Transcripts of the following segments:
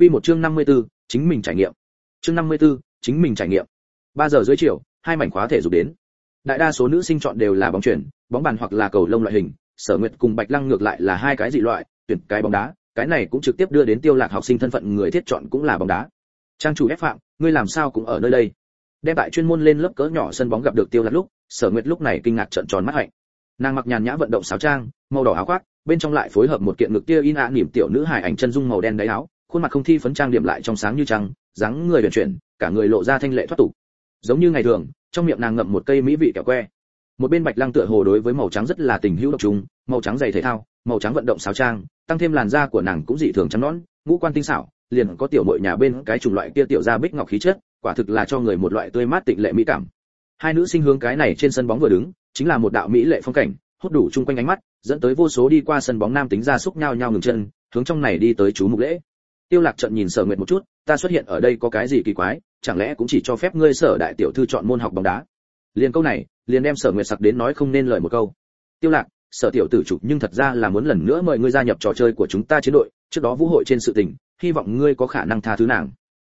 Quy một chương 54, chính mình trải nghiệm. Chương 54, chính mình trải nghiệm. 3 giờ dưới chiều, hai mảnh khóa thể dục đến. Đại đa số nữ sinh chọn đều là bóng chuyển, bóng bàn hoặc là cầu lông loại hình, Sở Nguyệt cùng Bạch Lăng ngược lại là hai cái dị loại, tuyển cái bóng đá, cái này cũng trực tiếp đưa đến Tiêu Lạc học sinh thân phận người thiết chọn cũng là bóng đá. Trang chủ ép phạm, ngươi làm sao cũng ở nơi đây? Đem tại chuyên môn lên lớp cỡ nhỏ sân bóng gặp được Tiêu Lạc lúc, Sở Nguyệt lúc này kinh ngạc trợn tròn mắt hạnh. Nàng mặc nhàn nhã vận động sáo trang, màu đỏ áo khoác, bên trong lại phối hợp một kiện ngực tia in ạ nỉm tiểu nữ hài ảnh chân dung màu đen đáy áo, khuôn mặt không thi phấn trang điểm lại trong sáng như trăng, dáng người huyền chuyển, cả người lộ ra thanh lệ thoát tục. Giống như ngày thường, trong miệng nàng ngậm một cây mỹ vị kẹo que. Một bên Bạch Lăng tựa hồ đối với màu trắng rất là tình hữu độc trùng, màu trắng giày thể thao, màu trắng vận động sáo trang, tăng thêm làn da của nàng cũng dị thường trắng nõn, ngũ quan tinh xảo, liền có tiểu muội nhà bên cái chủng loại kia tiểu da bích ngọc khí chất, quả thực là cho người một loại tươi mát tịnh lệ mỹ cảm. Hai nữ sinh hướng cái này trên sân bóng vừa đứng, chính là một đạo mỹ lệ phong cảnh, hút đủ chung quanh ánh mắt, dẫn tới vô số đi qua sân bóng nam tính ra xúc nhau nhau ngừng chân, hướng trong này đi tới chú mục lễ. Tiêu Lạc trận nhìn Sở Nguyệt một chút, ta xuất hiện ở đây có cái gì kỳ quái, chẳng lẽ cũng chỉ cho phép ngươi Sở đại tiểu thư chọn môn học bóng đá? Liên câu này, liền đem Sở Nguyệt sặc đến nói không nên lời một câu. Tiêu Lạc, Sở tiểu tử chủ, nhưng thật ra là muốn lần nữa mời ngươi gia nhập trò chơi của chúng ta chiến đội, trước đó vũ hội trên sự tình, hy vọng ngươi có khả năng tha thứ nàng.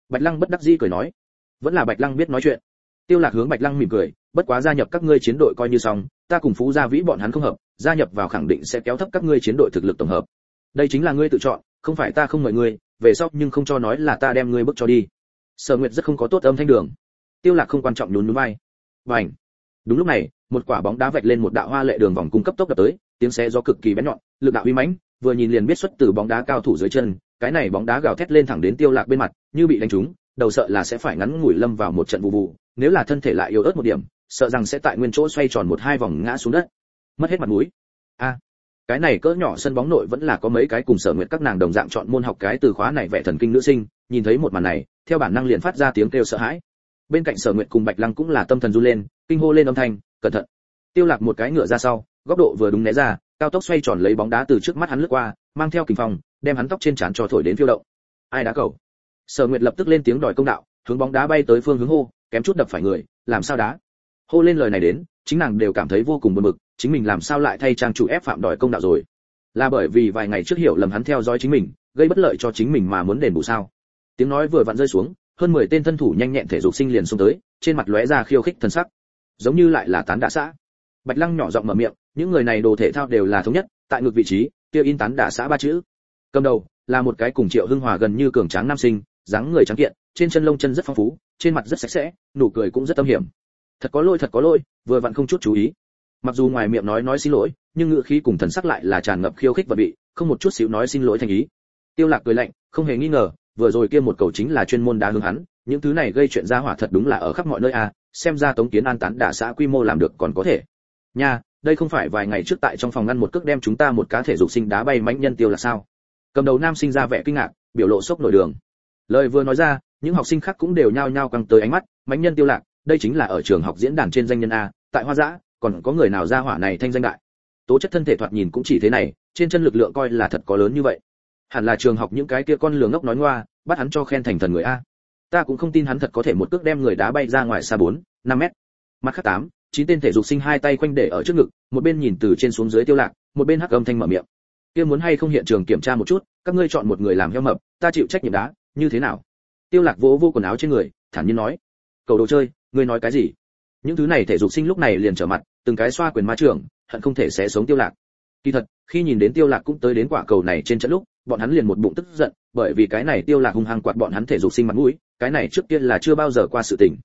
Bạch Lăng bất đắc dĩ cười nói, vẫn là Bạch Lăng biết nói chuyện. Tiêu Lạc hướng Bạch Lăng mỉm cười, bất quá gia nhập các ngươi chiến đội coi như xong, ta cùng Phú Gia Vĩ bọn hắn không hợp, gia nhập vào khẳng định sẽ kéo thấp các ngươi chiến đội thực lực tổng hợp. Đây chính là ngươi tự chọn, không phải ta không mời ngươi, về sau nhưng không cho nói là ta đem ngươi bước cho đi. Sở Nguyệt rất không có tốt âm thanh đường. Tiêu Lạc không quan trọng nhún nhún vai. Bành. Đúng lúc này, một quả bóng đá vạch lên một đạo hoa lệ đường vòng cung cấp tốc đập tới, tiếng xé gió cực kỳ bén nhọn, lực đạo uy mãnh, vừa nhìn liền biết xuất từ bóng đá cao thủ dưới chân, cái này bóng đá gào thét lên thẳng đến Tiêu Lạc bên mặt, như bị đánh trúng, đầu sợ là sẽ phải ngắn ngủi lâm vào một trận vụ vụ, nếu là thân thể lại yếu ớt một điểm, sợ rằng sẽ tại nguyên chỗ xoay tròn một hai vòng ngã xuống đất mất hết mặt mũi a cái này cỡ nhỏ sân bóng nội vẫn là có mấy cái cùng sở nguyện các nàng đồng dạng chọn môn học cái từ khóa này vẻ thần kinh nữ sinh, nhìn thấy một màn này, theo bản năng liền phát ra tiếng kêu sợ hãi. Bên cạnh sở nguyện cùng bạch lăng cũng là tâm thần run lên, kinh hô lên âm thanh, cẩn thận. Tiêu lạc một cái ngựa ra sau, góc độ vừa đúng né ra, cao tốc xoay tròn lấy bóng đá từ trước mắt hắn lướt qua, mang theo kình phong, đem hắn tóc trên trán cho thổi đến phiêu động. Ai đá cầu? Sở nguyện lập tức lên tiếng đòi công đạo, hướng bóng đá bay tới phương hướng hô, kém chút đập phải người, làm sao đá? Hô lên lời này đến, chính nàng đều cảm thấy vô cùng buồn bực chính mình làm sao lại thay trang chủ ép phạm đòi công đạo rồi? Là bởi vì vài ngày trước hiểu lầm hắn theo dõi chính mình, gây bất lợi cho chính mình mà muốn đền bù sao? Tiếng nói vừa vặn rơi xuống, hơn 10 tên thân thủ nhanh nhẹn thể dục sinh liền xuống tới, trên mặt lóe ra khiêu khích thần sắc. Giống như lại là tán đả xã. Bạch lăng nhỏ giọng mở miệng, những người này đồ thể thao đều là thống nhất, tại ngược vị trí, kia in tán đả xã ba chữ. Cầm đầu, là một cái cùng triệu hưng hòa gần như cường tráng nam sinh, dáng người trắng kiện, trên chân lông chân rất phong phú, trên mặt rất sạch sẽ, nụ cười cũng rất tâm hiểm. Thật có lỗi, thật có lỗi, vừa vặn không chút chú ý mặc dù ngoài miệng nói nói xin lỗi, nhưng ngựa khí cùng thần sắc lại là tràn ngập khiêu khích và bị, không một chút xíu nói xin lỗi thành ý. Tiêu lạc cười lạnh, không hề nghi ngờ, vừa rồi kia một cầu chính là chuyên môn đá hướng hắn, những thứ này gây chuyện ra hỏa thật đúng là ở khắp mọi nơi à xem ra tống kiến an tán đả xã quy mô làm được còn có thể. Nha, đây không phải vài ngày trước tại trong phòng ngăn một cước đem chúng ta một cá thể dục sinh đá bay mãnh nhân tiêu là sao? Cầm đầu nam sinh ra vẻ kinh ngạc, biểu lộ sốc nổi đường. Lời vừa nói ra, những học sinh khác cũng đều nhao nhao căng tới ánh mắt, mãnh nhân tiêu lạc, đây chính là ở trường học diễn đàn trên danh nhân a, tại hoa giã còn có người nào ra hỏa này thanh danh đại? Tố chất thân thể thoạt nhìn cũng chỉ thế này, trên chân lực lượng coi là thật có lớn như vậy. Hẳn là trường học những cái kia con lường ngốc nói ngoa, bắt hắn cho khen thành thần người a. Ta cũng không tin hắn thật có thể một cước đem người đá bay ra ngoài xa bốn, năm mét. Mắt khác tám, chín tên thể dục sinh hai tay quanh để ở trước ngực, một bên nhìn từ trên xuống dưới tiêu lạc, một bên hắc âm thanh mở miệng. Kia muốn hay không hiện trường kiểm tra một chút, các ngươi chọn một người làm heo mập, ta chịu trách nhiệm đá, như thế nào? Tiêu lạc vỗ vô quần áo trên người, thản nhiên nói. Cầu đồ chơi, ngươi nói cái gì? Những thứ này thể dục sinh lúc này liền trở mặt từng cái xoa quyền ma trưởng hận không thể sẽ sống tiêu lạc. Kỳ thật khi nhìn đến tiêu lạc cũng tới đến quả cầu này trên trận lúc bọn hắn liền một bụng tức giận bởi vì cái này tiêu lạc hung hăng quạt bọn hắn thể dục sinh mặt mũi cái này trước kia là chưa bao giờ qua sự tình.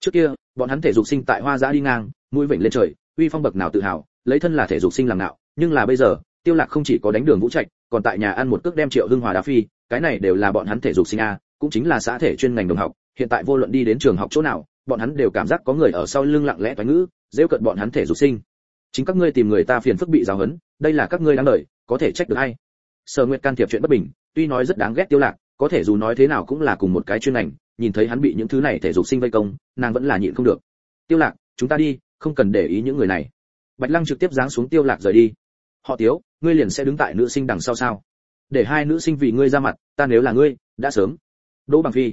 Trước kia bọn hắn thể dục sinh tại hoa giã đi ngang mũi vịnh lên trời uy phong bậc nào tự hào lấy thân là thể dục sinh làm nào, nhưng là bây giờ tiêu lạc không chỉ có đánh đường vũ trạch còn tại nhà ăn một cước đem triệu hưng hòa đá phi cái này đều là bọn hắn thể dục sinh a cũng chính là xã thể chuyên ngành đồng học hiện tại vô luận đi đến trường học chỗ nào bọn hắn đều cảm giác có người ở sau lưng lặng lẽ toán ngữ rêu cận bọn hắn thể dục sinh. Chính các ngươi tìm người ta phiền phức bị giáo hấn, đây là các ngươi đáng lời có thể trách được hay sở nguyệt can thiệp chuyện bất bình tuy nói rất đáng ghét tiêu lạc có thể dù nói thế nào cũng là cùng một cái chuyên ngành nhìn thấy hắn bị những thứ này thể dục sinh vây công nàng vẫn là nhịn không được. Tiêu lạc chúng ta đi không cần để ý những người này. Bạch lăng trực tiếp giáng xuống tiêu lạc rời đi. Họ tiếu ngươi liền sẽ đứng tại nữ sinh đằng sau sao? Để hai nữ sinh vì ngươi ra mặt ta nếu là ngươi đã sớm. Đỗ bằng phi.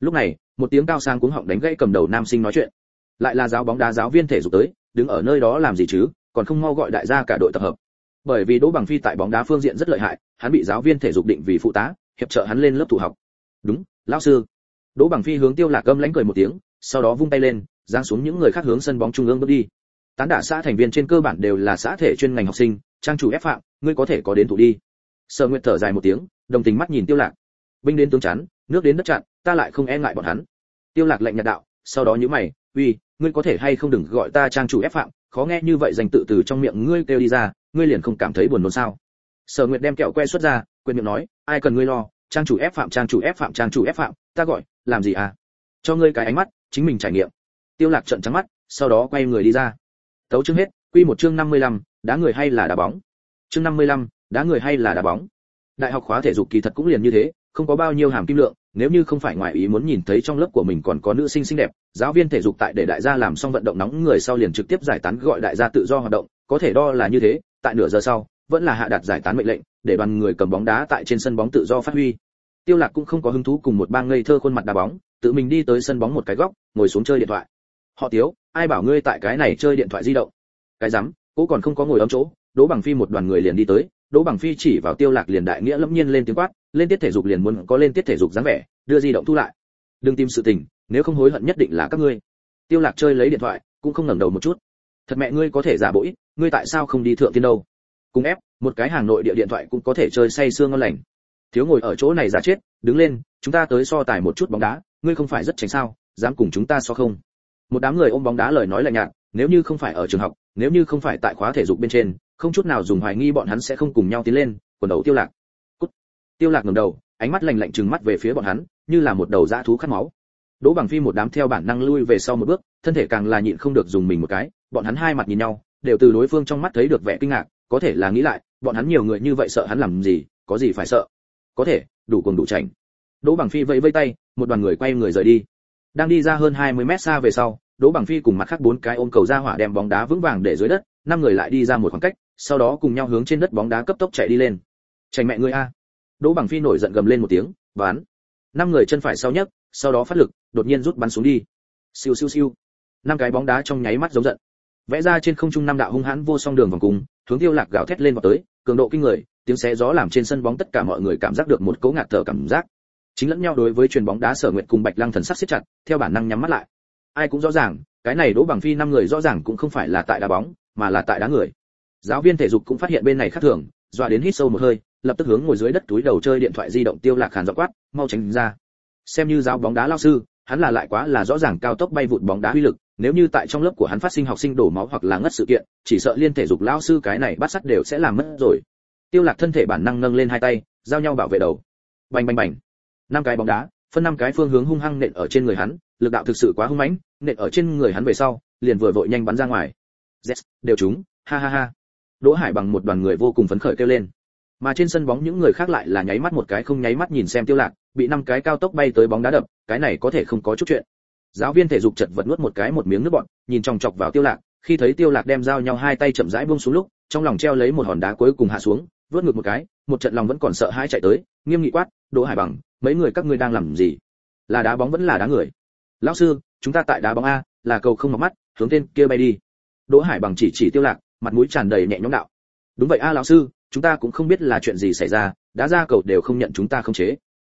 Lúc này một tiếng cao sang cuống họng đánh gãy cầm đầu nam sinh nói chuyện. Lại là giáo bóng đá giáo viên thể dục tới, đứng ở nơi đó làm gì chứ, còn không mau gọi đại gia cả đội tập hợp. Bởi vì đỗ bằng phi tại bóng đá phương diện rất lợi hại, hắn bị giáo viên thể dục định vì phụ tá, hiệp trợ hắn lên lớp thủ học. Đúng, lão sư. Đỗ bằng phi hướng tiêu lạc âm lãnh cười một tiếng, sau đó vung tay lên, giáng xuống những người khác hướng sân bóng trung ương bước đi. Tán đả xã thành viên trên cơ bản đều là xã thể chuyên ngành học sinh, trang chủ ép phạm, ngươi có thể có đến thủ đi. Sở nguyệt thở dài một tiếng, đồng tình mắt nhìn tiêu lạc. Binh đến tướng chắn, nước đến đất chặn, ta lại không e ngại bọn hắn tiêu lạc lạnh nhạt đạo sau đó nhíu mày uy ngươi có thể hay không đừng gọi ta trang chủ ép phạm khó nghe như vậy dành tự từ trong miệng ngươi kêu đi ra ngươi liền không cảm thấy buồn nôn sao? Sở nguyệt đem kẹo que xuất ra quyền miệng nói ai cần ngươi lo trang chủ ép phạm trang chủ ép phạm trang chủ ép phạm ta gọi làm gì à? Cho ngươi cái ánh mắt chính mình trải nghiệm. Tiêu lạc trợn trắng mắt sau đó quay người đi ra. Tấu chương hết quy một chương 55, đá người hay là đá bóng? Chương 55, đá người hay là đá bóng? Đại học khóa thể dục kỳ thật cũng liền như thế không có bao nhiêu hàm kim lượng nếu như không phải ngoại ý muốn nhìn thấy trong lớp của mình còn có nữ sinh xinh đẹp giáo viên thể dục tại để đại gia làm xong vận động nóng người sau liền trực tiếp giải tán gọi đại gia tự do hoạt động có thể đo là như thế tại nửa giờ sau vẫn là hạ đạt giải tán mệnh lệnh để đoàn người cầm bóng đá tại trên sân bóng tự do phát huy. Tiêu lạc cũng không có hứng thú cùng một bang ngây thơ khuôn mặt đá bóng tự mình đi tới sân bóng một cái góc ngồi xuống chơi điện thoại. Họ tiếu ai bảo ngươi tại cái này chơi điện thoại di động? Cái dám, cố còn không có ngồi ấm chỗ. Đỗ bằng phi một đoàn người liền đi tới đỗ bằng phi chỉ vào tiêu lạc liền đại nghĩa lẫm nhiên lên tiếng quát lên tiết thể dục liền muốn có lên tiết thể dục dáng vẻ đưa di động thu lại. Đừng tìm sự tình nếu không hối hận nhất định là các ngươi. Tiêu lạc chơi lấy điện thoại cũng không ngẩng đầu một chút. Thật mẹ ngươi có thể giả bộ ít, ngươi tại sao không đi thượng tiên đâu? Cùng ép một cái hàng nội địa điện thoại cũng có thể chơi say xương ngon lành. Thiếu ngồi ở chỗ này giả chết đứng lên chúng ta tới so tài một chút bóng đá ngươi không phải rất tránh sao dám cùng chúng ta so không? Một đám người ôm bóng đá lời nói lạnh nhạt nếu như không phải ở trường học nếu như không phải tại khóa thể dục bên trên không chút nào dùng hoài nghi bọn hắn sẽ không cùng nhau tiến lên, quần đầu tiêu lạc. Cút. tiêu lạc ngẩng đầu, ánh mắt lạnh lạnh trừng mắt về phía bọn hắn, như là một đầu dã thú khát máu. Đỗ bằng phi một đám theo bản năng lui về sau một bước, thân thể càng là nhịn không được dùng mình một cái, bọn hắn hai mặt nhìn nhau, đều từ đối phương trong mắt thấy được vẻ kinh ngạc, có thể là nghĩ lại, bọn hắn nhiều người như vậy sợ hắn làm gì, có gì phải sợ? Có thể, đủ cùng đủ chảnh. Đỗ bằng phi vẫy vẫy tay, một đoàn người quay người rời đi. Đang đi ra hơn 20 mét xa về sau, đỗ bằng phi cùng mặt khác bốn cái ôm cầu ra hỏa đem bóng đá vững vàng để dưới đất, năm người lại đi ra một khoảng cách sau đó cùng nhau hướng trên đất bóng đá cấp tốc chạy đi lên. Chạy mẹ ngươi a. Đỗ bằng phi nổi giận gầm lên một tiếng bán năm người chân phải sau nhấc, sau đó phát lực, đột nhiên rút bắn xuống đi. Siêu siêu siêu. Năm cái bóng đá trong nháy mắt giống giận. Vẽ ra trên không trung năm đạo hung hãn vô song đường vòng cung hướng tiêu lạc gào thét lên vào tới, cường độ kinh người, tiếng xé gió làm trên sân bóng tất cả mọi người cảm giác được một cỗ ngạt thở cảm giác. Chính lẫn nhau đối với truyền bóng đá sở nguyện cùng bạch lăng thần sắc siết chặt, theo bản năng nhắm mắt lại. Ai cũng rõ ràng, cái này đỗ bằng phi năm người rõ ràng cũng không phải là tại đá bóng, mà là tại đá người giáo viên thể dục cũng phát hiện bên này khác thường dọa đến hít sâu một hơi lập tức hướng ngồi dưới đất túi đầu chơi điện thoại di động tiêu lạc hàn dọa quát mau tránh ra. Xem như giáo bóng đá lao sư hắn là lại quá là rõ ràng cao tốc bay vụt bóng đá uy lực nếu như tại trong lớp của hắn phát sinh học sinh đổ máu hoặc là ngất sự kiện chỉ sợ liên thể dục lao sư cái này bắt sắt đều sẽ làm mất rồi. Tiêu lạc thân thể bản năng nâng lên hai tay giao nhau bảo vệ đầu. Bành bành bành. Năm cái bóng đá phân năm cái phương hướng hung hăng nện ở trên người hắn lực đạo thực sự quá hung mãnh nện ở trên người hắn về sau liền vừa vội nhanh bắn ra ngoài. Yes, đều trúng ha ha ha đỗ hải bằng một đoàn người vô cùng phấn khởi kêu lên. Mà trên sân bóng những người khác lại là nháy mắt một cái không nháy mắt nhìn xem tiêu lạc, bị năm cái cao tốc bay tới bóng đá đập, cái này có thể không có chút chuyện. Giáo viên thể dục chật vật nuốt một cái một miếng nước bọt, nhìn chòng chọc vào tiêu lạc, khi thấy tiêu lạc đem dao nhau hai tay chậm rãi buông xuống lúc, trong lòng treo lấy một hòn đá cuối cùng hạ xuống vướt ngược một cái, một trận lòng vẫn còn sợ hãi chạy tới, nghiêm nghị quát, đỗ hải bằng, mấy người các ngươi đang làm gì? Là đá bóng vẫn là đá người? Lão sư, chúng ta tại đá bóng a, là cầu không mọc mắt, hướng tên kia bay đi. Đỗ hải bằng chỉ chỉ tiêu lạc mặt mũi tràn đầy nhẹ nhõm đạo. Đúng vậy a lão sư, chúng ta cũng không biết là chuyện gì xảy ra, đá ra cầu đều không nhận chúng ta không chế.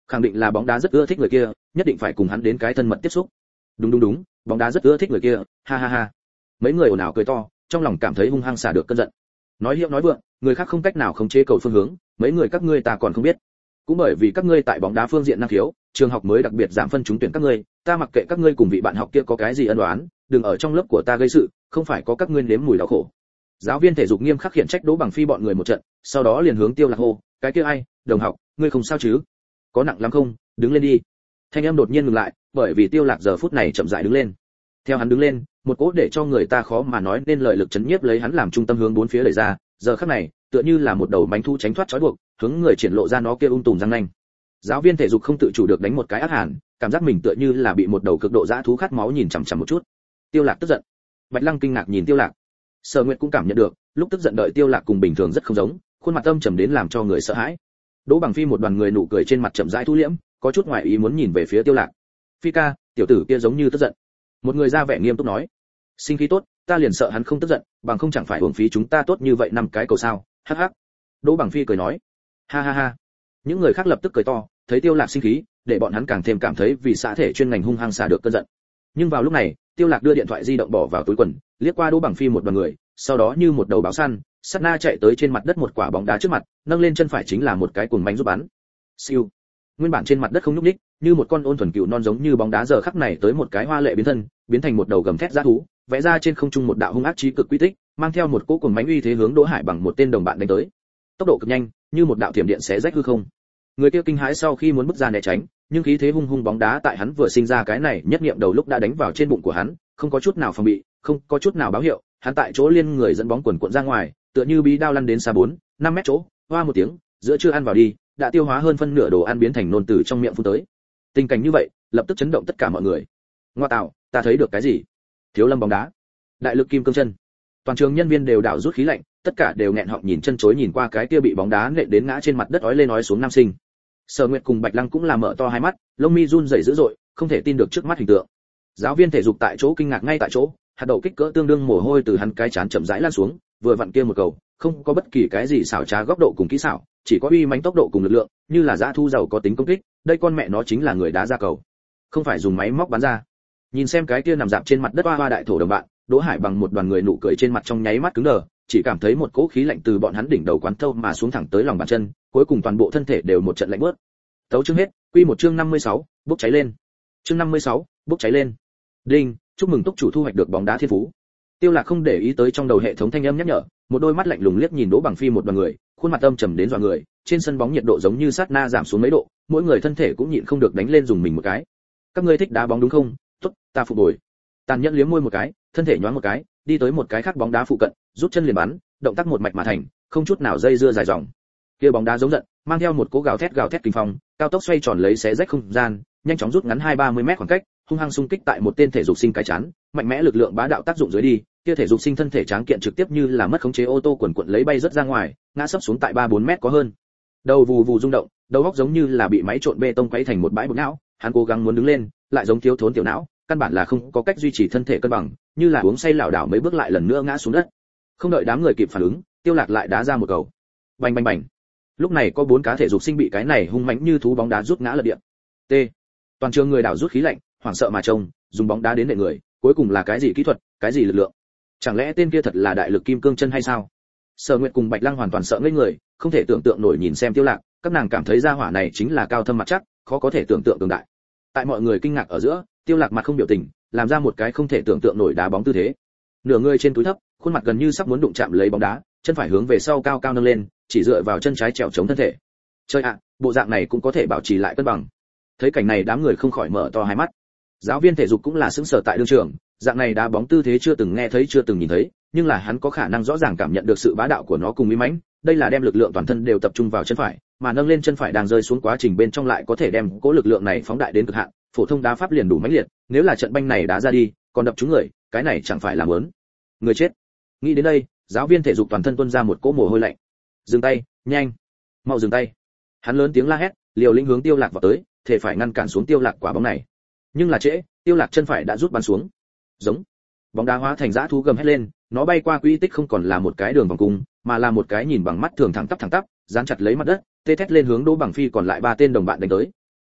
Khẳng định là bóng đá rất ưa thích người kia, nhất định phải cùng hắn đến cái thân mật tiếp xúc. Đúng đúng đúng, bóng đá rất ưa thích người kia, ha ha ha. Mấy người ồn ào cười to, trong lòng cảm thấy hung hăng xả được cơn giận. Nói hiệu nói vượng, người khác không cách nào khống chế cầu phương hướng, mấy người các ngươi ta còn không biết. Cũng bởi vì các ngươi tại bóng đá phương diện năng khiếu, trường học mới đặc biệt giảm phân trúng tuyển các ngươi, ta mặc kệ các ngươi cùng vị bạn học kia có cái gì ân đoán đừng ở trong lớp của ta gây sự, không phải có các ngươi nếm mùi đau khổ giáo viên thể dục nghiêm khắc hiện trách đỗ bằng phi bọn người một trận, sau đó liền hướng tiêu lạc hô, cái kia ai, đồng học, ngươi không sao chứ? Có nặng lắm không? Đứng lên đi. Thanh em đột nhiên ngừng lại, bởi vì tiêu lạc giờ phút này chậm rãi đứng lên. Theo hắn đứng lên, một cỗ để cho người ta khó mà nói nên lời lực chấn nhiếp lấy hắn làm trung tâm hướng bốn phía đẩy ra, giờ khắc này, tựa như là một đầu bánh thu tránh thoát trói buộc, hướng người triển lộ ra nó kia ung tùm răng nanh. Giáo viên thể dục không tự chủ được đánh một cái ác hàn, cảm giác mình tựa như là bị một đầu cực độ dã thú khát máu nhìn chằm chằm một chút. Tiêu lạc tức giận. Bạch lăng kinh ngạc nhìn tiêu lạc sở nguyệt cũng cảm nhận được, lúc tức giận đợi tiêu lạc cùng bình thường rất không giống, khuôn mặt âm trầm đến làm cho người sợ hãi. Đỗ bằng phi một đoàn người nụ cười trên mặt chậm rãi thu liễm, có chút ngoại ý muốn nhìn về phía tiêu lạc. Phi ca, tiểu tử kia giống như tức giận. Một người ra vẻ nghiêm túc nói. Sinh khí tốt, ta liền sợ hắn không tức giận, bằng không chẳng phải uổng phí chúng ta tốt như vậy năm cái cầu sao. Hắc hắc. Đỗ bằng phi cười nói. Ha ha ha. Những người khác lập tức cười to, thấy tiêu lạc sinh khí, để bọn hắn càng thêm cảm thấy vì xã thể chuyên ngành hung hăng xả được cơn giận. Nhưng vào lúc này, tiêu lạc đưa điện thoại di động bỏ vào túi quần liếc qua đỗ bằng phi một đoàn người, sau đó như một đầu báo săn, sát na chạy tới trên mặt đất một quả bóng đá trước mặt, nâng lên chân phải chính là một cái cuồng bánh giúp bắn. Siêu. Nguyên bản trên mặt đất không nhúc nhích, như một con ôn thuần cựu non giống như bóng đá giờ khắc này tới một cái hoa lệ biến thân, biến thành một đầu gầm thét giã thú, vẽ ra trên không trung một đạo hung ác trí cực quy tích, mang theo một cỗ cuồng bánh uy thế hướng đỗ hải bằng một tên đồng bạn đánh tới. Tốc độ cực nhanh, như một đạo thiểm điện xé rách hư không. Người kia kinh hãi sau khi muốn bước ra né tránh nhưng khí thế hung hung bóng đá tại hắn vừa sinh ra cái này nhất niệm đầu lúc đã đánh vào trên bụng của hắn, không có chút nào phòng bị, không có chút nào báo hiệu, hắn tại chỗ liên người dẫn bóng quần cuộn ra ngoài, tựa như bí đao lăn đến xa bốn, năm mét chỗ, hoa một tiếng, giữa chưa ăn vào đi, đã tiêu hóa hơn phân nửa đồ ăn biến thành nôn từ trong miệng phun tới. Tình cảnh như vậy, lập tức chấn động tất cả mọi người. Ngoa tạo, ta thấy được cái gì? Thiếu lâm bóng đá. Đại lực kim cương chân. Toàn trường nhân viên đều đảo rút khí lạnh, tất cả đều nghẹn họng nhìn chân chối nhìn qua cái kia bị bóng đá nện đến ngã trên mặt đất ói lên nói xuống nam sinh sở nguyệt cùng bạch lăng cũng là mở to hai mắt, lông mi run rẩy dữ dội, không thể tin được trước mắt hình tượng. Giáo viên thể dục tại chỗ kinh ngạc ngay tại chỗ, hạt đậu kích cỡ tương đương mồ hôi từ hắn cái chán chậm rãi lan xuống, vừa vặn kia một cầu, không có bất kỳ cái gì xảo trá góc độ cùng kỹ xảo, chỉ có uy mãnh tốc độ cùng lực lượng, như là dã thu giàu có tính công kích, đây con mẹ nó chính là người đá ra cầu. Không phải dùng máy móc bắn ra. Nhìn xem cái kia nằm dạp trên mặt đất hoa hoa đại thổ đồng bạn, đỗ hải bằng một đoàn người nụ cười trên mặt trong nháy mắt cứng đờ, chỉ cảm thấy một cỗ khí lạnh từ bọn hắn đỉnh đầu quán thâu mà xuống thẳng tới lòng bàn chân cuối cùng toàn bộ thân thể đều một trận lạnh bớt tấu chương hết quy một chương 56, bốc cháy lên. Chương 56, bốc cháy lên. Đinh chúc mừng túc chủ thu hoạch được bóng đá thiên phú. Tiêu lạc không để ý tới trong đầu hệ thống thanh âm nhắc nhở một đôi mắt lạnh lùng liếc nhìn đỗ bằng phi một đoàn người khuôn mặt âm trầm đến dọa người trên sân bóng nhiệt độ giống như sát na giảm xuống mấy độ mỗi người thân thể cũng nhịn không được đánh lên dùng mình một cái. Các ngươi thích đá bóng đúng không? Tốt ta phục hồi. Tàn nhẫn liếm môi một cái thân thể nhoáng một cái đi tới một cái khác bóng đá phụ cận rút chân liền bắn động tác một mạch mà thành không chút nào dây dưa dài dòng kia bóng đá giống giận, mang theo một cú gào thét gào thét kinh phong, cao tốc xoay tròn lấy xé rách không gian, nhanh chóng rút ngắn hai ba mươi mét khoảng cách, hung hăng xung kích tại một tên thể dục sinh cái chán, mạnh mẽ lực lượng bá đạo tác dụng dưới đi, kia thể dục sinh thân thể tráng kiện trực tiếp như là mất khống chế ô tô quần quận lấy bay rất ra ngoài, ngã sấp xuống tại ba bốn mét có hơn. Đầu vù vù rung động, đầu góc giống như là bị máy trộn bê tông quấy thành một bãi bột não, hắn cố gắng muốn đứng lên, lại giống thiếu thốn tiểu não, căn bản là không có cách duy trì thân thể cân bằng, như là uống say lảo đảo mấy bước lại lần nữa ngã xuống đất. Không đợi đám người kịp phản ứng, tiêu lạc lại đá ra một cầu. Bành bành bành lúc này có bốn cá thể dục sinh bị cái này hung mãnh như thú bóng đá rút ngã lật điện t. Toàn trường người đảo rút khí lạnh, hoảng sợ mà trông, dùng bóng đá đến nệ người, cuối cùng là cái gì kỹ thuật, cái gì lực lượng? Chẳng lẽ tên kia thật là đại lực kim cương chân hay sao? Sở nguyệt cùng bạch lăng hoàn toàn sợ ngây người, không thể tưởng tượng nổi nhìn xem tiêu lạc, các nàng cảm thấy gia hỏa này chính là cao thâm mặt chắc, khó có thể tưởng tượng cường đại. Tại mọi người kinh ngạc ở giữa, tiêu lạc mặt không biểu tình, làm ra một cái không thể tưởng tượng nổi đá bóng tư thế. Nửa người trên túi thấp, khuôn mặt gần như sắp muốn đụng chạm lấy bóng đá, chân phải hướng về sau cao cao nâng lên chỉ dựa vào chân trái trèo chống thân thể. Chơi ạ à, bộ dạng này cũng có thể bảo trì lại cân bằng. Thấy cảnh này đám người không khỏi mở to hai mắt. Giáo viên thể dục cũng là sững sờ tại đương trường, dạng này đá bóng tư thế chưa từng nghe thấy, chưa từng nhìn thấy, nhưng là hắn có khả năng rõ ràng cảm nhận được sự bá đạo của nó cùng uy mãnh, đây là đem lực lượng toàn thân đều tập trung vào chân phải, mà nâng lên chân phải đang rơi xuống quá trình bên trong lại có thể đem cố lực lượng này phóng đại đến cực hạn, phổ thông đá pháp liền đủ mãnh liệt, nếu là trận banh này đá ra đi, còn đập trúng người, cái này chẳng phải là muốn. Người chết. Nghĩ đến đây, giáo viên thể dục toàn thân tuôn ra một cỗ mồ hôi lạnh dừng tay, nhanh. Mau dừng tay. Hắn lớn tiếng la hét, liều lĩnh hướng tiêu lạc vào tới, thể phải ngăn cản xuống tiêu lạc quả bóng này. Nhưng là trễ, tiêu lạc chân phải đã rút bắn xuống. Giống. Bóng đá hóa thành dã thú gầm hết lên, nó bay qua quỹ tích không còn là một cái đường vòng cung, mà là một cái nhìn bằng mắt thường thẳng tắp thẳng tắp, dán chặt lấy mặt đất, tê thét lên hướng đỗ bằng phi còn lại ba tên đồng bạn đánh tới.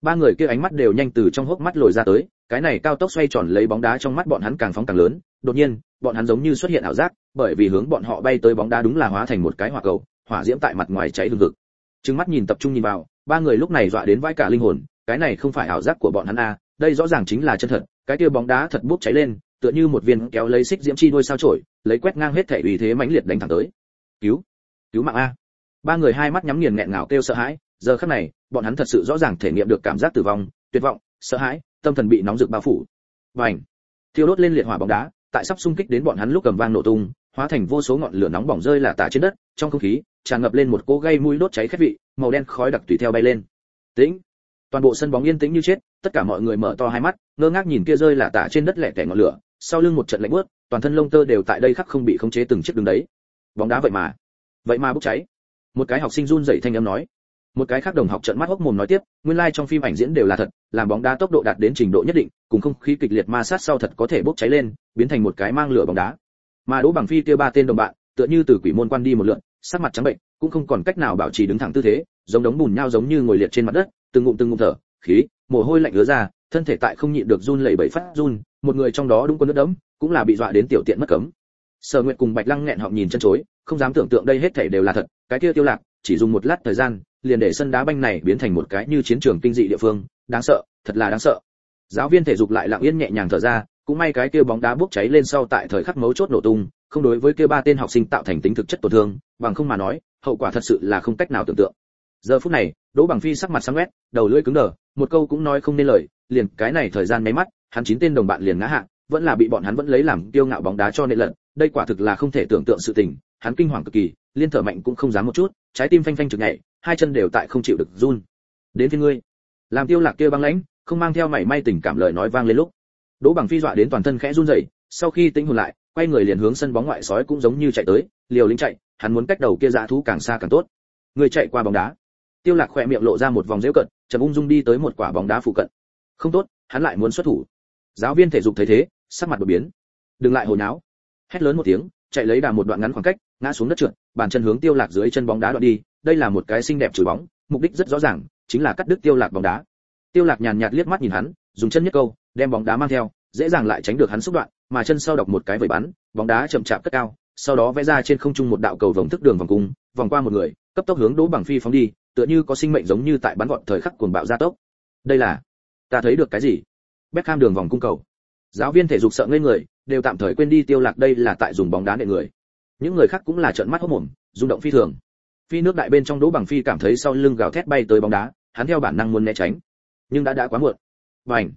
Ba người kia ánh mắt đều nhanh từ trong hốc mắt lồi ra tới, cái này cao tốc xoay tròn lấy bóng đá trong mắt bọn hắn càng phóng càng lớn, đột nhiên, bọn hắn giống như xuất hiện ảo giác, bởi vì hướng bọn họ bay tới bóng đá đúng là hóa thành một cái hỏa cầu hỏa diễm tại mặt ngoài cháy hừng hực. Trừng mắt nhìn tập trung nhìn vào, ba người lúc này dọa đến vãi cả linh hồn, cái này không phải ảo giác của bọn hắn a đây rõ ràng chính là chân thật, cái kia bóng đá thật bốc cháy lên, tựa như một viên kéo lấy xích diễm chi đuôi sao chổi, lấy quét ngang hết thể uy thế mãnh liệt đánh thẳng tới. Cứu cứu mạng a. Ba người hai mắt nhắm nghiền nghẹn ngào kêu sợ hãi, giờ khắc này, bọn hắn thật sự rõ ràng thể nghiệm được cảm giác tử vong, tuyệt vọng, sợ hãi, tâm thần bị nóng rực bao phủ. Vành, thiêu đốt lên liệt hỏa bóng đá, tại sắp xung kích đến bọn hắn lúc cầm vang nổ tung, hóa thành vô số ngọn lửa nóng bỏng rơi là tả trên đất, trong không khí tràn ngập lên một cỗ gây mũi đốt cháy khét vị, màu đen khói đặc tùy theo bay lên. Tĩnh. Toàn bộ sân bóng yên tĩnh như chết, tất cả mọi người mở to hai mắt, ngơ ngác nhìn kia rơi lả tả trên đất lẻ tẻ ngọn lửa, sau lưng một trận lạnh bước toàn thân lông tơ đều tại đây khắc không bị khống chế từng chiếc đứng đấy. Bóng đá vậy mà vậy mà bốc cháy. Một cái học sinh run rẩy thanh âm nói. Một cái khác đồng học trợn mắt hốc mồm nói tiếp, nguyên lai like trong phim ảnh diễn đều là thật, làm bóng đá tốc độ đạt đến trình độ nhất định, cùng không khí kịch liệt ma sát sau thật có thể bốc cháy lên, biến thành một cái mang lửa bóng đá. Mà đỗ bằng phi kia ba tên đồng bạn, tựa như từ quỷ môn quan đi một lượt sắc mặt trắng bệnh, cũng không còn cách nào bảo trì đứng thẳng tư thế, giống đống bùn nhau giống như ngồi liệt trên mặt đất, từng ngụm từng ngụm thở, khí, mồ hôi lạnh ứa ra, thân thể tại không nhịn được run lẩy bẩy phát run, một người trong đó đúng quân nước đẫm, cũng là bị dọa đến tiểu tiện mất cấm. Sở nguyệt cùng bạch lăng nghẹn họng nhìn chân chối, không dám tưởng tượng đây hết thảy đều là thật, cái kia tiêu lạc, chỉ dùng một lát thời gian, liền để sân đá banh này biến thành một cái như chiến trường kinh dị địa phương, đáng sợ, thật là đáng sợ. Giáo viên thể dục lại lặng yên nhẹ nhàng thở ra, cũng may cái kia bóng đá bốc cháy lên sau tại thời khắc mấu chốt nổ tung không đối với kia ba tên học sinh tạo thành tính thực chất tổn thương, bằng không mà nói, hậu quả thật sự là không cách nào tưởng tượng. Giờ phút này, đỗ bằng phi sắc mặt sáng quét, đầu lưỡi cứng đờ, một câu cũng nói không nên lời, liền cái này thời gian mấy mắt, hắn chín tên đồng bạn liền ngã hạ, vẫn là bị bọn hắn vẫn lấy làm kiêu ngạo bóng đá cho nên lận đây quả thực là không thể tưởng tượng sự tình, hắn kinh hoàng cực kỳ, liên thở mạnh cũng không dám một chút, trái tim phanh phanh trực nhảy, hai chân đều tại không chịu được run. Đến phiên ngươi. Làm tiêu lạc kia băng lãnh, không mang theo mảy may tình cảm lời nói vang lên lúc. Đỗ bằng phi dọa đến toàn thân khẽ run rẩy, sau khi tĩnh hồn lại quay người liền hướng sân bóng ngoại sói cũng giống như chạy tới, liều lĩnh chạy, hắn muốn cách đầu kia dã thú càng xa càng tốt. Người chạy qua bóng đá. Tiêu lạc khẽ miệng lộ ra một vòng giễu cận trầm ung dung đi tới một quả bóng đá phụ cận. Không tốt, hắn lại muốn xuất thủ. Giáo viên thể dục thấy thế, sắc mặt đột biến. Đừng lại hồi nháo. hét lớn một tiếng, chạy lấy đà một đoạn ngắn khoảng cách, ngã xuống đất trượt, bàn chân hướng tiêu lạc dưới chân bóng đá đoạn đi, đây là một cái xinh đẹp chửi bóng, mục đích rất rõ ràng, chính là cắt đứt tiêu lạc bóng đá. Tiêu lạc nhàn nhạt liếc mắt nhìn hắn, dùng chân nhất câu, đem bóng đá mang theo, dễ dàng lại tránh được hắn xúc đoạn mà chân sau đọc một cái vẩy bắn, bóng đá chậm chạp cất cao, sau đó vẽ ra trên không trung một đạo cầu vòng thức đường vòng cung, vòng qua một người, cấp tốc hướng đỗ bằng phi phóng đi, tựa như có sinh mệnh giống như tại bắn vọt thời khắc cuồng bạo gia tốc. Đây là, ta thấy được cái gì? Beckham đường vòng cung cầu. Giáo viên thể dục sợ ngây người, đều tạm thời quên đi tiêu lạc đây là tại dùng bóng đá để người. Những người khác cũng là trợn mắt hốt mồm, rung động phi thường. Phi nước đại bên trong đỗ bằng phi cảm thấy sau lưng gào thét bay tới bóng đá, hắn theo bản năng muốn né tránh. Nhưng đã đã quá muộn. Bành!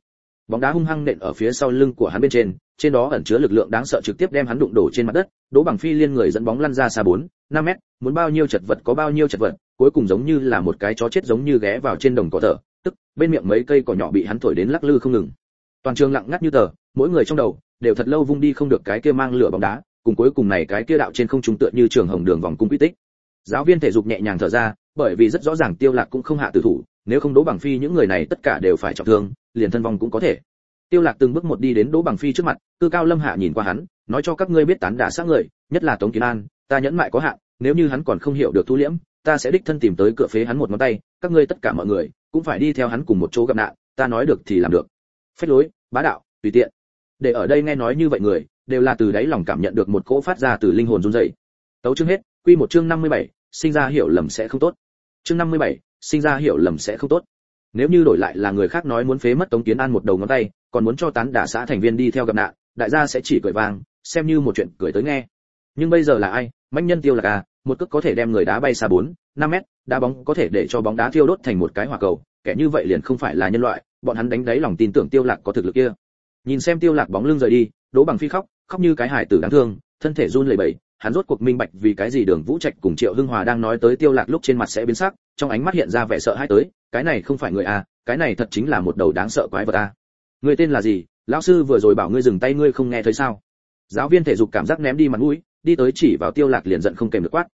Bóng đá hung hăng nện ở phía sau lưng của hắn bên trên trên đó ẩn chứa lực lượng đáng sợ trực tiếp đem hắn đụng đổ trên mặt đất. Đỗ bằng phi liên người dẫn bóng lăn ra xa 4, 5 mét muốn bao nhiêu chật vật có bao nhiêu chật vật cuối cùng giống như là một cái chó chết giống như ghé vào trên đồng cỏ thở tức bên miệng mấy cây cỏ nhỏ bị hắn thổi đến lắc lư không ngừng. Toàn trường lặng ngắt như tờ mỗi người trong đầu đều thật lâu vung đi không được cái kia mang lửa bóng đá cùng cuối cùng này cái kia đạo trên không trung tựa như trường hồng đường vòng cung quy tích. Giáo viên thể dục nhẹ nhàng thở ra bởi vì rất rõ ràng tiêu lạc cũng không hạ tử thủ nếu không đỗ bằng phi những người này tất cả đều phải trọng thương liền thân vong cũng có thể. Tiêu lạc từng bước một đi đến đỗ bằng phi trước mặt cư cao lâm hạ nhìn qua hắn nói cho các ngươi biết tán đả xác người nhất là tống kiến an ta nhẫn mại có hạn nếu như hắn còn không hiểu được thu liễm ta sẽ đích thân tìm tới cửa phế hắn một ngón tay các ngươi tất cả mọi người cũng phải đi theo hắn cùng một chỗ gặp nạn ta nói được thì làm được. Phách lối bá đạo tùy tiện. Để ở đây nghe nói như vậy người đều là từ đáy lòng cảm nhận được một cỗ phát ra từ linh hồn run rẩy. Tấu chương hết quy một chương 57, sinh ra hiểu lầm sẽ không tốt. Chương 57, sinh ra hiểu lầm sẽ không tốt nếu như đổi lại là người khác nói muốn phế mất tống kiến an một đầu ngón tay còn muốn cho tán đả xã thành viên đi theo gặp nạn đại gia sẽ chỉ cười vang xem như một chuyện cười tới nghe. Nhưng bây giờ là ai? Mạnh nhân tiêu là à? Một cước có thể đem người đá bay xa 4, 5 mét đá bóng có thể để cho bóng đá thiêu đốt thành một cái hỏa cầu. Kẻ như vậy liền không phải là nhân loại bọn hắn đánh đáy lòng tin tưởng tiêu lạc có thực lực kia. Nhìn xem tiêu lạc bóng lưng rời đi đỗ bằng phi khóc khóc như cái hải tử đáng thương thân thể run lẩy bẩy hắn rốt cuộc minh bạch vì cái gì đường vũ trạch cùng triệu hưng hòa đang nói tới tiêu lạc lúc trên mặt sẽ biến sắc, trong ánh mắt hiện ra vẻ sợ hãi tới, cái này không phải người à cái này thật chính là một đầu đáng sợ quái vật à. Người tên là gì? Lão sư vừa rồi bảo ngươi dừng tay ngươi không nghe thấy sao? Giáo viên thể dục cảm giác ném đi mặt mũi, đi tới chỉ vào tiêu lạc liền giận không kềm được quát.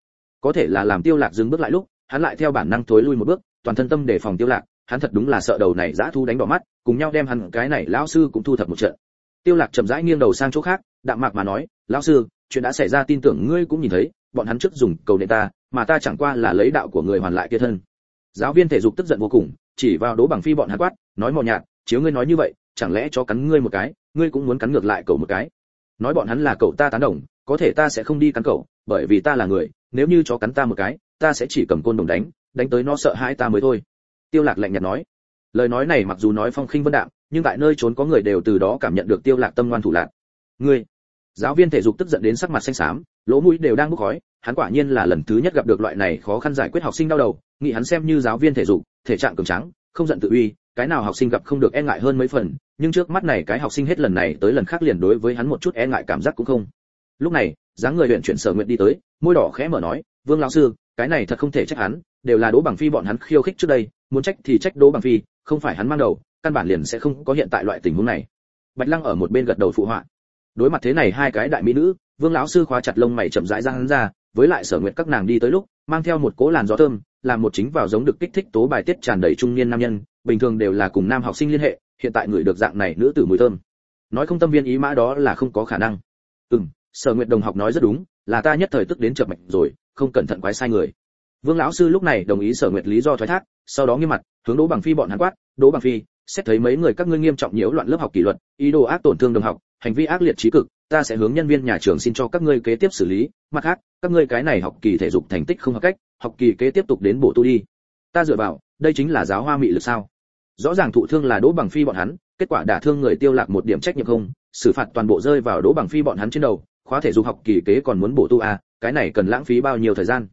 Có thể là làm tiêu lạc dừng bước lại lúc, hắn lại theo bản năng thối lui một bước, toàn thân tâm để phòng tiêu lạc, hắn thật đúng là sợ đầu này dã thu đánh đỏ mắt, cùng nhau đem hắn cái này lão sư cũng thu thập một trận. Tiêu lạc chậm rãi nghiêng đầu sang chỗ khác, đạm mạc mà nói, lão sư chuyện đã xảy ra tin tưởng ngươi cũng nhìn thấy, bọn hắn trước dùng cầu nệ ta, mà ta chẳng qua là lấy đạo của người hoàn lại kia thân. Giáo viên thể dục tức giận vô cùng, chỉ vào đố bằng phi bọn hắn quát, nói mò nhạt, chiếu ngươi nói như vậy, chẳng lẽ cho cắn ngươi một cái, ngươi cũng muốn cắn ngược lại cầu một cái? Nói bọn hắn là cậu ta tán đồng, có thể ta sẽ không đi cắn cậu bởi vì ta là người, nếu như chó cắn ta một cái, ta sẽ chỉ cầm côn đồng đánh đánh tới nó sợ hãi ta mới thôi. Tiêu lạc lạnh nhạt nói. Lời nói này mặc dù nói phong khinh vân đạm, nhưng tại nơi trốn có người đều từ đó cảm nhận được tiêu lạc tâm ngoan thủ lạc. Ngươi giáo viên thể dục tức giận đến sắc mặt xanh xám, lỗ mũi đều đang bốc khói, hắn quả nhiên là lần thứ nhất gặp được loại này khó khăn giải quyết học sinh đau đầu, nghĩ hắn xem như giáo viên thể dục, thể trạng cường tráng, không giận tự uy, cái nào học sinh gặp không được e ngại hơn mấy phần, nhưng trước mắt này cái học sinh hết lần này tới lần khác liền đối với hắn một chút e ngại cảm giác cũng không. Lúc này, dáng người luyện chuyển sở nguyện đi tới, môi đỏ khẽ mở nói, vương lão sư, cái này thật không thể trách hắn, đều là đỗ bằng phi bọn hắn khiêu khích trước đây, muốn trách thì trách đỗ bằng phi, không phải hắn mang đầu, căn bản liền sẽ không có hiện tại loại tình huống này. Bạch lăng ở một bên gật đầu phụ họa đối mặt thế này hai cái đại mỹ nữ, vương lão sư khóa chặt lông mày chậm rãi ra hắn ra, với lại sở nguyện các nàng đi tới lúc, mang theo một cố làn gió thơm, làm một chính vào giống được kích thích tố bài tiết tràn đầy trung niên nam nhân, bình thường đều là cùng nam học sinh liên hệ, hiện tại người được dạng này nữ tử mùi thơm. Nói không tâm viên ý mã đó là không có khả năng. Ừm, sở nguyện đồng học nói rất đúng, là ta nhất thời tức đến chợp mạch rồi, không cẩn thận quái sai người. Vương lão sư lúc này đồng ý sở nguyện lý do thoái thác, sau đó nghiêm mặt, hướng đỗ bằng phi bọn hắn quát, đỗ bằng phi, xét thấy mấy người các ngươi nghiêm trọng nhiễu loạn lớp học kỷ luật, ý đồ ác tổn thương đồng học hành vi ác liệt trí cực, ta sẽ hướng nhân viên nhà trường xin cho các ngươi kế tiếp xử lý, mặt khác, các ngươi cái này học kỳ thể dục thành tích không hợp cách, học kỳ kế tiếp tục đến bổ tu đi. Ta dựa vào, đây chính là giáo hoa mị lực sao? Rõ ràng thụ thương là đỗ bằng phi bọn hắn, kết quả đả thương người tiêu lạc một điểm trách nhiệm không, xử phạt toàn bộ rơi vào đỗ bằng phi bọn hắn trên đầu, khóa thể dục học kỳ kế còn muốn bổ tu à cái này cần lãng phí bao nhiêu thời gian?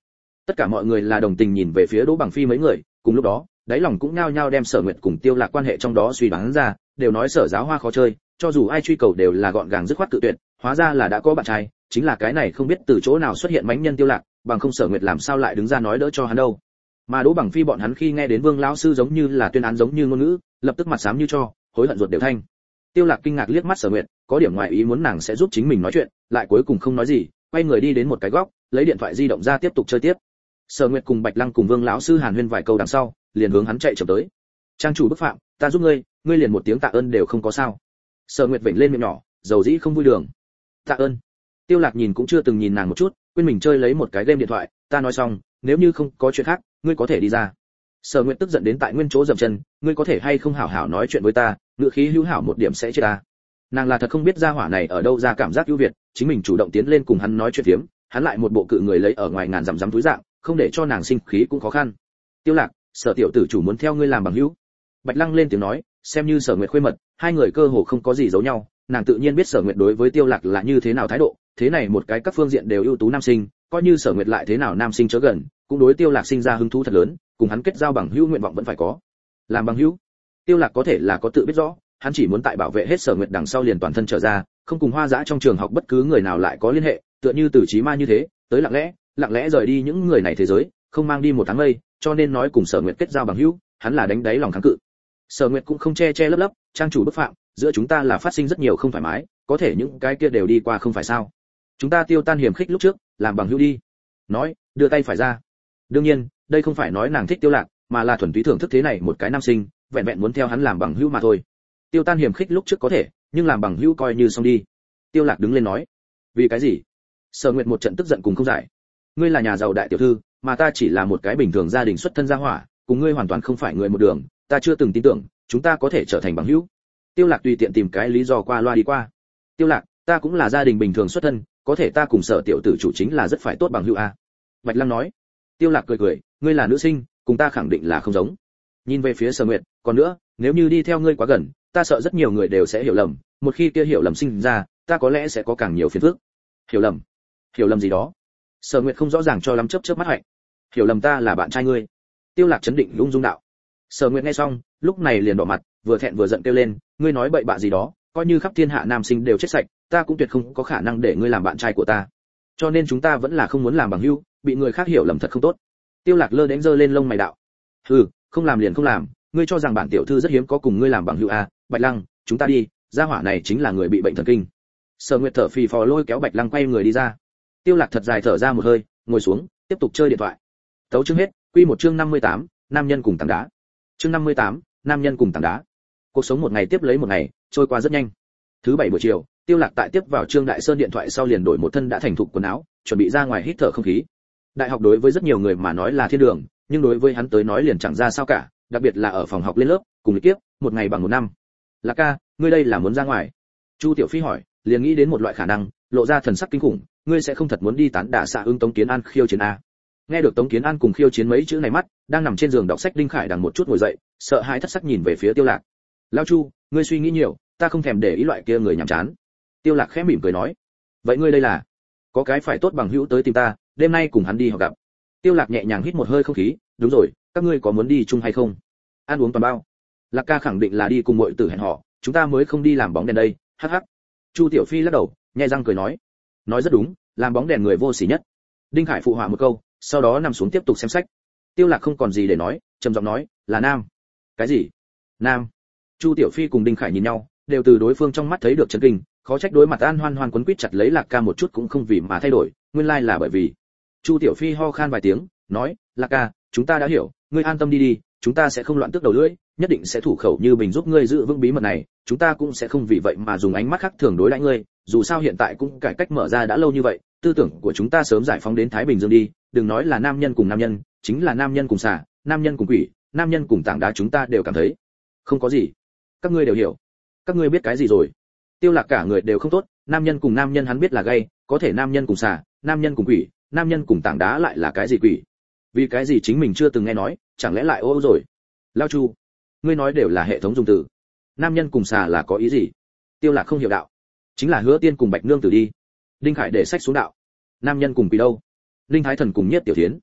Tất cả mọi người là đồng tình nhìn về phía đỗ bằng phi mấy người, cùng lúc đó, đáy lòng cũng nhao nhao đem sở nguyện cùng tiêu lạc quan hệ trong đó suy đoán ra, đều nói sở giáo hoa khó chơi cho dù ai truy cầu đều là gọn gàng dứt khoát tự tuyệt, hóa ra là đã có bạn trai, chính là cái này không biết từ chỗ nào xuất hiện mánh nhân tiêu lạc, bằng không sở nguyệt làm sao lại đứng ra nói đỡ cho hắn đâu. Mà đỗ bằng phi bọn hắn khi nghe đến vương lão sư giống như là tuyên án giống như ngôn ngữ, lập tức mặt sám như cho, hối hận ruột đều thanh. Tiêu lạc kinh ngạc liếc mắt sở nguyệt, có điểm ngoại ý muốn nàng sẽ giúp chính mình nói chuyện, lại cuối cùng không nói gì, quay người đi đến một cái góc, lấy điện thoại di động ra tiếp tục chơi tiếp. Sở nguyệt cùng bạch lăng cùng vương lão sư hàn huyên vài câu đằng sau, liền hướng hắn chạy chậm tới. Trang chủ bức phạm, ta giúp ngươi ngươi liền một tiếng tạ ơn đều không có sao sở nguyệt vểnh lên miệng nhỏ, dầu dĩ không vui đường. Tạ ơn. Tiêu lạc nhìn cũng chưa từng nhìn nàng một chút, quên mình chơi lấy một cái game điện thoại, ta nói xong, nếu như không có chuyện khác, ngươi có thể đi ra. Sở nguyệt tức giận đến tại nguyên chỗ dậm chân, ngươi có thể hay không hảo hảo nói chuyện với ta, ngựa khí hữu hảo một điểm sẽ chết ta. Nàng là thật không biết gia hỏa này ở đâu ra cảm giác ưu việt, chính mình chủ động tiến lên cùng hắn nói chuyện tiếm hắn lại một bộ cự người lấy ở ngoài ngàn dặm dám túi dạng, không để cho nàng sinh khí cũng khó khăn. Tiêu lạc, sở tiểu tử chủ muốn theo ngươi làm bằng hữu. Bạch lăng lên tiếng nói xem như sở nguyệt khuê mật, hai người cơ hồ không có gì giấu nhau, nàng tự nhiên biết sở nguyệt đối với tiêu lạc là như thế nào thái độ, thế này một cái các phương diện đều ưu tú nam sinh, coi như sở nguyệt lại thế nào nam sinh chớ gần, cũng đối tiêu lạc sinh ra hứng thú thật lớn, cùng hắn kết giao bằng hữu nguyện vọng vẫn phải có. Làm bằng hữu, tiêu lạc có thể là có tự biết rõ, hắn chỉ muốn tại bảo vệ hết sở nguyệt đằng sau liền toàn thân trở ra, không cùng hoa dã trong trường học bất cứ người nào lại có liên hệ, tựa như từ trí ma như thế, tới lặng lẽ lặng lẽ rời đi những người này thế giới, không mang đi một tháng mây, cho nên nói cùng sở nguyệt kết giao bằng hữu, hắn là đánh đáy lòng kháng cự sở nguyệt cũng không che che lấp lấp, trang chủ bức phạm, giữa chúng ta là phát sinh rất nhiều không thoải mái, có thể những cái kia đều đi qua không phải sao? Chúng ta tiêu tan hiểm khích lúc trước, làm bằng hữu đi. Nói, đưa tay phải ra. Đương nhiên, đây không phải nói nàng thích tiêu lạc, mà là thuần túy thưởng thức thế này một cái nam sinh, vẹn vẹn muốn theo hắn làm bằng hữu mà thôi. Tiêu tan hiểm khích lúc trước có thể, nhưng làm bằng hữu coi như xong đi. Tiêu lạc đứng lên nói. Vì cái gì? Sở nguyệt một trận tức giận cùng không giải. Ngươi là nhà giàu đại tiểu thư, mà ta chỉ là một cái bình thường gia đình xuất thân gia hỏa, cùng ngươi hoàn toàn không phải người một đường ta chưa từng tin tưởng, chúng ta có thể trở thành bằng hữu. Tiêu lạc tùy tiện tìm cái lý do qua loa đi qua. Tiêu lạc, ta cũng là gia đình bình thường xuất thân, có thể ta cùng sở tiểu tử chủ chính là rất phải tốt bằng hữu a. Bạch lăng nói. Tiêu lạc cười cười, ngươi là nữ sinh, cùng ta khẳng định là không giống. Nhìn về phía sở nguyệt, còn nữa, nếu như đi theo ngươi quá gần, ta sợ rất nhiều người đều sẽ hiểu lầm, một khi kia hiểu lầm sinh ra, ta có lẽ sẽ có càng nhiều phiền phức. Hiểu lầm? Hiểu lầm gì đó? Sở nguyệt không rõ ràng cho lắm chớp chớp mắt hạnh. Hiểu lầm ta là bạn trai ngươi. Tiêu lạc chấn định lung dung đạo sở nguyệt nghe xong lúc này liền đỏ mặt vừa thẹn vừa giận kêu lên ngươi nói bậy bạ gì đó coi như khắp thiên hạ nam sinh đều chết sạch ta cũng tuyệt không có khả năng để ngươi làm bạn trai của ta. Cho nên chúng ta vẫn là không muốn làm bằng hữu bị người khác hiểu lầm thật không tốt. Tiêu lạc lơ đánh giơ lên lông mày đạo hừ không làm liền không làm ngươi cho rằng bản tiểu thư rất hiếm có cùng ngươi làm bằng hữu à bạch lăng chúng ta đi gia hỏa này chính là người bị bệnh thần kinh. Sở nguyệt thở phì phò lôi kéo bạch lăng quay người đi ra. Tiêu lạc thật dài thở ra một hơi ngồi xuống tiếp tục chơi điện thoại. Tấu chương hết quy một chương 58, nam nhân cùng tảng đá chương 58, nam nhân cùng tảng đá. Cuộc sống một ngày tiếp lấy một ngày trôi qua rất nhanh. Thứ bảy buổi chiều tiêu lạc tại tiếp vào trương đại sơn điện thoại sau liền đổi một thân đã thành thục quần áo chuẩn bị ra ngoài hít thở không khí. Đại học đối với rất nhiều người mà nói là thiên đường nhưng đối với hắn tới nói liền chẳng ra sao cả đặc biệt là ở phòng học lên lớp cùng lịch tiếp một ngày bằng một năm. Lạc ca ngươi đây là muốn ra ngoài? Chu tiểu phi hỏi liền nghĩ đến một loại khả năng lộ ra thần sắc kinh khủng ngươi sẽ không thật muốn đi tán đả xạ ứng tống kiến an khiêu chiến a? Nghe được tống kiến an cùng khiêu chiến mấy chữ này mắt, đang nằm trên giường đọc sách đinh khải đằng một chút ngồi dậy, sợ hãi thất sắc nhìn về phía tiêu lạc. Lao chu, ngươi suy nghĩ nhiều, ta không thèm để ý loại kia người nhảm chán. Tiêu lạc khẽ mỉm cười nói. Vậy ngươi đây là? Có cái phải tốt bằng hữu tới tìm ta, đêm nay cùng hắn đi học gặp. Tiêu lạc nhẹ nhàng hít một hơi không khí. Đúng rồi, các ngươi có muốn đi chung hay không? Ăn uống toàn bao. Lạc ca khẳng định là đi cùng muội tử hẹn họ chúng ta mới không đi làm bóng đèn đây. Hắc hắc. Chu tiểu phi lắc đầu nhẹ răng cười nói. Nói rất đúng, làm bóng đèn người vô sỉ nhất. Đinh khải phụ họa một câu sau đó nằm xuống tiếp tục xem sách. Tiêu lạc không còn gì để nói, trầm giọng nói, là nam. Cái gì? Nam. Chu tiểu phi cùng đinh khải nhìn nhau, đều từ đối phương trong mắt thấy được chấn kinh, khó trách đối mặt an hoan hoan quấn quýt chặt lấy lạc ca một chút cũng không vì mà thay đổi, nguyên lai là bởi vì. Chu tiểu phi ho khan vài tiếng, nói, lạc ca, chúng ta đã hiểu, ngươi an tâm đi đi, chúng ta sẽ không loạn tức đầu lưỡi, nhất định sẽ thủ khẩu như bình giúp ngươi giữ vững bí mật này, chúng ta cũng sẽ không vì vậy mà dùng ánh mắt khác thường đối đãi ngươi, dù sao hiện tại cũng cải cách mở ra đã lâu như vậy tư tưởng của chúng ta sớm giải phóng đến thái bình dương đi đừng nói là nam nhân cùng nam nhân chính là nam nhân cùng xà nam nhân cùng quỷ nam nhân cùng tảng đá chúng ta đều cảm thấy không có gì. Các ngươi đều hiểu. Các ngươi biết cái gì rồi? Tiêu lạc cả người đều không tốt nam nhân cùng nam nhân hắn biết là gay có thể nam nhân cùng xà nam nhân cùng quỷ nam nhân cùng tảng đá lại là cái gì quỷ? Vì cái gì chính mình chưa từng nghe nói chẳng lẽ lại ô, ô rồi? Lao chu ngươi nói đều là hệ thống dùng từ. Nam nhân cùng xà là có ý gì? Tiêu lạc không hiểu đạo. Chính là hứa tiên cùng bạch nương tử đi đinh khải để sách xuống đạo. Nam nhân cùng quỷ đâu? Linh thái thần cùng nhất tiểu thiến.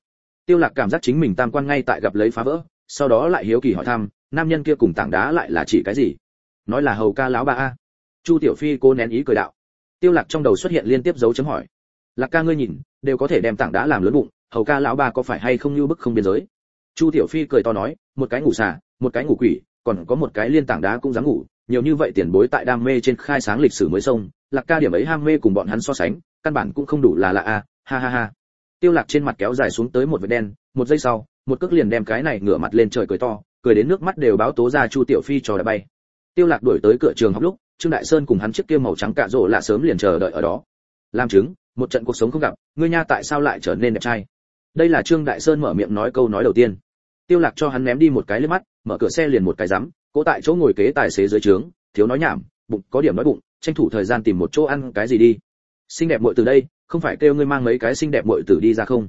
Tiêu lạc cảm giác chính mình tam quan ngay tại gặp lấy phá vỡ, sau đó lại hiếu kỳ hỏi thăm, nam nhân kia cùng tảng đá lại là chỉ cái gì? Nói là hầu ca lão ba a. Chu tiểu phi cô nén ý cười đạo. Tiêu lạc trong đầu xuất hiện liên tiếp dấu chấm hỏi. Lạc ca ngươi nhìn, đều có thể đem tảng đá làm lớn bụng, hầu ca lão ba có phải hay không như bức không biên giới? Chu tiểu phi cười to nói, một cái ngủ xà, một cái ngủ quỷ, còn có một cái liên tảng đá cũng dám ngủ, nhiều như vậy tiền bối tại đam mê trên khai sáng lịch sử mới sông lạc ca điểm ấy ham mê cùng bọn hắn so sánh, căn bản cũng không đủ là lạ a ha ha ha. Tiêu lạc trên mặt kéo dài xuống tới một vệt đen, một giây sau, một cước liền đem cái này ngửa mặt lên trời cười to, cười đến nước mắt đều báo tố ra chu tiểu phi trò đã bay. Tiêu lạc đuổi tới cửa trường học lúc, trương đại sơn cùng hắn chiếc kia màu trắng cạ rỗ lạ sớm liền chờ đợi ở đó. Làm chứng, một trận cuộc sống không gặp, ngươi nha tại sao lại trở nên đẹp trai? Đây là trương đại sơn mở miệng nói câu nói đầu tiên. Tiêu lạc cho hắn ném đi một cái lướt mắt, mở cửa xe liền một cái rắm, cố tại chỗ ngồi kế tài xế dưới trướng, thiếu nói nhảm, bụng có điểm nói bụng tranh thủ thời gian tìm một chỗ ăn cái gì đi. Xinh đẹp muội từ đây, không phải kêu ngươi mang mấy cái xinh đẹp muội tử đi ra không?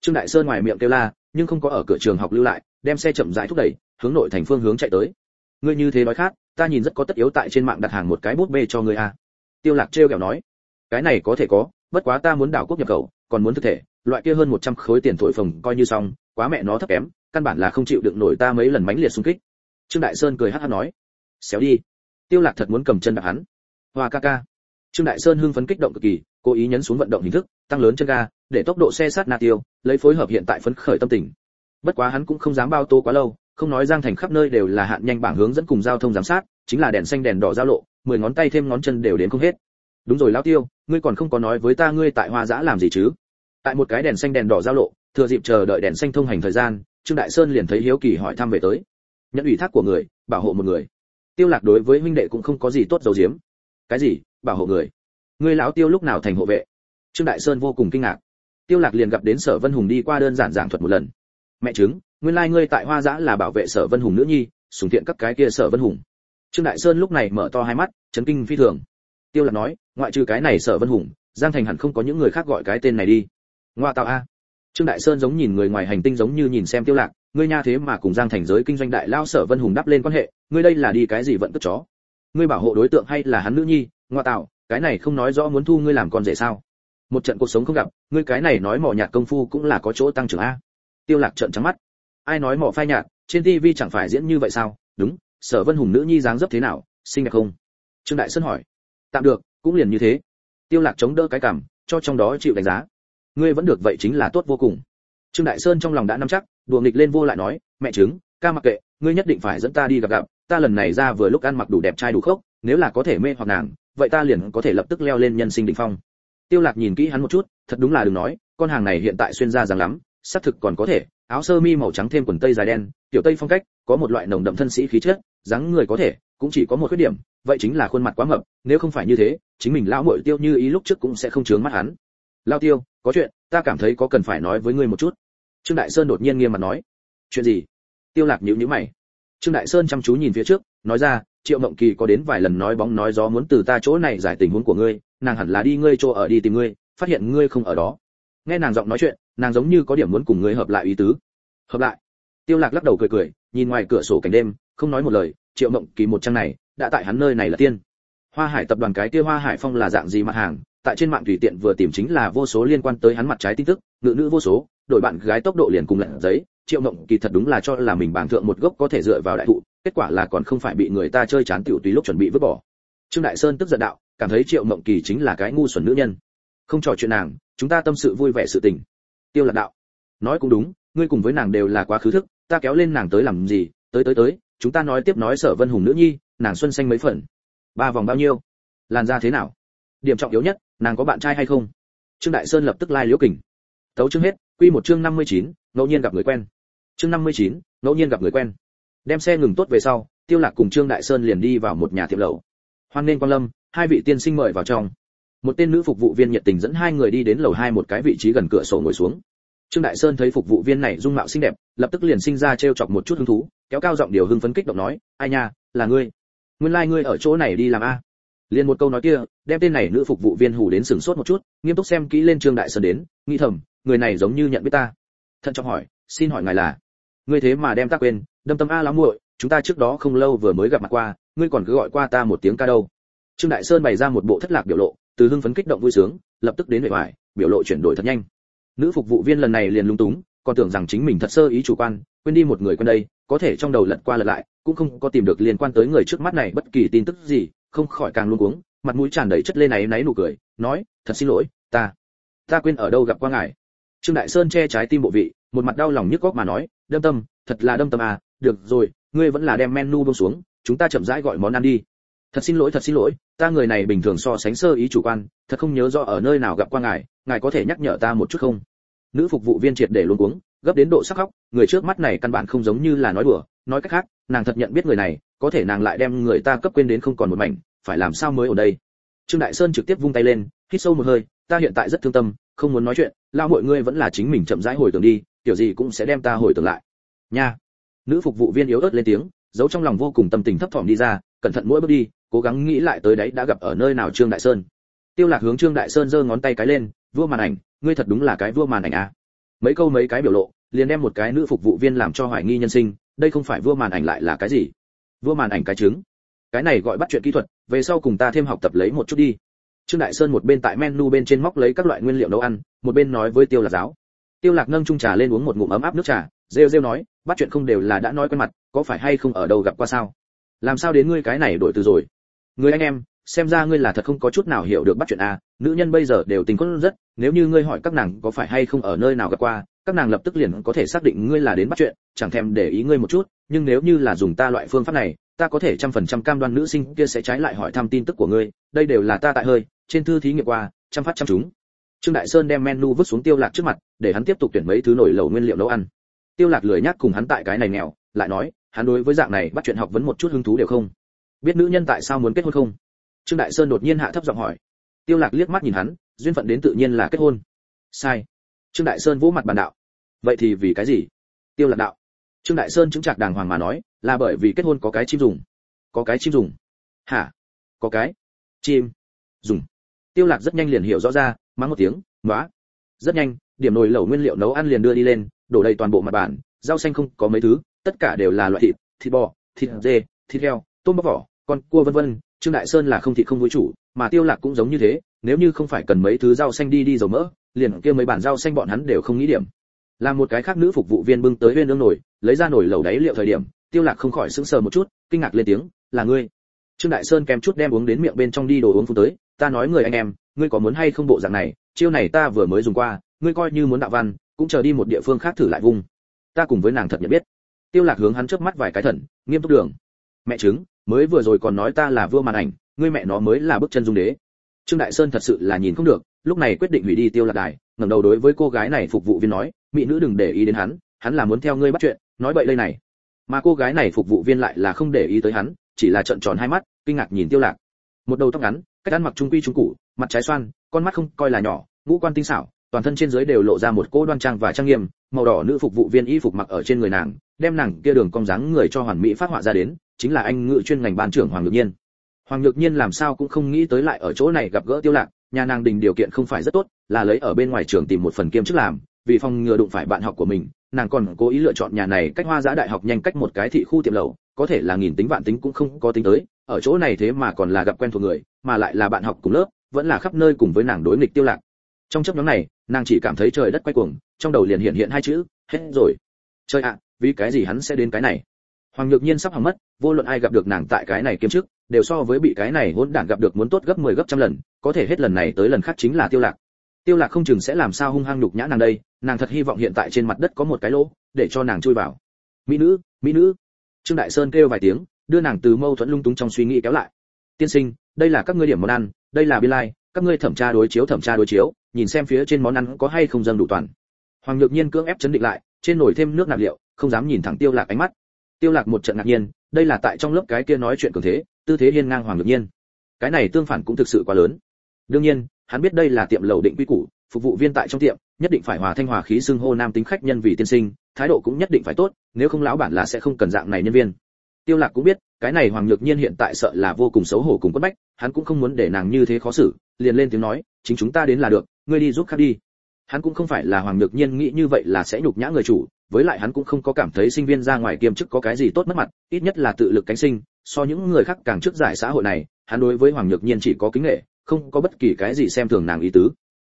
Trương đại sơn ngoài miệng kêu la, nhưng không có ở cửa trường học lưu lại, đem xe chậm rãi thúc đẩy, hướng nội thành phương hướng chạy tới. Ngươi như thế nói khác, ta nhìn rất có tất yếu tại trên mạng đặt hàng một cái bút bê cho ngươi à. tiêu lạc treo kẹo nói, cái này có thể có, bất quá ta muốn đảo quốc nhập khẩu, còn muốn thực thể, loại kia hơn 100 khối tiền thổi phồng coi như xong, quá mẹ nó thấp kém, căn bản là không chịu đựng nổi ta mấy lần mãnh liệt xung kích. Trương đại sơn cười hắt hắt nói, xéo đi. Tiêu lạc thật muốn cầm chân đạp hắn hoa ca ca. Trương đại sơn hưng phấn kích động cực kỳ, cố ý nhấn xuống vận động hình thức, tăng lớn chân ga, để tốc độ xe sát na tiêu, lấy phối hợp hiện tại phấn khởi tâm tình. Bất quá hắn cũng không dám bao tô quá lâu, không nói giang thành khắp nơi đều là hạn nhanh bảng hướng dẫn cùng giao thông giám sát, chính là đèn xanh đèn đỏ giao lộ, mười ngón tay thêm ngón chân đều đến không hết. Đúng rồi lão tiêu, ngươi còn không có nói với ta ngươi tại hoa giã làm gì chứ? Tại một cái đèn xanh đèn đỏ giao lộ, thừa dịp chờ đợi đèn xanh thông hành thời gian, trương đại sơn liền thấy hiếu kỳ hỏi thăm về tới. Nhận ủy thác của người, bảo hộ một người. Tiêu lạc đối với huynh đệ cũng không có gì tốt dầu diếm cái gì? Bảo hộ người. Ngươi lão tiêu lúc nào thành hộ vệ? Trương đại sơn vô cùng kinh ngạc. Tiêu lạc liền gặp đến sở vân hùng đi qua đơn giản giảng thuật một lần. Mẹ chứng, nguyên lai ngươi tại hoa giã là bảo vệ sở vân hùng nữ nhi, sùng thiện các cái kia sở vân hùng. Trương đại sơn lúc này mở to hai mắt, chấn kinh phi thường. Tiêu lạc nói, ngoại trừ cái này sở vân hùng, giang thành hẳn không có những người khác gọi cái tên này đi. Ngoa tạo a. Trương đại sơn giống nhìn người ngoài hành tinh giống như nhìn xem tiêu lạc, ngươi nha thế mà cùng giang thành giới kinh doanh đại lao sở vân hùng đắp lên quan hệ, ngươi đây là đi cái gì vận cất chó? Ngươi bảo hộ đối tượng hay là hắn nữ nhi, ngoa tạo, cái này không nói rõ muốn thu ngươi làm con rể sao? Một trận cuộc sống không gặp, ngươi cái này nói mỏ nhạt công phu cũng là có chỗ tăng trưởng a. Tiêu lạc trợn trắng mắt. Ai nói mỏ phai nhạt, trên tivi chẳng phải diễn như vậy sao? Đúng, sở vân hùng nữ nhi dáng dấp thế nào, xinh đẹp không? Trương đại sơn hỏi. Tạm được, cũng liền như thế. Tiêu lạc chống đỡ cái cằm cho trong đó chịu đánh giá. Ngươi vẫn được vậy chính là tốt vô cùng. Trương đại sơn trong lòng đã nắm chắc, đùa nghịch lên vô lại nói, mẹ chứng ca mặc kệ, ngươi nhất định phải dẫn ta đi gặp gặp ta lần này ra vừa lúc ăn mặc đủ đẹp trai đủ khốc, nếu là có thể mê hoặc nàng, vậy ta liền có thể lập tức leo lên nhân sinh đỉnh phong. Tiêu lạc nhìn kỹ hắn một chút, thật đúng là đừng nói, con hàng này hiện tại xuyên ra dáng lắm, xác thực còn có thể, áo sơ mi màu trắng thêm quần tây dài đen tiểu tây phong cách, có một loại nồng đậm thân sĩ khí chất, dáng người có thể, cũng chỉ có một khuyết điểm, vậy chính là khuôn mặt quá mập, nếu không phải như thế, chính mình lão muội tiêu như ý lúc trước cũng sẽ không chướng mắt hắn. Lao tiêu, có chuyện, ta cảm thấy có cần phải nói với ngươi một chút. Trương đại sơn đột nhiên nghiêm mặt nói. Chuyện gì? Tiêu lạc nhíu nhíu mày trương đại sơn chăm chú nhìn phía trước, nói ra, triệu mộng kỳ có đến vài lần nói bóng nói gió muốn từ ta chỗ này giải tình huống của ngươi, nàng hẳn là đi ngươi chỗ ở đi tìm ngươi, phát hiện ngươi không ở đó. Nghe nàng giọng nói chuyện, nàng giống như có điểm muốn cùng ngươi hợp lại ý tứ. Hợp lại. Tiêu lạc lắc đầu cười cười, nhìn ngoài cửa sổ cảnh đêm, không nói một lời, triệu mộng kỳ một trang này, đã tại hắn nơi này là tiên. Hoa hải tập đoàn cái kia hoa hải phong là dạng gì mặt hàng? Tại trên mạng tùy tiện vừa tìm chính là vô số liên quan tới hắn mặt trái tin tức ngự nữ vô số đội bạn gái tốc độ liền cùng lận giấy triệu mộng kỳ thật đúng là cho là mình bảng thượng một gốc có thể dựa vào đại thụ kết quả là còn không phải bị người ta chơi chán tiểu tùy lúc chuẩn bị vứt bỏ. Trương đại sơn tức giận đạo cảm thấy triệu mộng kỳ chính là cái ngu xuẩn nữ nhân. Không trò chuyện nàng chúng ta tâm sự vui vẻ sự tình. Tiêu lạc đạo nói cũng đúng ngươi cùng với nàng đều là quá khứ thức ta kéo lên nàng tới làm gì tới tới tới chúng ta nói tiếp nói sở vân hùng nữ nhi nàng xuân xanh mấy phần. Ba vòng bao nhiêu? Làn da thế nào? Điểm trọng yếu nhất nàng có bạn trai hay không? Trương đại sơn lập tức lai like liễu kình. Tấu chương hết quy một chương 59, ngẫu nhiên gặp người quen chương 59, ngẫu nhiên gặp người quen. Đem xe ngừng tốt về sau tiêu lạc cùng trương đại sơn liền đi vào một nhà tiệm lẩu. Hoan nên quan lâm hai vị tiên sinh mời vào trong. Một tên nữ phục vụ viên nhiệt tình dẫn hai người đi đến lầu hai một cái vị trí gần cửa sổ ngồi xuống. Trương đại sơn thấy phục vụ viên này dung mạo xinh đẹp lập tức liền sinh ra trêu chọc một chút hứng thú kéo cao giọng điều hưng phấn kích động nói ai nha là ngươi. Nguyên lai like ngươi ở chỗ này đi làm a? Liền một câu nói kia đem tên này nữ phục vụ viên hù đến sừng sốt một chút nghiêm túc xem kỹ lên trương đại sơn đến nghĩ thầm người này giống như nhận biết ta. Thận trọng hỏi xin hỏi ngài là? Ngươi thế mà đem ta quên, đâm tâm a lắm muội, chúng ta trước đó không lâu vừa mới gặp mặt qua, ngươi còn cứ gọi qua ta một tiếng ca đâu. Trương đại sơn bày ra một bộ thất lạc biểu lộ, từ hưng phấn kích động vui sướng, lập tức đến vẻ ngoài biểu lộ chuyển đổi thật nhanh. Nữ phục vụ viên lần này liền lung túng, còn tưởng rằng chính mình thật sơ ý chủ quan, quên đi một người quen đây, có thể trong đầu lật qua lật lại, cũng không có tìm được liên quan tới người trước mắt này bất kỳ tin tức gì, không khỏi càng luống cuống, mặt mũi tràn đầy chất lên náy náy nụ cười, nói, thật xin lỗi, ta ta quên ở đâu gặp qua ngài. Trương đại sơn che trái tim bộ vị một mặt đau lòng nhức góc mà nói, đâm tâm, thật là đâm tâm à được rồi, ngươi vẫn là đem menu buông xuống, chúng ta chậm rãi gọi món ăn đi. Thật xin lỗi, thật xin lỗi, ta người này bình thường so sánh sơ ý chủ quan, thật không nhớ rõ ở nơi nào gặp qua ngài ngài có thể nhắc nhở ta một chút không? Nữ phục vụ viên triệt để luống cuống, gấp đến độ sắc khóc, người trước mắt này căn bản không giống như là nói đùa, nói cách khác, nàng thật nhận biết người này, có thể nàng lại đem người ta cấp quên đến không còn một mảnh, phải làm sao mới ở đây? Trương đại sơn trực tiếp vung tay lên, hít sâu một hơi, ta hiện tại rất thương tâm, không muốn nói chuyện lao mọi ngươi vẫn là chính mình chậm rãi hồi tưởng đi kiểu gì cũng sẽ đem ta hồi tưởng lại. Nha. Nữ phục vụ viên yếu ớt lên tiếng, giấu trong lòng vô cùng tâm tình thấp thỏm đi ra, cẩn thận mỗi bước đi, cố gắng nghĩ lại tới đấy đã gặp ở nơi nào trương đại sơn. Tiêu lạc hướng trương đại sơn giơ ngón tay cái lên, vua màn ảnh, ngươi thật đúng là cái vua màn ảnh à? Mấy câu mấy cái biểu lộ, liền đem một cái nữ phục vụ viên làm cho hoài nghi nhân sinh, đây không phải vua màn ảnh lại là cái gì? Vua màn ảnh cái trứng. Cái này gọi bắt chuyện kỹ thuật, về sau cùng ta thêm học tập lấy một chút đi. Trương đại sơn một bên tại menu bên trên móc lấy các loại nguyên liệu nấu ăn, một bên nói với tiêu lạc giáo tiêu lạc nâng chung trà lên uống một ngụm ấm áp nước trà, rêu rêu nói, bắt chuyện không đều là đã nói quen mặt, có phải hay không ở đâu gặp qua sao? Làm sao đến ngươi cái này đổi từ rồi? Người anh em, xem ra ngươi là thật không có chút nào hiểu được bắt chuyện à nữ nhân bây giờ đều tình con rất, nếu như ngươi hỏi các nàng có phải hay không ở nơi nào gặp qua, các nàng lập tức liền có thể xác định ngươi là đến bắt chuyện, chẳng thèm để ý ngươi một chút, nhưng nếu như là dùng ta loại phương pháp này, ta có thể trăm phần trăm cam đoan nữ sinh kia sẽ trái lại hỏi thăm tin tức của ngươi, đây đều là ta tại hơi, trên thư thí nghiệm qua chăm phát chăm chúng trương đại sơn đem menu vứt xuống tiêu lạc trước mặt, để hắn tiếp tục tuyển mấy thứ nổi lẩu nguyên liệu nấu ăn. Tiêu lạc lười nhắc cùng hắn tại cái này nghèo, lại nói, hắn đối với dạng này bắt chuyện học vấn một chút hứng thú đều không. Biết nữ nhân tại sao muốn kết hôn không? Trương đại sơn đột nhiên hạ thấp giọng hỏi. Tiêu lạc liếc mắt nhìn hắn, duyên phận đến tự nhiên là kết hôn. Sai. Trương đại sơn vỗ mặt bàn đạo. Vậy thì vì cái gì? Tiêu lạc đạo. Trương đại sơn chứng trạc đàng hoàng mà nói, là bởi vì kết hôn có cái chim dùng. Có cái chim dùng. Hả? Có cái? Chim. Dùng. Tiêu lạc rất nhanh liền hiểu rõ ra mắng một tiếng nói rất nhanh, điểm nồi lẩu nguyên liệu nấu ăn liền đưa đi lên, đổ đầy toàn bộ mặt bàn, rau xanh không có mấy thứ, tất cả đều là loại thịt thịt bò, thịt dê, thịt heo, tôm bóc vỏ, con cua vân vân. Trương đại sơn là không thịt không vui chủ, mà tiêu lạc cũng giống như thế, nếu như không phải cần mấy thứ rau xanh đi đi dầu mỡ, liền kia mấy bản rau xanh bọn hắn đều không nghĩ điểm. Là một cái khác nữ phục vụ viên bưng tới viên nương nồi, lấy ra nồi lẩu đáy liệu thời điểm, tiêu lạc không khỏi sững sờ một chút, kinh ngạc lên tiếng, là ngươi. Trương đại sơn kèm chút đem uống đến miệng bên trong đi đồ uống phun tới, ta nói người anh em ngươi có muốn hay không bộ dạng này, chiêu này ta vừa mới dùng qua, ngươi coi như muốn đạo văn, cũng chờ đi một địa phương khác thử lại vùng ta cùng với nàng thật nhận biết. Tiêu lạc hướng hắn chớp mắt vài cái thần, nghiêm túc đường. Mẹ chứng mới vừa rồi còn nói ta là vua màn ảnh, ngươi mẹ nó mới là bước chân dung đế. Trương đại sơn thật sự là nhìn không được, lúc này quyết định hủy đi tiêu lạc đài, ngẩng đầu đối với cô gái này phục vụ viên nói, mỹ nữ đừng để ý đến hắn hắn là muốn theo ngươi bắt chuyện, nói bậy đây này. Mà cô gái này phục vụ viên lại là không để ý tới hắn, chỉ là trợn tròn hai mắt, kinh ngạc nhìn tiêu lạc. Một đầu tóc ngắn, cách ăn mặc trung quy trung cụ mặt trái xoan, con mắt không coi là nhỏ, ngũ quan tinh xảo, toàn thân trên dưới đều lộ ra một cô đoan trang và trang nghiêm, màu đỏ nữ phục vụ viên y phục mặc ở trên người nàng, đem nàng kia đường cong dáng người cho hoàn mỹ phát họa ra đến, chính là anh ngự chuyên ngành ban trưởng hoàng nhược nhiên. Hoàng nhược nhiên làm sao cũng không nghĩ tới lại ở chỗ này gặp gỡ tiêu lạc, nhà nàng đình điều kiện không phải rất tốt, là lấy ở bên ngoài trường tìm một phần kiêm chức làm, vì phòng ngừa đụng phải bạn học của mình, nàng còn cố ý lựa chọn nhà này cách hoa giã đại học nhanh cách một cái thị khu tiệm lầu, có thể là nghìn tính vạn tính cũng không có tính tới, ở chỗ này thế mà còn là gặp quen thuộc người, mà lại là bạn học cùng lớp vẫn là khắp nơi cùng với nàng đối nghịch tiêu lạc. Trong chấp nhóm này, nàng chỉ cảm thấy trời đất quay cuồng, trong đầu liền hiện hiện hai chữ, hết rồi. Trời ạ, vì cái gì hắn sẽ đến cái này? Hoàng nhược nhiên sắp hỏng mất, vô luận ai gặp được nàng tại cái này kiêm chức, đều so với bị cái này hỗn đản gặp được muốn tốt gấp 10 gấp trăm lần, có thể hết lần này tới lần khác chính là tiêu lạc. Tiêu lạc không chừng sẽ làm sao hung hăng nhục nhã nàng đây, nàng thật hy vọng hiện tại trên mặt đất có một cái lỗ, để cho nàng chui vào. Mỹ nữ mỹ nữ. Trương đại sơn kêu vài tiếng, đưa nàng từ mâu thuẫn lung tung trong suy nghĩ kéo lại. Tiên sinh, đây là các ngươi điểm món ăn đây là biên lai like, các ngươi thẩm tra đối chiếu thẩm tra đối chiếu nhìn xem phía trên món ăn có hay không dâng đủ toàn. Hoàng nhược nhiên cưỡng ép chấn định lại trên nồi thêm nước nạp liệu không dám nhìn thẳng tiêu lạc ánh mắt. Tiêu lạc một trận ngạc nhiên đây là tại trong lớp cái kia nói chuyện cường thế tư thế hiên ngang hoàng nhược nhiên. Cái này tương phản cũng thực sự quá lớn. Đương nhiên hắn biết đây là tiệm lầu định quy củ phục vụ viên tại trong tiệm nhất định phải hòa thanh hòa khí xưng hô nam tính khách nhân vì tiên sinh thái độ cũng nhất định phải tốt nếu không lão bản là sẽ không cần dạng này nhân viên. Tiêu lạc cũng biết cái này hoàng nhược nhiên hiện tại sợ là vô cùng xấu hổ cùng quất bách, hắn cũng không muốn để nàng như thế khó xử, liền lên tiếng nói, chính chúng ta đến là được, ngươi đi giúp khác đi. Hắn cũng không phải là hoàng nhược nhiên nghĩ như vậy là sẽ nhục nhã người chủ, với lại hắn cũng không có cảm thấy sinh viên ra ngoài kiêm chức có cái gì tốt mất mặt, ít nhất là tự lực cánh sinh, so những người khác càng trước giải xã hội này, hắn đối với hoàng nhược nhiên chỉ có kính nghệ không có bất kỳ cái gì xem thường nàng ý tứ.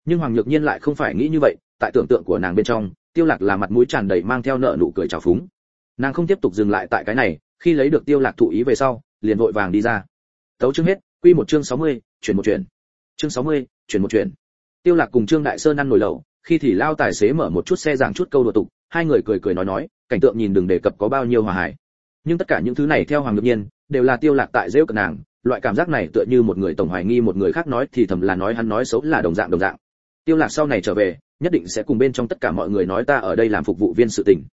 Nhưng hoàng nhược nhiên lại không phải nghĩ như vậy, tại tưởng tượng của nàng bên trong, tiêu lạc là mặt mũi tràn đầy mang theo nợ nụ cười trào phúng. Nàng không tiếp tục dừng lại tại cái này khi lấy được tiêu lạc thụ ý về sau liền vội vàng đi ra. Tấu chương hết quy một chương 60, chuyển một chuyển chương 60, chuyển một chuyển tiêu lạc cùng trương đại sơn ăn nồi lẩu khi thì lao tài xế mở một chút xe giảng chút câu đùa tục hai người cười cười nói nói cảnh tượng nhìn đừng đề cập có bao nhiêu hòa hài. Nhưng tất cả những thứ này theo hoàng ngược nhiên đều là tiêu lạc tại rêu cận nàng loại cảm giác này tựa như một người tổng hoài nghi một người khác nói thì thầm là nói hắn nói xấu là đồng dạng đồng dạng. Tiêu lạc sau này trở về nhất định sẽ cùng bên trong tất cả mọi người nói ta ở đây làm phục vụ viên sự tình.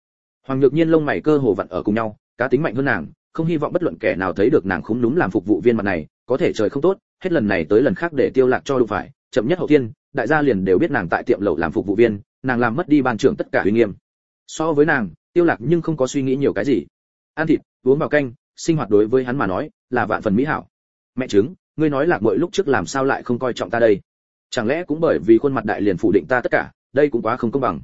Hoàng nhược nhiên lông mày cơ hồ vặn ở cùng nhau cá tính mạnh hơn nàng, không hy vọng bất luận kẻ nào thấy được nàng khúng núm làm phục vụ viên mặt này, có thể trời không tốt, hết lần này tới lần khác để tiêu lạc cho đụng phải, chậm nhất hậu thiên, đại gia liền đều biết nàng tại tiệm lẩu làm phục vụ viên, nàng làm mất đi ban trưởng tất cả uy nghiêm. So với nàng, tiêu lạc nhưng không có suy nghĩ nhiều cái gì. Ăn thịt, uống vào canh, sinh hoạt đối với hắn mà nói, là vạn phần mỹ hảo. Mẹ chứng ngươi nói lạc mỗi lúc trước làm sao lại không coi trọng ta đây? Chẳng lẽ cũng bởi vì khuôn mặt đại liền phủ định ta tất cả, đây cũng quá không công bằng.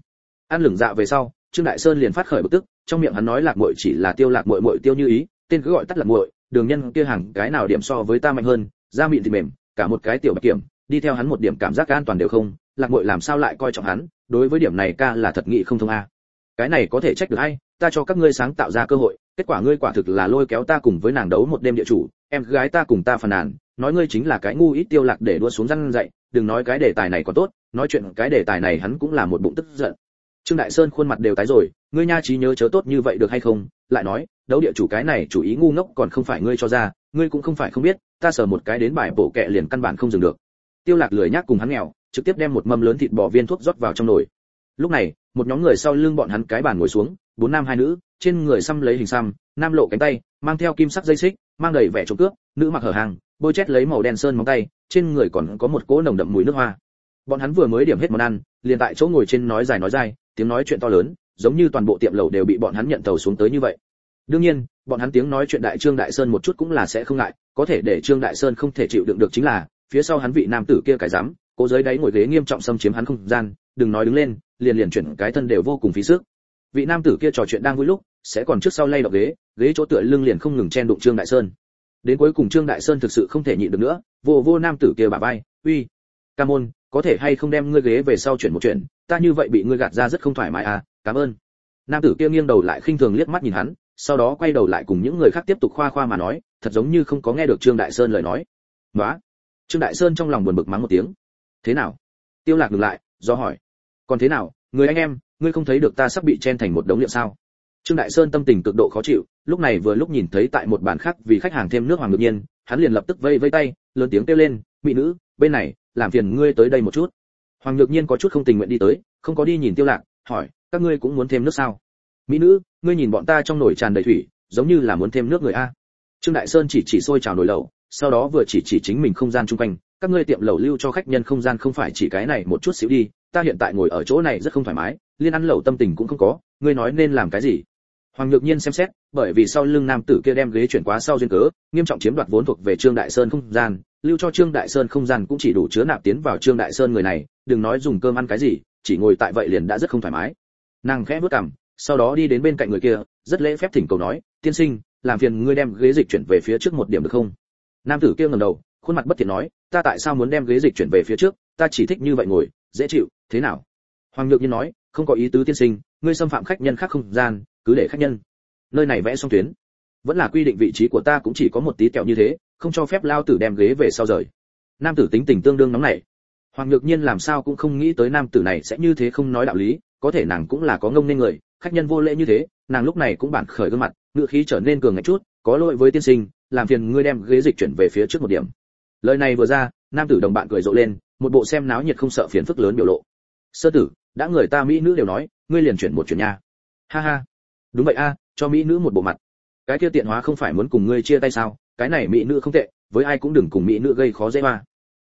Ăn lửng dạ về sau, trương đại sơn liền phát khởi bực tức trong miệng hắn nói lạc muội chỉ là tiêu lạc muội muội tiêu như ý, tên cứ gọi tắt là muội, đường nhân kia hàng cái nào điểm so với ta mạnh hơn, da mịn thì mềm, cả một cái tiểu bạch kiểm, đi theo hắn một điểm cảm giác an toàn đều không, lạc muội làm sao lại coi trọng hắn, đối với điểm này ca là thật nghị không thông a. Cái này có thể trách được hay ta cho các ngươi sáng tạo ra cơ hội, kết quả ngươi quả thực là lôi kéo ta cùng với nàng đấu một đêm địa chủ, em gái ta cùng ta phàn nàn, nói ngươi chính là cái ngu ít tiêu lạc để đua xuống răng dậy đừng nói cái đề tài này có tốt, nói chuyện cái đề tài này hắn cũng là một bụng tức giận trương đại sơn khuôn mặt đều tái rồi, ngươi nha trí nhớ chớ tốt như vậy được hay không? Lại nói, đấu địa chủ cái này chủ ý ngu ngốc còn không phải ngươi cho ra, ngươi cũng không phải không biết, ta sờ một cái đến bài bổ kẹ liền căn bản không dừng được. Tiêu lạc lười nhác cùng hắn nghèo, trực tiếp đem một mâm lớn thịt bò viên thuốc rót vào trong nồi. Lúc này, một nhóm người sau lưng bọn hắn cái bàn ngồi xuống, bốn nam hai nữ, trên người xăm lấy hình xăm, nam lộ cánh tay, mang theo kim sắc dây xích, mang đầy vẻ trộm cướp, nữ mặc hở hàng, bôi chét lấy màu đen sơn móng tay, trên người còn có một cỗ nồng đậm mùi nước hoa bọn hắn vừa mới điểm hết món ăn, liền tại chỗ ngồi trên nói dài nói dài, tiếng nói chuyện to lớn, giống như toàn bộ tiệm lầu đều bị bọn hắn nhận tàu xuống tới như vậy. Đương nhiên, bọn hắn tiếng nói chuyện đại trương đại sơn một chút cũng là sẽ không ngại, có thể để trương đại sơn không thể chịu đựng được chính là, phía sau hắn vị nam tử kia cải dám cố giới đáy ngồi ghế nghiêm trọng xâm chiếm hắn không gian, đừng nói đứng lên, liền liền chuyển cái thân đều vô cùng phí sức. Vị nam tử kia trò chuyện đang vui lúc, sẽ còn trước sau lay động ghế ghế chỗ tựa lưng liền không ngừng chen đụng trương đại sơn. Đến cuối cùng trương đại sơn thực sự không thể nhịn được nữa, vô vô nam tử kia bà bay uy, ca môn có thể hay không đem ngươi ghế về sau chuyển một chuyện ta như vậy bị ngươi gạt ra rất không thoải mái à cảm ơn. Nam tử kia nghiêng đầu lại khinh thường liếc mắt nhìn hắn, sau đó quay đầu lại cùng những người khác tiếp tục khoa khoa mà nói, thật giống như không có nghe được trương đại sơn lời nói. Nói trương đại sơn trong lòng buồn bực mắng một tiếng. Thế nào? Tiêu lạc ngừng lại, do hỏi. Còn thế nào? Người anh em, ngươi không thấy được ta sắp bị chen thành một đống liệu sao? Trương đại sơn tâm tình cực độ khó chịu, lúc này vừa lúc nhìn thấy tại một bàn khác vì khách hàng thêm nước hoàng ngự nhiên, hắn liền lập tức vây vây tay, lớn tiếng kêu lên, mỹ nữ bên này, làm phiền ngươi tới đây một chút. Hoàng nhược nhiên có chút không tình nguyện đi tới, không có đi nhìn tiêu lạc, hỏi, các ngươi cũng muốn thêm nước sao? Mỹ nữ, ngươi nhìn bọn ta trong nồi tràn đầy thủy, giống như là muốn thêm nước người a. Trương đại sơn chỉ chỉ sôi trào nồi lẩu, sau đó vừa chỉ chỉ chính mình không gian chung quanh, các ngươi tiệm lẩu lưu cho khách nhân không gian không phải chỉ cái này một chút xíu đi, ta hiện tại ngồi ở chỗ này rất không thoải mái, liên ăn lẩu tâm tình cũng không có, ngươi nói nên làm cái gì? Hoàng nhược nhiên xem xét, bởi vì sau lưng nam tử kia đem ghế chuyển quá sau duyên cớ, nghiêm trọng chiếm đoạt vốn thuộc về trương đại sơn không gian lưu cho trương đại sơn không gian cũng chỉ đủ chứa nạp tiến vào trương đại sơn người này, đừng nói dùng cơm ăn cái gì, chỉ ngồi tại vậy liền đã rất không thoải mái. Nàng khẽ bước cằm, sau đó đi đến bên cạnh người kia, rất lễ phép thỉnh cầu nói, tiên sinh, làm phiền ngươi đem ghế dịch chuyển về phía trước một điểm được không? Nam tử kia ngẩng đầu, khuôn mặt bất thiện nói, ta tại sao muốn đem ghế dịch chuyển về phía trước? Ta chỉ thích như vậy ngồi, dễ chịu, thế nào? Hoàng nhược nhiên nói, không có ý tứ tiên sinh, ngươi xâm phạm khách nhân khác không gian, cứ để khách nhân. Nơi này vẽ xong tuyến. Vẫn là quy định vị trí của ta cũng chỉ có một tí kẹo như thế không cho phép lao tử đem ghế về sau rời. Nam tử tính tình tương đương nóng nảy. Hoàng nhược nhiên làm sao cũng không nghĩ tới nam tử này sẽ như thế không nói đạo lý, có thể nàng cũng là có ngông nên người, khách nhân vô lễ như thế, nàng lúc này cũng bản khởi gương mặt ngựa khí trở nên cường ngạch chút, có lỗi với tiên sinh, làm phiền ngươi đem ghế dịch chuyển về phía trước một điểm. Lời này vừa ra, nam tử đồng bạn cười rộ lên, một bộ xem náo nhiệt không sợ phiền phức lớn biểu lộ. Sơ tử, đã người ta mỹ nữ đều nói, ngươi liền chuyển một chuyển nha. Ha ha. Đúng vậy a, cho mỹ nữ một bộ mặt. Cái kia tiện hóa không phải muốn cùng ngươi chia tay sao? Cái này mỹ nữ không tệ, với ai cũng đừng cùng mỹ nữ gây khó dễ mà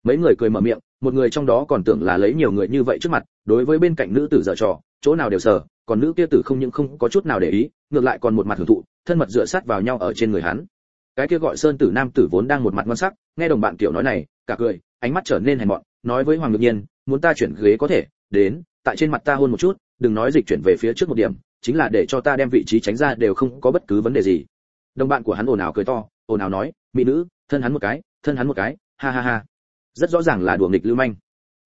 mấy người cười mở miệng, một người trong đó còn tưởng là lấy nhiều người như vậy trước mặt, đối với bên cạnh nữ tử dở trò, chỗ nào đều sờ, còn nữ kia tử không những không có chút nào để ý, ngược lại còn một mặt hưởng thụ, thân mật dựa sát vào nhau ở trên người hắn. Cái kia gọi sơn tử nam tử vốn đang một mặt ngon sắc, nghe đồng bạn tiểu nói này, cả cười, ánh mắt trở nên hèn mọn, nói với hoàng ngược nhiên, muốn ta chuyển ghế có thể, đến, tại trên mặt ta hôn một chút, đừng nói dịch chuyển về phía trước một điểm, chính là để cho ta đem vị trí tránh ra đều không có bất cứ vấn đề gì. Đồng bạn của hắn ồn ào cười to ồn ào nói, mỹ nữ, thân hắn một cái, thân hắn một cái, ha ha ha. Rất rõ ràng là đùa nghịch lưu manh.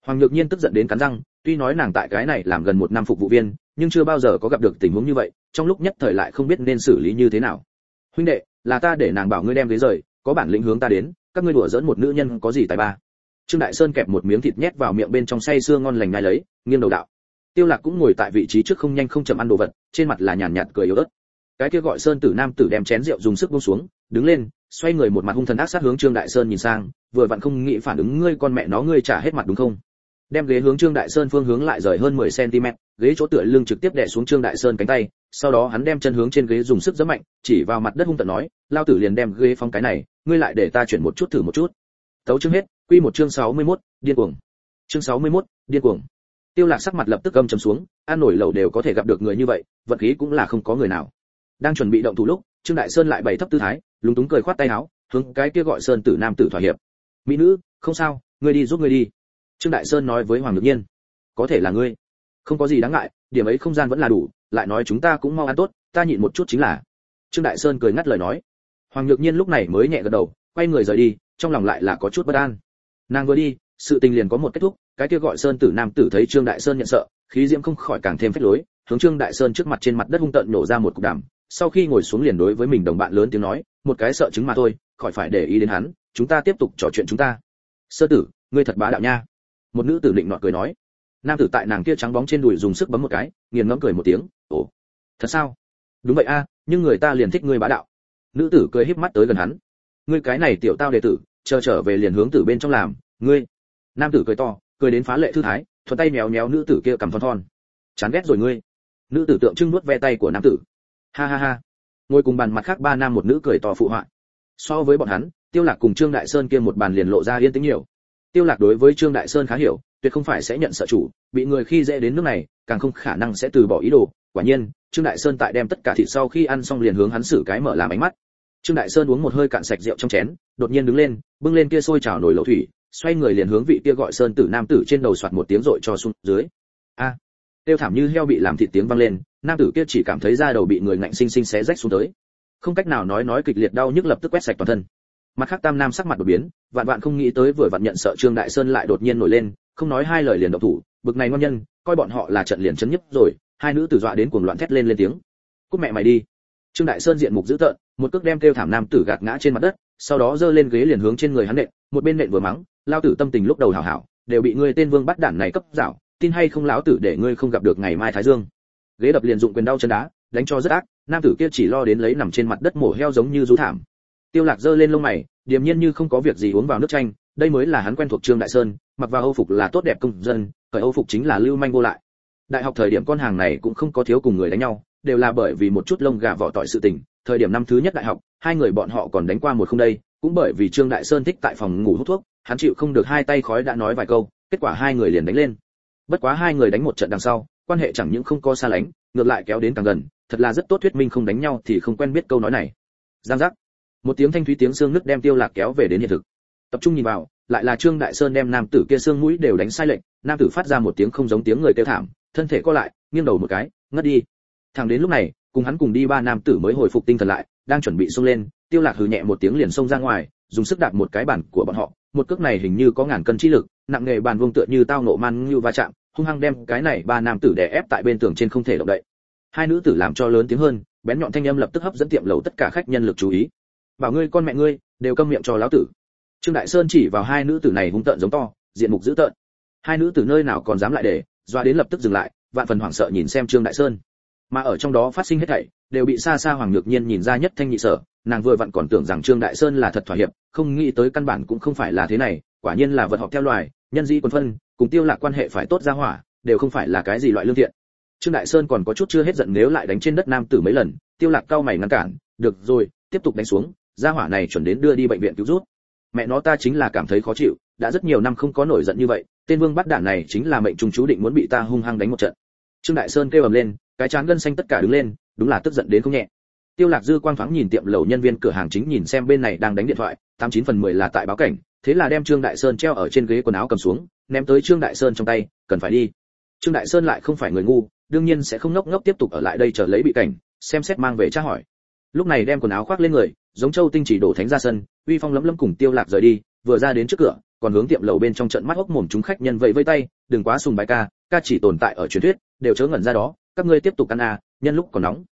Hoàng nhược nhiên tức giận đến cắn răng, tuy nói nàng tại cái này làm gần một năm phục vụ viên, nhưng chưa bao giờ có gặp được tình huống như vậy, trong lúc nhất thời lại không biết nên xử lý như thế nào. Huynh đệ, là ta để nàng bảo ngươi đem ghế rời, có bản lĩnh hướng ta đến, các ngươi đùa dỡn một nữ nhân có gì tài ba. Trương đại sơn kẹp một miếng thịt nhét vào miệng bên trong say sưa ngon lành ngay lấy, nghiêng đầu đạo. Tiêu lạc cũng ngồi tại vị trí trước không nhanh không chậm ăn đồ vật, trên mặt là nhàn nhạt cười yếu ớt. Cái kia gọi sơn tử nam tử đem chén rượu dùng sức buông xuống đứng lên xoay người một mặt hung thần ác sát hướng trương đại sơn nhìn sang vừa vặn không nghĩ phản ứng ngươi con mẹ nó ngươi trả hết mặt đúng không? Đem ghế hướng trương đại sơn phương hướng lại rời hơn 10 cm ghế chỗ tựa lưng trực tiếp đè xuống trương đại sơn cánh tay sau đó hắn đem chân hướng trên ghế dùng sức giẫm mạnh chỉ vào mặt đất hung tợn nói lao tử liền đem ghế phong cái này ngươi lại để ta chuyển một chút thử một chút. Tấu chương hết quy một chương 61, điên cuồng. Chương 61, điên cuồng. Tiêu lạc sắc mặt lập tức gầm trầm xuống ăn nổi lẩu đều có thể gặp được người như vậy vận khí cũng là không có người nào. Đang chuẩn bị động thủ lúc trương đại sơn lại bày thấp tư thái, lúng túng cười khoát tay áo, hướng cái kia gọi sơn tử nam tử thỏa hiệp. Mỹ nữ, không sao, ngươi đi giúp ngươi đi. Trương đại sơn nói với hoàng Nhược nhiên. Có thể là ngươi. Không có gì đáng ngại, điểm ấy không gian vẫn là đủ, lại nói chúng ta cũng mau ăn tốt, ta nhịn một chút chính là. Trương đại sơn cười ngắt lời nói. Hoàng nhược nhiên lúc này mới nhẹ gật đầu, quay người rời đi, trong lòng lại là có chút bất an. Nàng vừa đi, sự tình liền có một kết thúc, cái kia gọi sơn tử nam tử thấy trương đại sơn nhận sợ, khí diễm không khỏi càng thêm phách lối, hướng trương đại sơn trước mặt trên mặt đất hung tợn nổ ra một cục đàm sau khi ngồi xuống liền đối với mình đồng bạn lớn tiếng nói, một cái sợ chứng mà thôi, khỏi phải để ý đến hắn, chúng ta tiếp tục trò chuyện chúng ta. Sơ tử, ngươi thật bá đạo nha. Một nữ tử định nọ cười nói. Nam tử tại nàng kia trắng bóng trên đùi dùng sức bấm một cái, nghiền ngẫm cười một tiếng, ồ, thật sao? Đúng vậy a, nhưng người ta liền thích ngươi bá đạo. Nữ tử cười híp mắt tới gần hắn. Ngươi cái này tiểu tao đệ tử, chờ trở về liền hướng tử bên trong làm, ngươi. Nam tử cười to, cười đến phá lệ thư thái, thuận tay méo méo nữ tử kia cầm thon thon. Chán ghét rồi ngươi. Nữ tử tượng trưng nuốt ve tay của nam tử ha ha ha. Ngồi cùng bàn mặt khác ba nam một nữ cười to phụ họa. So với bọn hắn, tiêu lạc cùng trương đại sơn kia một bàn liền lộ ra yên tĩnh nhiều. Tiêu lạc đối với trương đại sơn khá hiểu, tuyệt không phải sẽ nhận sợ chủ, bị người khi dễ đến nước này, càng không khả năng sẽ từ bỏ ý đồ. Quả nhiên, trương đại sơn tại đem tất cả thịt sau khi ăn xong liền hướng hắn xử cái mở làm ánh mắt. Trương đại sơn uống một hơi cạn sạch rượu trong chén, đột nhiên đứng lên, bưng lên kia sôi trào nồi lẩu thủy, xoay người liền hướng vị kia gọi sơn tử nam tử trên đầu soạt một tiếng rội cho xuống dưới. A, tiêu thảm như heo bị làm thịt tiếng vang lên nam tử kia chỉ cảm thấy da đầu bị người ngạnh sinh sinh xé rách xuống tới. Không cách nào nói nói kịch liệt đau nhức lập tức quét sạch toàn thân. Mặt khác tam nam sắc mặt đột biến, vạn vạn không nghĩ tới vừa vặn nhận sợ trương đại sơn lại đột nhiên nổi lên, không nói hai lời liền động thủ, bực này ngon nhân, coi bọn họ là trận liền chấn nhất rồi, hai nữ tử dọa đến cuồng loạn thét lên lên tiếng. Cút mẹ mày đi. Trương đại sơn diện mục dữ tợn, một cước đem kêu thảm nam tử gạt ngã trên mặt đất, sau đó giơ lên ghế liền hướng trên người hắn nện, một bên nện vừa mắng lao tử tâm tình lúc đầu hảo hảo, đều bị ngươi tên vương bắt đản này cấp dạo, tin hay không lão tử để ngươi không gặp được ngày mai thái dương ghế đập liền dụng quyền đau chân đá, đánh cho rất ác, nam tử kia chỉ lo đến lấy nằm trên mặt đất mổ heo giống như rú thảm. Tiêu lạc giơ lên lông mày, điềm nhiên như không có việc gì uống vào nước chanh, đây mới là hắn quen thuộc trương đại sơn, mặc vào âu phục là tốt đẹp công dân khởi âu phục chính là lưu manh vô lại. Đại học thời điểm con hàng này cũng không có thiếu cùng người đánh nhau, đều là bởi vì một chút lông gà vỏ tỏi sự tình, thời điểm năm thứ nhất đại học, hai người bọn họ còn đánh qua một không đây, cũng bởi vì trương đại sơn thích tại phòng ngủ hút thuốc, hắn chịu không được hai tay khói đã nói vài câu, kết quả hai người liền đánh lên. Bất quá hai người đánh một trận đằng sau quan hệ chẳng những không có xa lánh, ngược lại kéo đến càng gần, thật là rất tốt thuyết minh không đánh nhau thì không quen biết câu nói này. Giang giác. Một tiếng thanh thúy tiếng xương nứt đem tiêu lạc kéo về đến hiện thực. Tập trung nhìn vào, lại là trương đại sơn đem nam tử kia xương mũi đều đánh sai lệch, nam tử phát ra một tiếng không giống tiếng người kêu thảm, thân thể co lại, nghiêng đầu một cái, ngất đi. Thẳng đến lúc này, cùng hắn cùng đi ba nam tử mới hồi phục tinh thần lại, đang chuẩn bị xông lên, tiêu lạc hừ nhẹ một tiếng liền xông ra ngoài, dùng sức đạp một cái bàn của bọn họ. Một cước này hình như có ngàn cân chi lực, nặng nghề bàn vuông tựa như tao nộ man như va chạm hung hăng đem cái này ba nam tử đè ép tại bên tường trên không thể động đậy. Hai nữ tử làm cho lớn tiếng hơn, bén nhọn thanh âm lập tức hấp dẫn tiệm lầu tất cả khách nhân lực chú ý. Bảo ngươi, con mẹ ngươi, đều câm miệng cho lão tử. Trương đại sơn chỉ vào hai nữ tử này hung tợn giống to, diện mục dữ tợn. Hai nữ tử nơi nào còn dám lại để, doa đến lập tức dừng lại, vạn phần hoảng sợ nhìn xem trương đại sơn. Mà ở trong đó phát sinh hết thảy, đều bị xa xa hoàng nhược nhiên nhìn ra nhất thanh nhị sở, nàng vừa vặn còn tưởng rằng trương đại sơn là thật thỏa hiệp, không nghĩ tới căn bản cũng không phải là thế này, quả nhiên là vật họp theo loài, nhân di quân phân cùng tiêu lạc quan hệ phải tốt ra hỏa, đều không phải là cái gì loại lương thiện. Trương đại sơn còn có chút chưa hết giận nếu lại đánh trên đất nam tử mấy lần, tiêu lạc cao mày ngăn cản, được rồi, tiếp tục đánh xuống, gia hỏa này chuẩn đến đưa đi bệnh viện cứu rút mẹ nó, ta chính là cảm thấy khó chịu, đã rất nhiều năm không có nổi giận như vậy, tên vương bắt đạn này chính là mệnh trùng chú định muốn bị ta hung hăng đánh một trận. Trương đại sơn kêu ầm lên, cái chán gân xanh tất cả đứng lên, đúng là tức giận đến không nhẹ. Tiêu lạc dư quang thoáng nhìn tiệm lầu nhân viên cửa hàng chính nhìn xem bên này đang đánh điện thoại, tám chín phần mười là tại báo cảnh thế là đem trương đại sơn treo ở trên ghế quần áo cầm xuống, ném tới trương đại sơn trong tay, cần phải đi. Trương đại sơn lại không phải người ngu, đương nhiên sẽ không ngốc ngốc tiếp tục ở lại đây chờ lấy bị cảnh, xem xét mang về tra hỏi. Lúc này đem quần áo khoác lên người, giống châu tinh chỉ đổ thánh ra sân, uy phong lấm lấm cùng tiêu lạc rời đi, vừa ra đến trước cửa, còn hướng tiệm lầu bên trong trận mắt hốc mồm chúng khách nhân vẫy vây tay, đừng quá sùng bài ca ca chỉ tồn tại ở truyền thuyết, đều chớ ngẩn ra đó, các ngươi tiếp tục ăn à nhân lúc còn nóng.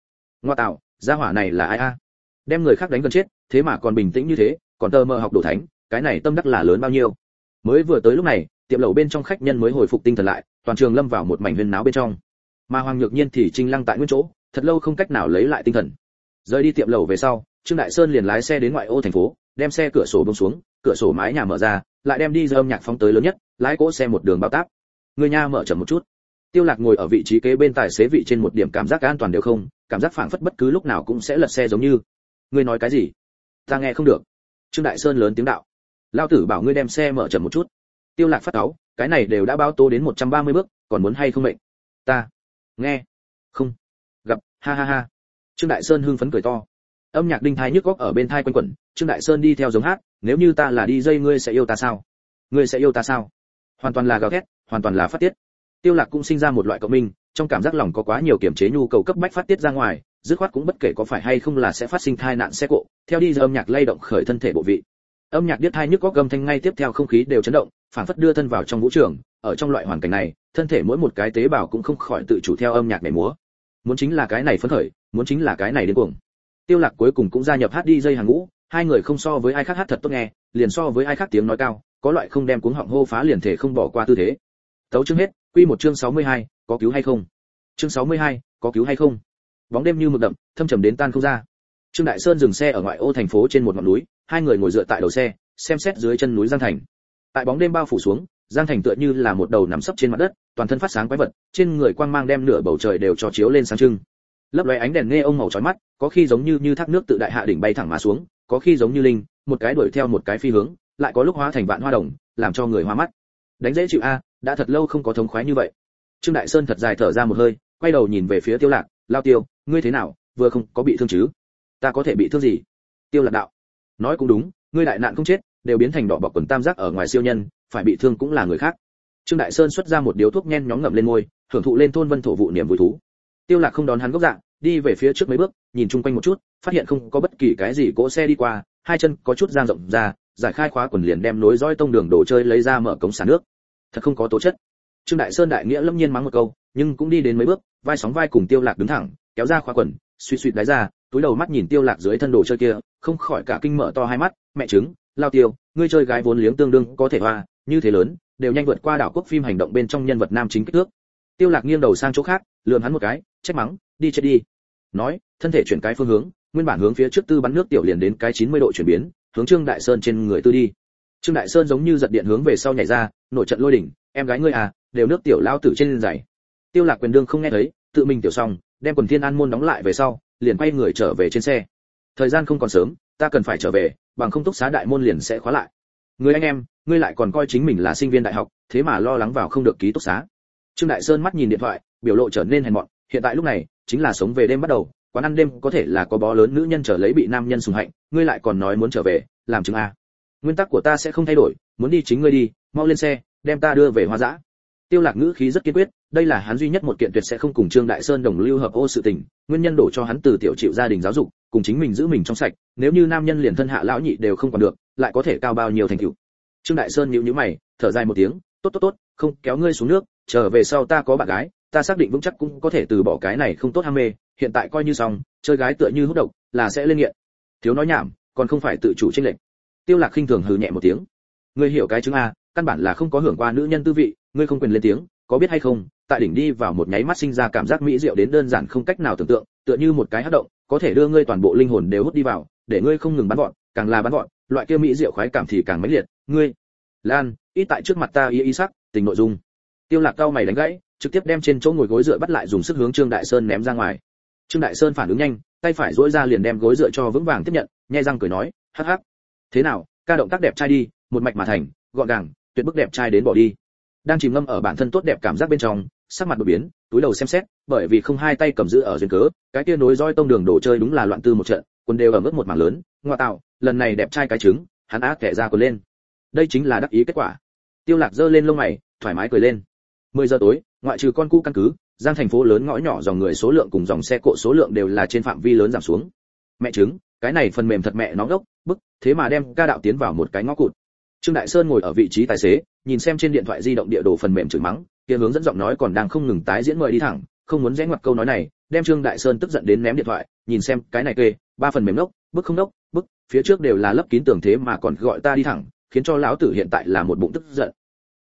Ngoa tạo, gia hỏa này là ai a? Đem người khác đánh gần chết, thế mà còn bình tĩnh như thế, còn tơ mơ học đổ thánh cái này tâm đắc là lớn bao nhiêu? Mới vừa tới lúc này, tiệm lầu bên trong khách nhân mới hồi phục tinh thần lại, toàn trường lâm vào một mảnh huyên náo bên trong. Mà hoàng nhược nhiên thì trinh lăng tại nguyên chỗ, thật lâu không cách nào lấy lại tinh thần. Rời đi tiệm lầu về sau, trương đại sơn liền lái xe đến ngoại ô thành phố, đem xe cửa sổ bông xuống, cửa sổ mái nhà mở ra, lại đem đi âm nhạc phóng tới lớn nhất, lái cỗ xe một đường bao táp. Người nha mở chậm một chút. Tiêu lạc ngồi ở vị trí kế bên tài xế vị trên một điểm cảm giác an toàn đều không, cảm giác phảng phất bất cứ lúc nào cũng sẽ lật xe giống như. Ngươi nói cái gì? Ta nghe không được. Trương đại sơn lớn tiếng đạo lao tử bảo ngươi đem xe mở chậm một chút. Tiêu lạc phát áo cái này đều đã bao tô đến 130 bước, còn muốn hay không mệnh? Ta. Nghe. Không. Gặp. Ha ha ha. Trương đại sơn hưng phấn cười to. Âm nhạc đinh thai nhức góc ở bên thai quanh quẩn, trương đại sơn đi theo giống hát, nếu như ta là đi dây, ngươi sẽ yêu ta sao? Ngươi sẽ yêu ta sao? Hoàn toàn là gào thét, hoàn toàn là phát tiết. Tiêu lạc cũng sinh ra một loại cộng minh, trong cảm giác lòng có quá nhiều kiểm chế nhu cầu cấp bách phát tiết ra ngoài, dứt khoát cũng bất kể có phải hay không là sẽ phát sinh thai nạn xe cộ, theo đi giờ âm nhạc lay động khởi thân thể bộ vị âm nhạc điếc thai nhức góc gầm thanh ngay tiếp theo không khí đều chấn động phản phất đưa thân vào trong vũ trường ở trong loại hoàn cảnh này thân thể mỗi một cái tế bào cũng không khỏi tự chủ theo âm nhạc này múa. Muốn chính là cái này phấn khởi muốn chính là cái này đến cuồng. Tiêu lạc cuối cùng cũng gia nhập hát đi dây hàng ngũ hai người không so với ai khác hát thật tốt nghe liền so với ai khác tiếng nói cao có loại không đem cuống họng hô phá liền thể không bỏ qua tư thế. Tấu chương hết quy một chương 62, có cứu hay không? Chương 62, có cứu hay không? Bóng đêm như mực đậm thâm trầm đến tan không ra. Trương đại sơn dừng xe ở ngoại ô thành phố trên một ngọn núi hai người ngồi dựa tại đầu xe, xem xét dưới chân núi giang thành. Tại bóng đêm bao phủ xuống, giang thành tựa như là một đầu nằm sấp trên mặt đất, toàn thân phát sáng quái vật, trên người quang mang đem nửa bầu trời đều cho chiếu lên sáng trưng. Lấp lóe ánh đèn nghe ông màu chói mắt, có khi giống như như thác nước tự đại hạ đỉnh bay thẳng mà xuống, có khi giống như linh, một cái đuổi theo một cái phi hướng, lại có lúc hóa thành vạn hoa đồng, làm cho người hoa mắt. Đánh dễ chịu a, đã thật lâu không có thống khoái như vậy. Trương đại sơn thật dài thở ra một hơi, quay đầu nhìn về phía tiêu lạc, lao tiêu, ngươi thế nào, vừa không có bị thương chứ? Ta có thể bị thương gì? Tiêu lạc đạo nói cũng đúng, ngươi đại nạn không chết, đều biến thành đỏ bọc quần tam giác ở ngoài siêu nhân, phải bị thương cũng là người khác. Trương đại sơn xuất ra một điếu thuốc nhen nhóm ngậm lên môi hưởng thụ lên thôn vân thổ vụ niềm vui thú. Tiêu lạc không đón hắn gốc dạng đi về phía trước mấy bước, nhìn chung quanh một chút, phát hiện không có bất kỳ cái gì cỗ xe đi qua, hai chân có chút giang rộng ra, giải khai khóa quần liền đem nối dõi tông đường đồ chơi lấy ra mở cống xả nước. Thật không có tố chất. Trương đại sơn đại nghĩa lâm nhiên mắng một câu, nhưng cũng đi đến mấy bước, vai sóng vai cùng tiêu lạc đứng thẳng, kéo ra khóa quần, suy suy đáy ra túi đầu mắt nhìn tiêu lạc dưới thân đồ chơi kia, không khỏi cả kinh mở to hai mắt, mẹ trứng, lao tiêu, ngươi chơi gái vốn liếng tương đương có thể hoa, như thế lớn, đều nhanh vượt qua đảo quốc phim hành động bên trong nhân vật nam chính kích thước. Tiêu lạc nghiêng đầu sang chỗ khác, lườm hắn một cái, trách mắng, đi chết đi. Nói, thân thể chuyển cái phương hướng, nguyên bản hướng phía trước tư bắn nước tiểu liền đến cái 90 độ chuyển biến, hướng trương đại sơn trên người tư đi. Trương đại sơn giống như giật điện hướng về sau nhảy ra, nổi trận lôi đỉnh, em gái ngươi à đều nước tiểu lao tử trên giày. Tiêu lạc quyền đương không nghe thấy, tự mình tiểu xong, đem quần thiên an môn đóng lại về sau liền quay người trở về trên xe. Thời gian không còn sớm, ta cần phải trở về, bằng không túc xá đại môn liền sẽ khóa lại. Người anh em, ngươi lại còn coi chính mình là sinh viên đại học, thế mà lo lắng vào không được ký túc xá. Trương đại sơn mắt nhìn điện thoại, biểu lộ trở nên hèn mọn, hiện tại lúc này, chính là sống về đêm bắt đầu, quán ăn đêm có thể là có bó lớn nữ nhân trở lấy bị nam nhân sùng hạnh, ngươi lại còn nói muốn trở về, làm chứng a. Nguyên tắc của ta sẽ không thay đổi, muốn đi chính ngươi đi, mau lên xe, đem ta đưa về hoa dã tiêu lạc ngữ khí rất kiên quyết đây là hắn duy nhất một kiện tuyệt sẽ không cùng trương đại sơn đồng lưu hợp ô sự tình, nguyên nhân đổ cho hắn từ tiểu chịu gia đình giáo dục, cùng chính mình giữ mình trong sạch, nếu như nam nhân liền thân hạ lão nhị đều không còn được, lại có thể cao bao nhiêu thành tựu. Trương đại sơn nhíu nhíu mày, thở dài một tiếng, tốt tốt tốt, không, kéo ngươi xuống nước, trở về sau ta có bạn gái, ta xác định vững chắc cũng có thể từ bỏ cái này không tốt ham mê, hiện tại coi như xong, chơi gái tựa như hút độc, là sẽ lên nghiện. Thiếu nói nhảm, còn không phải tự chủ trên lệnh tiêu lạc khinh thường hừ nhẹ một tiếng. Ngươi hiểu cái chứng a, căn bản là không có hưởng qua nữ nhân tư vị ngươi không quyền lên tiếng, có biết hay không, tại đỉnh đi vào một nháy mắt sinh ra cảm giác mỹ diệu đến đơn giản không cách nào tưởng tượng, tựa như một cái hắc động, có thể đưa ngươi toàn bộ linh hồn đều hút đi vào, để ngươi không ngừng bắn gọn càng là bắn gọn loại kia mỹ diệu khoái cảm thì càng mãnh liệt. Ngươi, lan, ít tại trước mặt ta y y sắc, tình nội dung. Tiêu lạc cao mày đánh gãy, trực tiếp đem trên chỗ ngồi gối dựa bắt lại dùng sức hướng trương đại sơn ném ra ngoài. Trương đại sơn phản ứng nhanh, tay phải duỗi ra liền đem gối dựa cho vững vàng tiếp nhận, nhai răng cười nói, hắc hắc. Thế nào, ca động tác đẹp trai đi, một mạch mà thành, gọn gàng, tuyệt bức đẹp trai đến bỏ đi đang chìm ngâm ở bản thân tốt đẹp cảm giác bên trong, sắc mặt đột biến, túi đầu xem xét, bởi vì không hai tay cầm giữ ở duyên cớ, cái kia nối roi tông đường đồ chơi đúng là loạn tư một trận, quần đều ở mức một mảng lớn, ngoa tạo, lần này đẹp trai cái trứng, hắn á kẻ ra quần lên. Đây chính là đắc ý kết quả. Tiêu lạc giơ lên lông mày, thoải mái cười lên. 10 giờ tối, ngoại trừ con cu căn cứ, giang thành phố lớn ngõ nhỏ dòng người số lượng cùng dòng xe cộ số lượng đều là trên phạm vi lớn giảm xuống. Mẹ trứng, cái này phần mềm thật mẹ nó gốc bức, thế mà đem ca đạo tiến vào một cái ngõ cụt trương đại sơn ngồi ở vị trí tài xế, nhìn xem trên điện thoại di động địa đồ phần mềm chửi mắng, kia hướng dẫn giọng nói còn đang không ngừng tái diễn mời đi thẳng, không muốn rẽ ngoặt câu nói này, đem trương đại sơn tức giận đến ném điện thoại, nhìn xem cái này kê, ba phần mềm nốc, bức không nốc, bức, phía trước đều là lấp kín tường thế mà còn gọi ta đi thẳng, khiến cho lão tử hiện tại là một bụng tức giận.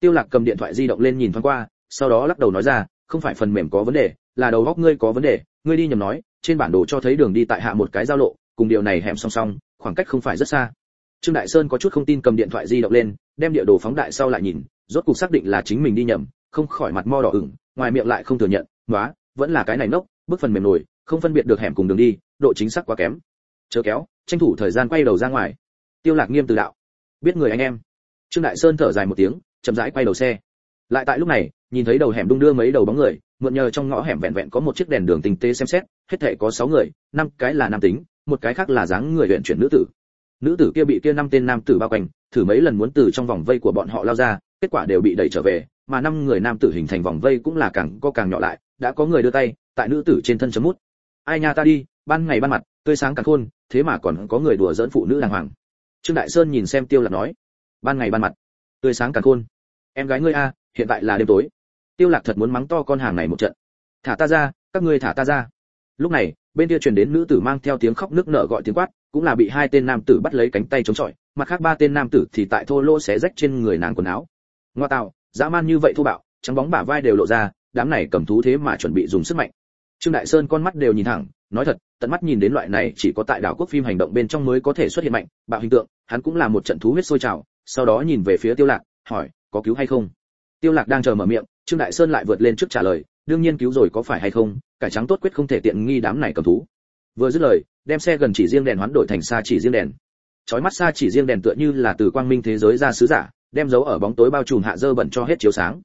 Tiêu lạc cầm điện thoại di động lên nhìn thoáng qua, sau đó lắc đầu nói ra, không phải phần mềm có vấn đề, là đầu góc ngươi có vấn đề, ngươi đi nhầm nói, trên bản đồ cho thấy đường đi tại hạ một cái giao lộ, cùng điều này hẻm song song, khoảng cách không phải rất xa trương đại sơn có chút không tin cầm điện thoại di động lên, đem địa đồ phóng đại sau lại nhìn, rốt cuộc xác định là chính mình đi nhầm, không khỏi mặt mo đỏ ửng, ngoài miệng lại không thừa nhận nói vẫn là cái này nốc bức phần mềm nổi, không phân biệt được hẻm cùng đường đi, độ chính xác quá kém. Chớ kéo, tranh thủ thời gian quay đầu ra ngoài. Tiêu lạc nghiêm từ đạo, biết người anh em. Trương đại sơn thở dài một tiếng, chậm rãi quay đầu xe. Lại tại lúc này, nhìn thấy đầu hẻm đung đưa mấy đầu bóng người, mượn nhờ trong ngõ hẻm vẹn vẹn có một chiếc đèn đường tinh tế xem xét, hết thảy có 6 người, năm cái là nam tính, một cái khác là dáng người luyện chuyển nữ tử nữ tử kia bị kia năm tên nam tử bao quanh, thử mấy lần muốn từ trong vòng vây của bọn họ lao ra, kết quả đều bị đẩy trở về, mà năm người nam tử hình thành vòng vây cũng là càng có càng nhỏ lại, đã có người đưa tay, tại nữ tử trên thân chấm mút. Ai nha ta đi, ban ngày ban mặt, tươi sáng càng khôn, thế mà còn có người đùa giỡn phụ nữ đàng hoàng. Trương đại sơn nhìn xem tiêu lạc nói, ban ngày ban mặt, tươi sáng càng khôn. Em gái ngươi a, hiện tại là đêm tối. Tiêu lạc thật muốn mắng to con hàng này một trận. Thả ta ra, các ngươi thả ta ra. Lúc này, bên kia truyền đến nữ tử mang theo tiếng khóc nức nở gọi tiếng quát cũng là bị hai tên nam tử bắt lấy cánh tay chống chọi, mặt khác ba tên nam tử thì tại thô lỗ xé rách trên người nàng quần áo. Ngoa tạo, dã man như vậy thô bạo, trắng bóng bả vai đều lộ ra, đám này cầm thú thế mà chuẩn bị dùng sức mạnh. Trương đại sơn con mắt đều nhìn thẳng, nói thật, tận mắt nhìn đến loại này chỉ có tại đảo quốc phim hành động bên trong mới có thể xuất hiện mạnh, bạo hình tượng, hắn cũng là một trận thú huyết sôi trào, sau đó nhìn về phía tiêu lạc, hỏi, có cứu hay không? Tiêu lạc đang chờ mở miệng, trương đại sơn lại vượt lên trước trả lời, đương nhiên cứu rồi có phải hay không, cải trắng tốt quyết không thể tiện nghi đám này cầm thú vừa dứt lời đem xe gần chỉ riêng đèn hoán đổi thành xa chỉ riêng đèn. Chói mắt xa chỉ riêng đèn tựa như là từ quang minh thế giới ra sứ giả đem dấu ở bóng tối bao trùm hạ dơ bẩn cho hết chiếu sáng.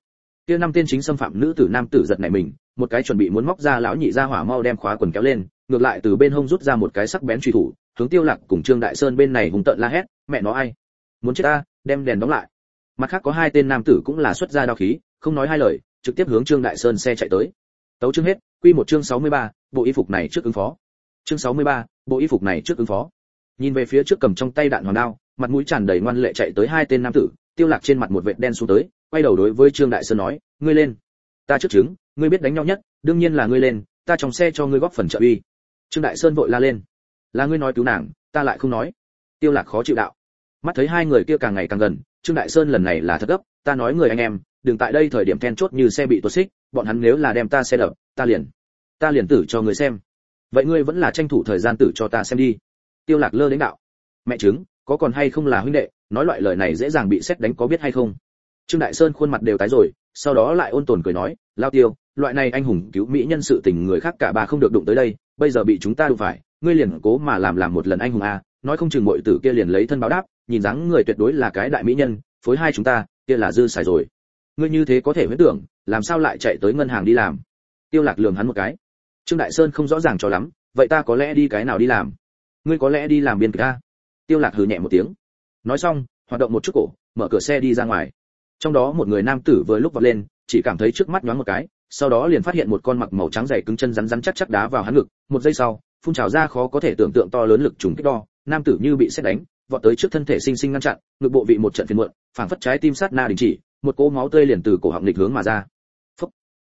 Kia năm tên chính xâm phạm nữ tử nam tử giật nảy mình một cái chuẩn bị muốn móc ra lão nhị ra hỏa mau đem khóa quần kéo lên ngược lại từ bên hông rút ra một cái sắc bén truy thủ hướng tiêu lạc cùng trương đại sơn bên này hùng tợn la hét mẹ nó ai? Muốn chết ta đem đèn đóng lại. Mặt khác có hai tên nam tử cũng là xuất ra đao khí không nói hai lời trực tiếp hướng trương đại sơn xe chạy tới. Tấu chương hết quy một chương 63, bộ y phục này trước ứng phó chương 63, bộ y phục này trước ứng phó. Nhìn về phía trước cầm trong tay đạn hoàng đao mặt mũi tràn đầy ngoan lệ chạy tới hai tên nam tử tiêu lạc trên mặt một vệt đen xuống tới quay đầu đối với trương đại sơn nói ngươi lên. Ta trước chứng ngươi biết đánh nhau nhất đương nhiên là ngươi lên ta trong xe cho ngươi góp phần trợ uy. Trương đại sơn vội la lên là ngươi nói cứu nàng ta lại không nói. Tiêu lạc khó chịu đạo. Mắt thấy hai người kia càng ngày càng gần trương đại sơn lần này là thật gấp ta nói người anh em đừng tại đây thời điểm then chốt như xe bị tuột xích bọn hắn nếu là đem ta xe đập ta liền ta liền tử cho người xem vậy ngươi vẫn là tranh thủ thời gian tử cho ta xem đi. Tiêu lạc lơ đến đạo. Mẹ chứng có còn hay không là huynh đệ, nói loại lời này dễ dàng bị xét đánh có biết hay không? Trương đại sơn khuôn mặt đều tái rồi, sau đó lại ôn tồn cười nói, lao tiêu, loại này anh hùng cứu mỹ nhân sự tình người khác cả bà không được đụng tới đây, bây giờ bị chúng ta đụng phải, ngươi liền cố mà làm làm một lần anh hùng a nói không chừng muội tử kia liền lấy thân báo đáp, nhìn dáng người tuyệt đối là cái đại mỹ nhân, phối hai chúng ta, kia là dư xài rồi. Ngươi như thế có thể huyễn tưởng, làm sao lại chạy tới ngân hàng đi làm? Tiêu lạc lườm hắn một cái trương đại sơn không rõ ràng cho lắm, vậy ta có lẽ đi cái nào đi làm? Ngươi có lẽ đi làm biên kịch a? Tiêu lạc hừ nhẹ một tiếng. Nói xong, hoạt động một chút cổ, mở cửa xe đi ra ngoài. Trong đó một người nam tử vừa lúc vọt lên, chỉ cảm thấy trước mắt nhoáng một cái, sau đó liền phát hiện một con mặc màu trắng dày cứng chân rắn rắn chắc chắc đá vào hắn ngực. Một giây sau, phun trào ra khó có thể tưởng tượng to lớn lực trùng kích đo, nam tử như bị xét đánh, vọt tới trước thân thể sinh sinh ngăn chặn, ngực bộ vị một trận phiền muộn, phảng phất trái tim sát na đình chỉ, một cỗ máu tươi liền từ cổ họng nghịch hướng mà ra. Phúc.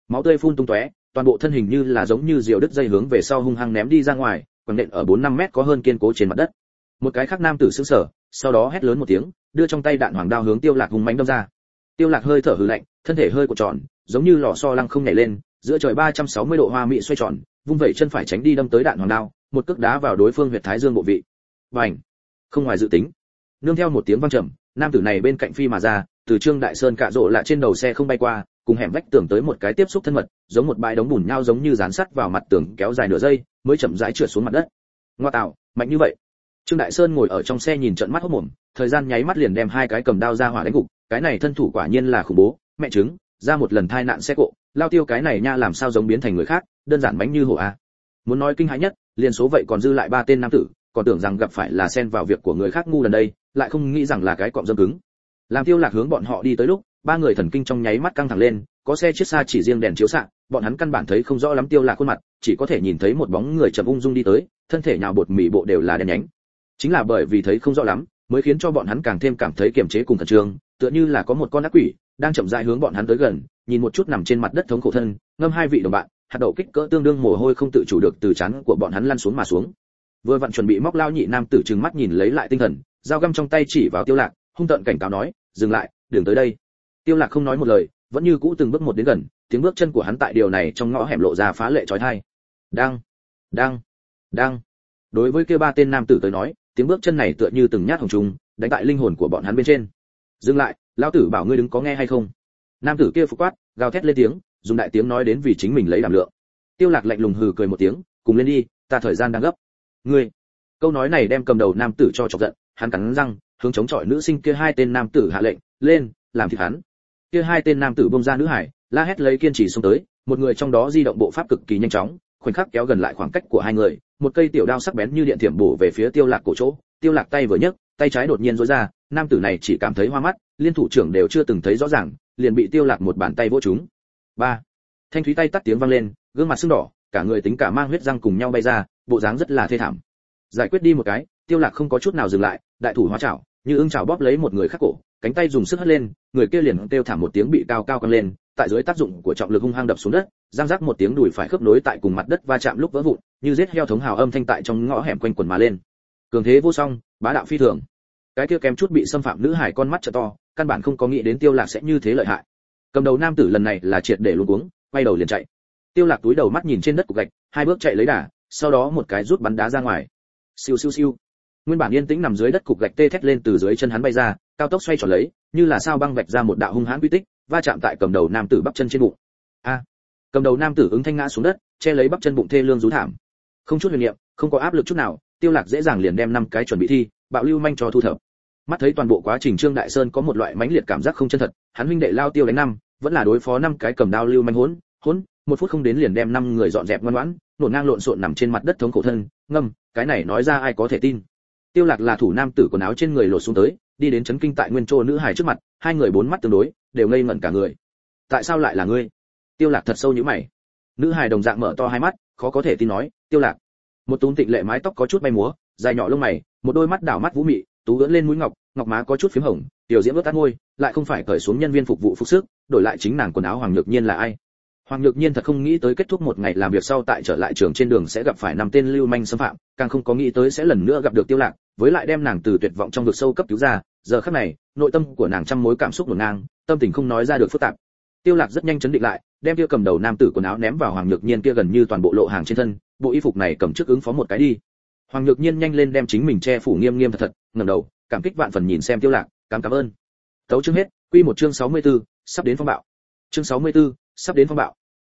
máu tươi phun tung tóe toàn bộ thân hình như là giống như diều đứt dây hướng về sau hung hăng ném đi ra ngoài quẳng nện ở bốn năm mét có hơn kiên cố trên mặt đất. Một cái khác nam tử sững sờ, sau đó hét lớn một tiếng, đưa trong tay đạn hoàng đao hướng tiêu lạc hung mãnh đâm ra. Tiêu lạc hơi thở hừ lạnh, thân thể hơi cuộn tròn, giống như lò xo lăng không nhảy lên, giữa trời 360 độ hoa mỹ xoay tròn, vung vẩy chân phải tránh đi đâm tới đạn hoàng đao, một cước đá vào đối phương huyệt thái dương bộ vị. Bành! không ngoài dự tính. Nương theo một tiếng vang trầm, nam tử này bên cạnh phi mà ra, từ trương đại sơn cạ rộ lại trên đầu xe không bay qua cùng hẻm vách tường tới một cái tiếp xúc thân mật, giống một bãi đống bùn nhau giống như dán sắt vào mặt tường kéo dài nửa giây, mới chậm rãi trượt xuống mặt đất. Ngoa tạo, mạnh như vậy. Trương đại sơn ngồi ở trong xe nhìn trận mắt hốt mồm, thời gian nháy mắt liền đem hai cái cầm đao ra hỏa đánh gục, cái này thân thủ quả nhiên là khủng bố, mẹ chứng ra một lần thai nạn xe cộ, lao tiêu cái này nha làm sao giống biến thành người khác, đơn giản bánh như hổ a. Muốn nói kinh hãi nhất, liền số vậy còn dư lại ba tên nam tử, còn tưởng rằng gặp phải là xen vào việc của người khác ngu lần đây, lại không nghĩ rằng là cái cọm dâm cứng. Làm tiêu lạc hướng bọn họ đi tới lúc ba người thần kinh trong nháy mắt căng thẳng lên, có xe chiếc xa chỉ riêng đèn chiếu xạ, bọn hắn căn bản thấy không rõ lắm tiêu lạc khuôn mặt, chỉ có thể nhìn thấy một bóng người chậm ung dung đi tới, thân thể nhào bột mì bộ đều là đen nhánh. Chính là bởi vì thấy không rõ lắm, mới khiến cho bọn hắn càng thêm cảm thấy kiềm chế cùng thần trương, tựa như là có một con ác quỷ đang chậm rãi hướng bọn hắn tới gần, nhìn một chút nằm trên mặt đất thống khổ thân, ngâm hai vị đồng bạn, hạt đậu kích cỡ tương đương mồ hôi không tự chủ được từ chán của bọn hắn lăn xuống mà xuống. Vừa vặn chuẩn bị móc lao nhị nam tử trừng mắt nhìn lấy lại tinh thần, dao găm trong tay chỉ vào tiêu lạc, hung tợn cảnh cáo nói, dừng lại đừng tới đây tiêu lạc không nói một lời, vẫn như cũ từng bước một đến gần, tiếng bước chân của hắn tại điều này trong ngõ hẻm lộ ra phá lệ chói tai. Đang đang đang. Đối với kia ba tên nam tử tới nói, tiếng bước chân này tựa như từng nhát hồng trùng, đánh tại linh hồn của bọn hắn bên trên. Dừng lại, lão tử bảo ngươi đứng có nghe hay không? Nam tử kia phục quát, gào thét lên tiếng, dùng đại tiếng nói đến vì chính mình lấy đảm lượng. Tiêu lạc lạnh lùng hừ cười một tiếng, cùng lên đi, ta thời gian đang gấp. Ngươi? Câu nói này đem cầm đầu nam tử cho chọc giận, hắn cắn răng, hướng chống chọi nữ sinh kia hai tên nam tử hạ lệnh, lên, làm thịt hắn kia hai tên nam tử bông ra nữ hải, la hét lấy kiên trì xông tới, một người trong đó di động bộ pháp cực kỳ nhanh chóng, khoảnh khắc kéo gần lại khoảng cách của hai người, một cây tiểu đao sắc bén như điện thiểm bổ về phía tiêu lạc cổ chỗ. Tiêu lạc tay vừa nhấc, tay trái đột nhiên rối ra, nam tử này chỉ cảm thấy hoa mắt, liên thủ trưởng đều chưa từng thấy rõ ràng, liền bị tiêu lạc một bàn tay vỗ trúng. Ba. Thanh thúy tay tắt tiếng vang lên, gương mặt sưng đỏ, cả người tính cả mang huyết răng cùng nhau bay ra, bộ dáng rất là thê thảm. Giải quyết đi một cái, tiêu lạc không có chút nào dừng lại, đại thủ hóa chảo, như ưng chảo bóp lấy một người khác cổ cánh tay dùng sức hất lên, người kia liền kêu thảm một tiếng bị cao cao căng lên, tại dưới tác dụng của trọng lực hung hăng đập xuống đất, giang rắc một tiếng đùi phải khớp nối tại cùng mặt đất va chạm lúc vỡ vụn, như giết heo thống hào âm thanh tại trong ngõ hẻm quanh quần mà lên. Cường thế vô song, bá đạo phi thường. Cái kia kém chút bị xâm phạm nữ hải con mắt trợ to, căn bản không có nghĩ đến tiêu lạc sẽ như thế lợi hại. Cầm đầu nam tử lần này là triệt để luống cuống, quay đầu liền chạy. Tiêu lạc túi đầu mắt nhìn trên đất cục gạch, hai bước chạy lấy đà, sau đó một cái rút bắn đá ra ngoài. Siêu siêu siêu nguyên bản yên tĩnh nằm dưới đất cục gạch tê thét lên từ dưới chân hắn bay ra, cao tốc xoay tròn lấy, như là sao băng vạch ra một đạo hung hãn quy tích, va chạm tại cầm đầu nam tử bắp chân trên bụng. A! Cầm đầu nam tử ứng thanh ngã xuống đất, che lấy bắp chân bụng thê lương rú thảm. Không chút huyền niệm, không có áp lực chút nào, tiêu lạc dễ dàng liền đem năm cái chuẩn bị thi, bạo lưu manh cho thu thập. Mắt thấy toàn bộ quá trình trương đại sơn có một loại mãnh liệt cảm giác không chân thật, hắn huynh đệ lao tiêu đánh năm, vẫn là đối phó năm cái cầm đao lưu manh hỗn hỗn, một phút không đến liền đem năm người dọn dẹp ngoan ngoãn, nổ ngang lộn xộn nằm trên mặt đất thống khổ thân, ngâm, cái này nói ra ai có thể tin? Tiêu lạc là thủ nam tử quần áo trên người lột xuống tới đi đến chấn kinh tại nguyên châu nữ hài trước mặt hai người bốn mắt tương đối đều ngây ngẩn cả người. Tại sao lại là ngươi? Tiêu lạc thật sâu như mày. Nữ hài đồng dạng mở to hai mắt khó có thể tin nói tiêu lạc. Một tún tịnh lệ mái tóc có chút bay múa dài nhỏ lông mày một đôi mắt đảo mắt vũ mị tú ưỡn lên mũi ngọc ngọc má có chút phím hồng tiểu diễm ướt át môi lại không phải cởi xuống nhân viên phục vụ phục sức đổi lại chính nàng quần áo hoàng nhược nhiên là ai? Hoàng Nhược Nhiên thật không nghĩ tới kết thúc một ngày làm việc sau tại trở lại trường trên đường sẽ gặp phải năm tên lưu manh xâm phạm, càng không có nghĩ tới sẽ lần nữa gặp được Tiêu Lạc, với lại đem nàng từ tuyệt vọng trong vực sâu cấp cứu ra, giờ khắc này, nội tâm của nàng trăm mối cảm xúc hỗn ngang, tâm tình không nói ra được phức tạp. Tiêu Lạc rất nhanh chấn định lại, đem kia cầm đầu nam tử quần áo ném vào Hoàng Nhược Nhiên kia gần như toàn bộ lộ hàng trên thân, bộ y phục này cầm trước ứng phó một cái đi. Hoàng Nhược Nhiên nhanh lên đem chính mình che phủ nghiêm nghiêm thật thật, ngẩng đầu, cảm kích vạn phần nhìn xem Tiêu Lạc, cảm cảm ơn. Tấu chương hết, quy một chương 64, sắp đến phong bạo. Chương 64, sắp đến phong bạo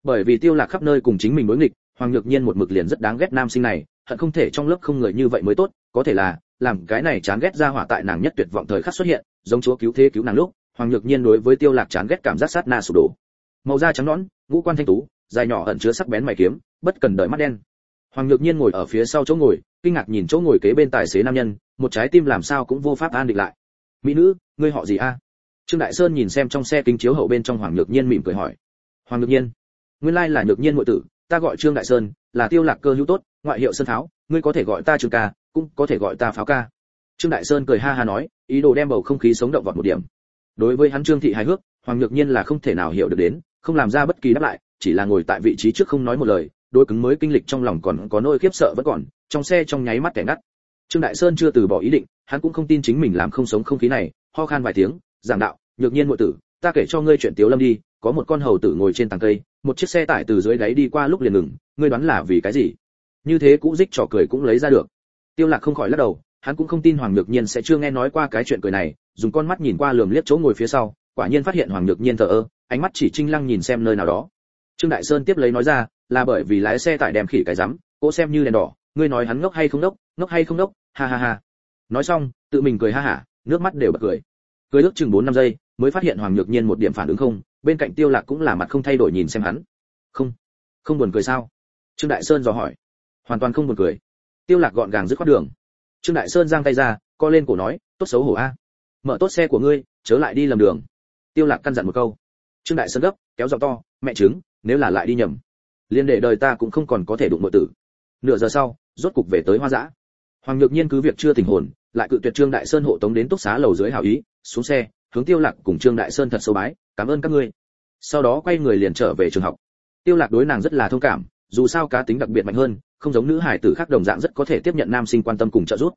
bởi vì tiêu lạc khắp nơi cùng chính mình đối nghịch hoàng nhược nhiên một mực liền rất đáng ghét nam sinh này hận không thể trong lớp không người như vậy mới tốt có thể là làm cái này chán ghét ra hỏa tại nàng nhất tuyệt vọng thời khắc xuất hiện, giống chúa cứu thế cứu nàng lúc, hoàng nhược nhiên đối với tiêu lạc chán ghét cảm giác sát na sụp đổ. Màu da trắng nõn, ngũ quan thanh tú, dài nhỏ ẩn chứa sắc bén mày kiếm, bất cần đợi mắt đen. Hoàng nhược nhiên ngồi ở phía sau chỗ ngồi, kinh ngạc nhìn chỗ ngồi kế bên tài xế nam nhân, một trái tim làm sao cũng vô pháp an định lại. Mỹ nữ, ngươi họ gì a? Trương đại sơn nhìn xem trong xe kính chiếu hậu bên trong hoàng nhược nhiên mỉm cười hỏi. Hoàng nhược nhiên. Nguyên lai là nhược nhiên muội tử, ta gọi trương đại sơn, là tiêu lạc cơ hữu tốt, ngoại hiệu sơn tháo, ngươi có thể gọi ta trương ca cũng có thể gọi ta pháo ca. Trương đại sơn cười ha ha nói, ý đồ đem bầu không khí sống động vọt một điểm. Đối với hắn trương thị hài hước, hoàng nhược nhiên là không thể nào hiểu được đến, không làm ra bất kỳ đáp lại, chỉ là ngồi tại vị trí trước không nói một lời đôi cứng mới kinh lịch trong lòng còn có nỗi khiếp sợ vẫn còn, trong xe trong nháy mắt kẻ ngắt. Trương đại sơn chưa từ bỏ ý định, hắn cũng không tin chính mình làm không sống không khí này, ho khan vài tiếng, giảng đạo, nhược nhiên ngụy tử, ta kể cho ngươi chuyện tiếu lâm đi, có một con hầu tử ngồi trên tàng cây, một chiếc xe tải từ dưới đáy đi qua lúc liền ngừng, ngươi đoán là vì cái gì? Như thế cũ dích trò cười cũng lấy ra được tiêu lạc không khỏi lắc đầu, hắn cũng không tin hoàng nhược nhiên sẽ chưa nghe nói qua cái chuyện cười này, dùng con mắt nhìn qua lườm liếc chỗ ngồi phía sau, quả nhiên phát hiện hoàng nhược nhiên thờ ơ, ánh mắt chỉ trinh lăng nhìn xem nơi nào đó. Trương đại sơn tiếp lấy nói ra, là bởi vì lái xe tải đem khỉ cái rắm, cỗ xem như đèn đỏ, ngươi nói hắn ngốc hay không ngốc ngốc hay không ngốc, ha ha ha. Nói xong, tự mình cười ha hả, nước mắt đều bật cười. Cười ước chừng bốn năm giây, mới phát hiện hoàng nhược nhiên một điểm phản ứng không, bên cạnh tiêu lạc cũng là mặt không thay đổi nhìn xem hắn. Không không buồn cười sao? Trương đại sơn dò hỏi. Hoàn toàn không buồn cười tiêu lạc gọn gàng dứt khoát đường. Trương đại sơn giang tay ra, co lên cổ nói, tốt xấu hổ a. Mở tốt xe của ngươi, chớ lại đi lầm đường. Tiêu lạc căn dặn một câu. Trương đại sơn gấp, kéo giọng to, mẹ chứng nếu là lại đi nhầm, liên để đời ta cũng không còn có thể đụng nội tử. Nửa giờ sau, rốt cục về tới hoa dã hoàng nhược nhiên cứ việc chưa tỉnh hồn, lại cự tuyệt trương đại sơn hộ tống đến túc xá lầu dưới hảo ý, xuống xe, hướng tiêu lạc cùng trương đại sơn thật sâu bái, cảm ơn các ngươi. Sau đó quay người liền trở về trường học. Tiêu lạc đối nàng rất là thông cảm dù sao cá tính đặc biệt mạnh hơn, không giống nữ hải tử khác đồng dạng rất có thể tiếp nhận nam sinh quan tâm cùng trợ giúp.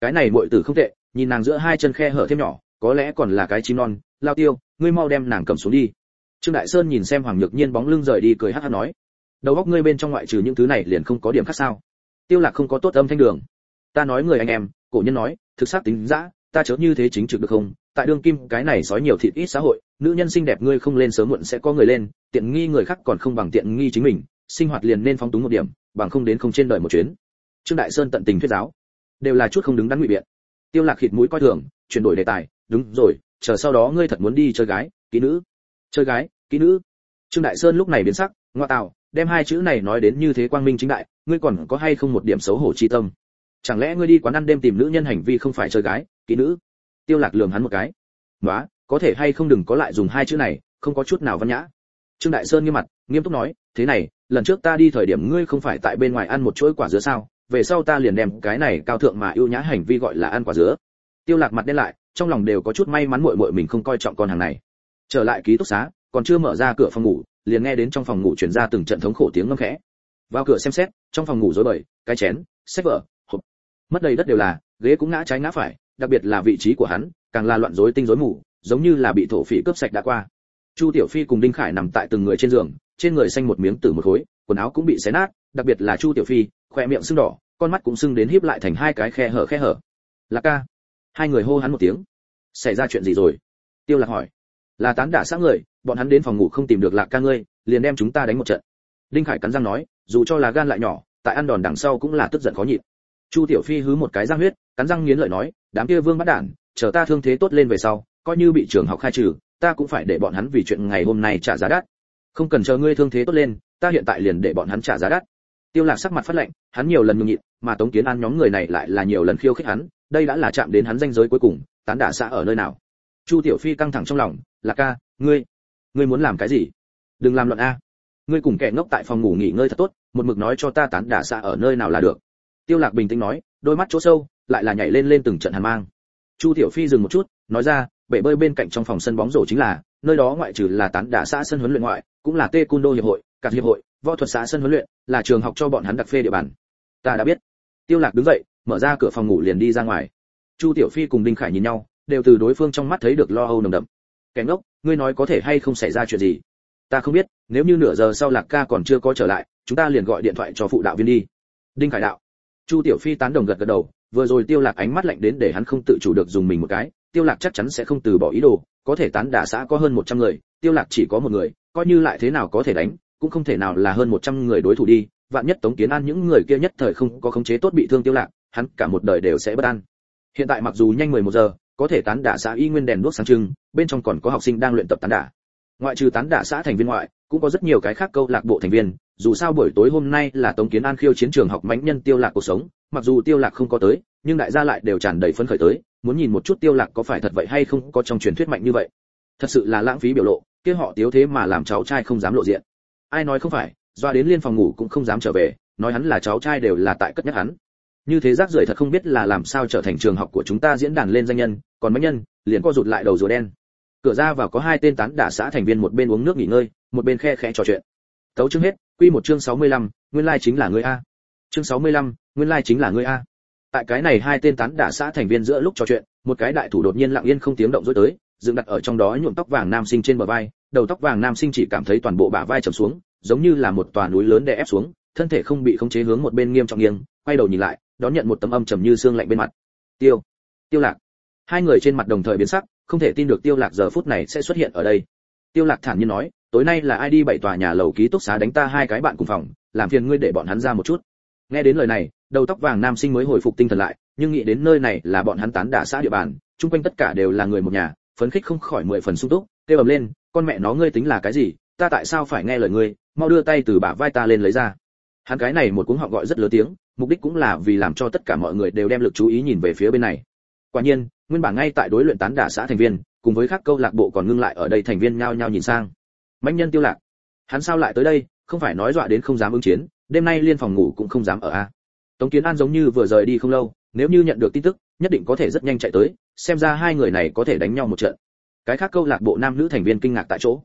Cái này muội tử không tệ, nhìn nàng giữa hai chân khe hở thêm nhỏ, có lẽ còn là cái chim non. Lao tiêu, ngươi mau đem nàng cầm xuống đi. Trương đại sơn nhìn xem hoàng nhược nhiên bóng lưng rời đi cười hắt hắt nói, đầu óc ngươi bên trong ngoại trừ những thứ này liền không có điểm khác sao? Tiêu lạc không có tốt âm thanh đường. Ta nói người anh em, cổ nhân nói, thực xác tính dã, ta chớ như thế chính trực được không? Tại đương kim, cái này sói nhiều thịt ít xã hội, nữ nhân xinh đẹp ngươi không lên sớm muộn sẽ có người lên, tiện nghi người khác còn không bằng tiện nghi chính mình sinh hoạt liền nên phóng túng một điểm bằng không đến không trên đời một chuyến. Trương đại sơn tận tình thuyết giáo đều là chút không đứng đắn ngụy biện. Tiêu lạc khịt mũi coi thường chuyển đổi đề tài đúng rồi chờ sau đó ngươi thật muốn đi chơi gái kỹ nữ. Chơi gái kỹ nữ? Trương đại sơn lúc này biến sắc ngoa tào, đem hai chữ này nói đến như thế quang minh chính đại ngươi còn có hay không một điểm xấu hổ chi tâm? Chẳng lẽ ngươi đi quán ăn đêm tìm nữ nhân hành vi không phải chơi gái kỹ nữ? Tiêu lạc lườm hắn một cái. Quá có thể hay không đừng có lại dùng hai chữ này không có chút nào văn nhã. Trương đại sơn nghiêm mặt nghiêm túc nói thế này lần trước ta đi thời điểm ngươi không phải tại bên ngoài ăn một chuỗi quả dứa sao? Về sau ta liền đem cái này cao thượng mà ưu nhã hành vi gọi là ăn quả dứa. Tiêu lạc mặt đen lại, trong lòng đều có chút may mắn muội muội mình không coi trọng con hàng này. Trở lại ký túc xá, còn chưa mở ra cửa phòng ngủ, liền nghe đến trong phòng ngủ truyền ra từng trận thống khổ tiếng ngâm khẽ. Vào cửa xem xét, trong phòng ngủ rối bời, cái chén, sách vở, hộp. Mất đầy đất đều là, ghế cũng ngã trái ngã phải, đặc biệt là vị trí của hắn, càng là loạn rối tinh rối mù, giống như là bị thổ phỉ cướp sạch đã qua. Chu tiểu phi cùng đinh khải nằm tại từng người trên giường trên người xanh một miếng tử một khối, quần áo cũng bị xé nát, đặc biệt là chu tiểu phi, khỏe miệng sưng đỏ, con mắt cũng sưng đến híp lại thành hai cái khe hở khe hở. Lạc ca. Hai người hô hắn một tiếng. Xảy ra chuyện gì rồi? Tiêu lạc hỏi. Là tán đả xã người, bọn hắn đến phòng ngủ không tìm được lạc ca ngươi, liền đem chúng ta đánh một trận. Đinh khải cắn răng nói, dù cho là gan lại nhỏ, tại ăn đòn đằng sau cũng là tức giận khó nhịn. Chu tiểu phi hứ một cái răng huyết, cắn răng nghiến lợi nói, đám kia vương bắt đản, chờ ta thương thế tốt lên về sau, coi như bị trường học khai trừ, ta cũng phải để bọn hắn vì chuyện ngày hôm nay trả giá đắt không cần chờ ngươi thương thế tốt lên, ta hiện tại liền để bọn hắn trả giá đắt. Tiêu lạc sắc mặt phát lạnh, hắn nhiều lần nhường nhịn, mà tống kiến an nhóm người này lại là nhiều lần khiêu khích hắn, đây đã là chạm đến hắn danh giới cuối cùng, tán đả xã ở nơi nào. Chu tiểu phi căng thẳng trong lòng, lạc ca, ngươi ngươi muốn làm cái gì? Đừng làm loạn a. Ngươi cùng kẻ ngốc tại phòng ngủ nghỉ ngơi thật tốt, một mực nói cho ta tán đả xã ở nơi nào là được. Tiêu lạc bình tĩnh nói, đôi mắt chỗ sâu, lại là nhảy lên lên từng trận hàn mang. Chu tiểu phi dừng một chút, nói ra, bể bơi bên cạnh trong phòng sân bóng rổ chính là, nơi đó ngoại trừ là tán đả xã sân huấn luyện ngoại cũng là tê cung đô hiệp hội, cả hiệp hội, võ thuật xã sân huấn luyện, là trường học cho bọn hắn đặc phê địa bàn. Ta đã biết. Tiêu lạc đứng dậy, mở ra cửa phòng ngủ liền đi ra ngoài. Chu tiểu phi cùng đinh khải nhìn nhau, đều từ đối phương trong mắt thấy được lo âu nồng đậm. Kẻ ngốc, ngươi nói có thể hay không xảy ra chuyện gì? Ta không biết, nếu như nửa giờ sau lạc ca còn chưa có trở lại, chúng ta liền gọi điện thoại cho phụ đạo viên đi. Đinh khải đạo. Chu tiểu phi tán đồng gật gật đầu, vừa rồi tiêu lạc ánh mắt lạnh đến để hắn không tự chủ được dùng mình một cái, tiêu lạc chắc chắn sẽ không từ bỏ ý đồ, có thể tán đả xã có hơn 100 người tiêu lạc chỉ có một người, coi như lại thế nào có thể đánh, cũng không thể nào là hơn 100 người đối thủ đi, vạn nhất tống kiến an những người kia nhất thời không có khống chế tốt bị thương tiêu lạc, hắn cả một đời đều sẽ bất an. Hiện tại mặc dù nhanh 11 giờ, có thể tán đả xã y nguyên đèn đuốc sáng trưng, bên trong còn có học sinh đang luyện tập tán đả. Ngoại trừ tán đả xã thành viên ngoại, cũng có rất nhiều cái khác câu lạc bộ thành viên, dù sao buổi tối hôm nay là tống kiến an khiêu chiến trường học mãnh nhân tiêu lạc cuộc sống, mặc dù tiêu lạc không có tới, nhưng đại gia lại đều tràn đầy phấn khởi tới, muốn nhìn một chút tiêu lạc có phải thật vậy hay không có trong truyền thuyết mạnh như vậy. Thật sự là lãng phí biểu lộ kia họ tiếu thế mà làm cháu trai không dám lộ diện. Ai nói không phải doa đến liên phòng ngủ cũng không dám trở về nói hắn là cháu trai đều là tại cất nhắc hắn. Như thế rác rưởi thật không biết là làm sao trở thành trường học của chúng ta diễn đàn lên danh nhân còn mấy nhân liền co rụt lại đầu rùa đen. Cửa ra vào có hai tên tán đả xã thành viên một bên uống nước nghỉ ngơi một bên khe khẽ trò chuyện. Tấu chương hết quy một chương 65, nguyên lai chính là ngươi a. Chương 65, nguyên lai chính là ngươi a. Tại cái này hai tên tán đả xã thành viên giữa lúc trò chuyện một cái đại thủ đột nhiên lặng yên không tiếng động dối tới dựng đặt ở trong đó nhuộm tóc vàng nam sinh trên bờ vai, đầu tóc vàng nam sinh chỉ cảm thấy toàn bộ bả vai trầm xuống, giống như là một tòa núi lớn đè ép xuống, thân thể không bị khống chế hướng một bên nghiêm trọng nghiêng, quay đầu nhìn lại, đón nhận một tấm âm trầm như xương lạnh bên mặt. Tiêu tiêu lạc. Hai người trên mặt đồng thời biến sắc, không thể tin được tiêu lạc giờ phút này sẽ xuất hiện ở đây. Tiêu lạc thản nhiên nói, tối nay là ai đi bảy tòa nhà lầu ký túc xá đánh ta hai cái bạn cùng phòng, làm phiền ngươi để bọn hắn ra một chút. Nghe đến lời này, đầu tóc vàng nam sinh mới hồi phục tinh thần lại, nhưng nghĩ đến nơi này là bọn hắn tán đả xã địa bàn, chung quanh tất cả đều là người một nhà phấn khích không khỏi mười phần sung túc, kêu ầm lên, con mẹ nó, ngươi tính là cái gì? Ta tại sao phải nghe lời ngươi? Mau đưa tay từ bả vai ta lên lấy ra. Hắn cái này một cuống họng gọi rất lớn tiếng, mục đích cũng là vì làm cho tất cả mọi người đều đem lực chú ý nhìn về phía bên này. Quả nhiên, nguyên bản ngay tại đối luyện tán đả xã thành viên, cùng với các câu lạc bộ còn ngưng lại ở đây thành viên nhao nhao nhìn sang. Mạnh nhân tiêu lạc. Hắn sao lại tới đây? Không phải nói dọa đến không dám ứng chiến, đêm nay liên phòng ngủ cũng không dám ở a. Tống kiến an giống như vừa rời đi không lâu, nếu như nhận được tin tức nhất định có thể rất nhanh chạy tới, xem ra hai người này có thể đánh nhau một trận. Cái khác câu lạc bộ nam nữ thành viên kinh ngạc tại chỗ.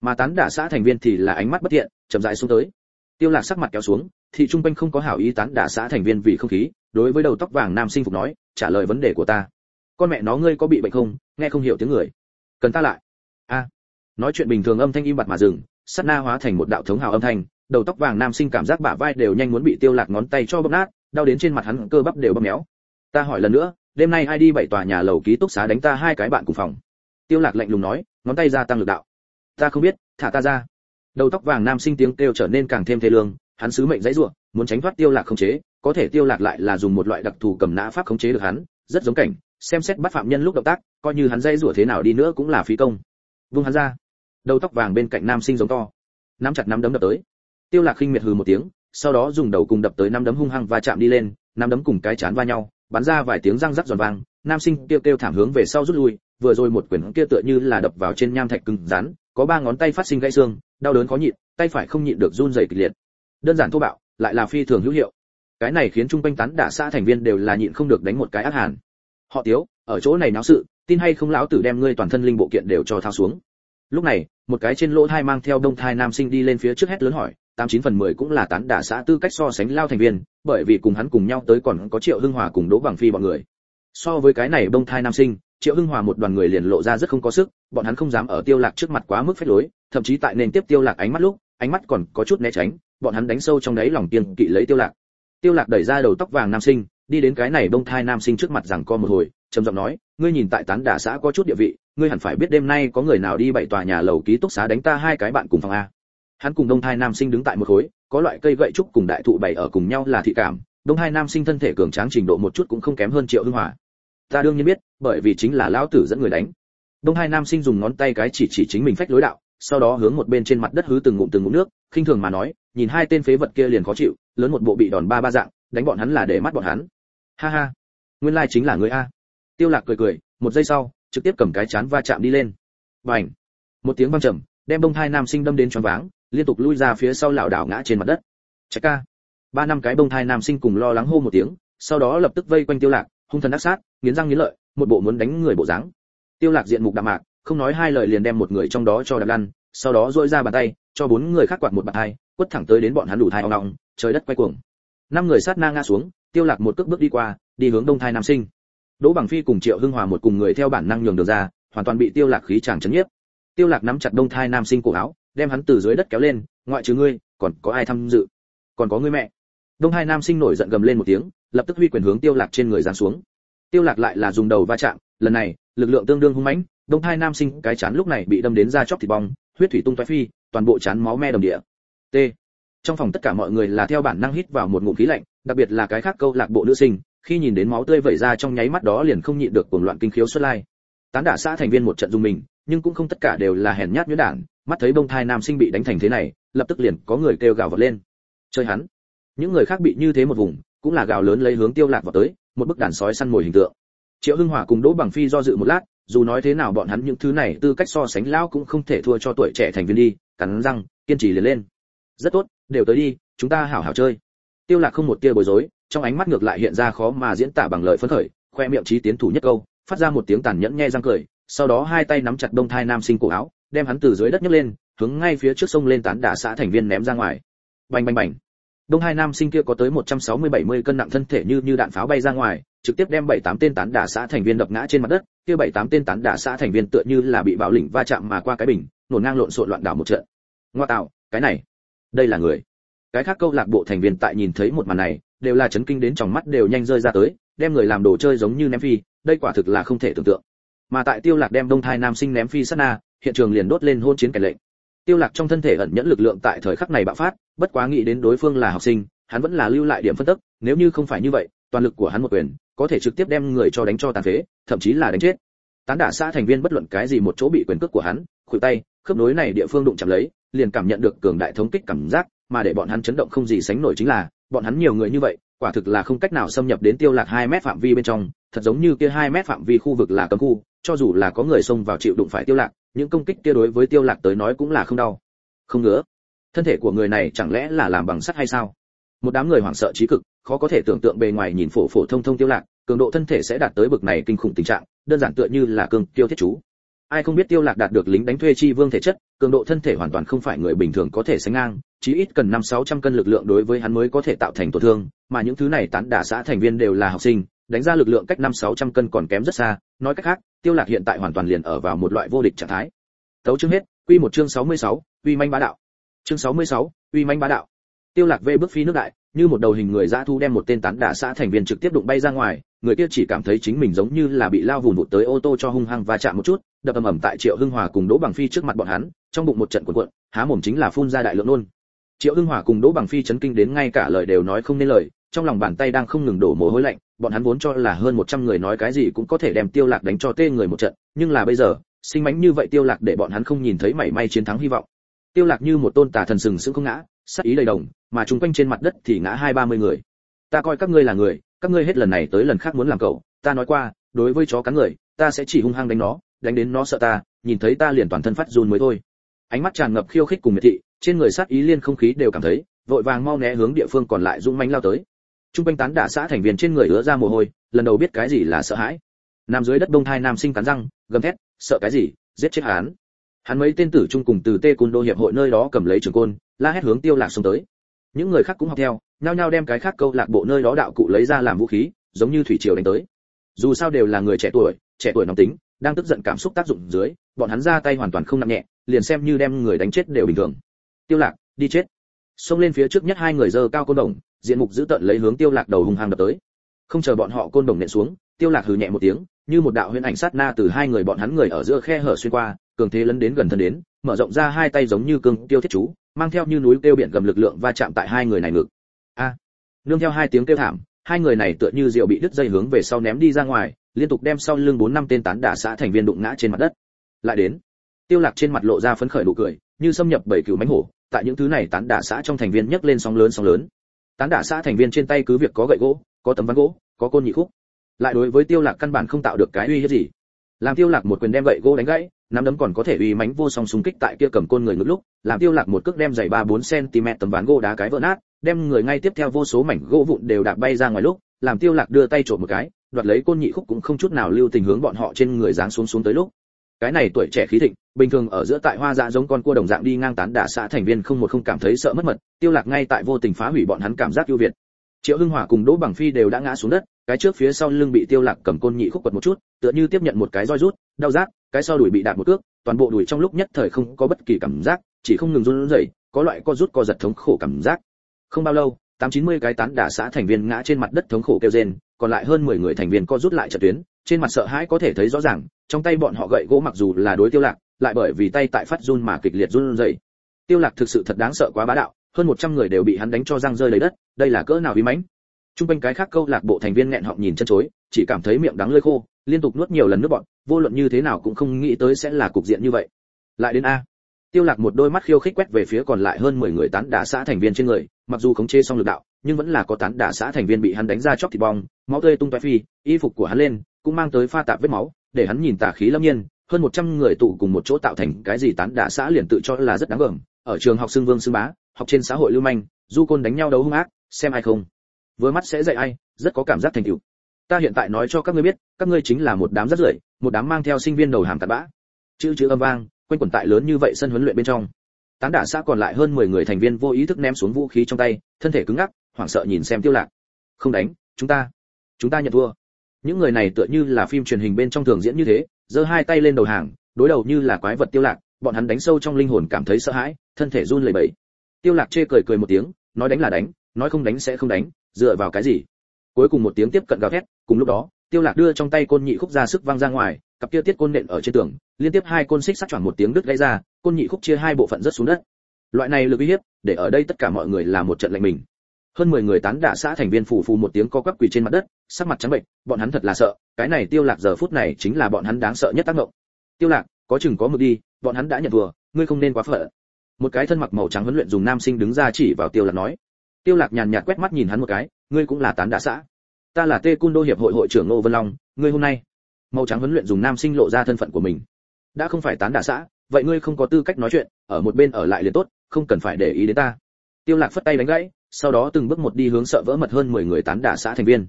Mà tán đả xã thành viên thì là ánh mắt bất thiện, chậm rãi xuống tới. Tiêu lạc sắc mặt kéo xuống, thì trung quanh không có hảo ý tán đả xã thành viên vì không khí, đối với đầu tóc vàng nam sinh phục nói, trả lời vấn đề của ta. Con mẹ nó ngươi có bị bệnh không? Nghe không hiểu tiếng người. Cần ta lại. A. Nói chuyện bình thường âm thanh im bặt mà dừng, sát na hóa thành một đạo thống hào âm thanh, đầu tóc vàng nam sinh cảm giác bả vai đều nhanh muốn bị tiêu lạc ngón tay cho bóp nát, đau đến trên mặt hắn cơ bắp đều bóp méo. Ta hỏi lần nữa đêm nay ai đi bảy tòa nhà lầu ký túc xá đánh ta hai cái bạn cùng phòng. Tiêu lạc lạnh lùng nói, ngón tay ra tăng lực đạo. Ta không biết, thả ta ra. Đầu tóc vàng nam sinh tiếng kêu trở nên càng thêm thê lương, hắn sứ mệnh dãy rủa, muốn tránh thoát tiêu lạc khống chế, có thể tiêu lạc lại là dùng một loại đặc thù cầm nã pháp khống chế được hắn, rất giống cảnh, xem xét bắt phạm nhân lúc động tác, coi như hắn dãy rủa thế nào đi nữa cũng là phí công. Vung hắn ra. Đầu tóc vàng bên cạnh nam sinh giống to. Nắm chặt nắm đấm đập tới. Tiêu lạc khinh miệt hừ một tiếng, sau đó dùng đầu cùng đập tới nắm đấm hung hăng va chạm đi lên, nắm đấm cùng cái chán va nhau bắn ra vài tiếng răng rắc giòn vang, nam sinh kêu kêu thảm hướng về sau rút lui, vừa rồi một quyển kia tựa như là đập vào trên nham thạch cứng rắn, có ba ngón tay phát sinh gãy xương, đau đớn khó nhịn, tay phải không nhịn được run rẩy kịch liệt. Đơn giản thô bạo, lại là phi thường hữu hiệu. Cái này khiến trung quanh tán đả xã thành viên đều là nhịn không được đánh một cái ác hàn. Họ tiếu, ở chỗ này náo sự, tin hay không lão tử đem ngươi toàn thân linh bộ kiện đều cho thao xuống. Lúc này, một cái trên lỗ thai mang theo đông thai nam sinh đi lên phía trước hét lớn hỏi tám chín phần mười cũng là tán đả xã tư cách so sánh lao thành viên, bởi vì cùng hắn cùng nhau tới còn có triệu hưng hòa cùng đỗ bằng phi bọn người. So với cái này đông thai nam sinh, triệu hưng hòa một đoàn người liền lộ ra rất không có sức, bọn hắn không dám ở tiêu lạc trước mặt quá mức phép lối, thậm chí tại nền tiếp tiêu lạc ánh mắt lúc, ánh mắt còn có chút né tránh, bọn hắn đánh sâu trong đáy lòng tiên kỵ lấy tiêu lạc. Tiêu lạc đẩy ra đầu tóc vàng nam sinh, đi đến cái này đông thai nam sinh trước mặt rằng co một hồi, trầm giọng nói, ngươi nhìn tại tán đả xã có chút địa vị, ngươi hẳn phải biết đêm nay có người nào đi bảy tòa nhà lầu ký túc xá đánh ta hai cái bạn cùng phòng a hắn cùng đông thai nam sinh đứng tại một khối, có loại cây gậy trúc cùng đại thụ bày ở cùng nhau là thị cảm, đông hai nam sinh thân thể cường tráng trình độ một chút cũng không kém hơn triệu hưng hòa. Ta đương nhiên biết, bởi vì chính là lão tử dẫn người đánh. Đông hai nam sinh dùng ngón tay cái chỉ chỉ chính mình phách lối đạo, sau đó hướng một bên trên mặt đất hứ từng ngụm từng ngụm nước, khinh thường mà nói, nhìn hai tên phế vật kia liền khó chịu, lớn một bộ bị đòn ba ba dạng, đánh bọn hắn là để mắt bọn hắn. Ha ha, nguyên lai chính là người a. Tiêu lạc cười cười, một giây sau, trực tiếp cầm cái chán va chạm đi lên. Bành! Một tiếng vang trầm, đem Đông hai nam sinh đâm đến choáng váng liên tục lui ra phía sau lảo đảo ngã trên mặt đất. Chạy ca. Ba năm cái bông thai nam sinh cùng lo lắng hô một tiếng, sau đó lập tức vây quanh tiêu lạc, hung thần ác sát, nghiến răng nghiến lợi, một bộ muốn đánh người bộ dáng. Tiêu lạc diện mục đạm mạc, không nói hai lời liền đem một người trong đó cho đạp lăn, sau đó duỗi ra bàn tay, cho bốn người khác quạt một bàn tay, quất thẳng tới đến bọn hắn đủ thai ong ong, trời đất quay cuồng. Năm người sát na ngã xuống, tiêu lạc một cước bước đi qua, đi hướng đông thai nam sinh. Đỗ bằng phi cùng triệu hưng hòa một cùng người theo bản năng nhường đường ra, hoàn toàn bị tiêu lạc khí chàng chấn nhiếp. Tiêu lạc nắm chặt đông thai nam sinh cổ áo đem hắn từ dưới đất kéo lên, ngoại trừ ngươi, còn có ai tham dự? Còn có ngươi mẹ. Đông hai nam sinh nổi giận gầm lên một tiếng, lập tức huy quyền hướng tiêu lạc trên người giáng xuống. Tiêu lạc lại là dùng đầu va chạm, lần này, lực lượng tương đương hung mãnh, đông hai nam sinh cái chán lúc này bị đâm đến da chóc thịt bong, huyết thủy tung tóe phi, toàn bộ chán máu me đồng địa. T. Trong phòng tất cả mọi người là theo bản năng hít vào một ngụm khí lạnh, đặc biệt là cái khác câu lạc bộ nữ sinh, khi nhìn đến máu tươi vẩy ra trong nháy mắt đó liền không nhịn được cuồng loạn kinh khiếu xuất lai. Tán đả xã thành viên một trận dung mình nhưng cũng không tất cả đều là hèn nhát nhuyễn đản, mắt thấy bông thai nam sinh bị đánh thành thế này, lập tức liền có người kêu gào vật lên. Chơi hắn. Những người khác bị như thế một vùng, cũng là gào lớn lấy hướng tiêu lạc vào tới, một bức đàn sói săn mồi hình tượng. Triệu hưng hòa cùng đỗ bằng phi do dự một lát, dù nói thế nào bọn hắn những thứ này tư cách so sánh lão cũng không thể thua cho tuổi trẻ thành viên đi, cắn răng, kiên trì liền lên. Rất tốt, đều tới đi, chúng ta hảo hảo chơi. Tiêu lạc không một tia bối rối, trong ánh mắt ngược lại hiện ra khó mà diễn tả bằng lời phấn khởi, khoe miệng trí tiến thủ nhất câu, phát ra một tiếng tàn nhẫn nhe răng cười sau đó hai tay nắm chặt đông thai nam sinh cổ áo, đem hắn từ dưới đất nhấc lên, hướng ngay phía trước sông lên tán đả xã thành viên ném ra ngoài. Bành bành bành. Đông hai nam sinh kia có tới 160-70 cân nặng thân thể như như đạn pháo bay ra ngoài, trực tiếp đem bảy tám tên tán đả xã thành viên đập ngã trên mặt đất, kia bảy tám tên tán đả xã thành viên tựa như là bị bạo lĩnh va chạm mà qua cái bình, nổ ngang lộn xộn loạn đảo một trận. Ngoa tạo, cái này, đây là người. Cái khác câu lạc bộ thành viên tại nhìn thấy một màn này, đều là chấn kinh đến trong mắt đều nhanh rơi ra tới, đem người làm đồ chơi giống như ném phi, đây quả thực là không thể tưởng tượng mà tại tiêu lạc đem đông thai nam sinh ném phi sát na, hiện trường liền đốt lên hôn chiến cảnh lệnh. Tiêu lạc trong thân thể ẩn nhẫn lực lượng tại thời khắc này bạo phát, bất quá nghĩ đến đối phương là học sinh, hắn vẫn là lưu lại điểm phân tích nếu như không phải như vậy, toàn lực của hắn một quyền, có thể trực tiếp đem người cho đánh cho tàn phế, thậm chí là đánh chết. Tán đả xã thành viên bất luận cái gì một chỗ bị quyền cước của hắn, khuỷu tay, khớp nối này địa phương đụng chạm lấy, liền cảm nhận được cường đại thống kích cảm giác, mà để bọn hắn chấn động không gì sánh nổi chính là, bọn hắn nhiều người như vậy, quả thực là không cách nào xâm nhập đến tiêu lạc 2 mét phạm vi bên trong, thật giống như kia 2 mét phạm vi khu vực là cấm khu cho dù là có người xông vào chịu đụng phải tiêu lạc, những công kích kia đối với tiêu lạc tới nói cũng là không đau. Không ngứa. Thân thể của người này chẳng lẽ là làm bằng sắt hay sao? Một đám người hoảng sợ trí cực, khó có thể tưởng tượng bề ngoài nhìn phổ phổ thông thông tiêu lạc, cường độ thân thể sẽ đạt tới bực này kinh khủng tình trạng, đơn giản tựa như là cường tiêu thiết chú. Ai không biết tiêu lạc đạt được lính đánh thuê chi vương thể chất, cường độ thân thể hoàn toàn không phải người bình thường có thể sánh ngang, chí ít cần năm sáu trăm cân lực lượng đối với hắn mới có thể tạo thành tổn thương, mà những thứ này tán đả xã thành viên đều là học sinh đánh ra lực lượng cách năm sáu trăm cân còn kém rất xa nói cách khác tiêu lạc hiện tại hoàn toàn liền ở vào một loại vô địch trạng thái. Tấu chương hết quy một chương 66, uy manh bá đạo. Chương 66, uy manh bá đạo. Tiêu lạc về bước phi nước đại như một đầu hình người dã thu đem một tên tán đả xã thành viên trực tiếp đụng bay ra ngoài người kia chỉ cảm thấy chính mình giống như là bị lao vùn vụt tới ô tô cho hung hăng và chạm một chút đập ầm ầm tại triệu hưng hòa cùng đỗ bằng phi trước mặt bọn hắn trong bụng một trận cuộn cuộn há mồm chính là phun ra đại lượng nôn. Triệu hưng hòa cùng đỗ bằng phi chấn kinh đến ngay cả lời đều nói không nên lời trong lòng bàn tay đang không ngừng đổ mồ hôi lạnh, bọn hắn vốn cho là hơn 100 người nói cái gì cũng có thể đem tiêu lạc đánh cho tê người một trận, nhưng là bây giờ, sinh mánh như vậy tiêu lạc để bọn hắn không nhìn thấy mảy may chiến thắng hy vọng. Tiêu lạc như một tôn tà thần sừng sững không ngã sát ý đầy đồng, mà chúng quanh trên mặt đất thì ngã hai ba mươi người. Ta coi các ngươi là người, các ngươi hết lần này tới lần khác muốn làm cậu, ta nói qua, đối với chó cắn người, ta sẽ chỉ hung hăng đánh nó, đánh đến nó sợ ta, nhìn thấy ta liền toàn thân phát run mới thôi. Ánh mắt tràn ngập khiêu khích cùng miệt thị, trên người sát ý liên không khí đều cảm thấy, vội vàng mau né hướng địa phương còn lại dũng mãnh lao tới trung quanh tán đả xã thành viên trên người ứa ra mồ hôi, lần đầu biết cái gì là sợ hãi. Nam dưới đất đông thai nam sinh cắn răng, gầm thét, sợ cái gì, giết chết hắn. Hắn mấy tên tử trung cùng từ tê côn đô hiệp hội nơi đó cầm lấy trường côn, la hét hướng tiêu lạc xông tới. Những người khác cũng học theo, nhao nhao đem cái khác câu lạc bộ nơi đó đạo cụ lấy ra làm vũ khí, giống như thủy triều đánh tới. Dù sao đều là người trẻ tuổi trẻ tuổi nóng tính, đang tức giận cảm xúc tác dụng dưới, bọn hắn ra tay hoàn toàn không nặng nhẹ, liền xem như đem người đánh chết đều bình thường. Tiêu lạc, đi chết. Xông lên phía trước nhất hai người dơ cao côn đồng diện mục giữ tận lấy hướng tiêu lạc đầu hung hăng đập tới. Không chờ bọn họ côn đồng nện xuống, tiêu lạc hừ nhẹ một tiếng, như một đạo huyễn ảnh sát na từ hai người bọn hắn người ở giữa khe hở xuyên qua, cường thế lấn đến gần thân đến, mở rộng ra hai tay giống như cương tiêu thiết chú, mang theo như núi tiêu biển gầm lực lượng va chạm tại hai người này ngực. A! Nương theo hai tiếng kêu thảm, hai người này tựa như diều bị đứt dây hướng về sau ném đi ra ngoài, liên tục đem sau lưng bốn năm tên tán đả xã thành viên đụng ngã trên mặt đất. Lại đến, tiêu lạc trên mặt lộ ra phấn khởi nụ cười, như xâm nhập bảy cửu mánh hổ, tại những thứ này tán đả xã trong thành viên nhấc lên sóng lớn sóng lớn tán đả xã thành viên trên tay cứ việc có gậy gỗ, có tấm ván gỗ, có côn nhị khúc. Lại đối với tiêu lạc căn bản không tạo được cái uy hiếp gì. Làm tiêu lạc một quyền đem gậy gỗ đánh gãy, nắm đấm còn có thể uy mãnh vô song xung kích tại kia cầm côn người ngực lúc, làm tiêu lạc một cước đem dày ba bốn cm tấm ván gỗ đá cái vỡ nát, đem người ngay tiếp theo vô số mảnh gỗ vụn đều đạp bay ra ngoài lúc, làm tiêu lạc đưa tay trộm một cái, đoạt lấy côn nhị khúc cũng không chút nào lưu tình hướng bọn họ trên người giáng xuống xuống tới lúc cái này tuổi trẻ khí thịnh, bình thường ở giữa tại hoa dạ giống con cua đồng dạng đi ngang tán đả xã thành viên không một không cảm thấy sợ mất mật, tiêu lạc ngay tại vô tình phá hủy bọn hắn cảm giác ưu việt. Triệu hưng hỏa cùng đỗ bằng phi đều đã ngã xuống đất, cái trước phía sau lưng bị tiêu lạc cầm côn nhị khúc quật một chút, tựa như tiếp nhận một cái roi rút, đau rát, cái sau đuổi bị đạp một cước, toàn bộ đuổi trong lúc nhất thời không có bất kỳ cảm giác, chỉ không ngừng run rẩy, có loại co rút co giật thống khổ cảm giác. Không bao lâu, tám chín mươi cái tán đả xã thành viên ngã trên mặt đất thống khổ kêu rên, còn lại hơn mười người thành viên co rút lại trận tuyến trên mặt sợ hãi có thể thấy rõ ràng, trong tay bọn họ gậy gỗ mặc dù là đối tiêu lạc, lại bởi vì tay tại phát run mà kịch liệt run rẩy. Tiêu lạc thực sự thật đáng sợ quá bá đạo, hơn 100 người đều bị hắn đánh cho răng rơi lấy đất, đây là cỡ nào uy mãnh. Trung quanh cái khác câu lạc bộ thành viên nghẹn họng nhìn chân chối, chỉ cảm thấy miệng đắng lưỡi khô, liên tục nuốt nhiều lần nước bọt, vô luận như thế nào cũng không nghĩ tới sẽ là cục diện như vậy. Lại đến a. Tiêu lạc một đôi mắt khiêu khích quét về phía còn lại hơn 10 người tán đả xã thành viên trên người, mặc dù khống chế xong lực đạo, nhưng vẫn là có tán đả xã thành viên bị hắn đánh ra chóc thịt bong, máu tươi tung tóe phi, y phục của hắn lên cũng mang tới pha tạp vết máu, để hắn nhìn tà khí lâm nhiên, hơn 100 người tụ cùng một chỗ tạo thành cái gì tán đả xã liền tự cho là rất đáng gờm. Ở trường học xưng vương xưng bá, học trên xã hội lưu manh, du côn đánh nhau đấu hung ác, xem ai không. Với mắt sẽ dạy ai, rất có cảm giác thành tựu. Ta hiện tại nói cho các ngươi biết, các ngươi chính là một đám rất rưởi, một đám mang theo sinh viên đầu hàm tạt bã. Chữ chữ âm vang, quanh quẩn tại lớn như vậy sân huấn luyện bên trong. Tán đả xã còn lại hơn 10 người thành viên vô ý thức ném xuống vũ khí trong tay, thân thể cứng ngắc, hoảng sợ nhìn xem tiêu lạc. Không đánh, chúng ta chúng ta nhận thua những người này tựa như là phim truyền hình bên trong thường diễn như thế, giơ hai tay lên đầu hàng, đối đầu như là quái vật tiêu lạc, bọn hắn đánh sâu trong linh hồn cảm thấy sợ hãi, thân thể run lẩy bẩy. Tiêu lạc chê cười cười một tiếng, nói đánh là đánh, nói không đánh sẽ không đánh, dựa vào cái gì? Cuối cùng một tiếng tiếp cận gào thét, cùng lúc đó, tiêu lạc đưa trong tay côn nhị khúc ra sức vang ra ngoài, cặp kia tiết côn nện ở trên tường, liên tiếp hai côn xích sắt choảng một tiếng đứt gãy ra, côn nhị khúc chia hai bộ phận rất xuống đất. Loại này lực uy hiếp, để ở đây tất cả mọi người là một trận lạnh mình hơn 10 người tán đả xã thành viên phủ phù một tiếng co quắp quỳ trên mặt đất, sắc mặt trắng bệnh bọn hắn thật là sợ, cái này tiêu lạc giờ phút này chính là bọn hắn đáng sợ nhất tác động. Tiêu lạc, có chừng có mực đi, bọn hắn đã nhận vừa ngươi không nên quá phận. Một cái thân mặc màu trắng huấn luyện dùng nam sinh đứng ra chỉ vào tiêu lạc nói. Tiêu lạc nhàn nhạt quét mắt nhìn hắn một cái, ngươi cũng là tán đả xã. Ta là tê cung đô hiệp hội hội trưởng ngô vân long, ngươi hôm nay. Màu trắng huấn luyện dùng nam sinh lộ ra thân phận của mình. Đã không phải tán đả xã, vậy ngươi không có tư cách nói chuyện, ở một bên ở lại liền tốt, không cần phải để ý đến ta. Tiêu lạc phất tay đánh gãy sau đó từng bước một đi hướng sợ vỡ mật hơn 10 người tán đả xã thành viên.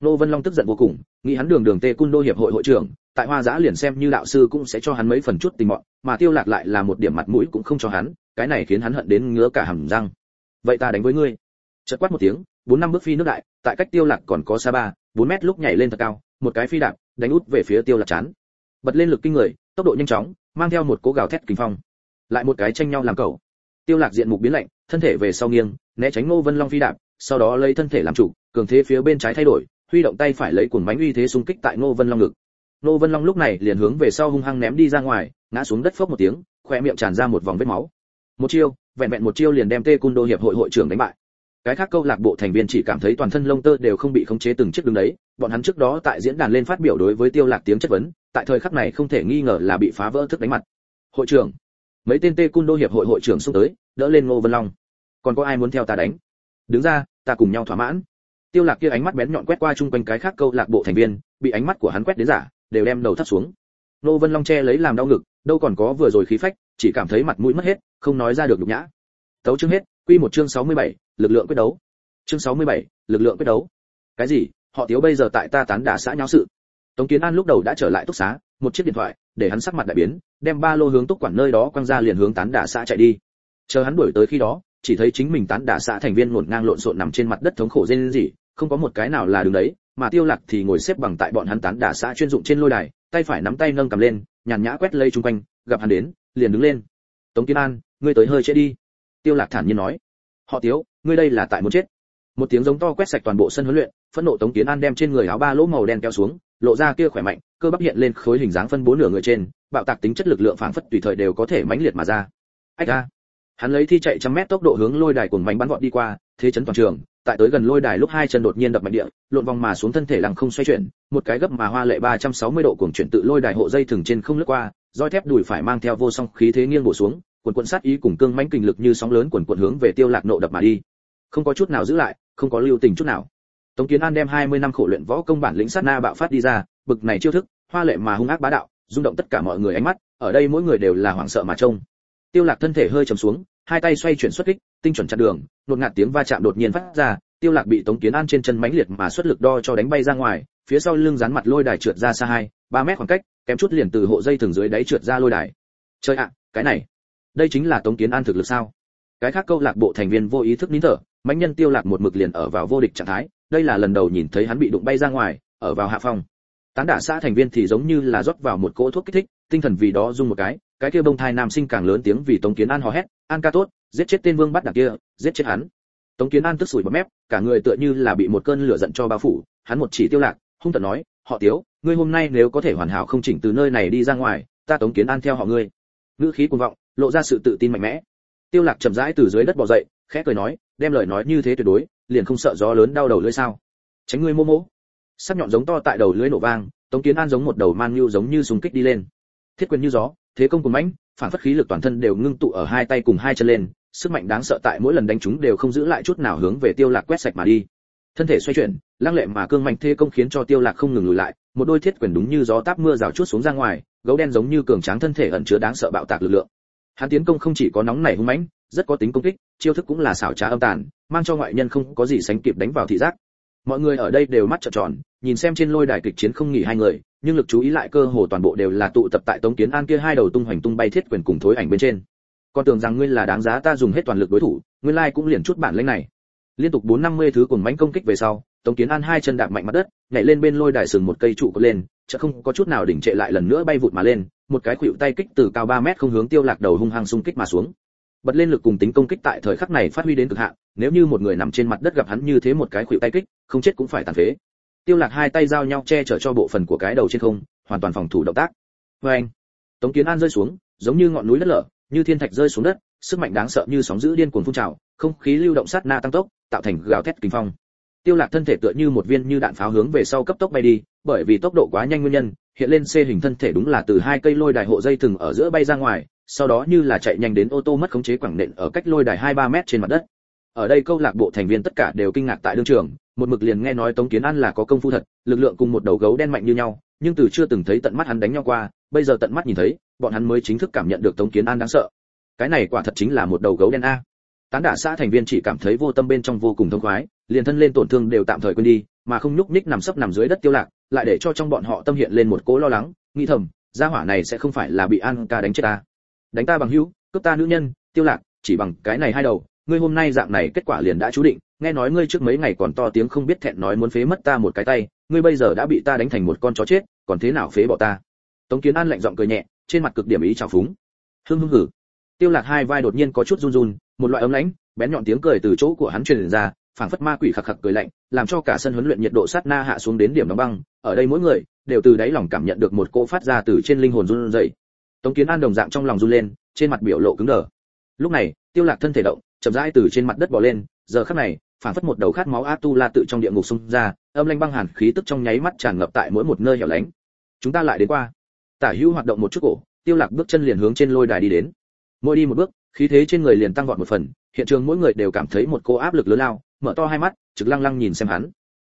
Nô vân long tức giận vô cùng, nghĩ hắn đường đường tê cung đô hiệp hội hội trưởng, tại hoa giã liền xem như đạo sư cũng sẽ cho hắn mấy phần chút tình mọn, mà tiêu lạc lại là một điểm mặt mũi cũng không cho hắn, cái này khiến hắn hận đến ngứa cả hàm răng. Vậy ta đánh với ngươi. Chợt quát một tiếng, bốn năm bước phi nước đại, tại cách tiêu lạc còn có xa ba, bốn mét lúc nhảy lên thật cao, một cái phi đạp, đánh út về phía tiêu lạc chán. Bật lên lực kinh người, tốc độ nhanh chóng, mang theo một cố gào thét kinh phong. Lại một cái tranh nhau làm cầu. Tiêu lạc diện mục biến lạnh thân thể về sau nghiêng, né tránh ngô vân long phi đạp, sau đó lấy thân thể làm chủ, cường thế phía bên trái thay đổi, huy động tay phải lấy cuồng bánh uy thế xung kích tại ngô vân long ngực. Ngô vân long lúc này liền hướng về sau hung hăng ném đi ra ngoài, ngã xuống đất phốc một tiếng khoe miệng tràn ra một vòng vết máu. Một chiêu, vẹn vẹn một chiêu liền đem tê cung đô hiệp hội hội trưởng đánh bại. Cái khác câu lạc bộ thành viên chỉ cảm thấy toàn thân lông tơ đều không bị khống chế từng chiếc đứng đấy, bọn hắn trước đó tại diễn đàn lên phát biểu đối với tiêu lạc tiếng chất vấn, tại thời khắc này không thể nghi ngờ là bị phá vỡ thức đánh mặt. Hội trưởng, mấy tên tê cung đô hiệp hội hội trưởng xung tới, đỡ lên ngô vân long còn có ai muốn theo ta đánh? Đứng ra ta cùng nhau thỏa mãn. Tiêu lạc kia ánh mắt bén nhọn quét qua chung quanh cái khác câu lạc bộ thành viên bị ánh mắt của hắn quét đến giả đều đem đầu thấp xuống. Nô vân long che lấy làm đau ngực đâu còn có vừa rồi khí phách chỉ cảm thấy mặt mũi mất hết không nói ra được nhục nhã. Tấu chương hết quy một chương 67, lực lượng quyết đấu. Chương 67, lực lượng quyết đấu. Cái gì? Họ thiếu bây giờ tại ta tán đả xã nháo sự. Tống kiến an lúc đầu đã trở lại túc xá một chiếc điện thoại để hắn sắc mặt đại biến đem ba lô hướng túc quản nơi đó quăng ra liền hướng tán đả xã chạy đi. Chờ hắn đuổi tới khi đó chỉ thấy chính mình tán đả xã thành viên ngổn ngang lộn xộn nằm trên mặt đất thống khổ rên rỉ, không có một cái nào là đứng đấy, mà tiêu lạc thì ngồi xếp bằng tại bọn hắn tán đả xã chuyên dụng trên lôi đài, tay phải nắm tay nâng cầm lên, nhàn nhã quét lây chung quanh, gặp hắn đến, liền đứng lên. Tống kiến an, ngươi tới hơi trễ đi. Tiêu lạc thản nhiên nói. Họ tiếu, ngươi đây là tại muốn chết. Một tiếng giống to quét sạch toàn bộ sân huấn luyện, phẫn nộ tống kiến an đem trên người áo ba lỗ màu đen kéo xuống, lộ ra kia khỏe mạnh, cơ bắp hiện lên khối hình dáng phân bố nửa người trên, bạo tạc tính chất lực lượng phảng phất tùy thời đều có thể mãnh liệt mà ra. Ách a hắn lấy thi chạy trăm mét tốc độ hướng lôi đài cuồng bánh bắn vọt đi qua, thế chấn toàn trường, tại tới gần lôi đài lúc hai chân đột nhiên đập mạnh địa, lộn vòng mà xuống thân thể lằng không xoay chuyển, một cái gấp mà hoa lệ 360 độ cuồng chuyển tự lôi đài hộ dây thừng trên không lướt qua, roi thép đùi phải mang theo vô song khí thế nghiêng bổ xuống quần quần sát ý cùng cương mãnh kình lực như sóng lớn quần quần hướng về tiêu lạc nộ đập mà đi. Không có chút nào giữ lại, không có lưu tình chút nào. Tống kiến an đem 20 năm khổ luyện võ công bản lĩnh sát na bạo phát đi ra, bực này chiêu thức, hoa lệ mà hung ác bá đạo, rung động tất cả mọi người ánh mắt, ở đây mỗi người đều là hoảng sợ mà trông tiêu lạc thân thể hơi trầm xuống, hai tay xoay chuyển xuất kích, tinh chuẩn chặn đường, nột ngạt tiếng va chạm đột nhiên phát ra, tiêu lạc bị tống kiến an trên chân mãnh liệt mà xuất lực đo cho đánh bay ra ngoài, phía sau lưng dán mặt lôi đài trượt ra xa hai, ba mét khoảng cách, kém chút liền từ hộ dây thường dưới đáy trượt ra lôi đài. Chơi ạ, cái này, đây chính là tống kiến an thực lực sao? Cái khác câu lạc bộ thành viên vô ý thức nín thở, mãnh nhân tiêu lạc một mực liền ở vào vô địch trạng thái, đây là lần đầu nhìn thấy hắn bị đụng bay ra ngoài, ở vào hạ phong. Tán đả xã thành viên thì giống như là rót vào một cỗ thuốc kích thích, tinh thần vì đó rung một cái cái kia bông thai nam sinh càng lớn tiếng vì tống kiến an hò hét, an ca tốt, giết chết tên vương bắt đảng kia, giết chết hắn. Tống kiến an tức sủi bọt mép, cả người tựa như là bị một cơn lửa giận cho bao phủ, hắn một chỉ tiêu lạc, hung tợn nói, họ tiếu, ngươi hôm nay nếu có thể hoàn hảo không chỉnh từ nơi này đi ra ngoài, ta tống kiến an theo họ ngươi. Ngữ khí cuồng vọng, lộ ra sự tự tin mạnh mẽ. Tiêu lạc chậm rãi từ dưới đất bò dậy, khẽ cười nói, đem lời nói như thế tuyệt đối, liền không sợ gió lớn đau đầu lưỡi sao? Tránh ngươi mô mô. Sắc nhọn giống to tại đầu lưỡi nổ vang, tống kiến an giống một đầu man nhu giống như súng kích đi lên. Thiết quyền như gió thế công cùng mãnh, phản phất khí lực toàn thân đều ngưng tụ ở hai tay cùng hai chân lên, sức mạnh đáng sợ tại mỗi lần đánh chúng đều không giữ lại chút nào hướng về tiêu lạc quét sạch mà đi. Thân thể xoay chuyển, lăng lệ mà cương mạnh thế công khiến cho tiêu lạc không ngừng lùi lại, một đôi thiết quyền đúng như gió táp mưa rào chút xuống ra ngoài, gấu đen giống như cường tráng thân thể ẩn chứa đáng sợ bạo tạc lực lượng. Hắn tiến công không chỉ có nóng nảy hung mãnh, rất có tính công kích, chiêu thức cũng là xảo trá âm tàn, mang cho ngoại nhân không có gì sánh kịp đánh vào thị giác. Mọi người ở đây đều mắt trợn tròn, nhìn xem trên lôi đài kịch chiến không nghỉ hai người nhưng lực chú ý lại cơ hồ toàn bộ đều là tụ tập tại tống kiến an kia hai đầu tung hoành tung bay thiết quyền cùng thối ảnh bên trên. Con tưởng rằng ngươi là đáng giá ta dùng hết toàn lực đối thủ nguyên lai cũng liền chút bản lĩnh này. Liên tục bốn năm mươi thứ cùng mánh công kích về sau, tống kiến an hai chân đạp mạnh mặt đất, nhảy lên bên lôi đài sừng một cây trụ có lên chợ không có chút nào đỉnh trệ lại lần nữa bay vụt mà lên, một cái khuỵu tay kích từ cao 3 mét không hướng tiêu lạc đầu hung hăng xung kích mà xuống. Bật lên lực cùng tính công kích tại thời khắc này phát huy đến cực hạn, nếu như một người nằm trên mặt đất gặp hắn như thế một cái khuỵu tay kích, không chết cũng phải tàn phế tiêu lạc hai tay giao nhau che chở cho bộ phận của cái đầu trên không, hoàn toàn phòng thủ động tác. Với anh, tống kiến an rơi xuống, giống như ngọn núi đất lở, như thiên thạch rơi xuống đất, sức mạnh đáng sợ như sóng dữ điên cuồng phun trào, không khí lưu động sát na tăng tốc, tạo thành gào thét kinh phong. Tiêu lạc thân thể tựa như một viên như đạn pháo hướng về sau cấp tốc bay đi, bởi vì tốc độ quá nhanh nguyên nhân, hiện lên xe hình thân thể đúng là từ hai cây lôi đài hộ dây thừng ở giữa bay ra ngoài, sau đó như là chạy nhanh đến ô tô mất khống chế quẳng nện ở cách lôi đài hai ba mét trên mặt đất ở đây câu lạc bộ thành viên tất cả đều kinh ngạc tại đương trường, một mực liền nghe nói tống kiến an là có công phu thật, lực lượng cùng một đầu gấu đen mạnh như nhau, nhưng từ chưa từng thấy tận mắt hắn đánh nhau qua, bây giờ tận mắt nhìn thấy, bọn hắn mới chính thức cảm nhận được tống kiến an đáng sợ. Cái này quả thật chính là một đầu gấu đen a. Tán đả xã thành viên chỉ cảm thấy vô tâm bên trong vô cùng thông khoái, liền thân lên tổn thương đều tạm thời quên đi, mà không nhúc nhích nằm sấp nằm dưới đất tiêu lạc, lại để cho trong bọn họ tâm hiện lên một cỗ lo lắng nghi thầm, gia hỏa này sẽ không phải là bị an ca đánh chết ta. Đánh ta bằng hữu, cướp ta nữ nhân, tiêu lạc, chỉ bằng cái này hai đầu ngươi hôm nay dạng này kết quả liền đã chú định, nghe nói ngươi trước mấy ngày còn to tiếng không biết thẹn nói muốn phế mất ta một cái tay, ngươi bây giờ đã bị ta đánh thành một con chó chết, còn thế nào phế bỏ ta? Tống kiến an lạnh giọng cười nhẹ, trên mặt cực điểm ý trào phúng. Hưng hưng hử. Tiêu lạc hai vai đột nhiên có chút run run, một loại ấm lãnh, bén nhọn tiếng cười từ chỗ của hắn truyền ra, phảng phất ma quỷ khặc khặc cười lạnh, làm cho cả sân huấn luyện nhiệt độ sát na hạ xuống đến điểm đóng băng, ở đây mỗi người đều từ đáy lòng cảm nhận được một cỗ phát ra từ trên linh hồn run rẩy. Tống kiến an đồng dạng trong lòng run lên, trên mặt biểu lộ cứng đờ. Lúc này, tiêu lạc thân thể động chậm rãi từ trên mặt đất bò lên, giờ khắc này phản phất một đầu khát máu atula tự trong địa ngục xung ra, âm lanh băng hàn khí tức trong nháy mắt tràn ngập tại mỗi một nơi hẻo lánh. Chúng ta lại đến qua. Tả hữu hoạt động một chút cổ, tiêu lạc bước chân liền hướng trên lôi đài đi đến. Mỗi đi một bước, khí thế trên người liền tăng vọt một phần, hiện trường mỗi người đều cảm thấy một cô áp lực lớn lao, mở to hai mắt, trực lăng lăng nhìn xem hắn.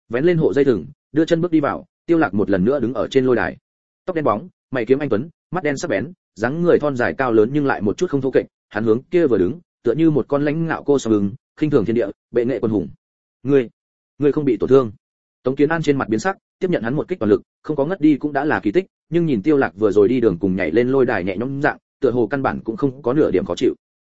Vén lên hộ dây thừng, đưa chân bước đi vào, tiêu lạc một lần nữa đứng ở trên lôi đài. Tóc đen bóng, mày kiếm anh tuấn, mắt đen sắc bén, dáng người thon dài cao lớn nhưng lại một chút không thô kệch hắn hướng kia vừa đứng tựa như một con lãnh ngạo cô song ứng, khinh thường thiên địa, bệ nghệ quân hùng. Ngươi ngươi không bị tổn thương. Tống kiến an trên mặt biến sắc, tiếp nhận hắn một kích toàn lực, không có ngất đi cũng đã là kỳ tích, nhưng nhìn tiêu lạc vừa rồi đi đường cùng nhảy lên lôi đài nhẹ nhõm dạng, tựa hồ căn bản cũng không có nửa điểm khó chịu.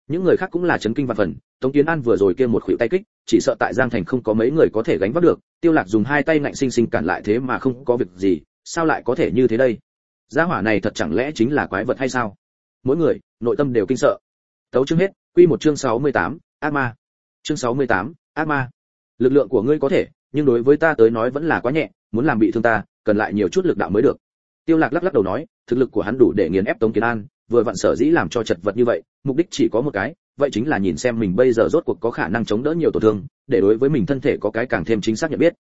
Những người khác cũng là chấn kinh và phần, tống kiến an vừa rồi kia một khuỷu tay kích, chỉ sợ tại giang thành không có mấy người có thể gánh vác được, tiêu lạc dùng hai tay ngạnh sinh sinh cản lại thế mà không có việc gì, sao lại có thể như thế đây? Gia hỏa này thật chẳng lẽ chính là quái vật hay sao? Mỗi người, nội tâm đều kinh sợ. Tấu chương hết quy một chương 68, ác ma. Chương 68, ác ma. Lực lượng của ngươi có thể nhưng đối với ta tới nói vẫn là quá nhẹ muốn làm bị thương ta cần lại nhiều chút lực đạo mới được. Tiêu lạc lắc lắc đầu nói thực lực của hắn đủ để nghiền ép tống kiến an vừa vặn sở dĩ làm cho chật vật như vậy mục đích chỉ có một cái vậy chính là nhìn xem mình bây giờ rốt cuộc có khả năng chống đỡ nhiều tổn thương để đối với mình thân thể có cái càng thêm chính xác nhận biết.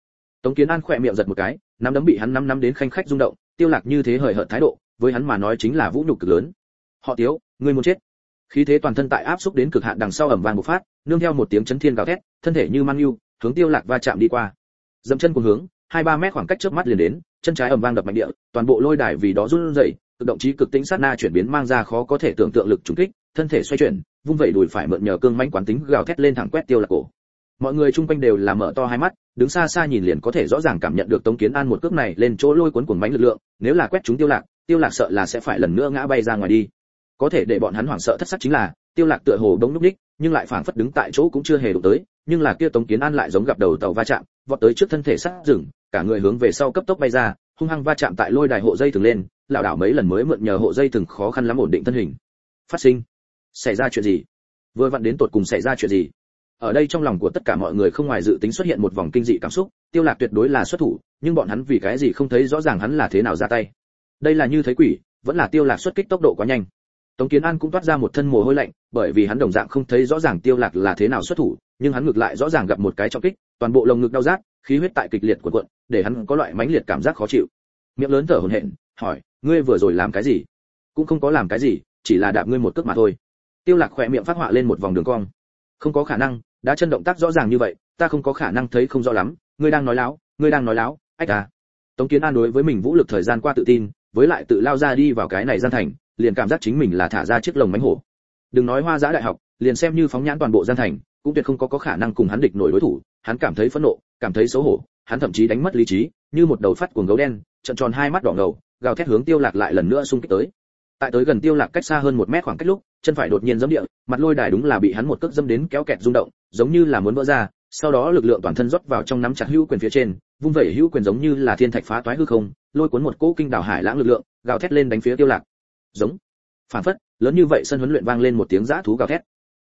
Tống kiến an khẽ miệng giật một cái nắm đấm bị hắn năm năm đến khanh khách rung động tiêu lạc như thế hời hợt thái độ với hắn mà nói chính là vũ nhục cực lớn. Họ tiếu ngươi muốn chết? Khí thế toàn thân tại áp xúc đến cực hạn đằng sau ẩm vang một phát, nương theo một tiếng chấn thiên gào thét, thân thể như mang yêu, hướng tiêu lạc va chạm đi qua. Dậm chân cùng hướng, hai ba mét khoảng cách trước mắt liền đến, chân trái ẩm vang đập mạnh địa, toàn bộ lôi đài vì đó run rẩy, cực động chí cực tĩnh sát na chuyển biến mang ra khó có thể tưởng tượng lực trùng kích, thân thể xoay chuyển, vung vẩy đùi phải mượn nhờ cương mãnh quán tính gào thét lên thẳng quét tiêu lạc cổ. Mọi người chung quanh đều là mở to hai mắt, đứng xa xa nhìn liền có thể rõ ràng cảm nhận được tống kiến an một cước này lên chỗ lôi cuốn cuồng mãnh lực lượng, nếu là quét chúng tiêu lạc tiêu lạc sợ là sẽ phải lần nữa ngã bay ra ngoài đi có thể để bọn hắn hoảng sợ thất sắc chính là, tiêu lạc tựa hồ đống núp đích nhưng lại phảng phất đứng tại chỗ cũng chưa hề đụng tới, nhưng là kia tống kiến an lại giống gặp đầu tàu va chạm, vọt tới trước thân thể sát dừng cả người hướng về sau cấp tốc bay ra, hung hăng va chạm tại lôi đài hộ dây thường lên lão đảo mấy lần mới mượn nhờ hộ dây thường khó khăn lắm ổn định thân hình. Phát sinh. Xảy ra chuyện gì? Vừa vặn đến tột cùng xảy ra chuyện gì? Ở đây trong lòng của tất cả mọi người không ngoài dự tính xuất hiện một vòng kinh dị cảm xúc, tiêu lạc tuyệt đối là xuất thủ, nhưng bọn hắn vì cái gì không thấy rõ ràng hắn là thế nào ra tay. Đây là như thấy quỷ, vẫn là tiêu lạc xuất kích tốc độ quá nhanh tống kiến an cũng toát ra một thân mồ hôi lạnh, bởi vì hắn đồng dạng không thấy rõ ràng tiêu lạc là thế nào xuất thủ, nhưng hắn ngược lại rõ ràng gặp một cái trọng kích, toàn bộ lồng ngực đau rát, khí huyết tại kịch liệt cuộn cuộn, để hắn có loại mãnh liệt cảm giác khó chịu. Miệng lớn thở hổn hển, hỏi, ngươi vừa rồi làm cái gì? Cũng không có làm cái gì, chỉ là đạp ngươi một cước mà thôi. Tiêu lạc khẽ miệng phát họa lên một vòng đường cong. Không có khả năng, đã chân động tác rõ ràng như vậy, ta không có khả năng thấy không rõ lắm. Ngươi đang nói láo, ngươi đang nói láo, ách à. Tống kiến an đối với mình vũ lực thời gian qua tự tin, với lại tự lao ra đi vào cái này gian thành liền cảm giác chính mình là thả ra chiếc lồng mánh hổ. Đừng nói hoa giã đại học, liền xem như phóng nhãn toàn bộ gian thành, cũng tuyệt không có có khả năng cùng hắn địch nổi đối thủ, hắn cảm thấy phẫn nộ, cảm thấy xấu hổ, hắn thậm chí đánh mất lý trí, như một đầu phát cuồng gấu đen trận tròn hai mắt đỏ ngầu, gào thét hướng tiêu lạc lại lần nữa xung kích tới. Tại tới gần tiêu lạc cách xa hơn một mét khoảng cách lúc, chân phải đột nhiên giẫm địa, mặt lôi đài đúng là bị hắn một cước giẫm đến kéo kẹt rung động, giống như là muốn vỡ ra, sau đó lực lượng toàn thân rót vào trong nắm chặt hữu quyền phía trên, vung vẩy hữu quyền giống như là thiên thạch phá toái hư không, lôi cuốn một cỗ kinh đảo hải lãng lực lượng, gào thét lên đánh phía tiêu lạc giống. Phản phất, lớn như vậy sân huấn luyện vang lên một tiếng giã thú gào thét.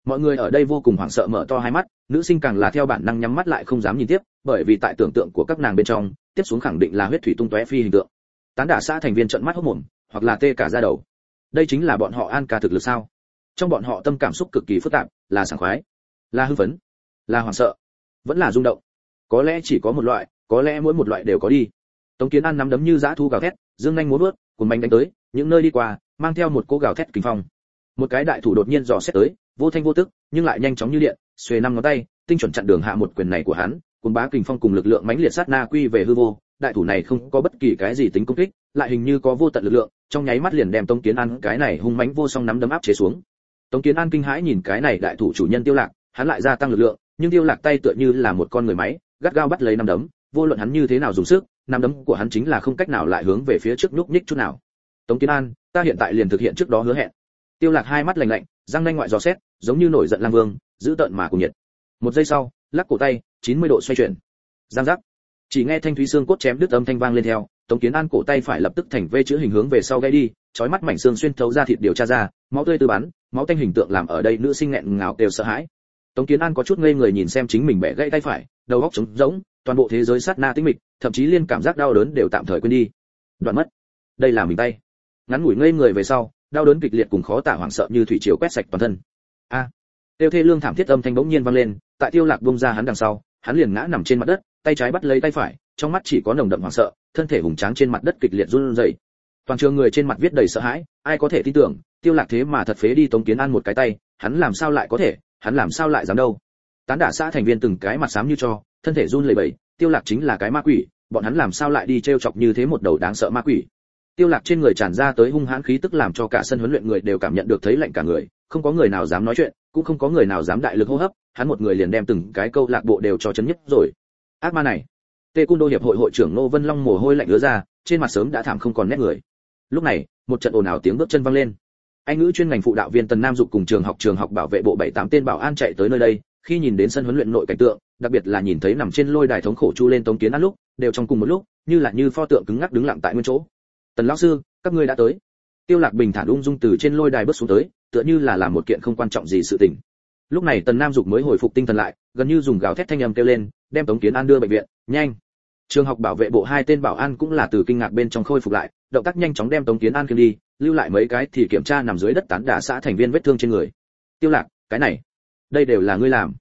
Mọi người ở đây vô cùng hoảng sợ mở to hai mắt, nữ sinh càng là theo bản năng nhắm mắt lại không dám nhìn tiếp, bởi vì tại tưởng tượng của các nàng bên trong, tiếp xuống khẳng định là huyết thủy tung tóe phi hình tượng. Tán đả xã thành viên trận mắt hốc mồm, hoặc là tê cả da đầu. Đây chính là bọn họ an ca thực lực sao? Trong bọn họ tâm cảm xúc cực kỳ phức tạp, là sảng khoái, là hư phấn, là hoảng sợ, vẫn là rung động. Có lẽ chỉ có một loại, có lẽ mỗi một loại đều có đi. Tống kiến an nắm đấm như dã thu gào thét, dương nhanh muốn vớt cùng bánh đánh tới, những nơi đi qua mang theo một cỗ gào thét kinh phong. Một cái đại thủ đột nhiên dò xét tới, vô thanh vô tức, nhưng lại nhanh chóng như điện, xuề năm ngón tay, tinh chuẩn chặn đường hạ một quyền này của hắn cùng bá kinh phong cùng lực lượng mãnh liệt sát na quy về hư vô, đại thủ này không có bất kỳ cái gì tính công kích, lại hình như có vô tận lực lượng, trong nháy mắt liền đem tống kiến an cái này hung mãnh vô song nắm đấm áp chế xuống. Tống kiến an kinh hãi nhìn cái này đại thủ chủ nhân tiêu lạc, hắn lại gia tăng lực lượng, nhưng tiêu lạc tay tựa như là một con người máy, gắt gao bắt lấy nắm đấm, vô luận hắn như thế nào dùng sức, nắm đấm của hắn chính là không cách nào lại hướng về phía trước nhúc nhích chút nào tống kiến an, ta hiện tại liền thực hiện trước đó hứa hẹn. Tiêu lạc hai mắt lạnh lạnh, răng nanh ngoại gió xét, giống như nổi giận lang vương giữ tợn mà cùng nhiệt. Một giây sau, lắc cổ tay 90 độ xoay chuyển. Giang giác. Chỉ nghe thanh thúy xương cốt chém đứt âm thanh vang lên theo, tống kiến an cổ tay phải lập tức thành vê chữ hình hướng về sau gãy đi chói mắt mảnh xương xuyên thấu ra thịt điều tra ra, máu tươi tư bắn, máu tanh hình tượng làm ở đây nữ sinh nghẹn ngào đều sợ hãi. Tống kiến an có chút ngây người nhìn xem chính mình bẻ gãy tay phải, đầu óc trống rỗng, toàn bộ thế giới sát na tĩnh mịch, thậm chí liên cảm giác đau đớn đều tạm thời quên đi. Đoạn mất. Đây là mình tay ngắn ngủi ngây người về sau, đau đớn kịch liệt cùng khó tả hoảng sợ như thủy triều quét sạch toàn thân. A. Tiêu thê lương thảm thiết âm thanh bỗng nhiên vang lên, tại tiêu lạc bung ra hắn đằng sau, hắn liền ngã nằm trên mặt đất, tay trái bắt lấy tay phải, trong mắt chỉ có nồng đậm hoảng sợ, thân thể hùng tráng trên mặt đất kịch liệt run rẩy. Toàn trường người trên mặt viết đầy sợ hãi, ai có thể tin tưởng, tiêu lạc thế mà thật phế đi tống kiến an một cái tay, hắn làm sao lại có thể, hắn làm sao lại dám đâu? Tán đả xã thành viên từng cái mặt xám như cho, thân thể run lẩy bẩy, tiêu lạc chính là cái ma quỷ, bọn hắn làm sao lại đi treo chọc như thế một đầu đáng sợ ma quỷ? Tiêu lạc trên người tràn ra tới hung hãn khí tức làm cho cả sân huấn luyện người đều cảm nhận được thấy lạnh cả người, không có người nào dám nói chuyện, cũng không có người nào dám đại lực hô hấp, hắn một người liền đem từng cái câu lạc bộ đều cho chấn nhất rồi. Ác ma này. Tê cung đô hiệp hội hội trưởng nô vân long mồ hôi lạnh ứa ra, trên mặt sớm đã thảm không còn nét người. Lúc này, một trận ồn ào tiếng bước chân vang lên. Anh ngữ chuyên ngành phụ đạo viên tần nam dục cùng trường học trường học bảo vệ bộ bảy tám tên bảo an chạy tới nơi đây, khi nhìn đến sân huấn luyện nội cảnh tượng, đặc biệt là nhìn thấy nằm trên lôi đài thống khổ chu lên tống kiến ăn lúc, đều trong cùng một lúc, như là như pho tượng cứng ngắc đứng lặng tại nguyên chỗ tần lão sư, các ngươi đã tới. Tiêu lạc bình thản ung dung từ trên lôi đài bước xuống tới, tựa như là làm một kiện không quan trọng gì sự tình. Lúc này tần nam dục mới hồi phục tinh thần lại, gần như dùng gào thét thanh âm kêu lên, đem tống kiến an đưa bệnh viện. Nhanh! Trường học bảo vệ bộ hai tên bảo an cũng là từ kinh ngạc bên trong khôi phục lại, động tác nhanh chóng đem tống kiến an kiếm đi, lưu lại mấy cái thì kiểm tra nằm dưới đất tán đả xã thành viên vết thương trên người. Tiêu lạc, cái này, đây đều là ngươi làm.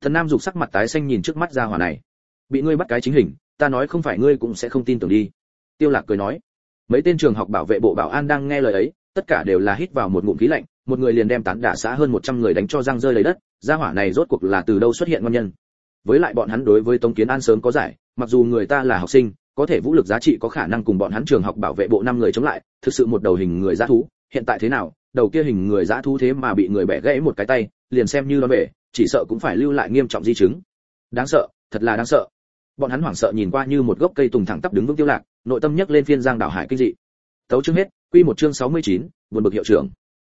Thần nam dục sắc mặt tái xanh nhìn trước mắt ra hỏa này. Bị ngươi bắt cái chính hình, ta nói không phải ngươi cũng sẽ không tin tưởng đi. Tiêu lạc cười nói mấy tên trường học bảo vệ bộ bảo an đang nghe lời ấy, tất cả đều là hít vào một ngụm khí lạnh, một người liền đem tán đả xã hơn 100 người đánh cho răng rơi lấy đất, gia hỏa này rốt cuộc là từ đâu xuất hiện nguyên nhân? Với lại bọn hắn đối với tống kiến an sớm có giải, mặc dù người ta là học sinh, có thể vũ lực giá trị có khả năng cùng bọn hắn trường học bảo vệ bộ năm người chống lại, thực sự một đầu hình người dã thú, hiện tại thế nào, đầu kia hình người dã thú thế mà bị người bẻ gãy một cái tay, liền xem như nó bể chỉ sợ cũng phải lưu lại nghiêm trọng di chứng. Đáng sợ, thật là đáng sợ. Bọn hắn hoảng sợ nhìn qua như một gốc cây tùng thẳng tắp đứng vững tiêu lạc nội tâm nhấc lên phiên giang đảo hải kinh dị. Tấu chương hết quy một chương 69, buồn bực hiệu trưởng.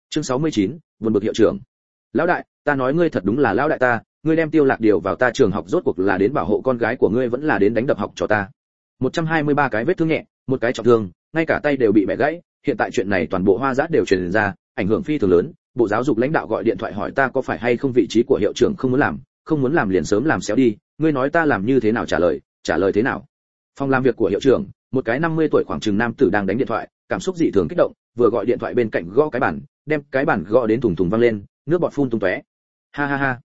Chương 69, buồn bực hiệu trưởng. Lão đại ta nói ngươi thật đúng là lão đại ta ngươi đem tiêu lạc điều vào ta trường học rốt cuộc là đến bảo hộ con gái của ngươi vẫn là đến đánh đập học cho ta. 123 cái vết thương nhẹ một cái trọng thương ngay cả tay đều bị bẻ gãy hiện tại chuyện này toàn bộ hoa giã đều truyền ra ảnh hưởng phi thường lớn bộ giáo dục lãnh đạo gọi điện thoại hỏi ta có phải hay không vị trí của hiệu trưởng không muốn làm không muốn làm liền sớm làm xéo đi ngươi nói ta làm như thế nào trả lời trả lời thế nào? Phòng làm việc của hiệu trưởng, một cái 50 tuổi khoảng chừng nam tử đang đánh điện thoại, cảm xúc dị thường kích động, vừa gọi điện thoại bên cạnh gõ cái bàn, đem cái bàn gõ đến thùng thùng vang lên, nước bọt phun tung tóe. Ha ha ha.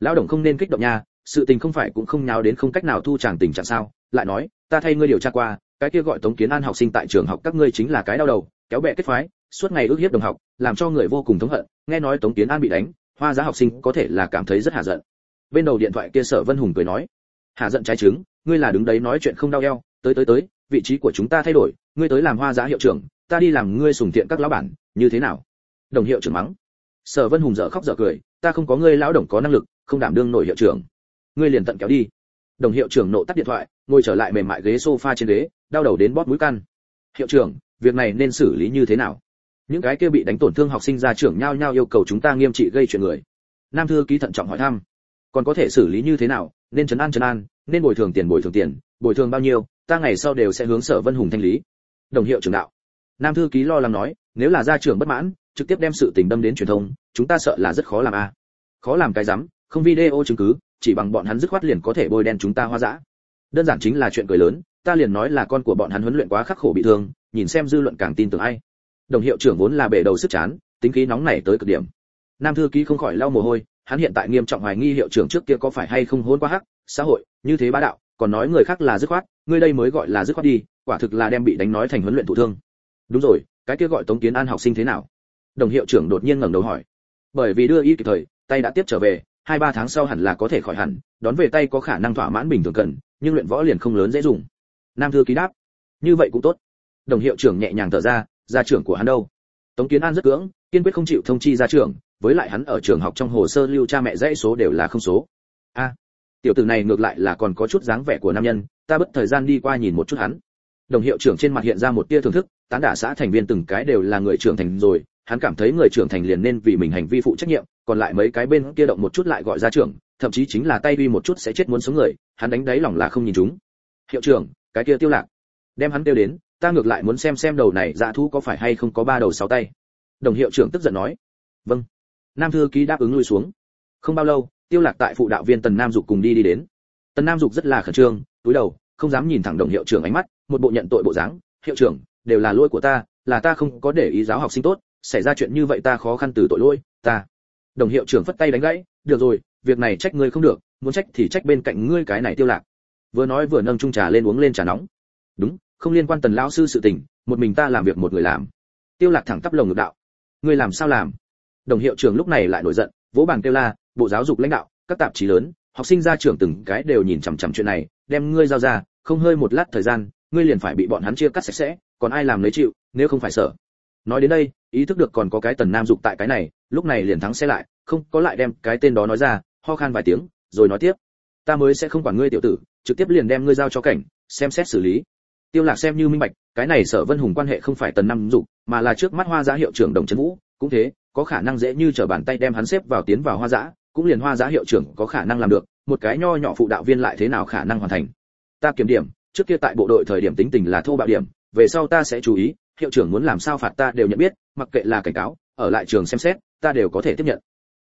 Lão đồng không nên kích động nha, sự tình không phải cũng không nháo đến không cách nào thu chàng tình trạng sao. Lại nói, ta thay ngươi điều tra qua, cái kia gọi tống kiến an học sinh tại trường học các ngươi chính là cái đau đầu, kéo bè kết phái, suốt ngày ước hiếp đồng học, làm cho người vô cùng thống hận. Nghe nói tống kiến an bị đánh, hoa giá học sinh có thể là cảm thấy rất hạ giận. Bên đầu điện thoại kia sở vân hùng cười nói, hạ giận trái trứng ngươi là đứng đấy nói chuyện không đau eo, tới tới tới, vị trí của chúng ta thay đổi, ngươi tới làm hoa giá hiệu trưởng, ta đi làm ngươi sủng tiện các lão bản, như thế nào? Đồng hiệu trưởng mắng. Sở vân hùng dở khóc dở cười, ta không có ngươi lão đồng có năng lực, không đảm đương nổi hiệu trưởng. Ngươi liền tận kéo đi. Đồng hiệu trưởng nộ tắt điện thoại, ngồi trở lại mềm mại ghế sofa trên ghế, đau đầu đến bóp mũi căn. Hiệu trưởng, việc này nên xử lý như thế nào? Những cái kia bị đánh tổn thương học sinh ra trưởng nhao nhao yêu cầu chúng ta nghiêm trị gây chuyện người. Nam thư ký thận trọng hỏi thăm còn có thể xử lý như thế nào, nên trấn an trấn an, nên bồi thường tiền bồi thường tiền, bồi thường bao nhiêu, ta ngày sau đều sẽ hướng sở vân hùng thanh lý. Đồng hiệu trưởng đạo. Nam thư ký lo lắng nói, nếu là gia trưởng bất mãn, trực tiếp đem sự tình đâm đến truyền thông, chúng ta sợ là rất khó làm a. Khó làm cái rắm, không video chứng cứ, chỉ bằng bọn hắn dứt khoát liền có thể bôi đen chúng ta hoa dã. Đơn giản chính là chuyện cười lớn, ta liền nói là con của bọn hắn huấn luyện quá khắc khổ bị thương, nhìn xem dư luận càng tin tưởng ai. Đồng hiệu trưởng vốn là bể đầu sức chán, tính khí nóng nảy tới cực điểm. Nam thư ký không khỏi lau mồ hôi hắn hiện tại nghiêm trọng hoài nghi hiệu trưởng trước kia có phải hay không hôn quá hắc, xã hội, như thế bá đạo, còn nói người khác là dứt khoát, ngươi đây mới gọi là dứt khoát đi, quả thực là đem bị đánh nói thành huấn luyện thụ thương. Đúng rồi, cái kia gọi tống kiến an học sinh thế nào? Đồng hiệu trưởng đột nhiên ngẩng đầu hỏi. Bởi vì đưa y kịp thời, tay đã tiếp trở về, hai ba tháng sau hẳn là có thể khỏi hẳn, đón về tay có khả năng thỏa mãn bình thường cần, nhưng luyện võ liền không lớn dễ dùng. Nam thư ký đáp. Như vậy cũng tốt. Đồng hiệu trưởng nhẹ nhàng thở ra, gia trưởng của hắn đâu? Tống kiến an rất cưỡng kiên quyết không chịu thông chi ra trưởng với lại hắn ở trường học trong hồ sơ lưu cha mẹ dãy số đều là không số. A, tiểu tử này ngược lại là còn có chút dáng vẻ của nam nhân, ta bất thời gian đi qua nhìn một chút hắn. Đồng hiệu trưởng trên mặt hiện ra một tia thưởng thức, tán đả xã thành viên từng cái đều là người trưởng thành rồi, hắn cảm thấy người trưởng thành liền nên vì mình hành vi phụ trách nhiệm, còn lại mấy cái bên kia động một chút lại gọi ra trưởng, thậm chí chính là tay uy một chút sẽ chết muốn sống người, hắn đánh đáy lòng là không nhìn chúng. Hiệu trưởng, cái kia tiêu lạc, đem hắn tiêu đến, ta ngược lại muốn xem xem đầu này dạ thú có phải hay không có ba đầu sáu tay đồng hiệu trưởng tức giận nói. Vâng. Nam thư ký đáp ứng lui xuống. Không bao lâu, tiêu lạc tại phụ đạo viên tần nam dục cùng đi đi đến. Tần nam dục rất là khẩn trương cúi đầu, không dám nhìn thẳng đồng hiệu trưởng ánh mắt, một bộ nhận tội bộ dáng. Hiệu trưởng, đều là lỗi của ta, là ta không có để ý giáo học sinh tốt, xảy ra chuyện như vậy ta khó khăn từ tội lỗi, ta. Đồng hiệu trưởng phất tay đánh gãy, được rồi, việc này trách ngươi không được, muốn trách thì trách bên cạnh ngươi cái này tiêu lạc. Vừa nói vừa nâng chung trà lên uống lên trà nóng. Đúng, không liên quan tần lão sư sự tình, một mình ta làm việc một người làm. Tiêu lạc thẳng tắp lồng ngực đạo ngươi làm sao làm? Đồng hiệu trưởng lúc này lại nổi giận, vỗ bàn kêu la, bộ giáo dục lãnh đạo, các tạp chí lớn, học sinh ra trường từng cái đều nhìn chằm chằm chuyện này, đem ngươi giao ra, không hơi một lát thời gian, ngươi liền phải bị bọn hắn chia cắt sạch sẽ, còn ai làm lấy chịu, nếu không phải sợ. Nói đến đây, ý thức được còn có cái tần nam dục tại cái này, lúc này liền thắng xe lại, không có lại đem cái tên đó nói ra, ho khan vài tiếng, rồi nói tiếp. Ta mới sẽ không quản ngươi tiểu tử, trực tiếp liền đem ngươi giao cho cảnh, xem xét xử lý tiêu lạc xem như minh bạch, cái này sở vân hùng quan hệ không phải tần năm dục, mà là trước mắt hoa giá hiệu trưởng đồng trấn vũ, cũng thế, có khả năng dễ như trở bàn tay đem hắn xếp vào tiến vào hoa giá cũng liền hoa giá hiệu trưởng có khả năng làm được, một cái nho nhỏ phụ đạo viên lại thế nào khả năng hoàn thành. Ta kiểm điểm, trước kia tại bộ đội thời điểm tính tình là thô bạo điểm, về sau ta sẽ chú ý, hiệu trưởng muốn làm sao phạt ta đều nhận biết, mặc kệ là cảnh cáo, ở lại trường xem xét, ta đều có thể tiếp nhận.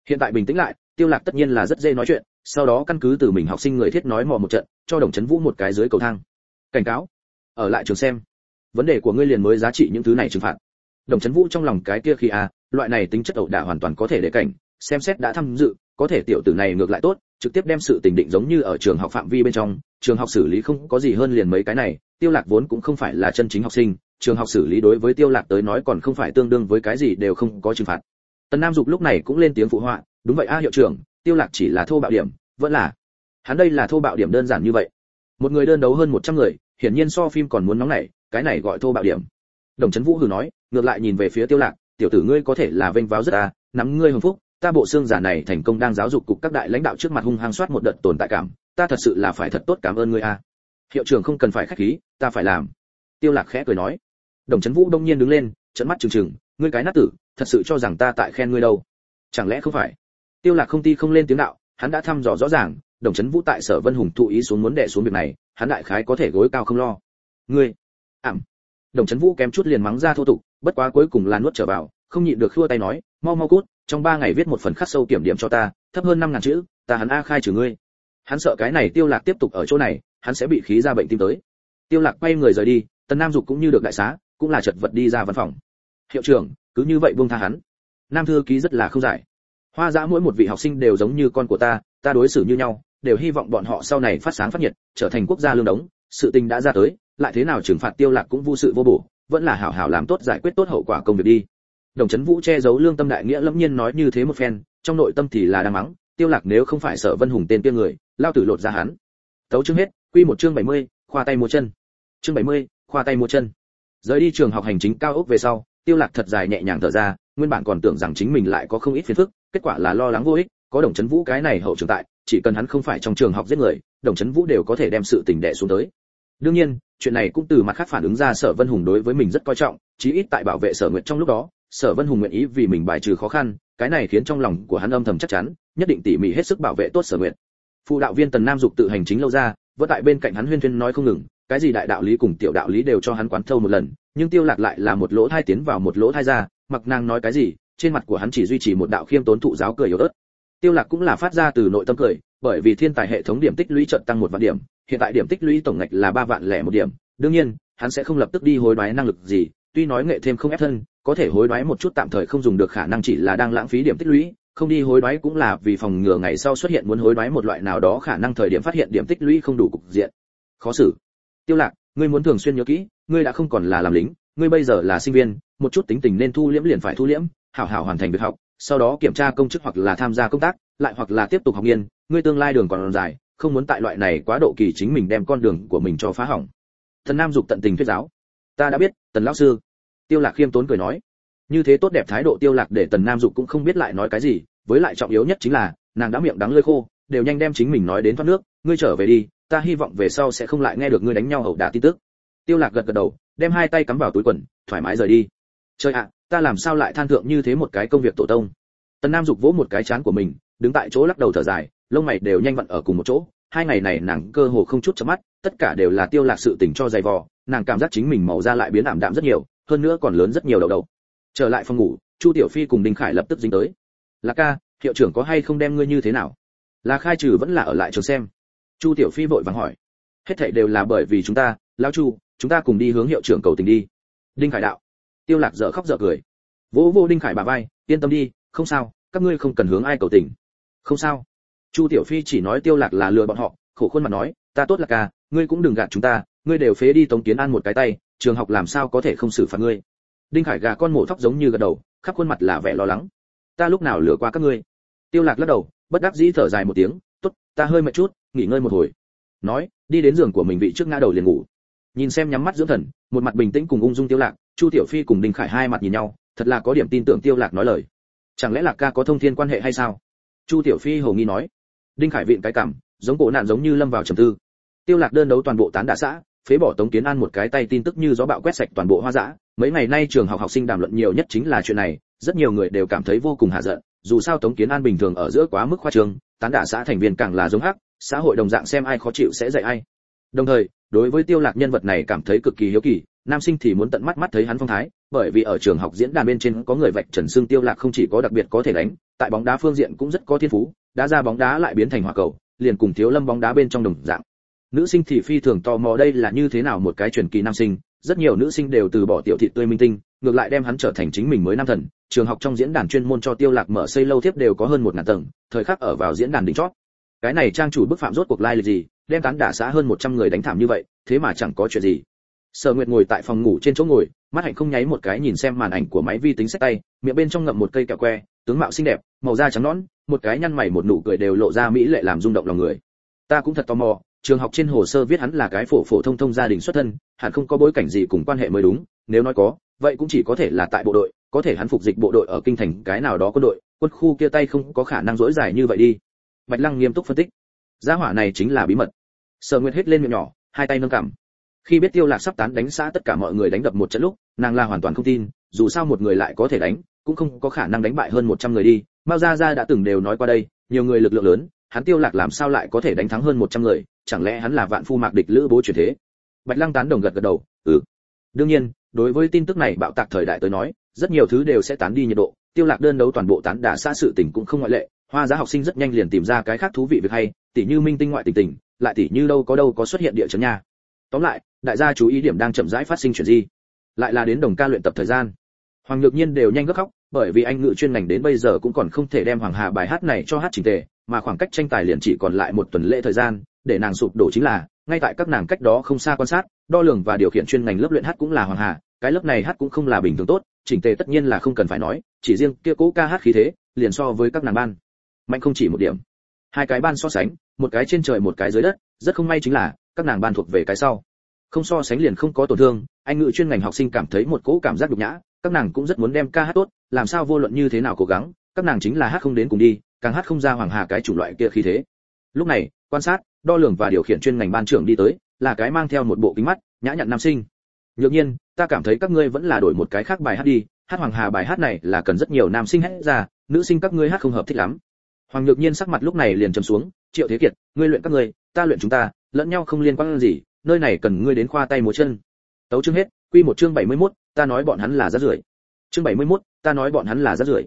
Hiện tại bình tĩnh lại, tiêu lạc tất nhiên là rất dễ nói chuyện, sau đó căn cứ từ mình học sinh người thiết nói mò một trận, cho đồng chấn vũ một cái dưới cầu thang. Cảnh cáo ở lại trường xem. Vấn đề của ngươi liền mới giá trị những thứ này trừng phạt. Đồng chấn vũ trong lòng cái kia khi a loại này tính chất ẩu đả hoàn toàn có thể để cảnh, xem xét đã tham dự, có thể tiểu tử này ngược lại tốt, trực tiếp đem sự tình định giống như ở trường học phạm vi bên trong, trường học xử lý không có gì hơn liền mấy cái này, tiêu lạc vốn cũng không phải là chân chính học sinh, trường học xử lý đối với tiêu lạc tới nói còn không phải tương đương với cái gì đều không có trừng phạt. Tần nam dục lúc này cũng lên tiếng phụ họa, đúng vậy a, hiệu trưởng, tiêu lạc chỉ là thô bạo điểm, vẫn là, hắn đây là thô bạo điểm đơn giản như vậy. Một người đơn đấu hơn 100 người hiển nhiên so phim còn muốn nóng nảy, cái này gọi thô bạo điểm. Đồng chấn vũ hừ nói, ngược lại nhìn về phía tiêu lạc, tiểu tử ngươi có thể là vênh váo rất a nắm ngươi hưng phúc, ta bộ xương giả này thành công đang giáo dục cục các đại lãnh đạo trước mặt hung hăng soát một đợt tồn tại cảm, ta thật sự là phải thật tốt cảm ơn ngươi a hiệu trưởng không cần phải khách khí, ta phải làm. Tiêu lạc khẽ cười nói. Đồng chấn vũ đông nhiên đứng lên, trợn mắt trừng trừng, ngươi cái nát tử, thật sự cho rằng ta tại khen ngươi đâu? Chẳng lẽ không phải? Tiêu lạc không ti không lên tiếng đạo, hắn đã thăm dò rõ ràng, đồng chấn vũ tại sở vân hùng thụ ý xuống muốn đè xuống việc này hắn đại khái có thể gối cao không lo. Ngươi, ảm. Đồng chấn vũ kém chút liền mắng ra thô tục, bất quá cuối cùng là nuốt trở vào, không nhịn được khua tay nói, mau mau cút, trong ba ngày viết một phần khắc sâu kiểm điểm cho ta, thấp hơn năm ngàn chữ, ta hắn a khai trừ ngươi. Hắn sợ cái này tiêu lạc tiếp tục ở chỗ này, hắn sẽ bị khí ra bệnh tim tới. Tiêu lạc quay người rời đi, tần nam dục cũng như được đại xá, cũng là chật vật đi ra văn phòng. Hiệu trưởng, cứ như vậy buông tha hắn. Nam thư ký rất là không giải. Hoa dã mỗi một vị học sinh đều giống như con của ta ta đối xử như nhau đều hy vọng bọn họ sau này phát sáng phát nhiệt trở thành quốc gia lương đống. Sự tình đã ra tới lại thế nào trừng phạt tiêu lạc cũng vô sự vô bổ vẫn là hảo hảo làm tốt giải quyết tốt hậu quả công việc đi. Đồng chấn vũ che giấu lương tâm đại nghĩa lẫm nhiên nói như thế một phen trong nội tâm thì là đang mắng tiêu lạc nếu không phải sợ vân hùng tên kia người lao tử lột ra hắn. Tấu chương hết quy một chương 70, khoa tay múa chân. Chương 70, khoa tay múa chân. Rời đi trường học hành chính cao ốc về sau tiêu lạc thật dài nhẹ nhàng thở ra nguyên bản còn tưởng rằng chính mình lại có không ít phiền phức kết quả là lo lắng vô ích có đồng chấn vũ cái này hậu trường tại chỉ cần hắn không phải trong trường học giết người, đồng chấn vũ đều có thể đem sự tình đè xuống tới. Đương nhiên, chuyện này cũng từ mặt khác phản ứng ra sở vân hùng đối với mình rất coi trọng, chí ít tại bảo vệ sở nguyện trong lúc đó, sở vân hùng nguyện ý vì mình bài trừ khó khăn, cái này khiến trong lòng của hắn âm thầm chắc chắn, nhất định tỉ mỉ hết sức bảo vệ tốt sở nguyện phụ đạo viên tần nam dục tự hành chính lâu ra, vẫn tại bên cạnh hắn huyên thuyên nói không ngừng, cái gì đại đạo lý cùng tiểu đạo lý đều cho hắn quán thâu một lần, nhưng tiêu lạc lại là một lỗ thai tiến vào một lỗ thai ra, mặc nàng nói cái gì, trên mặt của hắn chỉ duy trì một đạo khiêm tốn thụ giáo cười yếu ớt tiêu lạc cũng là phát ra từ nội tâm cười, bởi vì thiên tài hệ thống điểm tích lũy chợt tăng một vạn điểm, hiện tại điểm tích lũy tổng ngạch là ba vạn lẻ một điểm. Đương nhiên, hắn sẽ không lập tức đi hối đoái năng lực gì, tuy nói nghệ thêm không ép thân, có thể hối đoái một chút tạm thời không dùng được khả năng chỉ là đang lãng phí điểm tích lũy, không đi hối đoái cũng là vì phòng ngừa ngày sau xuất hiện muốn hối đoái một loại nào đó khả năng thời điểm phát hiện điểm tích lũy không đủ cục diện. Khó xử. Tiêu lạc, ngươi muốn thường xuyên nhớ kỹ, ngươi đã không còn là làm lính, ngươi bây giờ là sinh viên, một chút tính tình nên thu liễm liền phải thu liễm, hảo hảo hoàn thành việc học sau đó kiểm tra công chức hoặc là tham gia công tác, lại hoặc là tiếp tục học nghiên, ngươi tương lai đường còn dài, không muốn tại loại này quá độ kỳ chính mình đem con đường của mình cho phá hỏng. Thần nam dục tận tình thuyết giáo. Ta đã biết, tần lão sư. Tiêu lạc khiêm tốn cười nói. Như thế tốt đẹp thái độ tiêu lạc để tần nam dục cũng không biết lại nói cái gì, với lại trọng yếu nhất chính là, nàng đã miệng đắng lưỡi khô, đều nhanh đem chính mình nói đến thoát nước, ngươi trở về đi, ta hy vọng về sau sẽ không lại nghe được ngươi đánh nhau ẩu đả tin tức. Tiêu lạc gật gật đầu, đem hai tay cắm vào túi quần, thoải mái rời đi. Chơi ạ ta làm sao lại than thượng như thế một cái công việc tổ tông? Tần nam dục vỗ một cái chán của mình, đứng tại chỗ lắc đầu thở dài, lông mày đều nhanh vặn ở cùng một chỗ. Hai ngày này nàng cơ hồ không chút chớp mắt, tất cả đều là tiêu lạc sự tình cho dày vò, nàng cảm giác chính mình màu da lại biến ảm đạm rất nhiều, hơn nữa còn lớn rất nhiều đầu đầu trở lại phòng ngủ, chu tiểu phi cùng đinh khải lập tức dính tới. Là ca, hiệu trưởng có hay không đem ngươi như thế nào? Là khai trừ vẫn là ở lại trường xem. Chu tiểu phi vội vàng hỏi. Hết thảy đều là bởi vì chúng ta, lão chu, chúng ta cùng đi hướng hiệu trưởng cầu tình đi. Đinh khải đạo tiêu lạc dở khóc dở cười. Vỗ vô đinh khải bà vai, yên tâm đi, không sao, các ngươi không cần hướng ai cầu tình. Không sao. Chu tiểu phi chỉ nói tiêu lạc là lừa bọn họ, khổ khuôn mặt nói, ta tốt là ca ngươi cũng đừng gạt chúng ta, ngươi đều phế đi tống kiến an một cái tay, trường học làm sao có thể không xử phạt ngươi? Đinh khải gà con mổ thóc giống như gật đầu, khắp khuôn mặt là vẻ lo lắng. Ta lúc nào lừa qua các ngươi? Tiêu lạc lắc đầu, bất đắc dĩ thở dài một tiếng, tốt, ta hơi mệt chút, nghỉ ngơi một hồi. Nói, đi đến giường của mình vị trước ngã đầu liền ngủ nhìn xem nhắm mắt dưỡng thần, một mặt bình tĩnh cùng ung dung tiêu lạc, chu tiểu phi cùng đinh khải hai mặt nhìn nhau, thật là có điểm tin tưởng tiêu lạc nói lời. Chẳng lẽ lạc ca có thông thiên quan hệ hay sao? Chu tiểu phi hồ nghi nói. Đinh khải vịn cái cằm giống cổ nạn giống như lâm vào trầm tư. Tiêu lạc đơn đấu toàn bộ tán đả xã, phế bỏ tống kiến an một cái tay tin tức như gió bạo quét sạch toàn bộ hoa dã. Mấy ngày nay trường học học sinh đàm luận nhiều nhất chính là chuyện này, rất nhiều người đều cảm thấy vô cùng hạ giận. Dù sao tống kiến an bình thường ở giữa quá mức khoa trương, tán đả xã thành viên càng là giống hắc, xã hội đồng dạng xem ai khó chịu sẽ dạy ai. Đồng thời đối với tiêu lạc nhân vật này cảm thấy cực kỳ hiếu kỳ, nam sinh thì muốn tận mắt mắt thấy hắn phong thái, bởi vì ở trường học diễn đàn bên trên có người vạch trần xương tiêu lạc không chỉ có đặc biệt có thể đánh, tại bóng đá phương diện cũng rất có thiên phú đá ra bóng đá lại biến thành hỏa cầu, liền cùng thiếu lâm bóng đá bên trong đồng dạng. Nữ sinh thì phi thường tò mò đây là như thế nào một cái truyền kỳ nam sinh, rất nhiều nữ sinh đều từ bỏ tiểu thị tươi minh tinh, ngược lại đem hắn trở thành chính mình mới nam thần. Trường học trong diễn đàn chuyên môn cho tiêu lạc mở xây lâu tiếp đều có hơn một ngàn tầng, thời khắc ở vào diễn đàn đỉnh chót. Cái này trang chủ bức phạm rốt cuộc lai like gì? Đem tán đả xã hơn 100 người đánh thảm như vậy, thế mà chẳng có chuyện gì. Sở nguyệt ngồi tại phòng ngủ trên chỗ ngồi, mắt hạnh không nháy một cái nhìn xem màn ảnh của máy vi tính sách tay, miệng bên trong ngậm một cây kẹo que, tướng mạo xinh đẹp, màu da trắng nõn, một cái nhăn mày một nụ cười đều lộ ra mỹ lệ làm rung động lòng người. Ta cũng thật tò mò, trường học trên hồ sơ viết hắn là cái phổ phổ thông thông gia đình xuất thân, hẳn không có bối cảnh gì cùng quan hệ mới đúng, nếu nói có, vậy cũng chỉ có thể là tại bộ đội, có thể hắn phục dịch bộ đội ở kinh thành cái nào đó quân đội, quân khu kia tay không có khả năng rỗi dài như vậy đi. Bạch lăng nghiêm túc phân tích. Gia hỏa này chính là bí mật sở nguyệt hết lên miệng nhỏ, hai tay nâng cằm. Khi biết tiêu lạc sắp tán đánh xã tất cả mọi người đánh đập một trận lúc, nàng là hoàn toàn không tin, dù sao một người lại có thể đánh, cũng không có khả năng đánh bại hơn 100 người đi. Mao gia gia đã từng đều nói qua đây, nhiều người lực lượng lớn, hắn tiêu lạc làm sao lại có thể đánh thắng hơn 100 người, chẳng lẽ hắn là vạn phu mạc địch lữ bố chuyển thế? Bạch lăng tán đồng gật gật đầu ừ. Đương nhiên, đối với tin tức này bạo tạc thời đại tới nói, rất nhiều thứ đều sẽ tán đi nhiệt độ. Tiêu lạc đơn đấu toàn bộ tán đả xã sự tình cũng không ngoại lệ, hoa giá học sinh rất nhanh liền tìm ra cái khác thú vị việc hay tỷ như minh tinh ngoại tình tình lại tỷ như đâu có đâu có xuất hiện địa chấn nha. Tóm lại, đại gia chú ý điểm đang chậm rãi phát sinh chuyện gì lại là đến đồng ca luyện tập thời gian. Hoàng nhược nhiên đều nhanh gấp khóc, bởi vì anh ngự chuyên ngành đến bây giờ cũng còn không thể đem hoàng hà bài hát này cho hát chỉnh tề, mà khoảng cách tranh tài liền chỉ còn lại một tuần lễ thời gian, để nàng sụp đổ chính là, ngay tại các nàng cách đó không xa quan sát, đo lường và điều khiển chuyên ngành lớp luyện hát cũng là hoàng hà, cái lớp này hát cũng không là bình thường tốt, chỉnh tề tất nhiên là không cần phải nói, chỉ riêng kia cố ca hát khí thế, liền so với các nàng ban. Mạnh không chỉ một điểm hai cái ban so sánh một cái trên trời một cái dưới đất rất không may chính là các nàng ban thuộc về cái sau. Không so sánh liền không có tổn thương anh ngự chuyên ngành học sinh cảm thấy một cỗ cảm giác nhục nhã các nàng cũng rất muốn đem ca hát tốt làm sao vô luận như thế nào cố gắng các nàng chính là hát không đến cùng đi càng hát không ra hoàng hà cái chủ loại kia khí thế. Lúc này quan sát đo lường và điều khiển chuyên ngành ban trưởng đi tới là cái mang theo một bộ kính mắt nhã nhặn nam sinh. Nhược nhiên, ta cảm thấy các ngươi vẫn là đổi một cái khác bài hát đi, hát Hoàng Hà bài hát này là cần rất nhiều nam sinh hát ra, nữ sinh các ngươi hát không hợp thích lắm. Hoàng Nhược Nhiên sắc mặt lúc này liền trầm xuống, Triệu Thế Kiệt, ngươi luyện các ngươi, ta luyện chúng ta, lẫn nhau không liên quan gì, nơi này cần ngươi đến khoa tay múa chân. Tấu chương hết, quy một chương 71, ta nói bọn hắn là rác rưởi. Chương 71, ta nói bọn hắn là rác rưởi.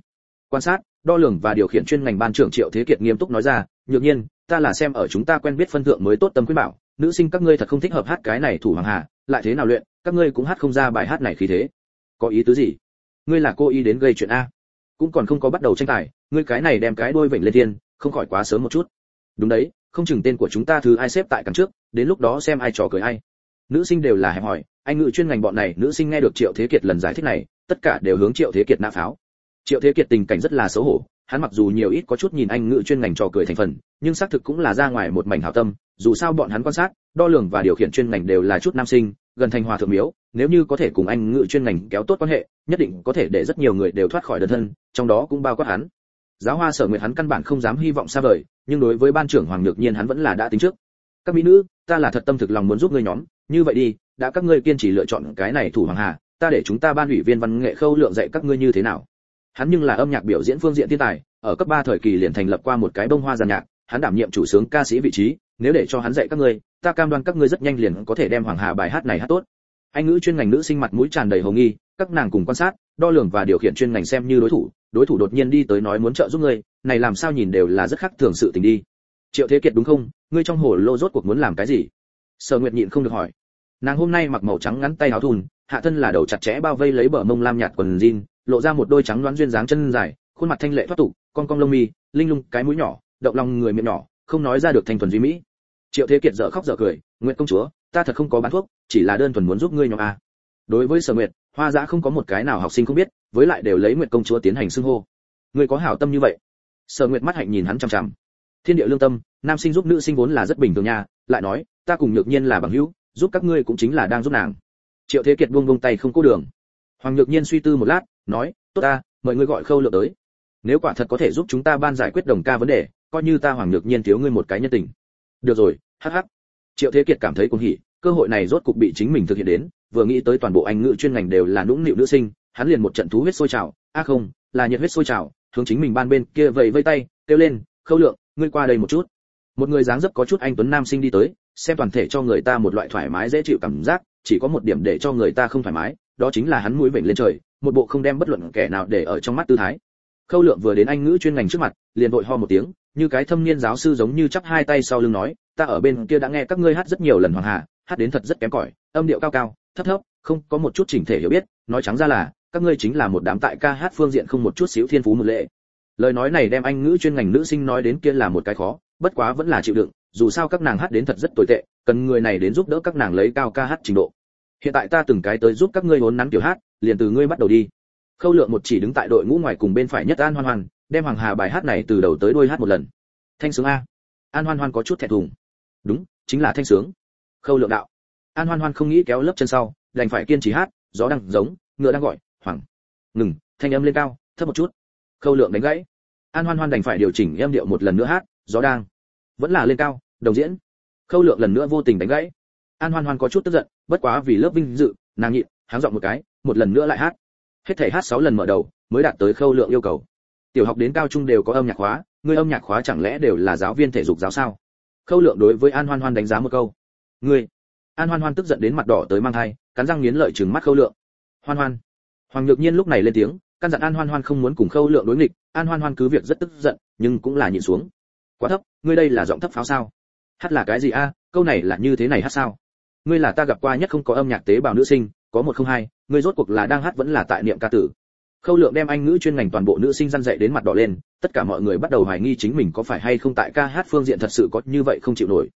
Quan sát, đo lường và điều khiển chuyên ngành ban trưởng Triệu Thế Kiệt nghiêm túc nói ra, Nhược Nhiên, ta là xem ở chúng ta quen biết phân thượng mới tốt tâm khuyên bảo, nữ sinh các ngươi thật không thích hợp hát cái này thủ Hoàng Hà, lại thế nào luyện, các ngươi cũng hát không ra bài hát này khí thế có ý tứ gì ngươi là cô ý đến gây chuyện a cũng còn không có bắt đầu tranh tài ngươi cái này đem cái đuôi vểnh lên thiên, không khỏi quá sớm một chút. Đúng đấy, không chừng tên của chúng ta thứ ai xếp tại cẳng trước, đến lúc đó xem ai trò cười ai. Nữ sinh đều là hẹp hỏi anh ngự chuyên ngành bọn này, nữ sinh nghe được triệu thế kiệt lần giải thích này, tất cả đều hướng triệu thế kiệt nã pháo. Triệu thế kiệt tình cảnh rất là xấu hổ, hắn mặc dù nhiều ít có chút nhìn anh ngự chuyên ngành trò cười thành phần, nhưng xác thực cũng là ra ngoài một mảnh hảo tâm, dù sao bọn hắn quan sát, đo lường và điều khiển chuyên ngành đều là chút nam sinh, gần thành hòa thượng miếu, nếu như có thể cùng anh ngự chuyên ngành kéo tốt quan hệ, nhất định có thể để rất nhiều người đều thoát khỏi đơn thân, trong đó cũng bao quát hắn giáo hoa sở nguyệt hắn căn bản không dám hy vọng xa vời, nhưng đối với ban trưởng hoàng nhược nhiên hắn vẫn là đã tính trước. Các mỹ nữ, ta là thật tâm thực lòng muốn giúp ngươi nhóm, như vậy đi, đã các ngươi kiên trì lựa chọn cái này thủ hoàng hà, ta để chúng ta ban ủy viên văn nghệ khâu lượng dạy các ngươi như thế nào. Hắn nhưng là âm nhạc biểu diễn phương diện thiên tài, ở cấp 3 thời kỳ liền thành lập qua một cái bông hoa giàn nhạc, hắn đảm nhiệm chủ sướng ca sĩ vị trí, nếu để cho hắn dạy các ngươi, ta cam đoan các ngươi rất nhanh liền có thể đem hoàng hà bài hát này hát tốt. Anh ngữ chuyên ngành nữ sinh mặt mũi tràn đầy hồng nghi, các nàng cùng quan sát, đo lường và điều khiển chuyên ngành xem như đối thủ đối thủ đột nhiên đi tới nói muốn trợ giúp ngươi, này làm sao nhìn đều là rất khác thường sự tình đi. Triệu thế kiệt đúng không? Ngươi trong hồ lô rốt cuộc muốn làm cái gì? Sở nguyệt nhịn không được hỏi. Nàng hôm nay mặc màu trắng ngắn tay áo thun, hạ thân là đầu chặt chẽ bao vây lấy bờ mông lam nhạt quần jean, lộ ra một đôi trắng đoán duyên dáng chân dài, khuôn mặt thanh lệ thoát tục, con cong lông mi, linh lung, cái mũi nhỏ, động lòng người miệng nhỏ, không nói ra được thành thuần duy mỹ. Triệu thế kiệt dở khóc dở cười, Nguyệt công chúa, ta thật không có bán thuốc, chỉ là đơn thuần muốn giúp ngươi nhóm a. Đối với sở nguyệt hoa giã không có một cái nào học sinh không biết, với lại đều lấy nguyện công chúa tiến hành xưng hô. Ngươi có hảo tâm như vậy? Sở nguyệt mắt hạnh nhìn hắn chằm chằm. Thiên địa lương tâm, nam sinh giúp nữ sinh vốn là rất bình thường nha, lại nói, ta cùng nhược nhiên là bằng hữu, giúp các ngươi cũng chính là đang giúp nàng. Triệu thế kiệt buông buông tay không cố đường. Hoàng nhược nhiên suy tư một lát, nói, tốt ta, mời ngươi gọi khâu lượng tới. Nếu quả thật có thể giúp chúng ta ban giải quyết đồng ca vấn đề, coi như ta hoàng nhược nhiên thiếu ngươi một cái nhân tình. Được rồi, hắc hắc. Triệu thế kiệt cảm thấy cuồng hỉ, cơ hội này rốt cục bị chính mình thực hiện đến vừa nghĩ tới toàn bộ anh ngữ chuyên ngành đều là nũng nịu nữ sinh, hắn liền một trận thú huyết sôi trào. A không, là nhiệt huyết sôi trào, hướng chính mình ban bên kia vẫy vây tay, kêu lên, khâu lượng, ngươi qua đây một chút. Một người dáng dấp có chút anh tuấn nam sinh đi tới, xem toàn thể cho người ta một loại thoải mái dễ chịu cảm giác, chỉ có một điểm để cho người ta không thoải mái, đó chính là hắn mũi vểnh lên trời, một bộ không đem bất luận kẻ nào để ở trong mắt tư thái. Khâu lượng vừa đến anh ngữ chuyên ngành trước mặt, liền vội ho một tiếng, như cái thâm niên giáo sư giống như chắp hai tay sau lưng nói, ta ở bên kia đã nghe các ngươi hát rất nhiều lần hoàng hà, hát đến thật rất kém cỏi, âm điệu cao cao thấp thấp, không có một chút chỉnh thể hiểu biết, nói trắng ra là, các ngươi chính là một đám tại ca hát phương diện không một chút xíu thiên phú một lệ. Lời nói này đem anh ngữ chuyên ngành nữ sinh nói đến kia là một cái khó, bất quá vẫn là chịu đựng, dù sao các nàng hát đến thật rất tồi tệ, cần người này đến giúp đỡ các nàng lấy cao ca hát trình độ. Hiện tại ta từng cái tới giúp các ngươi vốn nắn tiểu hát, liền từ ngươi bắt đầu đi. Khâu lượng một chỉ đứng tại đội ngũ ngoài cùng bên phải nhất an hoan hoan, đem hoàng hà bài hát này từ đầu tới đuôi hát một lần. Thanh sướng a. An hoan hoan có chút thẹn thùng. Đúng, chính là thanh sướng. Khâu lượng đạo an hoan hoan không nghĩ kéo lớp chân sau, đành phải kiên trì hát, gió đang giống, ngựa đang gọi, hoảng, ngừng, thanh âm lên cao, thấp một chút, khâu lượng đánh gãy. An hoan hoan đành phải điều chỉnh âm điệu một lần nữa hát, gió đang vẫn là lên cao, đồng diễn, khâu lượng lần nữa vô tình đánh gãy. An hoan hoan có chút tức giận, bất quá vì lớp vinh dự, nàng nhịn, háng giọng một cái, một lần nữa lại hát. Hết thể hát sáu lần mở đầu, mới đạt tới khâu lượng yêu cầu. Tiểu học đến cao trung đều có âm nhạc khóa, người âm nhạc khóa chẳng lẽ đều là giáo viên thể dục giáo sao? Khâu lượng đối với an hoan hoan đánh giá một câu. Ngươi an hoan hoan tức giận đến mặt đỏ tới mang thai, cắn răng nghiến lợi chừng mắt khâu lượng. Hoan hoan. Hoàng nhược nhiên lúc này lên tiếng, căn dặn an hoan hoan không muốn cùng khâu lượng đối nghịch, an hoan hoan cứ việc rất tức giận, nhưng cũng là nhìn xuống. Quá thấp, ngươi đây là giọng thấp pháo sao? Hát là cái gì a? À, câu này là như thế này hát sao? Ngươi là ta gặp qua nhất không có âm nhạc tế bào nữ sinh, có một không hai, ngươi rốt cuộc là đang hát vẫn là tại niệm ca tử. Khâu lượng đem anh ngữ chuyên ngành toàn bộ nữ sinh răn dạy đến mặt đỏ lên, tất cả mọi người bắt đầu hoài nghi chính mình có phải hay không tại ca hát phương diện thật sự có như vậy không chịu nổi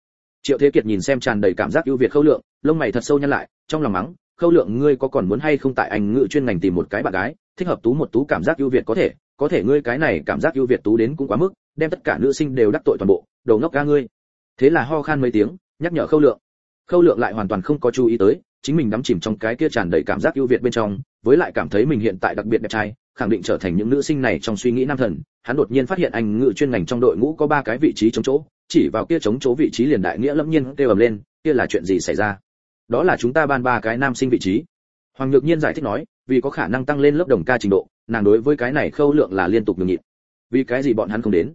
triệu thế kiệt nhìn xem tràn đầy cảm giác ưu việt khâu lượng, lông mày thật sâu nhăn lại, trong lòng mắng, khâu lượng, ngươi có còn muốn hay không tại anh ngự chuyên ngành tìm một cái bạn gái, thích hợp tú một tú cảm giác ưu việt có thể có thể ngươi cái này cảm giác ưu việt tú đến cũng quá mức, đem tất cả nữ sinh đều đắc tội toàn bộ, đầu ngốc ga ngươi. Thế là ho khan mấy tiếng, nhắc nhở khâu lượng. Khâu lượng lại hoàn toàn không có chú ý tới, chính mình đắm chìm trong cái kia tràn đầy cảm giác ưu việt bên trong, với lại cảm thấy mình hiện tại đặc biệt đẹp trai, khẳng định trở thành những nữ sinh này trong suy nghĩ nam thần, hắn đột nhiên phát hiện anh ngự chuyên ngành trong đội ngũ có ba cái vị trí trống chỗ chỉ vào kia chống chỗ vị trí liền đại nghĩa lâm nhiên kêu ầm lên, kia là chuyện gì xảy ra? Đó là chúng ta ban ba cái nam sinh vị trí. Hoàng nhược nhiên giải thích nói, vì có khả năng tăng lên lớp đồng ca trình độ, nàng đối với cái này khâu lượng là liên tục nhường nhịn. Vì cái gì bọn hắn không đến?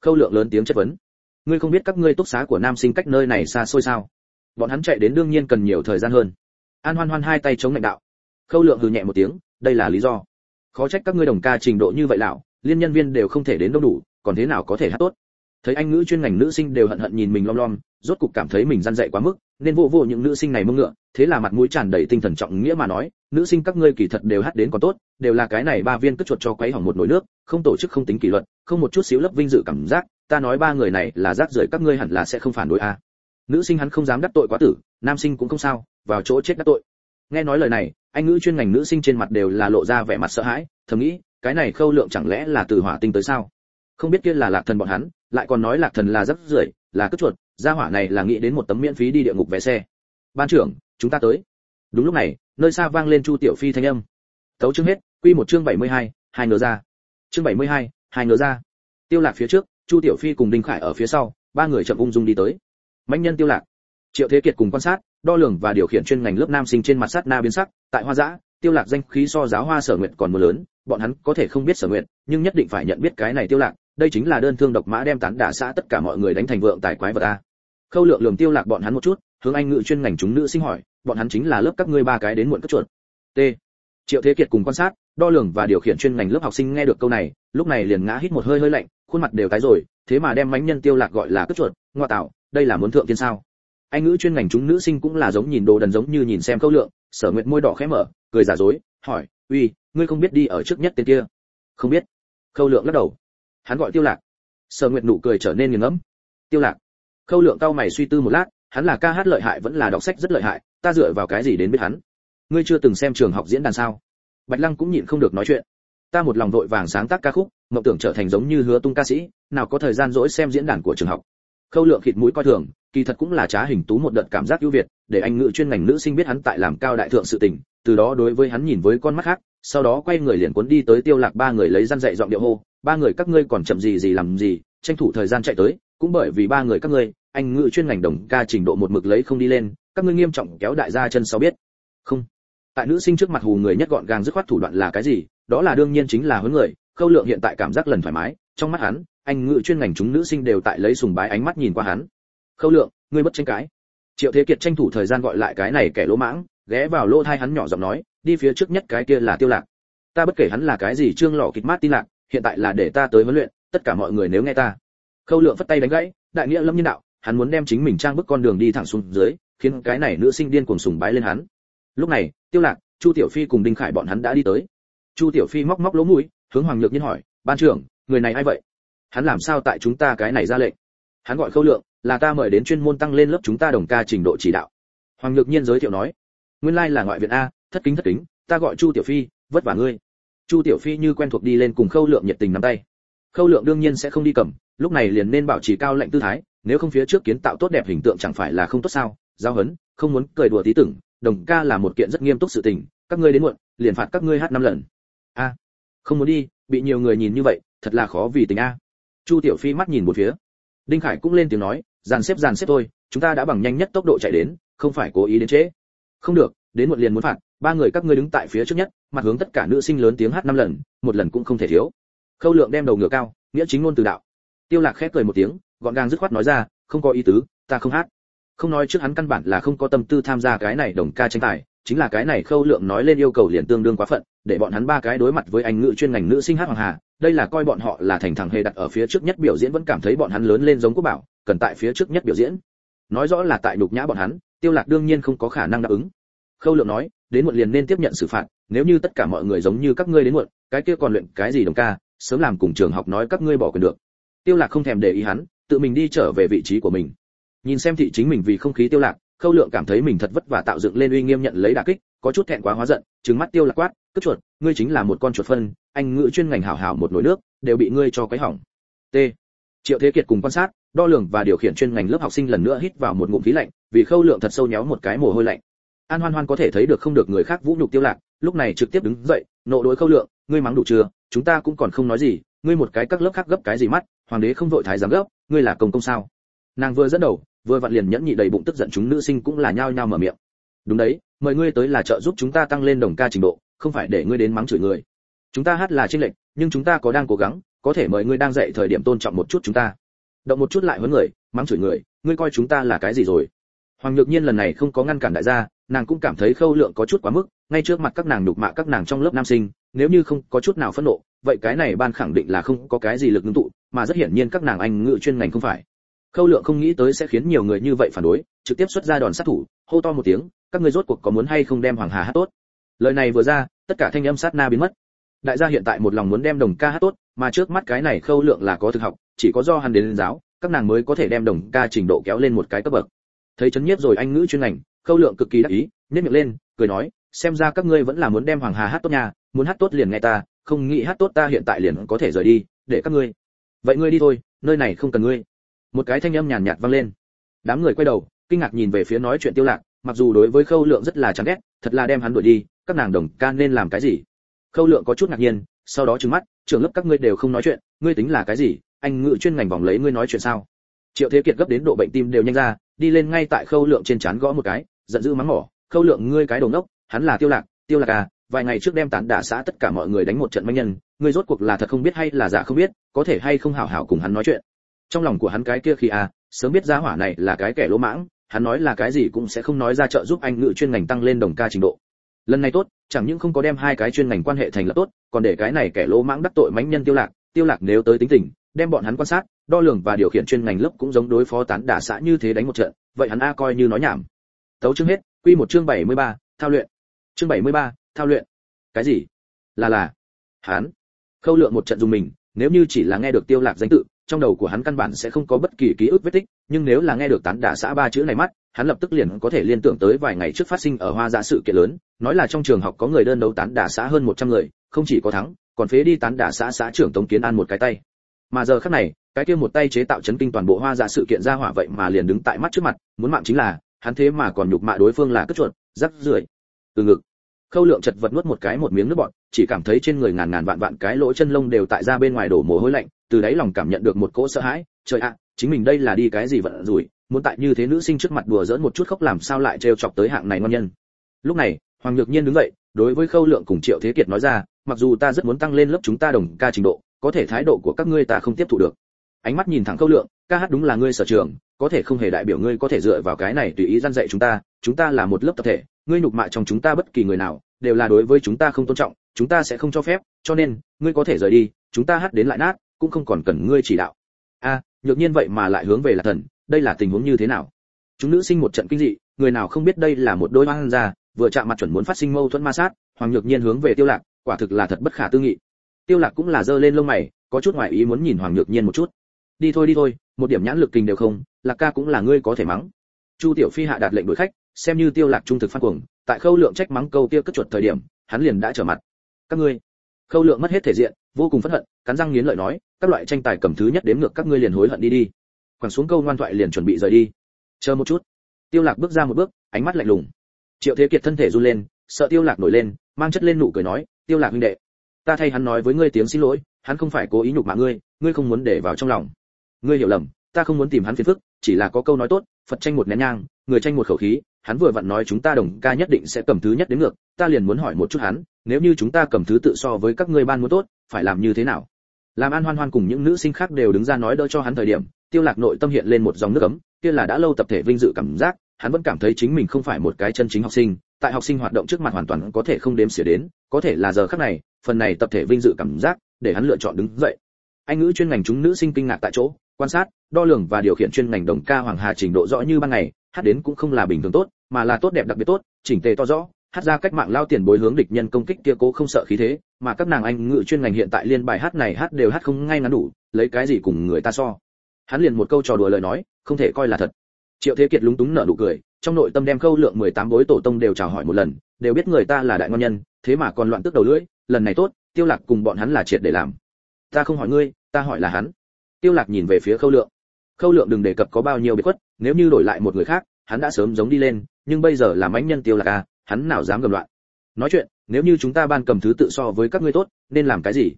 Khâu lượng lớn tiếng chất vấn. Ngươi không biết các ngươi túc xá của nam sinh cách nơi này xa xôi sao? Bọn hắn chạy đến đương nhiên cần nhiều thời gian hơn. An hoan hoan hai tay chống lãnh đạo. Khâu lượng hừ nhẹ một tiếng, đây là lý do. Khó trách các ngươi đồng ca trình độ như vậy lão, liên nhân viên đều không thể đến đâu đủ, còn thế nào có thể hát tốt? Thấy anh ngữ chuyên ngành nữ sinh đều hận hận nhìn mình lom lom, rốt cục cảm thấy mình răn dạy quá mức, nên vô vô những nữ sinh này mưng ngựa, thế là mặt mũi tràn đầy tinh thần trọng nghĩa mà nói, nữ sinh các ngươi kỳ thật đều hát đến còn tốt, đều là cái này ba viên cất chuột cho quấy hỏng một nồi nước, không tổ chức không tính kỷ luật, không một chút xíu lớp vinh dự cảm giác, ta nói ba người này là rác rưởi các ngươi hẳn là sẽ không phản đối a nữ sinh hắn không dám đắc tội quá tử, nam sinh cũng không sao, vào chỗ chết đắc tội. Nghe nói lời này, anh ngữ chuyên ngành nữ sinh trên mặt đều là lộ ra vẻ mặt sợ hãi, thầm nghĩ, cái này khâu lượng chẳng lẽ là từ hỏa tinh tới sao? Không biết kia là lạc thần bọn hắn lại còn nói lạc thần là rất rưởi là cất chuột gia hỏa này là nghĩ đến một tấm miễn phí đi địa ngục vé xe. Ban trưởng chúng ta tới. Đúng lúc này nơi xa vang lên chu tiểu phi thanh âm. Tấu chương hết quy một chương 72, hai ngựa ra. Chương 72, hai ngựa ra. Tiêu lạc phía trước chu tiểu phi cùng đinh khải ở phía sau ba người chậm ung dung đi tới. Mãnh nhân tiêu lạc. Triệu thế kiệt cùng quan sát đo lường và điều khiển chuyên ngành lớp nam sinh trên mặt sát na biến sắc tại hoa giã tiêu lạc danh khí so giáo hoa sở nguyện còn mưa lớn bọn hắn có thể không biết sở nguyện nhưng nhất định phải nhận biết cái này tiêu lạc đây chính là đơn thương độc mã đem tán đả xã tất cả mọi người đánh thành vượng tài quái vật a. Khâu lượng lường tiêu lạc bọn hắn một chút, hướng anh ngự chuyên ngành chúng nữ sinh hỏi, bọn hắn chính là lớp các ngươi ba cái đến muộn cất chuột. T. Triệu thế kiệt cùng quan sát, đo lường và điều khiển chuyên ngành lớp học sinh nghe được câu này, lúc này liền ngã hít một hơi hơi lạnh, khuôn mặt đều tái rồi, thế mà đem mánh nhân tiêu lạc gọi là cất chuột, ngoa tạo, đây là muốn thượng tiên sao? Anh ngữ chuyên ngành chúng nữ sinh cũng là giống nhìn đồ đần giống như nhìn xem câu lượng, sở nguyện môi đỏ khẽ mở, cười giả dối, hỏi, uy, ngươi không biết đi ở trước nhất tên kia? Không biết. Khâu lượng lắc đầu hắn gọi tiêu lạc. Sở nguyệt nụ cười trở nên nghiền ngẫm. Tiêu lạc. Khâu lượng cao mày suy tư một lát, hắn là ca hát lợi hại vẫn là đọc sách rất lợi hại, ta dựa vào cái gì đến biết hắn? Ngươi chưa từng xem trường học diễn đàn sao? Bạch lăng cũng nhịn không được nói chuyện. Ta một lòng vội vàng sáng tác ca khúc, mộng tưởng trở thành giống như hứa tung ca sĩ, nào có thời gian dỗi xem diễn đàn của trường học. Khâu lượng khịt mũi coi thường, kỳ thật cũng là trá hình tú một đợt cảm giác ưu việt, để anh ngự chuyên ngành nữ sinh biết hắn tại làm cao đại thượng sự tình từ đó đối với hắn nhìn với con mắt khác, sau đó quay người liền cuốn đi tới tiêu lạc ba người lấy răn dạy giọng điệu hô, ba người các ngươi còn chậm gì gì làm gì, tranh thủ thời gian chạy tới, cũng bởi vì ba người các ngươi, anh ngự chuyên ngành đồng ca trình độ một mực lấy không đi lên, các ngươi nghiêm trọng kéo đại gia chân sau biết. Không. Tại nữ sinh trước mặt hù người nhất gọn gàng dứt khoát thủ đoạn là cái gì, đó là đương nhiên chính là huấn người, khâu lượng hiện tại cảm giác lần thoải mái, trong mắt hắn, anh ngự chuyên ngành chúng nữ sinh đều tại lấy sùng bái ánh mắt nhìn qua hắn. Khâu lượng, ngươi bất tranh cái triệu thế kiệt tranh thủ thời gian gọi lại cái này kẻ lỗ mãng ghé vào lỗ thai hắn nhỏ giọng nói, đi phía trước nhất cái kia là tiêu lạc. Ta bất kể hắn là cái gì trương lọ kịch mát tin lạc, hiện tại là để ta tới huấn luyện, tất cả mọi người nếu nghe ta. Khâu lượng phất tay đánh gãy, đại nghĩa lâm nhân đạo, hắn muốn đem chính mình trang bức con đường đi thẳng xuống dưới, khiến cái này nữ sinh điên cuồng sùng bái lên hắn. Lúc này, tiêu lạc, chu tiểu phi cùng đinh khải bọn hắn đã đi tới. Chu tiểu phi móc móc lỗ mũi, hướng hoàng nhược nhiên hỏi, ban trưởng, người này ai vậy? Hắn làm sao tại chúng ta cái này ra lệnh? Hắn gọi khâu lượng, là ta mời đến chuyên môn tăng lên lớp chúng ta đồng ca trình độ chỉ đạo. Hoàng nhược nhiên giới thiệu nói nguyên lai là ngoại viện a, thất kính thất kính, ta gọi chu tiểu phi, vất vả ngươi. Chu tiểu phi như quen thuộc đi lên cùng khâu lượng nhiệt tình nắm tay. Khâu lượng đương nhiên sẽ không đi cầm, lúc này liền nên bảo trì cao lệnh tư thái, nếu không phía trước kiến tạo tốt đẹp hình tượng chẳng phải là không tốt sao? Giao hấn, không muốn cười đùa tí tưởng, đồng ca là một kiện rất nghiêm túc sự tình, các ngươi đến muộn, liền phạt các ngươi hát năm lần. A, không muốn đi, bị nhiều người nhìn như vậy, thật là khó vì tình a. Chu tiểu phi mắt nhìn một phía. Đinh khải cũng lên tiếng nói, dàn xếp dàn xếp thôi, chúng ta đã bằng nhanh nhất tốc độ chạy đến, không phải cố ý đến trễ không được, đến muộn liền muốn phạt, ba người các ngươi đứng tại phía trước nhất, mặt hướng tất cả nữ sinh lớn tiếng hát năm lần, một lần cũng không thể thiếu. Khâu lượng đem đầu ngựa cao, nghĩa chính ngôn từ đạo. Tiêu lạc khép cười một tiếng, gọn gàng dứt khoát nói ra, không có ý tứ, ta không hát. Không nói trước hắn căn bản là không có tâm tư tham gia cái này đồng ca tranh tài, chính là cái này khâu lượng nói lên yêu cầu liền tương đương quá phận, để bọn hắn ba cái đối mặt với anh ngữ chuyên ngành nữ sinh hát hoàng hà, đây là coi bọn họ là thành thằng hề đặt ở phía trước nhất biểu diễn vẫn cảm thấy bọn hắn lớn lên giống quốc bảo, cần tại phía trước nhất biểu diễn. Nói rõ là tại đục nhã bọn hắn tiêu lạc đương nhiên không có khả năng đáp ứng. Khâu lượng nói, đến muộn liền nên tiếp nhận xử phạt, nếu như tất cả mọi người giống như các ngươi đến muộn, cái kia còn luyện cái gì đồng ca, sớm làm cùng trường học nói các ngươi bỏ quyền được. Tiêu lạc không thèm để ý hắn, tự mình đi trở về vị trí của mình. Nhìn xem thị chính mình vì không khí tiêu lạc, khâu lượng cảm thấy mình thật vất vả tạo dựng lên uy nghiêm nhận lấy đả kích, có chút thẹn quá hóa giận, trừng mắt tiêu lạc quát cướp chuột, ngươi chính là một con chuột phân, anh ngữ chuyên ngành hảo hảo một nồi nước, đều bị ngươi cho cái hỏng. T. Triệu thế kiệt cùng quan sát đo lường và điều khiển chuyên ngành lớp học sinh lần nữa hít vào một ngụm khí lạnh, vì khâu lượng thật sâu nhéo một cái mồ hôi lạnh. An hoan hoan có thể thấy được không được người khác vũ nhục tiêu lạc, lúc này trực tiếp đứng dậy, nộ đối khâu lượng, ngươi mắng đủ chưa? Chúng ta cũng còn không nói gì, ngươi một cái các lớp khác gấp cái gì mắt, hoàng đế không vội thái giám gấp, ngươi là công công sao? Nàng vừa dẫn đầu, vừa vặn liền nhẫn nhị đầy bụng tức giận chúng nữ sinh cũng là nhao nhao mở miệng. Đúng đấy, mời ngươi tới là trợ giúp chúng ta tăng lên đồng ca trình độ, không phải để ngươi đến mắng chửi người. Chúng ta hát là trên lệnh nhưng chúng ta có đang cố gắng, có thể mời ngươi đang dạy thời điểm tôn trọng một chút chúng ta động một chút lại huấn người, mắng chửi người, ngươi coi chúng ta là cái gì rồi? Hoàng nhược nhiên lần này không có ngăn cản đại gia, nàng cũng cảm thấy khâu lượng có chút quá mức, ngay trước mặt các nàng đục mạ các nàng trong lớp nam sinh, nếu như không có chút nào phẫn nộ, vậy cái này ban khẳng định là không có cái gì lực ngưng tụ, mà rất hiển nhiên các nàng anh ngự chuyên ngành không phải. Khâu lượng không nghĩ tới sẽ khiến nhiều người như vậy phản đối, trực tiếp xuất ra đòn sát thủ, hô to một tiếng, các ngươi rốt cuộc có muốn hay không đem hoàng hà hát tốt? Lời này vừa ra, tất cả thanh âm sát na biến mất. Đại gia hiện tại một lòng muốn đem đồng ca hát tốt mà trước mắt cái này khâu lượng là có thực học, chỉ có do hắn đến giáo, các nàng mới có thể đem đồng ca trình độ kéo lên một cái cấp bậc. Thấy chấn nhiếp rồi anh ngữ chuyên ngành, khâu lượng cực kỳ đắc ý, nhếch miệng lên, cười nói, xem ra các ngươi vẫn là muốn đem hoàng hà hát tốt nhà muốn hát tốt liền nghe ta, không nghĩ hát tốt ta hiện tại liền có thể rời đi, để các ngươi. Vậy ngươi đi thôi, nơi này không cần ngươi. Một cái thanh âm nhàn nhạt vang lên. Đám người quay đầu, kinh ngạc nhìn về phía nói chuyện tiêu lạc, mặc dù đối với khâu lượng rất là chán ghét, thật là đem hắn đuổi đi, các nàng đồng ca nên làm cái gì? Khâu lượng có chút ngạc nhiên, sau đó trừng mắt, trưởng lớp các ngươi đều không nói chuyện, ngươi tính là cái gì? Anh ngự chuyên ngành vòng lấy ngươi nói chuyện sao? Triệu thế kiệt gấp đến độ bệnh tim đều nhanh ra, đi lên ngay tại khâu lượng trên chán gõ một cái, giận dữ mắng mỏ, khâu lượng, ngươi cái đồ ngốc, hắn là tiêu lạc tiêu lạc à vài ngày trước đem tán đả xã tất cả mọi người đánh một trận manh nhân, ngươi rốt cuộc là thật không biết hay là giả không biết, có thể hay không hảo hảo cùng hắn nói chuyện? Trong lòng của hắn cái kia khi à sớm biết giá hỏa này là cái kẻ lỗ mãng, hắn nói là cái gì cũng sẽ không nói ra trợ giúp anh ngự chuyên ngành tăng lên đồng ca trình độ lần này tốt chẳng những không có đem hai cái chuyên ngành quan hệ thành lập tốt còn để cái này kẻ lỗ mãng đắc tội mánh nhân tiêu lạc. Tiêu lạc nếu tới tính tình đem bọn hắn quan sát đo lường và điều khiển chuyên ngành lớp cũng giống đối phó tán đả xã như thế đánh một trận vậy hắn a coi như nói nhảm. Tấu chương hết quy một chương 73, thao luyện. Chương 73, thao luyện. Cái gì? Là là. Hắn. Khâu lượng một trận dùng mình nếu như chỉ là nghe được tiêu lạc danh tự trong đầu của hắn căn bản sẽ không có bất kỳ ký ức vết tích nhưng nếu là nghe được tán đả xã ba chữ này mắt hắn lập tức liền có thể liên tưởng tới vài ngày trước phát sinh ở hoa dạ sự kiện lớn, nói là trong trường học có người đơn đấu tán đả xã hơn 100 người, không chỉ có thắng, còn phế đi tán đả xã xã trưởng tống kiến an một cái tay. Mà giờ khắc này, cái kia một tay chế tạo chấn kinh toàn bộ hoa dạ sự kiện ra hỏa vậy mà liền đứng tại mắt trước mặt, muốn mạng chính là, hắn thế mà còn nhục mạ đối phương là cất chuột, rắc rưởi. Từ ngực, khâu lượng chật vật nuốt một cái một miếng nước bọt, chỉ cảm thấy trên người ngàn ngàn vạn vạn cái lỗ chân lông đều tại ra bên ngoài đổ mồ hôi lạnh, từ đáy lòng cảm nhận được một cỗ sợ hãi, trời ạ, chính mình đây là đi cái gì vận rủi muốn tại như thế nữ sinh trước mặt đùa giỡn một chút khóc làm sao lại trêu chọc tới hạng này ngon nhân. Lúc này, hoàng nhược nhiên đứng dậy, đối với khâu lượng cùng triệu thế kiệt nói ra, mặc dù ta rất muốn tăng lên lớp chúng ta đồng ca trình độ, có thể thái độ của các ngươi ta không tiếp thu được. Ánh mắt nhìn thẳng khâu lượng, ca hát đúng là ngươi sở trường, có thể không hề đại biểu ngươi có thể dựa vào cái này tùy ý gian dạy chúng ta chúng ta là một lớp tập thể, ngươi nhục mạ trong chúng ta bất kỳ người nào, đều là đối với chúng ta không tôn trọng, chúng ta sẽ không cho phép, cho nên, ngươi có thể rời đi, chúng ta hát đến lại nát, cũng không còn cần ngươi chỉ đạo. A, nhược nhiên vậy mà lại hướng về là thần đây là tình huống như thế nào? Chúng nữ sinh một trận kinh dị, người nào không biết đây là một đôi hoang gia, vừa chạm mặt chuẩn muốn phát sinh mâu thuẫn ma sát, hoàng nhược nhiên hướng về tiêu lạc, quả thực là thật bất khả tư nghị. Tiêu lạc cũng là giơ lên lông mày, có chút ngoại ý muốn nhìn hoàng nhược nhiên một chút. Đi thôi đi thôi, một điểm nhãn lực kinh đều không, lạc ca cũng là ngươi có thể mắng. Chu tiểu phi hạ đạt lệnh đuổi khách, xem như tiêu lạc trung thực phát cuồng, tại khâu lượng trách mắng câu tiêu cất chuột thời điểm, hắn liền đã trở mặt. Các ngươi, khâu lượng mất hết thể diện, vô cùng phẫn hận, cắn răng nghiến lợi nói, các loại tranh tài cầm thứ nhất đếm ngược các ngươi liền hối hận đi đi quẳng xuống câu ngoan thoại liền chuẩn bị rời đi. Chờ một chút. Tiêu lạc bước ra một bước, ánh mắt lạnh lùng. Triệu thế kiệt thân thể run lên, sợ tiêu lạc nổi lên, mang chất lên nụ cười nói, tiêu lạc huynh đệ, ta thay hắn nói với ngươi tiếng xin lỗi, hắn không phải cố ý nhục mạ ngươi ngươi không muốn để vào trong lòng. Ngươi hiểu lầm, ta không muốn tìm hắn phiền phức, chỉ là có câu nói tốt, phật tranh một nén nhang, người tranh một khẩu khí, hắn vừa vặn nói chúng ta đồng ca nhất định sẽ cầm thứ nhất đến ngược, ta liền muốn hỏi một chút hắn, nếu như chúng ta cầm thứ tự so với các ngươi ban muốn tốt, phải làm như thế nào? Làm an hoan hoan cùng những nữ sinh khác đều đứng ra nói đỡ cho hắn thời điểm tiêu lạc nội tâm hiện lên một dòng nước ấm, kia là đã lâu tập thể vinh dự cảm giác, hắn vẫn cảm thấy chính mình không phải một cái chân chính học sinh, tại học sinh hoạt động trước mặt hoàn toàn có thể không đếm xỉa đến, có thể là giờ khắc này, phần này tập thể vinh dự cảm giác để hắn lựa chọn đứng dậy. Anh ngữ chuyên ngành chúng nữ sinh kinh ngạc tại chỗ, quan sát, đo lường và điều khiển chuyên ngành đồng ca hoàng hà trình độ rõ như ban ngày, hát đến cũng không là bình thường tốt, mà là tốt đẹp đặc biệt tốt, chỉnh tề to rõ, hát ra cách mạng lao tiền bối hướng địch nhân công kích kia cố không sợ khí thế, mà các nàng anh ngữ chuyên ngành hiện tại liên bài hát này hát đều hát không ngay ngắn đủ, lấy cái gì cùng người ta so hắn liền một câu trò đùa lời nói, không thể coi là thật. Triệu thế kiệt lúng túng nở nụ cười, trong nội tâm đem khâu lượng 18 bối tổ tông đều chào hỏi một lần, đều biết người ta là đại ngon nhân, thế mà còn loạn tức đầu lưỡi, lần này tốt, tiêu lạc cùng bọn hắn là triệt để làm. Ta không hỏi ngươi, ta hỏi là hắn. Tiêu lạc nhìn về phía khâu lượng. Khâu lượng đừng đề cập có bao nhiêu biệt khuất, nếu như đổi lại một người khác, hắn đã sớm giống đi lên, nhưng bây giờ là mãnh nhân tiêu lạc à hắn nào dám gầm loạn. Nói chuyện, nếu như chúng ta ban cầm thứ tự so với các ngươi tốt, nên làm cái gì?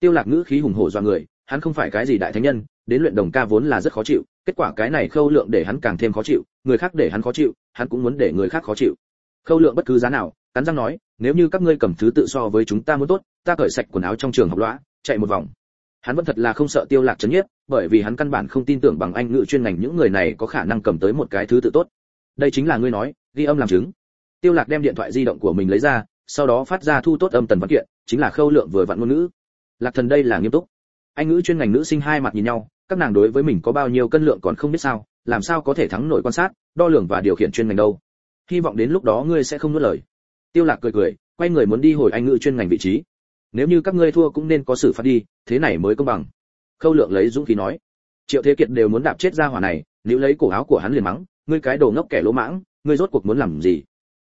Tiêu lạc ngữ khí hùng hổ do người, hắn không phải cái gì đại thánh nhân đến luyện đồng ca vốn là rất khó chịu, kết quả cái này khâu lượng để hắn càng thêm khó chịu, người khác để hắn khó chịu, hắn cũng muốn để người khác khó chịu. Khâu lượng bất cứ giá nào, cắn răng nói, nếu như các ngươi cầm thứ tự so với chúng ta muốn tốt, ta cởi sạch quần áo trong trường học lõa, chạy một vòng. Hắn vẫn thật là không sợ tiêu lạc chấn nhiếp, bởi vì hắn căn bản không tin tưởng bằng anh ngữ chuyên ngành những người này có khả năng cầm tới một cái thứ tự tốt. Đây chính là ngươi nói, ghi âm làm chứng. Tiêu lạc đem điện thoại di động của mình lấy ra, sau đó phát ra thu tốt âm tần văn kiện, chính là khâu lượng vừa vặn ngôn ngữ. Lạc thần đây là nghiêm túc. Anh ngữ chuyên ngành nữ sinh hai mặt nhìn nhau các nàng đối với mình có bao nhiêu cân lượng còn không biết sao, làm sao có thể thắng nổi quan sát, đo lường và điều khiển chuyên ngành đâu. Hy vọng đến lúc đó ngươi sẽ không nuốt lời. Tiêu lạc cười cười, quay người muốn đi hồi anh ngữ chuyên ngành vị trí. Nếu như các ngươi thua cũng nên có xử phạt đi, thế này mới công bằng. Khâu lượng lấy dũng khí nói. Triệu thế kiệt đều muốn đạp chết ra hỏa này nếu lấy cổ áo của hắn liền mắng, ngươi cái đồ ngốc kẻ lỗ mãng, ngươi rốt cuộc muốn làm gì?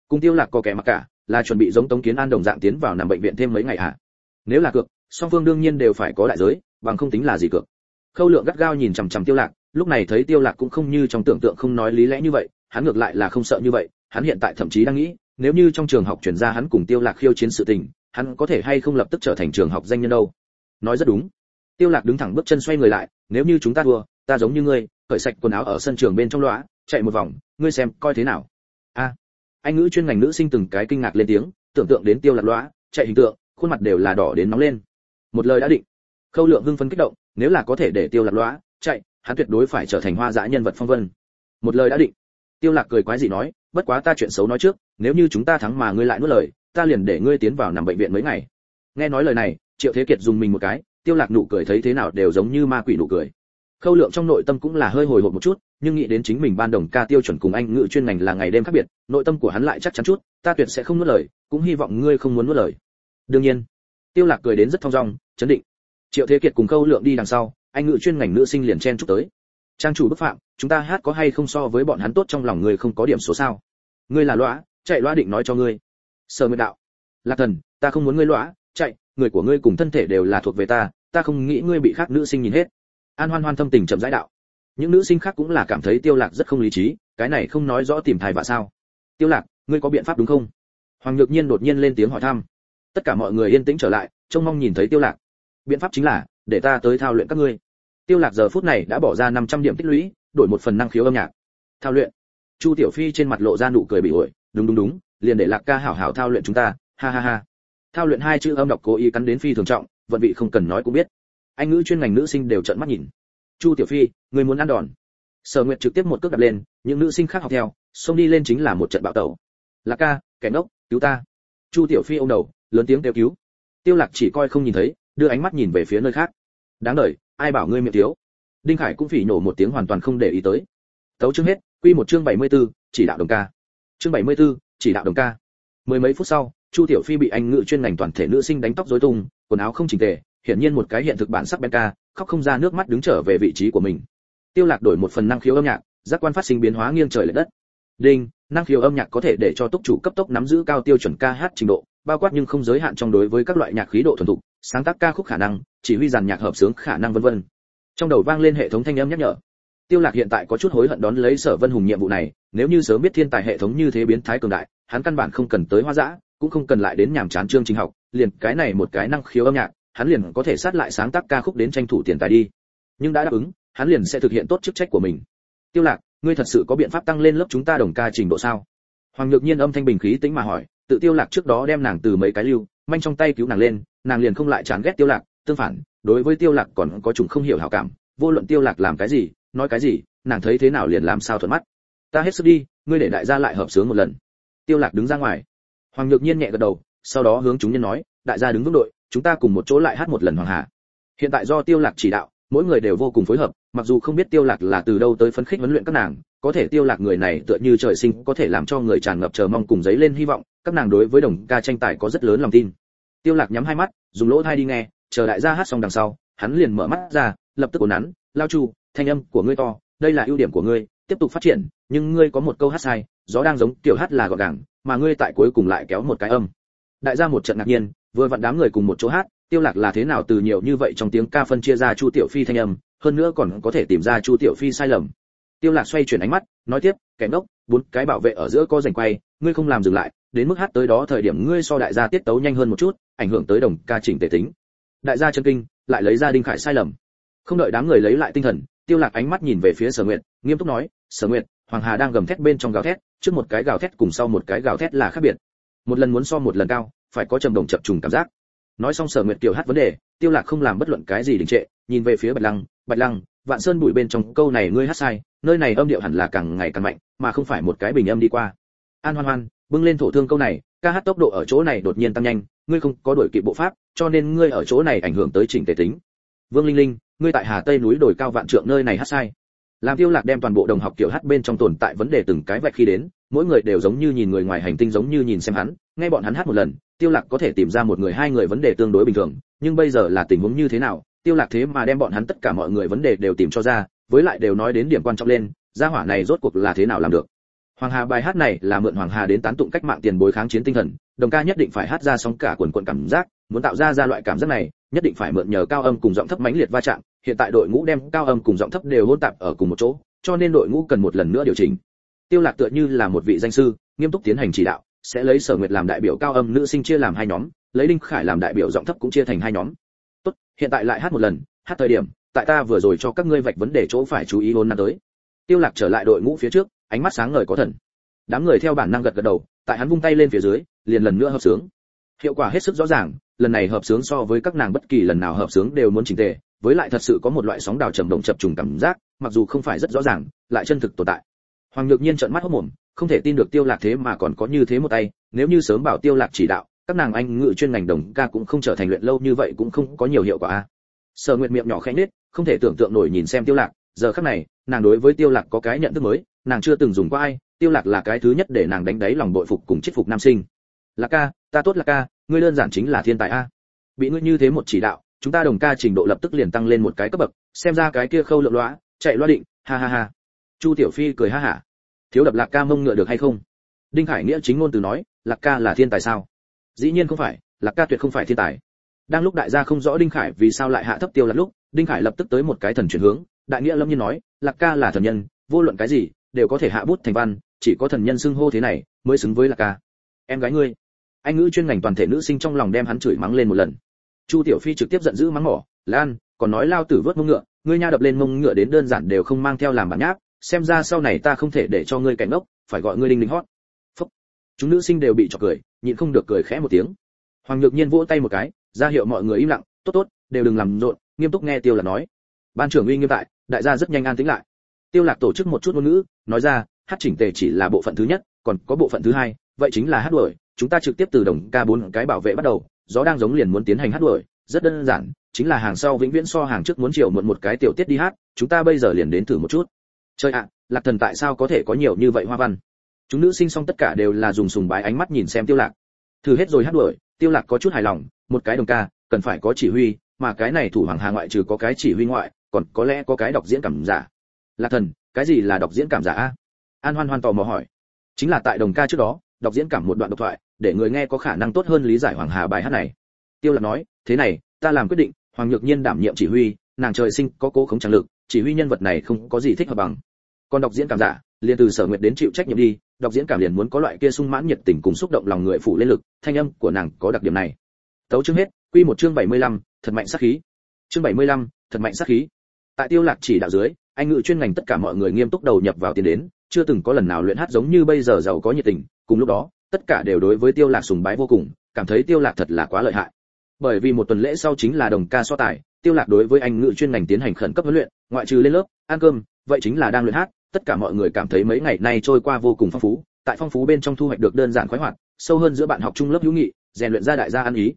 Cùng tiêu lạc có kẻ mặc cả, là chuẩn bị giống tống kiến an đồng dạng tiến vào nằm bệnh viện thêm mấy ngày à nếu là cược, song phương đương nhiên đều phải có đại giới, bằng không tính là gì cược khâu lượng gắt gao nhìn chằm chằm tiêu lạc, lúc này thấy tiêu lạc cũng không như trong tưởng tượng không nói lý lẽ như vậy, hắn ngược lại là không sợ như vậy, hắn hiện tại thậm chí đang nghĩ, nếu như trong trường học chuyển ra hắn cùng tiêu lạc khiêu chiến sự tình, hắn có thể hay không lập tức trở thành trường học danh nhân đâu? Nói rất đúng. Tiêu lạc đứng thẳng bước chân xoay người lại, nếu như chúng ta thua, ta giống như ngươi, cởi sạch quần áo ở sân trường bên trong lõa chạy một vòng, ngươi xem, coi thế nào? A. Anh ngữ chuyên ngành nữ sinh từng cái kinh ngạc lên tiếng, tưởng tượng đến tiêu lạc lõa chạy hình tượng, khuôn mặt đều là đỏ đến nóng lên. Một lời đã định. Khâu lượng hưng phấn kích động nếu là có thể để tiêu lạc lõa chạy, hắn tuyệt đối phải trở thành hoa dã nhân vật phong vân. Một lời đã định. Tiêu lạc cười quái gì nói, bất quá ta chuyện xấu nói trước, nếu như chúng ta thắng mà ngươi lại nuốt lời, ta liền để ngươi tiến vào nằm bệnh viện mấy ngày. Nghe nói lời này, triệu thế kiệt dùng mình một cái, tiêu lạc nụ cười thấy thế nào đều giống như ma quỷ nụ cười. Khâu lượng trong nội tâm cũng là hơi hồi hộp một chút, nhưng nghĩ đến chính mình ban đồng ca tiêu chuẩn cùng anh ngữ chuyên ngành là ngày đêm khác biệt, nội tâm của hắn lại chắc chắn chút, ta tuyệt sẽ không nuốt lời, cũng hy vọng ngươi không muốn nuốt lời. Đương nhiên, tiêu lạc cười đến rất thong dong, chấn định triệu thế kiệt cùng câu lượng đi đằng sau, anh ngự chuyên ngành nữ sinh liền chen chúc tới. Trang chủ bức phạm, chúng ta hát có hay không so với bọn hắn tốt trong lòng người không có điểm số sao? Ngươi là lõa chạy lõa định nói cho ngươi. Sở nguyệt đạo. Lạc thần, ta không muốn ngươi lõa chạy, người của ngươi cùng thân thể đều là thuộc về ta ta không nghĩ ngươi bị khác nữ sinh nhìn hết. An hoan hoan thâm tình chậm rãi đạo. Những nữ sinh khác cũng là cảm thấy tiêu lạc rất không lý trí, cái này không nói rõ tìm thai vạ sao. Tiêu lạc, ngươi có biện pháp đúng không? Hoàng nhược nhiên đột nhiên lên tiếng hỏi thăm. Tất cả mọi người yên tĩnh trở lại, trông mong nhìn thấy tiêu lạc biện pháp chính là, để ta tới thao luyện các ngươi. Tiêu lạc giờ phút này đã bỏ ra 500 điểm tích lũy, đổi một phần năng khiếu âm nhạc. Thao luyện. Chu tiểu phi trên mặt lộ ra nụ cười bị ổi. Đúng đúng đúng, liền để lạc ca hảo hảo thao luyện chúng ta. Ha ha ha. Thao luyện hai chữ âm đọc cố ý cắn đến phi thường trọng, vận vị không cần nói cũng biết. Anh ngữ chuyên ngành nữ sinh đều trợn mắt nhìn. Chu tiểu phi, người muốn ăn đòn. Sở nguyệt trực tiếp một cước đạp lên, những nữ sinh khác học theo, xông đi lên chính là một trận bạo tẩu. Lạc ca, kẻ ngốc, cứu ta. Chu tiểu phi ôm đầu, lớn tiếng kêu cứu. Tiêu lạc chỉ coi không nhìn thấy đưa ánh mắt nhìn về phía nơi khác. Đáng đời, ai bảo ngươi miệng thiếu? Đinh khải cũng phỉ nổ một tiếng hoàn toàn không để ý tới. Tấu chương hết quy một chương 74, chỉ đạo đồng ca. Chương 74, chỉ đạo đồng ca. Mười mấy phút sau chu tiểu phi bị anh ngự chuyên ngành toàn thể nữ sinh đánh tóc rối tung quần áo không chỉnh tề hiển nhiên một cái hiện thực bản sắc bên ca khóc không ra nước mắt đứng trở về vị trí của mình. Tiêu lạc đổi một phần năng khiếu âm nhạc giác quan phát sinh biến hóa nghiêng trời lệch đất. Đinh năng khiếu âm nhạc có thể để cho túc chủ cấp tốc nắm giữ cao tiêu chuẩn ca hát trình độ bao quát nhưng không giới hạn trong đối với các loại nhạc khí độ thuần thục sáng tác ca khúc khả năng, chỉ huy dàn nhạc hợp sướng khả năng vân vân. Trong đầu vang lên hệ thống thanh âm nhắc nhở. Tiêu lạc hiện tại có chút hối hận đón lấy sở vân hùng nhiệm vụ này, nếu như sớm biết thiên tài hệ thống như thế biến thái cường đại, hắn căn bản không cần tới hoa dã, cũng không cần lại đến nhảm chán chương trình học, liền cái này một cái năng khiếu âm nhạc, hắn liền có thể sát lại sáng tác ca khúc đến tranh thủ tiền tài đi. Nhưng đã đáp ứng, hắn liền sẽ thực hiện tốt chức trách của mình. Tiêu lạc, ngươi thật sự có biện pháp tăng lên lớp chúng ta đồng ca trình độ sao? Hoàng nhược nhiên âm thanh bình khí tĩnh mà hỏi, tự tiêu lạc trước đó đem nàng từ mấy cái lưu manh trong tay cứu nàng lên, nàng liền không lại chán ghét tiêu lạc, tương phản, đối với tiêu lạc còn có chủng không hiểu hảo cảm, vô luận tiêu lạc làm cái gì, nói cái gì, nàng thấy thế nào liền làm sao thuận mắt. Ta hết sức đi, ngươi để đại gia lại hợp sướng một lần. Tiêu lạc đứng ra ngoài. Hoàng nhược nhiên nhẹ gật đầu, sau đó hướng chúng nhân nói, đại gia đứng vững đội, chúng ta cùng một chỗ lại hát một lần hoàng hà. Hiện tại do tiêu lạc chỉ đạo, mỗi người đều vô cùng phối hợp, mặc dù không biết tiêu lạc là từ đâu tới phấn khích huấn luyện các nàng, có thể tiêu lạc người này tựa như trời sinh có thể làm cho người tràn ngập chờ mong cùng giấy lên hy vọng các nàng đối với đồng ca tranh tài có rất lớn lòng tin. Tiêu lạc nhắm hai mắt, dùng lỗ tai đi nghe, chờ đại gia hát xong đằng sau, hắn liền mở mắt ra, lập tức ổn nắn, lao chu, thanh âm của ngươi to, đây là ưu điểm của ngươi, tiếp tục phát triển, nhưng ngươi có một câu hát sai, gió đang giống tiểu hát là gọn gàng, mà ngươi tại cuối cùng lại kéo một cái âm. Đại gia một trận ngạc nhiên, vừa vặn đám người cùng một chỗ hát, tiêu lạc là thế nào từ nhiều như vậy trong tiếng ca phân chia ra chu tiểu phi thanh âm, hơn nữa còn có thể tìm ra chu tiểu phi sai lầm. Tiêu lạc xoay chuyển ánh mắt, nói tiếp, kẻ ngốc bốn, cái bảo vệ ở giữa có rảnh quay, ngươi không làm dừng lại, đến mức hát tới đó thời điểm ngươi so đại gia tiết tấu nhanh hơn một chút, ảnh hưởng tới đồng ca chỉnh tề tính. Đại gia chân kinh, lại lấy ra đinh khải sai lầm. Không đợi đám người lấy lại tinh thần, tiêu lạc ánh mắt nhìn về phía sở nguyệt, nghiêm túc nói, sở nguyệt, hoàng hà đang gầm thét bên trong gào thét, trước một cái gào thét cùng sau một cái gào thét là khác biệt. Một lần muốn so một lần cao, phải có trầm đồng chập trùng cảm giác. Nói xong sở nguyệt tiểu hát vấn đề, tiêu lạc không làm bất luận cái gì đình trệ, nhìn về phía bạch lăng bạch lăng vạn sơn bụi bên trong câu này ngươi hát sai, nơi này âm điệu hẳn là càng ngày càng mạnh, mà không phải một cái bình âm đi qua. An hoan hoan, bưng lên thổ thương câu này, ca hát tốc độ ở chỗ này đột nhiên tăng nhanh, ngươi không có đổi kịp bộ pháp, cho nên ngươi ở chỗ này ảnh hưởng tới chỉnh thể tính. Vương linh linh, ngươi tại hà tây núi đồi cao vạn trượng nơi này hát sai. Làm tiêu lạc đem toàn bộ đồng học kiểu hát bên trong tồn tại vấn đề từng cái vạch khi đến, mỗi người đều giống như nhìn người ngoài hành tinh giống như nhìn xem hắn, nghe bọn hắn hát một lần, tiêu lạc có thể tìm ra một người hai người vấn đề tương đối bình thường, nhưng bây giờ là tình huống như thế nào tiêu lạc thế mà đem bọn hắn tất cả mọi người vấn đề đều tìm cho ra với lại đều nói đến điểm quan trọng lên gia hỏa này rốt cuộc là thế nào làm được Hoàng Hà bài hát này là mượn Hoàng Hà đến tán tụng cách mạng tiền bối kháng chiến tinh thần, đồng ca nhất định phải hát ra sóng cả quần quần cảm giác, muốn tạo ra ra loại cảm giác này, nhất định phải mượn nhờ cao âm cùng giọng thấp mãnh liệt va chạm, hiện tại đội ngũ đem cao âm cùng giọng thấp đều hỗn tạp ở cùng một chỗ, cho nên đội ngũ cần một lần nữa điều chỉnh. Tiêu Lạc tựa như là một vị danh sư, nghiêm túc tiến hành chỉ đạo, sẽ lấy Sở Nguyệt làm đại biểu cao âm nữ sinh chia làm hai nhóm, lấy Đinh Khải làm đại biểu giọng thấp cũng chia thành hai nhóm. Hiện tại lại hát một lần, hát thời điểm, tại ta vừa rồi cho các ngươi vạch vấn đề chỗ phải chú ý hôn năm tới. Tiêu Lạc trở lại đội ngũ phía trước, ánh mắt sáng ngời có thần. Đám người theo bản năng gật gật đầu tại hắn vung tay lên phía dưới liền lần nữa hợp sướng. Hiệu quả hết sức rõ ràng lần này hợp sướng so với các nàng bất kỳ lần nào hợp sướng đều muốn chỉnh tề với lại thật sự có một loại sóng đào trầm động chập trùng cảm giác mặc dù không phải rất rõ ràng lại chân thực tồn tại. Hoàng nhược nhiên trợn mắt hốt mồm không thể tin được tiêu lạc thế mà còn có như thế một tay nếu như sớm bảo tiêu lạc chỉ đạo các nàng anh ngự chuyên ngành đồng ca cũng không trở thành luyện lâu như vậy cũng không có nhiều hiệu quả. A sở nguyệt miệng nhỏ khẽ nết không thể tưởng tượng nổi nhìn xem tiêu lạc, giờ khắc này, nàng đối với tiêu lạc có cái nhận thức mới, nàng chưa từng dùng qua ai, tiêu lạc là cái thứ nhất để nàng đánh đáy lòng bội phục cùng chết phục nam sinh. Lạc ca, ta tốt lạc ca, ngươi đơn giản chính là thiên tài a. Bị ngươi như thế một chỉ đạo, chúng ta đồng ca trình độ lập tức liền tăng lên một cái cấp bậc, xem ra cái kia khâu lượng lõa chạy loa định, ha ha ha. Chu tiểu phi cười ha hả. Thiếu đập lạc ca mông ngựa được hay không? Đinh hải nghĩa chính ngôn từ nói, lạc ca là thiên tài sao? Dĩ nhiên không phải, lạc ca tuyệt không phải thiên tài. Đang lúc đại gia không rõ đinh khải vì sao lại hạ thấp tiêu lạc lúc, đinh khải lập tức tới một cái thần chuyển hướng, đại nghĩa lâm nhiên nói, lạc ca là thần nhân, vô luận cái gì, đều có thể hạ bút thành văn, chỉ có thần nhân xưng hô thế này mới xứng với lạc ca. Em gái ngươi. Anh ngữ chuyên ngành toàn thể nữ sinh trong lòng đem hắn chửi mắng lên một lần. Chu tiểu phi trực tiếp giận dữ mắng mỏ, lan, còn nói lao tử vớt mông ngựa, ngươi nha đập lên mông ngựa đến đơn giản đều không mang theo làm bản nháp, xem ra sau này ta không thể để cho ngươi cảnh ốc, phải gọi ngươi đinh đinh hót. Phúc. Chúng nữ sinh đều bị chọc cười nhịn không được cười khẽ một tiếng. Hoàng nhược nhiên vỗ tay một cái, ra hiệu mọi người im lặng, tốt tốt, đều đừng làm rộn, nghiêm túc nghe tiêu là nói. Ban trưởng uy nghiêm tại, đại gia rất nhanh an tĩnh lại. Tiêu lạc tổ chức một chút ngôn ngữ, nói ra, hát chỉnh tề chỉ là bộ phận thứ nhất, còn có bộ phận thứ hai, vậy chính là hát đuổi, chúng ta trực tiếp từ đồng ca bốn cái bảo vệ bắt đầu, gió đang giống liền muốn tiến hành hát đuổi, rất đơn giản, chính là hàng sau vĩnh viễn so hàng trước muốn chiều muộn một cái tiểu tiết đi hát, chúng ta bây giờ liền đến thử một chút. Chơi ạ, lạc thần tại sao có thể có nhiều như vậy hoa văn? Chúng nữ sinh xong tất cả đều là dùng sùng bái ánh mắt nhìn xem tiêu lạc. Thử hết rồi hát đuổi, tiêu lạc có chút hài lòng, một cái đồng ca, cần phải có chỉ huy, mà cái này thủ hoàng hà ngoại trừ có cái chỉ huy ngoại, còn có lẽ có cái đọc diễn cảm giả. Lạc thần, cái gì là đọc diễn cảm giả a? An hoan hoan tò mò hỏi. Chính là tại đồng ca trước đó, đọc diễn cảm một đoạn độc thoại, để người nghe có khả năng tốt hơn lý giải hoàng hà bài hát này. Tiêu lạc nói, thế này, ta làm quyết định, hoàng nhược nhiên đảm nhiệm chỉ huy, nàng trời sinh có cố khống trang lực, chỉ huy nhân vật này không có gì thích hợp bằng. Còn đọc diễn cảm giả liền từ sở nguyệt đến chịu trách nhiệm đi đọc diễn cảm liền muốn có loại kia sung mãn nhiệt tình cùng xúc động lòng người phụ lên lực thanh âm của nàng có đặc điểm này. Tấu chương hết quy một chương 75, thật mạnh sát khí. Chương 75, thật mạnh sát khí. Tại tiêu lạc chỉ đạo dưới anh ngự chuyên ngành tất cả mọi người nghiêm túc đầu nhập vào tiền đến chưa từng có lần nào luyện hát giống như bây giờ giàu có nhiệt tình cùng lúc đó tất cả đều đối với tiêu lạc sùng bái vô cùng cảm thấy tiêu lạc thật là quá lợi hại. Bởi vì một tuần lễ sau chính là đồng ca so tài tiêu lạc đối với anh ngự chuyên ngành tiến hành khẩn cấp huấn luyện ngoại trừ lên lớp ăn cơm vậy chính là đang luyện hát tất cả mọi người cảm thấy mấy ngày nay trôi qua vô cùng phong phú, tại phong phú bên trong thu hoạch được đơn giản khoái hoạt, sâu hơn giữa bạn học trung lớp hữu nghị, rèn luyện ra đại gia ăn ý.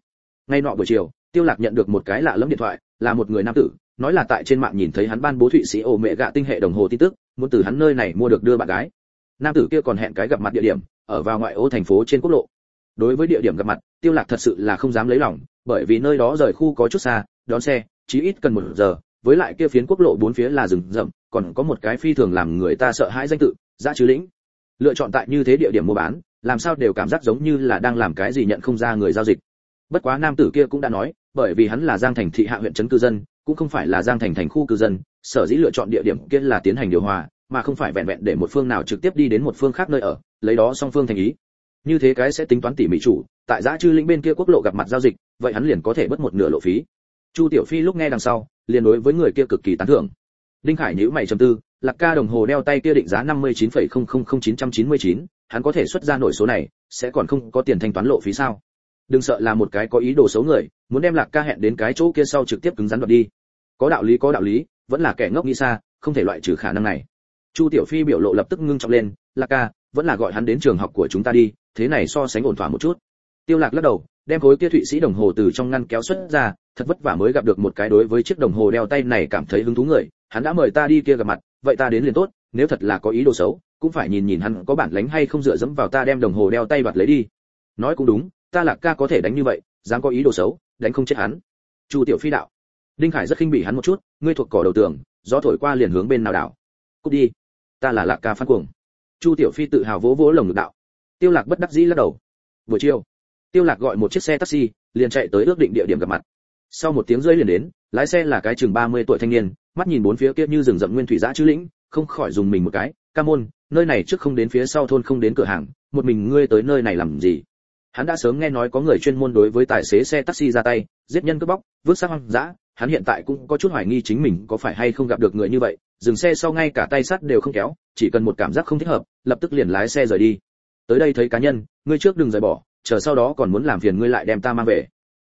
Ngay nọ buổi chiều, tiêu lạc nhận được một cái lạ lẫm điện thoại, là một người nam tử, nói là tại trên mạng nhìn thấy hắn ban bố thụy sĩ ổ mẹ gạ tinh hệ đồng hồ tin tức, muốn từ hắn nơi này mua được đưa bạn gái. Nam tử kia còn hẹn cái gặp mặt địa điểm, ở vào ngoại ô thành phố trên quốc lộ. Đối với địa điểm gặp mặt, tiêu lạc thật sự là không dám lấy lòng, bởi vì nơi đó rời khu có chút xa, đón xe, chí ít cần một giờ với lại kia phiến quốc lộ bốn phía là rừng rậm, còn có một cái phi thường làm người ta sợ hãi danh tự dã chứ lĩnh. Lựa chọn tại như thế địa điểm mua bán, làm sao đều cảm giác giống như là đang làm cái gì nhận không ra người giao dịch. Bất quá nam tử kia cũng đã nói, bởi vì hắn là giang thành thị hạ huyện trấn cư dân, cũng không phải là giang thành thành khu cư dân, sở dĩ lựa chọn địa điểm kia là tiến hành điều hòa, mà không phải vẹn vẹn để một phương nào trực tiếp đi đến một phương khác nơi ở, lấy đó song phương thành ý. Như thế cái sẽ tính toán tỉ mỉ chủ, tại giã chư lĩnh bên kia quốc lộ gặp mặt giao dịch, vậy hắn liền có thể bớt một nửa lộ phí. Chu tiểu phi lúc nghe đằng sau liền đối với người kia cực kỳ tán thưởng. Đinh khải nhíu mày trầm tư, lạc ca đồng hồ đeo tay kia định giá năm mươi chín phẩy không không không chín trăm chín mươi chín, hắn có thể xuất ra nổi số này, sẽ còn không có tiền thanh toán lộ phí sao? Đừng sợ là một cái có ý đồ xấu người, muốn đem lạc ca hẹn đến cái chỗ kia sau trực tiếp cứng rắn đoạt đi. Có đạo lý, có đạo lý, vẫn là kẻ ngốc nghĩ xa, không thể loại trừ khả năng này. Chu tiểu phi biểu lộ lập tức ngưng trọng lên, lạc ca, vẫn là gọi hắn đến trường học của chúng ta đi, thế này so sánh ổn thỏa một chút. Tiêu lạc lắc đầu, đem khối kia thụy sĩ đồng hồ từ trong ngăn kéo xuất ra thật vất vả mới gặp được một cái đối với chiếc đồng hồ đeo tay này cảm thấy hứng thú người, hắn đã mời ta đi kia gặp mặt, vậy ta đến liền tốt, nếu thật là có ý đồ xấu, cũng phải nhìn nhìn hắn có bản lánh hay không dựa dẫm vào ta đem đồng hồ đeo tay đoạt lấy đi. Nói cũng đúng, ta lạc ca có thể đánh như vậy, dám có ý đồ xấu, đánh không chết hắn. Chu tiểu phi đạo. Đinh khải rất khinh bỉ hắn một chút, ngươi thuộc cỏ đầu tường, gió thổi qua liền hướng bên nào đảo? Cút đi. Ta là lạc ca phan cuồng. Chu tiểu phi tự hào vỗ vỗ lồng ngực đạo. Tiêu lạc bất đắc dĩ lắc đầu. Buổi chiều, tiêu lạc gọi một chiếc xe taxi, liền chạy tới ước định địa điểm gặp mặt sau một tiếng rưỡi liền đến, lái xe là cái chừng 30 tuổi thanh niên, mắt nhìn bốn phía kia như rừng rậm nguyên thủy dã chữ lĩnh, không khỏi dùng mình một cái, ca môn, nơi này trước không đến phía sau thôn không đến cửa hàng, một mình ngươi tới nơi này làm gì? Hắn đã sớm nghe nói có người chuyên môn đối với tài xế xe taxi ra tay, giết nhân cướp bóc, vứt xác hoang dã, hắn hiện tại cũng có chút hoài nghi chính mình có phải hay không gặp được người như vậy, dừng xe sau ngay cả tay sắt đều không kéo, chỉ cần một cảm giác không thích hợp, lập tức liền lái xe rời đi. Tới đây thấy cá nhân, ngươi trước đừng rời bỏ, chờ sau đó còn muốn làm phiền ngươi lại đem ta mang về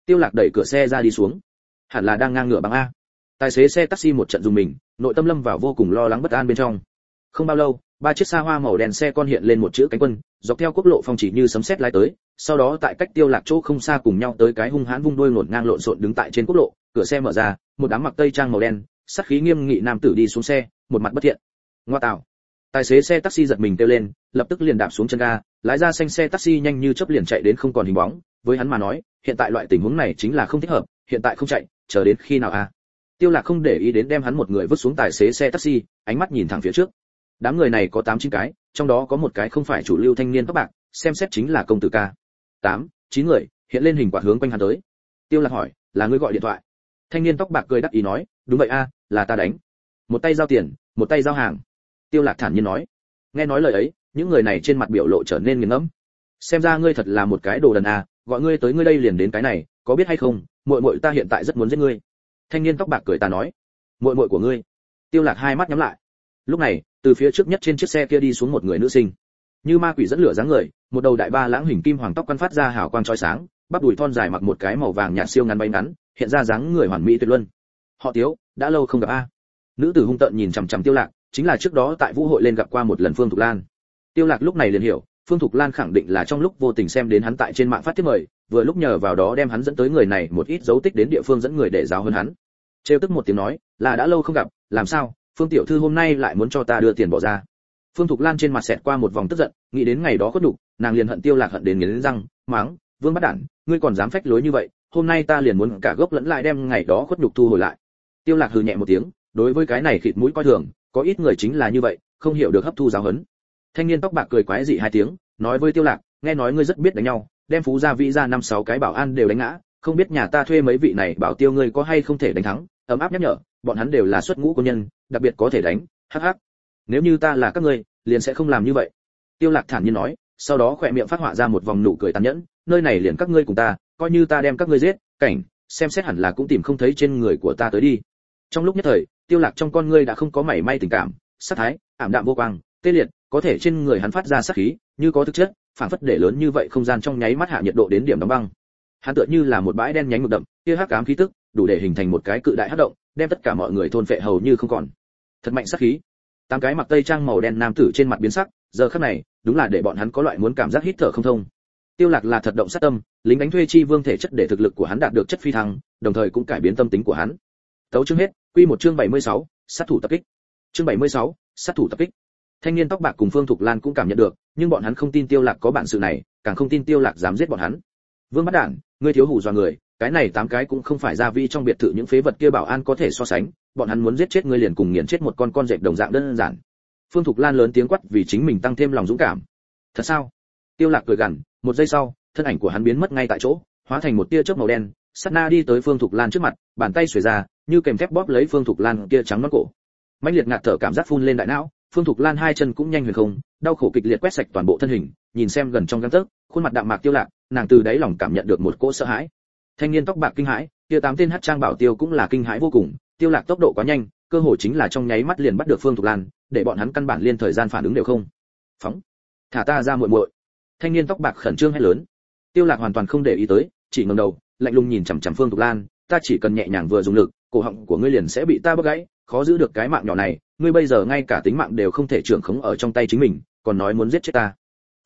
tiêu lạc đẩy cửa xe ra đi xuống. Hẳn là đang ngang ngửa bằng a. Tài xế xe taxi một trận dùng mình, nội tâm lâm vào vô cùng lo lắng bất an bên trong. Không bao lâu, ba chiếc xa hoa màu đen xe con hiện lên một chữ cánh quân, dọc theo quốc lộ phong chỉ như sấm sét lái tới, sau đó tại cách tiêu lạc chỗ không xa cùng nhau tới cái hung hãn vung đuôi ngổn ngang lộn xộn đứng tại trên quốc lộ, cửa xe mở ra, một đám mặc tây trang màu đen, sát khí nghiêm nghị nam tử đi xuống xe, một mặt bất thiện. Ngoa tạo. Tài xế xe taxi giật mình kêu lên, lập tức liền đạp xuống chân ga, lái ra xanh xe taxi nhanh như chớp liền chạy đến không còn hình bóng với hắn mà nói, hiện tại loại tình huống này chính là không thích hợp, hiện tại không chạy, chờ đến khi nào à? Tiêu lạc không để ý đến đem hắn một người vứt xuống tài xế xe taxi, ánh mắt nhìn thẳng phía trước. Đám người này có tám chín cái, trong đó có một cái không phải chủ lưu thanh niên tóc bạc xem xét chính là công tử ca. Tám, chín người, hiện lên hình quạt hướng quanh hắn tới. Tiêu lạc hỏi, là ngươi gọi điện thoại? Thanh niên tóc bạc cười đắc ý nói, đúng vậy a, là ta đánh. Một tay giao tiền, một tay giao hàng. Tiêu lạc thản nhiên nói. Nghe nói lời ấy, những người này trên mặt biểu lộ trở nên nghiền ngẫm. Xem ra ngươi thật là một cái đồ đần a gọi ngươi tới ngươi đây liền đến cái này, có biết hay không, muội muội ta hiện tại rất muốn giết ngươi. Thanh niên tóc bạc cười ta nói. Muội muội của ngươi. Tiêu lạc hai mắt nhắm lại. Lúc này, từ phía trước nhất trên chiếc xe kia đi xuống một người nữ sinh. Như ma quỷ dẫn lửa dáng người, một đầu đại ba lãng hình kim hoàng tóc quan phát ra hào quang chói sáng, bắp đùi thon dài mặc một cái màu vàng nhạt siêu ngắn bay ngắn, hiện ra dáng người hoàn mỹ tuyệt luân. Họ tiếu, đã lâu không gặp a. Nữ tử hung tợn nhìn chằm chằm tiêu lạc, chính là trước đó tại vũ hội lên gặp qua một lần phương thục lan. Tiêu lạc lúc này liền hiểu phương thục lan khẳng định là trong lúc vô tình xem đến hắn tại trên mạng phát tiếp mời, vừa lúc nhờ vào đó đem hắn dẫn tới người này một ít dấu tích đến địa phương dẫn người để giáo hơn hắn. Trêu tức một tiếng nói, là đã lâu không gặp, làm sao? Phương tiểu thư hôm nay lại muốn cho ta đưa tiền bỏ ra. Phương thục lan trên mặt xẹt qua một vòng tức giận, nghĩ đến ngày đó có đủ, nàng liền hận tiêu lạc hận đến nghiến răng mắng vương bắt đản, ngươi còn dám phách lối như vậy, hôm nay ta liền muốn cả gốc lẫn lại đem ngày đó khuất nhục thu hồi lại. Tiêu lạc hừ nhẹ một tiếng, đối với cái này khịt mũi coi thường, có ít người chính là như vậy, không hiểu được hấp thu giáo huấn thanh niên tóc bạc cười quái dị hai tiếng, nói với tiêu lạc, nghe nói ngươi rất biết đánh nhau, đem phú gia vĩ gia năm sáu cái bảo an đều đánh ngã, không biết nhà ta thuê mấy vị này bảo tiêu ngươi có hay không thể đánh thắng, ấm áp nhắc nhở, bọn hắn đều là xuất ngũ quân nhân, đặc biệt có thể đánh, hắc hắc. Nếu như ta là các ngươi, liền sẽ không làm như vậy. Tiêu lạc thản nhiên nói, sau đó khoẹt miệng phát họa ra một vòng nụ cười tàn nhẫn, nơi này liền các ngươi cùng ta, coi như ta đem các ngươi giết, cảnh, xem xét hẳn là cũng tìm không thấy trên người của ta tới đi. Trong lúc nhất thời, tiêu lạc trong con ngươi đã không có mảy may tình cảm sát thái, ảm đạm vô quang, tê liệt có thể trên người hắn phát ra sát khí như có thực chất phản phất để lớn như vậy không gian trong nháy mắt hạ nhiệt độ đến điểm đóng băng. Hắn tựa như là một bãi đen nhánh mực đậm kia hắc ám khí tức đủ để hình thành một cái cự đại hắc động đem tất cả mọi người thôn phệ hầu như không còn. Thật mạnh sát khí. Tám cái mặc tây trang màu đen nam tử trên mặt biến sắc giờ khắc này đúng là để bọn hắn có loại muốn cảm giác hít thở không thông. Tiêu lạc là thật động sát tâm lính đánh thuê chi vương thể chất để thực lực của hắn đạt được chất phi thăng đồng thời cũng cải biến tâm tính của hắn. Tấu chương hết quy một chương 76, sát thủ tập kích. Chương 76, sát thủ tập kích thanh niên tóc bạc cùng phương thục lan cũng cảm nhận được, nhưng bọn hắn không tin tiêu lạc có bản sự này, càng không tin tiêu lạc dám giết bọn hắn. Vương bắt đản, ngươi thiếu hủ dọa người, cái này tám cái cũng không phải gia vi trong biệt thự những phế vật kia bảo an có thể so sánh, bọn hắn muốn giết chết ngươi liền cùng nghiền chết một con con dẹp đồng dạng đơn giản. Phương thục lan lớn tiếng quát vì chính mình tăng thêm lòng dũng cảm. Thật sao? Tiêu lạc cười gằn, một giây sau, thân ảnh của hắn biến mất ngay tại chỗ, hóa thành một tia chớp màu đen, sát na đi tới phương thục lan trước mặt, bàn tay xuề ra, như kèm thép bóp lấy phương thục lan kia trắng nõn cổ. Mãnh liệt ngạt thở cảm giác phun lên đại não phương thục lan hai chân cũng nhanh huyền không, đau khổ kịch liệt quét sạch toàn bộ thân hình, nhìn xem gần trong găng tấc, khuôn mặt đạm mạc tiêu lạc, nàng từ đáy lòng cảm nhận được một cỗ sợ hãi. Thanh niên tóc bạc kinh hãi, kia tám tên hắc trang bảo tiêu cũng là kinh hãi vô cùng, tiêu lạc tốc độ quá nhanh, cơ hội chính là trong nháy mắt liền bắt được phương thục lan, để bọn hắn căn bản liên thời gian phản ứng đều không. Phóng. Thả ta ra muội muội. Thanh niên tóc bạc khẩn trương hét lớn. Tiêu lạc hoàn toàn không để ý tới, chỉ ngẩng đầu, lạnh lùng nhìn chằm chằm phương thục lan, ta chỉ cần nhẹ nhàng vừa dùng lực, cổ họng của ngươi liền sẽ bị ta bóc gãy, khó giữ được cái mạng nhỏ này ngươi bây giờ ngay cả tính mạng đều không thể trưởng khống ở trong tay chính mình, còn nói muốn giết chết ta.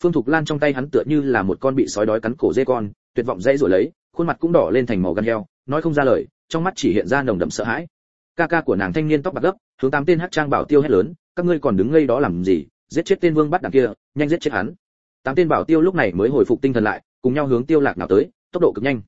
Phương thục lan trong tay hắn tựa như là một con bị sói đói cắn cổ dê con, tuyệt vọng dãy rồi lấy, khuôn mặt cũng đỏ lên thành màu gan heo, nói không ra lời, trong mắt chỉ hiện ra nồng đậm sợ hãi. Ca ca của nàng thanh niên tóc bạc gấp, hướng tám tên hắc trang bảo tiêu hét lớn, các ngươi còn đứng ngây đó làm gì, giết chết tên vương bắt đằng kia, nhanh giết chết hắn. Tám tên bảo tiêu lúc này mới hồi phục tinh thần lại, cùng nhau hướng tiêu lạc nào tới, tốc độ cực nhanh.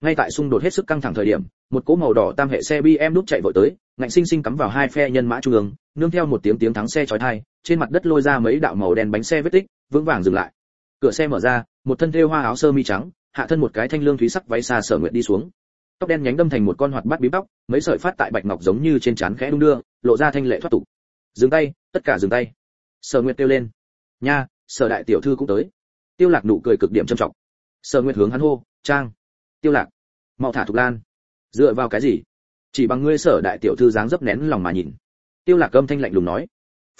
Ngay tại xung đột hết sức căng thẳng thời điểm, một cỗ màu đỏ tam hệ xe bm đút chạy vội tới ngạnh sinh sinh cắm vào hai phe nhân mã trung ương nương theo một tiếng tiếng thắng xe chói tai trên mặt đất lôi ra mấy đạo màu đen bánh xe vết tích vững vàng dừng lại. Cửa xe mở ra một thân thêu hoa áo sơ mi trắng hạ thân một cái thanh lương thúy sắc váy xa sở nguyện đi xuống. Tóc đen nhánh đâm thành một con hoạt bát bí bóc, mấy sợi phát tại bạch ngọc giống như trên trán khẽ đung đưa lộ ra thanh lệ thoát tục. Dừng tay tất cả dừng tay. Sở nguyệt kêu lên. Nha sở đại tiểu thư cũng tới. Tiêu lạc nụ cười cực điểm trầm trọng. Sở nguyệt hướng hắn hô trang. Tiêu lạc mau thả thục lan. Dựa vào cái gì? Chỉ bằng ngươi sở đại tiểu thư dáng dấp nén lòng mà nhìn. Tiêu lạc âm thanh lạnh lùng nói,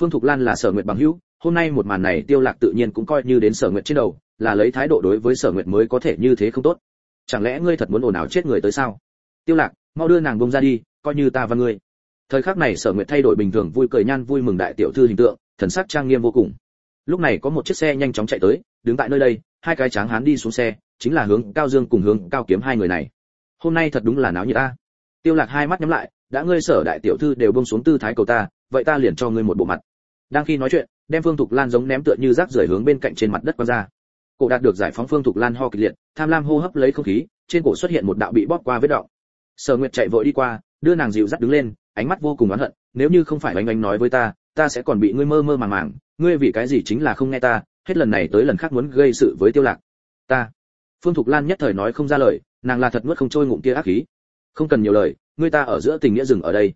phương thục lan là sở nguyệt bằng hữu, hôm nay một màn này tiêu lạc tự nhiên cũng coi như đến sở nguyệt trên đầu, là lấy thái độ đối với sở nguyệt mới có thể như thế không tốt. Chẳng lẽ ngươi thật muốn ồn ào chết người tới sao? Tiêu lạc, mau đưa nàng bông ra đi, coi như ta và ngươi. Thời khắc này sở nguyệt thay đổi bình thường vui cười nhan vui mừng đại tiểu thư hình tượng, thần sắc trang nghiêm vô cùng. Lúc này có một chiếc xe nhanh chóng chạy tới, đứng tại nơi đây, hai cái tráng hán đi xuống xe, chính là hướng cao dương cùng hướng cao kiếm hai người này. Hôm nay thật đúng là náo như ta tiêu lạc hai mắt nhắm lại, đã ngươi sở đại tiểu thư đều buông xuống tư thái cầu ta, vậy ta liền cho ngươi một bộ mặt. Đang khi nói chuyện, đem phương thục lan giống ném tựa như rác rưởi hướng bên cạnh trên mặt đất quăng ra. Cổ đạt được giải phóng phương thục lan ho kịch liệt, tham lam hô hấp lấy không khí, trên cổ xuất hiện một đạo bị bóp qua vết đọng sở nguyệt chạy vội đi qua, đưa nàng dịu dắt đứng lên, ánh mắt vô cùng oán hận, nếu như không phải anh anh nói với ta ta sẽ còn bị ngươi mơ mơ màng màng, ngươi vì cái gì chính là không nghe ta, hết lần này tới lần khác muốn gây sự với tiêu lạc. Ta. Phương thục lan nhất thời nói không ra lời, nàng là thật nuốt không trôi ngụm kia ác khí không cần nhiều lời người ta ở giữa tình nghĩa dừng ở đây.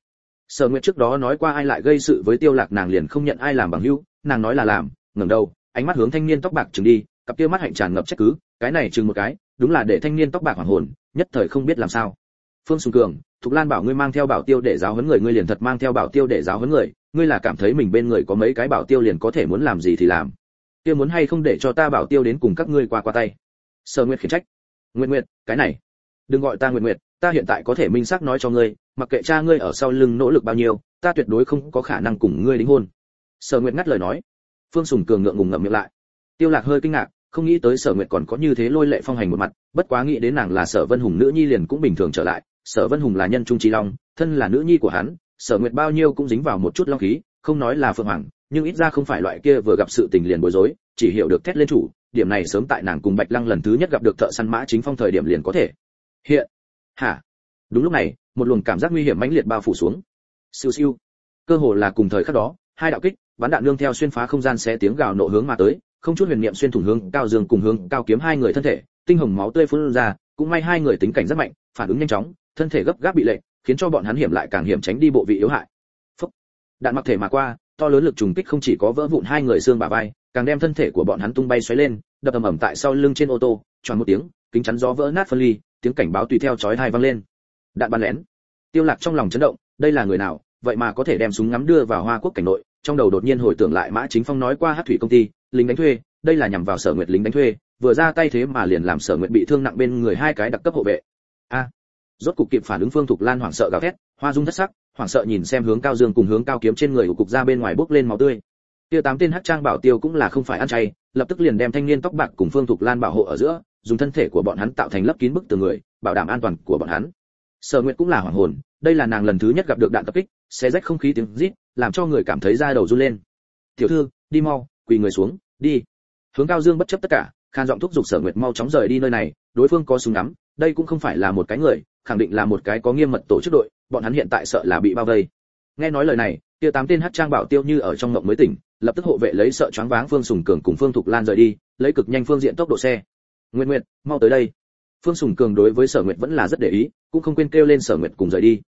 Sở nguyệt trước đó nói qua ai lại gây sự với tiêu lạc, nàng liền không nhận ai làm bằng hữu, nàng nói là làm, ngẩng đầu, ánh mắt hướng thanh niên tóc bạc chừng đi, cặp kia mắt hạnh tràn ngập trách cứ, cái này chừng một cái, đúng là để thanh niên tóc bạc hoảng hồn, nhất thời không biết làm sao. Phương sùng cường, thục lan bảo ngươi mang theo bảo tiêu để giáo huấn người, ngươi liền thật mang theo bảo tiêu để giáo huấn người, ngươi là cảm thấy mình bên người có mấy cái bảo tiêu liền có thể muốn làm gì thì làm. Kia muốn hay không để cho ta bảo tiêu đến cùng các ngươi qua qua tay. Sở nguyệt khiển trách. Nguyệt nguyệt, cái này, đừng gọi ta nguyệt nguyệt ta hiện tại có thể minh xác nói cho ngươi, mặc kệ cha ngươi ở sau lưng nỗ lực bao nhiêu, ta tuyệt đối không có khả năng cùng ngươi đính hôn. Sở nguyệt ngắt lời nói. Phương sùng cường ngượng ngùng ngậm miệng lại. Tiêu lạc hơi kinh ngạc, không nghĩ tới sở nguyệt còn có như thế lôi lệ phong hành một mặt, bất quá nghĩ đến nàng là sở vân hùng nữ nhi liền cũng bình thường trở lại, sở vân hùng là nhân trung trí long, thân là nữ nhi của hắn, sở nguyệt bao nhiêu cũng dính vào một chút long khí, không nói là phượng hoàng, nhưng ít ra không phải loại kia vừa gặp sự tình liền bối rối, chỉ hiểu được thét lên chủ, điểm này sớm tại nàng cùng bạch lăng lần thứ nhất gặp được thợ săn mã chính phong thời điểm liền có thể. Hiện hả? Đúng lúc này, một luồng cảm giác nguy hiểm mãnh liệt bao phủ xuống. Siêu siêu. Cơ hồ là cùng thời khắc đó, hai đạo kích, bắn đạn nương theo xuyên phá không gian xé tiếng gào nộ hướng mà tới, không chút huyền niệm xuyên thủng hướng cao dương cùng hướng cao kiếm hai người thân thể, tinh hồng máu tươi phun ra, cũng may hai người tính cảnh rất mạnh, phản ứng nhanh chóng, thân thể gấp gáp bị lệ, khiến cho bọn hắn hiểm lại càng hiểm tránh đi bộ vị yếu hại. Phúc. đạn mặc thể mà qua, to lớn lực trùng kích không chỉ có vỡ vụn hai người xương bả vai, càng đem thân thể của bọn hắn tung bay xoáy lên, đập ầm ầm tại sau lưng trên ô tô tròn một tiếng, kính chắn gió vỡ nát phân ly tiếng cảnh báo tùy theo chói tai vang lên. Đạn bắn lén. Tiêu lạc trong lòng chấn động, đây là người nào, vậy mà có thể đem súng ngắm đưa vào hoa quốc cảnh nội, trong đầu đột nhiên hồi tưởng lại mã chính phong nói qua hắc thủy công ty, lính đánh thuê, đây là nhằm vào sở nguyệt lính đánh thuê, vừa ra tay thế mà liền làm sở nguyệt bị thương nặng bên người hai cái đặc cấp hộ vệ. A. Rốt cục kịp phản ứng phương thục lan hoảng sợ gào thét, hoa dung thất sắc, hoảng sợ nhìn xem hướng cao dương cùng hướng cao kiếm trên người của cục ra bên ngoài bốc lên máu tươi. Tiêu tám tên hắc trang bảo tiêu cũng là không phải ăn chay, lập tức liền đem thanh niên tóc bạc cùng phương thục lan bảo hộ ở giữa dùng thân thể của bọn hắn tạo thành lấp kín bức tường người, bảo đảm an toàn của bọn hắn. Sở nguyệt cũng là hoảng hồn, đây là nàng lần thứ nhất gặp được đạn tập kích, xé rách không khí tiếng rít, làm cho người cảm thấy da đầu run lên. Tiểu thư, đi mau, quỳ người xuống, đi. Hướng cao dương bất chấp tất cả, khan giọng thúc giục sở nguyệt mau chóng rời đi nơi này, đối phương có súng ngắm, đây cũng không phải là một cái người, khẳng định là một cái có nghiêm mật tổ chức đội, bọn hắn hiện tại sợ là bị bao vây. Nghe nói lời này, kia tám tên hát trang bảo tiêu như ở trong ngộng mới tỉnh, lập tức hộ vệ lấy sợ choáng váng phương sùng cường cùng phương thục lan rời đi, lấy cực nhanh phương diện tốc độ xe. Nguyệt Nguyệt, mau tới đây. Phương sùng cường đối với sở nguyệt vẫn là rất để ý cũng không quên kêu lên sở nguyệt cùng rời đi.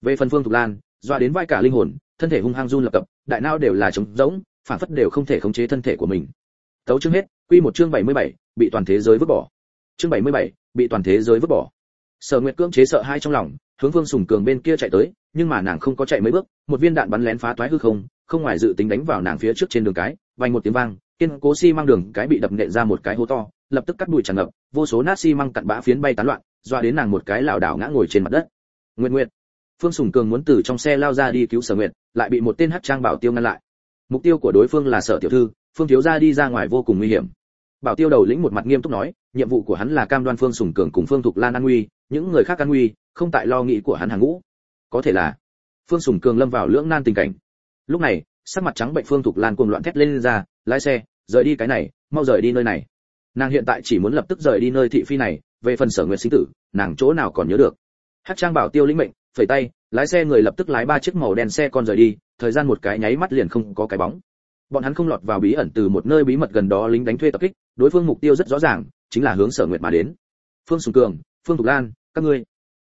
Về phần phương thục lan doa đến vai cả linh hồn thân thể hung hăng run lập cập đại não đều là trống rỗng phản phất đều không thể khống chế thân thể của mình. Tấu chương hết quy một chương 77, bị toàn thế giới vứt bỏ. Chương 77, bị toàn thế giới vứt bỏ. Sở nguyệt cưỡng chế sợ hai trong lòng hướng phương sùng cường bên kia chạy tới nhưng mà nàng không có chạy mấy bước một viên đạn bắn lén phá toái hư không không ngoài dự tính đánh vào nàng phía trước trên đường cái vang một tiếng vang kiên cố xi si mang đường cái bị đập nện ra một cái hố to lập tức cắt đùi tràn ngập vô số nát xi măng cặn bã phiến bay tán loạn doa đến nàng một cái lảo đảo ngã ngồi trên mặt đất. Nguyện nguyệt phương sùng cường muốn từ trong xe lao ra đi cứu sở nguyệt lại bị một tên hắc trang bảo tiêu ngăn lại. Mục tiêu của đối phương là sở tiểu thư phương thiếu gia đi ra ngoài vô cùng nguy hiểm. Bảo tiêu đầu lĩnh một mặt nghiêm túc nói nhiệm vụ của hắn là cam đoan phương sùng cường cùng phương thục lan an nguy những người khác an nguy không tại lo nghĩ của hắn hàng ngũ. Có thể là phương sùng cường lâm vào lưỡng nan tình cảnh. Lúc này sắc mặt trắng bệnh phương thục lan cuồng loạn thét lên, lên ra lái xe rời đi cái này mau rời đi nơi này nàng hiện tại chỉ muốn lập tức rời đi nơi thị phi này, về phần sở nguyện sinh tử, nàng chỗ nào còn nhớ được? Hát trang bảo tiêu lĩnh mệnh, phẩy tay, lái xe người lập tức lái ba chiếc màu đen xe con rời đi, thời gian một cái nháy mắt liền không có cái bóng. Bọn hắn không lọt vào bí ẩn từ một nơi bí mật gần đó lính đánh thuê tập kích, đối phương mục tiêu rất rõ ràng, chính là hướng sở nguyệt mà đến. Phương sùng cường, phương thục lan, các ngươi.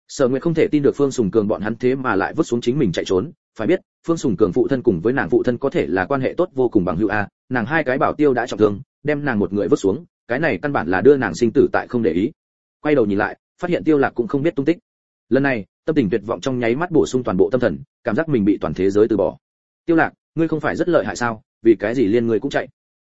Sở nguyệt không thể tin được phương sùng cường bọn hắn thế mà lại vứt xuống chính mình chạy trốn, phải biết, phương sùng cường phụ thân cùng với nàng phụ thân có thể là quan hệ tốt vô cùng bằng hữu a, nàng hai cái bảo tiêu đã trọng thương, đem nàng một người vứt xuống cái này căn bản là đưa nàng sinh tử tại không để ý. Quay đầu nhìn lại, phát hiện tiêu lạc cũng không biết tung tích. Lần này, tâm tình tuyệt vọng trong nháy mắt bổ sung toàn bộ tâm thần, cảm giác mình bị toàn thế giới từ bỏ. Tiêu lạc, ngươi không phải rất lợi hại sao? Vì cái gì liên ngươi cũng chạy?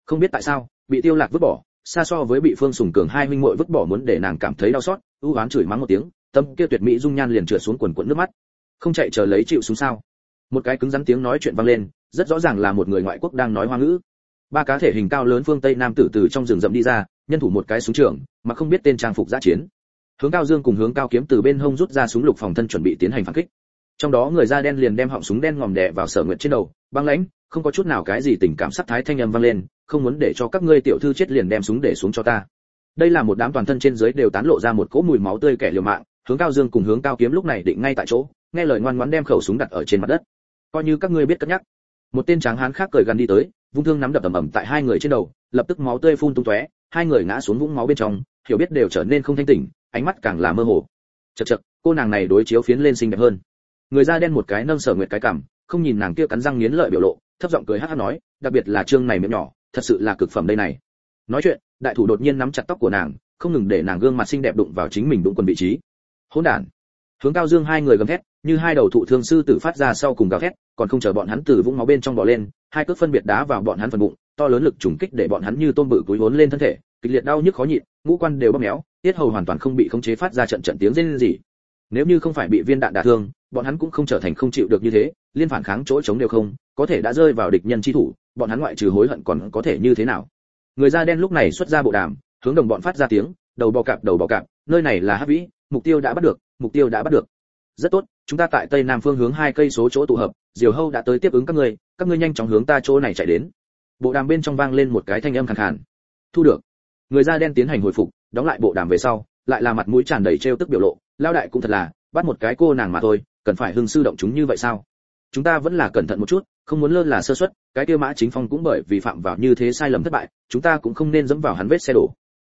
Không biết tại sao, bị tiêu lạc vứt bỏ, xa so với bị phương sùng cường hai huynh muội vứt bỏ muốn để nàng cảm thấy đau xót, u ám chửi mắng một tiếng, tâm kia tuyệt mỹ dung nhan liền trượt xuống quần cuộn nước mắt. Không chạy chờ lấy chịu xuống sao? Một cái cứng rắn tiếng nói chuyện vang lên, rất rõ ràng là một người ngoại quốc đang nói hoa ngữ ba cá thể hình cao lớn phương tây nam tử từ trong rừng rậm đi ra, nhân thủ một cái súng trường, mà không biết tên trang phục giã chiến. Hướng cao dương cùng hướng cao kiếm từ bên hông rút ra súng lục phòng thân chuẩn bị tiến hành phản kích. Trong đó người da đen liền đem họng súng đen ngòm đè vào sở nguyện trên đầu, băng lãnh, không có chút nào cái gì tình cảm sắc thái thanh âm vang lên, không muốn để cho các ngươi tiểu thư chết liền đem súng để xuống cho ta. Đây là một đám toàn thân trên dưới đều tán lộ ra một cỗ mùi máu tươi kẻ liều mạng, hướng cao dương cùng hướng cao kiếm lúc này định ngay tại chỗ, nghe lời ngoan ngoãn đem khẩu súng đặt ở trên mặt đất. Coi như các ngươi biết cất nhắc. Một tên tráng hán khác cười gần đi tới vung thương nắm đập ầm ầm tại hai người trên đầu, lập tức máu tươi phun tung tóe, hai người ngã xuống vũng máu bên trong, hiểu biết đều trở nên không thanh tỉnh, ánh mắt càng là mơ hồ. Chật chật cô nàng này đối chiếu phiến lên xinh đẹp hơn. Người da đen một cái nâng sở nguyệt cái cằm, không nhìn nàng kia cắn răng nghiến lợi biểu lộ, thấp giọng cười hắt hắt nói, đặc biệt là trương này miệng nhỏ, thật sự là cực phẩm đây này. Nói chuyện, đại thủ đột nhiên nắm chặt tóc của nàng, không ngừng để nàng gương mặt xinh đẹp đụng vào chính mình đụng quần vị trí. Hỗn đản hướng cao dương hai người gầm thét, như hai đầu thụ thương sư tử phát ra sau cùng gào thét, còn không chờ bọn hắn từ vũng máu bên trong bò lên, hai cước phân biệt đá vào bọn hắn phần bụng, to lớn lực trùng kích để bọn hắn như tôm bự cúi vốn lên thân thể, kịch liệt đau nhức khó nhịn, ngũ quan đều bóp méo, tiết hầu hoàn toàn không bị khống chế phát ra trận trận tiếng rên rỉ. Nếu như không phải bị viên đạn đả thương, bọn hắn cũng không trở thành không chịu được như thế, liên phản kháng chỗ chống đều không, có thể đã rơi vào địch nhân chi thủ, bọn hắn ngoại trừ hối hận còn có thể như thế nào? Người da đen lúc này xuất ra bộ đàm, hướng đồng bọn phát ra tiếng, đầu bò cạp, đầu bò cạp, nơi này là hắc vĩ mục tiêu đã bắt được, mục tiêu đã bắt được. Rất tốt, chúng ta tại tây nam phương hướng hai cây số chỗ tụ hợp, diều hâu đã tới tiếp ứng các ngươi các ngươi nhanh chóng hướng ta chỗ này chạy đến. Bộ đàm bên trong vang lên một cái thanh âm khàn khàn. Thu được. Người da đen tiến hành hồi phục, đóng lại bộ đàm về sau, lại là mặt mũi tràn đầy trêu tức biểu lộ, lao đại cũng thật là, bắt một cái cô nàng mà thôi, cần phải hưng sư động chúng như vậy sao? Chúng ta vẫn là cẩn thận một chút, không muốn lơ là sơ suất, cái kia mã chính phong cũng bởi vì phạm vào như thế sai lầm thất bại, chúng ta cũng không nên dẫm vào hắn vết xe đổ.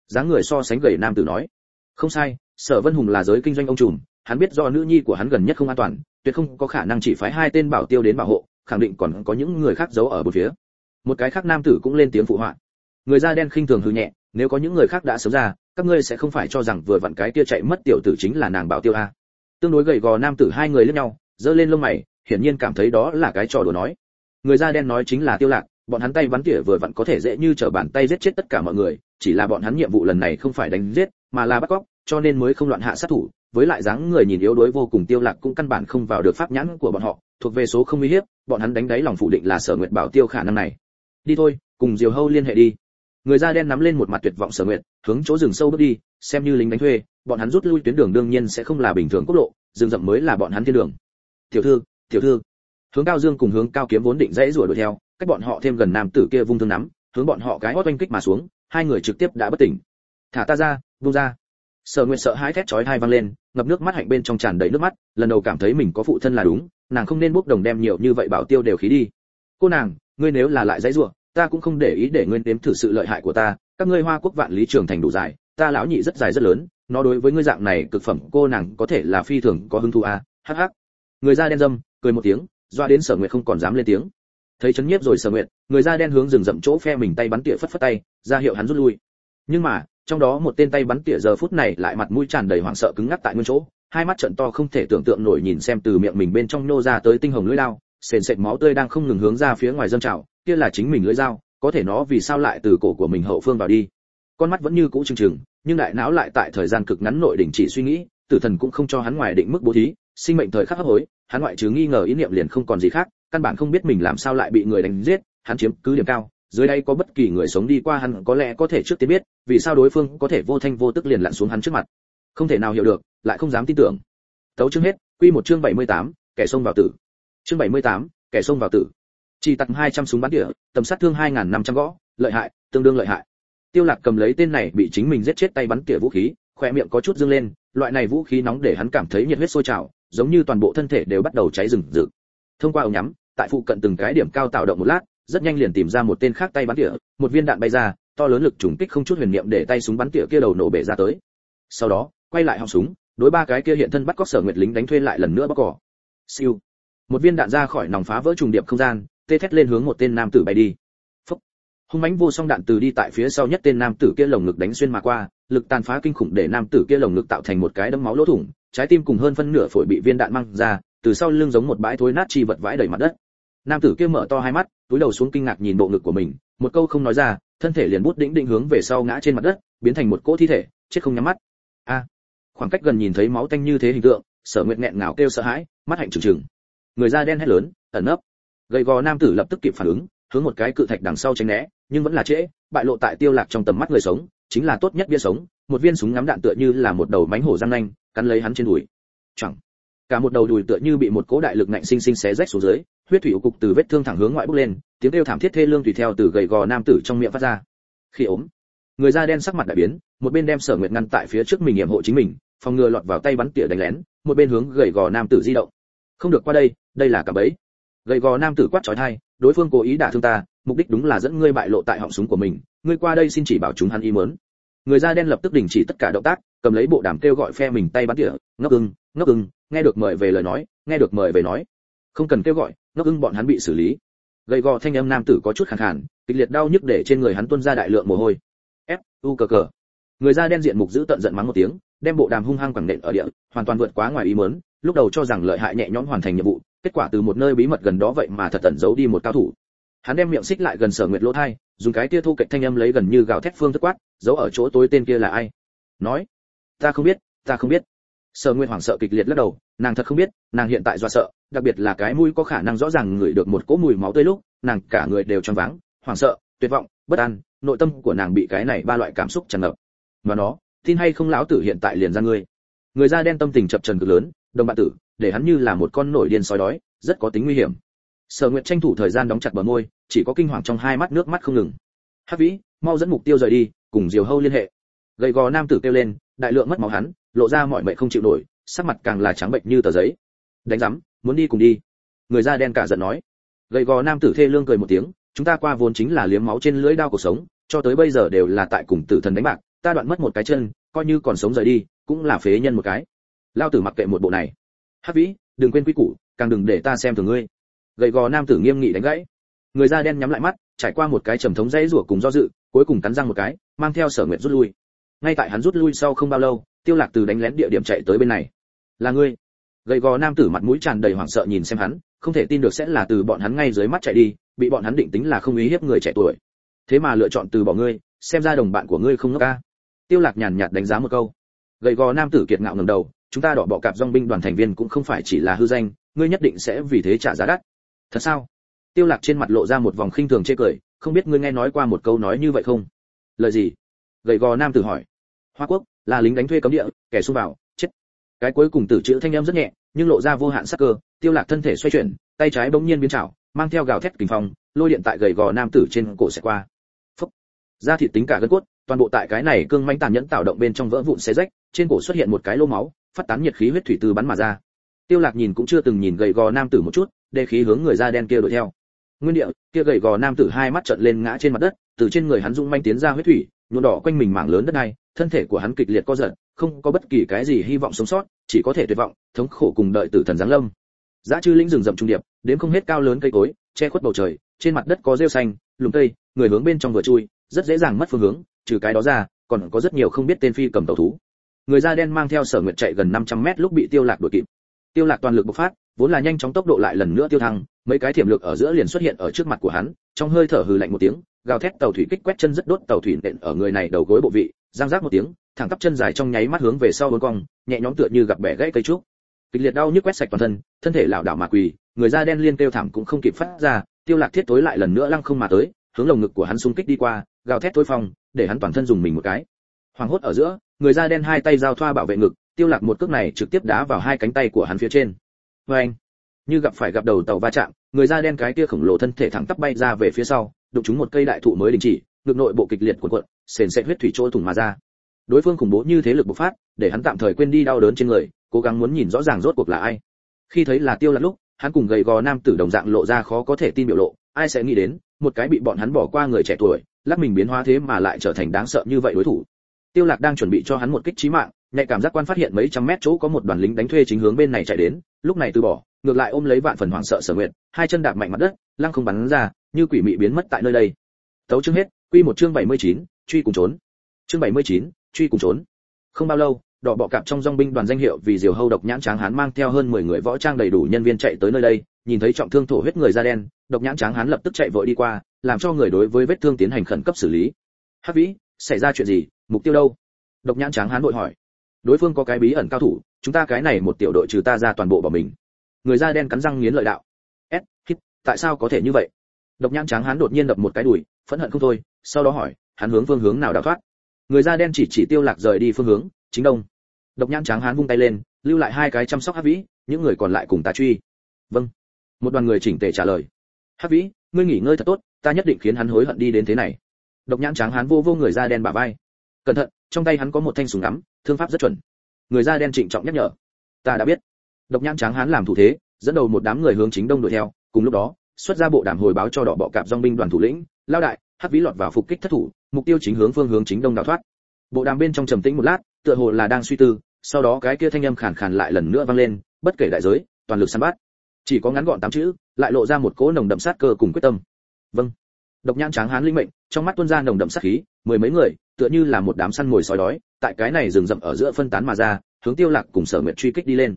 Dáng người so sánh gầy nam tử nói. Không sai sở vân hùng là giới kinh doanh ông trùm, hắn biết do nữ nhi của hắn gần nhất không an toàn, tuyệt không có khả năng chỉ phái hai tên bảo tiêu đến bảo hộ, khẳng định còn có những người khác giấu ở bốn phía. Một cái khác nam tử cũng lên tiếng phụ họa. Người da đen khinh thường hư nhẹ, nếu có những người khác đã sớm ra, các ngươi sẽ không phải cho rằng vừa vặn cái kia chạy mất tiểu tử chính là nàng bảo tiêu a. Tương đối gầy gò nam tử hai người lẫn nhau, giơ lên lông mày, hiển nhiên cảm thấy đó là cái trò đùa nói. Người da đen nói chính là tiêu lạc, bọn hắn tay bắn tỉa vừa vặn có thể dễ như trở bàn tay giết chết tất cả mọi người, chỉ là bọn hắn nhiệm vụ lần này không phải đánh giết, mà là bắt cóc cho nên mới không loạn hạ sát thủ, với lại dáng người nhìn yếu đuối vô cùng tiêu lạc cũng căn bản không vào được pháp nhãn của bọn họ, thuộc về số không uy hiếp, bọn hắn đánh đáy lòng phủ định là sở nguyệt bảo tiêu khả năng này. Đi thôi, cùng diều hâu liên hệ đi. Người da đen nắm lên một mặt tuyệt vọng sở nguyệt, hướng chỗ rừng sâu bước đi, xem như lính đánh thuê, bọn hắn rút lui tuyến đường đương nhiên sẽ không là bình thường quốc lộ, rừng rậm mới là bọn hắn thiên đường. Tiểu thư tiểu thư. Hướng cao dương cùng hướng cao kiếm vốn định dãy rủa đuổi theo, cách bọn họ thêm gần nam tử kia vung thương nắm, hướng bọn họ cái hót oanh kích mà xuống, hai người trực tiếp đã bất tỉnh. Thả ta ra, vung ra sở nguyệt sợ hãi thét chói tai vang lên, ngập nước mắt hạnh bên trong tràn đầy nước mắt, lần đầu cảm thấy mình có phụ thân là đúng, nàng không nên bốc đồng đem nhiều như vậy bảo tiêu đều khí đi. Cô nàng, ngươi nếu là lại dãy rủa, ta cũng không để ý để ngươi nếm thử sự lợi hại của ta, các ngươi hoa quốc vạn lý trường thành đủ dài, ta lão nhị rất dài rất lớn, nó đối với ngươi dạng này cực phẩm, cô nàng có thể là phi thường có hứng thú à hắc hắc. Người da đen dâm, cười một tiếng, doa đến sở nguyệt không còn dám lên tiếng. Thấy chấn nhiếp rồi sở nguyệt, người da đen hướng rừng rậm chỗ phe mình tay bắn tỉa phất phất tay, ra hiệu hắn rút lui. Nhưng mà trong đó một tên tay bắn tỉa giờ phút này lại mặt mũi tràn đầy hoảng sợ cứng ngắc tại nguyên chỗ, hai mắt trận to không thể tưởng tượng nổi nhìn xem từ miệng mình bên trong nô ra tới tinh hồng lưỡi lao, sền sệt máu tươi đang không ngừng hướng ra phía ngoài dân trào, kia là chính mình lưỡi dao, có thể nó vì sao lại từ cổ của mình hậu phương vào đi. Con mắt vẫn như cũ trừng trừng, nhưng đại não lại tại thời gian cực ngắn nội đình chỉ suy nghĩ, tử thần cũng không cho hắn ngoài định mức bố thí, sinh mệnh thời khắc hấp hối, hắn ngoại trừ nghi ngờ ý niệm liền không còn gì khác, căn bản không biết mình làm sao lại bị người đánh giết, hắn chiếm cứ điểm cao dưới đây có bất kỳ người sống đi qua hắn có lẽ có thể trước tiên biết vì sao đối phương có thể vô thanh vô tức liền lặn xuống hắn trước mặt. Không thể nào hiểu được lại không dám tin tưởng. Tấu chương hết quy một chương 78, kẻ xông vào tử. Chương 78, kẻ xông vào tử. Chỉ tặng 200 súng bắn tỉa tầm sát thương 2.500 gõ lợi hại tương đương lợi hại. Tiêu lạc cầm lấy tên này bị chính mình giết chết tay bắn tỉa vũ khí khoe miệng có chút dương lên loại này vũ khí nóng để hắn cảm thấy nhiệt huyết sôi trào giống như toàn bộ thân thể đều bắt đầu cháy rừng rực. Thông qua ống nhắm tại phụ cận từng cái điểm cao tạo động một lát rất nhanh liền tìm ra một tên khác tay bắn tỉa, một viên đạn bay ra, to lớn lực trùng kích không chút huyền niệm để tay súng bắn tỉa kia đầu nổ bể ra tới. Sau đó, quay lại họng súng, đối ba cái kia hiện thân bắt cóc sở nguyệt lính đánh thuê lại lần nữa bóc cỏ. Siêu. Một viên đạn ra khỏi nòng phá vỡ trùng điệp không gian, tê thét lên hướng một tên nam tử bay đi. Phúc. hung mãnh vô song đạn từ đi tại phía sau nhất tên nam tử kia lồng ngực đánh xuyên mà qua, lực tàn phá kinh khủng để nam tử kia lồng ngực tạo thành một cái đấm máu lỗ thủng, trái tim cùng hơn phân nửa phổi bị viên đạn mang ra, từ sau lưng giống một bãi thối nát chi vật vãi đầy mặt đất nam tử kia mở to hai mắt, túi đầu xuống kinh ngạc nhìn bộ ngực của mình, một câu không nói ra, thân thể liền bút đĩnh định hướng về sau ngã trên mặt đất, biến thành một cỗ thi thể, chết không nhắm mắt. A, khoảng cách gần nhìn thấy máu tanh như thế hình tượng, sở nguyệt nghẹn ngào kêu sợ hãi, mắt hạnh trừng trừng. Người da đen hét lớn, ẩn nấp. Gầy gò nam tử lập tức kịp phản ứng, hướng một cái cự thạch đằng sau tránh né, nhưng vẫn là trễ, bại lộ tại tiêu lạc trong tầm mắt người sống, chính là tốt nhất bia sống, một viên súng ngắm đạn tựa như là một đầu mánh hổ răng nanh, cắn lấy hắn trên đùi. Chẳng, cả một đầu đùi tựa như bị một cỗ đại lực nạnh sinh sinh xé rách xuống dưới huyết thủy cục từ vết thương thẳng hướng ngoại bốc lên, tiếng kêu thảm thiết thê lương tùy theo từ gầy gò nam tử trong miệng phát ra. Khi ốm, người da đen sắc mặt đại biến, một bên đem sở nguyệt ngăn tại phía trước mình nghiệm hộ chính mình, phòng ngừa lọt vào tay bắn tỉa đánh lén, một bên hướng gầy gò nam tử di động. Không được qua đây đây là cả bẫy. Gầy gò nam tử quát chói tai, đối phương cố ý đả thương ta, mục đích đúng là dẫn ngươi bại lộ tại họng súng của mình, ngươi qua đây xin chỉ bảo chúng hắn ý muốn. người da đen lập tức đình chỉ tất cả động tác, cầm lấy bộ đàm kêu gọi phe mình tay bắn tỉa, ngốc ưng ngốc ưng, nghe được mời về lời nói, nghe được mời về nói. Không cần kêu gọi ngốc ưng bọn hắn bị xử lý. Gầy gò thanh âm nam tử có chút khàn khàn, kịch liệt đau nhức để trên người hắn tuôn ra đại lượng mồ hôi. F, u cờ cờ người da đen diện mục giữ tận giận mắng một tiếng, đem bộ đàm hung hăng quẳng nện ở địa, hoàn toàn vượt quá ngoài ý muốn, lúc đầu cho rằng lợi hại nhẹ nhõm hoàn thành nhiệm vụ, kết quả từ một nơi bí mật gần đó vậy mà thật tẩn giấu đi một cao thủ. Hắn đem miệng xích lại gần sở nguyệt lỗ thai, dùng cái tia thu cạnh thanh âm lấy gần như gào thét phương thức quát, giấu ở chỗ tối tên kia là ai? Nói, ta không biết, ta không biết sở nguyệt hoảng sợ kịch liệt lắc đầu, nàng thật không biết, nàng hiện tại do sợ, đặc biệt là cái mũi có khả năng rõ ràng ngửi được một cỗ mùi máu tươi lúc, nàng cả người đều choáng váng, hoảng sợ, tuyệt vọng, bất an, nội tâm của nàng bị cái này ba loại cảm xúc tràn ngập. Mà nó, tin hay không lão tử hiện tại liền ra ngươi. Người da đen tâm tình chập trần cực lớn, đồng bạn tử, để hắn như là một con nổi điên sói đói, rất có tính nguy hiểm. Sở nguyệt tranh thủ thời gian đóng chặt bờ môi, chỉ có kinh hoàng trong hai mắt nước mắt không ngừng. Hắc vĩ, mau dẫn mục tiêu rời đi, cùng diều hâu liên hệ gầy gò nam tử kêu lên, đại lượng mất máu hắn, lộ ra mọi mệnh không chịu nổi, sắc mặt càng là trắng bệnh như tờ giấy. Đánh rắm muốn đi cùng đi. Người da đen cả giận nói. Gầy gò nam tử thê lương cười một tiếng, chúng ta qua vốn chính là liếm máu trên lưỡi đao cuộc sống, cho tới bây giờ đều là tại cùng tử thần đánh bạc, ta đoạn mất một cái chân, coi như còn sống rời đi, cũng là phế nhân một cái. Lao tử mặc kệ một bộ này. Hắc vĩ, đừng quên quy củ, càng đừng để ta xem thường ngươi. Gầy gò nam tử nghiêm nghị đánh gãy. Người da đen nhắm lại mắt, trải qua một cái trầm thống dãy rủa cùng do dự, cuối cùng cắn răng một cái, mang theo sở nguyện rút lui ngay tại hắn rút lui sau không bao lâu, tiêu lạc từ đánh lén địa điểm chạy tới bên này. Là ngươi. Gầy gò nam tử mặt mũi tràn đầy hoảng sợ nhìn xem hắn, không thể tin được sẽ là từ bọn hắn ngay dưới mắt chạy đi, bị bọn hắn định tính là không ý hiếp người trẻ tuổi. Thế mà lựa chọn từ bỏ ngươi, xem ra đồng bạn của ngươi không ngốc ca. Tiêu lạc nhàn nhạt đánh giá một câu. Gầy gò nam tử kiệt ngạo ngẩng đầu, chúng ta đỏ bỏ cạp dòng binh đoàn thành viên cũng không phải chỉ là hư danh, ngươi nhất định sẽ vì thế trả giá đắt. Thật sao? Tiêu lạc trên mặt lộ ra một vòng khinh thường chê cười, không biết ngươi nghe nói qua một câu nói như vậy không? Lời gì? Gầy gò nam tử hỏi. Hoa quốc, là lính đánh thuê cấm địa, kẻ xung vào, chết. Cái cuối cùng tử chữ thanh âm rất nhẹ, nhưng lộ ra vô hạn sắc cơ, tiêu lạc thân thể xoay chuyển, tay trái bỗng nhiên biến chảo mang theo gào thét kình phong, lôi điện tại gầy gò nam tử trên cổ sẽ qua. Phúc. Da thịt tính cả gân cốt, toàn bộ tại cái này cương manh tàn nhẫn tạo động bên trong vỡ vụn xé rách, trên cổ xuất hiện một cái lô máu, phát tán nhiệt khí huyết thủy từ bắn mà ra. Tiêu lạc nhìn cũng chưa từng nhìn gầy gò nam tử một chút, đề khí hướng người da đen kia đuổi theo. Nguyên địa, kia gầy gò nam tử hai mắt trợn lên ngã trên mặt đất, từ trên người hắn rung manh tiến ra huyết thủy nhuộm đỏ quanh mình mảng lớn đất này thân thể của hắn kịch liệt co giật, không có bất kỳ cái gì hy vọng sống sót, chỉ có thể tuyệt vọng, thống khổ cùng đợi tử thần giáng lâm. Dã chư lĩnh rừng rậm trung điệp, đến không hết cao lớn cây cối, che khuất bầu trời, trên mặt đất có rêu xanh, lùm cây, người hướng bên trong vừa chui, rất dễ dàng mất phương hướng, trừ cái đó ra, còn có rất nhiều không biết tên phi cầm tàu thú. Người da đen mang theo sở nguyện chạy gần 500 mét lúc bị tiêu lạc đuổi kịp. Tiêu lạc toàn lực bộc phát, vốn là nhanh chóng tốc độ lại lần nữa tiêu thăng, mấy cái thiểm lực ở giữa liền xuất hiện ở trước mặt của hắn, trong hơi thở hừ lạnh một tiếng gào thét tàu thủy kích quét chân rất đốt tàu thủy nện ở người này đầu gối bộ vị, giang rác một tiếng, thẳng tắp chân dài trong nháy mắt hướng về sau bốn cong, nhẹ nhõm tựa như gặp bẻ gãy cây trúc. Kịch liệt đau nhức quét sạch toàn thân thân thể lảo đảo mà quỳ, người da đen liên kêu thảm cũng không kịp phát ra, tiêu lạc thiết tối lại lần nữa lăng không mà tới, hướng lồng ngực của hắn xung kích đi qua, gào thét tối phong, để hắn toàn thân dùng mình một cái. Hoàng hốt ở giữa, người da đen hai tay giao thoa bảo vệ ngực, tiêu lạc một cước này trực tiếp đá vào hai cánh tay của hắn phía trên. Với anh như gặp phải gặp đầu tàu va chạm, người da đen cái kia khổng lồ thân thể thẳng tắp bay ra về phía sau đụng trúng một cây đại thụ mới đình chỉ, ngực nội bộ kịch liệt cuộn cuộn, sền sệt huyết thủy trôi thủng mà ra. Đối phương khủng bố như thế lực bộc phát, để hắn tạm thời quên đi đau đớn trên người, cố gắng muốn nhìn rõ ràng rốt cuộc là ai. Khi thấy là tiêu lạc lúc, hắn cùng gầy gò nam tử đồng dạng lộ ra khó có thể tin biểu lộ, ai sẽ nghĩ đến, một cái bị bọn hắn bỏ qua người trẻ tuổi, lắc mình biến hóa thế mà lại trở thành đáng sợ như vậy đối thủ. Tiêu lạc đang chuẩn bị cho hắn một kích chí mạng, nhạy cảm giác quan phát hiện mấy trăm mét chỗ có một đoàn lính đánh thuê chính hướng bên này chạy đến, lúc này từ bỏ, ngược lại ôm lấy vạn phần hoảng sợ sở nguyện hai chân đạp mạnh mặt đất lăng không bắn ra như quỷ mị biến mất tại nơi đây. Tấu chương hết quy một chương 79, truy cùng trốn. Chương 79, truy cùng trốn. Không bao lâu đỏ bọ cạp trong dòng binh đoàn danh hiệu vì diều hâu độc nhãn tráng hán mang theo hơn 10 người võ trang đầy đủ nhân viên chạy tới nơi đây nhìn thấy trọng thương thổ huyết người da đen độc nhãn tráng hán lập tức chạy vội đi qua làm cho người đối với vết thương tiến hành khẩn cấp xử lý. Hắc vĩ xảy ra chuyện gì? Mục tiêu đâu? Độc nhãn tráng hán vội hỏi. Đối phương có cái bí ẩn cao thủ chúng ta cái này một tiểu đội trừ ta ra toàn bộ bỏ mình. Người da đen cắn răng nghiến lợi đạo tại sao có thể như vậy? Độc nhãn tráng hán đột nhiên đập một cái đùi, phẫn hận không thôi, sau đó hỏi, hắn hướng phương hướng nào đào thoát? Người da đen chỉ chỉ tiêu lạc rời đi phương hướng, chính đông. Độc nhãn tráng hán vung tay lên, lưu lại hai cái chăm sóc hắc vĩ, những người còn lại cùng ta truy. Vâng. Một đoàn người chỉnh tề trả lời. Hắc vĩ, ngươi nghỉ ngơi thật tốt, ta nhất định khiến hắn hối hận đi đến thế này. Độc nhãn tráng hán vô vô người da đen bả vai. Cẩn thận, trong tay hắn có một thanh súng ngắm, thương pháp rất chuẩn. Người da đen trịnh trọng nhắc nhở. Ta đã biết. Độc nhãn tráng hán làm thủ thế, dẫn đầu một đám người hướng chính đông đuổi theo cùng lúc đó, xuất ra bộ đàm hồi báo cho đỏ bọ cạp dòng binh đoàn thủ lĩnh, lao đại, hắc vĩ lọt vào phục kích thất thủ, mục tiêu chính hướng phương hướng chính đông đào thoát. Bộ đàm bên trong trầm tĩnh một lát, tựa hồ là đang suy tư, sau đó cái kia thanh âm khàn khàn lại lần nữa vang lên, bất kể đại giới, toàn lực săn bắt. Chỉ có ngắn gọn tám chữ, lại lộ ra một cỗ nồng đậm sát cơ cùng quyết tâm. Vâng. Độc nhãn tráng hán linh mệnh, trong mắt tuôn ra nồng đậm sát khí, mười mấy người, tựa như là một đám săn mồi sói đói, tại cái này rừng rậm ở giữa phân tán mà ra, hướng tiêu lạc cùng sở nguyện truy kích đi lên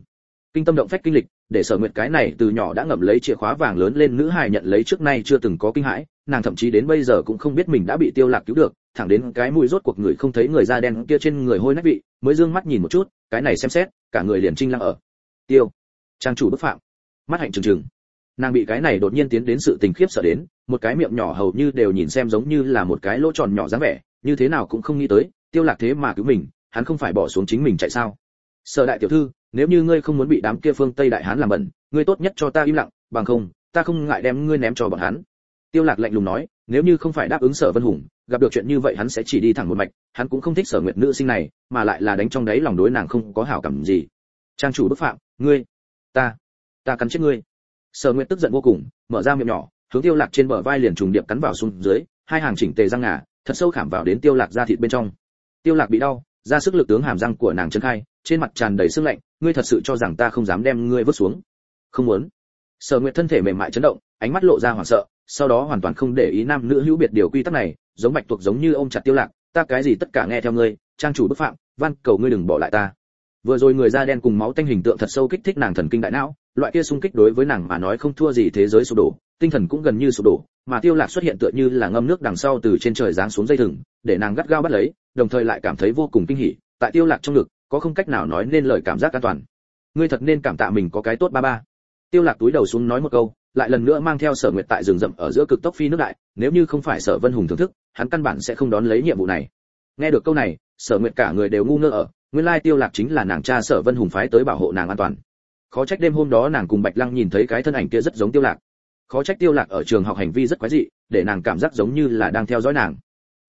kinh tâm động phách kinh lịch, để sở nguyệt cái này từ nhỏ đã ngậm lấy chìa khóa vàng lớn lên nữ hài nhận lấy trước nay chưa từng có kinh hãi, nàng thậm chí đến bây giờ cũng không biết mình đã bị tiêu lạc cứu được, thẳng đến cái mũi rốt cuộc người không thấy người da đen kia trên người hôi nách vị, mới dương mắt nhìn một chút, cái này xem xét, cả người liền trinh lăng ở. Tiêu, trang chủ bức phạm. Mắt hạnh trừng trừng. Nàng bị cái này đột nhiên tiến đến sự tình khiếp sợ đến, một cái miệng nhỏ hầu như đều nhìn xem giống như là một cái lỗ tròn nhỏ dáng vẻ, như thế nào cũng không nghĩ tới, tiêu lạc thế mà cứu mình, hắn không phải bỏ xuống chính mình chạy sao? Sở đại tiểu thư, nếu như ngươi không muốn bị đám kia phương tây đại hán làm bẩn, ngươi tốt nhất cho ta im lặng, bằng không, ta không ngại đem ngươi ném cho bọn hắn. Tiêu lạc lạnh lùng nói, nếu như không phải đáp ứng sở vân hùng, gặp được chuyện như vậy hắn sẽ chỉ đi thẳng một mạch, hắn cũng không thích sở nguyệt nữ sinh này, mà lại là đánh trong đáy lòng đối nàng không có hảo cảm gì. Trang chủ bức phạm, ngươi, ta ta cắn chết ngươi. Sở nguyệt tức giận vô cùng, mở ra miệng nhỏ, hướng tiêu lạc trên bờ vai liền trùng điệp cắn vào xuống dưới, hai hàng chỉnh tề răng ngà, thật sâu khảm vào đến tiêu lạc da thịt bên trong. Tiêu lạc bị đau, ra sức lực tướng hàm răng của nàng chân khai trên mặt tràn đầy sương lạnh, ngươi thật sự cho rằng ta không dám đem ngươi vứt xuống? Không muốn. Sở nguyệt thân thể mềm mại chấn động, ánh mắt lộ ra hoảng sợ, sau đó hoàn toàn không để ý nam nữ hữu biệt điều quy tắc này, giống bạch tuộc giống như ôm chặt tiêu lạc, ta cái gì tất cả nghe theo ngươi, trang chủ bức phạm, van cầu ngươi đừng bỏ lại ta. Vừa rồi người da đen cùng máu tanh hình tượng thật sâu kích thích nàng thần kinh đại não, loại kia xung kích đối với nàng mà nói không thua gì thế giới sụp đổ, tinh thần cũng gần như sụp đổ, mà tiêu lạc xuất hiện tựa như là ngâm nước đằng sau từ trên trời giáng xuống dây thừng, để nàng gắt gao bắt lấy, đồng thời lại cảm thấy vô cùng kinh hỉ, tại tiêu lạc trong ngực có không cách nào nói nên lời cảm giác an toàn. Ngươi thật nên cảm tạ mình có cái tốt ba ba. Tiêu lạc túi đầu xuống nói một câu, lại lần nữa mang theo sở nguyệt tại rừng rậm ở giữa cực tốc phi nước đại, nếu như không phải sở vân hùng thưởng thức, hắn căn bản sẽ không đón lấy nhiệm vụ này. Nghe được câu này, sở nguyệt cả người đều ngu ngơ ở, nguyên lai tiêu lạc chính là nàng cha sở vân hùng phái tới bảo hộ nàng an toàn. Khó trách đêm hôm đó nàng cùng bạch lăng nhìn thấy cái thân ảnh kia rất giống tiêu lạc. Khó trách tiêu lạc ở trường học hành vi rất quái dị, để nàng cảm giác giống như là đang theo dõi nàng.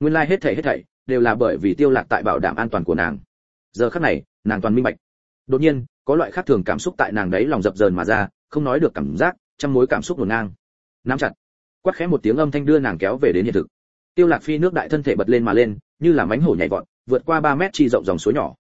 Nguyên lai hết thảy hết thảy đều là bởi vì tiêu lạc tại bảo đảm an toàn của nàng giờ khắc này, nàng toàn minh bạch. Đột nhiên, có loại khác thường cảm xúc tại nàng đấy lòng dập dờn mà ra, không nói được cảm giác, trăm mối cảm xúc ngổn ngang. Nắm chặt. Quát khẽ một tiếng âm thanh đưa nàng kéo về đến hiện thực. Tiêu lạc phi nước đại thân thể bật lên mà lên, như là mánh hổ nhảy vọt, vượt qua 3 mét chi rộng dòng suối nhỏ.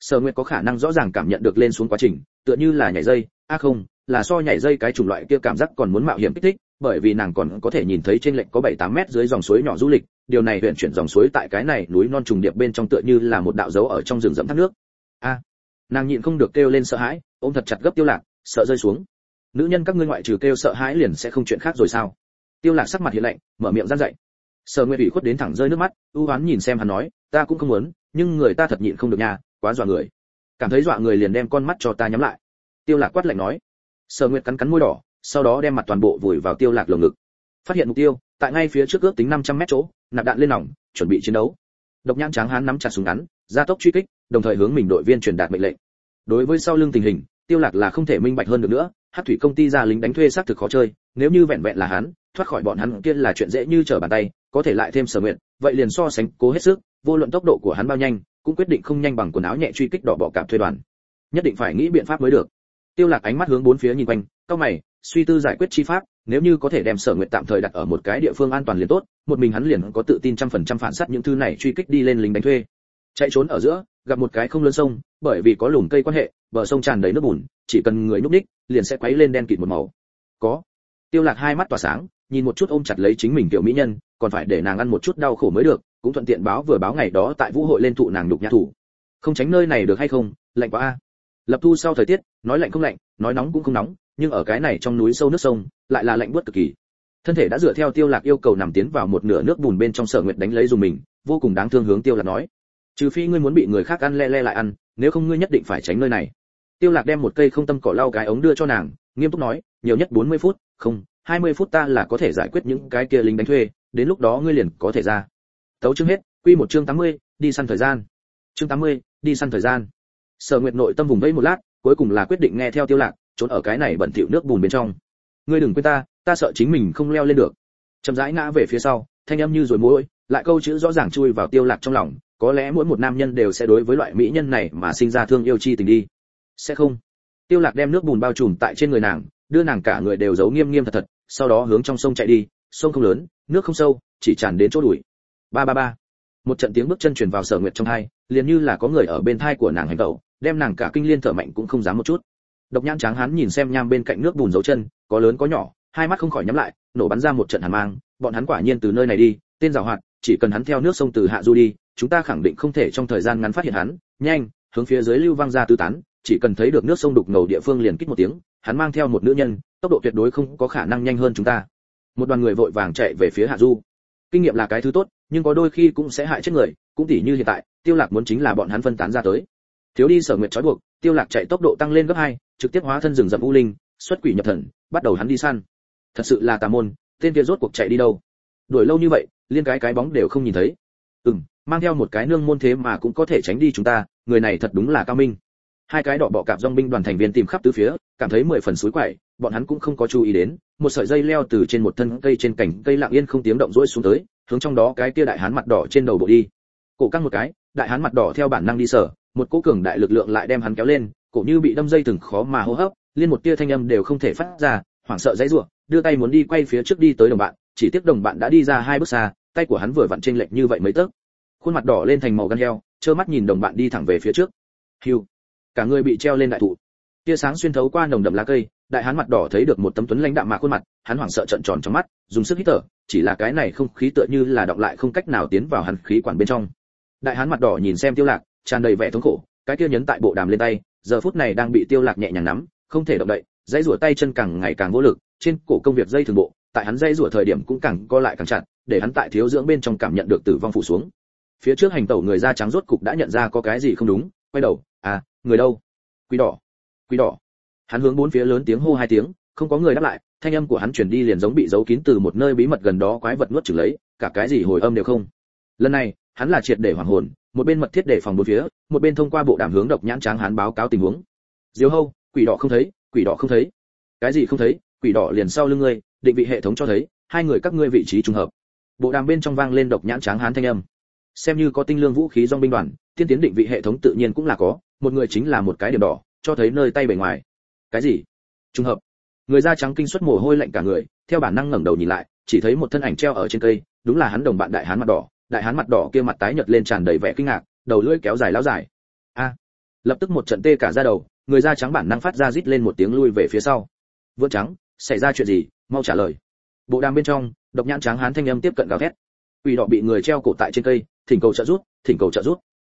Sở nguyệt có khả năng rõ ràng cảm nhận được lên xuống quá trình, tựa như là nhảy dây, a à không, là so nhảy dây cái chủng loại kia cảm giác còn muốn mạo hiểm kích thích, bởi vì nàng còn có thể nhìn thấy trên lệnh có 7-8 mét dưới dòng suối nhỏ du lịch điều này huyện chuyển dòng suối tại cái này núi non trùng điệp bên trong tựa như là một đạo dấu ở trong rừng rậm thác nước. A, nàng nhịn không được kêu lên sợ hãi, ôm thật chặt gấp tiêu lạc, sợ rơi xuống. Nữ nhân các ngươi ngoại trừ kêu sợ hãi liền sẽ không chuyện khác rồi sao? Tiêu lạc sắc mặt hiện lạnh, mở miệng gian dậy sở nguyệt ủy khuất đến thẳng rơi nước mắt u hoán nhìn xem hắn nói, ta cũng không muốn, nhưng người ta thật nhịn không được nha, quá dọa người. Cảm thấy dọa người liền đem con mắt cho ta nhắm lại. Tiêu lạc quát lạnh nói. Sở nguyệt cắn cắn môi đỏ, sau đó đem mặt toàn bộ vùi vào tiêu lạc lồng ngực. Phát hiện mục tiêu tại ngay phía trước ước tính 500 mét chỗ, nạp đạn lên nòng, chuẩn bị chiến đấu. Độc nhãn tráng hán nắm chặt súng ngắn, gia tốc truy kích, đồng thời hướng mình đội viên truyền đạt mệnh lệnh. Đối với sau lưng tình hình, tiêu lạc là không thể minh bạch hơn được nữa, hắc thủy công ty ra lính đánh thuê xác thực khó chơi, nếu như vẹn vẹn là hắn, thoát khỏi bọn hắn kia là chuyện dễ như trở bàn tay, có thể lại thêm sở nguyện, vậy liền so sánh, cố hết sức, vô luận tốc độ của hắn bao nhanh, cũng quyết định không nhanh bằng quần áo nhẹ truy kích đỏ bỏ cạp thuê đoàn. Nhất định phải nghĩ biện pháp mới được. Tiêu lạc ánh mắt hướng bốn phía nhìn quanh cao mày suy tư giải quyết chi pháp, nếu như có thể đem sở nguyện tạm thời đặt ở một cái địa phương an toàn liền tốt, một mình hắn liền có tự tin trăm phần trăm phản sát những thứ này truy kích đi lên lính đánh thuê. Chạy trốn ở giữa, gặp một cái không lớn sông, bởi vì có lùm cây quan hệ, bờ sông tràn đầy nước bùn, chỉ cần người nhúc ních liền sẽ quấy lên đen kịt một màu. Có. Tiêu lạc hai mắt tỏa sáng, nhìn một chút ôm chặt lấy chính mình tiểu mỹ nhân, còn phải để nàng ăn một chút đau khổ mới được, cũng thuận tiện báo vừa báo ngày đó tại vũ hội lên thụ nàng đục nhã thủ. Không tránh nơi này được hay không, lạnh quá a. Lập thu sau thời tiết, nói lạnh không lạnh, nói nóng cũng không nóng nhưng ở cái này trong núi sâu nước sông lại là lạnh buốt cực kỳ. Thân thể đã dựa theo tiêu lạc yêu cầu nằm tiến vào một nửa nước bùn bên trong sở nguyệt đánh lấy dùng mình vô cùng đáng thương hướng tiêu lạc nói. Trừ phi ngươi muốn bị người khác ăn le le lại ăn nếu không ngươi nhất định phải tránh nơi này. Tiêu lạc đem một cây không tâm cỏ lau cái ống đưa cho nàng nghiêm túc nói nhiều nhất 40 phút không 20 phút ta là có thể giải quyết những cái kia lính đánh thuê đến lúc đó ngươi liền có thể ra. Tấu chương hết quy một chương 80, đi săn thời gian. Chương 80, đi săn thời gian. Sở nguyệt nội tâm vùng vẫy một lát cuối cùng là quyết định nghe theo tiêu lạc trốn ở cái này bẩn thỉu nước bùn bên trong. Ngươi đừng quên ta ta sợ chính mình không leo lên được. Chậm rãi ngã về phía sau, thanh âm như rồi mối lại câu chữ rõ ràng chui vào tiêu lạc trong lòng, có lẽ mỗi một nam nhân đều sẽ đối với loại mỹ nhân này mà sinh ra thương yêu chi tình đi. Sẽ không. Tiêu lạc đem nước bùn bao trùm tại trên người nàng, đưa nàng cả người đều giấu nghiêm nghiêm thật thật, sau đó hướng trong sông chạy đi, sông không lớn, nước không sâu, chỉ tràn đến chỗ đuổi ba ba ba. Một trận tiếng bước chân truyền vào sở nguyệt trong hai, liền như là có người ở bên thai của nàng hành động đem nàng cả kinh liên thở mạnh cũng không dám một chút độc nhãn tráng hắn nhìn xem nham bên cạnh nước bùn dấu chân, có lớn có nhỏ, hai mắt không khỏi nhắm lại, nổ bắn ra một trận hàn mang, bọn hắn quả nhiên từ nơi này đi, tên giảo hoạt, chỉ cần hắn theo nước sông từ hạ du đi, chúng ta khẳng định không thể trong thời gian ngắn phát hiện hắn, nhanh, hướng phía dưới lưu văng ra tứ tán, chỉ cần thấy được nước sông đục ngầu địa phương liền kích một tiếng, hắn mang theo một nữ nhân, tốc độ tuyệt đối không có khả năng nhanh hơn chúng ta. Một đoàn người vội vàng chạy về phía hạ du. Kinh nghiệm là cái thứ tốt, nhưng có đôi khi cũng sẽ hại chết người, cũng tỉ như hiện tại, tiêu lạc muốn chính là bọn hắn phân tán ra tới. Thiếu đi sở nguyện trói buộc, tiêu lạc chạy tốc độ tăng lên gấp hai trực tiếp hóa thân rừng rậm u linh, xuất quỷ nhập thần, bắt đầu hắn đi săn. Thật sự là tà môn, tên kia rốt cuộc chạy đi đâu? Đuổi lâu như vậy, liên cái cái bóng đều không nhìn thấy. Ừm, mang theo một cái nương môn thế mà cũng có thể tránh đi chúng ta, người này thật đúng là cao minh. Hai cái đỏ bọ cạp dòng binh đoàn thành viên tìm khắp tứ phía, cảm thấy mười phần suối quậy, bọn hắn cũng không có chú ý đến, một sợi dây leo từ trên một thân cây trên cành cây lặng yên không tiếng động rũi xuống tới, hướng trong đó cái kia đại hán mặt đỏ trên đầu bộ đi. Cổ căng một cái, đại hán mặt đỏ theo bản năng đi sở, một cỗ cường đại lực lượng lại đem hắn kéo lên cổ như bị đâm dây từng khó mà hô hấp, liên một tia thanh âm đều không thể phát ra, hoảng sợ dãy rủa, đưa tay muốn đi quay phía trước đi tới đồng bạn, chỉ tiếc đồng bạn đã đi ra hai bước xa, tay của hắn vừa vặn chênh lệch như vậy mấy tấc. Khuôn mặt đỏ lên thành màu gan heo, trơ mắt nhìn đồng bạn đi thẳng về phía trước. Hiu cả người bị treo lên đại thụ. Tia sáng xuyên thấu qua nồng đậm lá cây, đại hán mặt đỏ thấy được một tấm tuấn lãnh đạm mạc khuôn mặt, hắn hoảng sợ trợn tròn trong mắt, dùng sức hít thở, chỉ là cái này không khí tựa như là đọng lại không cách nào tiến vào hắn khí quản bên trong. Đại hán mặt đỏ nhìn xem tiêu lạc, tràn đầy vẻ thống khổ, cái kia nhấn tại bộ đàm lên tay giờ phút này đang bị tiêu lạc nhẹ nhàng nắm, không thể động đậy, dãy rủa tay chân càng ngày càng vô lực, trên cổ công việc dây thường bộ, tại hắn dãy rủa thời điểm cũng càng co lại càng chặt, để hắn tại thiếu dưỡng bên trong cảm nhận được tử vong phủ xuống. Phía trước hành tẩu người da trắng rốt cục đã nhận ra có cái gì không đúng, quay đầu à người đâu? Quỷ đỏ quỷ đỏ. Hắn hướng bốn phía lớn tiếng hô hai tiếng, không có người đáp lại, thanh âm của hắn truyền đi liền giống bị giấu kín từ một nơi bí mật gần đó quái vật nuốt chửng lấy, cả cái gì hồi âm đều không? Lần này, hắn là triệt để hoảng hồn một bên mật thiết để phòng bốn phía, một bên thông qua bộ đàm hướng độc nhãn tráng hán báo cáo tình huống. Diều hâu, quỷ đỏ không thấy, quỷ đỏ không thấy. Cái gì không thấy, quỷ đỏ liền sau lưng ngươi, định vị hệ thống cho thấy, hai người các ngươi vị trí trùng hợp. Bộ đàm bên trong vang lên độc nhãn tráng hán thanh âm. Xem như có tinh lương vũ khí dòng binh đoàn tiên tiến định vị hệ thống tự nhiên cũng là có, một người chính là một cái điểm đỏ, cho thấy nơi tay bề ngoài. Cái gì? Trùng hợp. Người da trắng kinh suất mồ hôi lạnh cả người, theo bản năng ngẩng đầu nhìn lại, chỉ thấy một thân ảnh treo ở trên cây, đúng là hắn đồng bạn đại hán mặt đỏ đại hán mặt đỏ kia mặt tái nhợt lên tràn đầy vẻ kinh ngạc, đầu lưỡi kéo dài lão dài. A! Lập tức một trận tê cả da đầu, người da trắng bản năng phát ra rít lên một tiếng lui về phía sau. Vương trắng, xảy ra chuyện gì? Mau trả lời. Bộ đàm bên trong, độc nhãn trắng hán thanh âm tiếp cận gào thét. Quỷ đỏ bị người treo cổ tại trên cây, thỉnh cầu trợ giúp, thỉnh cầu trợ giúp.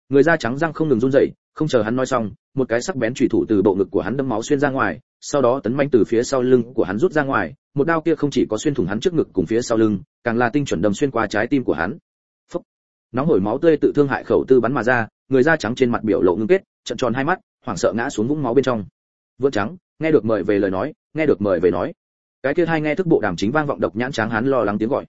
Người da trắng răng không ngừng run rẩy, không chờ hắn nói xong, một cái sắc bén chủy thủ từ bộ ngực của hắn đâm máu xuyên ra ngoài, sau đó tấn manh từ phía sau lưng của hắn rút ra ngoài, một đao kia không chỉ có xuyên thủng hắn trước ngực cùng phía sau lưng, càng là tinh chuẩn đâm xuyên qua trái tim của hắn nóng hổi máu tươi tự thương hại khẩu tư bắn mà ra, người da trắng trên mặt biểu lộ ngưng kết, trận tròn hai mắt, hoảng sợ ngã xuống vũng máu bên trong. Vượng trắng, nghe được mời về lời nói, nghe được mời về nói. Cái kia hai nghe thức bộ đàm chính vang vọng độc nhãn trắng hắn lo lắng tiếng gọi.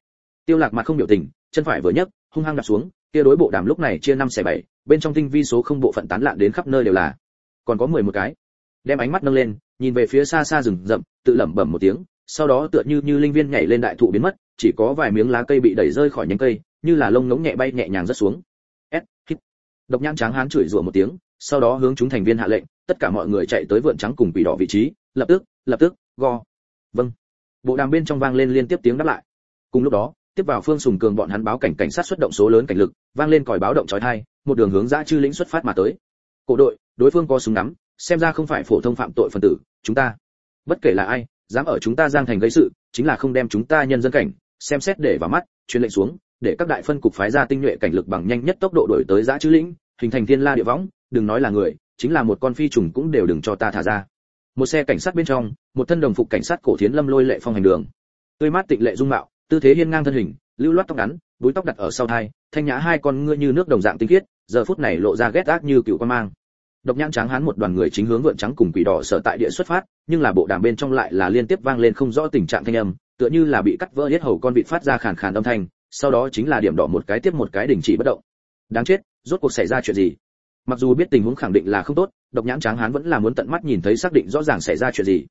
Tiêu lạc mặt không biểu tình, chân phải vừa nhấc, hung hăng đặt xuống, kia đối bộ đàm lúc này chia năm xẻ bảy, bên trong tinh vi số không bộ phận tán loạn đến khắp nơi đều là. Còn có mười một cái. Đem ánh mắt nâng lên, nhìn về phía xa xa rừng rậm, tự lẩm bẩm một tiếng, sau đó tựa như như linh viên nhảy lên đại thụ biến mất, chỉ có vài miếng lá cây bị đẩy rơi khỏi nhánh cây như là lông ngỗng nhẹ bay nhẹ nhàng rất xuống. S, hít. Độc nhãn trắng hán chửi rủa một tiếng, sau đó hướng chúng thành viên hạ lệnh, tất cả mọi người chạy tới vượn trắng cùng quỷ đỏ vị trí, lập tức lập tức, go. Vâng. Bộ đàm bên trong vang lên liên tiếp tiếng đáp lại. Cùng lúc đó, tiếp vào phương sùng cường bọn hắn báo cảnh cảnh sát xuất động số lớn cảnh lực, vang lên còi báo động chói tai, một đường hướng dã chư lĩnh xuất phát mà tới. Cổ đội, đối phương có súng ngắm, xem ra không phải phổ thông phạm tội phần tử, chúng ta. Bất kể là ai, dám ở chúng ta giang thành gây sự, chính là không đem chúng ta nhân dân cảnh, xem xét để vào mắt, truyền lệnh xuống để các đại phân cục phái ra tinh nhuệ cảnh lực bằng nhanh nhất tốc độ đổi tới giã chư lĩnh, hình thành thiên la địa võng, đừng nói là người, chính là một con phi trùng cũng đều đừng cho ta thả ra. Một xe cảnh sát bên trong, một thân đồng phục cảnh sát cổ thiến lâm lôi lệ phong hành đường. Tươi mát tịnh lệ dung mạo, tư thế hiên ngang thân hình, lưu loát tóc ngắn, búi tóc đặt ở sau thai, thanh nhã hai con ngươi như nước đồng dạng tinh khiết, giờ phút này lộ ra ghét ác như cựu quan mang. Độc nhãn trắng hán một đoàn người chính hướng vượn trắng cùng quỷ đỏ sở tại địa xuất phát, nhưng là bộ đàm bên trong lại là liên tiếp vang lên không rõ tình trạng thanh âm, tựa như là bị cắt vỡ hết hầu con vịt phát ra khàn khàn âm thanh sau đó chính là điểm đỏ một cái tiếp một cái đình chỉ bất động. Đáng chết rốt cuộc xảy ra chuyện gì? Mặc dù biết tình huống khẳng định là không tốt độc nhãn trắng hán vẫn là muốn tận mắt nhìn thấy xác định rõ ràng xảy ra chuyện gì.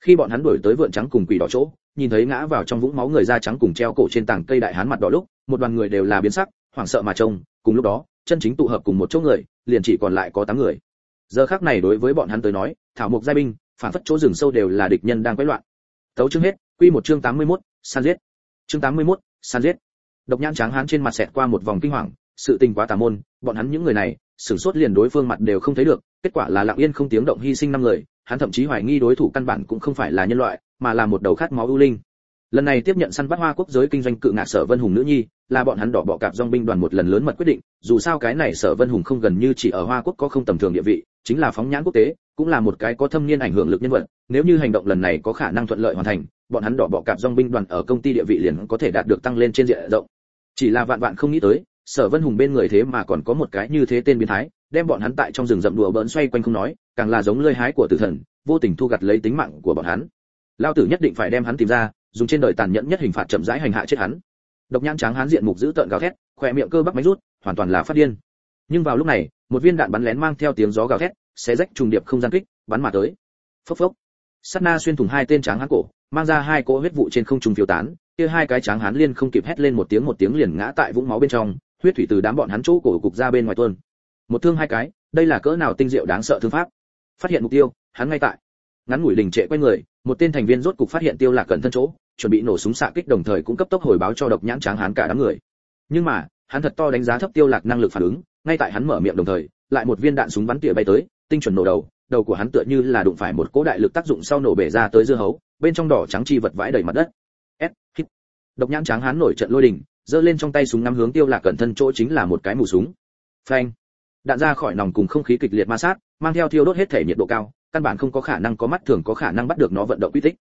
Khi bọn hắn đuổi tới vượn trắng cùng quỷ đỏ chỗ nhìn thấy ngã vào trong vũng máu người da trắng cùng treo cổ trên tảng cây đại hán mặt đỏ lúc một đoàn người đều là biến sắc hoảng sợ mà trông cùng lúc đó chân chính tụ hợp cùng một chỗ người liền chỉ còn lại có tám người. Giờ khắc này đối với bọn hắn tới nói thảo mục giai binh phản phất chỗ rừng sâu đều là địch nhân đang quấy loạn. Tấu chương hết quy một chương 81, san giết. Chương 81, san giết độc nhãn trắng hán trên mặt xẹt qua một vòng kinh hoàng, sự tình quá tà môn, bọn hắn những người này, sửng sốt liền đối phương mặt đều không thấy được, kết quả là lặng yên không tiếng động hy sinh năm người, hắn thậm chí hoài nghi đối thủ căn bản cũng không phải là nhân loại, mà là một đầu khát máu ưu linh. Lần này tiếp nhận săn bắt hoa quốc giới kinh doanh cự ngạ sở vân hùng nữ nhi, là bọn hắn đỏ bọ cạp dong binh đoàn một lần lớn mật quyết định, dù sao cái này sở vân hùng không gần như chỉ ở hoa quốc có không tầm thường địa vị, chính là phóng nhãn quốc tế, cũng là một cái có thâm niên ảnh hưởng lực nhân vật, nếu như hành động lần này có khả năng thuận lợi hoàn thành, bọn hắn đỏ bọ cạp dong binh đoàn ở công ty địa vị liền có thể đạt được tăng lên trên diện rộng chỉ là vạn vạn không nghĩ tới, sở vân hùng bên người thế mà còn có một cái như thế tên biến thái, đem bọn hắn tại trong rừng rậm đùa bỡn xoay quanh không nói, càng là giống lơi hái của tử thần, vô tình thu gặt lấy tính mạng của bọn hắn. Lao tử nhất định phải đem hắn tìm ra, dùng trên đời tàn nhẫn nhất hình phạt chậm rãi hành hạ chết hắn. Độc nhãn trắng hắn diện mục giữ tợn gào thét, khỏe miệng cơ bắp máy rút, hoàn toàn là phát điên. Nhưng vào lúc này, một viên đạn bắn lén mang theo tiếng gió gào thét sẽ rách trùng điệp không gian kích, bắn mà tới. Phốc phốc. Sát na xuyên thủng hai tên tráng hắn cổ, mang ra hai cỗ huyết vụ trên không trung phiêu tán kia hai cái tráng hán liên không kịp hét lên một tiếng một tiếng liền ngã tại vũng máu bên trong, huyết thủy từ đám bọn hắn chỗ cổ cục ra bên ngoài tuôn. Một thương hai cái, đây là cỡ nào tinh diệu đáng sợ thương pháp. Phát hiện mục tiêu, hắn ngay tại. Ngắn ngủi đình trệ quay người, một tên thành viên rốt cục phát hiện tiêu lạc cẩn thân chỗ, chuẩn bị nổ súng xạ kích đồng thời cũng cấp tốc hồi báo cho độc nhãn tráng hán cả đám người. Nhưng mà, hắn thật to đánh giá thấp tiêu lạc năng lực phản ứng, ngay tại hắn mở miệng đồng thời, lại một viên đạn súng bắn tỉa bay tới, tinh chuẩn nổ đầu đầu của hắn tựa như là đụng phải một cỗ đại lực tác dụng sau nổ bể ra tới dưa hấu, bên trong đỏ trắng chi vật vãi đầy mặt đất s hít độc nhãn tráng hán nổi trận lôi đình, giơ lên trong tay súng ngắm hướng tiêu lạc cẩn thân chỗ chính là một cái mù súng. Phanh. Đạn ra khỏi nòng cùng không khí kịch liệt ma sát, mang theo thiêu đốt hết thể nhiệt độ cao, căn bản không có khả năng có mắt thường có khả năng bắt được nó vận động quy tích.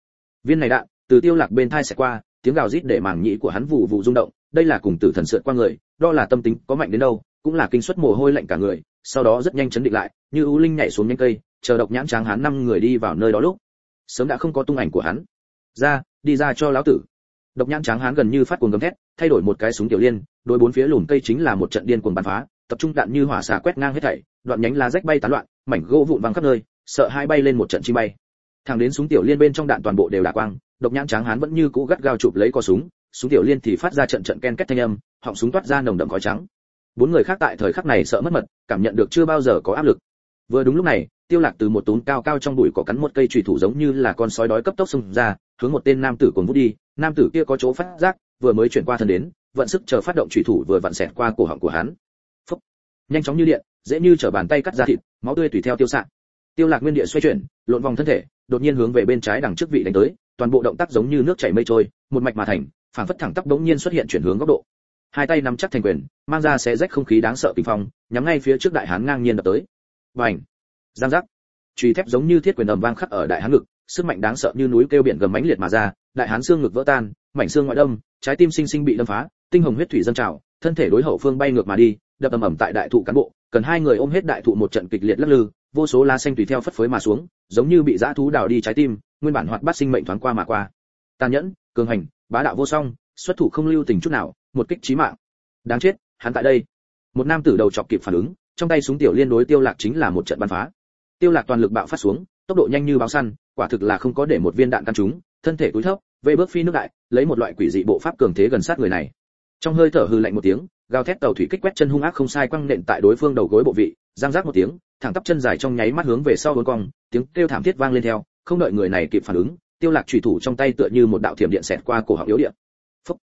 Viên này đạn, từ tiêu lạc bên thai sẽ qua, tiếng gào rít để màng nhĩ của hắn vụ vụ rung động, đây là cùng tử thần sượt qua người, đó là tâm tính có mạnh đến đâu, cũng là kinh suất mồ hôi lạnh cả người, sau đó rất nhanh chấn định lại, như ưu linh nhảy xuống nhánh cây, chờ độc nhãn tráng hắn năm người đi vào nơi đó lúc. Sớm đã không có tung ảnh của hắn. Ra đi ra cho lão tử. Độc nhãn tráng hán gần như phát cuồng gầm thét, thay đổi một cái súng tiểu liên đôi bốn phía lùm cây chính là một trận điên cuồng bắn phá, tập trung đạn như hỏa xà quét ngang hết thảy, đoạn nhánh lá rách bay tán loạn, mảnh gỗ vụn văng khắp nơi, sợ hai bay lên một trận chim bay. Thẳng đến súng tiểu liên bên trong đạn toàn bộ đều đả quang, độc nhãn tráng hán vẫn như cũ gắt gao chụp lấy co súng súng tiểu liên thì phát ra trận trận ken két thanh âm, họng súng toát ra nồng đậm khói trắng. Bốn người khác tại thời khắc này sợ mất mật, cảm nhận được chưa bao giờ có áp lực. Vừa đúng lúc này tiêu lạc từ một tốn cao cao trong bụi cỏ cắn một cây chùy thủ giống như là con sói đói cấp tốc xông ra, hướng một tên nam tử cuồng vút đi. Nam tử kia có chỗ phát giác, vừa mới chuyển qua thân đến, vận sức chờ phát động chùy thủ vừa vặn xẹt qua cổ họng của hắn. Phúc. nhanh chóng như điện, dễ như trở bàn tay cắt ra thịt, máu tươi tùy theo tiêu sạc. tiêu lạc nguyên địa xoay chuyển, lộn vòng thân thể, đột nhiên hướng về bên trái đằng trước vị đánh tới, toàn bộ động tác giống như nước chảy mây trôi, một mạch mà thành, phảng phất thẳng tắp đống nhiên xuất hiện chuyển hướng góc độ. Hai tay nắm chắc thành quyền, mang ra xé rách không khí đáng sợ kinh phong, nhắm ngay phía trước đại hán ngang nhiên đập tới. Vành giang giác. Truy thép giống như thiết quyền ầm vang khắc ở đại hán ngực, sức mạnh đáng sợ như núi kêu biển gầm mãnh liệt mà ra, đại hán xương ngực vỡ tan, mảnh xương ngoại đâm, trái tim sinh sinh bị đâm phá, tinh hồng huyết thủy dâng trào, thân thể đối hậu phương bay ngược mà đi, đập ầm ầm tại đại thụ cán bộ, cần hai người ôm hết đại thụ một trận kịch liệt lắc lư, vô số lá xanh tùy theo phất phới mà xuống, giống như bị dã thú đào đi trái tim, nguyên bản hoạt bát sinh mệnh thoáng qua mà qua. Tàn nhẫn, cường hành, bá đạo vô song, xuất thủ không lưu tình chút nào, một kích chí mạng. Đáng chết, hắn tại đây. Một nam tử đầu chọc kịp phản ứng, trong tay súng tiểu liên đối tiêu lạc chính là một trận bắn phá tiêu lạc toàn lực bạo phát xuống, tốc độ nhanh như báo săn, quả thực là không có để một viên đạn căn trúng thân thể cúi thấp về bước phi nước đại, lấy một loại quỷ dị bộ pháp cường thế gần sát người này. Trong hơi thở hư lạnh một tiếng, gào thét tàu thủy kích quét chân hung ác không sai quăng nện tại đối phương đầu gối bộ vị, giang giác một tiếng, thẳng tắp chân dài trong nháy mắt hướng về sau uốn cong, tiếng kêu thảm thiết vang lên theo, không đợi người này kịp phản ứng, tiêu lạc chủy thủ trong tay tựa như một đạo thiểm điện xẹt qua cổ họng yếu điện phúc.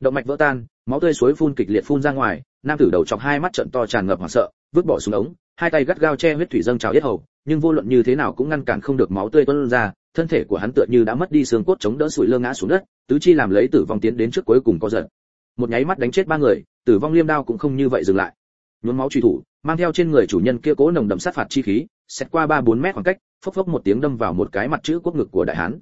Động mạch vỡ tan, máu tươi suối phun kịch liệt phun ra ngoài, nam tử đầu chọc hai mắt trợn to tràn ngập hoảng sợ, vứt bỏ xuống ống, hai tay gắt gao che huyết thủy dâng trào yết hầu nhưng vô luận như thế nào cũng ngăn cản không được máu tươi tuôn ra, thân thể của hắn tựa như đã mất đi xương cốt chống đỡ sủi lơ ngã xuống đất, tứ chi làm lấy tử vong tiến đến trước cuối cùng có giật. Một nháy mắt đánh chết ba người, tử vong liêm đao cũng không như vậy dừng lại. Nhuốm máu truy thủ, mang theo trên người chủ nhân kia cố nồng đậm sát phạt chi khí xét qua ba bốn mét khoảng cách, phốc phốc một tiếng đâm vào một cái mặt chữ quốc ngực của đại hán.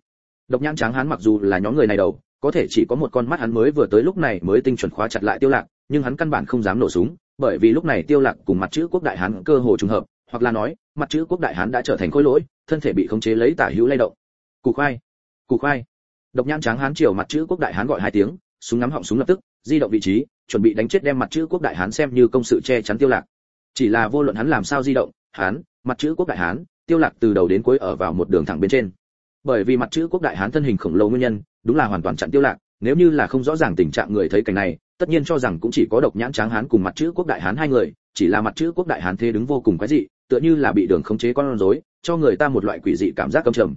Độc nhãn tráng hán mặc dù là nhóm người này đầu, có thể chỉ có một con mắt hắn mới vừa tới lúc này mới tinh chuẩn khóa chặt lại tiêu lạc, nhưng hắn căn bản không dám nổ súng, bởi vì lúc này tiêu lạc cùng mặt chữ quốc đại hán cơ hồ trùng hợp hoặc là nói, mặt chữ quốc đại hán đã trở thành khối lỗi, thân thể bị khống chế lấy tả hữu lay động. Củ khoai củ khoai. Độc nhãn tráng hán chiều mặt chữ quốc đại hán gọi hai tiếng, súng ngắm họng súng lập tức, di động vị trí, chuẩn bị đánh chết đem mặt chữ quốc đại hán xem như công sự che chắn tiêu lạc. Chỉ là vô luận hắn làm sao di động, hán, mặt chữ quốc đại hán, tiêu lạc từ đầu đến cuối ở vào một đường thẳng bên trên. Bởi vì mặt chữ quốc đại hán thân hình khổng lồ nguyên nhân, đúng là hoàn toàn chặn tiêu lạc, nếu như là không rõ ràng tình trạng người thấy cảnh này, tất nhiên cho rằng cũng chỉ có độc nhãn tráng hán cùng mặt chữ quốc đại hán hai người, chỉ là mặt chữ quốc đại hán thế đứng vô cùng quái dị tựa như là bị đường khống chế con rối cho người ta một loại quỷ dị cảm giác căm trầm.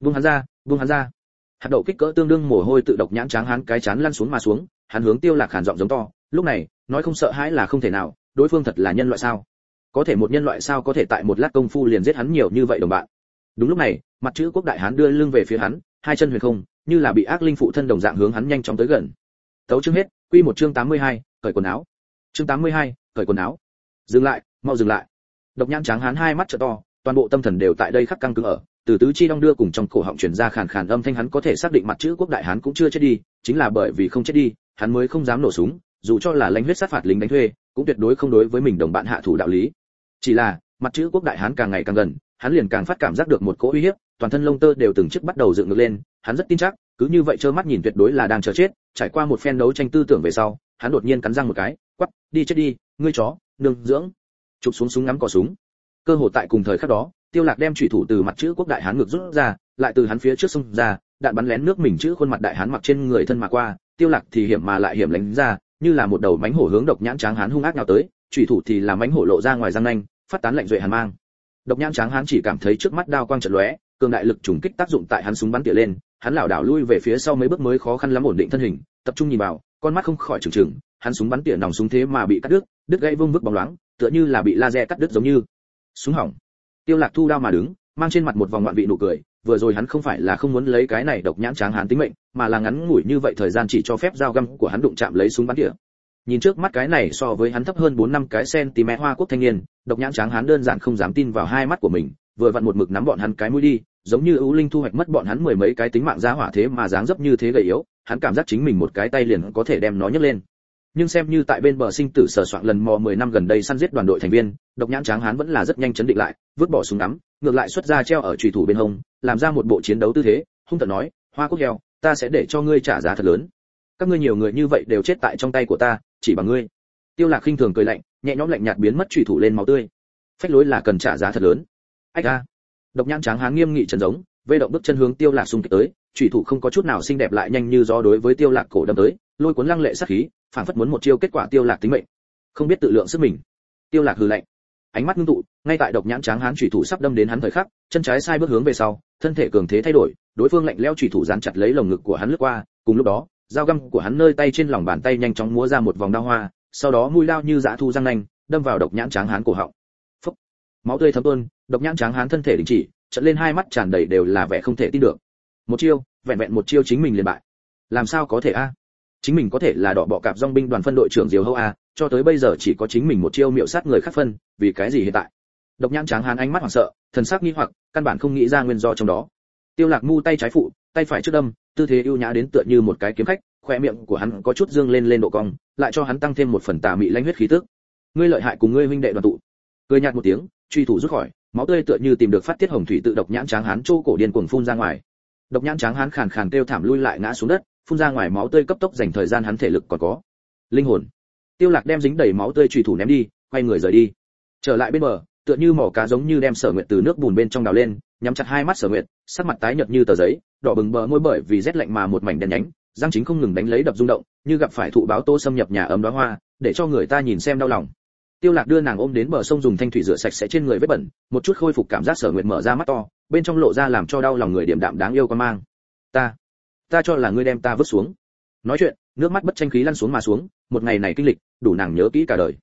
Buông hắn ra buông hắn ra. Hạt đậu kích cỡ tương đương mồ hôi tự độc nhãn tráng hắn cái chán lăn xuống mà xuống hắn hướng tiêu lạc hàn giọng giống to lúc này nói không sợ hãi là không thể nào đối phương thật là nhân loại sao? Có thể một nhân loại sao có thể tại một lát công phu liền giết hắn nhiều như vậy đồng bạn? Đúng lúc này mặt chữ quốc đại hán đưa lưng về phía hắn hai chân huyền không như là bị ác linh phụ thân đồng dạng hướng hắn nhanh chóng tới gần. Tấu chương hết quy một chương 82, cởi quần áo. Chương 82, cởi quần áo. Dừng lại mau dừng lại độc nhãn tráng hán hai mắt trợ to, toàn bộ tâm thần đều tại đây khắc căng cứng ở. Từ tứ chi đong đưa cùng trong cổ họng truyền ra khàn khàn âm thanh hắn có thể xác định mặt chữ quốc đại hán cũng chưa chết đi, chính là bởi vì không chết đi, hắn mới không dám nổ súng, dù cho là lãnh huyết sát phạt lính đánh thuê, cũng tuyệt đối không đối với mình đồng bạn hạ thủ đạo lý. Chỉ là, mặt chữ quốc đại hán càng ngày càng gần, hắn liền càng phát cảm giác được một cỗ uy hiếp, toàn thân lông tơ đều từng chiếc bắt đầu dựng ngược lên, hắn rất tin chắc, cứ như vậy trơ mắt nhìn tuyệt đối là đang chờ chết, trải qua một phen đấu tranh tư tưởng về sau, hắn đột nhiên cắn răng một cái, quắp, đi chết đi, ngươi chó, nương, dưỡng chụp xuống súng ngắm cò súng. Cơ hội tại cùng thời khắc đó, tiêu lạc đem chủy thủ từ mặt chữ quốc đại hán ngược rút ra, lại từ hắn phía trước xông ra, đạn bắn lén nước mình chữ khuôn mặt đại hán mặc trên người thân mà qua, tiêu lạc thì hiểm mà lại hiểm lánh ra, như là một đầu mánh hổ hướng độc nhãn tráng hán hung ác nào tới, chủy thủ thì là mánh hổ lộ ra ngoài răng nanh, phát tán lạnh duệ hàn mang. Độc nhãn tráng hán chỉ cảm thấy trước mắt đao quang chợt lóe, cường đại lực trùng kích tác dụng tại hắn súng bắn tỉa lên, hắn lảo đảo lui về phía sau mấy bước mới khó khăn lắm ổn định thân hình, tập trung nhìn vào, con mắt không khỏi trừng trừng, hắn súng bắn tỉa nòng súng thế mà bị cắt đứt đứt gãy vung vức bóng loáng tựa như là bị laser cắt đứt giống như. Súng hỏng. Tiêu lạc thu đao mà đứng, mang trên mặt một vòng ngoạn vị nụ cười, vừa rồi hắn không phải là không muốn lấy cái này độc nhãn tráng hắn tính mệnh, mà là ngắn ngủi như vậy thời gian chỉ cho phép dao găm của hắn đụng chạm lấy súng bắn tỉa. Nhìn trước mắt cái này so với hắn thấp hơn 4 năm cái cm hoa quốc thanh niên, độc nhãn tráng hắn đơn giản không dám tin vào hai mắt của mình, vừa vặn một mực nắm bọn hắn cái mũi đi, giống như ưu linh thu hoạch mất bọn hắn mười mấy cái tính mạng giá hỏa thế mà dáng dấp như thế gầy yếu, hắn cảm giác chính mình một cái tay liền có thể đem nó nhấc lên nhưng xem như tại bên bờ sinh tử sở soạn lần mò 10 năm gần đây săn giết đoàn đội thành viên, độc nhãn tráng hán vẫn là rất nhanh chấn định lại, vứt bỏ súng ngắm, ngược lại xuất ra treo ở chủy thủ bên hông, làm ra một bộ chiến đấu tư thế, hung tợn nói, hoa quốc heo, ta sẽ để cho ngươi trả giá thật lớn. Các ngươi nhiều người như vậy đều chết tại trong tay của ta, chỉ bằng ngươi. Tiêu lạc khinh thường cười lạnh, nhẹ nhõm lạnh nhạt biến mất chủy thủ lên máu tươi. Phách lối là cần trả giá thật lớn. Ách a. Độc nhãn tráng hán nghiêm nghị trần giống, vây động bước chân hướng tiêu lạc xung kích tới, chủy thủ không có chút nào xinh đẹp lại nhanh như gió đối với tiêu lạc cổ đâm tới, lôi cuốn lăng lệ sát khí phản phất muốn một chiêu kết quả tiêu lạc tính mệnh. Không biết tự lượng sức mình. Tiêu lạc hừ lạnh. Ánh mắt ngưng tụ, ngay tại độc nhãn tráng hán chủy thủ sắp đâm đến hắn thời khắc, chân trái sai bước hướng về sau, thân thể cường thế thay đổi, đối phương lạnh lẽo chủy thủ dán chặt lấy lồng ngực của hắn lướt qua, cùng lúc đó, dao găm của hắn nơi tay trên lòng bàn tay nhanh chóng múa ra một vòng đao hoa, sau đó mũi lao như dã thu răng nanh, đâm vào độc nhãn tráng hán cổ họng. Phúc. máu tươi thấm tuôn, độc nhãn tráng hán thân thể đình chỉ, trận lên hai mắt tràn đầy đều là vẻ không thể tin được. Một chiêu, vẹn vẹn một chiêu chính mình liền bại. Làm sao có thể a? Chính mình có thể là đỏ bọ cạp dòng binh đoàn phân đội trưởng diều hâu a, cho tới bây giờ chỉ có chính mình một chiêu miệu sát người khác phân, vì cái gì hiện tại? Độc nhãn tráng hán ánh mắt hoảng sợ, thần sắc nghi hoặc, căn bản không nghĩ ra nguyên do trong đó. Tiêu lạc mu tay trái phụ, tay phải trước đâm, tư thế ưu nhã đến tựa như một cái kiếm khách khoe miệng của hắn có chút dương lên lên độ cong, lại cho hắn tăng thêm một phần tà mị lãnh huyết khí tức. Ngươi lợi hại cùng ngươi huynh đệ đoàn tụ. Cười nhạt một tiếng, truy thủ rút khỏi, máu tươi tựa như tìm được phát tiết hồng thủy tự độc nhãn tráng hán trô cổ điên cuồng phun ra ngoài. Độc nhãn tráng hán khàn khàn kêu thảm lui lại ngã xuống đất phun ra ngoài máu tươi cấp tốc dành thời gian hắn thể lực còn có. Linh hồn. Tiêu lạc đem dính đầy máu tươi truy thủ ném đi, quay người rời đi. Trở lại bên bờ, tựa như mỏ cá giống như đem sở nguyệt từ nước bùn bên trong đào lên, nhắm chặt hai mắt sở nguyệt, sắc mặt tái nhợt như tờ giấy, đỏ bừng bờ môi bởi vì rét lạnh mà một mảnh đen nhánh giang chính không ngừng đánh lấy đập rung động, như gặp phải thụ báo tô xâm nhập nhà ấm đóa hoa, để cho người ta nhìn xem đau lòng. Tiêu lạc đưa nàng ôm đến bờ sông dùng thanh thủy rửa sạch sẽ trên người vết bẩn, một chút khôi phục cảm giác sở nguyệt mở ra mắt to, bên trong lộ ra làm cho đau lòng người điểm đạm đáng yêu quan mang. Ta ta cho là ngươi đem ta vứt xuống. Nói chuyện, nước mắt bất tranh khí lăn xuống mà xuống, một ngày này kinh lịch, đủ nàng nhớ kỹ cả đời.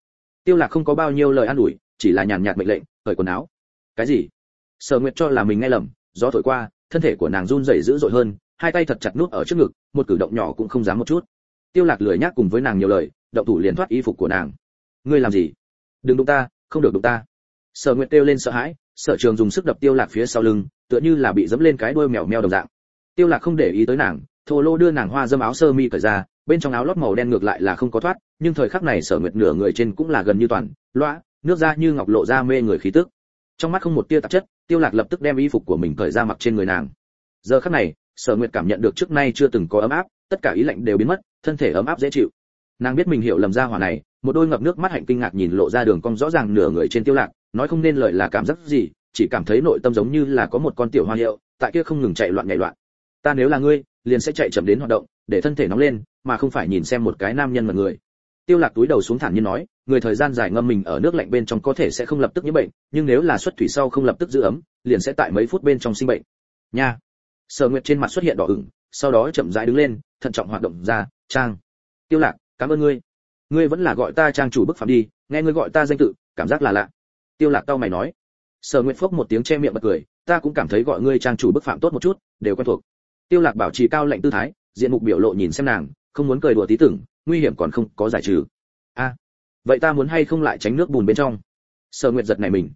Tiêu lạc không có bao nhiêu lời an ủi, chỉ là nhàn nhạt mệnh lệnh, cởi quần áo. Cái gì? Sở nguyệt cho là mình nghe lầm, gió thổi qua, thân thể của nàng run rẩy dữ dội hơn, hai tay thật chặt nuốt ở trước ngực, một cử động nhỏ cũng không dám một chút. Tiêu lạc lười nhác cùng với nàng nhiều lời, động thủ liền thoát y phục của nàng. Ngươi làm gì? Đừng đụng ta, không được đụng ta. Sở nguyệt kêu lên sợ hãi, sở trường dùng sức đập tiêu lạc phía sau lưng, tựa như là bị dẫm lên cái đuôi mèo mèo đồng dạng tiêu lạc không để ý tới nàng, thô lô đưa nàng hoa dâm áo sơ mi cởi ra, bên trong áo lót màu đen ngược lại là không có thoát, nhưng thời khắc này sở nguyệt nửa người trên cũng là gần như toàn loa nước da như ngọc lộ ra mê người khí tức. Trong mắt không một tia tạp chất, tiêu lạc lập tức đem y phục của mình cởi ra mặc trên người nàng. Giờ khắc này, sở nguyệt cảm nhận được trước nay chưa từng có ấm áp, tất cả ý lạnh đều biến mất, thân thể ấm áp dễ chịu. Nàng biết mình hiểu lầm ra hỏa này, một đôi ngập nước mắt hạnh kinh ngạc nhìn lộ ra đường cong rõ ràng nửa người trên tiêu lạc, nói không nên lời là cảm giác gì, chỉ cảm thấy nội tâm giống như là có một con tiểu hoa hiệu, tại kia không ngừng chạy loạn nhảy loạn ta nếu là ngươi, liền sẽ chạy chậm đến hoạt động, để thân thể nóng lên, mà không phải nhìn xem một cái nam nhân mà người. Tiêu lạc túi đầu xuống thản nhiên nói, người thời gian dài ngâm mình ở nước lạnh bên trong có thể sẽ không lập tức nhiễm bệnh, nhưng nếu là xuất thủy sau không lập tức giữ ấm, liền sẽ tại mấy phút bên trong sinh bệnh. Nha. Sở nguyệt trên mặt xuất hiện đỏ ửng, sau đó chậm rãi đứng lên, thận trọng hoạt động ra, trang. Tiêu lạc, cảm ơn ngươi. Ngươi vẫn là gọi ta trang chủ bức phạm đi, nghe ngươi gọi ta danh tự, cảm giác là lạ. Tiêu lạc cao mày nói. Sở nguyệt phốc một tiếng che miệng bật cười, ta cũng cảm thấy gọi ngươi trang chủ bức phạm tốt một chút, đều quen thuộc tiêu lạc bảo trì cao lệnh tư thái, diện mục biểu lộ nhìn xem nàng, không muốn cười đùa tí tưởng, nguy hiểm còn không có giải trừ. A, vậy ta muốn hay không lại tránh nước bùn bên trong? Sở nguyệt giật này mình.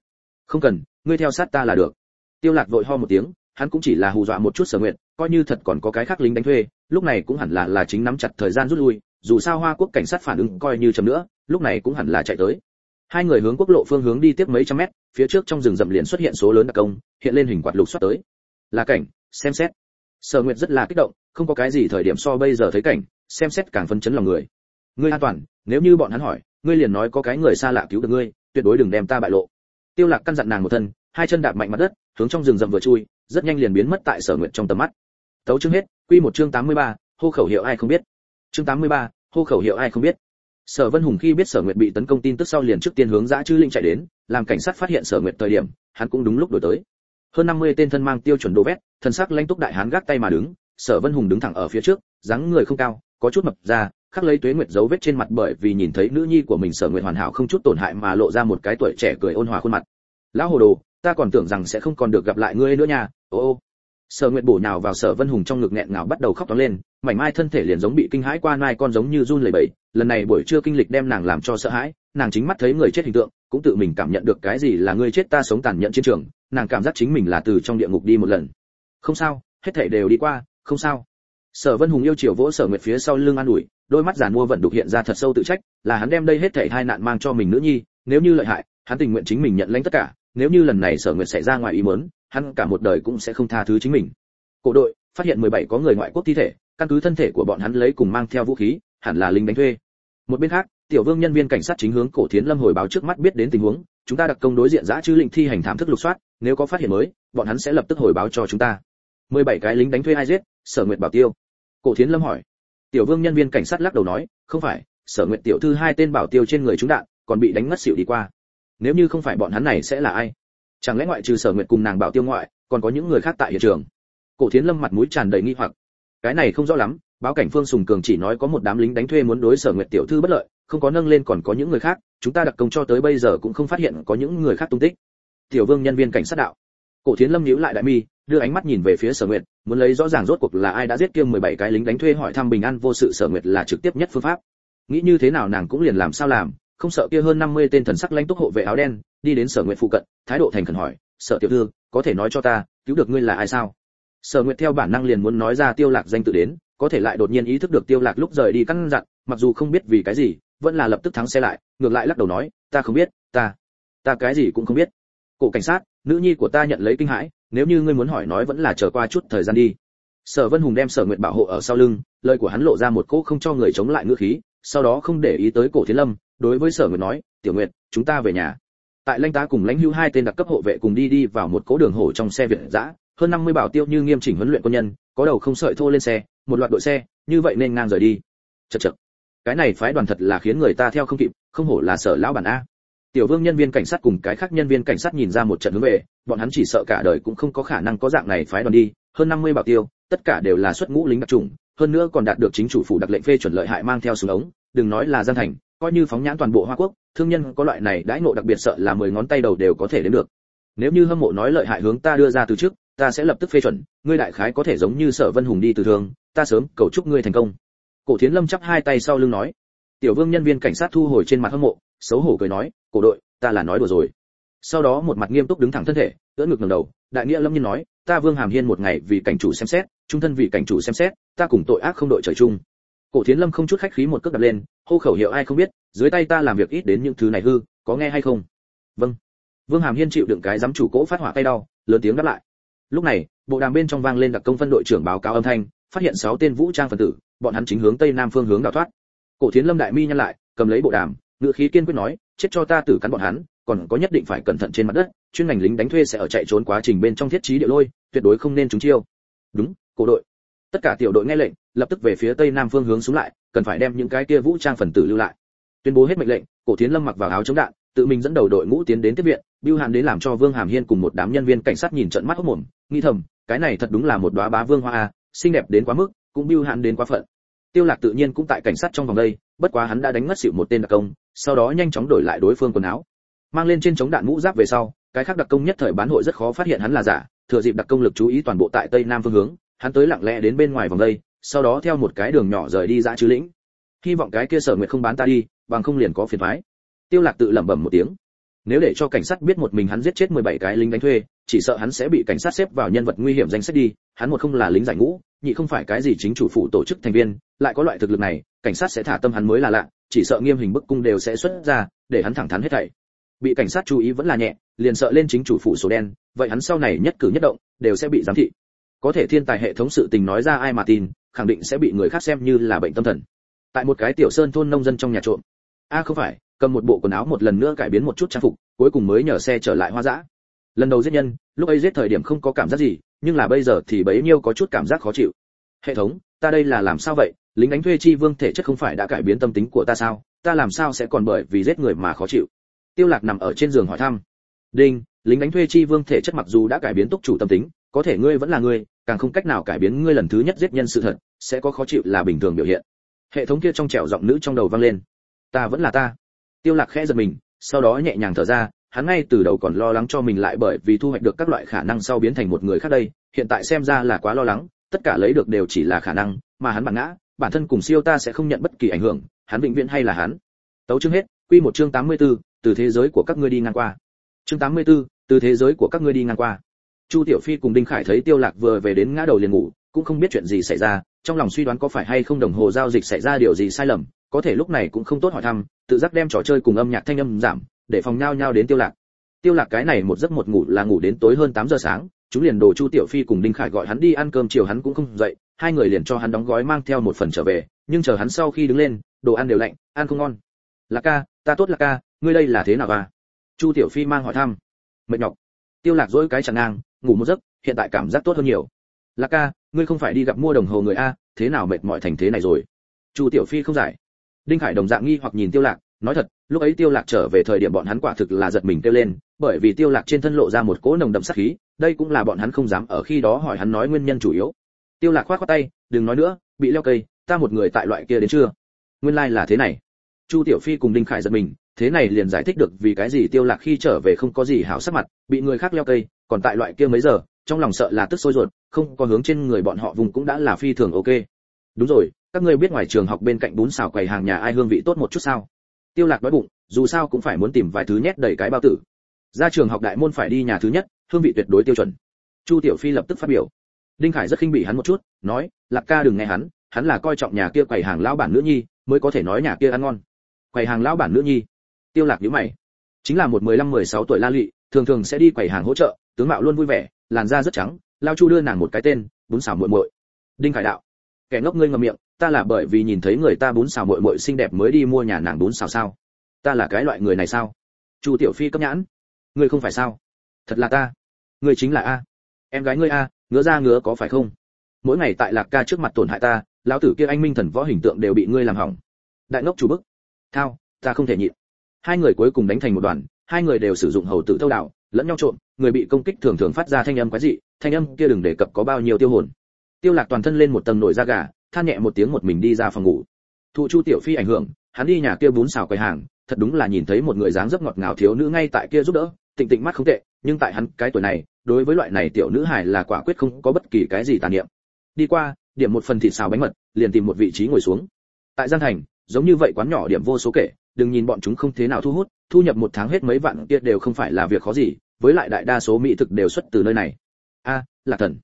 Không cần, ngươi theo sát ta là được. Tiêu lạc vội ho một tiếng, hắn cũng chỉ là hù dọa một chút sở nguyệt, coi như thật còn có cái khác lính đánh thuê, lúc này cũng hẳn là là chính nắm chặt thời gian rút lui, dù sao hoa quốc cảnh sát phản ứng coi như chậm nữa, lúc này cũng hẳn là chạy tới. Hai người hướng quốc lộ phương hướng đi tiếp mấy trăm mét, phía trước trong rừng rậm liền xuất hiện số lớn đặc công, hiện lên hình quạt lục xoát tới. Là cảnh, xem xét sở nguyệt rất là kích động không có cái gì thời điểm so bây giờ thấy cảnh xem xét càng phân chấn lòng người. Ngươi an toàn nếu như bọn hắn hỏi ngươi liền nói có cái người xa lạ cứu được ngươi tuyệt đối đừng đem ta bại lộ. Tiêu lạc căn dặn nàng một thân hai chân đạp mạnh mặt đất hướng trong rừng rậm vừa chui rất nhanh liền biến mất tại sở nguyệt trong tầm mắt. Tấu chương hết quy một chương 83, hô khẩu hiệu ai không biết. Chương 83, hô khẩu hiệu ai không biết. Sở vân hùng khi biết sở nguyệt bị tấn công tin tức sau liền trước tiên hướng dã chư linh chạy đến làm cảnh sát phát hiện sở nguyệt thời điểm hắn cũng đúng lúc đổi tới hơn 50 tên thân mang tiêu chuẩn đồ vét thân sắc lãnh túc đại hán gác tay mà đứng, sở vân hùng đứng thẳng ở phía trước, dáng người không cao, có chút mập ra, khắc lấy tuế nguyệt dấu vết trên mặt bởi vì nhìn thấy nữ nhi của mình sở nguyệt hoàn hảo không chút tổn hại mà lộ ra một cái tuổi trẻ cười ôn hòa khuôn mặt. Lão hồ đồ, ta còn tưởng rằng sẽ không còn được gặp lại ngươi nữa nha, ô ô. Sở nguyệt bổ nhào vào sở vân hùng trong ngực nghẹn ngào bắt đầu khóc toáng lên, mảnh mai thân thể liền giống bị kinh hãi qua nai con giống như run lẩy bẩy. Lần này buổi trưa kinh lịch đem nàng làm cho sợ hãi, nàng chính mắt thấy người chết hình tượng, cũng tự mình cảm nhận được cái gì là người chết ta sống tàn nhẫn chiến trường nàng cảm giác chính mình là từ trong địa ngục đi một lần. Không sao, hết thảy đều đi qua, không sao. Sở vân hùng yêu chiều vỗ sở nguyệt phía sau lưng an ủi, đôi mắt giàn mua vận đục hiện ra thật sâu tự trách, là hắn đem đây hết thảy hai nạn mang cho mình nữ nhi, nếu như lợi hại, hắn tình nguyện chính mình nhận lãnh tất cả, nếu như lần này sở nguyệt xảy ra ngoài ý muốn, hắn cả một đời cũng sẽ không tha thứ chính mình. Cổ đội, phát hiện 17 có người ngoại quốc thi thể, căn cứ thân thể của bọn hắn lấy cùng mang theo vũ khí, hẳn là lính đánh thuê. Một bên khác, tiểu vương nhân viên cảnh sát chính hướng cổ thiến lâm hồi báo trước mắt biết đến tình huống chúng ta đặc công đối diện giã chư lệnh thi hành thám thức lục soát, nếu có phát hiện mới, bọn hắn sẽ lập tức hồi báo cho chúng ta. 17 cái lính đánh thuê ai giết? Sở nguyệt bảo tiêu. Cổ thiến lâm hỏi. Tiểu vương nhân viên cảnh sát lắc đầu nói, không phải, sở nguyệt tiểu thư hai tên bảo tiêu trên người chúng đạn, còn bị đánh ngất xỉu đi qua. Nếu như không phải bọn hắn này sẽ là ai? Chẳng lẽ ngoại trừ sở nguyệt cùng nàng bảo tiêu ngoại, còn có những người khác tại hiện trường? Cổ thiến lâm mặt mũi tràn đầy nghi hoặc. Cái này không rõ lắm, báo cảnh phương sùng cường chỉ nói có một đám lính đánh thuê muốn đối sở nguyệt tiểu thư bất lợi, không có nâng lên còn có những người khác chúng ta đặc công cho tới bây giờ cũng không phát hiện có những người khác tung tích. Tiểu vương nhân viên cảnh sát đạo. Cổ thiến lâm nhíu lại đại mi, đưa ánh mắt nhìn về phía sở nguyệt, muốn lấy rõ ràng rốt cuộc là ai đã giết kia 17 cái lính đánh thuê hỏi thăm bình an vô sự sở nguyệt là trực tiếp nhất phương pháp. Nghĩ như thế nào nàng cũng liền làm sao làm, không sợ kia hơn 50 tên thần sắc lãnh túc hộ vệ áo đen, đi đến sở nguyệt phụ cận, thái độ thành khẩn hỏi, sở tiểu thư, có thể nói cho ta, cứu được ngươi là ai sao? Sở nguyệt theo bản năng liền muốn nói ra tiêu lạc danh tự đến, có thể lại đột nhiên ý thức được tiêu lạc lúc rời đi căn dặn, mặc dù không biết vì cái gì vẫn là lập tức thắng xe lại, ngược lại lắc đầu nói, ta không biết, ta ta cái gì cũng không biết. Cổ cảnh sát, nữ nhi của ta nhận lấy kinh hãi, nếu như ngươi muốn hỏi nói vẫn là chờ qua chút thời gian đi. Sở vân hùng đem sở nguyệt bảo hộ ở sau lưng, lời của hắn lộ ra một cỗ không cho người chống lại ngữ khí, sau đó không để ý tới cổ thiên lâm, đối với sở nguyệt nói, tiểu nguyệt, chúng ta về nhà. Tại lãnh tá cùng lãnh hữu hai tên đặc cấp hộ vệ cùng đi đi vào một cố đường hổ trong xe việt dã, hơn 50 bảo tiêu như nghiêm chỉnh huấn luyện quân nhân, có đầu không sợi thô lên xe, một loạt đội xe, như vậy nên ngang rời đi. Chật chật cái này phái đoàn thật là khiến người ta theo không kịp không hổ là sở lão bản a. Tiểu vương nhân viên cảnh sát cùng cái khác nhân viên cảnh sát nhìn ra một trận hướng về bọn hắn chỉ sợ cả đời cũng không có khả năng có dạng này phái đoàn đi hơn 50 bảo tiêu tất cả đều là xuất ngũ lính đặc chủng, hơn nữa còn đạt được chính chủ phủ đặc lệnh phê chuẩn lợi hại mang theo súng ống đừng nói là giang thành coi như phóng nhãn toàn bộ hoa quốc thương nhân có loại này đãi ngộ đặc biệt sợ là mười ngón tay đầu đều có thể đến được. Nếu như hâm mộ nói lợi hại hướng ta đưa ra từ trước ta sẽ lập tức phê chuẩn ngươi đại khái có thể giống như sở vân hùng đi từ thường ta sớm cầu chúc ngươi thành công cổ thiến lâm chắp hai tay sau lưng nói, tiểu vương nhân viên cảnh sát thu hồi trên mặt hâm mộ, xấu hổ cười nói, cổ đội, ta là nói đùa rồi. Sau đó một mặt nghiêm túc đứng thẳng thân thể, ưỡn ngực ngẩng đầu, đại nghĩa lâm nhiên nói, ta vương hàm hiên một ngày vì cảnh chủ xem xét, trung thân vì cảnh chủ xem xét, ta cùng tội ác không đội trời chung. Cổ thiến lâm không chút khách khí một cước đặt lên, hô khẩu hiệu ai không biết, dưới tay ta làm việc ít đến những thứ này hư, có nghe hay không? Vâng. Vương hàm hiên chịu đựng cái giám chủ cỗ phát hỏa tay đau, lớn tiếng đáp lại. Lúc này, bộ đàm bên trong vang lên đặc công phân đội trưởng báo cáo âm thanh phát hiện sáu tên vũ trang phần tử, bọn hắn chính hướng tây nam phương hướng đào thoát. Cổ thiến lâm đại mi nhăn lại, cầm lấy bộ đàm ngự khí kiên quyết nói, chết cho ta tử cắn bọn hắn, còn có nhất định phải cẩn thận trên mặt đất, chuyên ngành lính đánh thuê sẽ ở chạy trốn quá trình bên trong thiết trí địa lôi, tuyệt đối không nên trúng chiêu. Đúng, cổ đội. Tất cả tiểu đội nghe lệnh, lập tức về phía tây nam phương hướng xuống lại, cần phải đem những cái kia vũ trang phần tử lưu lại. Tuyên bố hết mệnh lệnh, cổ thiến lâm mặc vào áo chống đạn, tự mình dẫn đầu đội ngũ tiến đến tiếp viện, bưu hàn đến làm cho vương hàm hiên cùng một đám nhân viên cảnh sát nhìn trận mắt hốc mồm, nghi thầm, cái này thật đúng là một đóa bá vương hoa a xinh đẹp đến quá mức, cũng bưu hạn đến quá phận. Tiêu lạc tự nhiên cũng tại cảnh sát trong vòng đây, bất quá hắn đã đánh ngất xỉu một tên đặc công, sau đó nhanh chóng đổi lại đối phương quần áo. Mang lên trên chống đạn mũ giáp về sau, cái khác đặc công nhất thời bán hội rất khó phát hiện hắn là giả, thừa dịp đặc công lực chú ý toàn bộ tại tây nam phương hướng, hắn tới lặng lẽ đến bên ngoài vòng đây, sau đó theo một cái đường nhỏ rời đi dã chứ lĩnh. Hy vọng cái kia sở nguyệt không bán ta đi, bằng không liền có phiền toái. Tiêu lạc tự lẩm bẩm một tiếng nếu để cho cảnh sát biết một mình hắn giết chết 17 cái lính đánh thuê, chỉ sợ hắn sẽ bị cảnh sát xếp vào nhân vật nguy hiểm danh sách đi. Hắn một không là lính giải ngũ, nhị không phải cái gì chính chủ phụ tổ chức thành viên. Lại có loại thực lực này, cảnh sát sẽ thả tâm hắn mới là lạ, chỉ sợ nghiêm hình bức cung đều sẽ xuất ra, để hắn thẳng thắn hết thảy. Bị cảnh sát chú ý vẫn là nhẹ, liền sợ lên chính chủ phụ số đen, vậy hắn sau này nhất cử nhất động, đều sẽ bị giám thị. Có thể thiên tài hệ thống sự tình nói ra ai mà tin, khẳng định sẽ bị người khác xem như là bệnh tâm thần. Tại một cái tiểu sơn thôn nông dân trong nhà trộm. A, không phải cầm một bộ quần áo một lần nữa cải biến một chút trang phục, cuối cùng mới nhờ xe trở lại hoa dã. Lần đầu giết nhân, lúc ấy giết thời điểm không có cảm giác gì, nhưng là bây giờ thì bấy nhiêu có chút cảm giác khó chịu. Hệ thống, ta đây là làm sao vậy? Lính đánh thuê chi vương thể chất không phải đã cải biến tâm tính của ta sao? Ta làm sao sẽ còn bởi vì giết người mà khó chịu? Tiêu lạc nằm ở trên giường hỏi thăm. Đinh, lính đánh thuê chi vương thể chất mặc dù đã cải biến túc chủ tâm tính, có thể ngươi vẫn là ngươi, càng không cách nào cải biến ngươi lần thứ nhất giết nhân sự thật, sẽ có khó chịu là bình thường biểu hiện. Hệ thống kia trong trẻo giọng nữ trong đầu vang lên. Ta vẫn là ta tiêu lạc khẽ giật mình sau đó nhẹ nhàng thở ra hắn ngay từ đầu còn lo lắng cho mình lại bởi vì thu hoạch được các loại khả năng sau biến thành một người khác đây hiện tại xem ra là quá lo lắng tất cả lấy được đều chỉ là khả năng mà hắn bản ngã bản thân cùng siêu ta sẽ không nhận bất kỳ ảnh hưởng hắn vĩnh viễn hay là hắn. Tấu chương hết quy một chương 84, từ thế giới của các ngươi đi ngang qua. Chương 84, từ thế giới của các ngươi đi ngang qua. Chu tiểu phi cùng đinh khải thấy tiêu lạc vừa về đến ngã đầu liền ngủ cũng không biết chuyện gì xảy ra trong lòng suy đoán có phải hay không đồng hồ giao dịch xảy ra điều gì sai lầm có thể lúc này cũng không tốt hỏi thăm, tự giác đem trò chơi cùng âm nhạc thanh âm giảm, để phòng nhau nhau đến tiêu lạc. Tiêu lạc cái này một giấc một ngủ là ngủ đến tối hơn 8 giờ sáng, chúng liền đồ chu tiểu phi cùng đinh khải gọi hắn đi ăn cơm, chiều hắn cũng không dậy, hai người liền cho hắn đóng gói mang theo một phần trở về, nhưng chờ hắn sau khi đứng lên, đồ ăn đều lạnh, ăn không ngon. Lạc ca, ta tốt lạc ca, ngươi đây là thế nào à? Chu tiểu phi mang hỏi thăm. Mệt nhọc. Tiêu lạc dỗi cái chẳng ngang, ngủ một giấc, hiện tại cảm giác tốt hơn nhiều. Lạc ca, ngươi không phải đi gặp mua đồng hồ người a, thế nào mệt mỏi thành thế này rồi? Chu tiểu phi không giải đinh khải đồng dạng nghi hoặc nhìn tiêu lạc, nói thật, lúc ấy tiêu lạc trở về thời điểm bọn hắn quả thực là giật mình kêu lên, bởi vì tiêu lạc trên thân lộ ra một cỗ nồng đậm sát khí, đây cũng là bọn hắn không dám ở khi đó hỏi hắn nói nguyên nhân chủ yếu. Tiêu lạc khoát khoát tay, đừng nói nữa, bị leo cây, ta một người tại loại kia đến chưa nguyên lai like là thế này. Chu tiểu phi cùng đinh khải giật mình, thế này liền giải thích được vì cái gì tiêu lạc khi trở về không có gì hảo sắc mặt, bị người khác leo cây, còn tại loại kia mấy giờ, trong lòng sợ là tức sôi ruột, không có hướng trên người bọn họ vùng cũng đã là phi thường ok. Đúng rồi các ngươi biết ngoài trường học bên cạnh bún xào quầy hàng nhà ai hương vị tốt một chút sao? Tiêu lạc đói bụng, dù sao cũng phải muốn tìm vài thứ nhét đầy cái bao tử. Ra trường học đại môn phải đi nhà thứ nhất, hương vị tuyệt đối tiêu chuẩn. Chu tiểu phi lập tức phát biểu. Đinh khải rất khinh bỉ hắn một chút, nói, lạc ca đừng nghe hắn hắn là coi trọng nhà kia quầy hàng lão bản nữ nhi, mới có thể nói nhà kia ăn ngon. Quầy hàng lão bản nữ nhi? Tiêu lạc nhíu mày. Chính là một mười lăm, mười sáu tuổi la lụy thường thường sẽ đi quầy hàng hỗ trợ, tướng mạo luôn vui vẻ, làn da rất trắng, lao chu đưa nàng một cái tên, bún xào muội muội. Đinh khải đạo. Kẻ ngốc ngươi ngậm miệng ta là bởi vì nhìn thấy người ta bún xào muội muội xinh đẹp mới đi mua nhà nàng bún xào sao? Ta là cái loại người này sao? Chu tiểu phi cấp nhãn. Ngươi không phải sao? Thật là ta. Ngươi chính là a. Em gái ngươi a, ngứa ra ngứa có phải không? Mỗi ngày tại lạc ca trước mặt tổn hại ta, lão tử kia anh minh thần võ hình tượng đều bị ngươi làm hỏng. Đại ngốc chủ bức. Thao, ta không thể nhịn. Hai người cuối cùng đánh thành một đoàn, hai người đều sử dụng hầu tử thâu đạo lẫn nhau trộn người bị công kích thường thường phát ra thanh âm quái dị, thanh âm kia đừng đề cập có bao nhiêu tiêu hồn. Tiêu lạc toàn thân lên một tầng nổi da gà than nhẹ một tiếng một mình đi ra phòng ngủ. Thụ chu tiểu phi ảnh hưởng hắn đi nhà kia bún xào quầy hàng thật đúng là nhìn thấy một người dáng dấp ngọt ngào thiếu nữ ngay tại kia giúp đỡ tịnh tịnh mắt không tệ nhưng tại hắn cái tuổi này đối với loại này tiểu nữ hài là quả quyết không có bất kỳ cái gì tàn niệm. Đi qua điểm một phần thịt xào bánh mật liền tìm một vị trí ngồi xuống. Tại giang thành giống như vậy quán nhỏ điểm vô số kể đừng nhìn bọn chúng không thế nào thu hút thu nhập một tháng hết mấy vạn kia đều không phải là việc khó gì với lại đại đa số mỹ thực đều xuất từ nơi này. A à, lạc thần.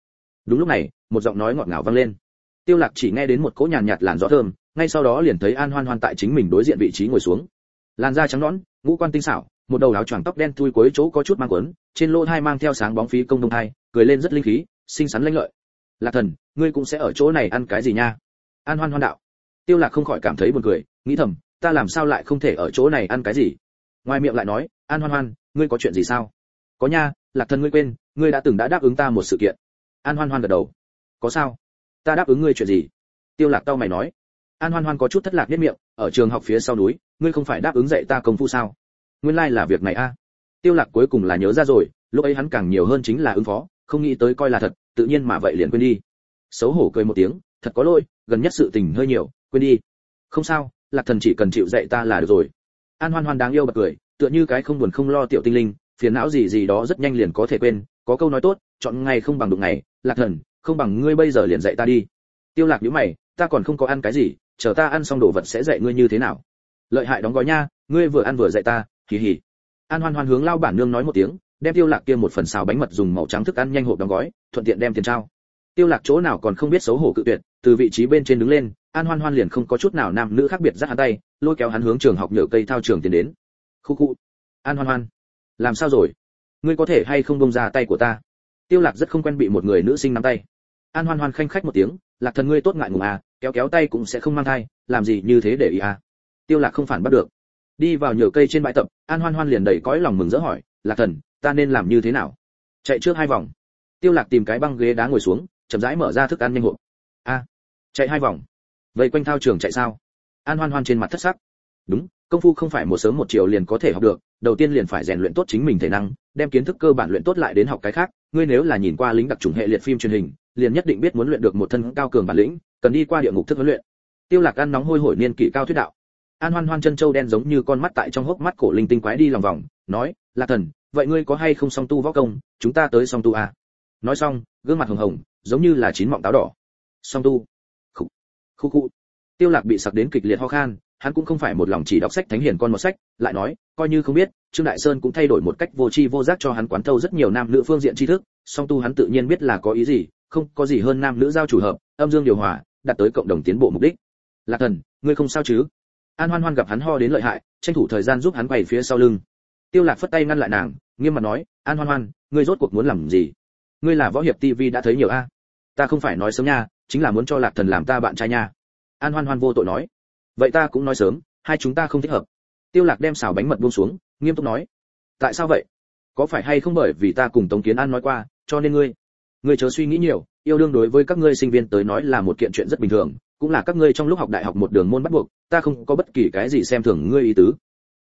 Đúng lúc này một giọng nói ngọt ngào vang lên tiêu lạc chỉ nghe đến một cỗ nhàn nhạt làn gió thơm, ngay sau đó liền thấy an hoan hoan tại chính mình đối diện vị trí ngồi xuống. Làn da trắng nõn, ngũ quan tinh xảo, một đầu áo choàng tóc đen thui cuối chỗ có chút mang quấn, trên lỗ hai mang theo sáng bóng phí công đông hai cười lên rất linh khí, xinh xắn lanh lợi. Lạc thần, ngươi cũng sẽ ở chỗ này ăn cái gì nha? An hoan hoan đạo. Tiêu lạc không khỏi cảm thấy buồn cười, nghĩ thầm, ta làm sao lại không thể ở chỗ này ăn cái gì? Ngoài miệng lại nói, an hoan hoan, ngươi có chuyện gì sao? Có nha, lạc thần ngươi quên, ngươi đã từng đã đáp ứng ta một sự kiện. An hoan hoan gật đầu. Có sao? Ta đáp ứng ngươi chuyện gì? Tiêu lạc tao mày nói. An hoan hoan có chút thất lạc nhất miệng, ở trường học phía sau núi, ngươi không phải đáp ứng dạy ta công phu sao? Nguyên lai like là việc này a. Tiêu lạc cuối cùng là nhớ ra rồi, lúc ấy hắn càng nhiều hơn chính là ứng phó, không nghĩ tới coi là thật, tự nhiên mà vậy liền quên đi. Xấu hổ cười một tiếng, thật có lỗi, gần nhất sự tình hơi nhiều, quên đi. Không sao, lạc thần chỉ cần chịu dạy ta là được rồi. An hoan hoan đáng yêu bật cười, tựa như cái không buồn không lo tiểu tinh linh, phiền não gì gì đó rất nhanh liền có thể quên, có câu nói tốt, chọn ngày không bằng đụng ngày, lạc thần không bằng ngươi bây giờ liền dạy ta đi. Tiêu lạc nhíu mày, ta còn không có ăn cái gì, chờ ta ăn xong đồ vật sẽ dạy ngươi như thế nào. Lợi hại đóng gói nha, ngươi vừa ăn vừa dạy ta, hì hì. An hoan hoan hướng lao bản nương nói một tiếng, đem tiêu lạc kia một phần xào bánh mật dùng màu trắng thức ăn nhanh hộp đóng gói, thuận tiện đem tiền trao. Tiêu lạc chỗ nào còn không biết xấu hổ cự tuyệt, từ vị trí bên trên đứng lên, an hoan hoan liền không có chút nào nam nữ khác biệt giắt hắn tay, lôi kéo hắn hướng trường học nhựa cây thao trường tiến đến. Khu khu. An hoan hoan. Làm sao rồi? Ngươi có thể hay không bông ra tay của ta? Tiêu lạc rất không quen bị một người nữ sinh nắm tay. An hoan hoan khanh khách một tiếng, lạc thần ngươi tốt ngại ngùng à kéo kéo tay cũng sẽ không mang thai, làm gì như thế để ý à? Tiêu lạc không phản bắt được. Đi vào nhựa cây trên bãi tập, an hoan hoan liền đầy cõi lòng mừng rỡ hỏi, lạc thần, ta nên làm như thế nào? Chạy trước hai vòng. Tiêu lạc tìm cái băng ghế đá ngồi xuống, chậm rãi mở ra thức ăn nhanh hộp. A, chạy hai vòng. Vậy quanh thao trường chạy sao? An hoan hoan trên mặt thất sắc. Đúng, công phu không phải một sớm một chiều liền có thể học được, đầu tiên liền phải rèn luyện tốt chính mình thể năng đem kiến thức cơ bản luyện tốt lại đến học cái khác, ngươi nếu là nhìn qua lính đặc trùng hệ liệt phim truyền hình, liền nhất định biết muốn luyện được một thân cao cường bản lĩnh, cần đi qua địa ngục thức huấn luyện. Tiêu lạc ăn nóng hôi hổi niên kỷ cao thuyết đạo. An hoan hoan chân châu đen giống như con mắt tại trong hốc mắt cổ linh tinh quái đi lòng vòng, nói, lạc thần, vậy ngươi có hay không song tu võ công? Chúng ta tới song tu à? nói xong, gương mặt hồng hồng, giống như là chín mọng táo đỏ. Song tu. Khu khu khu tiêu lạc bị sặc đến kịch liệt ho khan hắn cũng không phải một lòng chỉ đọc sách thánh hiền con một sách, lại nói, coi như không biết, trương đại sơn cũng thay đổi một cách vô tri vô giác cho hắn quán thâu rất nhiều nam nữ phương diện tri thức, song tu hắn tự nhiên biết là có ý gì, không có gì hơn nam nữ giao chủ hợp, âm dương điều hòa, đạt tới cộng đồng tiến bộ mục đích. Lạc thần, ngươi không sao chứ? An hoan hoan gặp hắn ho đến lợi hại, tranh thủ thời gian giúp hắn quay phía sau lưng. Tiêu lạc phất tay ngăn lại nàng, nghiêm mặt nói, an hoan hoan, ngươi rốt cuộc muốn làm gì? Ngươi là võ hiệp tivi đã thấy nhiều a. Ta không phải nói sớm nha, chính là muốn cho lạc thần làm ta bạn trai nha. An hoan hoan vô tội nói vậy ta cũng nói sớm, hai chúng ta không thích hợp. Tiêu lạc đem xào bánh mật buông xuống, nghiêm túc nói. Tại sao vậy? Có phải hay không bởi vì ta cùng tống kiến an nói qua, cho nên ngươi? Ngươi chớ suy nghĩ nhiều, yêu đương đối với các ngươi sinh viên tới nói là một kiện chuyện rất bình thường, cũng là các ngươi trong lúc học đại học một đường môn bắt buộc, ta không có bất kỳ cái gì xem thường ngươi ý tứ.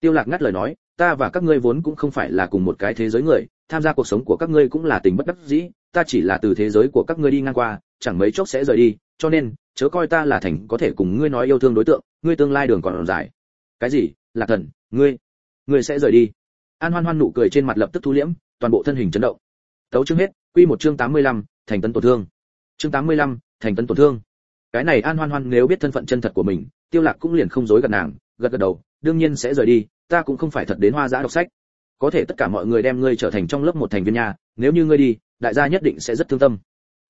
Tiêu lạc ngắt lời nói, ta và các ngươi vốn cũng không phải là cùng một cái thế giới người, tham gia cuộc sống của các ngươi cũng là tình bất đắc dĩ, ta chỉ là từ thế giới của các ngươi đi ngang qua, chẳng mấy chốc sẽ rời đi cho nên chớ coi ta là thành có thể cùng ngươi nói yêu thương đối tượng ngươi tương lai đường còn dài. Cái gì? Lạc thần ngươi ngươi sẽ rời đi. An hoan hoan nụ cười trên mặt lập tức thu liễm toàn bộ thân hình chấn động. Tấu chương hết quy một chương 85, thành tấn tổn thương. Chương 85, thành tấn tổn thương. Cái này an hoan hoan nếu biết thân phận chân thật của mình tiêu lạc cũng liền không dối gật nàng gật gật đầu đương nhiên sẽ rời đi ta cũng không phải thật đến hoa giã đọc sách. Có thể tất cả mọi người đem ngươi trở thành trong lớp một thành viên nhà nếu như ngươi đi đại gia nhất định sẽ rất thương tâm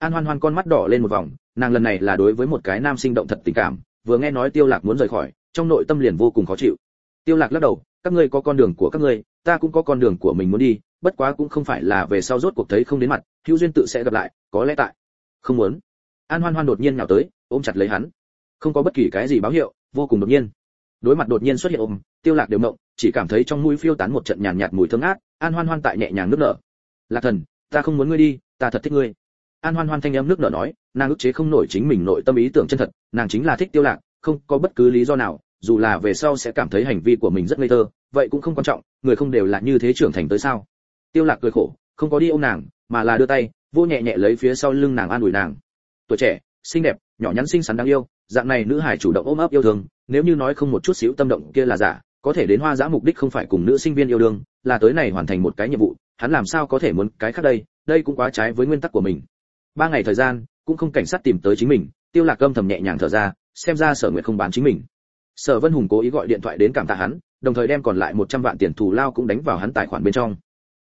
an hoan hoan con mắt đỏ lên một vòng nàng lần này là đối với một cái nam sinh động thật tình cảm vừa nghe nói tiêu lạc muốn rời khỏi trong nội tâm liền vô cùng khó chịu. Tiêu lạc lắc đầu các ngươi có con đường của các ngươi ta cũng có con đường của mình muốn đi bất quá cũng không phải là về sau rốt cuộc thấy không đến mặt hữu duyên tự sẽ gặp lại có lẽ tại. Không muốn. An hoan hoan đột nhiên nhào tới ôm chặt lấy hắn. Không có bất kỳ cái gì báo hiệu vô cùng đột nhiên. Đối mặt đột nhiên xuất hiện ôm tiêu lạc đều ngộng chỉ cảm thấy trong mũi phiêu tán một trận nhàn nhạt, nhạt mùi thơm ngát an hoan hoan tại nhẹ nhàng nước nở. Lạc thần ta không muốn ngươi đi ta thật thích ngươi an hoan hoan thanh em nước nở nói, nàng ức chế không nổi chính mình nội tâm ý tưởng chân thật, nàng chính là thích tiêu lạc, không có bất cứ lý do nào, dù là về sau sẽ cảm thấy hành vi của mình rất ngây thơ, vậy cũng không quan trọng, người không đều là như thế trưởng thành tới sao? Tiêu lạc cười khổ, không có đi ôm nàng, mà là đưa tay, vô nhẹ nhẹ lấy phía sau lưng nàng an ủi nàng. Tuổi trẻ, xinh đẹp, nhỏ nhắn xinh xắn đáng yêu, dạng này nữ hải chủ động ôm ấp yêu thương, nếu như nói không một chút xíu tâm động kia là giả, có thể đến hoa giã mục đích không phải cùng nữ sinh viên yêu đương, là tới này hoàn thành một cái nhiệm vụ, hắn làm sao có thể muốn cái khác đây đây cũng quá trái với nguyên tắc của mình ba ngày thời gian, cũng không cảnh sát tìm tới chính mình, tiêu lạc âm thầm nhẹ nhàng thở ra, xem ra sở nguyện không bán chính mình. Sở vân hùng cố ý gọi điện thoại đến cảm tạ hắn, đồng thời đem còn lại 100 vạn tiền thù lao cũng đánh vào hắn tài khoản bên trong.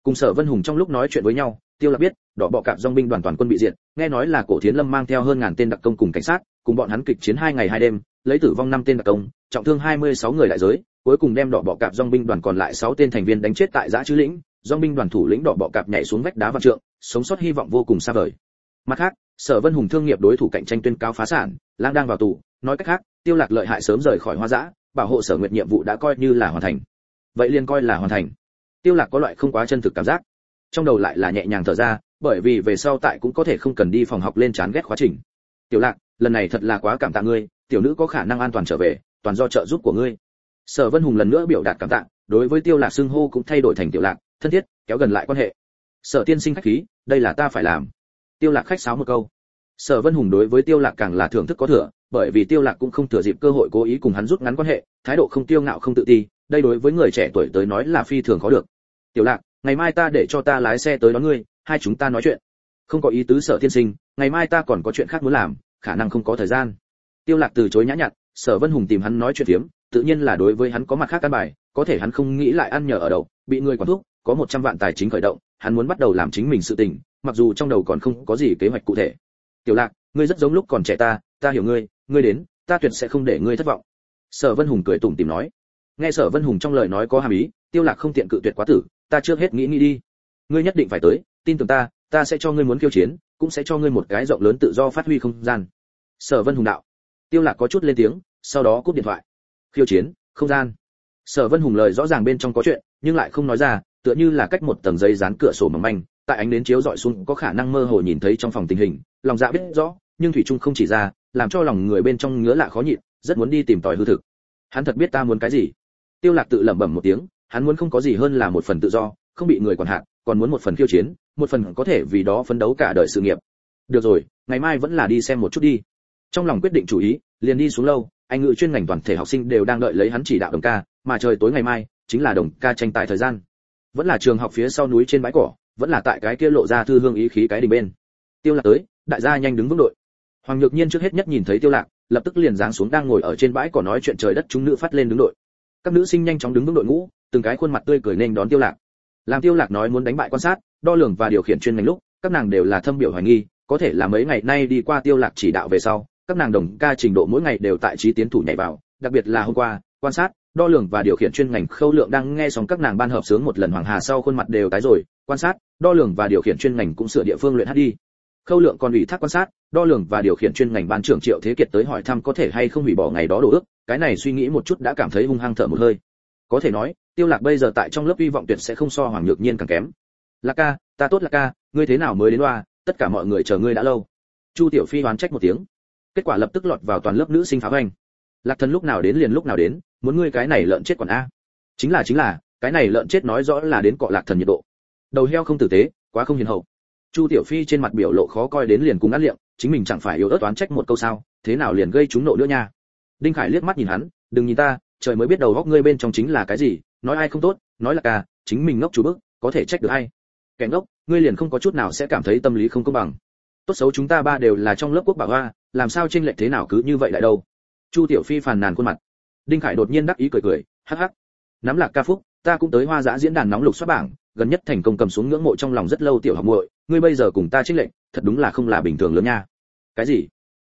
Cùng sở vân hùng trong lúc nói chuyện với nhau, tiêu lạc biết, đỏ bọ cạp dòng binh đoàn toàn quân bị diệt, nghe nói là cổ thiến lâm mang theo hơn ngàn tên đặc công cùng cảnh sát, cùng bọn hắn kịch chiến hai ngày hai đêm, lấy tử vong năm tên đặc công, trọng thương 26 người đại giới, cuối cùng đem đỏ bọ cạp dòng binh đoàn còn lại 6 tên thành viên đánh chết tại giã chữ lĩnh. Dòng binh đoàn thủ lĩnh đỏ bọ cạp nhảy xuống vách đá và trượng, sống sót hy vọng vô cùng xa vời mặt khác, sở vân hùng thương nghiệp đối thủ cạnh tranh tuyên cao phá sản, lang đang vào tù, nói cách khác, tiêu lạc lợi hại sớm rời khỏi hoa giã, bảo hộ sở nguyệt nhiệm vụ đã coi như là hoàn thành. Vậy liền coi là hoàn thành. Tiêu lạc có loại không quá chân thực cảm giác. Trong đầu lại là nhẹ nhàng thở ra, bởi vì về sau tại cũng có thể không cần đi phòng học lên chán ghét quá trình. Tiểu lạc, lần này thật là quá cảm tạ ngươi, tiểu nữ có khả năng an toàn trở về, toàn do trợ giúp của ngươi. Sở vân hùng lần nữa biểu đạt cảm tạ, đối với tiêu lạc xưng hô cũng thay đổi thành tiểu lạc, thân thiết, kéo gần lại quan hệ. Sở tiên sinh khách khí, đây là ta phải làm tiêu lạc khách sáo một câu. Sở vân hùng đối với tiêu lạc càng là thưởng thức có thừa, bởi vì tiêu lạc cũng không thừa dịp cơ hội cố ý cùng hắn rút ngắn quan hệ, thái độ không tiêu ngạo không tự ti, đây đối với người trẻ tuổi tới nói là phi thường khó được. Tiểu lạc, ngày mai ta để cho ta lái xe tới đón ngươi, hai chúng ta nói chuyện. Không có ý tứ, sở thiên sinh, ngày mai ta còn có chuyện khác muốn làm, khả năng không có thời gian. Tiêu lạc từ chối nhã nhặn, sở vân hùng tìm hắn nói chuyện phiếm, tự nhiên là đối với hắn có mặt khác căn bài, có thể hắn không nghĩ lại ăn nhờ ở đậu, bị người quản thúc, có 100 vạn tài chính khởi động, hắn muốn bắt đầu làm chính mình sự tình mặc dù trong đầu còn không có gì kế hoạch cụ thể. Tiểu lạc, ngươi rất giống lúc còn trẻ ta ta hiểu ngươi ngươi đến, ta tuyệt sẽ không để ngươi thất vọng. Sở vân hùng cười tủm tỉm nói. Nghe sở vân hùng trong lời nói có hàm ý, tiêu lạc không tiện cự tuyệt quá tử, ta trước hết nghĩ nghĩ đi. Ngươi nhất định phải tới, tin tưởng ta ta sẽ cho ngươi muốn khiêu chiến, cũng sẽ cho ngươi một cái rộng lớn tự do phát huy không gian. Sở vân hùng đạo. Tiêu lạc có chút lên tiếng, sau đó cúp điện thoại. Khiêu chiến, không gian. Sở vân hùng lời rõ ràng bên trong có chuyện, nhưng lại không nói ra tựa như là cách một tầng giấy dán cửa sổ mỏng manh, tại ánh đến chiếu dọi xuống có khả năng mơ hồ nhìn thấy trong phòng tình hình, lòng dạ biết rõ, nhưng thủy trung không chỉ ra, làm cho lòng người bên trong ngứa lạ khó nhịn, rất muốn đi tìm tòi hư thực. Hắn thật biết ta muốn cái gì. Tiêu lạc tự lẩm bẩm một tiếng, hắn muốn không có gì hơn là một phần tự do, không bị người quản hạt còn muốn một phần khiêu chiến, một phần có thể vì đó phấn đấu cả đời sự nghiệp. Được rồi, ngày mai vẫn là đi xem một chút đi. Trong lòng quyết định chủ ý, liền đi xuống lâu, anh ngự chuyên ngành toàn thể học sinh đều đang đợi lấy hắn chỉ đạo đồng ca, mà trời tối ngày mai, chính là đồng ca tranh tài thời gian vẫn là trường học phía sau núi trên bãi cỏ, vẫn là tại cái kia lộ ra thư hương ý khí cái đình bên. Tiêu lạc tới, đại gia nhanh đứng vững đội. Hoàng nhược nhiên trước hết nhất nhìn thấy tiêu lạc, lập tức liền giáng xuống đang ngồi ở trên bãi cỏ nói chuyện trời đất chúng nữ phát lên đứng đội. Các nữ sinh nhanh chóng đứng vững đội ngũ, từng cái khuôn mặt tươi cười nên đón tiêu lạc. Làm tiêu lạc nói muốn đánh bại quan sát, đo lường và điều khiển chuyên ngành lúc, các nàng đều là thâm biểu hoài nghi, có thể là mấy ngày nay đi qua tiêu lạc chỉ đạo về sau, các nàng đồng ca trình độ mỗi ngày đều tại trí tiến thủ nhảy vào, đặc biệt là hôm qua, quan sát đo lường và điều khiển chuyên ngành khâu lượng đang nghe xong các nàng ban hợp sướng một lần hoàng hà sau khuôn mặt đều tái rồi, quan sát, đo lường và điều khiển chuyên ngành cũng sửa địa phương luyện hát đi. Khâu lượng còn ủy thác quan sát, đo lường và điều khiển chuyên ngành ban trưởng triệu thế kiệt tới hỏi thăm có thể hay không hủy bỏ ngày đó đồ ước, cái này suy nghĩ một chút đã cảm thấy hung hăng thở một hơi. Có thể nói, tiêu lạc bây giờ tại trong lớp hy vọng tuyệt sẽ không so hoàng nhược nhiên càng kém. Lạc ca, ta tốt lạc ca, ngươi thế nào mới đến loa, tất cả mọi người chờ ngươi đã lâu. Chu tiểu phi hoán trách một tiếng. Kết quả lập tức lọt vào toàn lớp nữ sinh phá hoành. Lạc thần lúc nào đến liền lúc nào đến muốn ngươi cái này lợn chết còn a? Chính là chính là, cái này lợn chết nói rõ là đến cọ lạc thần nhiệt độ. Đầu heo không tử tế, quá không hiền hậu. Chu tiểu phi trên mặt biểu lộ khó coi đến liền cùng ngắt liệm, chính mình chẳng phải yếu ớt toán trách một câu sao, thế nào liền gây chúng nộ nữa nha? Đinh khải liếc mắt nhìn hắn, đừng nhìn ta, trời mới biết đầu góc ngươi bên trong chính là cái gì, nói ai không tốt, nói là ca, chính mình ngốc chủ bức, có thể trách được ai? Kẻ ngốc, ngươi liền không có chút nào sẽ cảm thấy tâm lý không công bằng. Tốt xấu chúng ta ba đều là trong lớp quốc bảo hoa, làm sao trên lệch thế nào cứ như vậy lại đâu? Chu tiểu phi phàn nàn khuôn mặt đinh khải đột nhiên đắc ý cười cười hắc hắc nắm lạc ca phúc ta cũng tới hoa giã diễn đàn nóng lục xoát bảng gần nhất thành công cầm xuống ngưỡng mộ trong lòng rất lâu tiểu học muội ngươi bây giờ cùng ta trích lệnh thật đúng là không là bình thường lớn nha. Cái gì?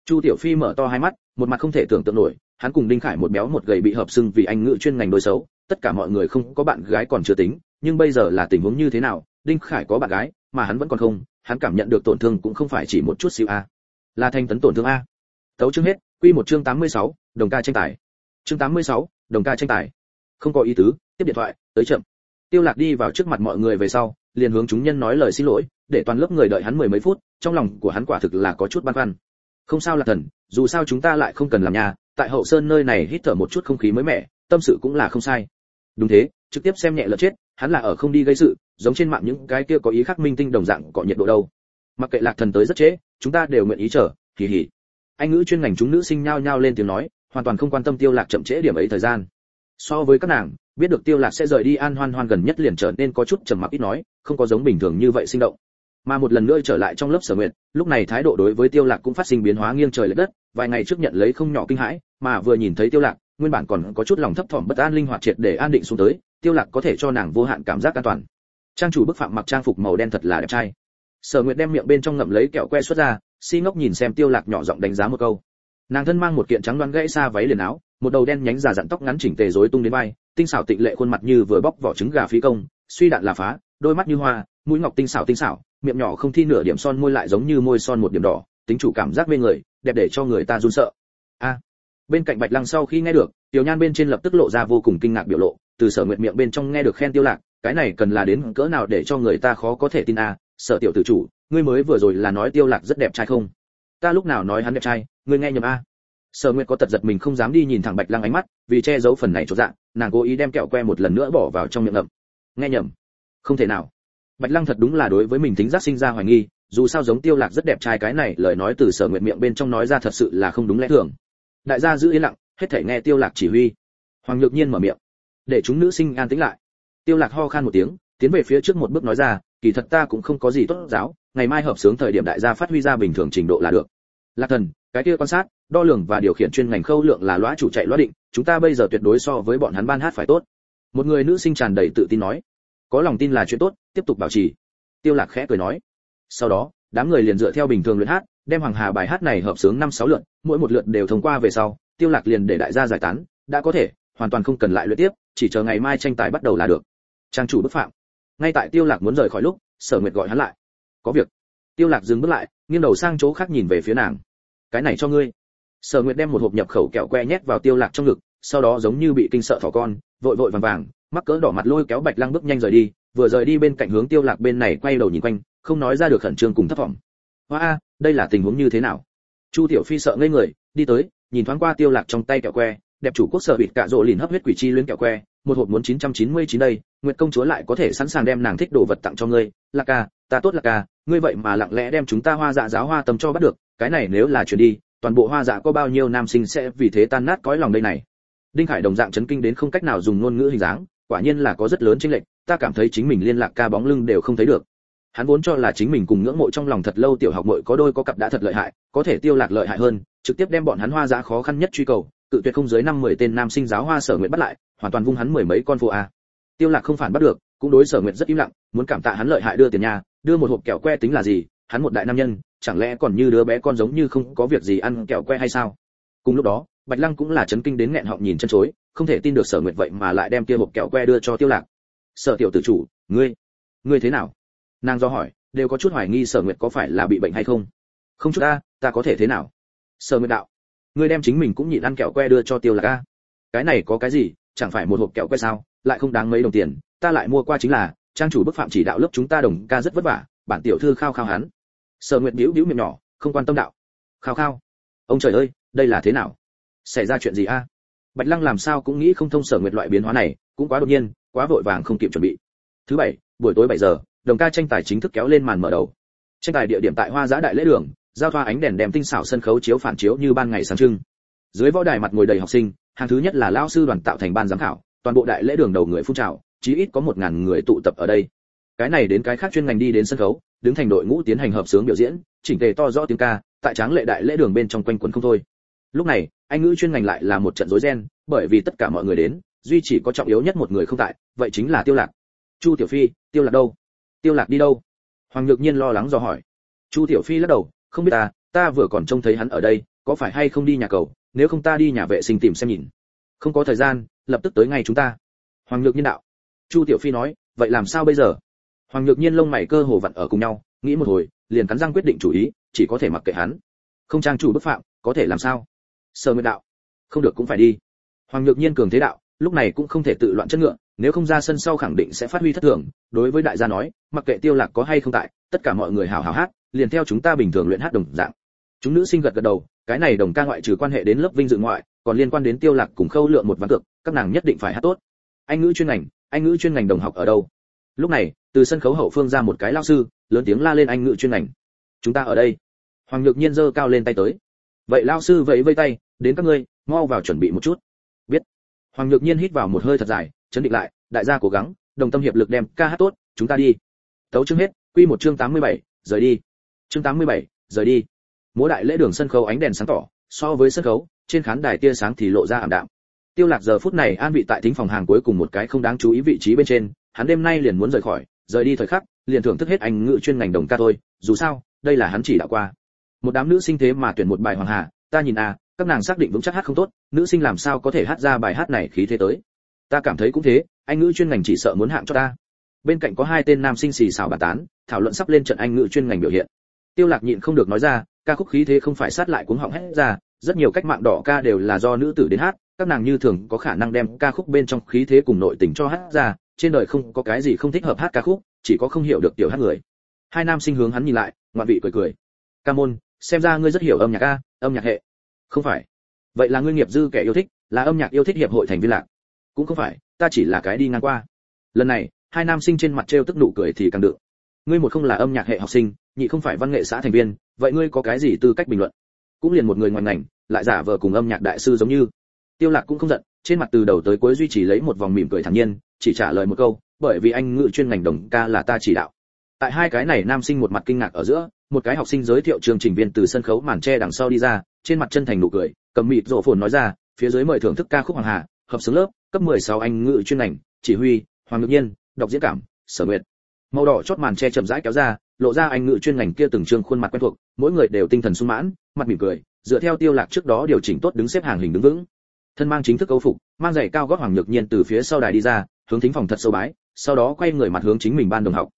Chu tiểu phi mở to hai mắt một mặt không thể tưởng tượng nổi hắn cùng đinh khải một béo một gầy bị hợp xưng vì anh ngữ chuyên ngành đối xấu tất cả mọi người không có bạn gái còn chưa tính nhưng bây giờ là tình huống như thế nào đinh khải có bạn gái mà hắn vẫn còn không hắn cảm nhận được tổn thương cũng không phải chỉ một chút xíu a. Là thanh tấn tổn thương a. Tấu chương hết quy một chương 86, đồng ca tranh tài chương 86, đồng ca tranh tài. Không có ý tứ tiếp điện thoại tới chậm. Tiêu lạc đi vào trước mặt mọi người về sau liền hướng chúng nhân nói lời xin lỗi để toàn lớp người đợi hắn mười mấy phút trong lòng của hắn quả thực là có chút băn khoăn. Không sao là thần dù sao chúng ta lại không cần làm nhà tại hậu sơn nơi này hít thở một chút không khí mới mẻ tâm sự cũng là không sai. Đúng thế trực tiếp xem nhẹ lợn chết hắn là ở không đi gây sự giống trên mạng những cái kia có ý khác minh tinh đồng dạng có nhiệt độ đâu. Mặc kệ lạc thần tới rất trễ chúng ta đều nguyện ý chờ kỳ hỉ anh ngữ chuyên ngành chúng nữ sinh nhao nhao lên tiếng nói hoàn toàn không quan tâm tiêu lạc chậm trễ điểm ấy thời gian. So với các nàng, biết được tiêu lạc sẽ rời đi an hoan hoan gần nhất liền trở nên có chút trầm mặc ít nói, không có giống bình thường như vậy sinh động. Mà một lần nữa trở lại trong lớp sở nguyện lúc này thái độ đối với tiêu lạc cũng phát sinh biến hóa nghiêng trời lệch đất, vài ngày trước nhận lấy không nhỏ kinh hãi, mà vừa nhìn thấy tiêu lạc, nguyên bản còn có chút lòng thấp thỏm bất an linh hoạt triệt để an định xuống tới, tiêu lạc có thể cho nàng vô hạn cảm giác an toàn. Trang chủ bức phạm mặc trang phục màu đen thật là đẹp trai. Sở nguyệt đem miệng bên trong ngậm lấy kẹo que xuất ra, si ngốc nhìn xem tiêu lạc nhỏ giọng đánh giá một câu nàng thân mang một kiện trắng đoán gãy xa váy liền áo, một đầu đen nhánh giả dặn tóc ngắn chỉnh tề rối tung đến vai, tinh xảo tịnh lệ khuôn mặt như vừa bóc vỏ trứng gà phí công, suy đạn là phá, đôi mắt như hoa, mũi ngọc tinh xảo tinh xảo, miệng nhỏ không thi nửa điểm son môi lại giống như môi son một điểm đỏ, tính chủ cảm giác bên người, đẹp để cho người ta run sợ. A. Bên cạnh bạch lăng sau khi nghe được, tiểu nhan bên trên lập tức lộ ra vô cùng kinh ngạc biểu lộ, từ sở nguyệt miệng bên trong nghe được khen tiêu lạc, cái này cần là đến cỡ nào để cho người ta khó có thể tin a, sở tiểu tử chủ, ngươi mới vừa rồi là nói tiêu lạc rất đẹp trai không? Ta lúc nào nói hắn đẹp trai ngươi nghe nhầm a. Sở nguyệt có tật giật mình không dám đi nhìn thẳng bạch lăng ánh mắt, vì che giấu phần này chỗ dạng, nàng cố ý đem kẹo que một lần nữa bỏ vào trong miệng ngậm. Nghe nhầm. Không thể nào. Bạch lăng thật đúng là đối với mình tính giác sinh ra hoài nghi, dù sao giống tiêu lạc rất đẹp trai cái này, lời nói từ sở nguyệt miệng bên trong nói ra thật sự là không đúng lẽ thường. Đại gia giữ yên lặng, hết thể nghe tiêu lạc chỉ huy. Hoàng nhược nhiên mở miệng. Để chúng nữ sinh an tĩnh lại. Tiêu lạc ho khan một tiếng, tiến về phía trước một bước nói ra, kỳ thật ta cũng không có gì tốt giáo, ngày mai hợp sướng thời điểm đại gia phát huy ra bình thường trình độ là được lạc thần, cái kia quan sát, đo lường và điều khiển chuyên ngành khâu lượng là lõa chủ chạy lõa định, chúng ta bây giờ tuyệt đối so với bọn hắn ban hát phải tốt. Một người nữ sinh tràn đầy tự tin nói. Có lòng tin là chuyện tốt, tiếp tục bảo trì. Tiêu lạc khẽ cười nói. Sau đó, đám người liền dựa theo bình thường luyện hát, đem hoàng hà bài hát này hợp sướng năm sáu lượt, mỗi một lượt đều thông qua về sau, tiêu lạc liền để đại gia giải tán, đã có thể, hoàn toàn không cần lại luyện tiếp, chỉ chờ ngày mai tranh tài bắt đầu là được. Trang chủ bức phạm. Ngay tại tiêu lạc muốn rời khỏi lúc, sở nguyệt gọi hắn lại. Có việc. Tiêu lạc dừng bước lại, nghiêng đầu sang chỗ khác nhìn về phía nàng cái này cho ngươi. Sở nguyệt đem một hộp nhập khẩu kẹo que nhét vào tiêu lạc trong ngực, sau đó giống như bị kinh sợ thỏ con, vội vội vàng vàng, mắc cỡ đỏ mặt lôi kéo bạch lăng bước nhanh rời đi, vừa rời đi bên cạnh hướng tiêu lạc bên này quay đầu nhìn quanh, không nói ra được khẩn trương cùng thất vọng. Hoa a, đây là tình huống như thế nào? Chu tiểu phi sợ ngây người, đi tới, nhìn thoáng qua tiêu lạc trong tay kẹo que, đẹp chủ quốc sở bịt cả rộ lìn hấp huyết quỷ chi luyến kẹo que một hộp muốn 999 đây, nguyệt công chúa lại có thể sẵn sàng đem nàng thích đồ vật tặng cho ngươi. Lạc ca, ta tốt lạc ca, ngươi vậy mà lặng lẽ đem chúng ta hoa dạ giáo hoa tâm cho bắt được, cái này nếu là chuyển đi, toàn bộ hoa dạ có bao nhiêu nam sinh sẽ vì thế tan nát cõi lòng đây này. Đinh hải đồng dạng chấn kinh đến không cách nào dùng ngôn ngữ hình dáng, quả nhiên là có rất lớn chênh lệch, ta cảm thấy chính mình liên lạc ca bóng lưng đều không thấy được. Hắn vốn cho là chính mình cùng ngưỡng mộ trong lòng thật lâu tiểu học muội có đôi có cặp đã thật lợi hại, có thể tiêu lạc lợi hại hơn, trực tiếp đem bọn hắn hoa dạ khó khăn nhất truy cầu, cự tuyệt không dưới năm mười tên nam sinh giáo hoa sở nguyện bắt lại hoàn toàn vung hắn mười mấy con phố a. Tiêu lạc không phản bắt được, cũng đối sở Nguyệt rất im lặng, muốn cảm tạ hắn lợi hại đưa tiền nhà, đưa một hộp kẹo que tính là gì, hắn một đại nam nhân, chẳng lẽ còn như đứa bé con giống như không có việc gì ăn kẹo que hay sao? Cùng lúc đó, bạch lăng cũng là chấn kinh đến nghẹn họng nhìn chân chối, không thể tin được sở Nguyệt vậy mà lại đem kia hộp kẹo que đưa cho tiêu lạc. Sở tiểu tử chủ, ngươi ngươi thế nào? Nàng do hỏi, đều có chút hoài nghi sở nguyệt có phải là bị bệnh hay không. Không chút ta ta có thể thế nào? Sở nguyệt đạo, ngươi đem chính mình cũng nhịn ăn kẹo que đưa cho tiêu lạc a. Cái này có cái gì chẳng phải một hộp kẹo que sao, lại không đáng mấy đồng tiền, ta lại mua qua chính là, trang chủ bức phạm chỉ đạo lớp chúng ta đồng ca rất vất vả, bản tiểu thư khao khao hắn. Sở nguyệt bĩu bĩu miệng nhỏ, không quan tâm đạo. Khao khao. Ông trời ơi, đây là thế nào? Xảy ra chuyện gì a? Bạch lăng làm sao cũng nghĩ không thông sở nguyệt loại biến hóa này, cũng quá đột nhiên, quá vội vàng không kịp chuẩn bị. Thứ bảy, buổi tối 7 giờ, đồng ca tranh tài chính thức kéo lên màn mở đầu. Tranh tài địa điểm tại hoa giã đại lễ đường, giao thoa ánh đèn đem tinh xảo sân khấu chiếu phản chiếu như ban ngày sáng trưng. Dưới võ đài mặt ngồi đầy học sinh hàng thứ nhất là lao sư đoàn tạo thành ban giám khảo, toàn bộ đại lễ đường đầu người phun trào, chí ít có một ngàn người tụ tập ở đây. Cái này đến cái khác chuyên ngành đi đến sân khấu, đứng thành đội ngũ tiến hành hợp sướng biểu diễn, chỉnh tề to rõ tiếng ca, tại tráng lệ đại lễ đường bên trong quanh quần không thôi. Lúc này, anh ngữ chuyên ngành lại là một trận rối ren, bởi vì tất cả mọi người đến, duy chỉ có trọng yếu nhất một người không tại, vậy chính là tiêu lạc. Chu tiểu phi, tiêu lạc đâu? Tiêu lạc đi đâu? Hoàng nhược nhiên lo lắng do hỏi. Chu tiểu phi lắc đầu, không biết ta ta vừa còn trông thấy hắn ở đây, có phải hay không đi nhà cầu? Nếu không ta đi nhà vệ sinh tìm xem nhìn. Không có thời gian, lập tức tới ngay chúng ta. Hoàng nhược nhiên đạo. Chu tiểu phi nói, vậy làm sao bây giờ? Hoàng nhược nhiên lông mày cơ hồ vặn ở cùng nhau, nghĩ một hồi, liền cắn răng quyết định chủ ý, chỉ có thể mặc kệ hắn. Không trang chủ bức phạm, có thể làm sao? Sơ nguyệt đạo. Không được cũng phải đi. Hoàng nhược nhiên cường thế đạo, lúc này cũng không thể tự loạn chất ngựa, nếu không ra sân sau khẳng định sẽ phát huy thất thường, đối với đại gia nói, mặc kệ tiêu lạc có hay không tại, tất cả mọi người hào hào hát, liền theo chúng ta bình thường luyện hát đồng dạng. Chúng nữ sinh gật gật đầu cái này đồng ca ngoại trừ quan hệ đến lớp vinh dự ngoại còn liên quan đến tiêu lạc cùng khâu lượng một ván cược các nàng nhất định phải hát tốt. Anh ngữ chuyên ngành anh ngữ chuyên ngành đồng học ở đâu? Lúc này từ sân khấu hậu phương ra một cái lao sư lớn tiếng la lên anh ngữ chuyên ngành. Chúng ta ở đây. Hoàng nhược nhiên giơ cao lên tay tới. Vậy lao sư vẫy vây tay đến các ngươi mau vào chuẩn bị một chút. Biết. Hoàng nhược nhiên hít vào một hơi thật dài chấn định lại đại gia cố gắng đồng tâm hiệp lực đem ca hát tốt chúng ta đi. Tấu chương hết quy một chương 87, rời đi. Chương 87, rời đi múa đại lễ đường sân khấu ánh đèn sáng tỏ, so với sân khấu, trên khán đài tia sáng thì lộ ra ảm đạm. Tiêu lạc giờ phút này an vị tại thính phòng hàng cuối cùng một cái không đáng chú ý vị trí bên trên, hắn đêm nay liền muốn rời khỏi, rời đi thời khắc, liền thưởng thức hết anh ngữ chuyên ngành đồng ca thôi, dù sao, đây là hắn chỉ đạo qua. Một đám nữ sinh thế mà tuyển một bài hoàng hà, ta nhìn à các nàng xác định vững chắc hát không tốt, nữ sinh làm sao có thể hát ra bài hát này khí thế tới. Ta cảm thấy cũng thế, anh ngữ chuyên ngành chỉ sợ muốn hạng cho ta. Bên cạnh có hai tên nam sinh xì xào bàn tán, thảo luận sắp lên trận anh ngữ chuyên ngành biểu hiện. Tiêu lạc nhịn không được nói ra ca khúc khí thế không phải sát lại cuống họng hết ra rất nhiều cách mạng đỏ ca đều là do nữ tử đến hát các nàng như thường có khả năng đem ca khúc bên trong khí thế cùng nội tình cho hát ra trên đời không có cái gì không thích hợp hát ca khúc chỉ có không hiểu được tiểu hát người. Hai nam sinh hướng hắn nhìn lại ngoạn vị cười cười. Ca môn xem ra ngươi rất hiểu âm nhạc a, âm nhạc hệ. Không phải. Vậy là ngươi nghiệp dư kẻ yêu thích là âm nhạc yêu thích hiệp hội thành viên lạc. Cũng không phải ta chỉ là cái đi ngang qua. Lần này hai nam sinh trên mặt treo tức nụ cười thì càng được. ngươi một không là âm nhạc hệ học sinh nhị không phải văn nghệ xã thành viên vậy ngươi có cái gì tư cách bình luận? Cũng liền một người ngoài ngành, lại giả vờ cùng âm nhạc đại sư giống như. Tiêu lạc cũng không giận, trên mặt từ đầu tới cuối duy trì lấy một vòng mỉm cười thản nhiên, chỉ trả lời một câu, bởi vì anh ngự chuyên ngành đồng ca là ta chỉ đạo. Tại hai cái này nam sinh một mặt kinh ngạc ở giữa, một cái học sinh giới thiệu chương trình viên từ sân khấu màn che đằng sau đi ra, trên mặt chân thành nụ cười, cầm mịt rộ phồn nói ra, phía dưới mời thưởng thức ca khúc hoàng hà, hợp xướng lớp, cấp 16 anh ngự chuyên ngành, chỉ huy, hoàng ngự nhiên đọc diễn cảm, sở nguyệt. Màu đỏ chót màn che chậm rãi kéo ra lộ ra anh ngự chuyên ngành kia từng trương khuôn mặt quen thuộc, mỗi người đều tinh thần sung mãn, mặt mỉm cười, dựa theo tiêu lạc trước đó điều chỉnh tốt đứng xếp hàng hình đứng vững. Thân mang chính thức câu phục, mang giày cao gót hoàng nhược nhiên từ phía sau đài đi ra, hướng thính phòng thật sâu bái, sau đó quay người mặt hướng chính mình ban đồng học.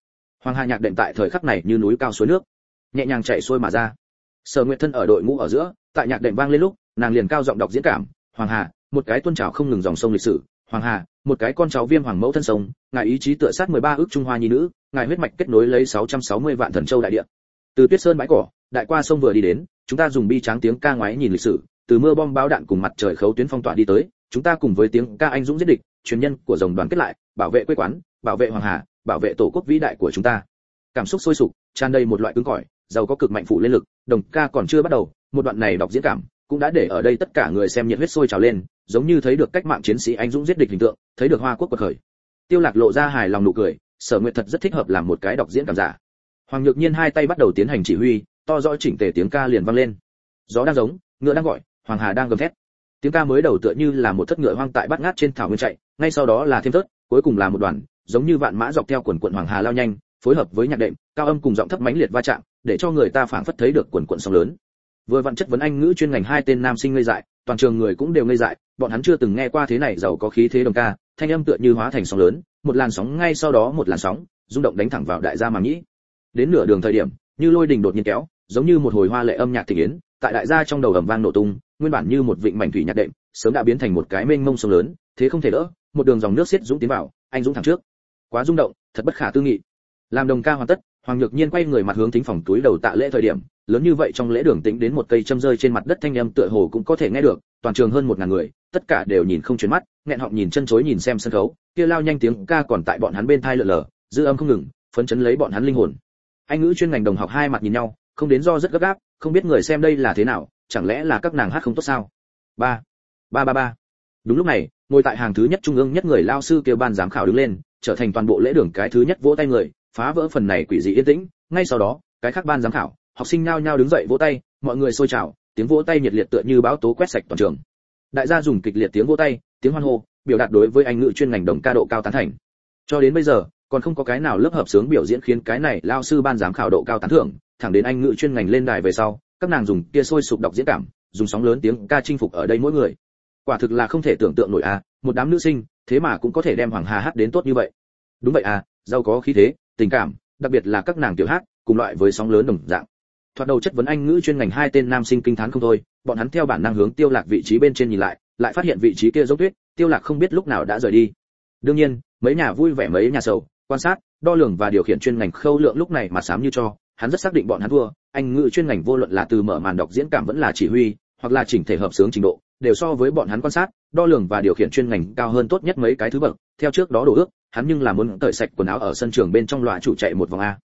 Hoàng hà nhạc đệm tại thời khắc này như núi cao suối nước, nhẹ nhàng chạy xuôi mà ra. Sở nguyệt thân ở đội ngũ ở giữa, tại nhạc đệm vang lên lúc, nàng liền cao giọng đọc diễn cảm, hoàng hà, một cái tuôn trào không ngừng dòng sông lịch sử, hoàng hà, một cái con cháu viêm hoàng mẫu thân sông, ngài ý chí tựa sát 13 ước trung hoa nhi nữ ngài huyết mạch kết nối lấy 660 vạn thần châu đại địa. Từ tuyết sơn bãi cỏ, đại qua sông vừa đi đến, chúng ta dùng bi tráng tiếng ca ngoái nhìn lịch sử, từ mưa bom báo đạn cùng mặt trời khấu tuyến phong tỏa đi tới, chúng ta cùng với tiếng ca anh dũng giết địch, truyền nhân của dòng đoàn kết lại, bảo vệ quê quán, bảo vệ hoàng hà, bảo vệ tổ quốc vĩ đại của chúng ta. Cảm xúc sôi sục, tràn đầy một loại cứng cỏi, giàu có cực mạnh phụ lên lực, đồng ca còn chưa bắt đầu, một đoạn này đọc diễn cảm, cũng đã để ở đây tất cả người xem nhiệt huyết sôi trào lên, giống như thấy được cách mạng chiến sĩ anh dũng giết địch hình tượng, thấy được hoa quốc quật khởi. Tiêu lạc lộ ra hài lòng nụ cười sở Nguyệt thật rất thích hợp làm một cái đọc diễn cảm giả. Hoàng nhược nhiên hai tay bắt đầu tiến hành chỉ huy, to rõ chỉnh tề tiếng ca liền vang lên. Gió đang giống, ngựa đang gọi, hoàng hà đang gầm thét. Tiếng ca mới đầu tựa như là một thất ngựa hoang tại bắt ngát trên thảo nguyên chạy, ngay sau đó là thêm thớt, cuối cùng là một đoàn, giống như vạn mã dọc theo quần quận hoàng hà lao nhanh, phối hợp với nhạc đệm, cao âm cùng giọng thấp mãnh liệt va chạm, để cho người ta phảng phất thấy được quần quận sóng lớn. Vừa vặn chất vấn anh ngữ chuyên ngành hai tên nam sinh ngây dại, toàn trường người cũng đều ngây dại, bọn hắn chưa từng nghe qua thế này giàu có khí thế đồng ca thanh âm tựa như hóa thành sóng lớn, một làn sóng ngay sau đó một làn sóng, rung động đánh thẳng vào đại gia màng nhĩ đến nửa đường thời điểm, như lôi đình đột nhiên kéo, giống như một hồi hoa lệ âm nhạc thị yến, tại đại gia trong đầu ầm vang nổ tung, nguyên bản như một vịnh mảnh thủy nhạc đệm, sớm đã biến thành một cái mênh mông sông lớn, thế không thể đỡ, một đường dòng nước xiết dũng tiến vào, anh dũng thẳng trước. Quá rung động, thật bất khả tư nghị. Làm đồng ca hoàn tất, hoàng nhược nhiên quay người mặt hướng thính phòng túi đầu tạ lễ thời điểm, lớn như vậy trong lễ đường tĩnh đến một cây châm rơi trên mặt đất thanh âm tựa hồ cũng có thể nghe được toàn trường hơn một ngàn người, tất cả đều nhìn không chuyển mắt, nghẹn họng nhìn chân chối nhìn xem sân khấu, kia lao nhanh tiếng ca còn tại bọn hắn bên thai lượn lờ, dư âm không ngừng, phấn chấn lấy bọn hắn linh hồn. Anh ngữ chuyên ngành đồng học hai mặt nhìn nhau, không đến do rất gấp gáp, không biết người xem đây là thế nào, chẳng lẽ là các nàng hát không tốt sao? Ba ba ba ba. Đúng lúc này, ngồi tại hàng thứ nhất trung ương nhất người lao sư kêu ban giám khảo đứng lên, trở thành toàn bộ lễ đường cái thứ nhất vỗ tay người, phá vỡ phần này quỷ dị yên tĩnh. Ngay sau đó, cái khác ban giám khảo, học sinh nhao nhao đứng dậy vỗ tay, mọi người xôi trào tiếng vỗ tay nhiệt liệt tựa như bão tố quét sạch toàn trường. Đại gia dùng kịch liệt tiếng vỗ tay, tiếng hoan hô, biểu đạt đối với anh ngữ chuyên ngành đồng ca độ cao tán thành. Cho đến bây giờ, còn không có cái nào lớp hợp sướng biểu diễn khiến cái này lao sư ban giám khảo độ cao tán thưởng, thẳng đến anh ngữ chuyên ngành lên đài về sau, các nàng dùng kia sôi sụp đọc diễn cảm, dùng sóng lớn tiếng ca chinh phục ở đây mỗi người. Quả thực là không thể tưởng tượng nổi à một đám nữ sinh, thế mà cũng có thể đem hoàng hà hát đến tốt như vậy. Đúng vậy à giàu có khí thế, tình cảm, đặc biệt là các nàng tiểu hát, cùng loại với sóng lớn đồng dạng thoạt đầu chất vấn anh ngữ chuyên ngành hai tên nam sinh kinh thán không thôi, bọn hắn theo bản năng hướng tiêu lạc vị trí bên trên nhìn lại lại phát hiện vị trí kia giống tuyết, tiêu lạc không biết lúc nào đã rời đi. Đương nhiên, mấy nhà vui vẻ mấy nhà sầu, quan sát, đo lường và điều khiển chuyên ngành khâu lượng lúc này mà sám như cho, hắn rất xác định bọn hắn thua, anh ngự chuyên ngành vô luận là từ mở màn đọc diễn cảm vẫn là chỉ huy, hoặc là chỉnh thể hợp sướng trình độ, đều so với bọn hắn quan sát, đo lường và điều khiển chuyên ngành cao hơn tốt nhất mấy cái thứ bậc, theo trước đó đổ ước, hắn nhưng là muốn tẩy sạch quần áo ở sân trường bên trong loại chủ chạy một vòng a.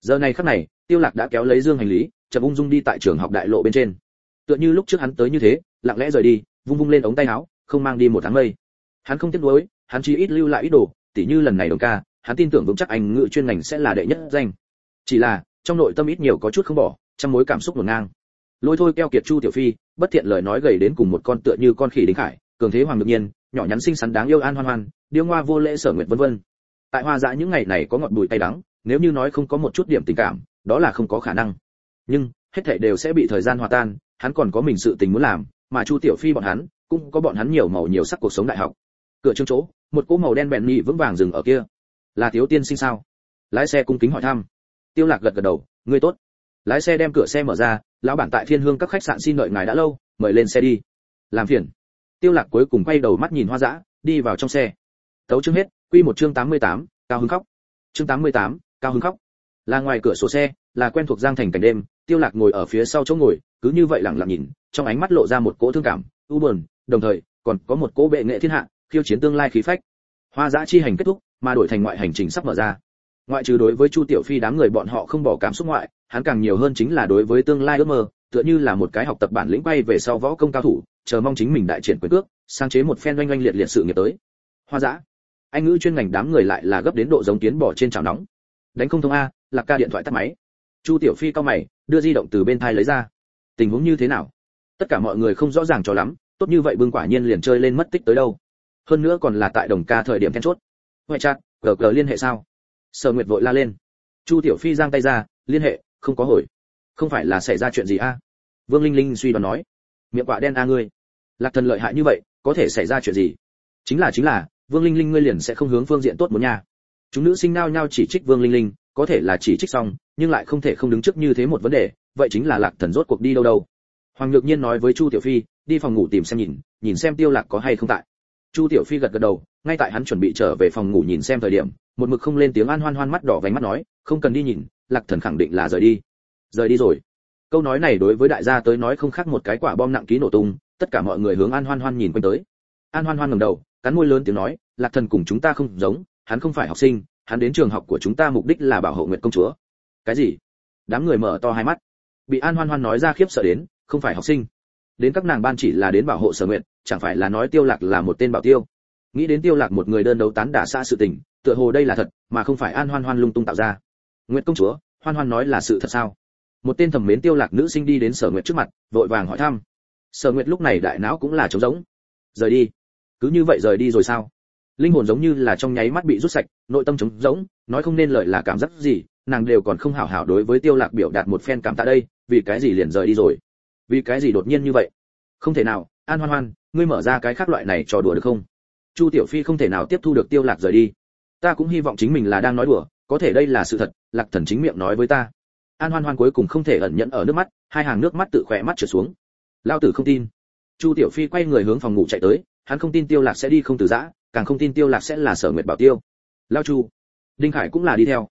Giờ này khắc này, tiêu lạc đã kéo lấy dương hành lý chậm ung dung đi tại trường học đại lộ bên trên. Tựa như lúc trước hắn tới như thế, lặng lẽ rời đi, vung vung lên ống tay áo, không mang đi một tháng mây. Hắn không tiếc nuối, hắn chỉ ít lưu lại ít đồ, tỉ như lần này đồng ca, hắn tin tưởng vững chắc anh ngự chuyên ngành sẽ là đệ nhất danh. Chỉ là, trong nội tâm ít nhiều có chút không bỏ trong mối cảm xúc ngổn ngang. Lôi thôi keo kiệt chu tiểu phi, bất thiện lời nói gầy đến cùng một con tựa như con khỉ đính khải, cường thế hoàng được nhiên, nhỏ nhắn xinh xắn đáng yêu an hoan hoan, điêu ngoa vô lễ sở nguyện vân vân. Tại hoa dã những ngày này có ngọt bùi tay đắng, nếu như nói không có một chút điểm tình cảm, đó là không có khả năng nhưng hết thảy đều sẽ bị thời gian hòa tan hắn còn có mình sự tình muốn làm mà chu tiểu phi bọn hắn cũng có bọn hắn nhiều màu nhiều sắc cuộc sống đại học. Cửa trương chỗ một cỗ màu đen bèn nhị vững vàng dừng ở kia. Là thiếu tiên sinh sao? Lái xe cung kính hỏi thăm. Tiêu lạc gật gật đầu ngươi tốt. Lái xe đem cửa xe mở ra lão bản tại thiên hương các khách sạn xin đợi ngài đã lâu mời lên xe đi. Làm phiền. Tiêu lạc cuối cùng quay đầu mắt nhìn hoa dã đi vào trong xe. Tấu chương hết quy một chương 88, cao hứng khóc. Chương 88, cao hứng khóc. Là ngoài cửa sổ xe là quen thuộc giang thành cảnh đêm tiêu lạc ngồi ở phía sau chỗ ngồi, cứ như vậy lặng lặng nhìn, trong ánh mắt lộ ra một cỗ thương cảm, u buồn, đồng thời, còn có một cỗ bệ nghệ thiên hạ, khiêu chiến tương lai khí phách. Hoa dã chi hành kết thúc, mà đổi thành ngoại hành trình sắp mở ra. Ngoại trừ đối với chu tiểu phi đám người bọn họ không bỏ cảm xúc ngoại, hắn càng nhiều hơn chính là đối với tương lai ước mơ, tựa như là một cái học tập bản lĩnh bay về sau võ công cao thủ, chờ mong chính mình đại triển quyền cước sang chế một phen oanh oanh liệt liệt sự nghiệp tới. Hoa dã, anh ngữ chuyên ngành đám người lại là gấp đến độ giống tiến bỏ trên chảo nóng. Đánh không thông a, lạc ca điện thoại tắt máy chu tiểu phi cao mày, đưa di động từ bên thai lấy ra. Tình huống như thế nào? Tất cả mọi người không rõ ràng cho lắm, tốt như vậy bưng quả nhiên liền chơi lên mất tích tới đâu. Hơn nữa còn là tại đồng ca thời điểm then chốt. Ngoại chat gờ gờ liên hệ sao? Sở nguyệt vội la lên. Chu tiểu phi giang tay ra, liên hệ, không có hồi. Không phải là xảy ra chuyện gì a? Vương linh linh suy đoán nói. Miệng quạ đen a ngươi. Lạc thần lợi hại như vậy, có thể xảy ra chuyện gì? Chính là chính là, vương linh linh ngươi liền sẽ không hướng phương diện tốt muốn nhà. chúng nữ sinh nao nhau chỉ trích vương linh linh có thể là chỉ trích xong, nhưng lại không thể không đứng trước như thế một vấn đề, vậy chính là lạc thần rốt cuộc đi đâu đâu. Hoàng nhược nhiên nói với chu tiểu phi, đi phòng ngủ tìm xem nhìn nhìn xem tiêu lạc có hay không tại. Chu tiểu phi gật gật đầu, ngay tại hắn chuẩn bị trở về phòng ngủ nhìn xem thời điểm, một mực không lên tiếng an hoan hoan mắt đỏ vành mắt nói, không cần đi nhìn, lạc thần khẳng định là rời đi. Rời đi rồi. Câu nói này đối với đại gia tới nói không khác một cái quả bom nặng ký nổ tung, tất cả mọi người hướng an hoan hoan nhìn quanh tới. An hoan hoan ngẩng đầu, cắn môi lớn tiếng nói, lạc thần cùng chúng ta không giống, hắn không phải học sinh hắn đến trường học của chúng ta mục đích là bảo hộ Nguyệt công chúa. Cái gì? Đám người mở to hai mắt. Bị an hoan hoan nói ra khiếp sợ đến, không phải học sinh. Đến các nàng ban chỉ là đến bảo hộ sở nguyện, chẳng phải là nói tiêu lạc là một tên bảo tiêu. Nghĩ đến tiêu lạc một người đơn đấu tán đả xa sự tình, tựa hồ đây là thật, mà không phải an hoan hoan lung tung tạo ra. Nguyệt công chúa, hoan hoan nói là sự thật sao? Một tên thẩm mến tiêu lạc nữ sinh đi đến sở nguyệt trước mặt, vội vàng hỏi thăm. Sở nguyệt lúc này đại não cũng là trống rỗng. Rời đi. Cứ như vậy rời đi rồi sao? Linh hồn giống như là trong nháy mắt bị rút sạch, nội tâm trống rỗng, nói không nên lời là cảm giác gì, nàng đều còn không hảo hảo đối với tiêu lạc biểu đạt một phen cảm tạ đây, vì cái gì liền rời đi rồi? Vì cái gì đột nhiên như vậy? Không thể nào, an hoan hoan, ngươi mở ra cái khác loại này trò đùa được không? Chu tiểu phi không thể nào tiếp thu được tiêu lạc rời đi. Ta cũng hy vọng chính mình là đang nói đùa, có thể đây là sự thật, lạc thần chính miệng nói với ta. An hoan hoan cuối cùng không thể ẩn nhẫn ở nước mắt, hai hàng nước mắt tự khỏe mắt trượt xuống. Lao tử không tin. Chu tiểu phi quay người hướng phòng ngủ chạy tới, hắn không tin tiêu lạc sẽ đi không từ giã càng không tin tiêu lạc sẽ là sở nguyệt bảo tiêu. Lao chu, đinh khải cũng là đi theo.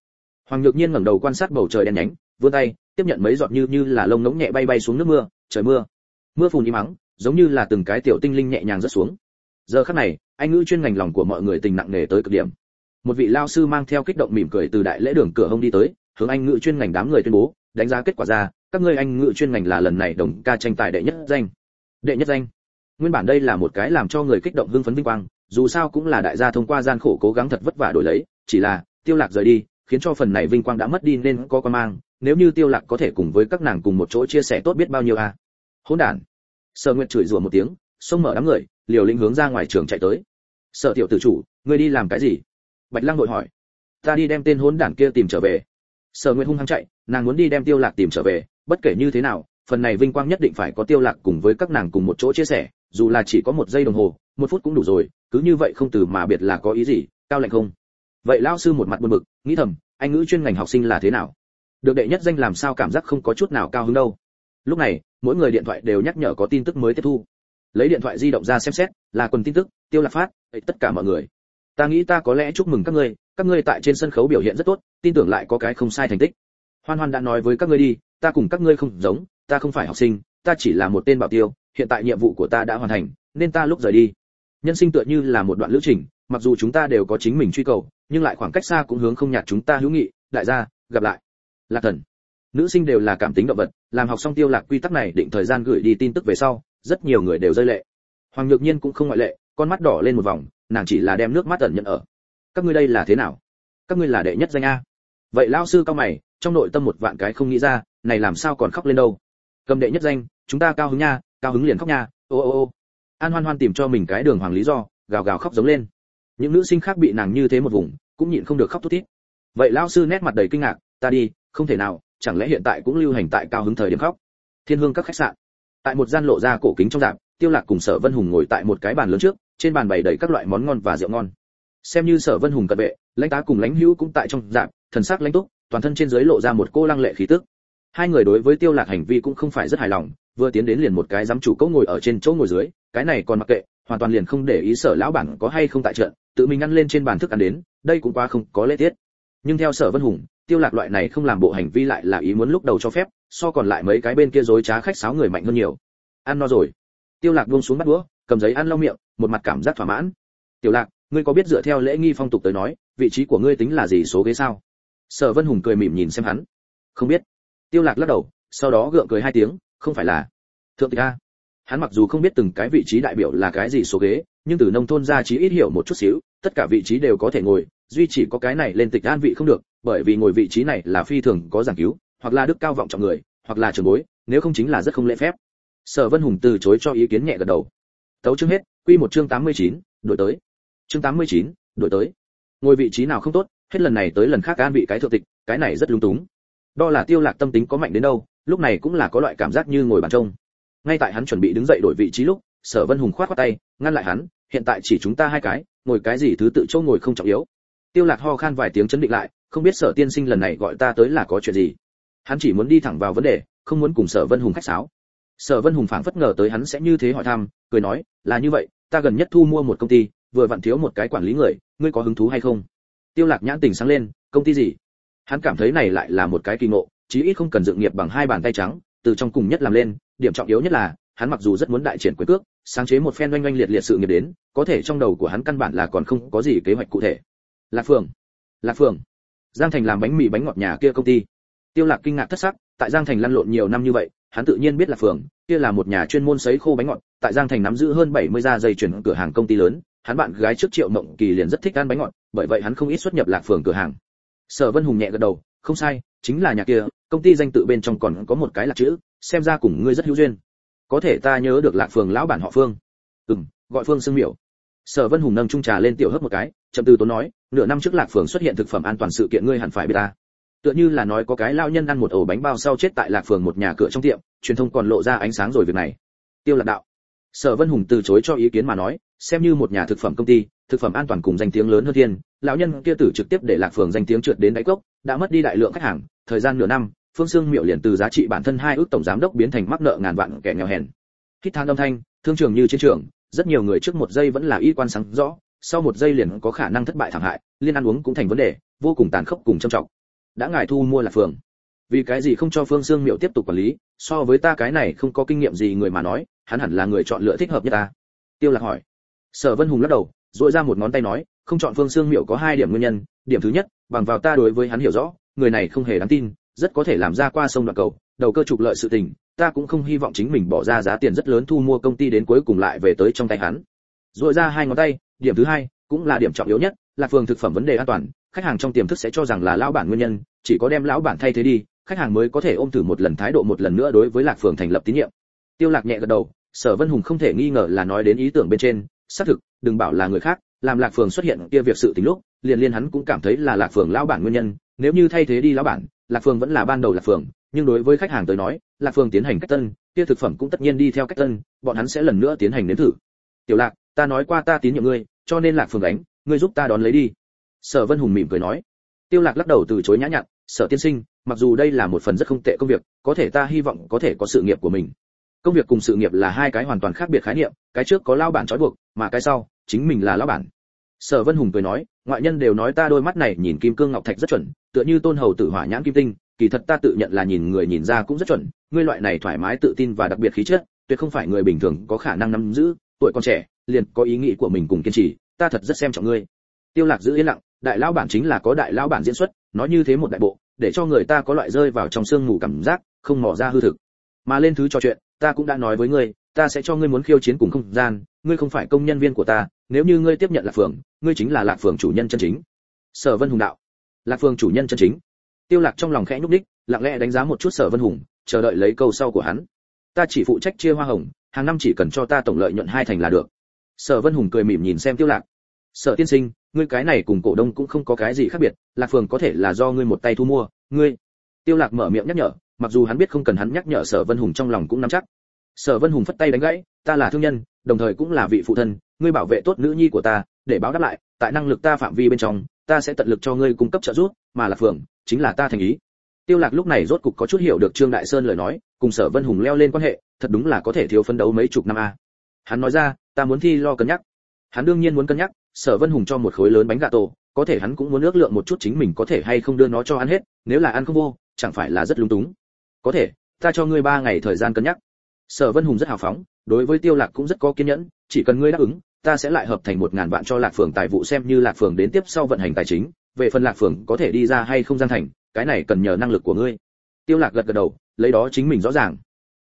Hoàng nhược nhiên ngẩng đầu quan sát bầu trời đen nhánh, vươn tay, tiếp nhận mấy giọt như như là lông ngỗng nhẹ bay bay xuống nước mưa, trời mưa. Mưa phùn im mắng, giống như là từng cái tiểu tinh linh nhẹ nhàng rớt xuống. Giờ khắc này, anh ngữ chuyên ngành lòng của mọi người tình nặng nề tới cực điểm. Một vị lao sư mang theo kích động mỉm cười từ đại lễ đường cửa hông đi tới, hướng anh ngữ chuyên ngành đám người tuyên bố, đánh giá kết quả ra, các ngươi anh ngữ chuyên ngành là lần này đồng ca tranh tài đệ nhất danh. Đệ nhất danh. Nguyên bản đây là một cái làm cho người kích động hưng phấn vinh quang dù sao cũng là đại gia thông qua gian khổ cố gắng thật vất vả đổi lấy, chỉ là, tiêu lạc rời đi, khiến cho phần này vinh quang đã mất đi nên có quan mang, nếu như tiêu lạc có thể cùng với các nàng cùng một chỗ chia sẻ tốt biết bao nhiêu a à? hỗn đản. Sở nguyệt chửi rủa một tiếng xông mở đám người, liều lĩnh hướng ra ngoài trường chạy tới. Sở tiểu tử chủ, ngươi đi làm cái gì? Bạch lăng đội hỏi. Ta đi đem tên hỗn đản kia tìm trở về. Sở nguyệt hung hăng chạy, nàng muốn đi đem tiêu lạc tìm trở về, bất kể như thế nào, phần này vinh quang nhất định phải có tiêu lạc cùng với các nàng cùng một chỗ chia sẻ, dù là chỉ có một giây đồng hồ, một phút cũng đủ rồi cứ như vậy không từ mà biệt là có ý gì, cao lạnh không? Vậy lão sư một mặt buồn bực, nghĩ thầm, anh ngữ chuyên ngành học sinh là thế nào? Được đệ nhất danh làm sao cảm giác không có chút nào cao hứng đâu. Lúc này, mỗi người điện thoại đều nhắc nhở có tin tức mới tiếp thu. Lấy điện thoại di động ra xem xét, là quần tin tức, tiêu lạc phát tất cả mọi người. Ta nghĩ ta có lẽ chúc mừng các ngươi các ngươi tại trên sân khấu biểu hiện rất tốt, tin tưởng lại có cái không sai thành tích. Hoan hoan đã nói với các ngươi đi, ta cùng các ngươi không giống, ta không phải học sinh, ta chỉ là một tên bảo tiêu, hiện tại nhiệm vụ của ta đã hoàn thành, nên ta lúc rời đi nhân sinh tựa như là một đoạn lữ trình, mặc dù chúng ta đều có chính mình truy cầu, nhưng lại khoảng cách xa cũng hướng không nhạt chúng ta hữu nghị. Đại gia, gặp lại. Lạc thần. Nữ sinh đều là cảm tính động vật, làm học xong tiêu lạc quy tắc này định thời gian gửi đi tin tức về sau, rất nhiều người đều rơi lệ. Hoàng nhược nhiên cũng không ngoại lệ, con mắt đỏ lên một vòng, nàng chỉ là đem nước mắt ẩn nhận ở. Các ngươi đây là thế nào? Các ngươi là đệ nhất danh a. Vậy lão sư cao mày, trong nội tâm một vạn cái không nghĩ ra, này làm sao còn khóc lên đâu? Cầm đệ nhất danh, chúng ta cao hứng nha, cao hứng liền khóc nha, ô ô ô an hoan hoan tìm cho mình cái đường hoàng lý do, gào gào khóc giống lên. Những nữ sinh khác bị nàng như thế một vùng, cũng nhịn không được khóc thút thít. Vậy lão sư nét mặt đầy kinh ngạc, ta đi, không thể nào, chẳng lẽ hiện tại cũng lưu hành tại cao hứng thời điểm khóc? Thiên hương các khách sạn. Tại một gian lộ ra cổ kính trong dạp, tiêu lạc cùng sở vân hùng ngồi tại một cái bàn lớn trước, trên bàn bày đầy các loại món ngon và rượu ngon. Xem như sở vân hùng cận vệ, lãnh tá cùng lãnh hữu cũng tại trong dạp, thần sắc lãnh túc, toàn thân trên dưới lộ ra một cô lăng lệ khí tức. Hai người đối với tiêu lạc hành vi cũng không phải rất hài lòng, vừa tiến đến liền một cái giám chủ cốc ngồi ở trên chỗ ngồi dưới cái này còn mặc kệ, hoàn toàn liền không để ý sở lão bản có hay không tại trận, tự mình ăn lên trên bàn thức ăn đến, đây cũng quá không có lễ tiết. Nhưng theo sở vân hùng, tiêu lạc loại này không làm bộ hành vi lại là ý muốn lúc đầu cho phép, so còn lại mấy cái bên kia dối trá khách sáo người mạnh hơn nhiều. Ăn no rồi. Tiêu lạc buông xuống bắt đũa, cầm giấy ăn lau miệng, một mặt cảm giác thỏa mãn. Tiểu lạc, ngươi có biết dựa theo lễ nghi phong tục tới nói, vị trí của ngươi tính là gì số ghế sao? Sở vân hùng cười mỉm nhìn xem hắn. Không biết. Tiêu lạc lắc đầu, sau đó gượng cười hai tiếng, không phải là. Thượng tịch a hắn mặc dù không biết từng cái vị trí đại biểu là cái gì số ghế nhưng từ nông thôn ra chí ít hiểu một chút xíu tất cả vị trí đều có thể ngồi duy chỉ có cái này lên tịch an vị không được bởi vì ngồi vị trí này là phi thường có giảng cứu hoặc là đức cao vọng trọng người hoặc là trường bối nếu không chính là rất không lễ phép. Sở vân hùng từ chối cho ý kiến nhẹ gật đầu. Tấu chương hết quy một chương 89, đổi tới. Chương 89, đổi tới. Ngồi vị trí nào không tốt hết lần này tới lần khác an vị cái thượng tịch cái này rất lung túng. Đo là tiêu lạc tâm tính có mạnh đến đâu lúc này cũng là có loại cảm giác như ngồi bàn trông ngay tại hắn chuẩn bị đứng dậy đổi vị trí lúc, sở vân hùng khoát khoát tay, ngăn lại hắn, hiện tại chỉ chúng ta hai cái, ngồi cái gì thứ tự châu ngồi không trọng yếu. Tiêu lạc ho khan vài tiếng chấn định lại, không biết sở tiên sinh lần này gọi ta tới là có chuyện gì. Hắn chỉ muốn đi thẳng vào vấn đề, không muốn cùng sở vân hùng khách sáo. Sở vân hùng phảng phất ngờ tới hắn sẽ như thế hỏi thăm, cười nói, là như vậy, ta gần nhất thu mua một công ty, vừa vặn thiếu một cái quản lý người, ngươi có hứng thú hay không? Tiêu lạc nhãn tình sáng lên, công ty gì? Hắn cảm thấy này lại là một cái kỳ ngộ, chí ít không cần dựng nghiệp bằng hai bàn tay trắng, từ trong cùng nhất làm lên điểm trọng yếu nhất là, hắn mặc dù rất muốn đại triển quyền cước, sáng chế một phen oanh oanh liệt liệt sự nghiệp đến, có thể trong đầu của hắn căn bản là còn không có gì kế hoạch cụ thể. Lạc phường lạc phường giang thành làm bánh mì bánh ngọt nhà kia công ty. Tiêu lạc kinh ngạc thất sắc, tại giang thành lăn lộn nhiều năm như vậy, hắn tự nhiên biết lạc phường kia là một nhà chuyên môn sấy khô bánh ngọt, tại giang thành nắm giữ hơn 70 gia dây chuyển cửa hàng công ty lớn, hắn bạn gái trước triệu mộng kỳ liền rất thích ăn bánh ngọt, bởi vậy hắn không ít xuất nhập lạc phường cửa hàng. Sở vân hùng nhẹ gật đầu, không sai, chính là nhà kia, công ty danh tự bên trong còn có một cái là chữ xem ra cùng ngươi rất hữu duyên. Có thể ta nhớ được lạc phường lão bản họ phương. Ừm, gọi phương sương miểu. Sở vân hùng nâng chung trà lên tiểu hớp một cái, chậm từ tốn nói, nửa năm trước lạc phường xuất hiện thực phẩm an toàn sự kiện ngươi hẳn phải biết ta. Tựa như là nói có cái lao nhân ăn một ổ bánh bao sau chết tại lạc phường một nhà cửa trong tiệm, truyền thông còn lộ ra ánh sáng rồi việc này. Tiêu lạc đạo. Sở vân hùng từ chối cho ý kiến mà nói, xem như một nhà thực phẩm công ty, thực phẩm an toàn cùng danh tiếng lớn hơn thiên, lão nhân kia tử trực tiếp để lạc phường danh tiếng trượt đến đáy cốc, đã mất đi đại lượng khách hàng, thời gian nửa năm phương sương miệu liền từ giá trị bản thân hai ước tổng giám đốc biến thành mắc nợ ngàn vạn kẻ nghèo hèn. Hít than âm thanh, thương trường như chiến trường, rất nhiều người trước một giây vẫn là y quan sáng rõ, sau một giây liền có khả năng thất bại thảm hại, liên ăn uống cũng thành vấn đề, vô cùng tàn khốc cùng trầm trọng. Đã ngài thu mua là phường. Vì cái gì không cho phương sương miệu tiếp tục quản lý, so với ta cái này không có kinh nghiệm gì người mà nói, hắn hẳn là người chọn lựa thích hợp nhất ta. Tiêu lạc hỏi. Sở vân hùng lắc đầu, duỗi ra một ngón tay nói, không chọn phương sương miệu có hai điểm nguyên nhân. Điểm thứ nhất, bằng vào ta đối với hắn hiểu rõ, người này không hề đáng tin rất có thể làm ra qua sông đoạn cầu, đầu cơ trục lợi sự tình, ta cũng không hy vọng chính mình bỏ ra giá tiền rất lớn thu mua công ty đến cuối cùng lại về tới trong tay hắn. Rồi ra hai ngón tay, điểm thứ hai, cũng là điểm trọng yếu nhất, là phường thực phẩm vấn đề an toàn, khách hàng trong tiềm thức sẽ cho rằng là lão bản nguyên nhân, chỉ có đem lão bản thay thế đi, khách hàng mới có thể ôm thử một lần thái độ một lần nữa đối với lạc phường thành lập tín nhiệm. Tiêu lạc nhẹ gật đầu, sở vân hùng không thể nghi ngờ là nói đến ý tưởng bên trên, xác thực, đừng bảo là người khác, làm lạc phường xuất hiện kia việc sự tình lúc, liền liên hắn cũng cảm thấy là lạc phường lão bản nguyên nhân, nếu như thay thế đi lão bản lạc phường vẫn là ban đầu lạc phường nhưng đối với khách hàng tới nói, lạc phường tiến hành cách tân, kia thực phẩm cũng tất nhiên đi theo cách tân, bọn hắn sẽ lần nữa tiến hành nếm thử. Tiểu lạc, ta nói qua ta tín nhiệm ngươi, cho nên lạc phường đánh ngươi giúp ta đón lấy đi. Sở vân hùng mỉm cười nói. Tiêu lạc lắc đầu từ chối nhã nhặn, sở tiên sinh, mặc dù đây là một phần rất không tệ công việc, có thể ta hy vọng có thể có sự nghiệp của mình. Công việc cùng sự nghiệp là hai cái hoàn toàn khác biệt khái niệm, cái trước có lao bản trói buộc, mà cái sau, chính mình là lao bản sở vân hùng cười nói, ngoại nhân đều nói ta đôi mắt này nhìn kim cương ngọc thạch rất chuẩn, tựa như tôn hầu tử hỏa nhãn kim tinh, kỳ thật ta tự nhận là nhìn người nhìn ra cũng rất chuẩn, ngươi loại này thoải mái tự tin và đặc biệt khí chất, tuyệt không phải người bình thường có khả năng nắm giữ, tuổi còn trẻ, liền có ý nghĩ của mình cùng kiên trì, ta thật rất xem trọng ngươi. Tiêu lạc giữ yên lặng, đại lão bản chính là có đại lão bản diễn xuất, nói như thế một đại bộ, để cho người ta có loại rơi vào trong sương mù cảm giác, không mò ra hư thực. Mà lên thứ trò chuyện, ta cũng đã nói với ngươi, ta sẽ cho ngươi muốn khiêu chiến cùng không gian ngươi không phải công nhân viên của ta, nếu như ngươi tiếp nhận lạc phường, ngươi chính là lạc phường chủ nhân chân chính. Sở vân hùng đạo. Lạc phường chủ nhân chân chính. Tiêu lạc trong lòng khẽ nhúc đích lặng lẽ đánh giá một chút sở vân hùng, chờ đợi lấy câu sau của hắn. Ta chỉ phụ trách chia hoa hồng, hàng năm chỉ cần cho ta tổng lợi nhuận hai thành là được. Sở vân hùng cười mỉm nhìn xem tiêu lạc. Sở tiên sinh, ngươi cái này cùng cổ đông cũng không có cái gì khác biệt, lạc phường có thể là do ngươi một tay thu mua, ngươi tiêu lạc mở miệng nhắc nhở, mặc dù hắn biết không cần hắn nhắc nhở sở vân hùng trong lòng cũng nắm chắc. Sở vân hùng phất tay đánh gãy, ta là thương nhân đồng thời cũng là vị phụ thân, ngươi bảo vệ tốt nữ nhi của ta, để báo đáp lại, tại năng lực ta phạm vi bên trong, ta sẽ tận lực cho ngươi cung cấp trợ giúp, mà là phường chính là ta thành ý. Tiêu lạc lúc này rốt cục có chút hiểu được trương đại sơn lời nói, cùng sở vân hùng leo lên quan hệ, thật đúng là có thể thiếu phân đấu mấy chục năm a. Hắn nói ra, ta muốn thi lo cân nhắc. Hắn đương nhiên muốn cân nhắc, sở vân hùng cho một khối lớn bánh gà tổ, có thể hắn cũng muốn ước lượng một chút chính mình có thể hay không đưa nó cho ăn hết, nếu là ăn không vô, chẳng phải là rất lung túng. Có thể, ta cho ngươi ba ngày thời gian cân nhắc. Sở vân hùng rất hào phóng đối với tiêu lạc cũng rất có kiên nhẫn, chỉ cần ngươi đáp ứng, ta sẽ lại hợp thành một ngàn vạn cho lạc phường tài vụ xem như lạc phường đến tiếp sau vận hành tài chính, về phần lạc phường có thể đi ra hay không gian thành, cái này cần nhờ năng lực của ngươi. Tiêu lạc gật gật đầu, lấy đó chính mình rõ ràng.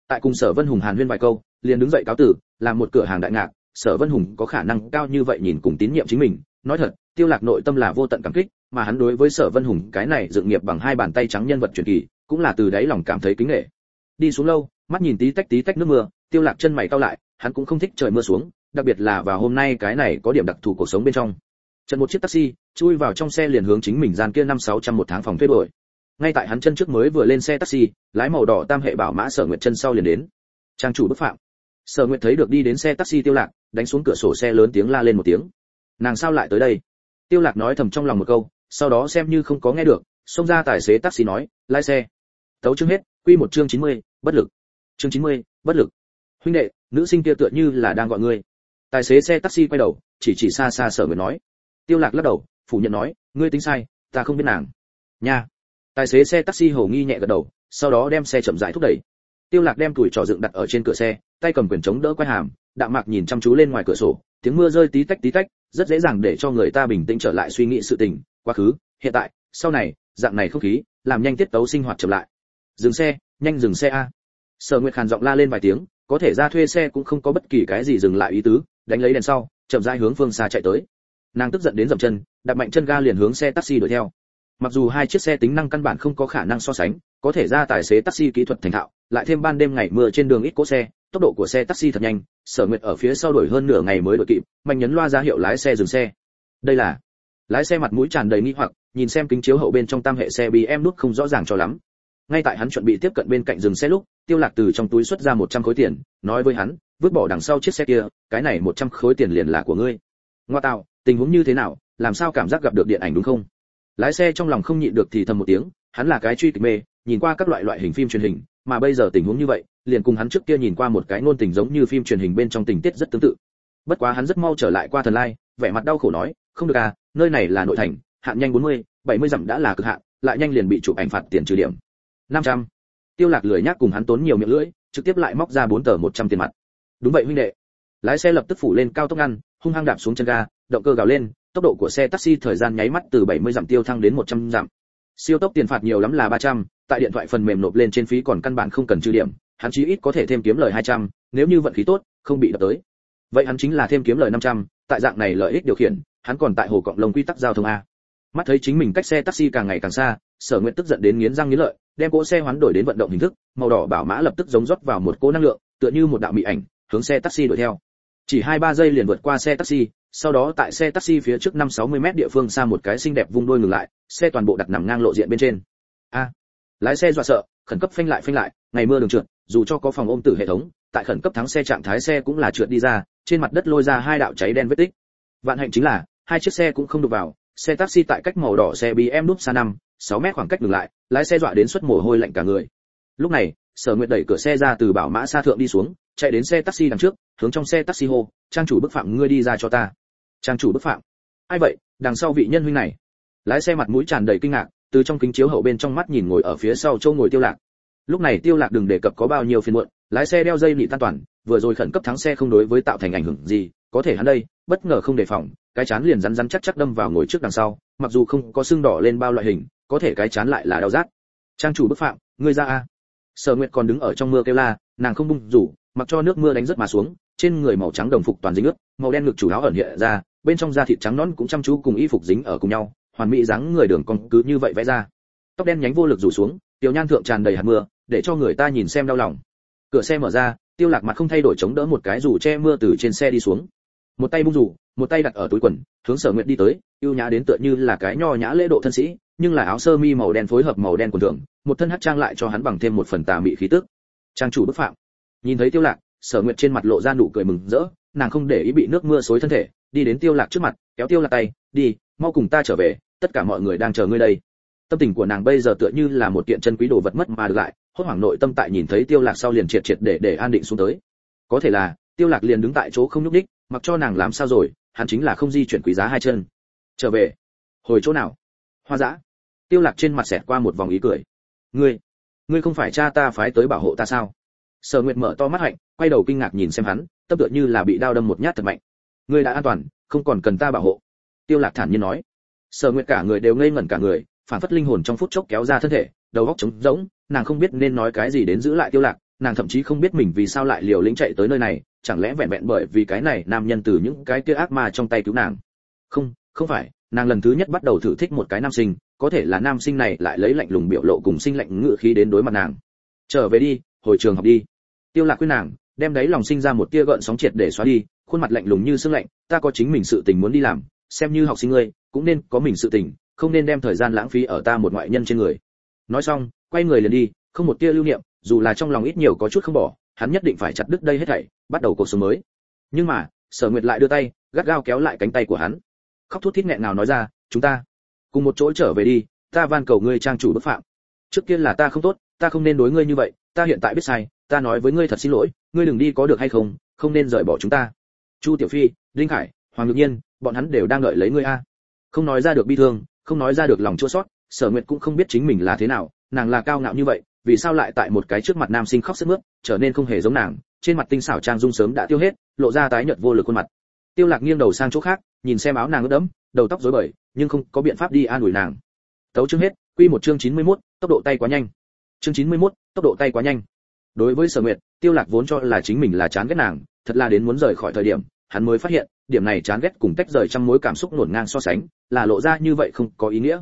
Tại cùng sở vân hùng hàn huyên vài câu, liền đứng dậy cáo tử, làm một cửa hàng đại ngạc, sở vân hùng có khả năng cao như vậy nhìn cùng tín nhiệm chính mình, nói thật, tiêu lạc nội tâm là vô tận cảm kích, mà hắn đối với sở vân hùng cái này dựng nghiệp bằng hai bàn tay trắng nhân vật truyền kỳ, cũng là từ đáy lòng cảm thấy kính nể. Đi xuống lâu, mắt nhìn tí tách tí tách nước mưa tiêu lạc chân mày cau lại hắn cũng không thích trời mưa xuống đặc biệt là vào hôm nay cái này có điểm đặc thù cuộc sống bên trong. Chân một chiếc taxi chui vào trong xe liền hướng chính mình gian kia năm sáu trăm một tháng phòng thuê đổi ngay tại hắn chân trước mới vừa lên xe taxi lái màu đỏ tam hệ bảo mã sở nguyệt chân sau liền đến. Trang chủ bức phạm. Sở nguyệt thấy được đi đến xe taxi tiêu lạc đánh xuống cửa sổ xe lớn tiếng la lên một tiếng. Nàng sao lại tới đây? Tiêu lạc nói thầm trong lòng một câu sau đó xem như không có nghe được xông ra tài xế taxi nói lái xe. Tấu chương hết quy một chương 90, bất lực. Chương 90, bất lực huynh đệ, nữ sinh kia tựa như là đang gọi ngươi. Tài xế xe taxi quay đầu, chỉ chỉ xa xa sở nguyệt nói. Tiêu lạc lắc đầu, phủ nhận nói, ngươi tính sai, ta không biết nàng. Nha. Tài xế xe taxi hầu nghi nhẹ gật đầu, sau đó đem xe chậm rãi thúc đẩy. Tiêu lạc đem tuổi trò dựng đặt ở trên cửa xe, tay cầm quyền chống đỡ quay hàm, đạm mạc nhìn chăm chú lên ngoài cửa sổ, tiếng mưa rơi tí tách tí tách, rất dễ dàng để cho người ta bình tĩnh trở lại suy nghĩ sự tình, quá khứ, hiện tại, sau này, dạng này không khí, làm nhanh tiết tấu sinh hoạt chậm lại. Dừng xe, nhanh dừng xe a. Sở nguyệt khàn giọng la lên vài tiếng có thể ra thuê xe cũng không có bất kỳ cái gì dừng lại ý tứ, đánh lấy đèn sau, chậm rãi hướng phương xa chạy tới. Nàng tức giận đến dậm chân, đạp mạnh chân ga liền hướng xe taxi đuổi theo. Mặc dù hai chiếc xe tính năng căn bản không có khả năng so sánh, có thể ra tài xế taxi kỹ thuật thành thạo, lại thêm ban đêm ngày mưa trên đường ít cỗ xe, tốc độ của xe taxi thật nhanh, sở nguyệt ở phía sau đuổi hơn nửa ngày mới đuổi kịp, mạnh nhấn loa ra hiệu lái xe dừng xe. Đây là, lái xe mặt mũi tràn đầy nghi hoặc, nhìn xem kính chiếu hậu bên trong tam hệ xe bị em nút không rõ ràng cho lắm ngay tại hắn chuẩn bị tiếp cận bên cạnh dừng xe lúc tiêu lạc từ trong túi xuất ra 100 khối tiền nói với hắn vứt bỏ đằng sau chiếc xe kia cái này 100 khối tiền liền là của ngươi. Ngoa tạo tình huống như thế nào làm sao cảm giác gặp được điện ảnh đúng không? Lái xe trong lòng không nhịn được thì thầm một tiếng hắn là cái truy kịch mê nhìn qua các loại loại hình phim truyền hình mà bây giờ tình huống như vậy liền cùng hắn trước kia nhìn qua một cái ngôn tình giống như phim truyền hình bên trong tình tiết rất tương tự. Bất quá hắn rất mau trở lại qua thần lai vẻ mặt đau khổ nói không được à nơi này là nội thành hạn nhanh 40, 70 dặm đã là cực hạn lại nhanh liền bị chụp ảnh phạt tiền trừ điểm. 500. tiêu lạc lười nhác cùng hắn tốn nhiều miệng lưỡi trực tiếp lại móc ra bốn tờ 100 tiền mặt. Đúng vậy huynh đệ. Lái xe lập tức phủ lên cao tốc ngăn hung hăng đạp xuống chân ga động cơ gào lên tốc độ của xe taxi thời gian nháy mắt từ 70 dặm tiêu thăng đến 100 dặm. Siêu tốc tiền phạt nhiều lắm là 300, tại điện thoại phần mềm nộp lên trên phí còn căn bản không cần trừ điểm hắn chí ít có thể thêm kiếm lời 200, nếu như vận khí tốt không bị đập tới. Vậy hắn chính là thêm kiếm lời 500, tại dạng này lợi ích điều khiển hắn còn tại hồ cộng lông quy tắc giao thông a mắt thấy chính mình cách xe taxi càng ngày càng xa, sở nguyện tức giận đến nghiến răng nghiến lợi, đem cỗ xe hoán đổi đến vận động hình thức, màu đỏ bảo mã lập tức giống rót vào một cỗ năng lượng, tựa như một đạo mị ảnh, hướng xe taxi đuổi theo. Chỉ hai ba giây liền vượt qua xe taxi, sau đó tại xe taxi phía trước năm sáu mươi mét địa phương xa một cái xinh đẹp vung đôi ngừng lại, xe toàn bộ đặt nằm ngang lộ diện bên trên. A! Lái xe dọa sợ, khẩn cấp phanh lại phanh lại, ngày mưa đường trượt, dù cho có phòng ôm tử hệ thống, tại khẩn cấp thắng xe trạng thái xe cũng là trượt đi ra, trên mặt đất lôi ra hai đạo cháy đen vết tích. Vạn hạnh chính là, hai chiếc xe cũng không đụng vào xe taxi tại cách màu đỏ xe bmw núp xa năm, sáu mét khoảng cách dừng lại, lái xe dọa đến suất mồ hôi lạnh cả người. Lúc này, sở nguyệt đẩy cửa xe ra từ bảo mã xa thượng đi xuống, chạy đến xe taxi đằng trước, hướng trong xe taxi hô, trang chủ bức phạm, ngươi đi ra cho ta. Trang chủ bức phạm? Ai vậy? Đằng sau vị nhân huynh này. Lái xe mặt mũi tràn đầy kinh ngạc, từ trong kính chiếu hậu bên trong mắt nhìn ngồi ở phía sau châu ngồi tiêu lạc. Lúc này tiêu lạc đừng đề cập có bao nhiêu phiền muộn, lái xe đeo dây nhị tan toàn, vừa rồi khẩn cấp thắng xe không đối với tạo thành ảnh hưởng gì có thể hắn đây, bất ngờ không đề phòng, cái chán liền rắn rắn chắc chắc đâm vào ngồi trước đằng sau, mặc dù không có xương đỏ lên bao loại hình, có thể cái chán lại là đau rát. Trang chủ bức phạm, ngươi ra a. Sở nguyệt còn đứng ở trong mưa kêu la, nàng không bung rủ, mặc cho nước mưa đánh rất mà xuống, trên người màu trắng đồng phục toàn dính nước màu đen ngực chủ áo ẩn hiện ra, bên trong da thịt trắng nõn cũng chăm chú cùng y phục dính ở cùng nhau, hoàn mỹ dáng người đường cong cứ như vậy vẽ ra. Tóc đen nhánh vô lực rủ xuống, tiểu nhan thượng tràn đầy hạt mưa, để cho người ta nhìn xem đau lòng. Cửa xe mở ra, tiêu lạc mặt không thay đổi chống đỡ một cái dù che mưa từ trên xe đi xuống một tay bung rủ, một tay đặt ở túi quần, hướng sở nguyện đi tới, yêu nhã đến tựa như là cái nho nhã lễ độ thân sĩ, nhưng là áo sơ mi màu đen phối hợp màu đen quần thường, một thân hắc trang lại cho hắn bằng thêm một phần tà mị khí tức. Trang chủ bức phạm. Nhìn thấy tiêu lạc, sở nguyện trên mặt lộ ra nụ cười mừng rỡ, nàng không để ý bị nước mưa xối thân thể, đi đến tiêu lạc trước mặt, kéo tiêu lạc tay, đi, mau cùng ta trở về, tất cả mọi người đang chờ ngươi đây. Tâm tình của nàng bây giờ tựa như là một kiện chân quý đồ vật mất mà được lại, hốt hoảng nội tâm tại nhìn thấy tiêu lạc sau liền triệt triệt để để an định xuống tới. Có thể là, tiêu lạc liền đứng tại chỗ không nhúc đích mặc cho nàng làm sao rồi hắn chính là không di chuyển quý giá hai chân. Trở về. Hồi chỗ nào? Hoa dã. Tiêu lạc trên mặt xẹt qua một vòng ý cười. Ngươi ngươi không phải cha ta phái tới bảo hộ ta sao? Sở nguyệt mở to mắt hạnh, quay đầu kinh ngạc nhìn xem hắn, tâm tựa như là bị đao đâm một nhát thật mạnh. Ngươi đã an toàn, không còn cần ta bảo hộ. Tiêu lạc thản nhiên nói. Sở nguyệt cả người đều ngây ngẩn cả người, phản phất linh hồn trong phút chốc kéo ra thân thể, đầu óc trống rỗng, nàng không biết nên nói cái gì đến giữ lại tiêu lạc, nàng thậm chí không biết mình vì sao lại liều lĩnh chạy tới nơi này chẳng lẽ vẹn vẹn bởi vì cái này nam nhân từ những cái kia ác ma trong tay cứu nàng? Không không phải, nàng lần thứ nhất bắt đầu thử thích một cái nam sinh, có thể là nam sinh này lại lấy lạnh lùng biểu lộ cùng sinh lạnh ngựa khí đến đối mặt nàng. Trở về đi, hồi trường học đi. Tiêu lạc khuyên nàng, đem đấy lòng sinh ra một tia gợn sóng triệt để xóa đi, khuôn mặt lạnh lùng như sương lạnh, ta có chính mình sự tình muốn đi làm, xem như học sinh ngươi, cũng nên có mình sự tình, không nên đem thời gian lãng phí ở ta một ngoại nhân trên người. Nói xong, quay người liền đi, không một tia lưu niệm, dù là trong lòng ít nhiều có chút không bỏ hắn nhất định phải chặt đứt đây hết thảy, bắt đầu cuộc sống mới. Nhưng mà, sở nguyệt lại đưa tay, gắt gao kéo lại cánh tay của hắn. Khóc thút thít nghẹn ngào nói ra, chúng ta, cùng một chỗ trở về đi, ta van cầu ngươi trang chủ bất phạm. Trước kia là ta không tốt, ta không nên đối ngươi như vậy, ta hiện tại biết sai, ta nói với ngươi thật xin lỗi, ngươi đừng đi có được hay không không nên rời bỏ chúng ta. Chu tiểu phi đinh khải, hoàng ngự nhiên, bọn hắn đều đang đợi lấy ngươi a. Không nói ra được bi thương, không nói ra được lòng chua xót, sở nguyệt cũng không biết chính mình là thế nào, nàng là cao ngạo như vậy vì sao lại tại một cái trước mặt nam sinh khóc sướt mướt trở nên không hề giống nàng trên mặt tinh xảo trang dung sớm đã tiêu hết lộ ra tái nhợt vô lực khuôn mặt. Tiêu lạc nghiêng đầu sang chỗ khác nhìn xem áo nàng ướt đẫm đầu tóc rối bời nhưng không có biện pháp đi an ủi nàng. Tấu chương hết quy một chương 91, tốc độ tay quá nhanh. Chương 91, tốc độ tay quá nhanh. Đối với sở nguyệt tiêu lạc vốn cho là chính mình là chán ghét nàng thật là đến muốn rời khỏi thời điểm hắn mới phát hiện điểm này chán ghét cùng tách rời trong mối cảm xúc nổn ngang so sánh là lộ ra như vậy không có ý nghĩa.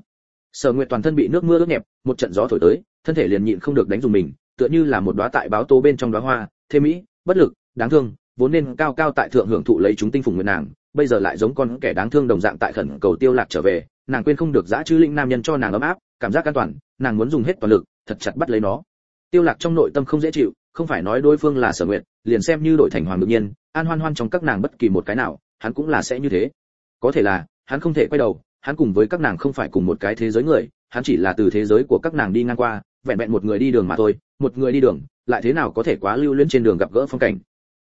Sở nguyệt toàn thân bị nước mưa ướt nhẹp một trận gió thổi tới thân thể liền nhịn không được đánh dùng mình, tựa như là một đóa tại báo tố bên trong đóa hoa, thế mỹ, bất lực, đáng thương, vốn nên cao cao tại thượng hưởng thụ lấy chúng tinh phùng nguyện nàng, bây giờ lại giống con kẻ đáng thương đồng dạng tại khẩn cầu tiêu lạc trở về, nàng quên không được dã chư linh nam nhân cho nàng ấm áp, cảm giác an toàn, nàng muốn dùng hết toàn lực, thật chặt bắt lấy nó. Tiêu lạc trong nội tâm không dễ chịu, không phải nói đối phương là sở nguyện liền xem như đổi thành hoàng tự nhiên, an hoan hoan trong các nàng bất kỳ một cái nào, hắn cũng là sẽ như thế. Có thể là, hắn không thể quay đầu, hắn cùng với các nàng không phải cùng một cái thế giới người hắn chỉ là từ thế giới của các nàng đi ngang qua, vẹn vẹn một người đi đường mà thôi, một người đi đường, lại thế nào có thể quá lưu luyến trên đường gặp gỡ phong cảnh.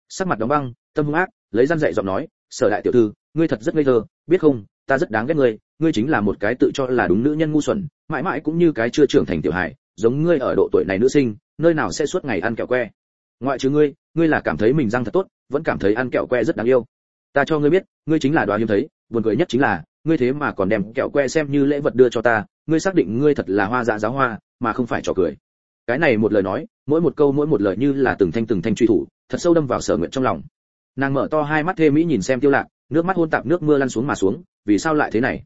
Sắc mặt đóng băng, tâm hung ác, lấy răn dạy giọng nói, sở đại tiểu thư, ngươi thật rất ngây thơ, biết không, ta rất đáng ghét ngươi ngươi chính là một cái tự cho là đúng nữ nhân ngu xuẩn, mãi mãi cũng như cái chưa trưởng thành tiểu hài, giống ngươi ở độ tuổi này nữ sinh, nơi nào sẽ suốt ngày ăn kẹo que. Ngoại trừ ngươi ngươi là cảm thấy mình răng thật tốt, vẫn cảm thấy ăn kẹo que rất đáng yêu. Ta cho ngươi biết, ngươi chính là đoá hiếm thấy, buồn cười nhất chính là ngươi thế mà còn đem kẹo que xem như lễ vật đưa cho ta, ngươi xác định ngươi thật là hoa dạ giáo hoa, mà không phải trò cười. Cái này một lời nói, mỗi một câu mỗi một lời như là từng thanh từng thanh truy thủ, thật sâu đâm vào sở nguyện trong lòng. Nàng mở to hai mắt thê mỹ nhìn xem tiêu lạc, nước mắt hôn tạp nước mưa lăn xuống mà xuống, vì sao lại thế này?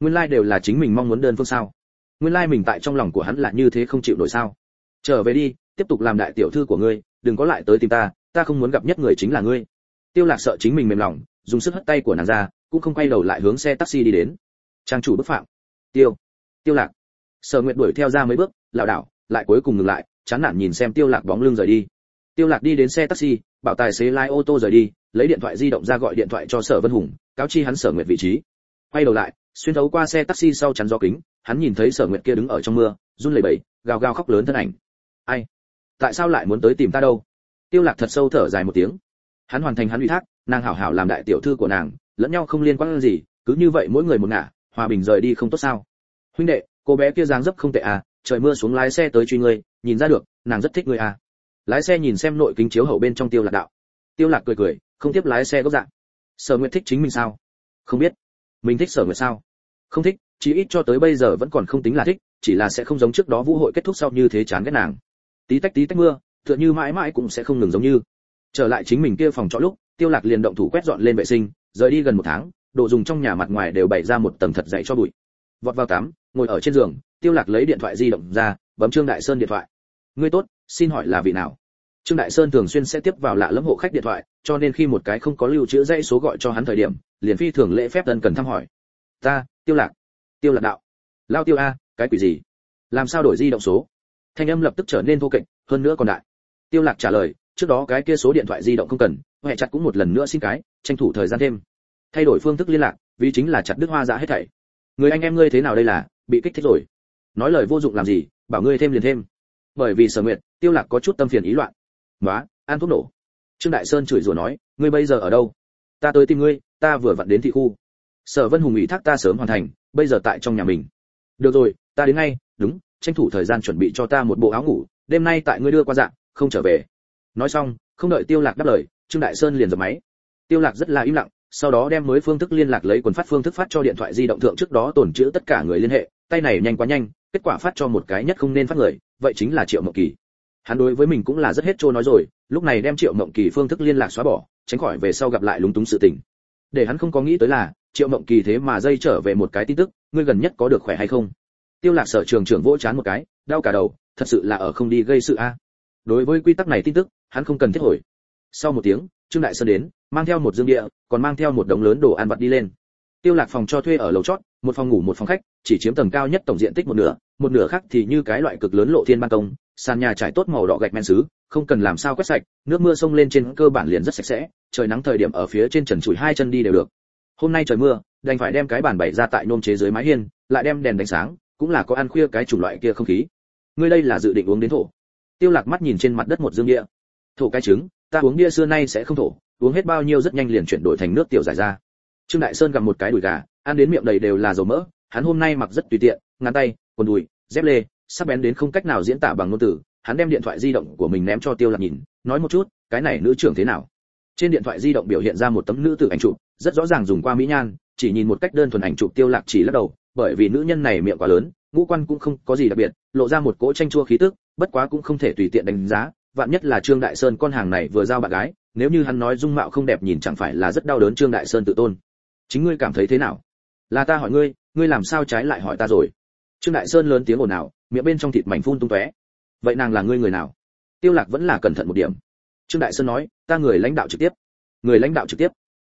Nguyên lai đều là chính mình mong muốn đơn phương sao? Nguyên lai mình tại trong lòng của hắn là như thế không chịu nổi sao? Trở về đi, tiếp tục làm đại tiểu thư của ngươi, đừng có lại tới tìm ta ta không muốn gặp nhất người chính là ngươi. Tiêu lạc sợ chính mình mềm lòng, dùng sức hất tay của nàng ra cũng không quay đầu lại hướng xe taxi đi đến. Trang chủ bức phạm. Tiêu. Tiêu lạc. Sở nguyệt đuổi theo ra mấy bước, lảo đảo, lại cuối cùng ngừng lại, chán nản nhìn xem tiêu lạc bóng lưng rời đi. Tiêu lạc đi đến xe taxi, bảo tài xế lái ô tô rời đi, lấy điện thoại di động ra gọi điện thoại cho sở vân hùng, cáo chi hắn sở nguyệt vị trí. Quay đầu lại, xuyên thấu qua xe taxi sau chắn gió kính, hắn nhìn thấy sở nguyệt kia đứng ở trong mưa, run lẩy bẩy, gào gào khóc lớn thân ảnh. Ai? Tại sao lại muốn tới tìm ta đâu? Tiêu lạc thật sâu thở dài một tiếng. Hắn hoàn thành hắn ủy thác, nàng hảo hảo làm đại tiểu thư của nàng lẫn nhau không liên quan gì, cứ như vậy mỗi người một ngả, hòa bình rời đi không tốt sao? Huynh đệ, cô bé kia dáng dấp không tệ à trời mưa xuống lái xe tới truy ngươi, nhìn ra được, nàng rất thích ngươi à. Lái xe nhìn xem nội kính chiếu hậu bên trong tiêu lạc đạo. Tiêu lạc cười cười, không tiếp lái xe gốc dạng. Sở nguyệt thích chính mình sao? Không biết. Mình thích sở nguyệt sao? Không thích chỉ ít cho tới bây giờ vẫn còn không tính là thích, chỉ là sẽ không giống trước đó vũ hội kết thúc sau như thế chán ghét nàng. Tí tách tí tách mưa, tựa như mãi mãi cũng sẽ không ngừng giống như. Trở lại chính mình kia phòng trọ lúc, tiêu lạc liền động thủ quét dọn lên vệ sinh rời đi gần một tháng, đồ dùng trong nhà mặt ngoài đều bày ra một tầng thật dày cho bụi. Vọt vào tắm ngồi ở trên giường, tiêu lạc lấy điện thoại di động ra, bấm trương đại sơn điện thoại. Ngươi tốt, xin hỏi là vị nào? Trương đại sơn thường xuyên sẽ tiếp vào lạ lẫm hộ khách điện thoại, cho nên khi một cái không có lưu trữ dãy số gọi cho hắn thời điểm, liền phi thường lễ phép tân cần thăm hỏi. Ta, tiêu lạc. Tiêu lạc đạo. Lao tiêu a, cái quỷ gì? Làm sao đổi di động số? Thanh âm lập tức trở nên thô kịch hơn nữa còn đại. Tiêu lạc trả lời trước đó cái kia số điện thoại di động không cần, huệ chặt cũng một lần nữa xin cái, tranh thủ thời gian thêm. Thay đổi phương thức liên lạc, vì chính là chặt đứt hoa dã hết thảy. Người anh em ngươi thế nào đây là, bị kích thích rồi. Nói lời vô dụng làm gì, bảo ngươi thêm liền thêm. Bởi vì sở nguyện tiêu lạc có chút tâm phiền ý loạn. Quá ăn thuốc nổ. Trương đại sơn chửi rủa nói, ngươi bây giờ ở đâu? Ta tới tìm ngươi, ta vừa vặn đến thị khu. Sở vân hùng ủy thác ta sớm hoàn thành, bây giờ tại trong nhà mình. Được rồi, ta đến ngay, đúng, tranh thủ thời gian chuẩn bị cho ta một bộ áo ngủ, đêm nay tại ngươi đưa qua dạng, không trở về nói xong, không đợi tiêu lạc đáp lời, trương đại sơn liền dập máy. Tiêu lạc rất là im lặng, sau đó đem mới phương thức liên lạc lấy quần phát phương thức phát cho điện thoại di động thượng trước đó tổn trữ tất cả người liên hệ. Tay này nhanh quá nhanh, kết quả phát cho một cái nhất không nên phát người, vậy chính là triệu mộng kỳ. Hắn đối với mình cũng là rất hết trôi nói rồi, lúc này đem triệu mộng kỳ phương thức liên lạc xóa bỏ, tránh khỏi về sau gặp lại lúng túng sự tình. Để hắn không có nghĩ tới là, triệu mộng kỳ thế mà dây trở về một cái tin tức, ngươi gần nhất có được khỏe hay không? Tiêu lạc sở trường trưởng vỗ chán một cái, đau cả đầu, thật sự là ở không đi gây sự a đối với quy tắc này tin tức, hắn không cần thiết hồi. Sau một tiếng, trương đại sơn đến, mang theo một dương địa, còn mang theo một đống lớn đồ ăn vặt đi lên. Tiêu lạc phòng cho thuê ở lầu chót, một phòng ngủ một phòng khách, chỉ chiếm tầng cao nhất tổng diện tích một nửa một nửa khác thì như cái loại cực lớn lộ thiên ban công, sàn nhà trải tốt màu đỏ gạch men sứ không cần làm sao quét sạch, nước mưa sông lên trên cơ bản liền rất sạch sẽ, trời nắng thời điểm ở phía trên trần trụi hai chân đi đều được. Hôm nay trời mưa, đành phải đem cái bàn bày ra tại nôm chế dưới mái hiên, lại đem đèn đánh sáng, cũng là có ăn khuya cái chủng loại kia không khí. Ngươi đây là dự định uống đến thổ tiêu lạc mắt nhìn trên mặt đất một dương địa. Thổ cái trứng, ta uống bia xưa nay sẽ không thổ, uống hết bao nhiêu rất nhanh liền chuyển đổi thành nước tiểu giải ra. Trương đại sơn gặp một cái đùi gà, ăn đến miệng đầy đều là dầu mỡ, hắn hôm nay mặc rất tùy tiện, ngắn tay, quần đùi, dép lê sắp bén đến không cách nào diễn tả bằng ngôn từ, hắn đem điện thoại di động của mình ném cho tiêu lạc nhìn, nói một chút, cái này nữ trưởng thế nào? Trên điện thoại di động biểu hiện ra một tấm nữ tử ảnh chụp, rất rõ ràng dùng qua mỹ nhan, chỉ nhìn một cách đơn thuần ảnh chụp tiêu lạc chỉ lắc đầu, bởi vì nữ nhân này miệng quá lớn, ngũ quan cũng không có gì đặc biệt, lộ ra một cỗ tranh chua khí tức bất quá cũng không thể tùy tiện đánh giá, vạn nhất là trương đại sơn con hàng này vừa giao bạn gái, nếu như hắn nói dung mạo không đẹp nhìn chẳng phải là rất đau đớn trương đại sơn tự tôn. Chính ngươi cảm thấy thế nào? Là ta hỏi ngươi ngươi làm sao trái lại hỏi ta rồi? Trương đại sơn lớn tiếng ồn ào, miệng bên trong thịt mảnh phun tung tóe. Vậy nàng là ngươi người nào? Tiêu lạc vẫn là cẩn thận một điểm. Trương đại sơn nói, ta người lãnh đạo trực tiếp. Người lãnh đạo trực tiếp.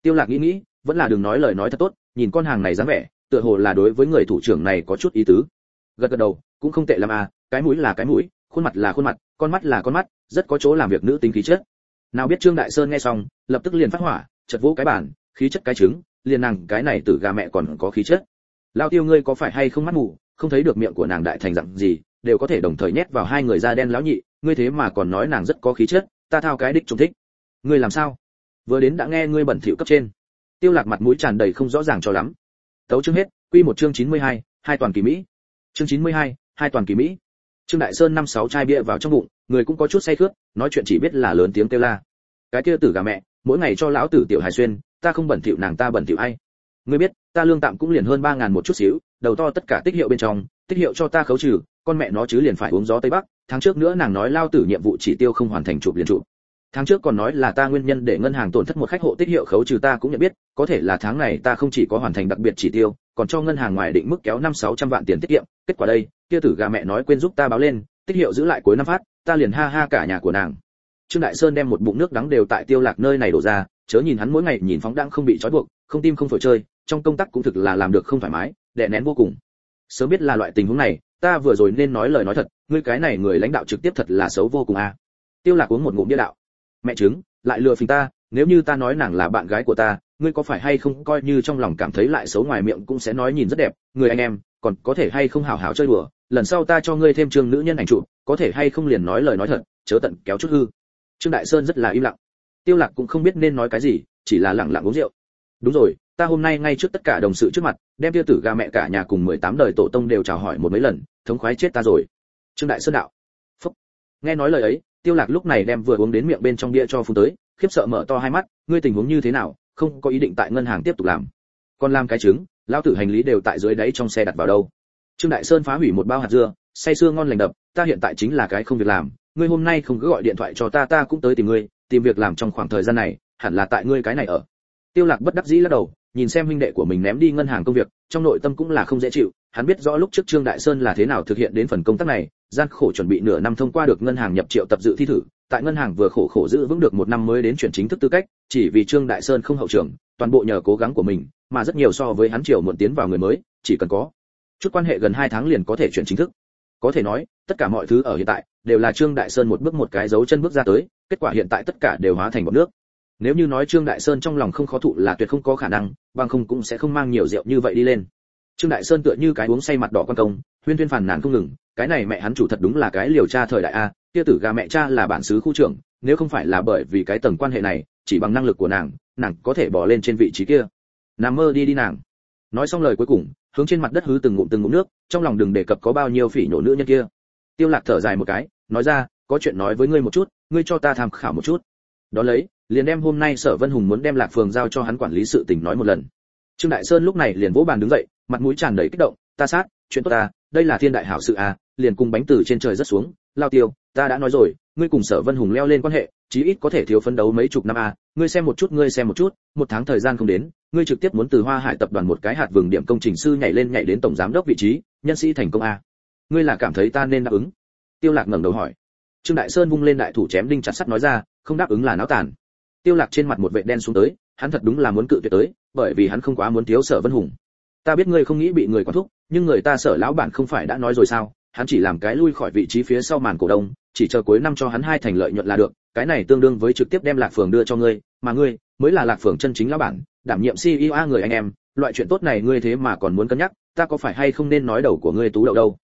Tiêu lạc nghĩ nghĩ, vẫn là đừng nói lời nói thật tốt, nhìn con hàng này dáng vẻ, tựa hồ là đối với người thủ trưởng này có chút ý tứ. Gật gật đầu, cũng không tệ lắm à cái mũi là cái mũi khuôn mặt là khuôn mặt con mắt là con mắt rất có chỗ làm việc nữ tính khí chất. Nào biết trương đại sơn nghe xong lập tức liền phát hỏa chật vỗ cái bản khí chất cái trứng liền nàng cái này tử gà mẹ còn có khí chất. Lao tiêu ngươi có phải hay không mắt mù không thấy được miệng của nàng đại thành dặn gì đều có thể đồng thời nhét vào hai người da đen lão nhị ngươi thế mà còn nói nàng rất có khí chất ta thao cái đích trông thích. Ngươi làm sao? Vừa đến đã nghe ngươi bẩn thỉu cấp trên. Tiêu lạc mặt mũi tràn đầy không rõ ràng cho lắm. Tấu chương hết quy một chương 92, hai toàn kỳ mỹ. Chương 92, hai toàn kỳ mỹ trương đại sơn năm sáu chai bia vào trong bụng, người cũng có chút say khướt, nói chuyện chỉ biết là lớn tiếng kêu la. Cái kia tử gà mẹ, mỗi ngày cho lão tử tiểu Hải xuyên, ta không bẩn thỉu nàng ta bẩn thỉu ai. Ngươi biết, ta lương tạm cũng liền hơn ba ngàn một chút xíu, đầu to tất cả tích hiệu bên trong, tích hiệu cho ta khấu trừ, con mẹ nó chứ liền phải uống gió tây bắc, tháng trước nữa nàng nói lao tử nhiệm vụ chỉ tiêu không hoàn thành chụp liền chụp. Tháng trước còn nói là ta nguyên nhân để ngân hàng tổn thất một khách hộ tích hiệu khấu trừ ta cũng nhận biết, có thể là tháng này ta không chỉ có hoàn thành đặc biệt chỉ tiêu còn cho ngân hàng ngoài định mức kéo năm sáu trăm vạn tiền tiết kiệm. Kết quả đây, kia tử gà mẹ nói quên giúp ta báo lên, tích hiệu giữ lại cuối năm phát, ta liền ha ha cả nhà của nàng. Trương đại sơn đem một bụng nước đắng đều tại tiêu lạc nơi này đổ ra, chớ nhìn hắn mỗi ngày nhìn phóng đãng không bị trói buộc, không tim không phổi chơi, trong công tác cũng thực là làm được không thoải mái, đè nén vô cùng. Sớm biết là loại tình huống này, ta vừa rồi nên nói lời nói thật, ngươi cái này người lãnh đạo trực tiếp thật là xấu vô cùng a. Tiêu lạc uống một ngụm bia đạo. Mẹ chứng lại lừa phình ta nếu như ta nói nàng là bạn gái của ta, ngươi có phải hay không coi như trong lòng cảm thấy lại xấu ngoài miệng cũng sẽ nói nhìn rất đẹp, người anh em, còn có thể hay không hào hào chơi đùa, lần sau ta cho ngươi thêm trường nữ nhân ảnh chụp, có thể hay không liền nói lời nói thật, chớ tận kéo chút hư. Trương đại sơn rất là im lặng. Tiêu lạc cũng không biết nên nói cái gì, chỉ là lặng lặng uống rượu. Đúng rồi, ta hôm nay ngay trước tất cả đồng sự trước mặt, đem tiêu tử gà mẹ cả nhà cùng 18 đời tổ tông đều chào hỏi một mấy lần, thống khoái chết ta rồi. Trương đại sơn đạo. Phúc. Nghe nói lời ấy, tiêu lạc lúc này đem vừa uống đến miệng bên trong bia cho phun tới khiếp sợ mở to hai mắt, ngươi tình huống như thế nào? Không có ý định tại ngân hàng tiếp tục làm. Còn làm cái trứng lao tử hành lý đều tại dưới đáy trong xe đặt vào đâu. Trương đại sơn phá hủy một bao hạt dưa, say sưa ngon lành đập, ta hiện tại chính là cái không việc làm, ngươi hôm nay không cứ gọi điện thoại cho ta ta cũng tới tìm ngươi, tìm việc làm trong khoảng thời gian này, hẳn là tại ngươi cái này ở. Tiêu lạc bất đắc dĩ lắc đầu, nhìn xem huynh đệ của mình ném đi ngân hàng công việc, trong nội tâm cũng là không dễ chịu, hắn biết rõ lúc trước trương đại sơn là thế nào thực hiện đến phần công tác này, gian khổ chuẩn bị nửa năm thông qua được ngân hàng nhập triệu tập dự thi thử tại ngân hàng vừa khổ khổ giữ vững được một năm mới đến chuyển chính thức tư cách, chỉ vì trương đại sơn không hậu trưởng toàn bộ nhờ cố gắng của mình, mà rất nhiều so với hắn triều muộn tiến vào người mới, chỉ cần có chút quan hệ gần hai tháng liền có thể chuyển chính thức. Có thể nói, tất cả mọi thứ ở hiện tại đều là trương đại sơn một bước một cái dấu chân bước ra tới, kết quả hiện tại tất cả đều hóa thành bọt nước. Nếu như nói trương đại sơn trong lòng không khó thụ là tuyệt không có khả năng, bằng không cũng sẽ không mang nhiều rượu như vậy đi lên. Trương đại sơn tựa như cái uống say mặt đỏ quan công, huyên tuyên phản nàn không ngừng, cái này mẹ hắn chủ thật đúng là cái liều tra thời đại a kia tử gà mẹ cha là bản xứ khu trưởng, nếu không phải là bởi vì cái tầng quan hệ này, chỉ bằng năng lực của nàng nàng có thể bỏ lên trên vị trí kia. Nằm mơ đi đi nàng. Nói xong lời cuối cùng, hướng trên mặt đất hứ từng ngụm từng ngụm nước, trong lòng đừng đề cập có bao nhiêu phỉ nhổ nữ nhân kia. Tiêu lạc thở dài một cái, nói ra, có chuyện nói với ngươi một chút, ngươi cho ta tham khảo một chút. Đó lấy, liền đem hôm nay sở vân hùng muốn đem lạc phường giao cho hắn quản lý sự tình nói một lần. Trương đại sơn lúc này liền vỗ bàn đứng dậy, mặt mũi tràn đầy kích động, ta sát, chuyện tốt ta đây là thiên đại hảo sự à liền cùng bánh từ trên trời rất xuống. Lao tiêu, ta đã nói rồi, ngươi cùng sở vân hùng leo lên quan hệ, chí ít có thể thiếu phấn đấu mấy chục năm à ngươi xem một chút, ngươi xem một chút, một tháng thời gian không đến, ngươi trực tiếp muốn từ hoa hải tập đoàn một cái hạt vườn điểm công trình sư nhảy lên nhảy đến tổng giám đốc vị trí, nhân sĩ thành công à. Ngươi là cảm thấy ta nên đáp ứng? Tiêu lạc ngẩng đầu hỏi. Trương đại sơn vung lên đại thủ chém đinh chặt sắt nói ra, không đáp ứng là náo tàn. Tiêu lạc trên mặt một vệt đen xuống tới, hắn thật đúng là muốn cự tuyệt tới, bởi vì hắn không quá muốn thiếu sở vân hùng. Ta biết ngươi không nghĩ bị người quản thúc nhưng người ta sở lão bản không phải đã nói rồi sao? Hắn chỉ làm cái lui khỏi vị trí phía sau màn cổ đông, chỉ chờ cuối năm cho hắn hai thành lợi nhuận là được, cái này tương đương với trực tiếp đem lạc phường đưa cho ngươi, mà ngươi mới là lạc phường chân chính lão bản, đảm nhiệm CEO người anh em, loại chuyện tốt này ngươi thế mà còn muốn cân nhắc, ta có phải hay không nên nói đầu của ngươi tú đậu đâu?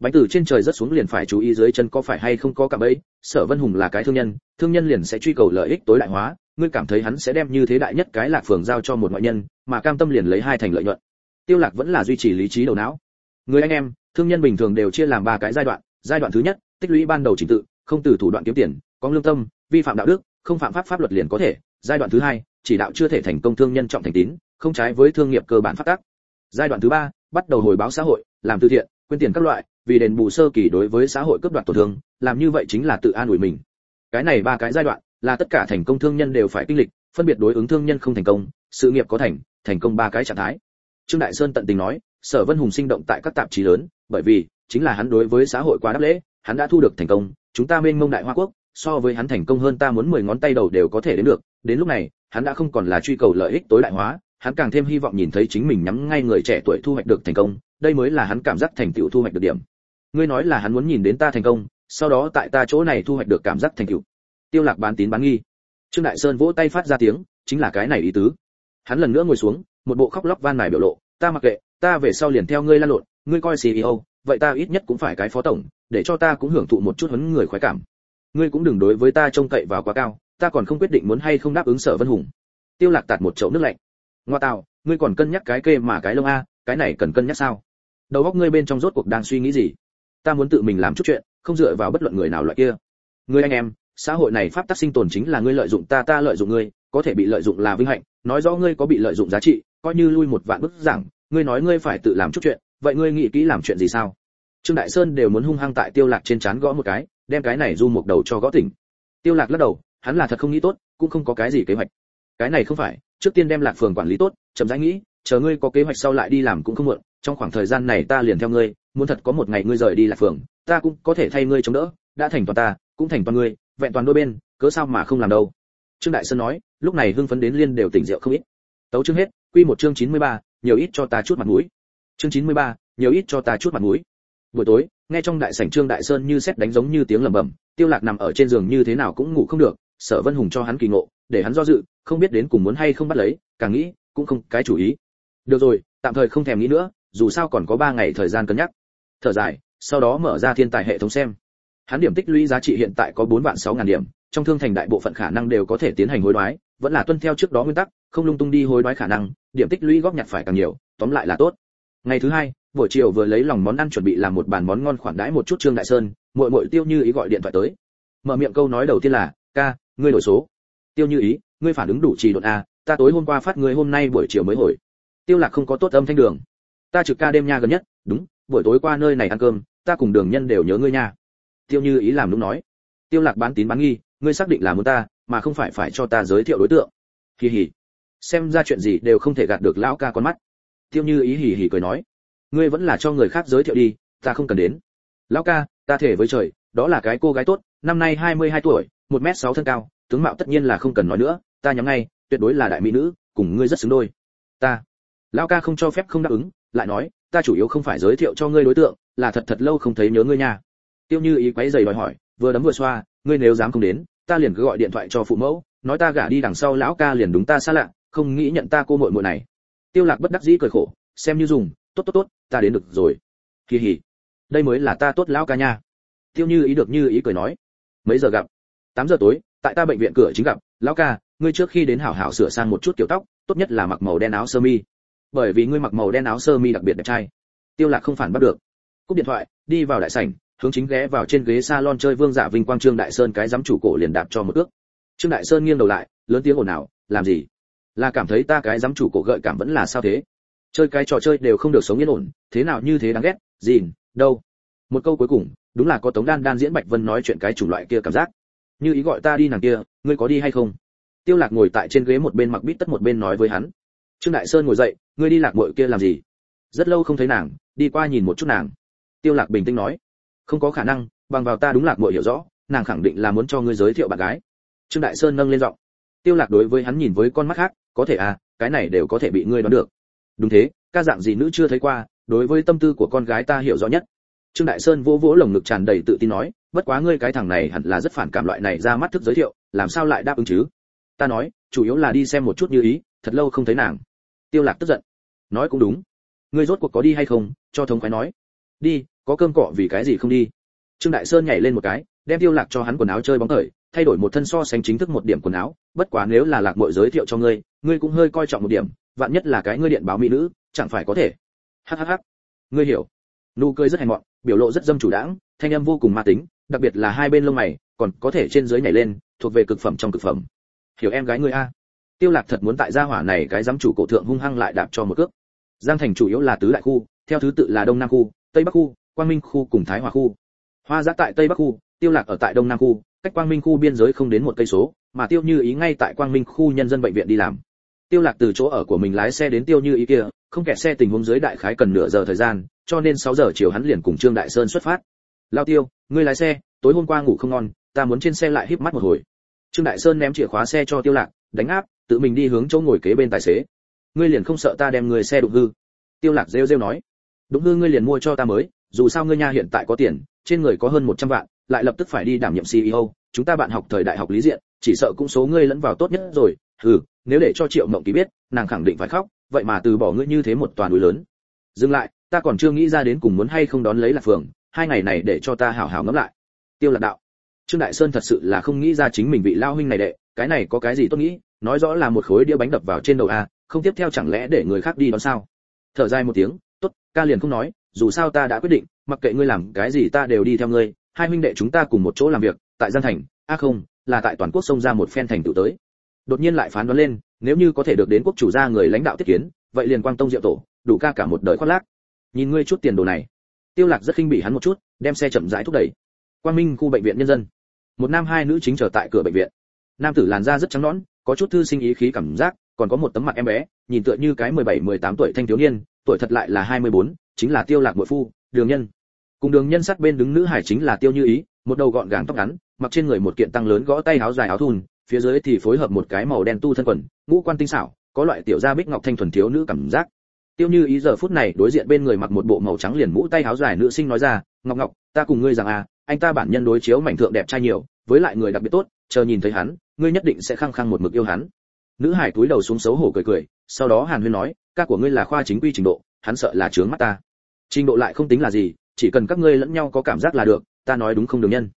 Bánh từ trên trời rất xuống liền phải chú ý dưới chân có phải hay không có cả bẫy, sở vân hùng là cái thương nhân thương nhân liền sẽ truy cầu lợi ích tối đại hóa, ngươi cảm thấy hắn sẽ đem như thế đại nhất cái lạc phường giao cho một ngoại nhân, mà cam tâm liền lấy hai thành lợi nhuận tiêu lạc vẫn là duy trì lý trí đầu não. Người anh em, thương nhân bình thường đều chia làm ba cái giai đoạn. Giai đoạn thứ nhất, tích lũy ban đầu trình tự, không từ thủ đoạn kiếm tiền, có lương tâm, vi phạm đạo đức, không phạm pháp pháp luật liền có thể. Giai đoạn thứ hai, chỉ đạo chưa thể thành công thương nhân trọng thành tín, không trái với thương nghiệp cơ bản phát tác. Giai đoạn thứ ba, bắt đầu hồi báo xã hội, làm từ thiện, quyên tiền các loại, vì đền bù sơ kỳ đối với xã hội cấp đoạt tổn thương, làm như vậy chính là tự an ủi mình. Cái này ba cái giai đoạn, là tất cả thành công thương nhân đều phải kinh lịch, phân biệt đối ứng thương nhân không thành công, sự nghiệp có thành thành công ba cái trạng thái trương đại sơn tận tình nói, sở vân hùng sinh động tại các tạp chí lớn, bởi vì chính là hắn đối với xã hội quá đáp lễ, hắn đã thu được thành công, chúng ta mênh mông đại hoa quốc, so với hắn thành công hơn ta muốn mười ngón tay đầu đều có thể đến được, đến lúc này, hắn đã không còn là truy cầu lợi ích tối đại hóa, hắn càng thêm hy vọng nhìn thấy chính mình nhắm ngay người trẻ tuổi thu hoạch được thành công, đây mới là hắn cảm giác thành tựu thu hoạch được điểm. Ngươi nói là hắn muốn nhìn đến ta thành công, sau đó tại ta chỗ này thu hoạch được cảm giác thành tựu. Tiêu lạc bán tín bán nghi. Trương đại sơn vỗ tay phát ra tiếng, chính là cái này ý tứ. Hắn lần nữa ngồi xuống một bộ khóc lóc van nài biểu lộ ta mặc kệ ta về sau liền theo ngươi lan lộn ngươi coi CEO, vậy ta ít nhất cũng phải cái phó tổng để cho ta cũng hưởng thụ một chút huấn người khoái cảm. Ngươi cũng đừng đối với ta trông cậy vào quá cao ta còn không quyết định muốn hay không đáp ứng sở vân hùng. Tiêu lạc tạt một chậu nước lạnh. Ngoa tạo ngươi còn cân nhắc cái kê mà cái lông a cái này cần cân nhắc sao? Đầu óc ngươi bên trong rốt cuộc đang suy nghĩ gì? Ta muốn tự mình làm chút chuyện không dựa vào bất luận người nào loại kia. Ngươi anh em xã hội này pháp tắc sinh tồn chính là ngươi lợi dụng ta ta lợi dụng ngươi có thể bị lợi dụng là vinh hạnh nói rõ ngươi có bị lợi dụng giá trị coi như lui một vạn bức rằng, ngươi nói ngươi phải tự làm chút chuyện vậy ngươi nghĩ kỹ làm chuyện gì sao? Trương đại sơn đều muốn hung hăng tại tiêu lạc trên chán gõ một cái đem cái này du một đầu cho gõ tỉnh. Tiêu lạc lắc đầu hắn là thật không nghĩ tốt cũng không có cái gì kế hoạch. Cái này không phải trước tiên đem lạc phường quản lý tốt chậm rãi nghĩ chờ ngươi có kế hoạch sau lại đi làm cũng không muộn trong khoảng thời gian này ta liền theo ngươi muốn thật có một ngày ngươi rời đi lạc phường ta cũng có thể thay ngươi chống đỡ đã thành toàn ta cũng thành toàn ngươi vẹn toàn đôi bên cớ sao mà không làm đâu? Trương đại sơn nói lúc này hưng phấn đến liên đều tỉnh rượu không ít. Tấu chương hết quy một chương 93, nhiều ít cho ta chút mặt mũi. Chương 93, nhiều ít cho ta chút mặt mũi. Buổi tối nghe trong đại sảnh trương đại sơn như sét đánh giống như tiếng lẩm bẩm tiêu lạc nằm ở trên giường như thế nào cũng ngủ không được sở vân hùng cho hắn kỳ ngộ để hắn do dự không biết đến cùng muốn hay không bắt lấy càng nghĩ cũng không cái chủ ý. Được rồi tạm thời không thèm nghĩ nữa dù sao còn có ba ngày thời gian cân nhắc. Thở dài sau đó mở ra thiên tài hệ thống xem. Hắn điểm tích lũy giá trị hiện tại có bốn vạn sáu ngàn điểm trong thương thành đại bộ phận khả năng đều có thể tiến hành hối đoái vẫn là tuân theo trước đó nguyên tắc không lung tung đi hối đoái khả năng, điểm tích lũy góp nhặt phải càng nhiều, tóm lại là tốt. Ngày thứ hai, buổi chiều vừa lấy lòng món ăn chuẩn bị làm một bàn món ngon khoản đãi một chút trương đại sơn, muội muội tiêu như ý gọi điện thoại tới. Mở miệng câu nói đầu tiên là, ca, ngươi đổi số. Tiêu như ý, ngươi phản ứng đủ trì đột a à, ta tối hôm qua phát ngươi hôm nay buổi chiều mới hồi. Tiêu lạc không có tốt âm thanh đường. Ta trực ca đêm nha gần nhất. Đúng, buổi tối qua nơi này ăn cơm, ta cùng đường nhân đều nhớ ngươi nha. Tiêu như ý làm đúng nói. Tiêu lạc bán tín bán nghi, ngươi xác định là muốn ta, mà không phải phải cho ta giới thiệu đối tượng. Kỳ hỉ xem ra chuyện gì đều không thể gạt được lão ca con mắt. Tiêu như ý hì hì cười nói, ngươi vẫn là cho người khác giới thiệu đi, ta không cần đến. Lão ca, ta thể với trời, đó là cái cô gái tốt, năm nay 22 tuổi, một mét sáu thân cao, tướng mạo tất nhiên là không cần nói nữa, ta nhắm ngay, tuyệt đối là đại mỹ nữ, cùng ngươi rất xứng đôi. Ta. Lão ca không cho phép không đáp ứng, lại nói, ta chủ yếu không phải giới thiệu cho ngươi đối tượng, là thật thật lâu không thấy nhớ ngươi nha. Tiêu như ý quấy giày đòi hỏi, vừa đấm vừa xoa, ngươi nếu dám không đến, ta liền cứ gọi điện thoại cho phụ mẫu, nói ta gả đi đằng sau lão ca liền đúng ta xa lạ không nghĩ nhận ta cô muội muội này. Tiêu lạc bất đắc dĩ cười khổ, xem như dùng, tốt tốt tốt, ta đến được rồi. Kỳ hỉ, đây mới là ta tốt lão ca nha. Tiêu như ý được như ý cười nói. Mấy giờ gặp? 8 giờ tối, tại ta bệnh viện cửa chính gặp, lão ca, ngươi trước khi đến hảo hảo sửa sang một chút kiểu tóc, tốt nhất là mặc màu đen áo sơ mi. Bởi vì ngươi mặc màu đen áo sơ mi đặc biệt đẹp trai. Tiêu lạc không phản bắt được. Cúp điện thoại, đi vào đại sảnh, hướng chính ghé vào trên ghế salon chơi vương giả vinh quang trương đại sơn cái giám chủ cổ liền đạp cho một ước. Trương đại sơn nghiêng đầu lại, lớn tiếng ồn ào, làm gì? Là cảm thấy ta cái giám chủ cổ gợi cảm vẫn là sao thế? Chơi cái trò chơi đều không được sống yên ổn, thế nào như thế đáng ghét, gìn, đâu? Một câu cuối cùng, đúng là có tống đan đan diễn bạch vân nói chuyện cái chủng loại kia cảm giác. Như ý gọi ta đi nàng kia, ngươi có đi hay không? Tiêu lạc ngồi tại trên ghế một bên mặc bít tất một bên nói với hắn. Trương đại sơn ngồi dậy, ngươi đi lạc muội kia làm gì? Rất lâu không thấy nàng, đi qua nhìn một chút nàng. Tiêu lạc bình tĩnh nói. Không có khả năng, bằng vào ta đúng lạc muội hiểu rõ, nàng khẳng định là muốn cho ngươi giới thiệu bạn gái. Trương đại sơn nâng lên giọng tiêu lạc đối với hắn nhìn với con mắt khác, có thể à cái này đều có thể bị ngươi đoán được. Đúng thế, ca dạng gì nữ chưa thấy qua, đối với tâm tư của con gái ta hiểu rõ nhất. Trương đại sơn vỗ vỗ lồng ngực tràn đầy tự tin nói, bất quá ngươi cái thằng này hẳn là rất phản cảm loại này ra mắt thức giới thiệu, làm sao lại đáp ứng chứ? Ta nói, chủ yếu là đi xem một chút như ý, thật lâu không thấy nàng. Tiêu lạc tức giận. Nói cũng đúng. Ngươi rốt cuộc có đi hay không, cho thống khoái nói. Đi, có cơm cọ vì cái gì không đi? Trương đại sơn nhảy lên một cái, đem tiêu lạc cho hắn quần áo chơi bóng thời thay đổi một thân so sánh chính thức một điểm quần áo, bất quá nếu là lạc muội giới thiệu cho ngươi ngươi cũng hơi coi trọng một điểm, vạn nhất là cái ngươi điện báo mỹ nữ, chẳng phải có thể. Hhh ngươi hiểu. Nụ cười rất hèn mọn, biểu lộ rất dâm chủ đãng, thanh âm vô cùng ma tính, đặc biệt là hai bên lông mày, còn có thể trên dưới nhảy lên, thuộc về cực phẩm trong cực phẩm. Hiểu em gái ngươi a. Tiêu lạc thật muốn tại gia hỏa này cái giám chủ cổ thượng hung hăng lại đạp cho một cước. Giang thành chủ yếu là tứ đại khu, theo thứ tự là đông nam khu, tây bắc khu, quang minh khu cùng thái hòa khu. Hoa giã tại tây bắc khu, tiêu lạc ở tại đông nam khu cách quang minh khu biên giới không đến một cây số, mà tiêu như ý ngay tại quang minh khu nhân dân bệnh viện đi làm. Tiêu lạc từ chỗ ở của mình lái xe đến tiêu như ý kia, không kẹt xe tình huống dưới đại khái cần nửa giờ thời gian, cho nên 6 giờ chiều hắn liền cùng trương đại sơn xuất phát. Lao tiêu, ngươi lái xe, tối hôm qua ngủ không ngon, ta muốn trên xe lại híp mắt một hồi. Trương đại sơn ném chìa khóa xe cho tiêu lạc, đánh áp, tự mình đi hướng chỗ ngồi kế bên tài xế. Ngươi liền không sợ ta đem người xe đụng hư? Tiêu lạc rêu rêu nói. Đụng hư ngươi liền mua cho ta mới, dù sao ngươi nha hiện tại có tiền, trên người có hơn 100 vạn lại lập tức phải đi đảm nhiệm CEO chúng ta bạn học thời đại học lý diện, chỉ sợ cũng số ngươi lẫn vào tốt nhất rồi. Hừ nếu để cho triệu mộng ký biết, nàng khẳng định phải khóc, vậy mà từ bỏ ngươi như thế một toàn núi lớn. Dừng lại, ta còn chưa nghĩ ra đến cùng muốn hay không đón lấy lạc phượng, hai ngày này để cho ta hảo hảo ngẫm lại. Tiêu lạc đạo, trương đại sơn thật sự là không nghĩ ra chính mình vị lao huynh này đệ, cái này có cái gì tốt nghĩ, nói rõ là một khối đĩa bánh đập vào trên đầu a, không tiếp theo chẳng lẽ để người khác đi đón sao? Thở dài một tiếng, tốt, ca liền không nói, dù sao ta đã quyết định, mặc kệ ngươi làm cái gì ta đều đi theo ngươi hai huynh đệ chúng ta cùng một chỗ làm việc tại gian thành a không là tại toàn quốc xông ra một phen thành tựu tới. Đột nhiên lại phán đoán lên nếu như có thể được đến quốc chủ gia người lãnh đạo tiết kiến vậy liền quang tông diệu tổ đủ ca cả một đời khoác lác. Nhìn ngươi chút tiền đồ này. Tiêu lạc rất khinh bỉ hắn một chút đem xe chậm rãi thúc đẩy. Quang minh khu bệnh viện nhân dân. Một nam hai nữ chính chờ tại cửa bệnh viện. Nam tử làn da rất trắng nõn có chút thư sinh ý khí cảm giác còn có một tấm mặt em bé nhìn tựa như cái 17-18 tuổi thanh thiếu niên tuổi thật lại là 24, chính là tiêu lạc muội phu đường nhân cùng đường nhân sát bên đứng nữ hải chính là tiêu như ý, một đầu gọn gàng tóc ngắn, mặc trên người một kiện tăng lớn gõ tay áo dài áo thun, phía dưới thì phối hợp một cái màu đen tu thân quần, ngũ quan tinh xảo, có loại tiểu gia bích ngọc thanh thuần thiếu nữ cảm giác. Tiêu như ý giờ phút này đối diện bên người mặc một bộ màu trắng liền mũ tay áo dài nữ sinh nói ra, ngọc ngọc, ta cùng ngươi rằng à anh ta bản nhân đối chiếu mảnh thượng đẹp trai nhiều, với lại người đặc biệt tốt, chờ nhìn thấy hắn, ngươi nhất định sẽ khăng khăng một mực yêu hắn. Nữ hải túi đầu xuống xấu hổ cười cười, sau đó hàn huyên nói, ca của ngươi là khoa chính quy trình độ, hắn sợ là trướng mắt ta. Trình độ lại không tính là gì chỉ cần các ngươi lẫn nhau có cảm giác là được ta nói đúng không đường nhân?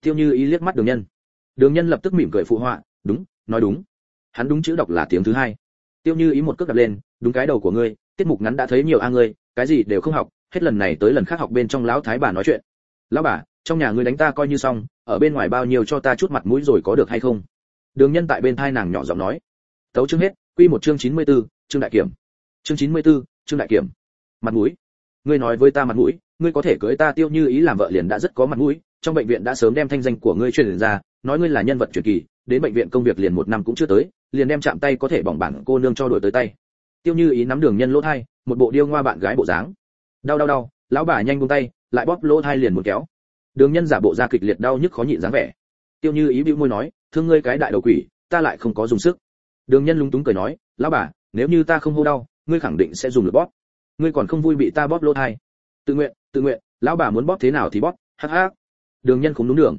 Tiêu như ý liếc mắt đường nhân. Đường nhân lập tức mỉm cười phụ họa đúng nói đúng. Hắn đúng chữ đọc là tiếng thứ hai. Tiêu như ý một cước đặt lên đúng cái đầu của ngươi tiết mục ngắn đã thấy nhiều a ngươi cái gì đều không học hết lần này tới lần khác học bên trong lão thái bà nói chuyện. Lão bà trong nhà ngươi đánh ta coi như xong ở bên ngoài bao nhiêu cho ta chút mặt mũi rồi có được hay không? Đường nhân tại bên thai nàng nhỏ giọng nói. Tấu chương hết quy một chương 94, chương đại kiểm. Chương 94, chương đại kiểm. Mặt mũi. Ngươi nói với ta mặt mũi ngươi có thể cưới ta tiêu như ý làm vợ liền đã rất có mặt mũi, trong bệnh viện đã sớm đem thanh danh của ngươi truyền ra, nói ngươi là nhân vật truyền kỳ, đến bệnh viện công việc liền một năm cũng chưa tới, liền đem chạm tay có thể bỏng bảng cô nương cho đổi tới tay. Tiêu như ý nắm đường nhân lỗ thai, một bộ điêu ngoa bạn gái bộ dáng. Đau đau đau, lão bà nhanh buông tay, lại bóp lỗ thai liền một kéo. Đường nhân giả bộ ra kịch liệt đau nhức khó nhịn dáng vẻ. Tiêu như ý bĩu môi nói, thương ngươi cái đại đầu quỷ, ta lại không có dùng sức. Đường nhân lúng túng cười nói, lão bà, nếu như ta không hô đau, ngươi khẳng định sẽ dùng lực bóp. Ngươi còn không vui bị ta bóp lỗ thai tự nguyện tự nguyện, lão bà muốn bóp thế nào thì bóp, hắc hắc. Đường nhân không đúng đường.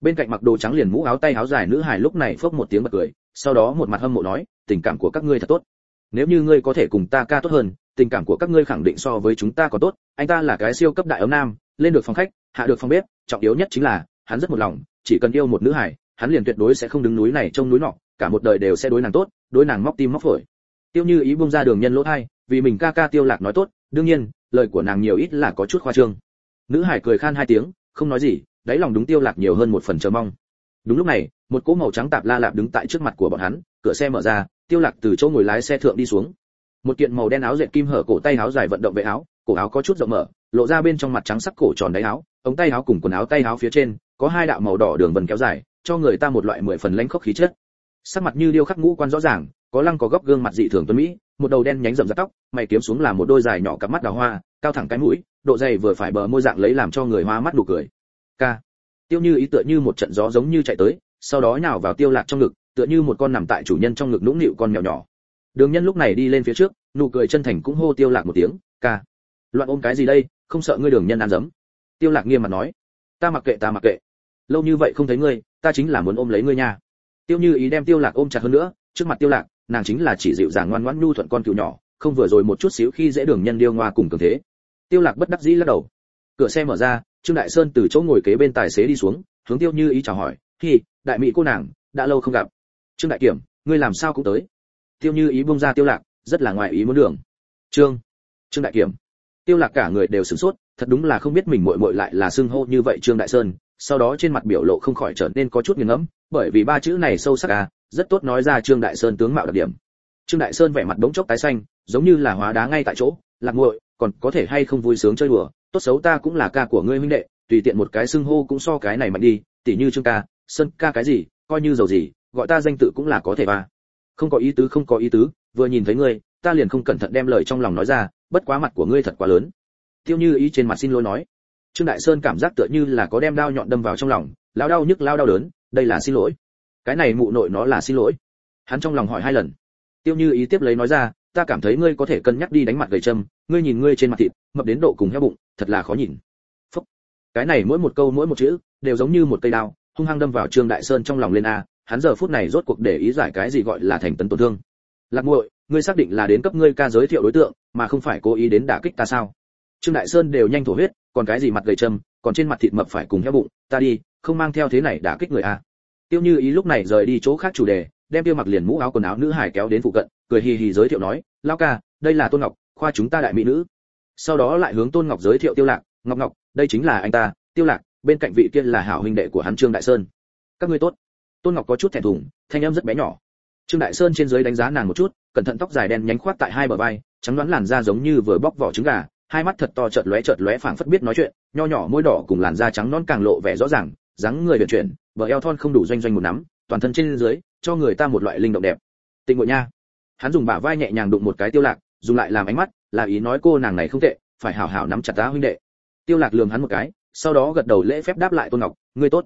Bên cạnh mặc đồ trắng liền mũ áo tay áo dài nữ hài lúc này phốc một tiếng bật cười, sau đó một mặt hâm mộ nói, tình cảm của các ngươi thật tốt. Nếu như ngươi có thể cùng ta ca tốt hơn, tình cảm của các ngươi khẳng định so với chúng ta còn tốt. Anh ta là cái siêu cấp đại ấm nam, lên được phòng khách, hạ được phòng bếp, trọng yếu nhất chính là, hắn rất một lòng, chỉ cần yêu một nữ hài, hắn liền tuyệt đối sẽ không đứng núi này trông núi nọ, cả một đời đều sẽ đối nàng tốt, đối nàng móc tim móc phổi. Tiêu như ý bung ra đường nhân lỗ thai, vì mình ca ca tiêu lạc nói tốt, đương nhiên lời của nàng nhiều ít là có chút khoa trương. Nữ hải cười khan hai tiếng, không nói gì, đáy lòng đúng tiêu lạc nhiều hơn một phần chờ mong. Đúng lúc này, một cỗ màu trắng tạp la lạp đứng tại trước mặt của bọn hắn, cửa xe mở ra, tiêu lạc từ chỗ ngồi lái xe thượng đi xuống. Một kiện màu đen áo dệt kim hở cổ tay áo dài vận động vệ áo, cổ áo có chút rộng mở, lộ ra bên trong mặt trắng sắc cổ tròn đáy áo, ống tay áo cùng quần áo tay áo phía trên, có hai đạo màu đỏ đường vân kéo dài, cho người ta một loại mười phần lãnh khốc khí chất. Sắc mặt như điêu khắc ngũ quan rõ ràng có lăng có góc gương mặt dị thường tuấn mỹ, một đầu đen nhánh rậm rạp tóc, mày kiếm xuống là một đôi dài nhỏ cặp mắt đào hoa, cao thẳng cái mũi, độ dày vừa phải bờ môi dạng lấy làm cho người hoa mắt nụ cười. Ca. Tiêu như ý tựa như một trận gió giống như chạy tới, sau đó nhào vào tiêu lạc trong ngực, tựa như một con nằm tại chủ nhân trong ngực nũng nịu con mèo nhỏ. Đường nhân lúc này đi lên phía trước, nụ cười chân thành cũng hô tiêu lạc một tiếng, ca, loạn ôm cái gì đây, không sợ ngươi đường nhân ăn dấm. Tiêu lạc nghiêm mặt nói, ta mặc kệ, ta mặc kệ. Lâu như vậy không thấy ngươi, ta chính là muốn ôm lấy ngươi nha. Tiêu như ý đem tiêu lạc ôm chặt hơn nữa, trước mặt tiêu lạc nàng chính là chỉ dịu dàng ngoan ngoãn nhu thuận con cừu nhỏ, không vừa rồi một chút xíu khi dễ đường nhân điêu ngoa cùng cường thế. Tiêu lạc bất đắc dĩ lắc đầu. Cửa xe mở ra, trương đại sơn từ chỗ ngồi kế bên tài xế đi xuống, hướng tiêu như ý chào hỏi, hi, đại mỹ cô nàng, đã lâu không gặp. Trương đại kiểm, ngươi làm sao cũng tới? Tiêu như ý buông ra tiêu lạc, rất là ngoài ý muốn đường. Trương trương đại kiểm. Tiêu lạc cả người đều sửng sốt, thật đúng là không biết mình muội muội lại là xưng hô như vậy trương đại sơn, sau đó trên mặt biểu lộ không khỏi trở nên có chút nghiền ngẫm, bởi vì ba chữ này sâu sắc à rất tốt nói ra trương đại sơn tướng mạo đặc điểm. Trương đại sơn vẻ mặt bỗng chốc tái xanh giống như là hóa đá ngay tại chỗ lạc nguội, còn có thể hay không vui sướng chơi đùa? Tốt xấu ta cũng là ca của ngươi huynh đệ tùy tiện một cái xưng hô cũng so cái này mạnh đi tỉ như trương ca sơn ca cái gì coi như giàu gì gọi ta danh tự cũng là có thể ba. Không có ý tứ không có ý tứ vừa nhìn thấy ngươi ta liền không cẩn thận đem lời trong lòng nói ra bất quá mặt của ngươi thật quá lớn. Tiêu như ý trên mặt xin lỗi nói. Trương đại sơn cảm giác tựa như là có đem đao nhọn đâm vào trong lòng lao đau nhức lao đau đớn đây là xin lỗi cái này mụ nội nó là xin lỗi. Hắn trong lòng hỏi hai lần. Tiêu như ý tiếp lấy nói ra, ta cảm thấy ngươi có thể cân nhắc đi đánh mặt gầy châm, ngươi nhìn ngươi trên mặt thịt, mập đến độ cùng heo bụng, thật là khó nhìn. Phúc. cái này mỗi một câu, mỗi một chữ, đều giống như một cây đao, hung hăng đâm vào trương đại sơn trong lòng lên a, hắn giờ phút này rốt cuộc để ý giải cái gì gọi là thành tấn tổn thương. Lạc muội, ngươi xác định là đến cấp ngươi ca giới thiệu đối tượng, mà không phải cố ý đến đả kích ta sao? Trương đại sơn đều nhanh thổ huyết, còn cái gì mặt gầy châm, còn trên mặt thịt mập phải cùng heo bụng, ta đi, không mang theo thế này đả kích người a tiêu như ý lúc này rời đi chỗ khác chủ đề, đem tiêu mặc liền mũ áo quần áo nữ hải kéo đến phụ cận, cười hì hì giới thiệu nói lao ca, đây là tôn ngọc, khoa chúng ta đại mỹ nữ. Sau đó lại hướng tôn ngọc giới thiệu tiêu lạc, ngọc ngọc, đây chính là anh ta, tiêu lạc, bên cạnh vị kia là hảo huynh đệ của hắn trương đại sơn. Các ngươi tốt. Tôn ngọc có chút thẹn thùng, thanh âm rất bé nhỏ. Trương đại sơn trên dưới đánh giá nàng một chút, cẩn thận tóc dài đen nhánh khoát tại hai bờ vai, trắng đoán làn da giống như vừa bóc vỏ trứng gà, hai mắt thật to chợt lóe chợt lóe phảng phất biết nói chuyện, nho nhỏ môi đỏ cùng làn da trắng non càng lộ vẻ rõ ràng, dáng người vận chuyển bờ eo thon không đủ doanh doanh một nắm, toàn thân trên dưới, cho người ta một loại linh động đẹp. Tịnh ngộ nha. Hắn dùng bả vai nhẹ nhàng đụng một cái tiêu lạc, dùng lại làm ánh mắt, là ý nói cô nàng này không tệ, phải hảo hảo nắm chặt ta huynh đệ. Tiêu lạc lườm hắn một cái, sau đó gật đầu lễ phép đáp lại tôn ngọc, ngươi tốt.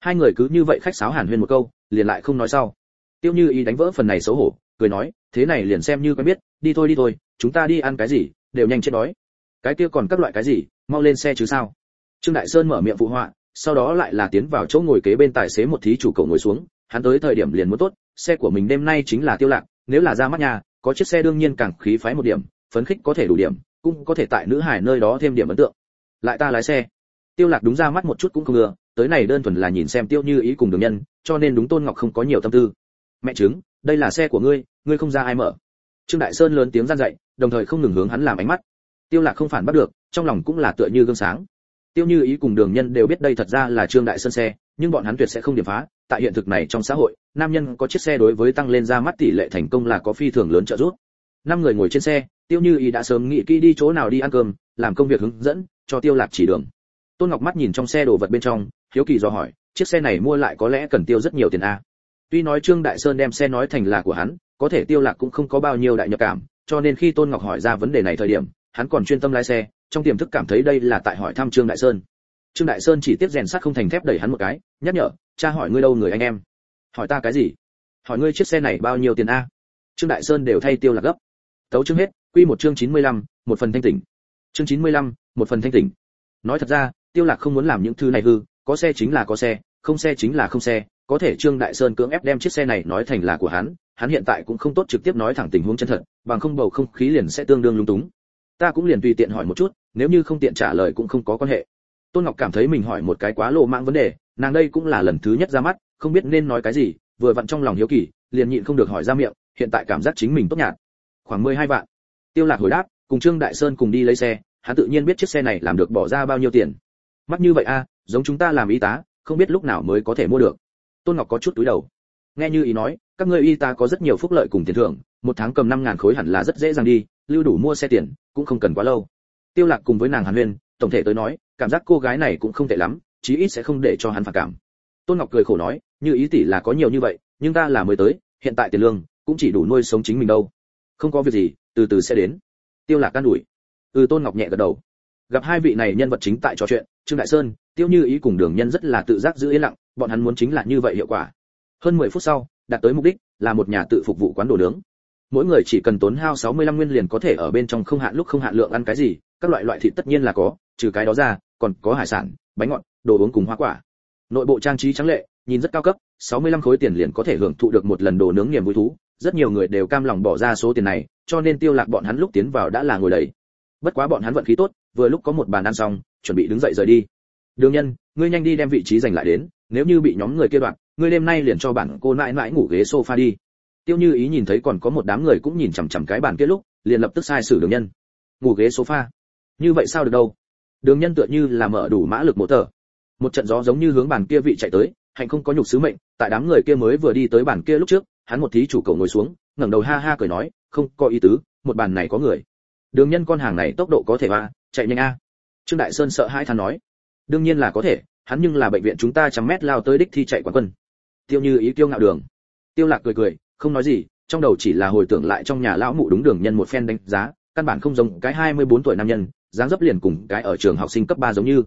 Hai người cứ như vậy khách sáo hàn huyên một câu, liền lại không nói sau. Tiêu như ý đánh vỡ phần này xấu hổ, cười nói, thế này liền xem như quen biết, đi thôi đi thôi, chúng ta đi ăn cái gì, đều nhanh chết đói. Cái kia còn các loại cái gì, mau lên xe chứ sao? Trương đại sơn mở miệng phụ họa sau đó lại là tiến vào chỗ ngồi kế bên tài xế một thí chủ cậu ngồi xuống, hắn tới thời điểm liền muốn tốt, xe của mình đêm nay chính là tiêu lạc, nếu là ra mắt nhà, có chiếc xe đương nhiên càng khí phái một điểm, phấn khích có thể đủ điểm, cũng có thể tại nữ hải nơi đó thêm điểm ấn tượng. Lại ta lái xe. Tiêu lạc đúng ra mắt một chút cũng không ngừa, tới này đơn thuần là nhìn xem tiêu như ý cùng đường nhân, cho nên đúng tôn ngọc không có nhiều tâm tư. Mẹ chứng, đây là xe của ngươi ngươi không ra ai mở. Trương đại sơn lớn tiếng gian dậy đồng thời không ngừng hướng hắn làm ánh mắt. Tiêu lạc không phản bắt được, trong lòng cũng là tựa như gương sáng tiêu như ý cùng đường nhân đều biết đây thật ra là trương đại sơn xe, nhưng bọn hắn tuyệt sẽ không điểm phá. Tại hiện thực này trong xã hội, nam nhân có chiếc xe đối với tăng lên ra mắt tỷ lệ thành công là có phi thường lớn trợ giúp. Năm người ngồi trên xe, tiêu như ý đã sớm nghĩ kỹ đi chỗ nào đi ăn cơm, làm công việc hướng dẫn, cho tiêu lạc chỉ đường. Tôn ngọc mắt nhìn trong xe đồ vật bên trong, hiếu kỳ do hỏi, chiếc xe này mua lại có lẽ cần tiêu rất nhiều tiền a? Tuy nói trương đại sơn đem xe nói thành là của hắn, có thể tiêu lạc cũng không có bao nhiêu đại nhập cảm, cho nên khi tôn ngọc hỏi ra vấn đề này thời điểm, hắn còn chuyên tâm lái xe trong tiềm thức cảm thấy đây là tại hỏi thăm trương đại sơn. Trương đại sơn chỉ tiếp rèn sắt không thành thép đẩy hắn một cái nhắc nhở cha hỏi ngươi đâu người anh em? Hỏi ta cái gì? Hỏi ngươi chiếc xe này bao nhiêu tiền a? Trương đại sơn đều thay tiêu lạc gấp. Tấu chương hết quy một chương 95, một phần thanh tỉnh. Chương 95, một phần thanh tỉnh. Nói thật ra tiêu lạc không muốn làm những thứ này hư có xe chính là có xe không xe chính là không xe có thể trương đại sơn cưỡng ép đem chiếc xe này nói thành là của hắn hắn hiện tại cũng không tốt trực tiếp nói thẳng tình huống chân thật bằng không bầu không khí liền sẽ tương đương lung túng ta cũng liền tùy tiện hỏi một chút, nếu như không tiện trả lời cũng không có quan hệ. Tôn ngọc cảm thấy mình hỏi một cái quá lộ mạng vấn đề, nàng đây cũng là lần thứ nhất ra mắt, không biết nên nói cái gì, vừa vặn trong lòng hiếu kỳ, liền nhịn không được hỏi ra miệng, hiện tại cảm giác chính mình tốt nhạt. Khoảng mười hai vạn. Tiêu lạc hồi đáp, cùng trương đại sơn cùng đi lấy xe, hắn tự nhiên biết chiếc xe này làm được bỏ ra bao nhiêu tiền. Mắt như vậy a, giống chúng ta làm y tá, không biết lúc nào mới có thể mua được. Tôn ngọc có chút túi đầu. Nghe như ý nói, các ngươi y tá có rất nhiều phúc lợi cùng tiền thưởng, một tháng cầm năm ngàn khối hẳn là rất dễ dàng đi lưu đủ mua xe tiền, cũng không cần quá lâu. Tiêu lạc cùng với nàng hàn huyên, tổng thể tới nói, cảm giác cô gái này cũng không tệ lắm, chí ít sẽ không để cho hắn phản cảm. Tôn ngọc cười khổ nói, như ý tỷ là có nhiều như vậy, nhưng ta là mới tới, hiện tại tiền lương cũng chỉ đủ nuôi sống chính mình đâu. Không có việc gì, từ từ sẽ đến. Tiêu lạc can đuổi từ tôn ngọc nhẹ gật đầu. Gặp hai vị này nhân vật chính tại trò chuyện, trương đại sơn, tiêu như ý cùng đường nhân rất là tự giác giữ yên lặng, bọn hắn muốn chính là như vậy hiệu quả. Hơn 10 phút sau, đạt tới mục đích là một nhà tự phục vụ quán đồ nướng mỗi người chỉ cần tốn hao 65 nguyên liền có thể ở bên trong không hạn lúc không hạn lượng ăn cái gì, các loại loại thịt tất nhiên là có, trừ cái đó ra, còn có hải sản, bánh ngọt, đồ uống cùng hoa quả. Nội bộ trang trí trắng lệ, nhìn rất cao cấp 65 khối tiền liền có thể hưởng thụ được một lần đồ nướng niềm vui thú. Rất nhiều người đều cam lòng bỏ ra số tiền này, cho nên tiêu lạc bọn hắn lúc tiến vào đã là ngồi đầy. Bất quá bọn hắn vận khí tốt, vừa lúc có một bàn ăn xong, chuẩn bị đứng dậy rời đi. Đường nhân, ngươi nhanh đi đem vị trí giành lại đến, nếu như bị nhóm người kia đoạn, ngươi đêm nay liền cho bản cô nãi nãi ngủ ghế sofa đi tiêu như ý nhìn thấy còn có một đám người cũng nhìn chằm chằm cái bàn kia lúc, liền lập tức sai sử đường nhân. Ngủ ghế sofa. Như vậy sao được đâu? Đường nhân tựa như là mở đủ mã lực một tờ. Một trận gió giống như hướng bàn kia vị chạy tới, hạnh không có nhục sứ mệnh, tại đám người kia mới vừa đi tới bàn kia lúc trước, hắn một thí chủ cầu ngồi xuống, ngẩng đầu ha ha cười nói, không, có ý tứ, một bàn này có người. Đường nhân con hàng này tốc độ có thể ba chạy nhanh a. Trương đại sơn sợ hãi thán nói, đương nhiên là có thể, hắn nhưng là bệnh viện chúng ta trăm mét lao tới đích thi chạy quán quân. Tiêu như ý tiêu ngạo đường. Tiêu lạc cười cười không nói gì, trong đầu chỉ là hồi tưởng lại trong nhà lão mụ đúng đường nhân một phen đánh giá, căn bản không giống cái 24 tuổi nam nhân, dáng dấp liền cùng cái ở trường học sinh cấp 3 giống như.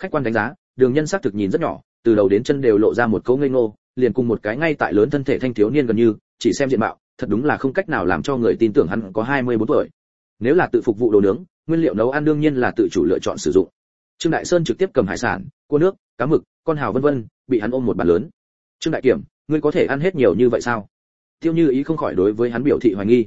Khách quan đánh giá, đường nhân xác thực nhìn rất nhỏ, từ đầu đến chân đều lộ ra một cấu ngây ngô, liền cùng một cái ngay tại lớn thân thể thanh thiếu niên gần như, chỉ xem diện mạo, thật đúng là không cách nào làm cho người tin tưởng hắn có 24 tuổi. Nếu là tự phục vụ đồ nướng, nguyên liệu nấu ăn đương nhiên là tự chủ lựa chọn sử dụng. Trương đại sơn trực tiếp cầm hải sản, cua nước, cá mực, con hào vân vân, bị hắn ôm một bàn lớn. Trương đại kiểm, ngươi có thể ăn hết nhiều như vậy sao? Tiêu như ý không khỏi đối với hắn biểu thị hoài nghi.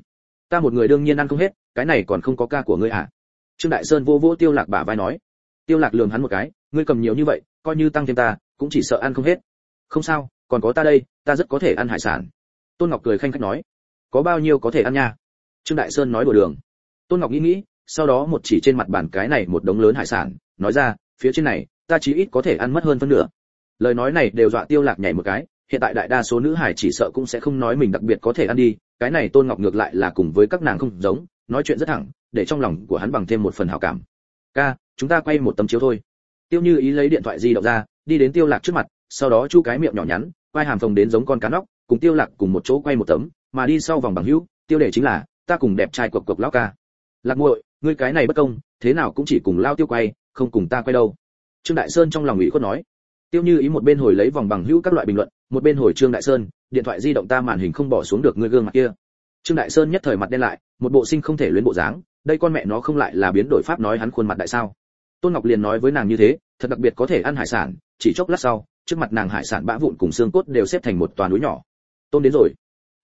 Ta một người đương nhiên ăn không hết, cái này còn không có ca của ngươi à? Trương đại sơn vô vô tiêu lạc bả vai nói. Tiêu lạc lườm hắn một cái, ngươi cầm nhiều như vậy, coi như tăng thêm ta, cũng chỉ sợ ăn không hết. Không sao, còn có ta đây, ta rất có thể ăn hải sản. Tôn ngọc cười khanh khách nói. Có bao nhiêu có thể ăn nha? Trương đại sơn nói đùa đường. Tôn ngọc nghĩ nghĩ, sau đó một chỉ trên mặt bàn cái này một đống lớn hải sản, nói ra, phía trên này, ta chí ít có thể ăn mất hơn phân nửa. Lời nói này đều dọa tiêu lạc nhảy một cái hiện tại đại đa số nữ hải chỉ sợ cũng sẽ không nói mình đặc biệt có thể ăn đi, cái này tôn ngọc ngược lại là cùng với các nàng không giống, nói chuyện rất thẳng, để trong lòng của hắn bằng thêm một phần hảo cảm. Ca, chúng ta quay một tấm chiếu thôi. Tiêu như ý lấy điện thoại di động ra, đi đến tiêu lạc trước mặt, sau đó chu cái miệng nhỏ nhắn, quay hàm phồng đến giống con cá nóc, cùng tiêu lạc cùng một chỗ quay một tấm, mà đi sau vòng bằng hữu, tiêu đề chính là, ta cùng đẹp trai cộc cộc lão ca. Lạc muội, ngươi cái này bất công, thế nào cũng chỉ cùng lao tiêu quay, không cùng ta quay đâu. Trương đại sơn trong lòng ủy khuất nói. Tiêu như ý một bên hồi lấy vòng bằng hữu các loại bình luận một bên hồi trương đại sơn, điện thoại di động ta màn hình không bỏ xuống được ngươi gương mặt kia. Trương đại sơn nhất thời mặt đen lại, một bộ sinh không thể luyến bộ dáng, đây con mẹ nó không lại là biến đổi pháp nói hắn khuôn mặt đại sao. Tôn ngọc liền nói với nàng như thế, thật đặc biệt có thể ăn hải sản, chỉ chốc lát sau, trước mặt nàng hải sản bã vụn cùng xương cốt đều xếp thành một toàn núi nhỏ. Tôn đến rồi.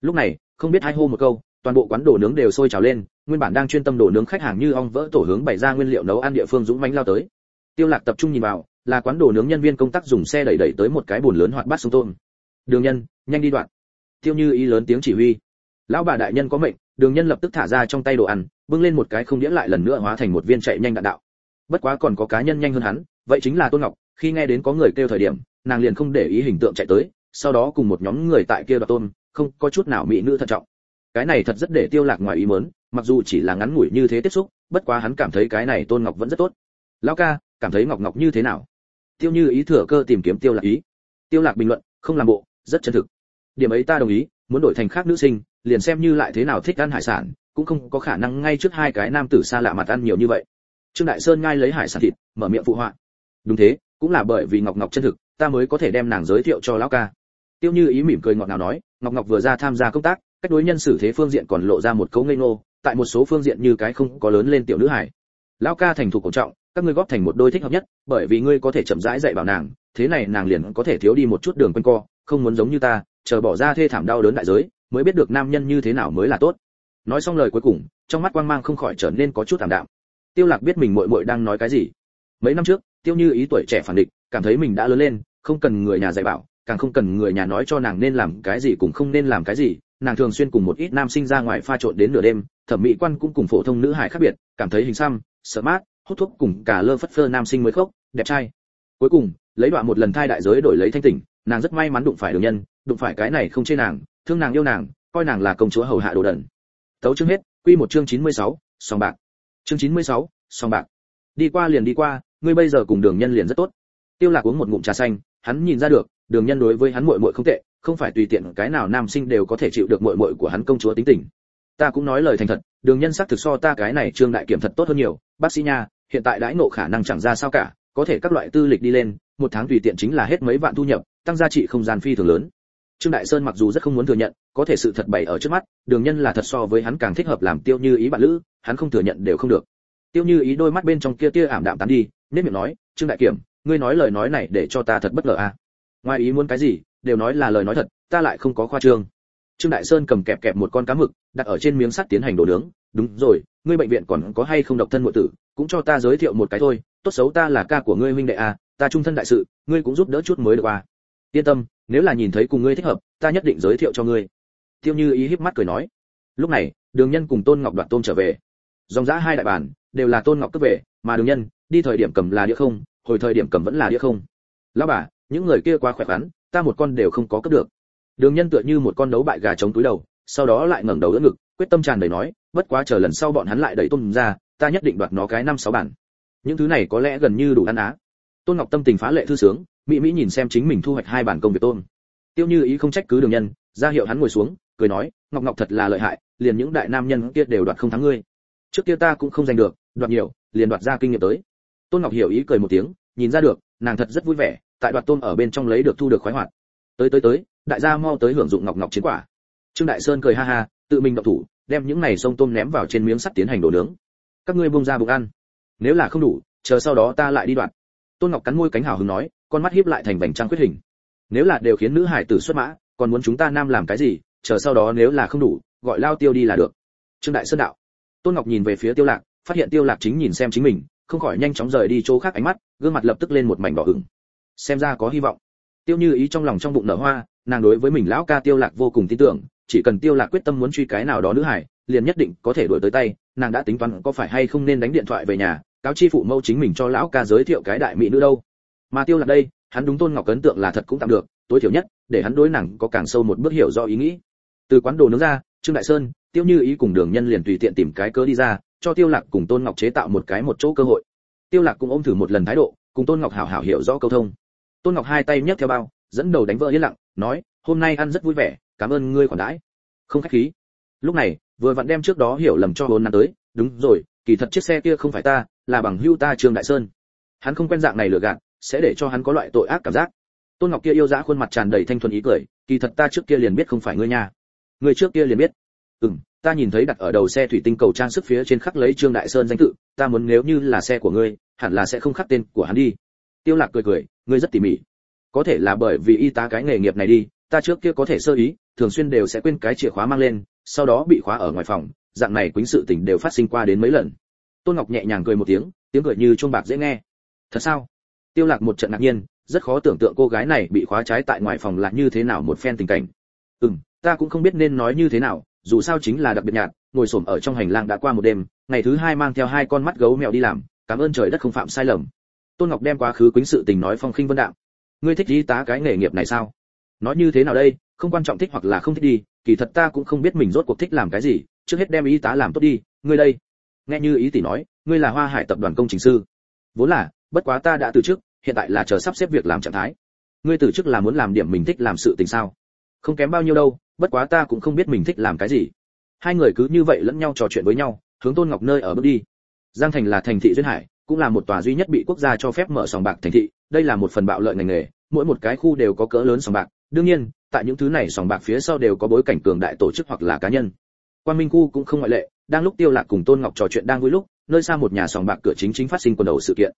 Lúc này, không biết hai hô một câu, toàn bộ quán đồ nướng đều sôi trào lên, nguyên bản đang chuyên tâm đồ nướng khách hàng như ong vỡ tổ hướng bày ra nguyên liệu nấu ăn địa phương dũng mãnh lao tới. Tiêu lạc tập trung nhìn vào, là quán đồ nướng nhân viên công tác dùng xe đẩy đẩy tới một cái bồn lớn hoạt bát sông tôm đường nhân, nhanh đi đoạn. Tiêu như ý lớn tiếng chỉ huy. Lão bà đại nhân có mệnh, đường nhân lập tức thả ra trong tay đồ ăn, bưng lên một cái không đĩa lại lần nữa hóa thành một viên chạy nhanh đạn đạo. Bất quá còn có cá nhân nhanh hơn hắn, vậy chính là tôn ngọc, khi nghe đến có người kêu thời điểm, nàng liền không để ý hình tượng chạy tới, sau đó cùng một nhóm người tại kia đoạt tôn, không có chút nào mỹ nữ thận trọng. Cái này thật rất để tiêu lạc ngoài ý muốn, mặc dù chỉ là ngắn ngủi như thế tiếp xúc, bất quá hắn cảm thấy cái này tôn ngọc vẫn rất tốt. Lão ca, cảm thấy ngọc ngọc như thế nào? Tiêu như ý thừa cơ tìm kiếm tiêu lạc ý. Tiêu lạc bình luận, không làm bộ rất chân thực. Điểm ấy ta đồng ý, muốn đổi thành khác nữ sinh, liền xem như lại thế nào thích ăn hải sản, cũng không có khả năng ngay trước hai cái nam tử xa lạ mặt ăn nhiều như vậy. Trương đại sơn ngay lấy hải sản thịt, mở miệng phụ họa. Đúng thế, cũng là bởi vì ngọc ngọc chân thực, ta mới có thể đem nàng giới thiệu cho lão ca. Tiêu như ý mỉm cười ngọt ngào nói, ngọc ngọc vừa ra tham gia công tác, cách đối nhân xử thế phương diện còn lộ ra một cấu ngây ngô, tại một số phương diện như cái không có lớn lên tiểu nữ hải lão ca thành thục cổ trọng, các ngươi góp thành một đôi thích hợp nhất, bởi vì ngươi có thể chậm rãi dạy bảo nàng, thế này nàng liền có thể thiếu đi một chút đường quanh co không muốn giống như ta, chờ bỏ ra thê thảm đau đớn đại giới, mới biết được nam nhân như thế nào mới là tốt. Nói xong lời cuối cùng, trong mắt quang mang không khỏi trở nên có chút thảm đạm. Tiêu lạc biết mình muội muội đang nói cái gì. Mấy năm trước, tiêu như ý tuổi trẻ phản định cảm thấy mình đã lớn lên, không cần người nhà dạy bảo, càng không cần người nhà nói cho nàng nên làm cái gì cũng không nên làm cái gì, nàng thường xuyên cùng một ít nam sinh ra ngoài pha trộn đến nửa đêm, thẩm mỹ quan cũng cùng phổ thông nữ hải khác biệt, cảm thấy hình xăm, sợ mát, hút thuốc cùng cả lơ phất phơ nam sinh mới khốc đẹp trai. Cuối cùng, lấy đoạn một lần thai đại giới đổi lấy thanh tỉnh nàng rất may mắn đụng phải đường nhân đụng phải cái này không chê nàng thương nàng yêu nàng coi nàng là công chúa hầu hạ đồ đần. Tấu chương hết quy một chương 96, song bạc. Chương 96, song bạc. Đi qua liền đi qua ngươi bây giờ cùng đường nhân liền rất tốt. Tiêu lạc uống một ngụm trà xanh hắn nhìn ra được đường nhân đối với hắn muội muội không tệ không phải tùy tiện cái nào nam sinh đều có thể chịu được muội muội của hắn công chúa tính tình. Ta cũng nói lời thành thật đường nhân sắc thực so ta cái này trương đại kiểm thật tốt hơn nhiều bác sĩ nha hiện tại đãi ngộ khả năng chẳng ra sao cả có thể các loại tư lịch đi lên một tháng tùy tiện chính là hết mấy vạn thu nhập tăng giá trị không gian phi thường lớn. Trương đại sơn mặc dù rất không muốn thừa nhận, có thể sự thật bày ở trước mắt, đường nhân là thật so với hắn càng thích hợp làm tiêu như ý bạn lữ, hắn không thừa nhận đều không được. Tiêu như ý đôi mắt bên trong kia tia ảm đạm tán đi nên miệng nói, trương đại kiểm, ngươi nói lời nói này để cho ta thật bất ngờ à? Ngoài ý muốn cái gì, đều nói là lời nói thật, ta lại không có khoa trương. Trương đại sơn cầm kẹp kẹp một con cá mực, đặt ở trên miếng sắt tiến hành đồ nướng. Đúng rồi, ngươi bệnh viện còn có hay không độc thân muội tử, cũng cho ta giới thiệu một cái thôi, tốt xấu ta là ca của ngươi huynh đệ à ta trung thân đại sự, ngươi cũng giúp đỡ chút mới được à? Yên tâm, nếu là nhìn thấy cùng ngươi thích hợp, ta nhất định giới thiệu cho ngươi. Tiêu như ý híp mắt cười nói. Lúc này, đường nhân cùng tôn ngọc đoạt tôm trở về. Dòng giã hai đại bản, đều là tôn ngọc cướp về, mà đường nhân, đi thời điểm cầm là đĩa không, hồi thời điểm cầm vẫn là đĩa không. Lão bà, những người kia quá khỏe khoắn, ta một con đều không có cướp được. Đường nhân tựa như một con đấu bại gà chống túi đầu, sau đó lại ngẩng đầu đỡ ngực, quyết tâm tràn đầy nói, bất quá chờ lần sau bọn hắn lại đẩy tôm ra, ta nhất định đoạt nó cái năm sáu bản. Những thứ này có lẽ gần như đủ ăn á. Tôn ngọc tâm tình phá lệ thư sướng mỹ mỹ nhìn xem chính mình thu hoạch hai bản công việc tôn, tiêu như ý không trách cứ đường nhân ra hiệu hắn ngồi xuống cười nói ngọc ngọc thật là lợi hại liền những đại nam nhân kia đều đoạt không thắng ngươi. Trước kia ta cũng không giành được đoạt nhiều liền đoạt ra kinh nghiệm tới. Tôn ngọc hiểu ý cười một tiếng nhìn ra được nàng thật rất vui vẻ tại đoạt tôn ở bên trong lấy được thu được khoái hoạt. Tới tới tới đại gia mau tới hưởng dụng ngọc ngọc chiến quả. Trương đại sơn cười ha ha tự mình động thủ đem những này sông tôm ném vào trên miếng sắt tiến hành đổ nướng. Các ngươi buông ra bụng ăn. Nếu là không đủ chờ sau đó ta lại đi đoạn tôn ngọc cắn môi cánh hào hứng nói, con mắt hiếp lại thành vành trăng quyết hình. Nếu là đều khiến nữ hải tử xuất mã, còn muốn chúng ta nam làm cái gì, chờ sau đó nếu là không đủ, gọi lao tiêu đi là được. Trương đại sơn đạo. Tôn ngọc nhìn về phía tiêu lạc, phát hiện tiêu lạc chính nhìn xem chính mình, không khỏi nhanh chóng rời đi chỗ khác ánh mắt, gương mặt lập tức lên một mảnh đỏ ửng. Xem ra có hy vọng. Tiêu như ý trong lòng trong bụng nở hoa, nàng đối với mình lão ca tiêu lạc vô cùng tin tưởng, chỉ cần tiêu lạc quyết tâm muốn truy cái nào đó nữ hải, liền nhất định có thể đuổi tới tay, nàng đã tính toán có phải hay không nên đánh điện thoại về nhà cáo chi phụ mẫu chính mình cho lão ca giới thiệu cái đại mỹ nữ đâu. Mà tiêu là đây, hắn đúng tôn ngọc ấn tượng là thật cũng tạm được, tối thiểu nhất, để hắn đối nàng có càng sâu một bước hiểu rõ ý nghĩ. Từ quán đồ nướng ra, trương đại sơn, tiêu như ý cùng đường nhân liền tùy tiện tìm cái cớ đi ra, cho tiêu lạc cùng tôn ngọc chế tạo một cái một chỗ cơ hội. Tiêu lạc cũng ôm thử một lần thái độ, cùng tôn ngọc hảo hảo hiểu rõ câu thông. Tôn ngọc hai tay nhấc theo bao, dẫn đầu đánh vỡ yên lặng, nói, hôm nay ăn rất vui vẻ, cảm ơn ngươi khoản đãi. Không khách khí. Lúc này, vừa vặn đem trước đó hiểu lầm cho hồn ăn tới, đúng rồi, kỳ thật chiếc xe kia không phải ta là bằng hưu ta trương đại sơn. Hắn không quen dạng này lừa gạt, sẽ để cho hắn có loại tội ác cảm giác. Tôn ngọc kia yêu dã khuôn mặt tràn đầy thanh thuần ý cười, kỳ thật ta trước kia liền biết không phải ngươi nha. Ngươi trước kia liền biết. Ừm, ta nhìn thấy đặt ở đầu xe thủy tinh cầu trang sức phía trên khắc lấy trương đại sơn danh tự, ta muốn nếu như là xe của ngươi, hẳn là sẽ không khắc tên của hắn đi. Tiêu lạc cười cười, ngươi rất tỉ mỉ. Có thể là bởi vì y tá cái nghề nghiệp này đi, ta trước kia có thể sơ ý, thường xuyên đều sẽ quên cái chìa khóa mang lên, sau đó bị khóa ở ngoài phòng, dạng này quýnh sự tình đều phát sinh qua đến mấy lần tôn ngọc nhẹ nhàng cười một tiếng tiếng cười như chuông bạc dễ nghe. Thật sao? Tiêu lạc một trận ngạc nhiên, rất khó tưởng tượng cô gái này bị khóa trái tại ngoài phòng là như thế nào một phen tình cảnh. Ừm, ta cũng không biết nên nói như thế nào, dù sao chính là đặc biệt nhạt, ngồi xổm ở trong hành lang đã qua một đêm, ngày thứ hai mang theo hai con mắt gấu mèo đi làm, cảm ơn trời đất không phạm sai lầm. Tôn ngọc đem quá khứ quýnh sự tình nói phong khinh vân đạo. ngươi thích đi tá cái nghề nghiệp này sao? Nói như thế nào đây, không quan trọng thích hoặc là không thích đi, kỳ thật ta cũng không biết mình rốt cuộc thích làm cái gì, trước hết đem y tá làm tốt đi, ngươi đây nghe như ý tỷ nói, ngươi là hoa hải tập đoàn công trình sư. Vốn là, bất quá ta đã từ chức, hiện tại là chờ sắp xếp việc làm trạng thái. Ngươi từ chức là muốn làm điểm mình thích làm sự tình sao? Không kém bao nhiêu đâu, bất quá ta cũng không biết mình thích làm cái gì. Hai người cứ như vậy lẫn nhau trò chuyện với nhau, hướng tôn ngọc nơi ở bước đi. Giang thành là thành thị duyên hải, cũng là một tòa duy nhất bị quốc gia cho phép mở sòng bạc thành thị, đây là một phần bạo lợi ngành nghề, mỗi một cái khu đều có cỡ lớn sòng bạc. Đương nhiên, tại những thứ này sòng bạc phía sau đều có bối cảnh cường đại tổ chức hoặc là cá nhân. Quan minh khu cũng không ngoại lệ đang lúc tiêu lạc cùng tôn ngọc trò chuyện đang vui lúc, nơi xa một nhà sòng bạc cửa chính chính phát sinh quần đầu sự kiện.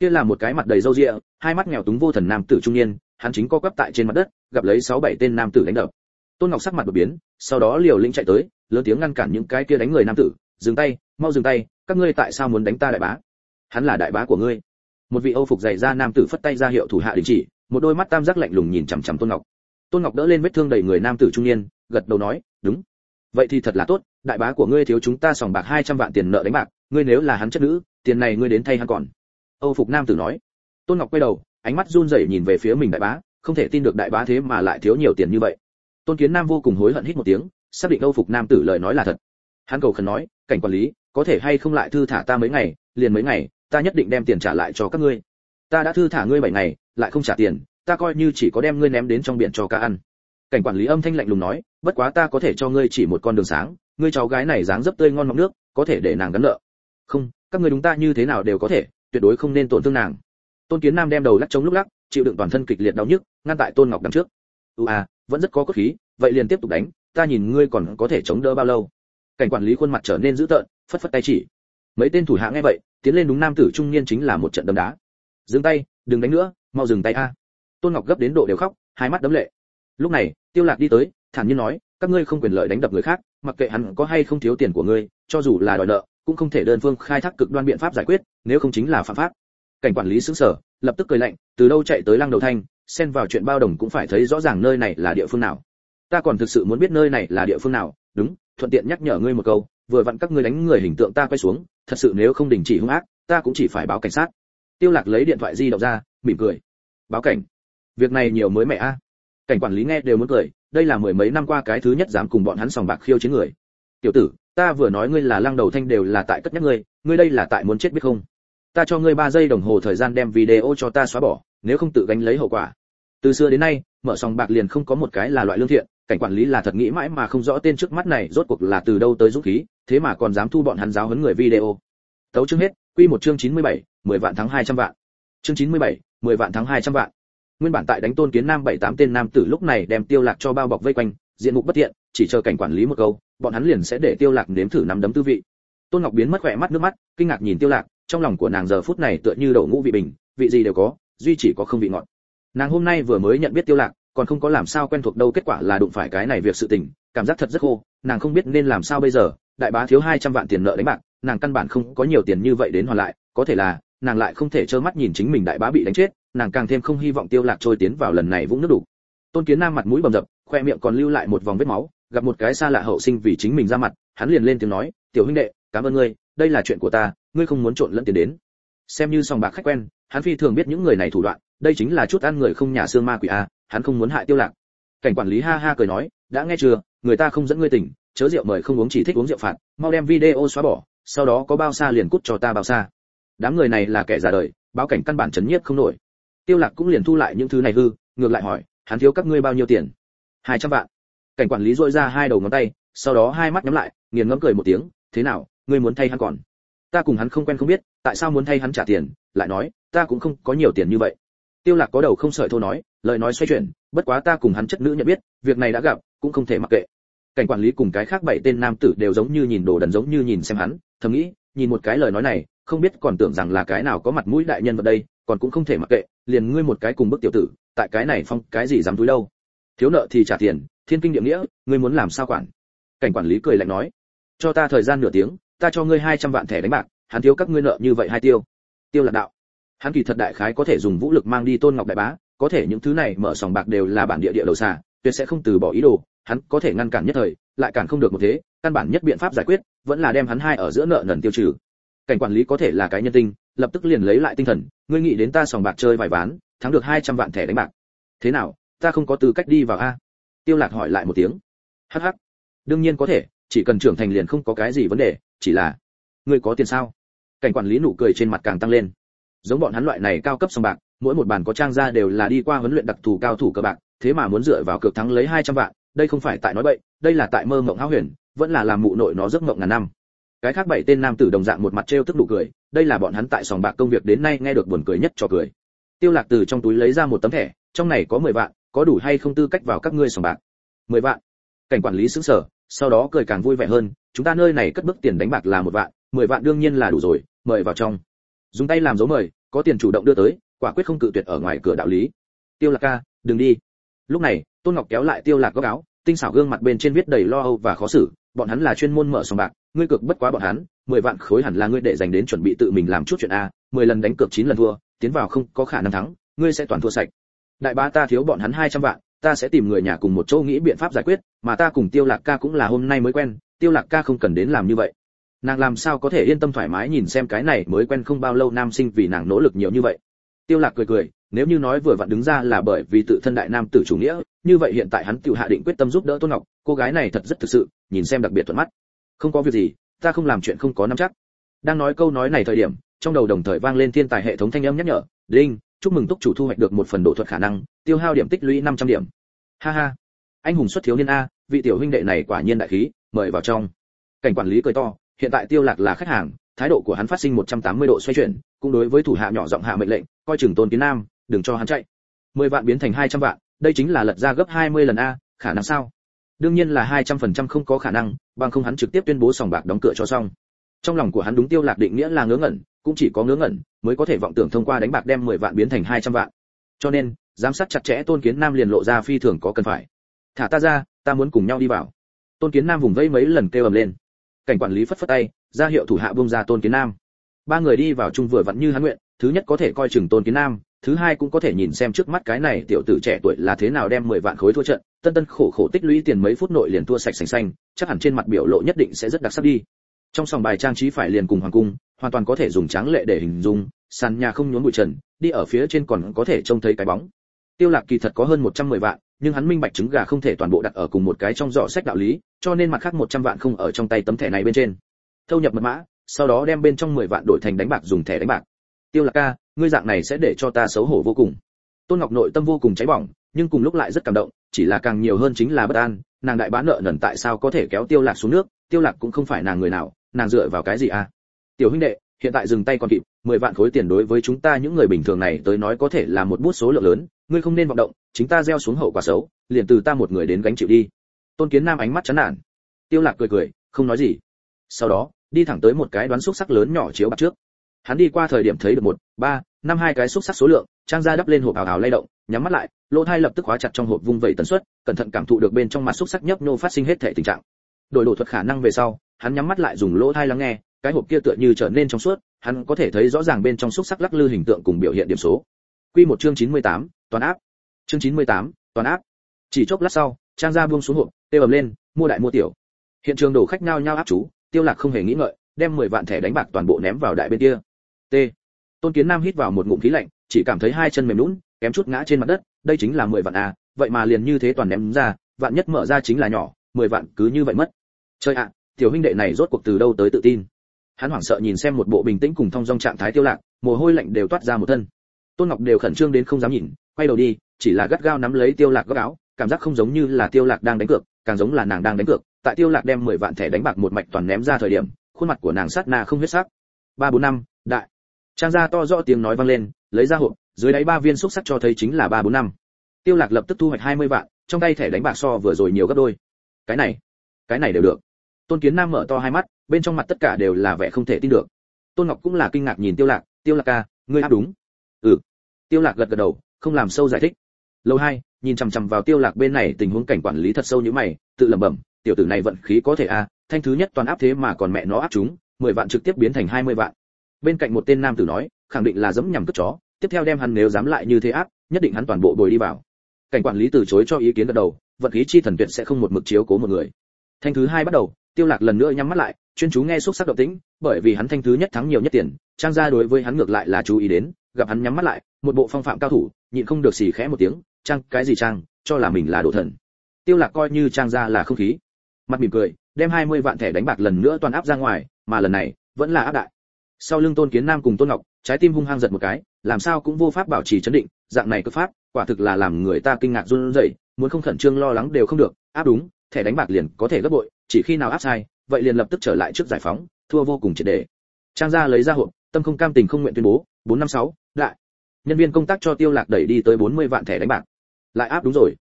Kia là một cái mặt đầy râu ria, hai mắt nghèo túng vô thần nam tử trung niên, hắn chính co quắp tại trên mặt đất, gặp lấy sáu bảy tên nam tử đánh đập. Tôn ngọc sắc mặt đột biến, sau đó liều lĩnh chạy tới, lớn tiếng ngăn cản những cái kia đánh người nam tử, dừng tay, mau dừng tay, các ngươi tại sao muốn đánh ta đại bá? Hắn là đại bá của ngươi. Một vị âu phục dày da nam tử phất tay ra hiệu thủ hạ đình chỉ, một đôi mắt tam giác lạnh lùng nhìn chằm chằm tôn ngọc. Tôn ngọc đỡ lên vết thương đầy người nam tử trung niên, gật đầu nói, đúng. Vậy thì thật là tốt đại bá của ngươi thiếu chúng ta sòng bạc 200 vạn tiền nợ đánh bạc, ngươi nếu là hắn chất nữ, tiền này ngươi đến thay hắn còn. Âu phục nam tử nói. Tôn ngọc quay đầu, ánh mắt run rẩy nhìn về phía mình đại bá, không thể tin được đại bá thế mà lại thiếu nhiều tiền như vậy. Tôn kiến nam vô cùng hối hận hít một tiếng, xác định âu phục nam tử lời nói là thật. Hắn cầu khẩn nói, cảnh quản lý, có thể hay không lại thư thả ta mấy ngày, liền mấy ngày, ta nhất định đem tiền trả lại cho các ngươi. Ta đã thư thả ngươi bảy ngày, lại không trả tiền, ta coi như chỉ có đem ngươi ném đến trong biển cho cá ăn. Cảnh quản lý âm thanh lạnh lùng nói, bất quá ta có thể cho ngươi chỉ một con đường sáng ngươi cháu gái này dáng dấp tươi ngon mọng nước, có thể để nàng gắn nợ không, các ngươi đúng ta như thế nào đều có thể, tuyệt đối không nên tổn thương nàng. Tôn kiến nam đem đầu lắc chống lúc lắc, chịu đựng toàn thân kịch liệt đau nhức, ngăn tại tôn ngọc đằng trước. U à vẫn rất có cốt khí, vậy liền tiếp tục đánh, ta nhìn ngươi còn có thể chống đỡ bao lâu. Cảnh quản lý khuôn mặt trở nên dữ tợn, phất phất tay chỉ. Mấy tên thủ hạ nghe vậy, tiến lên đúng nam tử trung niên chính là một trận đấm đá. Dừng tay, đừng đánh nữa, mau dừng tay a. Tôn ngọc gấp đến độ đều khóc, hai mắt đấm lệ. Lúc này, tiêu lạc đi tới, thản nhiên nói các ngươi không quyền lợi đánh đập người khác, mặc kệ hắn có hay không thiếu tiền của ngươi, cho dù là đòi nợ, cũng không thể đơn phương khai thác cực đoan biện pháp giải quyết, nếu không chính là phạm pháp. Cảnh quản lý sững sờ, lập tức cười lạnh, từ đâu chạy tới lăng đầu thanh, xen vào chuyện bao đồng cũng phải thấy rõ ràng nơi này là địa phương nào. Ta còn thực sự muốn biết nơi này là địa phương nào, đúng, thuận tiện nhắc nhở ngươi một câu, vừa vặn các ngươi đánh người hình tượng ta quay xuống, thật sự nếu không đình chỉ hung ác, ta cũng chỉ phải báo cảnh sát. Tiêu lạc lấy điện thoại di động ra, mỉm cười. Báo cảnh? Việc này nhiều mới mẹ a cảnh quản lý nghe đều muốn cười đây là mười mấy năm qua cái thứ nhất dám cùng bọn hắn sòng bạc khiêu chiến người. Tiểu tử ta vừa nói ngươi là lăng đầu thanh đều là tại cất nhắc ngươi ngươi đây là tại muốn chết biết không? Ta cho ngươi 3 giây đồng hồ thời gian đem video cho ta xóa bỏ nếu không tự gánh lấy hậu quả. Từ xưa đến nay mở sòng bạc liền không có một cái là loại lương thiện cảnh quản lý là thật nghĩ mãi mà không rõ tên trước mắt này rốt cuộc là từ đâu tới dũng khí thế mà còn dám thu bọn hắn giáo huấn người video. Tấu chương hết quy một chương 97, 10 vạn thắng 200 vạn. Chương 97, 10 vạn thắng 200 vạn nguyên bản tại đánh tôn kiến nam bảy tám tên nam tử lúc này đem tiêu lạc cho bao bọc vây quanh, diện mục bất tiện chỉ chờ cảnh quản lý một câu, bọn hắn liền sẽ để tiêu lạc nếm thử nắm đấm tư vị. Tôn ngọc biến mất khỏe mắt nước mắt, kinh ngạc nhìn tiêu lạc, trong lòng của nàng giờ phút này tựa như đậu ngũ vị bình, vị gì đều có, duy chỉ có không vị ngọt. Nàng hôm nay vừa mới nhận biết tiêu lạc, còn không có làm sao quen thuộc đâu kết quả là đụng phải cái này việc sự tình, cảm giác thật rất khô, nàng không biết nên làm sao bây giờ, đại bá thiếu 200 vạn tiền nợ đánh bạc, nàng căn bản không có nhiều tiền như vậy đến hoàn lại, có thể là nàng lại không thể trơ mắt nhìn chính mình đại bá bị đánh chết, nàng càng thêm không hy vọng tiêu lạc trôi tiến vào lần này vũng nước đủ tôn kiến nam mặt mũi bầm dập, khoe miệng còn lưu lại một vòng vết máu, gặp một cái xa lạ hậu sinh vì chính mình ra mặt, hắn liền lên tiếng nói, tiểu huynh đệ, cảm ơn ngươi, đây là chuyện của ta, ngươi không muốn trộn lẫn tiền đến. Xem như sòng bạc khách quen, hắn phi thường biết những người này thủ đoạn, đây chính là chút ăn người không nhà xương ma quỷ a, hắn không muốn hại tiêu lạc. Cảnh quản lý ha ha cười nói, đã nghe chưa, người ta không dẫn ngươi tỉnh, chớ rượu mời không uống chỉ thích uống rượu phạt, mau đem video xóa bỏ, sau đó có bao xa liền cút cho ta bao xa đám người này là kẻ già đời, báo cảnh căn bản chấn nhiếp không nổi. Tiêu lạc cũng liền thu lại những thứ này hư, ngược lại hỏi, hắn thiếu các ngươi bao nhiêu tiền? 200 vạn. Cảnh quản lý duỗi ra hai đầu ngón tay, sau đó hai mắt nhắm lại, nghiền ngẫm cười một tiếng, thế nào, ngươi muốn thay hắn còn? Ta cùng hắn không quen không biết, tại sao muốn thay hắn trả tiền? Lại nói, ta cũng không có nhiều tiền như vậy. Tiêu lạc có đầu không sợi thô nói, lời nói xoay chuyển, bất quá ta cùng hắn chất nữ nhận biết, việc này đã gặp, cũng không thể mặc kệ. Cảnh quản lý cùng cái khác bảy tên nam tử đều giống như nhìn đồ đần giống như nhìn xem hắn, thầm nghĩ, nhìn một cái lời nói này không biết còn tưởng rằng là cái nào có mặt mũi đại nhân vào đây, còn cũng không thể mặc kệ, liền ngươi một cái cùng bức tiểu tử, tại cái này phong, cái gì dám túi đâu. Thiếu nợ thì trả tiền, thiên kinh địa nghĩa, ngươi muốn làm sao quản? Cảnh quản lý cười lạnh nói. Cho ta thời gian nửa tiếng, ta cho ngươi 200 vạn thẻ đánh bạc, hắn thiếu các ngươi nợ như vậy hai tiêu. Tiêu là đạo. Hắn kỳ thật đại khái có thể dùng vũ lực mang đi tôn ngọc đại bá, có thể những thứ này mở sòng bạc đều là bản địa địa đầu xà, tuyệt sẽ không từ bỏ ý đồ, hắn có thể ngăn cản nhất thời, lại cản không được một thế, căn bản nhất biện pháp giải quyết, vẫn là đem hắn hai ở giữa nợ nần tiêu trừ cảnh quản lý có thể là cái nhân tinh, lập tức liền lấy lại tinh thần, ngươi nghĩ đến ta sòng bạc chơi vài ván, thắng được 200 vạn thẻ đánh bạc. Thế nào, ta không có tư cách đi vào a? Tiêu lạc hỏi lại một tiếng. Hắc hắc. Đương nhiên có thể, chỉ cần trưởng thành liền không có cái gì vấn đề, chỉ là, ngươi có tiền sao? Cảnh quản lý nụ cười trên mặt càng tăng lên. Giống bọn hắn loại này cao cấp sòng bạc, mỗi một bàn có trang ra đều là đi qua huấn luyện đặc thù cao thủ cơ bạc, thế mà muốn dựa vào cược thắng lấy 200 vạn, đây không phải tại nói bậy, đây là tại mơ mộng hão huyền, vẫn là làm mụ nội nó giấc mộng ngàn năm cái khác bảy tên nam tử đồng dạng một mặt trêu tức đủ cười, đây là bọn hắn tại sòng bạc công việc đến nay nghe được buồn cười nhất cho cười. Tiêu lạc từ trong túi lấy ra một tấm thẻ, trong này có 10 vạn, có đủ hay không tư cách vào các ngươi sòng bạc? 10 vạn. Cảnh quản lý sững sờ, sau đó cười càng vui vẻ hơn, chúng ta nơi này cất bước tiền đánh bạc là một vạn 10 vạn đương nhiên là đủ rồi, mời vào trong. Dùng tay làm dấu mời, có tiền chủ động đưa tới, quả quyết không cự tuyệt ở ngoài cửa đạo lý. Tiêu lạc ca, đừng đi. Lúc này, tôn ngọc kéo lại tiêu lạc góc áo, tinh xảo gương mặt bên trên viết đầy lo âu và khó xử, bọn hắn là chuyên môn mở sòng bạc ngươi cược bất quá bọn hắn, mười vạn khối hẳn là ngươi để dành đến chuẩn bị tự mình làm chút chuyện a, mười lần đánh cược chín lần thua, tiến vào không có khả năng thắng, ngươi sẽ toàn thua sạch. Đại bá ta thiếu bọn hắn hai trăm vạn, ta sẽ tìm người nhà cùng một chỗ nghĩ biện pháp giải quyết, mà ta cùng tiêu lạc ca cũng là hôm nay mới quen, tiêu lạc ca không cần đến làm như vậy. Nàng làm sao có thể yên tâm thoải mái nhìn xem cái này mới quen không bao lâu nam sinh vì nàng nỗ lực nhiều như vậy. Tiêu lạc cười cười, nếu như nói vừa vặn đứng ra là bởi vì tự thân đại nam tử chủ nghĩa, như vậy hiện tại hắn tiểu hạ định quyết tâm giúp đỡ tôn ngọc, cô gái này thật rất thực sự, nhìn xem đặc biệt thuận mắt không có việc gì, ta không làm chuyện không có nắm chắc. Đang nói câu nói này thời điểm, trong đầu đồng thời vang lên thiên tài hệ thống thanh âm nhắc nhở, đinh, chúc mừng túc chủ thu hoạch được một phần độ thuật khả năng, tiêu hao điểm tích lũy 500 điểm. Ha ha. Anh hùng xuất thiếu niên a, vị tiểu huynh đệ này quả nhiên đại khí, mời vào trong. Cảnh quản lý cười to, hiện tại tiêu lạc là khách hàng, thái độ của hắn phát sinh 180 độ xoay chuyển, cũng đối với thủ hạ nhỏ giọng hạ mệnh lệnh, coi chừng tôn kiến nam, đừng cho hắn chạy. 10 vạn biến thành 200 vạn, đây chính là lật ra gấp 20 lần a, khả năng sao? Đương nhiên là 200% không có khả năng, bằng không hắn trực tiếp tuyên bố sòng bạc đóng cửa cho xong. Trong lòng của hắn đúng tiêu lạc định nghĩa là ngớ ngẩn, cũng chỉ có ngớ ngẩn mới có thể vọng tưởng thông qua đánh bạc đem 10 vạn biến thành 200 vạn. Cho nên, giám sát chặt chẽ tôn kiến nam liền lộ ra phi thường có cần phải. Thả ta ra, ta muốn cùng nhau đi vào. Tôn kiến nam vùng vẫy mấy lần kêu ầm lên. Cảnh quản lý phất phất tay, ra hiệu thủ hạ buông ra tôn kiến nam. Ba người đi vào chung vừa vặn như hắn nguyện, thứ nhất có thể coi chừng tôn kiến nam, thứ hai cũng có thể nhìn xem trước mắt cái này tiểu tử trẻ tuổi là thế nào đem 10 vạn khối thua trận tân tân khổ khổ tích lũy tiền mấy phút nội liền thua sạch sành xanh, chắc hẳn trên mặt biểu lộ nhất định sẽ rất đặc sắc đi. Trong sòng bài trang trí phải liền cùng hoàng cung, hoàn toàn có thể dùng tráng lệ để hình dung, sàn nhà không nhốn bụi trần, đi ở phía trên còn có thể trông thấy cái bóng. Tiêu lạc kỳ thật có hơn 110 vạn, nhưng hắn minh bạch trứng gà không thể toàn bộ đặt ở cùng một cái trong giỏ sách đạo lý, cho nên mặt khác 100 vạn không ở trong tay tấm thẻ này bên trên. Thâu nhập mật mã, sau đó đem bên trong 10 vạn đổi thành đánh bạc dùng thẻ đánh bạc. Tiêu lạc ca, ngươi dạng này sẽ để cho ta xấu hổ vô cùng. Tôn ngọc nội tâm vô cùng cháy bỏng, nhưng cùng lúc lại rất cảm động chỉ là càng nhiều hơn chính là bất an, nàng đại bá nợ nần tại sao có thể kéo tiêu lạc xuống nước? Tiêu lạc cũng không phải nàng người nào, nàng dựa vào cái gì à? Tiểu huynh đệ, hiện tại dừng tay còn kịp 10 vạn khối tiền đối với chúng ta những người bình thường này tới nói có thể là một bút số lượng lớn, ngươi không nên vọng động, chính ta gieo xuống hậu quả xấu, liền từ ta một người đến gánh chịu đi. Tôn kiến nam ánh mắt chán nản. Tiêu lạc cười cười, không nói gì. Sau đó, đi thẳng tới một cái đoán xúc sắc lớn nhỏ chiếu bạc trước. Hắn đi qua thời điểm thấy được một, ba, năm hai cái xúc sắc số lượng, trang ra đắp lên hộp ảo ảo lay động, nhắm mắt lại lỗ thai lập tức khóa chặt trong hộp vung vẩy tần suất cẩn thận cảm thụ được bên trong mặt xúc sắc nhấp nhô phát sinh hết thể tình trạng. Đổi đồ thuật khả năng về sau hắn nhắm mắt lại dùng lỗ thai lắng nghe cái hộp kia tựa như trở nên trong suốt hắn có thể thấy rõ ràng bên trong xúc sắc lắc lư hình tượng cùng biểu hiện điểm số. Quy một chương 98, toàn áp. Chương 98, toàn áp. Chỉ chốc lát sau trang gia buông xuống hộp tê ầm lên mua đại mua tiểu. Hiện trường đổ khách nhao nhao áp chú tiêu lạc không hề nghĩ ngợi đem 10 vạn thẻ đánh bạc toàn bộ ném vào đại bên kia. T. Tôn kiến nam hít vào một ngụm khí lạnh chỉ cảm thấy hai chân mềm lún kém chút ngã trên mặt đất đây chính là 10 vạn à vậy mà liền như thế toàn ném ra, vạn nhất mở ra chính là nhỏ 10 vạn cứ như vậy mất. Chơi ạ, tiểu huynh đệ này rốt cuộc từ đâu tới tự tin? Hắn hoảng sợ nhìn xem một bộ bình tĩnh cùng thông dong trạng thái tiêu lạc, mồ hôi lạnh đều toát ra một thân. Tôn ngọc đều khẩn trương đến không dám nhìn, quay đầu đi, chỉ là gắt gao nắm lấy tiêu lạc góc áo, cảm giác không giống như là tiêu lạc đang đánh cược, càng giống là nàng đang đánh cược. Tại tiêu lạc đem 10 vạn thẻ đánh bạc một mạch toàn ném ra thời điểm, khuôn mặt của nàng sát na không huyết sắc. Ba bốn năm, đại. Trang gia to rõ tiếng nói vang lên, lấy ra hộp dưới đáy ba viên xúc sắc cho thấy chính là ba bốn năm. Tiêu lạc lập tức thu hoạch 20 vạn, trong tay thẻ đánh bạc so vừa rồi nhiều gấp đôi. Cái này cái này đều được. Tôn kiến nam mở to hai mắt, bên trong mặt tất cả đều là vẻ không thể tin được. Tôn ngọc cũng là kinh ngạc nhìn tiêu lạc tiêu lạc ca, ngươi áp đúng. Ừ. Tiêu lạc gật gật đầu, không làm sâu giải thích. Lâu hai, nhìn chằm chằm vào tiêu lạc bên này tình huống cảnh quản lý thật sâu như mày, tự lẩm bẩm, tiểu tử này vận khí có thể a, thanh thứ nhất toàn áp thế mà còn mẹ nó áp chúng 10 vạn trực tiếp biến thành 20 vạn. Bên cạnh một tên nam tử nói, khẳng định là dẫm nhằm cướp chó tiếp theo đem hắn nếu dám lại như thế áp, nhất định hắn toàn bộ bồi đi vào. Cảnh quản lý từ chối cho ý kiến gật đầu, vận khí chi thần tuyệt sẽ không một mực chiếu cố một người. Thanh thứ hai bắt đầu, tiêu lạc lần nữa nhắm mắt lại, chuyên chú nghe xúc sắc động tĩnh, bởi vì hắn thanh thứ nhất thắng nhiều nhất tiền, trang gia đối với hắn ngược lại là chú ý đến, gặp hắn nhắm mắt lại, một bộ phong phạm cao thủ, nhịn không được xì khẽ một tiếng, trang, cái gì trang? Cho là mình là độ thần. Tiêu lạc coi như trang gia là không khí. Mặt mỉm cười, đem 20 vạn thẻ đánh bạc lần nữa toàn áp ra ngoài, mà lần này, vẫn là áp đại. Sau lưng tôn kiến nam cùng tôn ngọc trái tim hung hăng giật một cái làm sao cũng vô pháp bảo trì chấn định dạng này cơ pháp quả thực là làm người ta kinh ngạc run rẩy muốn không khẩn trương lo lắng đều không được áp đúng thẻ đánh bạc liền có thể gấp bội chỉ khi nào áp sai vậy liền lập tức trở lại trước giải phóng thua vô cùng triệt đề. Trang gia lấy ra hộp tâm không cam tình không nguyện tuyên bố 456, lại nhân viên công tác cho tiêu lạc đẩy đi tới 40 vạn thẻ đánh bạc. Lại áp đúng rồi.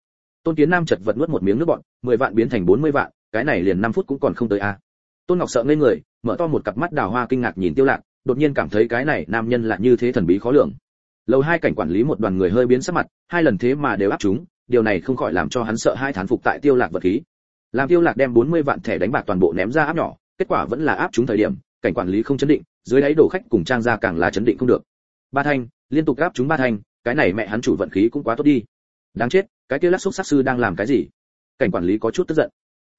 Tôn kiến nam chật vật nuốt một miếng nước bọn 10 vạn biến thành 40 vạn cái này liền 5 phút cũng còn không tới a. Tôn ngọc sợ ngây người mở to một cặp mắt đào hoa kinh ngạc nhìn tiêu lạc đột nhiên cảm thấy cái này nam nhân là như thế thần bí khó lường. Lầu hai cảnh quản lý một đoàn người hơi biến sắc mặt, hai lần thế mà đều áp chúng, điều này không khỏi làm cho hắn sợ hai thán phục tại tiêu lạc vật khí. Làm tiêu lạc đem 40 vạn thẻ đánh bạc toàn bộ ném ra áp nhỏ, kết quả vẫn là áp chúng thời điểm, cảnh quản lý không chấn định, dưới đáy đổ khách cùng trang ra càng là chấn định không được. Ba thanh, liên tục áp chúng ba thanh, cái này mẹ hắn chủ vận khí cũng quá tốt đi. Đáng chết, cái kia lắc xúc sát sư đang làm cái gì? Cảnh quản lý có chút tức giận.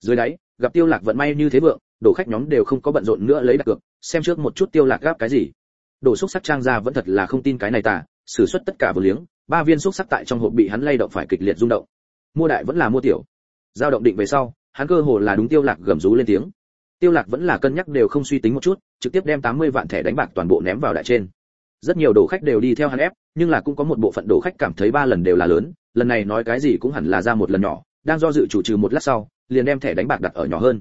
Dưới đáy, gặp tiêu lạc vận may như thế vượng đổ khách nhóm đều không có bận rộn nữa lấy đặt cược, xem trước một chút tiêu lạc gáp cái gì. Đổ xúc sắc trang ra vẫn thật là không tin cái này tà, sử xuất tất cả vô liếng, ba viên xúc sắc tại trong hộp bị hắn lay động phải kịch liệt rung động. Mua đại vẫn là mua tiểu. Giao động định về sau, hắn cơ hồ là đúng tiêu lạc gầm rú lên tiếng. Tiêu lạc vẫn là cân nhắc đều không suy tính một chút, trực tiếp đem 80 vạn thẻ đánh bạc toàn bộ ném vào đại trên. Rất nhiều đồ khách đều đi theo hắn ép, nhưng là cũng có một bộ phận đồ khách cảm thấy ba lần đều là lớn, lần này nói cái gì cũng hẳn là ra một lần nhỏ, đang do dự chủ trừ một lát sau, liền đem thẻ đánh bạc đặt ở nhỏ hơn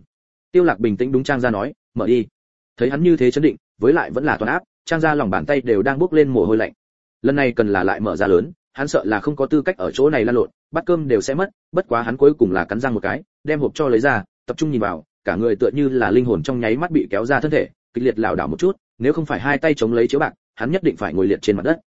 tiêu lạc bình tĩnh đúng trang ra nói, mở đi. Thấy hắn như thế chấn định, với lại vẫn là toàn áp, trang ra lòng bàn tay đều đang bốc lên mồ hôi lạnh. Lần này cần là lại mở ra lớn, hắn sợ là không có tư cách ở chỗ này lan lộn bắt cơm đều sẽ mất, bất quá hắn cuối cùng là cắn răng một cái, đem hộp cho lấy ra, tập trung nhìn vào, cả người tựa như là linh hồn trong nháy mắt bị kéo ra thân thể, kịch liệt lảo đảo một chút, nếu không phải hai tay chống lấy chiếu bạc, hắn nhất định phải ngồi liệt trên mặt đất.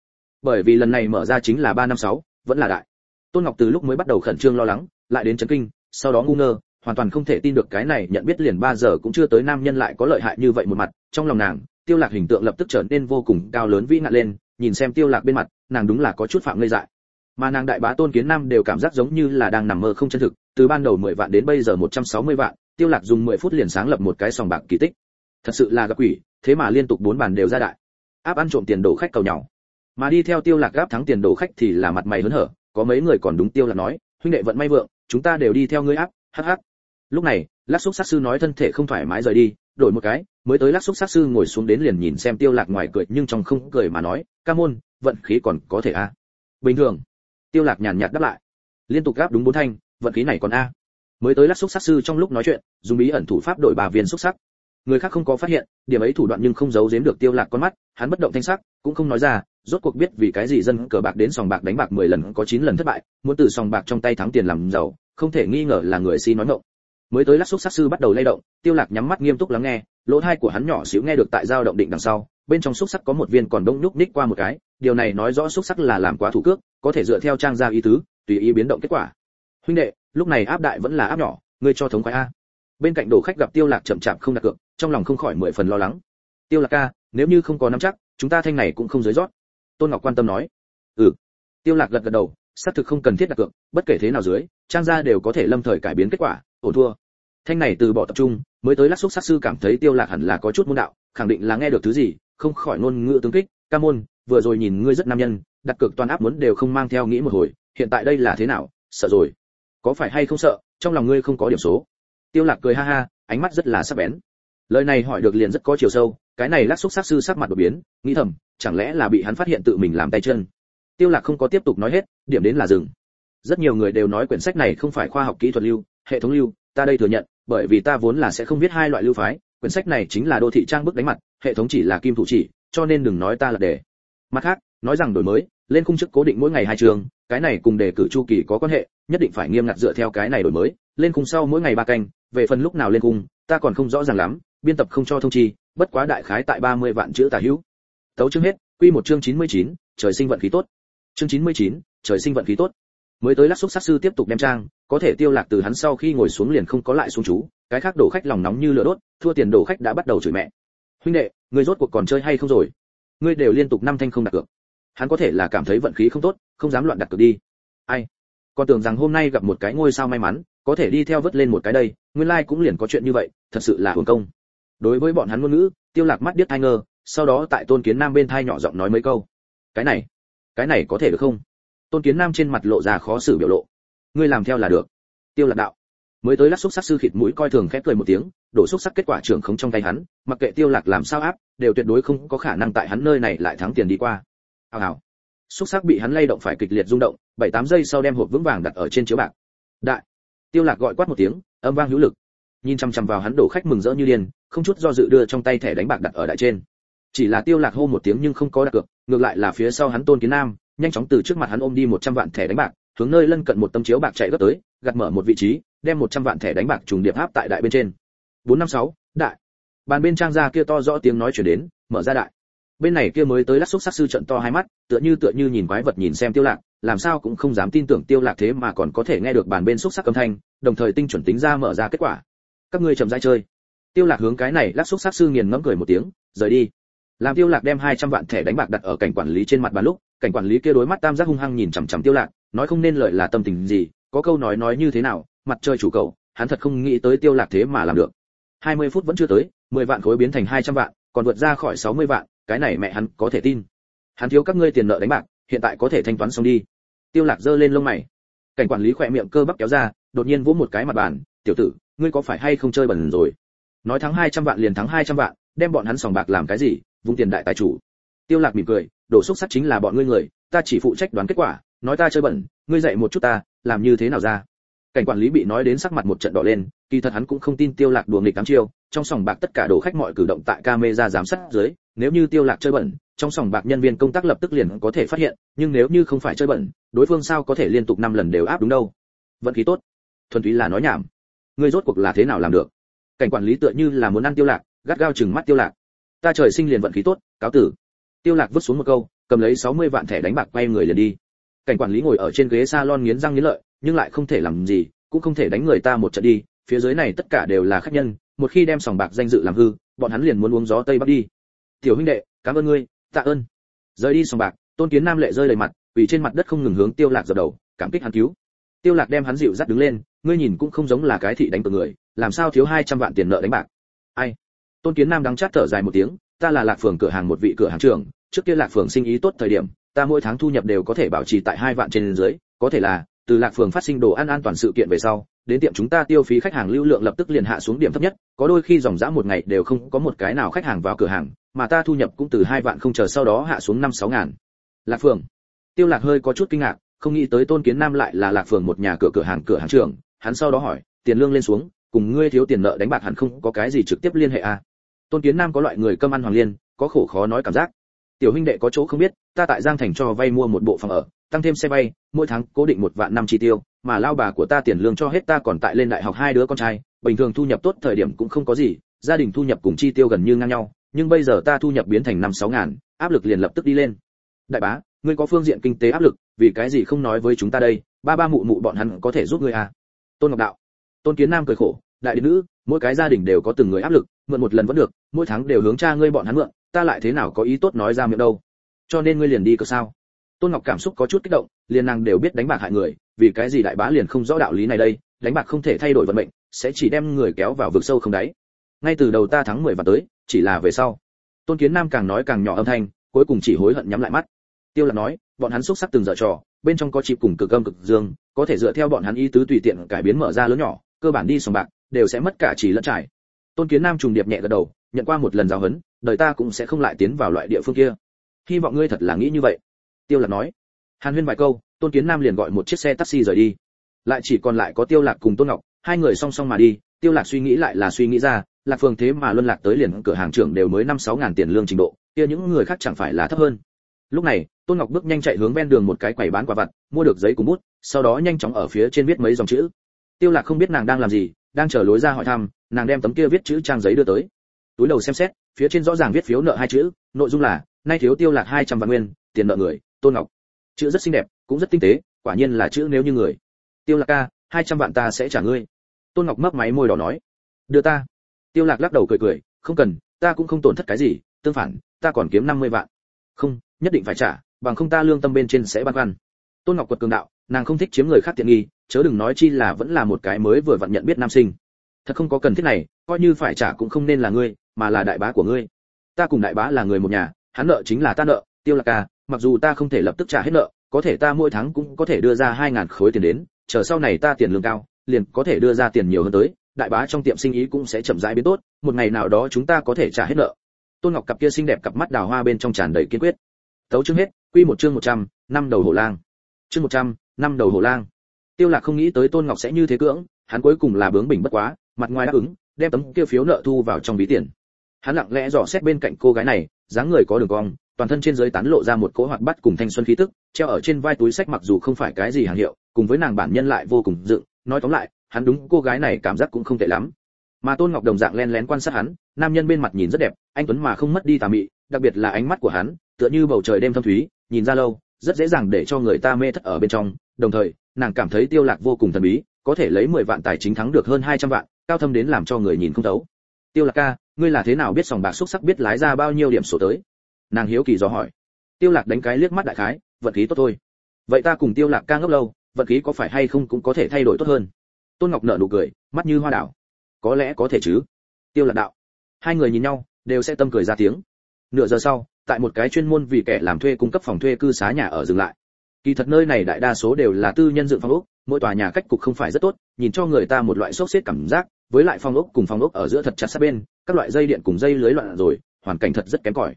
Bởi vì lần này mở ra chính là ba năm sáu, vẫn là đại. Tôn ngọc từ lúc mới bắt đầu khẩn trương lo lắng, lại đến chấn kinh, sau đó ngu ngơ hoàn toàn không thể tin được cái này nhận biết liền ba giờ cũng chưa tới nam nhân lại có lợi hại như vậy một mặt, trong lòng nàng, tiêu lạc hình tượng lập tức trở nên vô cùng cao lớn vĩ ngạn lên, nhìn xem tiêu lạc bên mặt, nàng đúng là có chút phạm ngây dại. Mà nàng đại bá tôn kiến nam đều cảm giác giống như là đang nằm mơ không chân thực, từ ban đầu 10 vạn đến bây giờ 160 vạn, tiêu lạc dùng 10 phút liền sáng lập một cái sòng bạc kỳ tích. Thật sự là gặp quỷ, thế mà liên tục bốn bàn đều ra đại. Áp ăn trộm tiền đổ khách cầu nhỏ. Mà đi theo tiêu lạc gáp thắng tiền đổ khách thì là mặt mày hớn hở, có mấy người còn đúng tiêu lạc nói, huynh đệ vận may vượng, chúng ta đều đi theo ngươi áp, hắc hắc lúc này, lắc xúc sát sư nói thân thể không thoải mái rời đi, đổi một cái, mới tới lắc xúc sát sư ngồi xuống đến liền nhìn xem tiêu lạc ngoài cười, nhưng trong không cười mà nói, ca môn, vận khí còn có thể a? Bình thường. Tiêu lạc nhàn nhạt đáp lại. Liên tục gáp đúng bốn thanh, vận khí này còn a? Mới tới lắc xúc sát sư trong lúc nói chuyện, dùng bí ẩn thủ pháp đổi bà viên xúc sắc. Người khác không có phát hiện, điểm ấy thủ đoạn nhưng không giấu giếm được tiêu lạc con mắt, hắn bất động thanh sắc, cũng không nói ra, rốt cuộc biết vì cái gì dân cờ bạc đến sòng bạc đánh bạc 10 lần, có 9 lần thất bại, muốn từ sòng bạc trong tay thắng tiền làm giàu, không thể nghi ngờ là người si nói ngọng mới tới lắc xúc sắc sư bắt đầu lay động, tiêu lạc nhắm mắt nghiêm túc lắng nghe, lỗ tai của hắn nhỏ xíu nghe được tại giao động định đằng sau, bên trong xúc sắc có một viên còn đông nhúc ních qua một cái, điều này nói rõ xúc sắc là làm quá thủ cước, có thể dựa theo trang gia ý tứ, tùy ý biến động kết quả. Huynh đệ, lúc này áp đại vẫn là áp nhỏ, ngươi cho thống khoái a. Bên cạnh đồ khách gặp tiêu lạc chậm chạp không đặt cược, trong lòng không khỏi mười phần lo lắng. Tiêu lạc ca nếu như không có nắm chắc, chúng ta thanh này cũng không dưới rót. Tôn ngọc quan tâm nói. Ừ. Tiêu lạc gật gật đầu, xác thực không cần thiết đặt cược, bất kể thế nào dưới, trang gia đều có thể lâm thời cải biến kết quả ổn thua. Thanh này từ bỏ tập trung, mới tới lắc xúc sát sư cảm thấy tiêu lạc hẳn là có chút môn đạo, khẳng định là nghe được thứ gì, không khỏi ngôn ngữ tương kích. Ca môn, vừa rồi nhìn ngươi rất nam nhân, đặt cược toàn áp muốn đều không mang theo nghĩ một hồi, hiện tại đây là thế nào, sợ rồi. Có phải hay không sợ, trong lòng ngươi không có điểm số. Tiêu lạc cười ha ha, ánh mắt rất là sắc bén. Lời này hỏi được liền rất có chiều sâu, cái này lát xúc sát sư sắc mặt đột biến, nghĩ thầm, chẳng lẽ là bị hắn phát hiện tự mình làm tay chân? Tiêu lạc không có tiếp tục nói hết, điểm đến là dừng. Rất nhiều người đều nói quyển sách này không phải khoa học kỹ thuật lưu hệ thống lưu ta đây thừa nhận bởi vì ta vốn là sẽ không viết hai loại lưu phái quyển sách này chính là đô thị trang bức đánh mặt hệ thống chỉ là kim thủ chỉ cho nên đừng nói ta là đề mặt khác nói rằng đổi mới lên khung chức cố định mỗi ngày hai trường cái này cùng đề cử chu kỳ có quan hệ nhất định phải nghiêm ngặt dựa theo cái này đổi mới lên khung sau mỗi ngày ba canh về phần lúc nào lên khung ta còn không rõ ràng lắm biên tập không cho thông chi bất quá đại khái tại 30 vạn chữ tả hữu. Tấu chương hết quy một chương 99, trời sinh vận khí tốt. Chương 99, trời sinh vận khí tốt mới tới lắc xúc sát sư tiếp tục đem trang, có thể tiêu lạc từ hắn sau khi ngồi xuống liền không có lại xuống chú, cái khác đổ khách lòng nóng như lửa đốt, thua tiền đổ khách đã bắt đầu chửi mẹ. Huynh đệ, người rốt cuộc còn chơi hay không rồi? Ngươi đều liên tục năm thanh không đặt cược. Hắn có thể là cảm thấy vận khí không tốt, không dám loạn đặt cược đi. Ai? Con tưởng rằng hôm nay gặp một cái ngôi sao may mắn, có thể đi theo vớt lên một cái đây, nguyên lai like cũng liền có chuyện như vậy, thật sự là hưởng công. Đối với bọn hắn ngôn ngữ, tiêu lạc mắt biết thay ngơ, sau đó tại tôn kiến nam bên thai nhỏ giọng nói mấy câu. Cái này cái này có thể được không? Tôn kiến nam trên mặt lộ ra khó xử biểu lộ. Ngươi làm theo là được. Tiêu lạc đạo. Mới tới lát xúc sắc sư khịt mũi coi thường khép cười một tiếng, đổ xúc sắc kết quả trưởng không trong tay hắn, mặc kệ tiêu lạc làm sao áp, đều tuyệt đối không có khả năng tại hắn nơi này lại thắng tiền đi qua. Hào hào. Xúc sắc bị hắn lay động phải kịch liệt rung động, bảy tám giây sau đem hộp vững vàng đặt ở trên chiếu bạc. Đại. Tiêu lạc gọi quát một tiếng, âm vang hữu lực. Nhìn chăm chăm vào hắn đổ khách mừng rỡ như điên, không chút do dự đưa trong tay thẻ đánh bạc đặt ở đại trên. Chỉ là tiêu lạc hô một tiếng nhưng không có đặt cược, ngược lại là phía sau hắn tôn kiến nam nhanh chóng từ trước mặt hắn ôm đi 100 vạn thẻ đánh bạc hướng nơi lân cận một tấm chiếu bạc chạy gấp tới gạt mở một vị trí đem 100 vạn thẻ đánh bạc trùng điệp áp tại đại bên trên. 456, đại. Bàn bên trang ra kia to rõ tiếng nói truyền đến mở ra đại. Bên này kia mới tới lắc xúc sắc sư trận to hai mắt tựa như tựa như nhìn quái vật nhìn xem tiêu lạc làm sao cũng không dám tin tưởng tiêu lạc thế mà còn có thể nghe được bàn bên xúc sắc âm thanh đồng thời tinh chuẩn tính ra mở ra kết quả. Các ngươi chậm rãi chơi. Tiêu lạc hướng cái này lắc xúc sắc sư nghiền ngẫm cười một tiếng rời đi. Làm tiêu lạc đem 200 vạn thẻ đánh bạc đặt ở cảnh quản lý trên mặt bàn lúc cảnh quản lý kia đối mắt tam giác hung hăng nhìn chằm chằm tiêu lạc, nói không nên lợi là tâm tình gì, có câu nói nói như thế nào, mặt trời chủ cầu hắn thật không nghĩ tới tiêu lạc thế mà làm được. 20 phút vẫn chưa tới 10 vạn khối biến thành 200 vạn, còn vượt ra khỏi 60 vạn, cái này mẹ hắn có thể tin. Hắn thiếu các ngươi tiền nợ đánh bạc, hiện tại có thể thanh toán xong đi. Tiêu lạc giơ lên lông mày. Cảnh quản lý khoẹt miệng cơ bắp kéo ra, đột nhiên vỗ một cái mặt bàn, tiểu tử, ngươi có phải hay không chơi bẩn rồi? Nói thắng 200 vạn liền thắng 200 vạn, đem bọn hắn sòng bạc làm cái gì, vung tiền đại tài chủ. Tiêu lạc mỉm cười đổ xúc sắc chính là bọn ngươi người, ta chỉ phụ trách đoán kết quả, nói ta chơi bẩn, ngươi dạy một chút ta, làm như thế nào ra. Cảnh quản lý bị nói đến sắc mặt một trận đỏ lên, kỳ thật hắn cũng không tin tiêu lạc đùa nghịch tám chiêu, trong sòng bạc tất cả đồ khách mọi cử động tại camera giám sát dưới, nếu như tiêu lạc chơi bẩn, trong sòng bạc nhân viên công tác lập tức liền có thể phát hiện, nhưng nếu như không phải chơi bẩn, đối phương sao có thể liên tục năm lần đều áp đúng đâu. Vận khí tốt. Thuần túy là nói nhảm. Ngươi rốt cuộc là thế nào làm được? Cảnh quản lý tựa như là muốn ăn tiêu lạc, gắt gao chừng mắt tiêu lạc. Ta trời sinh liền vận khí tốt, cáo tử tiêu lạc vứt xuống một câu, cầm lấy 60 vạn thẻ đánh bạc quay người liền đi. Cảnh quản lý ngồi ở trên ghế salon nghiến răng nghiến lợi, nhưng lại không thể làm gì, cũng không thể đánh người ta một trận đi, phía dưới này tất cả đều là khách nhân, một khi đem sòng bạc danh dự làm hư, bọn hắn liền muốn uống gió tây bắc đi. Tiểu huynh đệ, cảm ơn ngươi, tạ ơn. Rời đi sòng bạc, tôn kiến nam lệ rơi đầy mặt vì trên mặt đất không ngừng hướng tiêu lạc dập đầu, cảm kích hắn cứu. Tiêu lạc đem hắn dịu dắt đứng lên, ngươi nhìn cũng không giống là cái thị đánh cược người, làm sao thiếu 200 vạn tiền nợ đánh bạc. Ai? Tôn kiến nam đắng chát thở dài một tiếng ta là lạc phường cửa hàng một vị cửa hàng trưởng, trước kia lạc phường sinh ý tốt thời điểm, ta mỗi tháng thu nhập đều có thể bảo trì tại hai vạn trên dưới, có thể là, từ lạc phường phát sinh đồ ăn an toàn sự kiện về sau, đến tiệm chúng ta tiêu phí khách hàng lưu lượng lập tức liền hạ xuống điểm thấp nhất, có đôi khi dòng dã một ngày đều không có một cái nào khách hàng vào cửa hàng, mà ta thu nhập cũng từ hai vạn không chờ sau đó hạ xuống năm sáu ngàn. Lạc phường. Tiêu lạc hơi có chút kinh ngạc, không nghĩ tới tôn kiến nam lại là lạc phường một nhà cửa cửa hàng cửa hàng trưởng, hắn sau đó hỏi, tiền lương lên xuống, cùng ngươi thiếu tiền nợ đánh bạc hẳn không có cái gì trực tiếp liên hệ à? Tôn kiến nam có loại người cơm ăn hoàng liên, có khổ khó nói cảm giác. Tiểu huynh đệ có chỗ không biết, ta tại giang thành cho vay mua một bộ phòng ở, tăng thêm xe bay mỗi tháng cố định một vạn năm chi tiêu, mà lao bà của ta tiền lương cho hết ta còn tại lên đại học hai đứa con trai, bình thường thu nhập tốt thời điểm cũng không có gì, gia đình thu nhập cùng chi tiêu gần như ngang nhau, nhưng bây giờ ta thu nhập biến thành năm sáu ngàn, áp lực liền lập tức đi lên. Đại bá, ngươi có phương diện kinh tế áp lực, vì cái gì không nói với chúng ta đây? Ba ba mụ mụ bọn hắn có thể giúp ngươi à? Tôn ngọc đạo. Tôn kiến nam cười khổ đại điện nữ, mỗi cái gia đình đều có từng người áp lực, mượn một lần vẫn được, mỗi tháng đều hướng cha ngươi bọn hắn mượn, ta lại thế nào có ý tốt nói ra miệng đâu. Cho nên ngươi liền đi cơ sao? Tôn ngọc cảm xúc có chút kích động, liền nàng đều biết đánh bạc hại người, vì cái gì đại bá liền không rõ đạo lý này đây, đánh bạc không thể thay đổi vận mệnh, sẽ chỉ đem người kéo vào vực sâu không đáy. Ngay từ đầu ta thắng mười và tới, chỉ là về sau. Tôn kiến nam càng nói càng nhỏ âm thanh, cuối cùng chỉ hối hận nhắm lại mắt. Tiêu lạc nói, bọn hắn xúc sắc từng dở trò, bên trong có chịp cùng cực âm cực dương, có thể dựa theo bọn hắn ý tứ tùy tiện cải biến mở ra lớn nhỏ, cơ bản đi sòng bạc đều sẽ mất cả chỉ lẫn trải. Tôn kiến nam trùng điệp nhẹ gật đầu, nhận qua một lần giáo huấn, đời ta cũng sẽ không lại tiến vào loại địa phương kia. Hy vọng ngươi thật là nghĩ như vậy. Tiêu lạc nói. Hàn huyên vài câu, tôn kiến nam liền gọi một chiếc xe taxi rời đi. Lại chỉ còn lại có tiêu lạc cùng tôn ngọc, hai người song song mà đi. Tiêu lạc suy nghĩ lại là suy nghĩ ra, lạc phường thế mà luân lạc tới liền cửa hàng trưởng đều mới năm sáu ngàn tiền lương trình độ, kia những người khác chẳng phải là thấp hơn. Lúc này, tôn ngọc bước nhanh chạy hướng ven đường một cái quầy bán quà vặt, mua được giấy cùng bút, sau đó nhanh chóng ở phía trên viết mấy dòng chữ. Tiêu lạc không biết nàng đang làm gì đang chờ lối ra hỏi thăm, nàng đem tấm kia viết chữ trang giấy đưa tới. Túi đầu xem xét, phía trên rõ ràng viết phiếu nợ hai chữ, nội dung là, nay thiếu tiêu lạc 200 vạn nguyên, tiền nợ người, tôn ngọc. Chữ rất xinh đẹp, cũng rất tinh tế, quả nhiên là chữ nếu như người. Tiêu lạc ca 200 vạn ta sẽ trả ngươi. Tôn ngọc mấp máy môi đỏ nói. Đưa ta. Tiêu lạc lắc đầu cười cười, không cần, ta cũng không tổn thất cái gì, tương phản, ta còn kiếm 50 vạn. Không, nhất định phải trả, bằng không ta lương tâm bên trên sẽ băn khoăn. Tôn ngọc quật cường đạo nàng không thích chiếm người khác tiện nghi chớ đừng nói chi là vẫn là một cái mới vừa vặn nhận biết nam sinh. Thật không có cần thiết này coi như phải trả cũng không nên là ngươi mà là đại bá của ngươi. Ta cùng đại bá là người một nhà hắn nợ chính là ta nợ tiêu lạc ca mặc dù ta không thể lập tức trả hết nợ có thể ta mỗi tháng cũng có thể đưa ra hai ngàn khối tiền đến chờ sau này ta tiền lương cao liền có thể đưa ra tiền nhiều hơn tới đại bá trong tiệm sinh ý cũng sẽ chậm rãi biến tốt một ngày nào đó chúng ta có thể trả hết nợ. Tôn ngọc cặp kia xinh đẹp cặp mắt đào hoa bên trong tràn đầy kiên quyết. Tấu chương hết quy một chương 100, năm đầu hổ lang. Chương 100, năm đầu hổ lang. Tiêu lạc không nghĩ tới tôn ngọc sẽ như thế cưỡng, hắn cuối cùng là bướng bỉnh bất quá, mặt ngoài đáp ứng, đem tấm kia phiếu nợ thu vào trong ví tiền. Hắn lặng lẽ dò xét bên cạnh cô gái này, dáng người có đường cong, toàn thân trên dưới tán lộ ra một cỗ hoạt bát cùng thanh xuân khí tức, treo ở trên vai túi sách mặc dù không phải cái gì hàng hiệu, cùng với nàng bản nhân lại vô cùng dựng. Nói tóm lại, hắn đúng, cô gái này cảm giác cũng không tệ lắm. Mà tôn ngọc đồng dạng len lén quan sát hắn, nam nhân bên mặt nhìn rất đẹp, anh tuấn mà không mất đi tà mị, đặc biệt là ánh mắt của hắn, tựa như bầu trời đêm thâm thúy, nhìn ra lâu rất dễ dàng để cho người ta mê thất ở bên trong. Đồng thời, nàng cảm thấy tiêu lạc vô cùng thần bí, có thể lấy 10 vạn tài chính thắng được hơn 200 vạn, cao thâm đến làm cho người nhìn không thấu. Tiêu lạc ca, ngươi là thế nào biết sòng bạc xuất sắc biết lái ra bao nhiêu điểm số tới? Nàng hiếu kỳ dò hỏi. Tiêu lạc đánh cái liếc mắt đại khái, vận khí tốt thôi. Vậy ta cùng tiêu lạc ca ngốc lâu, vận khí có phải hay không cũng có thể thay đổi tốt hơn? Tôn ngọc nở nụ cười, mắt như hoa đảo. Có lẽ có thể chứ. Tiêu lạc đạo. Hai người nhìn nhau, đều sẽ tâm cười ra tiếng nửa giờ sau, tại một cái chuyên môn vì kẻ làm thuê cung cấp phòng thuê cư xá nhà ở dừng lại. Kỳ thật nơi này đại đa số đều là tư nhân dựng phòng ốc, mỗi tòa nhà cách cục không phải rất tốt, nhìn cho người ta một loại sốc xếp cảm giác, với lại phòng ốc cùng phòng ốc ở giữa thật chặt sát bên, các loại dây điện cùng dây lưới loạn rồi, hoàn cảnh thật rất kém cỏi.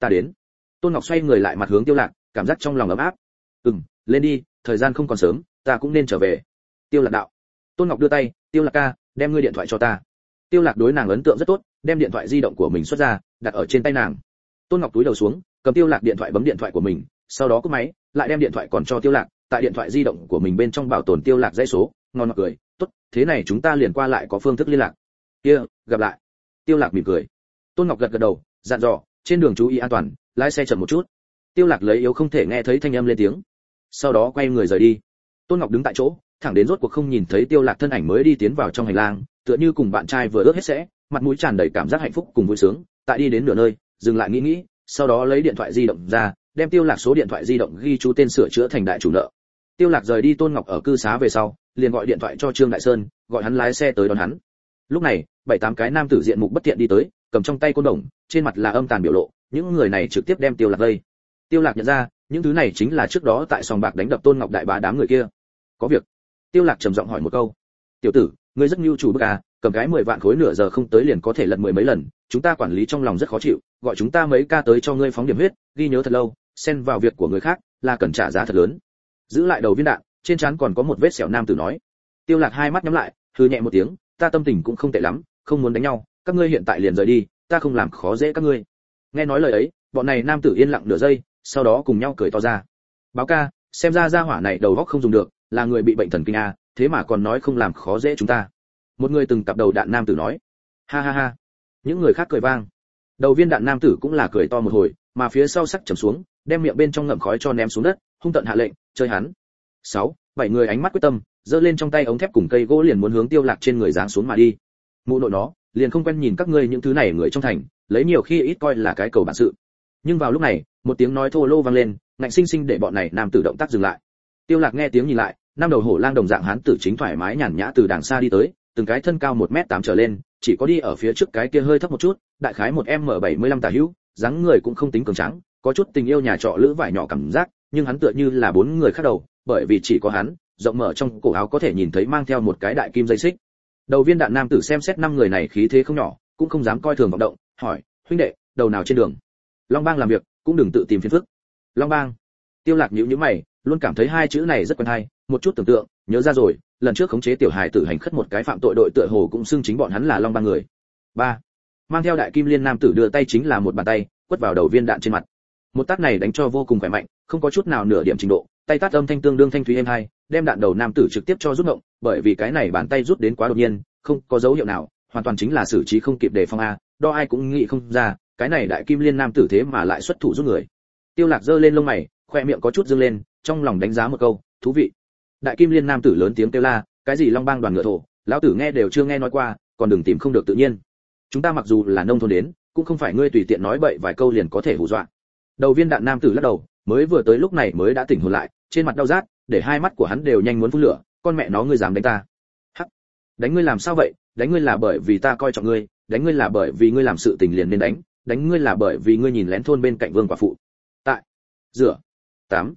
Ta đến. Tôn ngọc xoay người lại mặt hướng tiêu lạc, cảm giác trong lòng ấm áp. Ừm, lên đi, thời gian không còn sớm, ta cũng nên trở về. Tiêu lạc đạo. Tôn ngọc đưa tay, tiêu lạc ca, đem ngươi điện thoại cho ta. Tiêu lạc đối nàng ấn tượng rất tốt, đem điện thoại di động của mình xuất ra, đặt ở trên tay nàng tôn ngọc túi đầu xuống, cầm tiêu lạc điện thoại bấm điện thoại của mình, sau đó cúp máy, lại đem điện thoại còn cho tiêu lạc, tại điện thoại di động của mình bên trong bảo tồn tiêu lạc dãy số, ngon ngọt cười, tốt, thế này chúng ta liền qua lại có phương thức liên lạc. Kia, gặp lại. Tiêu lạc mỉm cười. Tôn ngọc gật gật đầu, dặn dò, trên đường chú ý an toàn, lái xe chậm một chút. Tiêu lạc lấy yếu không thể nghe thấy thanh âm lên tiếng. Sau đó quay người rời đi. Tôn ngọc đứng tại chỗ, thẳng đến rốt cuộc không nhìn thấy tiêu lạc thân ảnh mới đi tiến vào trong hành lang, tựa như cùng bạn trai vừa ước hết sẽ, mặt mũi tràn đầy cảm giác hạnh phúc cùng vui sướng, tại đi đến nửa nơi dừng lại nghĩ nghĩ, sau đó lấy điện thoại di động ra, đem tiêu lạc số điện thoại di động ghi chú tên sửa chữa thành đại chủ nợ. Tiêu lạc rời đi tôn ngọc ở cư xá về sau, liền gọi điện thoại cho trương đại sơn, gọi hắn lái xe tới đón hắn. Lúc này, bảy tám cái nam tử diện mục bất tiện đi tới, cầm trong tay côn đồng, trên mặt là âm tàn biểu lộ, những người này trực tiếp đem tiêu lạc lây tiêu lạc nhận ra, những thứ này chính là trước đó tại sòng bạc đánh đập tôn ngọc đại bá đám người kia. Có việc. Tiêu lạc trầm giọng hỏi một câu. Tiểu tử, ngươi rất nhu chủ bức à cầm cái 10 vạn khối nửa giờ không tới liền có thể lật mười mấy lần, chúng ta quản lý trong lòng rất khó chịu gọi chúng ta mấy ca tới cho ngươi phóng điểm huyết, ghi nhớ thật lâu, xen vào việc của người khác là cần trả giá thật lớn. Giữ lại đầu viên đạn, trên trán còn có một vết sẹo nam tử nói. Tiêu lạc hai mắt nhắm lại, hừ nhẹ một tiếng, ta tâm tình cũng không tệ lắm, không muốn đánh nhau, các ngươi hiện tại liền rời đi, ta không làm khó dễ các ngươi. Nghe nói lời ấy, bọn này nam tử yên lặng nửa giây, sau đó cùng nhau cười to ra. Báo ca, xem ra gia hỏa này đầu óc không dùng được, là người bị bệnh thần kinh a, thế mà còn nói không làm khó dễ chúng ta. Một người từng cặp đầu đạn nam tử nói. Ha ha ha. Những người khác cười vang đầu viên đạn nam tử cũng là cười to một hồi, mà phía sau sắc trầm xuống, đem miệng bên trong ngậm khói cho ném xuống đất, hung tận hạ lệnh, chơi hắn. Sáu, bảy người ánh mắt quyết tâm, giơ lên trong tay ống thép cùng cây gỗ liền muốn hướng tiêu lạc trên người giáng xuống mà đi. Mụ nội nó, liền không quen nhìn các ngươi những thứ này người trong thành, lấy nhiều khi ít coi là cái cầu bản sự. Nhưng vào lúc này, một tiếng nói thô lô vang lên, ngạnh sinh sinh để bọn này nam tử động tác dừng lại. Tiêu lạc nghe tiếng nhìn lại, năm đầu hổ lang đồng dạng hán tử chính thoải mái nhàn nhã từ đằng xa đi tới, từng cái thân cao một mét tám trở lên chỉ có đi ở phía trước cái kia hơi thấp một chút, đại khái một m bảy mươi lăm tả hữu, dáng người cũng không tính cường tráng, có chút tình yêu nhà trọ lữ vải nhỏ cảm giác, nhưng hắn tựa như là bốn người khác đầu, bởi vì chỉ có hắn, rộng mở trong cổ áo có thể nhìn thấy mang theo một cái đại kim dây xích. Đầu viên đạn nam tử xem xét năm người này khí thế không nhỏ, cũng không dám coi thường vọng động, hỏi, huynh đệ, đầu nào trên đường? Long bang làm việc, cũng đừng tự tìm phiền phức. Long bang, tiêu lạc nhíu nhíu mày, luôn cảm thấy hai chữ này rất quen hay một chút tưởng tượng, nhớ ra rồi, lần trước khống chế tiểu hài tử hành khất một cái phạm tội đội tựa hồ cũng xưng chính bọn hắn là long ba người. Ba, mang theo đại kim liên nam tử đưa tay chính là một bàn tay, quất vào đầu viên đạn trên mặt. Một tát này đánh cho vô cùng khỏe mạnh, không có chút nào nửa điểm trình độ, tay tát âm thanh tương đương thanh thúy êm hai, đem đạn đầu nam tử trực tiếp cho rút động bởi vì cái này bàn tay rút đến quá đột nhiên, không có dấu hiệu nào, hoàn toàn chính là xử trí không kịp đề phòng a, đo ai cũng nghĩ không ra, cái này đại kim liên nam tử thế mà lại xuất thủ giúp người. Tiêu lạc giơ lên lông mày, khoe miệng có chút dương lên, trong lòng đánh giá một câu, thú vị đại kim liên nam tử lớn tiếng kêu la, cái gì long bang đoàn ngựa thổ? Lão tử nghe đều chưa nghe nói qua, còn đừng tìm không được tự nhiên. Chúng ta mặc dù là nông thôn đến, cũng không phải ngươi tùy tiện nói bậy vài câu liền có thể hù dọa. Đầu viên đạn nam tử lắc đầu, mới vừa tới lúc này mới đã tỉnh hồn lại, trên mặt đau rát, để hai mắt của hắn đều nhanh muốn phun lửa, con mẹ nó, ngươi dám đánh ta. Hắc, đánh ngươi làm sao vậy? Đánh ngươi là bởi vì ta coi trọng ngươi, đánh ngươi là bởi vì ngươi làm sự tình liền nên đánh đánh ngươi là bởi vì ngươi nhìn lén thôn bên cạnh vương quả phụ. Tại, rửa, tám.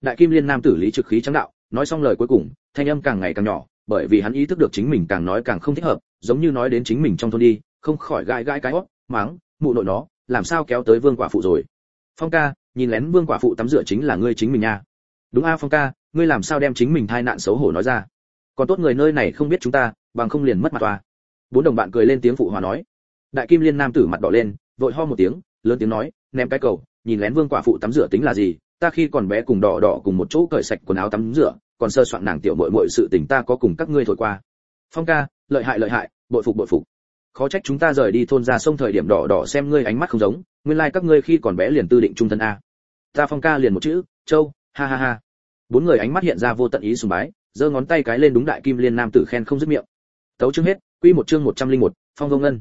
Đại kim liên nam tử lý trực khí trắng đạo nói xong lời cuối cùng, thanh âm càng ngày càng nhỏ, bởi vì hắn ý thức được chính mình càng nói càng không thích hợp, giống như nói đến chính mình trong thôn đi, không khỏi gai gai cái hót máng mụ nội nó, làm sao kéo tới vương quả phụ rồi? Phong ca, nhìn lén vương quả phụ tắm rửa chính là ngươi chính mình nha. Đúng a, phong ca, ngươi làm sao đem chính mình thai nạn xấu hổ nói ra? Còn tốt người nơi này không biết chúng ta, bằng không liền mất mặt toa. Bốn đồng bạn cười lên tiếng phụ hòa nói. Đại kim liên nam tử mặt đỏ lên, vội ho một tiếng, lớn tiếng nói, ném cái cầu, nhìn lén vương quả phụ tắm rửa tính là gì ta khi còn bé cùng đỏ đỏ cùng một chỗ cởi sạch quần áo tắm rửa còn sơ soạn nàng tiểu muội muội sự tình ta có cùng các ngươi thổi qua. Phong ca lợi hại lợi hại bội phục bội phục. Khó trách chúng ta rời đi thôn ra sông thời điểm đỏ đỏ xem ngươi ánh mắt không giống nguyên lai like các ngươi khi còn bé liền tư định trung thân a. Ta phong ca liền một chữ châu ha ha ha. Bốn người ánh mắt hiện ra vô tận ý sùng bái giơ ngón tay cái lên đúng đại kim liên nam tử khen không dứt miệng. Tấu chương hết quy một chương 101, phong vông ngân.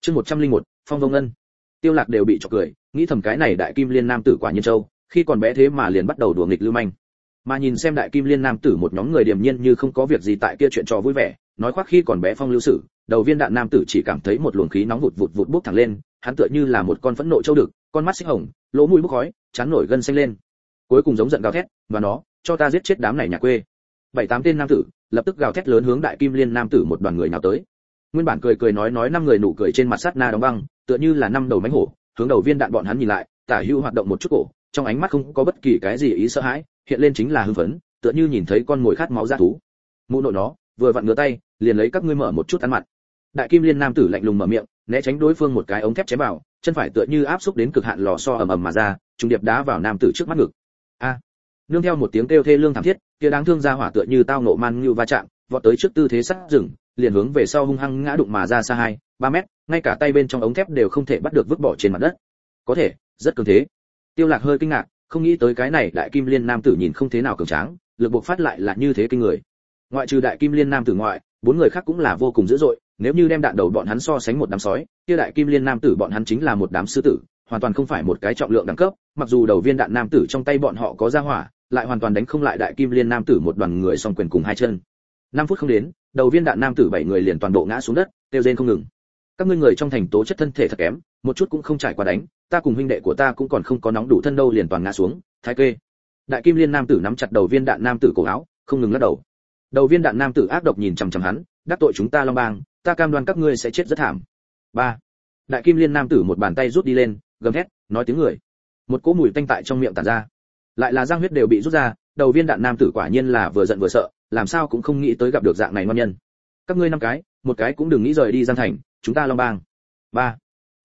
Chương 101, phong vông ngân. Tiêu lạc đều bị chọc cười nghĩ thầm cái này đại kim liên nam tử quả nhiên châu khi còn bé thế mà liền bắt đầu đùa nghịch lưu manh. Mà nhìn xem đại kim liên nam tử một nhóm người điềm nhiên như không có việc gì tại kia chuyện trò vui vẻ, nói khoác khi còn bé phong lưu sử, đầu viên đạn nam tử chỉ cảm thấy một luồng khí nóng vụt vụt vụt bốc thẳng lên, hắn tựa như là một con phẫn nộ châu đực, con mắt xích hồng, lỗ mũi bốc khói, chán nổi gân xanh lên. Cuối cùng giống giận gào thét và nó, cho ta giết chết đám này nhà quê. Bảy tám tên nam tử, lập tức gào thét lớn hướng đại kim liên nam tử một đoàn người nào tới. Nguyên bản cười cười nói nói năm người nụ cười trên mặt sát na đóng băng, tựa như là năm đầu mánh hổ, hướng đầu viên đạn bọn hắn nhìn lại, tả hưu hoạt động một chút cổ trong ánh mắt không có bất kỳ cái gì ý sợ hãi, hiện lên chính là hưng phấn, tựa như nhìn thấy con mồi khát máu ra thú. Mụ nội nó, vừa vặn ngửa tay, liền lấy các ngươi mở một chút ăn mặn. Đại kim liên nam tử lạnh lùng mở miệng, né tránh đối phương một cái ống thép chém vào, chân phải tựa như áp xúc đến cực hạn lò xo ầm ầm mà ra trung điệp đá vào nam tử trước mắt ngực. A! Nương theo một tiếng kêu thê lương thảm thiết, kia đáng thương ra hỏa tựa như tao nộ man như va chạm, vọt tới trước tư thế sắt rừng, liền hướng về sau hung hăng ngã đụng mà ra xa hai, ba mét, ngay cả tay bên trong ống thép đều không thể bắt được vứt bỏ trên mặt đất. Có thể, rất cường thế tiêu lạc hơi kinh ngạc, không nghĩ tới cái này đại kim liên nam tử nhìn không thế nào cường tráng, lực buộc phát lại là như thế kinh người. Ngoại trừ đại kim liên nam tử ngoại, bốn người khác cũng là vô cùng dữ dội, nếu như đem đạn đầu bọn hắn so sánh một đám sói, kia đại kim liên nam tử bọn hắn chính là một đám sư tử, hoàn toàn không phải một cái trọng lượng đẳng cấp, mặc dù đầu viên đạn nam tử trong tay bọn họ có ra hỏa, lại hoàn toàn đánh không lại đại kim liên nam tử một đoàn người song quyền cùng hai chân. Năm phút không đến, đầu viên đạn nam tử bảy người liền toàn bộ ngã xuống đất tiêu rên không ngừng. Các ngươi người trong thành tố chất thân thể thật kém một chút cũng không trải qua đánh, ta cùng huynh đệ của ta cũng còn không có nóng đủ thân đâu liền toàn ngã xuống, thái kê. Đại kim liên nam tử nắm chặt đầu viên đạn nam tử cổ áo, không ngừng lắc đầu. Đầu viên đạn nam tử ác độc nhìn chằm chằm hắn, đắc tội chúng ta long bang, ta cam đoan các ngươi sẽ chết rất thảm. Ba. Đại kim liên nam tử một bàn tay rút đi lên, gầm thét, nói tiếng người. Một cỗ mùi tanh tại trong miệng tản ra. Lại là giang huyết đều bị rút ra, đầu viên đạn nam tử quả nhiên là vừa giận vừa sợ, làm sao cũng không nghĩ tới gặp được dạng này ngon nhân. Các ngươi năm cái, một cái cũng đừng nghĩ rời đi giang thành, chúng ta long bang. Ba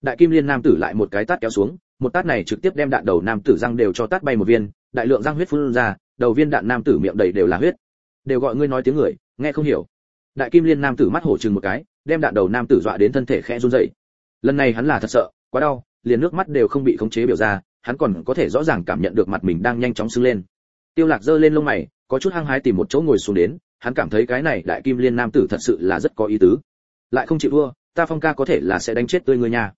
đại kim liên nam tử lại một cái tát kéo xuống, một tát này trực tiếp đem đạn đầu nam tử răng đều cho tát bay một viên, đại lượng răng huyết phun ra, đầu viên đạn nam tử miệng đầy đều là huyết. Đều gọi ngươi nói tiếng người, nghe không hiểu. Đại kim liên nam tử mắt hổ chừng một cái, đem đạn đầu nam tử dọa đến thân thể khẽ run rẩy. Lần này hắn là thật sợ, quá đau, liền nước mắt đều không bị khống chế biểu ra, hắn còn có thể rõ ràng cảm nhận được mặt mình đang nhanh chóng sưng lên. Tiêu lạc giơ lên lông mày, có chút hăng hái tìm một chỗ ngồi xuống đến, hắn cảm thấy cái này đại kim liên nam tử thật sự là rất có ý tứ. Lại không chịu thua, ta phong ca có thể là sẽ đánh chết tươi ngươi nha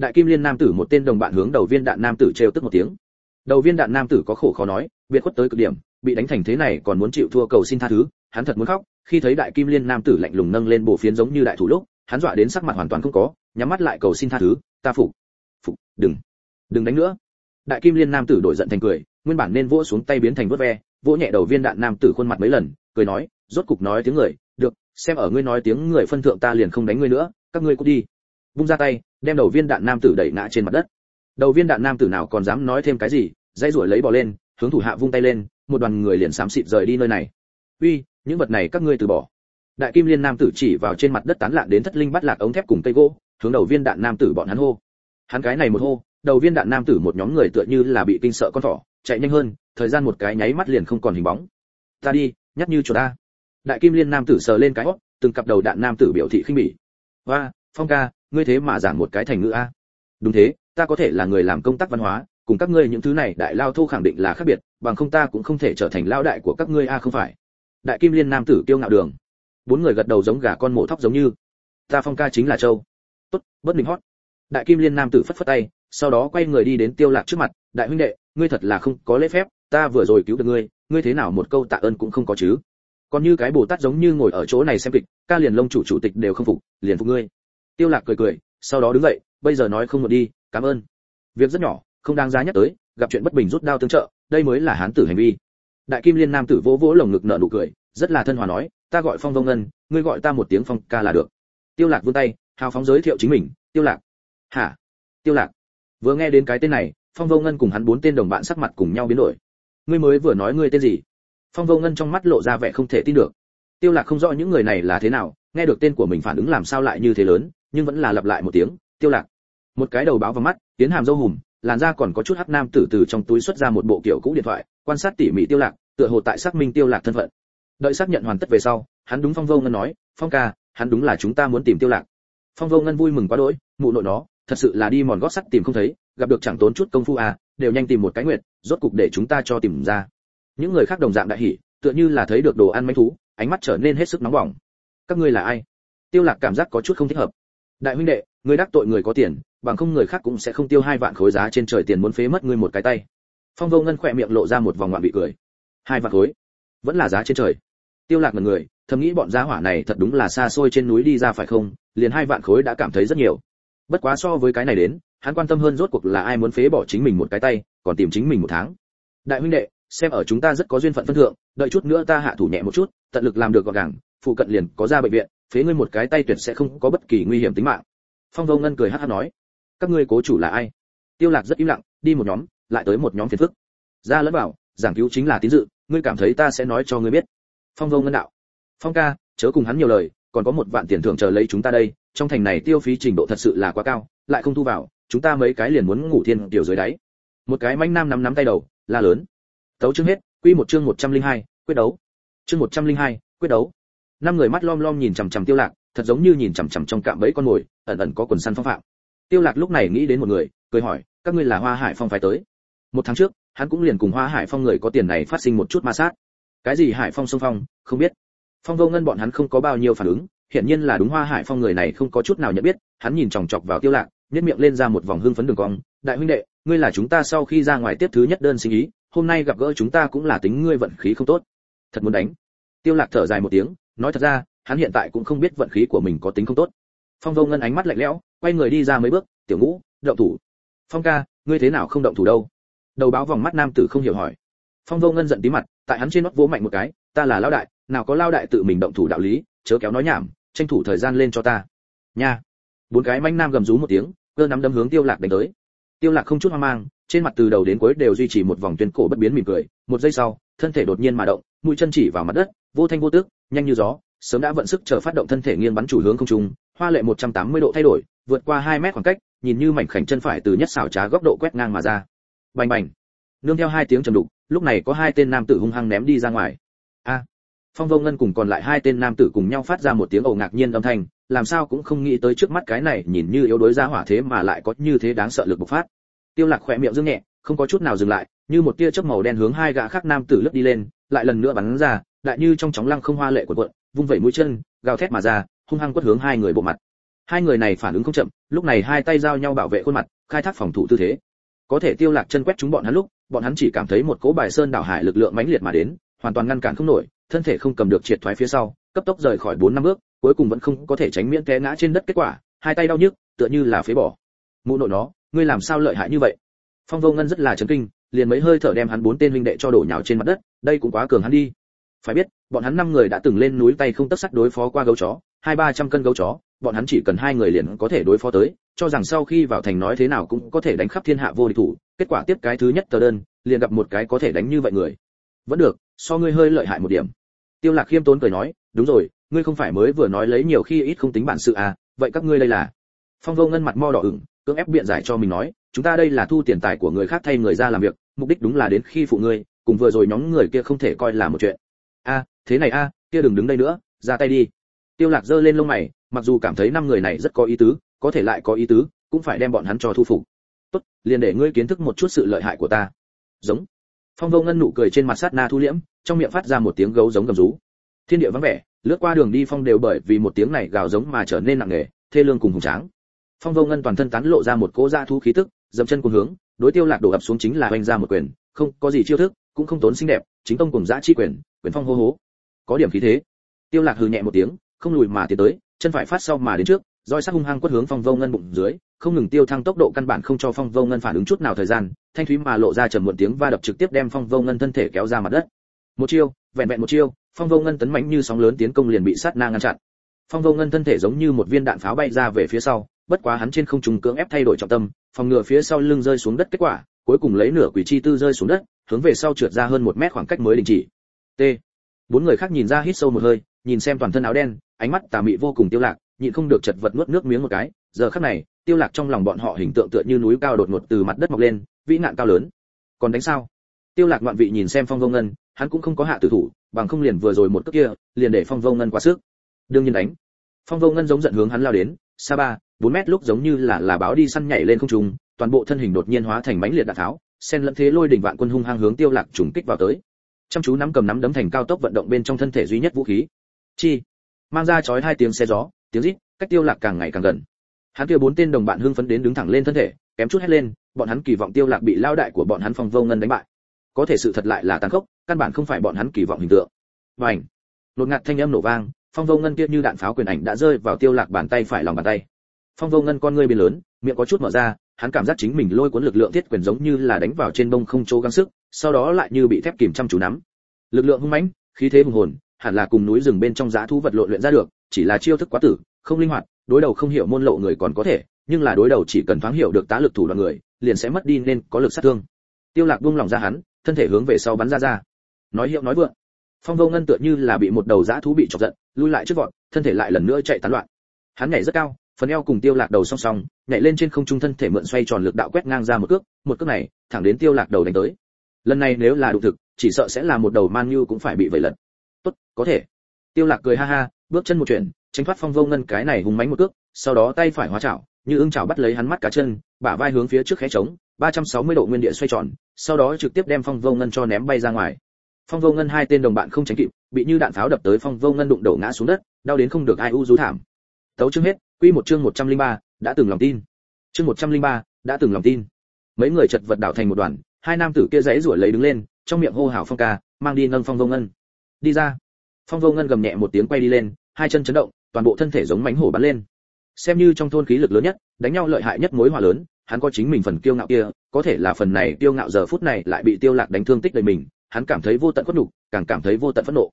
đại kim liên nam tử một tên đồng bạn hướng đầu viên đạn nam tử trêu tức một tiếng. Đầu viên đạn nam tử có khổ khó nói, biệt khuất tới cực điểm, bị đánh thành thế này còn muốn chịu thua cầu xin tha thứ, hắn thật muốn khóc, khi thấy đại kim liên nam tử lạnh lùng nâng lên bộ phiến giống như đại thủ lúc, hắn dọa đến sắc mặt hoàn toàn không có, nhắm mắt lại cầu xin tha thứ, ta phục phục, đừng đừng đánh nữa. Đại kim liên nam tử đổi giận thành cười, nguyên bản nên vỗ xuống tay biến thành vớt ve, vỗ nhẹ đầu viên đạn nam tử khuôn mặt mấy lần, cười nói, rốt cục nói tiếng người, được, xem ở ngươi nói tiếng người phân thượng ta liền không đánh ngươi nữa, các ngươi cút đi vung ra tay, đem đầu viên đạn nam tử đẩy ngã trên mặt đất. Đầu viên đạn nam tử nào còn dám nói thêm cái gì dây ruổi lấy bò lên, hướng thủ hạ vung tay lên, một đoàn người liền xám xịt rời đi nơi này. Uy, những vật này các ngươi từ bỏ. Đại kim liên nam tử chỉ vào trên mặt đất tán loạn đến thất linh bắt lạc ống thép cùng cây gỗ, hướng đầu viên đạn nam tử bọn hắn hô. Hắn cái này một hô, đầu viên đạn nam tử một nhóm người tựa như là bị kinh sợ con thỏ, chạy nhanh hơn, thời gian một cái nháy mắt liền không còn hình bóng. Ta đi, nhắc như chỗ ta. Đại kim liên nam tử sờ lên cái hót từng cặp đầu đạn nam tử biểu thị khinh bỉ. Hoa phong ca ngươi thế mà giảng một cái thành ngữ a. Đúng thế, ta có thể là người làm công tác văn hóa, cùng các ngươi những thứ này đại lao thô khẳng định là khác biệt, bằng không ta cũng không thể trở thành lao đại của các ngươi a, không phải. Đại kim liên nam tử kiêu ngạo đường. Bốn người gật đầu giống gà con mổ thóc giống như. Ta phong ca chính là châu. Tốt bất định hót. Đại kim liên nam tử phất phất tay, sau đó quay người đi đến tiêu lạc trước mặt. Đại huynh đệ, ngươi thật là không có lễ phép, ta vừa rồi cứu được ngươi ngươi thế nào một câu tạ ơn cũng không có chứ. Còn như cái bồ tát giống như ngồi ở chỗ này xem kịch, ca liền lông chủ chủ tịch đều không phục, liền phục ngươi tiêu lạc cười cười, sau đó đứng dậy, bây giờ nói không một đi, cảm ơn. Việc rất nhỏ, không đáng giá nhắc tới, gặp chuyện bất bình rút đao tương trợ, đây mới là hán tử hành vi. Đại kim liên nam tử vỗ vỗ lồng ngực nở nụ cười, rất là thân hòa nói, ta gọi phong vông ngân, ngươi gọi ta một tiếng phong ca là được. Tiêu lạc vươn tay, hào phóng giới thiệu chính mình, tiêu lạc. Hả? Tiêu lạc. Vừa nghe đến cái tên này, phong vô ngân cùng hắn bốn tên đồng bạn sắc mặt cùng nhau biến đổi. Ngươi mới vừa nói ngươi tên gì? Phong vô ngân trong mắt lộ ra vẻ không thể tin được. Tiêu lạc không rõ những người này là thế nào, nghe được tên của mình phản ứng làm sao lại như thế lớn nhưng vẫn là lặp lại một tiếng, tiêu lạc. Một cái đầu báo vào mắt tiến hàm dâu hùm, làn da còn có chút hắc nam tử từ trong túi xuất ra một bộ kiểu cũ điện thoại, quan sát tỉ mỉ tiêu lạc, tựa hồ tại xác minh tiêu lạc thân phận. Đợi xác nhận hoàn tất về sau, hắn đúng phong vô ngân nói, phong ca, hắn đúng là chúng ta muốn tìm tiêu lạc. Phong vô ngân vui mừng quá đỗi, mụ nội nó, thật sự là đi mòn gót sắt tìm không thấy, gặp được chẳng tốn chút công phu à đều nhanh tìm một cái nguyệt, rốt cục để chúng ta cho tìm ra. Những người khác đồng dạng đại hỉ, tựa như là thấy được đồ ăn manh thú, ánh mắt trở nên hết sức nóng bỏng. Các ngươi là ai? Tiêu lạc cảm giác có chút không thích hợp đại huynh đệ, ngươi đắc tội người có tiền, bằng không người khác cũng sẽ không tiêu hai vạn khối giá trên trời tiền muốn phế mất ngươi một cái tay. Phong vô ngân khỏe miệng lộ ra một vòng ngoạn bị cười. Hai vạn khối? Vẫn là giá trên trời. Tiêu lạc một người, thầm nghĩ bọn giá hỏa này thật đúng là xa xôi trên núi đi ra phải không? Liền hai vạn khối đã cảm thấy rất nhiều. Bất quá so với cái này đến, hắn quan tâm hơn rốt cuộc là ai muốn phế bỏ chính mình một cái tay, còn tìm chính mình một tháng. Đại huynh đệ, xem ở chúng ta rất có duyên phận phân thượng, đợi chút nữa ta hạ thủ nhẹ một chút, tận lực làm được gọn gàng, phụ cận liền có ra bệnh viện phế ngươi một cái tay tuyệt sẽ không có bất kỳ nguy hiểm tính mạng. Phong vô ngân cười hắt hắt nói các ngươi cố chủ là ai? Tiêu lạc rất im lặng đi một nhóm lại tới một nhóm phiền phức. Ra lẫn bảo giảng cứu chính là tín dự ngươi cảm thấy ta sẽ nói cho ngươi biết. Phong vô ngân đạo phong ca chớ cùng hắn nhiều lời còn có một vạn tiền thưởng chờ lấy chúng ta đây trong thành này tiêu phí trình độ thật sự là quá cao lại không thu vào chúng ta mấy cái liền muốn ngủ thiên tiểu dưới đáy. Một cái manh nam nắm nắm tay đầu la lớn. Tấu chương hết quy một chương 102, quyết đấu. Chương 102, quyết đấu năm người mắt lom lom nhìn chằm chằm tiêu lạc, thật giống như nhìn chằm chằm trong cạm bẫy con mồi, ẩn ẩn có quần săn phong phạm. Tiêu lạc lúc này nghĩ đến một người, cười hỏi, các ngươi là hoa hải phong phải tới? Một tháng trước, hắn cũng liền cùng hoa hải phong người có tiền này phát sinh một chút ma sát. Cái gì hải phong xung phong, không biết. Phong vô ngân bọn hắn không có bao nhiêu phản ứng, hiển nhiên là đúng hoa hải phong người này không có chút nào nhận biết, hắn nhìn chòng chọc vào tiêu lạc, nhếch miệng lên ra một vòng hưng phấn đường cong, đại huynh đệ, ngươi là chúng ta sau khi ra ngoài tiếp thứ nhất đơn sinh ý, hôm nay gặp gỡ chúng ta cũng là tính ngươi vận khí không tốt. Thật muốn đánh. Tiêu lạc thở dài một tiếng nói thật ra, hắn hiện tại cũng không biết vận khí của mình có tính không tốt. Phong vô ngân ánh mắt lạnh lẽo, quay người đi ra mấy bước, tiểu ngũ, động thủ. Phong ca, ngươi thế nào không động thủ đâu? Đầu báo vòng mắt nam tử không hiểu hỏi. Phong vô ngân giận tí mặt, tại hắn trên nót vỗ mạnh một cái, ta là lao đại, nào có lao đại tự mình động thủ đạo lý, chớ kéo nói nhảm, tranh thủ thời gian lên cho ta. Nha. Bốn cái manh nam gầm rú một tiếng, cơ nắm đấm hướng tiêu lạc đánh tới. Tiêu lạc không chút hoang mang, trên mặt từ đầu đến cuối đều duy trì một vòng tuyên cổ bất biến mỉm cười, một giây sau, thân thể đột nhiên mà động, mũi chân chỉ vào mặt đất vô thanh vô tức, nhanh như gió, sớm đã vận sức chờ phát động thân thể nghiêng bắn chủ hướng không trung, hoa lệ 180 độ thay đổi, vượt qua 2 mét khoảng cách, nhìn như mảnh khảnh chân phải từ nhất xảo trá góc độ quét ngang mà ra. Bành bành. Nương theo hai tiếng trầm đục, lúc này có hai tên nam tử hung hăng ném đi ra ngoài. A. Phong vô ngân cùng còn lại hai tên nam tử cùng nhau phát ra một tiếng ồ ngạc nhiên âm thanh, làm sao cũng không nghĩ tới trước mắt cái này nhìn như yếu đối ra hỏa thế mà lại có như thế đáng sợ lực bộc phát. Tiêu lạc khẽ miệng dương nhẹ, không có chút nào dừng lại, như một tia chớp màu đen hướng hai gã khác nam tử lướt đi lên, lại lần nữa bắn ra đại như trong chóng lăng không hoa lệ của quận, vung vẩy mũi chân, gào thét mà ra, hung hăng quất hướng hai người bộ mặt. Hai người này phản ứng không chậm, lúc này hai tay giao nhau bảo vệ khuôn mặt, khai thác phòng thủ tư thế. Có thể tiêu lạc chân quét chúng bọn hắn lúc, bọn hắn chỉ cảm thấy một cỗ bài sơn đảo hải lực lượng mãnh liệt mà đến, hoàn toàn ngăn cản không nổi, thân thể không cầm được triệt thoái phía sau, cấp tốc rời khỏi bốn năm bước, cuối cùng vẫn không có thể tránh miễn té ngã trên đất kết quả, hai tay đau nhức, tựa như là phế bỏ. Mụ nội nó, ngươi làm sao lợi hại như vậy? Phong vô ngân rất là chấn kinh, liền mấy hơi thở đem hắn bốn tên huynh đệ cho đổ nhào trên mặt đất, đây cũng quá cường hắn đi phải biết, bọn hắn năm người đã từng lên núi tay không tất sắt đối phó qua gấu chó, hai ba trăm cân gấu chó, bọn hắn chỉ cần hai người liền có thể đối phó tới, cho rằng sau khi vào thành nói thế nào cũng có thể đánh khắp thiên hạ vô địch thủ, kết quả tiếp cái thứ nhất tờ đơn, liền gặp một cái có thể đánh như vậy người. Vẫn được, so ngươi hơi lợi hại một điểm. Tiêu lạc khiêm tốn cười nói, đúng rồi, ngươi không phải mới vừa nói lấy nhiều khi ít không tính bản sự à vậy các ngươi đây là? Phong vô ngân mặt mo đỏ ửng, cưỡng ép biện giải cho mình nói, chúng ta đây là thu tiền tài của người khác thay người ra làm việc, mục đích đúng là đến khi phụ ngươi, cùng vừa rồi nhóm người kia không thể coi là một chuyện a, thế này a, kia đừng đứng đây nữa, ra tay đi. Tiêu lạc giơ lên lông mày, mặc dù cảm thấy năm người này rất có ý tứ, có thể lại có ý tứ, cũng phải đem bọn hắn cho thu phục. Tốt, liền để ngươi kiến thức một chút sự lợi hại của ta. Giống. Phong vô ngân nụ cười trên mặt sát na thu liễm, trong miệng phát ra một tiếng gấu giống gầm rú. Thiên địa vắng vẻ, lướt qua đường đi phong đều bởi vì một tiếng này gào giống mà trở nên nặng nề, thê lương cùng hùng tráng. Phong vô ngân toàn thân tán lộ ra một cỗ da thú khí tức, dậm chân cùng hướng, đối tiêu lạc đổ ập xuống chính là oanh ra một quyền, không có gì chiêu thức cũng không tốn xinh đẹp, chính tông cùng dã chi quyền quyền phong hô hố. Có điểm khí thế. Tiêu lạc hừ nhẹ một tiếng, không lùi mà tiến tới, chân phải phát sau mà đến trước, roi sắc hung hăng quất hướng phong vô ngân bụng dưới, không ngừng tiêu thăng tốc độ căn bản không cho phong vô ngân phản ứng chút nào thời gian, thanh thúy mà lộ ra trầm muộn tiếng va đập trực tiếp đem phong vô ngân thân thể kéo ra mặt đất. Một chiêu, vẹn vẹn một chiêu, phong vô ngân tấn mãnh như sóng lớn tiến công liền bị sát na ngăn chặn. Phong vô ngân thân thể giống như một viên đạn pháo bay ra về phía sau, bất quá hắn trên không trung cưỡng ép thay đổi trọng tâm, phòng ngừa phía sau lưng rơi xuống đất kết quả cuối cùng lấy nửa quỷ chi tư rơi xuống đất, hướng về sau trượt ra hơn một mét khoảng cách mới đình chỉ. T. Bốn người khác nhìn ra hít sâu một hơi, nhìn xem toàn thân áo đen, ánh mắt tà mị vô cùng tiêu lạc, nhịn không được chật vật nuốt nước miếng một cái. Giờ khắc này, tiêu lạc trong lòng bọn họ hình tượng tựa như núi cao đột ngột từ mặt đất mọc lên, vĩ nạn cao lớn. Còn đánh sao? Tiêu lạc ngoạn vị nhìn xem phong vô ngân, hắn cũng không có hạ tử thủ, bằng không liền vừa rồi một cước kia, liền để phong vô ngân quá sức. Đương nhiên đánh. Phong vô ngân giống giận hướng hắn lao đến xa ba, bốn mét lúc giống như là là báo đi săn nhảy lên không trung toàn bộ thân hình đột nhiên hóa thành mãnh liệt đạn tháo sen lẫn thế lôi đỉnh vạn quân hung hăng hướng tiêu lạc trùng kích vào tới. Chăm chú nắm cầm nắm đấm thành cao tốc vận động bên trong thân thể duy nhất vũ khí. Chi. Mang ra chói hai tiếng xe gió, tiếng rít, cách tiêu lạc càng ngày càng gần. Hắn kia bốn tên đồng bạn hưng phấn đến đứng thẳng lên thân thể, kém chút hét lên, bọn hắn kỳ vọng tiêu lạc bị lao đại của bọn hắn phong vô ngân đánh bại. Có thể sự thật lại là tàn khốc, căn bản không phải bọn hắn kỳ vọng hình tượng. Vành lột ngạt thanh âm nổ vang, phong vô ngân kia như đạn pháo quyền ảnh đã rơi vào tiêu lạc bàn tay phải lòng bàn tay. Phong vô ngân con ngươi biến lớn, miệng có chút mở ra hắn cảm giác chính mình lôi cuốn lực lượng thiết quyền giống như là đánh vào trên bông không chỗ gắng sức, sau đó lại như bị thép kìm chăm chú nắm. Lực lượng hung mãnh, khí thế hùng hồn, hẳn là cùng núi rừng bên trong giá thú vật lộn luyện ra được, chỉ là chiêu thức quá tử, không linh hoạt, đối đầu không hiểu môn lộ người còn có thể, nhưng là đối đầu chỉ cần thoáng hiểu được tá lực thủ đoạn người, liền sẽ mất đi nên có lực sát thương. Tiêu lạc buông lòng ra hắn, thân thể hướng về sau bắn ra ra. Nói hiệu nói vượng. Phong vô ngân tựa như là bị một đầu dã thú bị chọc giận, lui lại trước vọt, thân thể lại lần nữa chạy tán loạn. Hắn nhảy rất cao phần eo cùng tiêu lạc đầu song song, nhảy lên trên không trung thân thể mượn xoay tròn lực đạo quét ngang ra một cước một cước này, thẳng đến tiêu lạc đầu đánh tới. Lần này nếu là đủ thực, chỉ sợ sẽ là một đầu man như cũng phải bị vẩy lật. Tốt, có thể. Tiêu lạc cười ha ha, bước chân một chuyển, tránh thoát phong vô ngân cái này hùng mãnh một cước, sau đó tay phải hóa chảo, như ưng chảo bắt lấy hắn mắt cá chân, bả vai hướng phía trước khé trống 360 độ nguyên địa xoay tròn, sau đó trực tiếp đem phong vô ngân cho ném bay ra ngoài. Phong vô ngân hai tên đồng bạn không tránh kịp, bị như đạn pháo đập tới phong vô ngân đụng đổ ngã xuống đất, đau đến không được ai u rú thảm. Tấu chương hết quy một chương 103, đã từng lòng tin. Chương 103, đã từng lòng tin. Mấy người chật vật đảo thành một đoàn hai nam tử kia dãy rủi lấy đứng lên trong miệng hô hào phong ca mang đi nâng phong vô ngân. Đi ra. Phong vô ngân gầm nhẹ một tiếng quay đi lên hai chân chấn động toàn bộ thân thể giống mãnh hổ bắn lên. Xem như trong thôn khí lực lớn nhất đánh nhau lợi hại nhất mối hòa lớn hắn có chính mình phần kiêu ngạo kia có thể là phần này kiêu ngạo giờ phút này lại bị tiêu lạc đánh thương tích đầy mình hắn cảm thấy vô tận phẫn nhục càng cảm thấy vô tận phẫn nộ.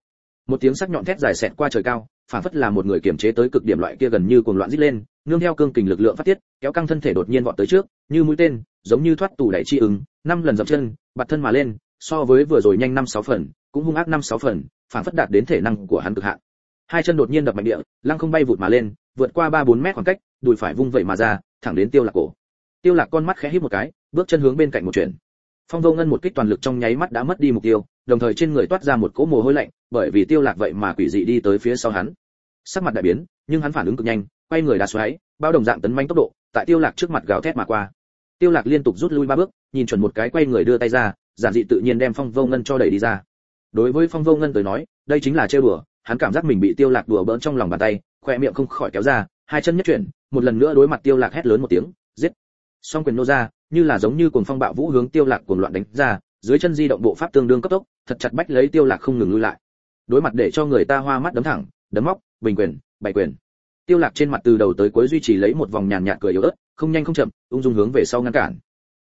Một tiếng sắc nhọn thét dài xẹt qua trời cao phản phất là một người kiềm chế tới cực điểm loại kia gần như cuồng loạn dít lên, nương theo cương kình lực lượng phát tiết, kéo căng thân thể đột nhiên vọt tới trước, như mũi tên, giống như thoát tù đẩy chi ứng, năm lần dậm chân bật thân mà lên, so với vừa rồi nhanh năm sáu phần, cũng hung ác năm sáu phần, phản phất đạt đến thể năng của hắn cực hạn. Hai chân đột nhiên đập mạnh địa, lăng không bay vụt mà lên, vượt qua ba bốn mét khoảng cách, đùi phải vung vẩy mà ra, thẳng đến tiêu lạc cổ. Tiêu lạc con mắt khẽ híp một cái, bước chân hướng bên cạnh một chuyển phong vô ngân một kích toàn lực trong nháy mắt đã mất đi mục tiêu đồng thời trên người toát ra một cỗ mồ hôi lạnh bởi vì tiêu lạc vậy mà quỷ dị đi tới phía sau hắn. Sắc mặt đại biến nhưng hắn phản ứng cực nhanh quay người đá xoáy bao đồng dạng tấn manh tốc độ tại tiêu lạc trước mặt gào thét mà qua. Tiêu lạc liên tục rút lui ba bước nhìn chuẩn một cái quay người đưa tay ra giản dị tự nhiên đem phong vô ngân cho đẩy đi ra. Đối với phong vô ngân tới nói đây chính là chơi đùa, hắn cảm giác mình bị tiêu lạc đùa bỡn trong lòng bàn tay khoe miệng không khỏi kéo ra hai chân nhất chuyển một lần nữa đối mặt tiêu lạc hét lớn một tiếng giết. Song quyền nô ra như là giống như cuồng phong bạo vũ hướng tiêu lạc cuồng loạn đánh ra dưới chân di động bộ pháp tương đương cấp tốc, thật chặt bách lấy tiêu lạc không ngừng lui lại. Đối mặt để cho người ta hoa mắt đấm thẳng, đấm móc, bình quyền bảy quyền. Tiêu lạc trên mặt từ đầu tới cuối duy trì lấy một vòng nhàn nhạt cười yếu ớt, không nhanh không chậm, ung dung hướng về sau ngăn cản.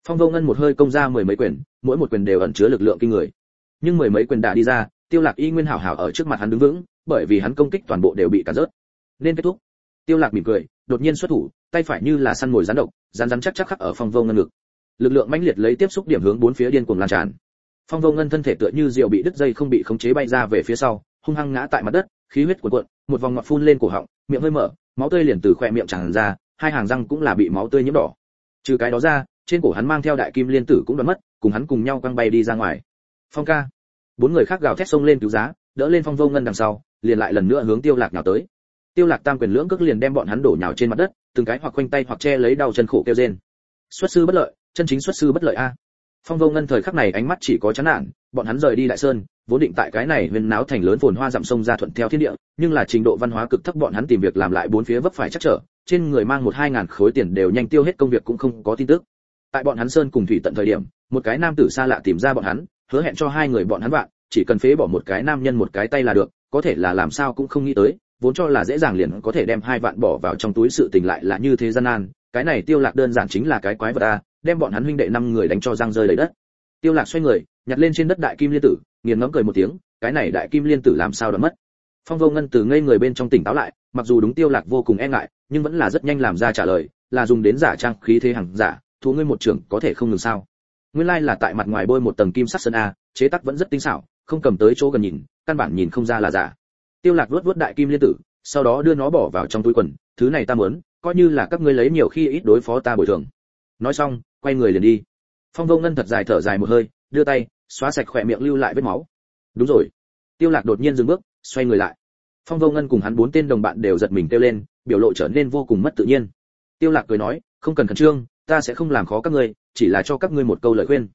Phong vô ngân một hơi công ra mười mấy quyền, mỗi một quyền đều ẩn chứa lực lượng kinh người. Nhưng mười mấy quyền đã đi ra, tiêu lạc y nguyên hảo hảo ở trước mặt hắn đứng vững, bởi vì hắn công kích toàn bộ đều bị cản rớt. Nên kết thúc. Tiêu lạc mỉm cười, đột nhiên xuất thủ, tay phải như là săn mồi rắn độc, rắn rắn chắc chắc khắc ở phong vô ngân ngực lực lượng mãnh liệt lấy tiếp xúc điểm hướng bốn phía điên cuồng lan tràn. Phong vô ngân thân thể tựa như diều bị đứt dây không bị khống chế bay ra về phía sau, hung hăng ngã tại mặt đất, khí huyết cuộn cuộn, một vòng ngọt phun lên cổ họng, miệng hơi mở, máu tươi liền từ khỏe miệng tràn ra, hai hàng răng cũng là bị máu tươi nhiễm đỏ. Trừ cái đó ra, trên cổ hắn mang theo đại kim liên tử cũng đoán mất, cùng hắn cùng nhau quăng bay đi ra ngoài. Phong ca. Bốn người khác gào thét xông lên cứu giá, đỡ lên phong vô ngân đằng sau, liền lại lần nữa hướng tiêu lạc nào tới. Tiêu lạc tam quyền lưỡng cước liền đem bọn hắn đổ nhào trên mặt đất, từng cái hoặc quanh tay hoặc che lấy đau chân khổ kêu rên. Xuất sư bất lợi chân chính xuất sư bất lợi a. Phong vô ngân thời khắc này ánh mắt chỉ có chán nản, bọn hắn rời đi đại sơn, vốn định tại cái này huyền náo thành lớn phồn hoa dặm sông ra thuận theo thiên địa, nhưng là trình độ văn hóa cực thấp bọn hắn tìm việc làm lại bốn phía vấp phải chắc trở, trên người mang một hai ngàn khối tiền đều nhanh tiêu hết công việc cũng không có tin tức. Tại bọn hắn sơn cùng thủy tận thời điểm, một cái nam tử xa lạ tìm ra bọn hắn, hứa hẹn cho hai người bọn hắn bạn chỉ cần phế bỏ một cái nam nhân một cái tay là được, có thể là làm sao cũng không nghĩ tới, vốn cho là dễ dàng liền có thể đem hai vạn bỏ vào trong túi sự tình lại là như thế gian nan, cái này tiêu lạc đơn giản chính là cái quái vật a đem bọn hắn huynh đệ năm người đánh cho răng rơi đầy đất. Tiêu lạc xoay người, nhặt lên trên đất đại kim liên tử, nghiền ngẫm cười một tiếng, cái này đại kim liên tử làm sao đã mất? Phong vô ngân từ ngây người bên trong tỉnh táo lại, mặc dù đúng tiêu lạc vô cùng e ngại, nhưng vẫn là rất nhanh làm ra trả lời, là dùng đến giả trang khí thế hằng giả, thú ngươi một trưởng có thể không ngừng sao? Nguyên lai là tại mặt ngoài bôi một tầng kim sắc sơn a, chế tác vẫn rất tinh xảo, không cầm tới chỗ gần nhìn, căn bản nhìn không ra là giả. Tiêu lạc vuốt vuốt đại kim liên tử, sau đó đưa nó bỏ vào trong túi quần, thứ này ta muốn, coi như là các ngươi lấy nhiều khi ít đối phó ta bồi thường. Nói xong quay người liền đi. Phong vô ngân thật dài thở dài một hơi, đưa tay, xóa sạch khỏe miệng lưu lại vết máu. Đúng rồi. Tiêu lạc đột nhiên dừng bước, xoay người lại. Phong vô ngân cùng hắn bốn tên đồng bạn đều giật mình kêu lên, biểu lộ trở nên vô cùng mất tự nhiên. Tiêu lạc cười nói, không cần khẩn trương, ta sẽ không làm khó các ngươi, chỉ là cho các ngươi một câu lời khuyên.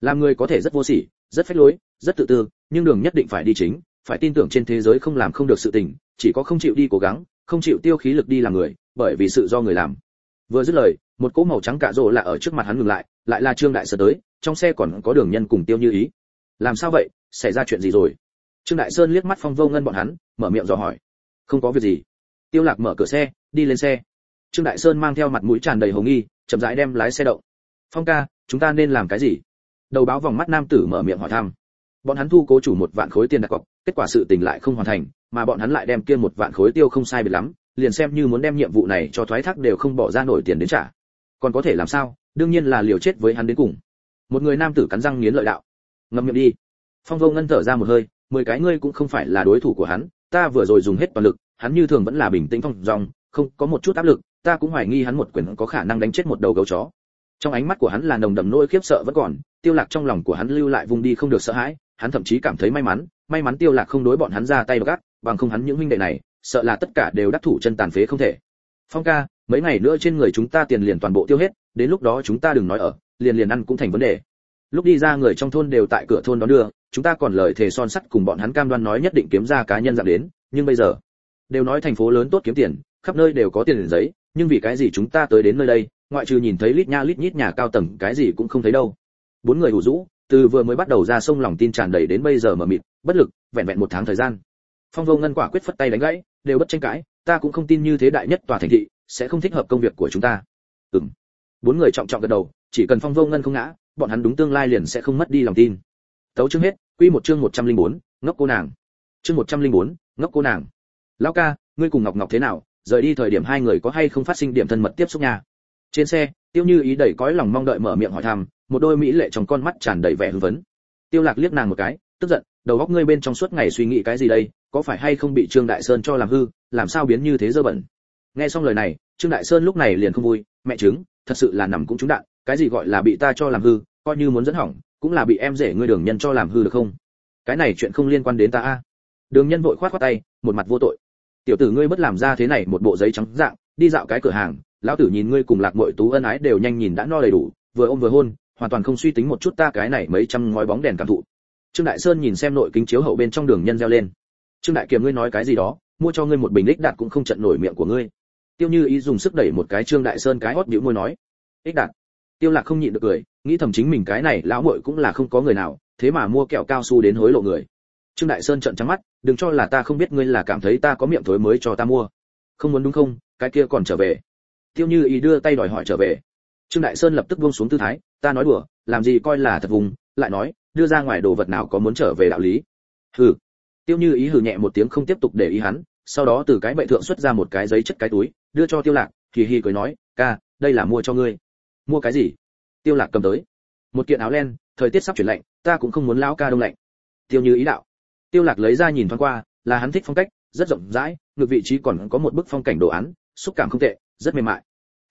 Làm người có thể rất vô sỉ, rất phách lối, rất tự tư, nhưng đường nhất định phải đi chính, phải tin tưởng trên thế giới không làm không được sự tình, chỉ có không chịu đi cố gắng, không chịu tiêu khí lực đi làm người, bởi vì sự do người làm. Vừa dứt lời một cỗ màu trắng cạ rỗ là ở trước mặt hắn ngừng lại lại là trương đại sơn tới, trong xe còn có đường nhân cùng tiêu như ý. Làm sao vậy? Xảy ra chuyện gì rồi? Trương đại sơn liếc mắt phong vô ngân bọn hắn, mở miệng dò hỏi. Không có việc gì. Tiêu lạc mở cửa xe, đi lên xe. Trương đại sơn mang theo mặt mũi tràn đầy hồng nghi, chậm rãi đem lái xe động. Phong ca, chúng ta nên làm cái gì? Đầu báo vòng mắt nam tử mở miệng hỏi thăm. Bọn hắn thu cố chủ một vạn khối tiền đặt cọc, kết quả sự tình lại không hoàn thành, mà bọn hắn lại đem kia một vạn khối tiêu không sai biệt lắm, liền xem như muốn đem nhiệm vụ này cho thoái thác đều không bỏ ra nổi tiền đến trả còn có thể làm sao, đương nhiên là liều chết với hắn đến cùng. Một người nam tử cắn răng nghiến lợi đạo. Ngậm miệng đi. Phong vô ngân thở ra một hơi, mười cái ngươi cũng không phải là đối thủ của hắn, ta vừa rồi dùng hết toàn lực, hắn như thường vẫn là bình tĩnh phong dòng, không có một chút áp lực, ta cũng hoài nghi hắn một quyền có khả năng đánh chết một đầu gấu chó. Trong ánh mắt của hắn là nồng đậm nỗi khiếp sợ vẫn còn, tiêu lạc trong lòng của hắn lưu lại vùng đi không được sợ hãi, hắn thậm chí cảm thấy may mắn may mắn tiêu lạc không đối bọn hắn ra tay gắt, bằng không hắn những huynh đệ này, sợ là tất cả đều đắc thủ chân tàn phế không thể phong ca, mấy ngày nữa trên người chúng ta tiền liền toàn bộ tiêu hết, đến lúc đó chúng ta đừng nói ở, liền liền ăn cũng thành vấn đề. Lúc đi ra người trong thôn đều tại cửa thôn đón đưa, chúng ta còn lời thề son sắt cùng bọn hắn cam đoan nói nhất định kiếm ra cá nhân dạng đến, nhưng bây giờ, đều nói thành phố lớn tốt kiếm tiền, khắp nơi đều có tiền liền giấy, nhưng vì cái gì chúng ta tới đến nơi đây, ngoại trừ nhìn thấy lít nha lít nhít nhà cao tầng, cái gì cũng không thấy đâu. Bốn người hủ rũ từ vừa mới bắt đầu ra sông lòng tin tràn đầy đến bây giờ mở mịt, bất lực, vẹn vẹn một tháng thời gian. Phong vô ngân quả quyết phất tay đánh gãy, đều bất tranh cãi ta cũng không tin như thế đại nhất tòa thành thị sẽ không thích hợp công việc của chúng ta. Ừm. Bốn người trọng trọng gật đầu chỉ cần phong vô ngân không ngã bọn hắn đúng tương lai liền sẽ không mất đi lòng tin. Tấu chương hết quy một chương 104, ngốc cô nàng. Chương 104, ngốc cô nàng. Lão ca ngươi cùng ngọc ngọc thế nào? Rời đi thời điểm hai người có hay không phát sinh điểm thân mật tiếp xúc nhà trên xe tiêu như ý đầy cõi lòng mong đợi mở miệng hỏi thăm một đôi mỹ lệ trong con mắt tràn đầy vẻ hưng vấn. tiêu lạc liếc nàng một cái tức giận đầu óc ngươi bên trong suốt ngày suy nghĩ cái gì đây? Có phải hay không bị trương đại sơn cho làm hư, làm sao biến như thế dơ bẩn? Nghe xong lời này, trương đại sơn lúc này liền không vui, mẹ chứng thật sự là nằm cũng trúng đạn, cái gì gọi là bị ta cho làm hư, coi như muốn dẫn hỏng, cũng là bị em rể ngươi đường nhân cho làm hư được không? Cái này chuyện không liên quan đến ta a. Đường nhân vội khoát khoát tay, một mặt vô tội. Tiểu tử ngươi bất làm ra thế này một bộ giấy trắng dạng, đi dạo cái cửa hàng, lão tử nhìn ngươi cùng lạc muội tú ân ái đều nhanh nhìn đã no đầy đủ, vừa ôm vừa hôn, hoàn toàn không suy tính một chút ta cái này mấy trăm ngói bóng đèn cảm thụ. Trương đại sơn nhìn xem nội kính chiếu hậu bên trong đường nhân reo lên trương đại kiềm ngươi nói cái gì đó, mua cho ngươi một bình ích đạt cũng không trận nổi miệng của ngươi. Tiêu như ý dùng sức đẩy một cái trương đại sơn cái hót nhíu môi nói, ích đạt. Tiêu lạc không nhịn được cười, nghĩ thầm chính mình cái này lão muội cũng là không có người nào, thế mà mua kẹo cao su đến hối lộ người. Trương đại sơn trợn trắng mắt, đừng cho là ta không biết ngươi là cảm thấy ta có miệng thối mới cho ta mua. Không muốn đúng không? Cái kia còn trở về. Tiêu như ý đưa tay đòi hỏi trở về. Trương đại sơn lập tức buông xuống tư thái, ta nói đùa, làm gì coi là thật vùng, lại nói, đưa ra ngoài đồ vật nào có muốn trở về đạo lý? Hừ tiêu như ý hừ nhẹ một tiếng không tiếp tục để ý hắn, sau đó từ cái bệ thượng xuất ra một cái giấy chất cái túi, đưa cho tiêu lạc kỳ hi cười nói, ca, đây là mua cho ngươi. Mua cái gì? Tiêu lạc cầm tới. Một kiện áo len, thời tiết sắp chuyển lạnh, ta cũng không muốn lão ca đông lạnh. Tiêu như ý đạo. Tiêu lạc lấy ra nhìn thoáng qua, là hắn thích phong cách, rất rộng rãi, ngược vị trí còn có một bức phong cảnh đồ án, xúc cảm không tệ, rất mềm mại.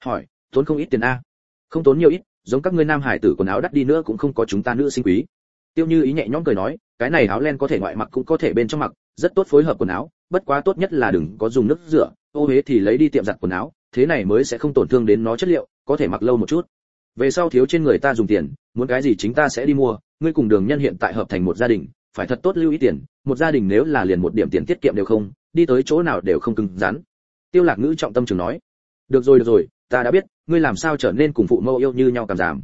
Hỏi, tốn không ít tiền a? Không tốn nhiều ít, giống các ngươi nam hải tử quần áo đắt đi nữa cũng không có chúng ta nữ sinh quý tiêu như ý nhẹ nhõm cười nói, cái này áo len có thể ngoại mặc cũng có thể bên trong mặc, rất tốt phối hợp quần áo, bất quá tốt nhất là đừng có dùng nước rửa, ô huế thì lấy đi tiệm giặt quần áo, thế này mới sẽ không tổn thương đến nó chất liệu, có thể mặc lâu một chút. Về sau thiếu trên người ta dùng tiền, muốn cái gì chính ta sẽ đi mua, ngươi cùng đường nhân hiện tại hợp thành một gia đình, phải thật tốt lưu ý tiền, một gia đình nếu là liền một điểm tiền tiết kiệm đều không, đi tới chỗ nào đều không cứng rắn. Tiêu lạc ngữ trọng tâm trường nói, được rồi được rồi, ta đã biết, ngươi làm sao trở nên cùng phụ mẫu yêu như nhau cảm giảm.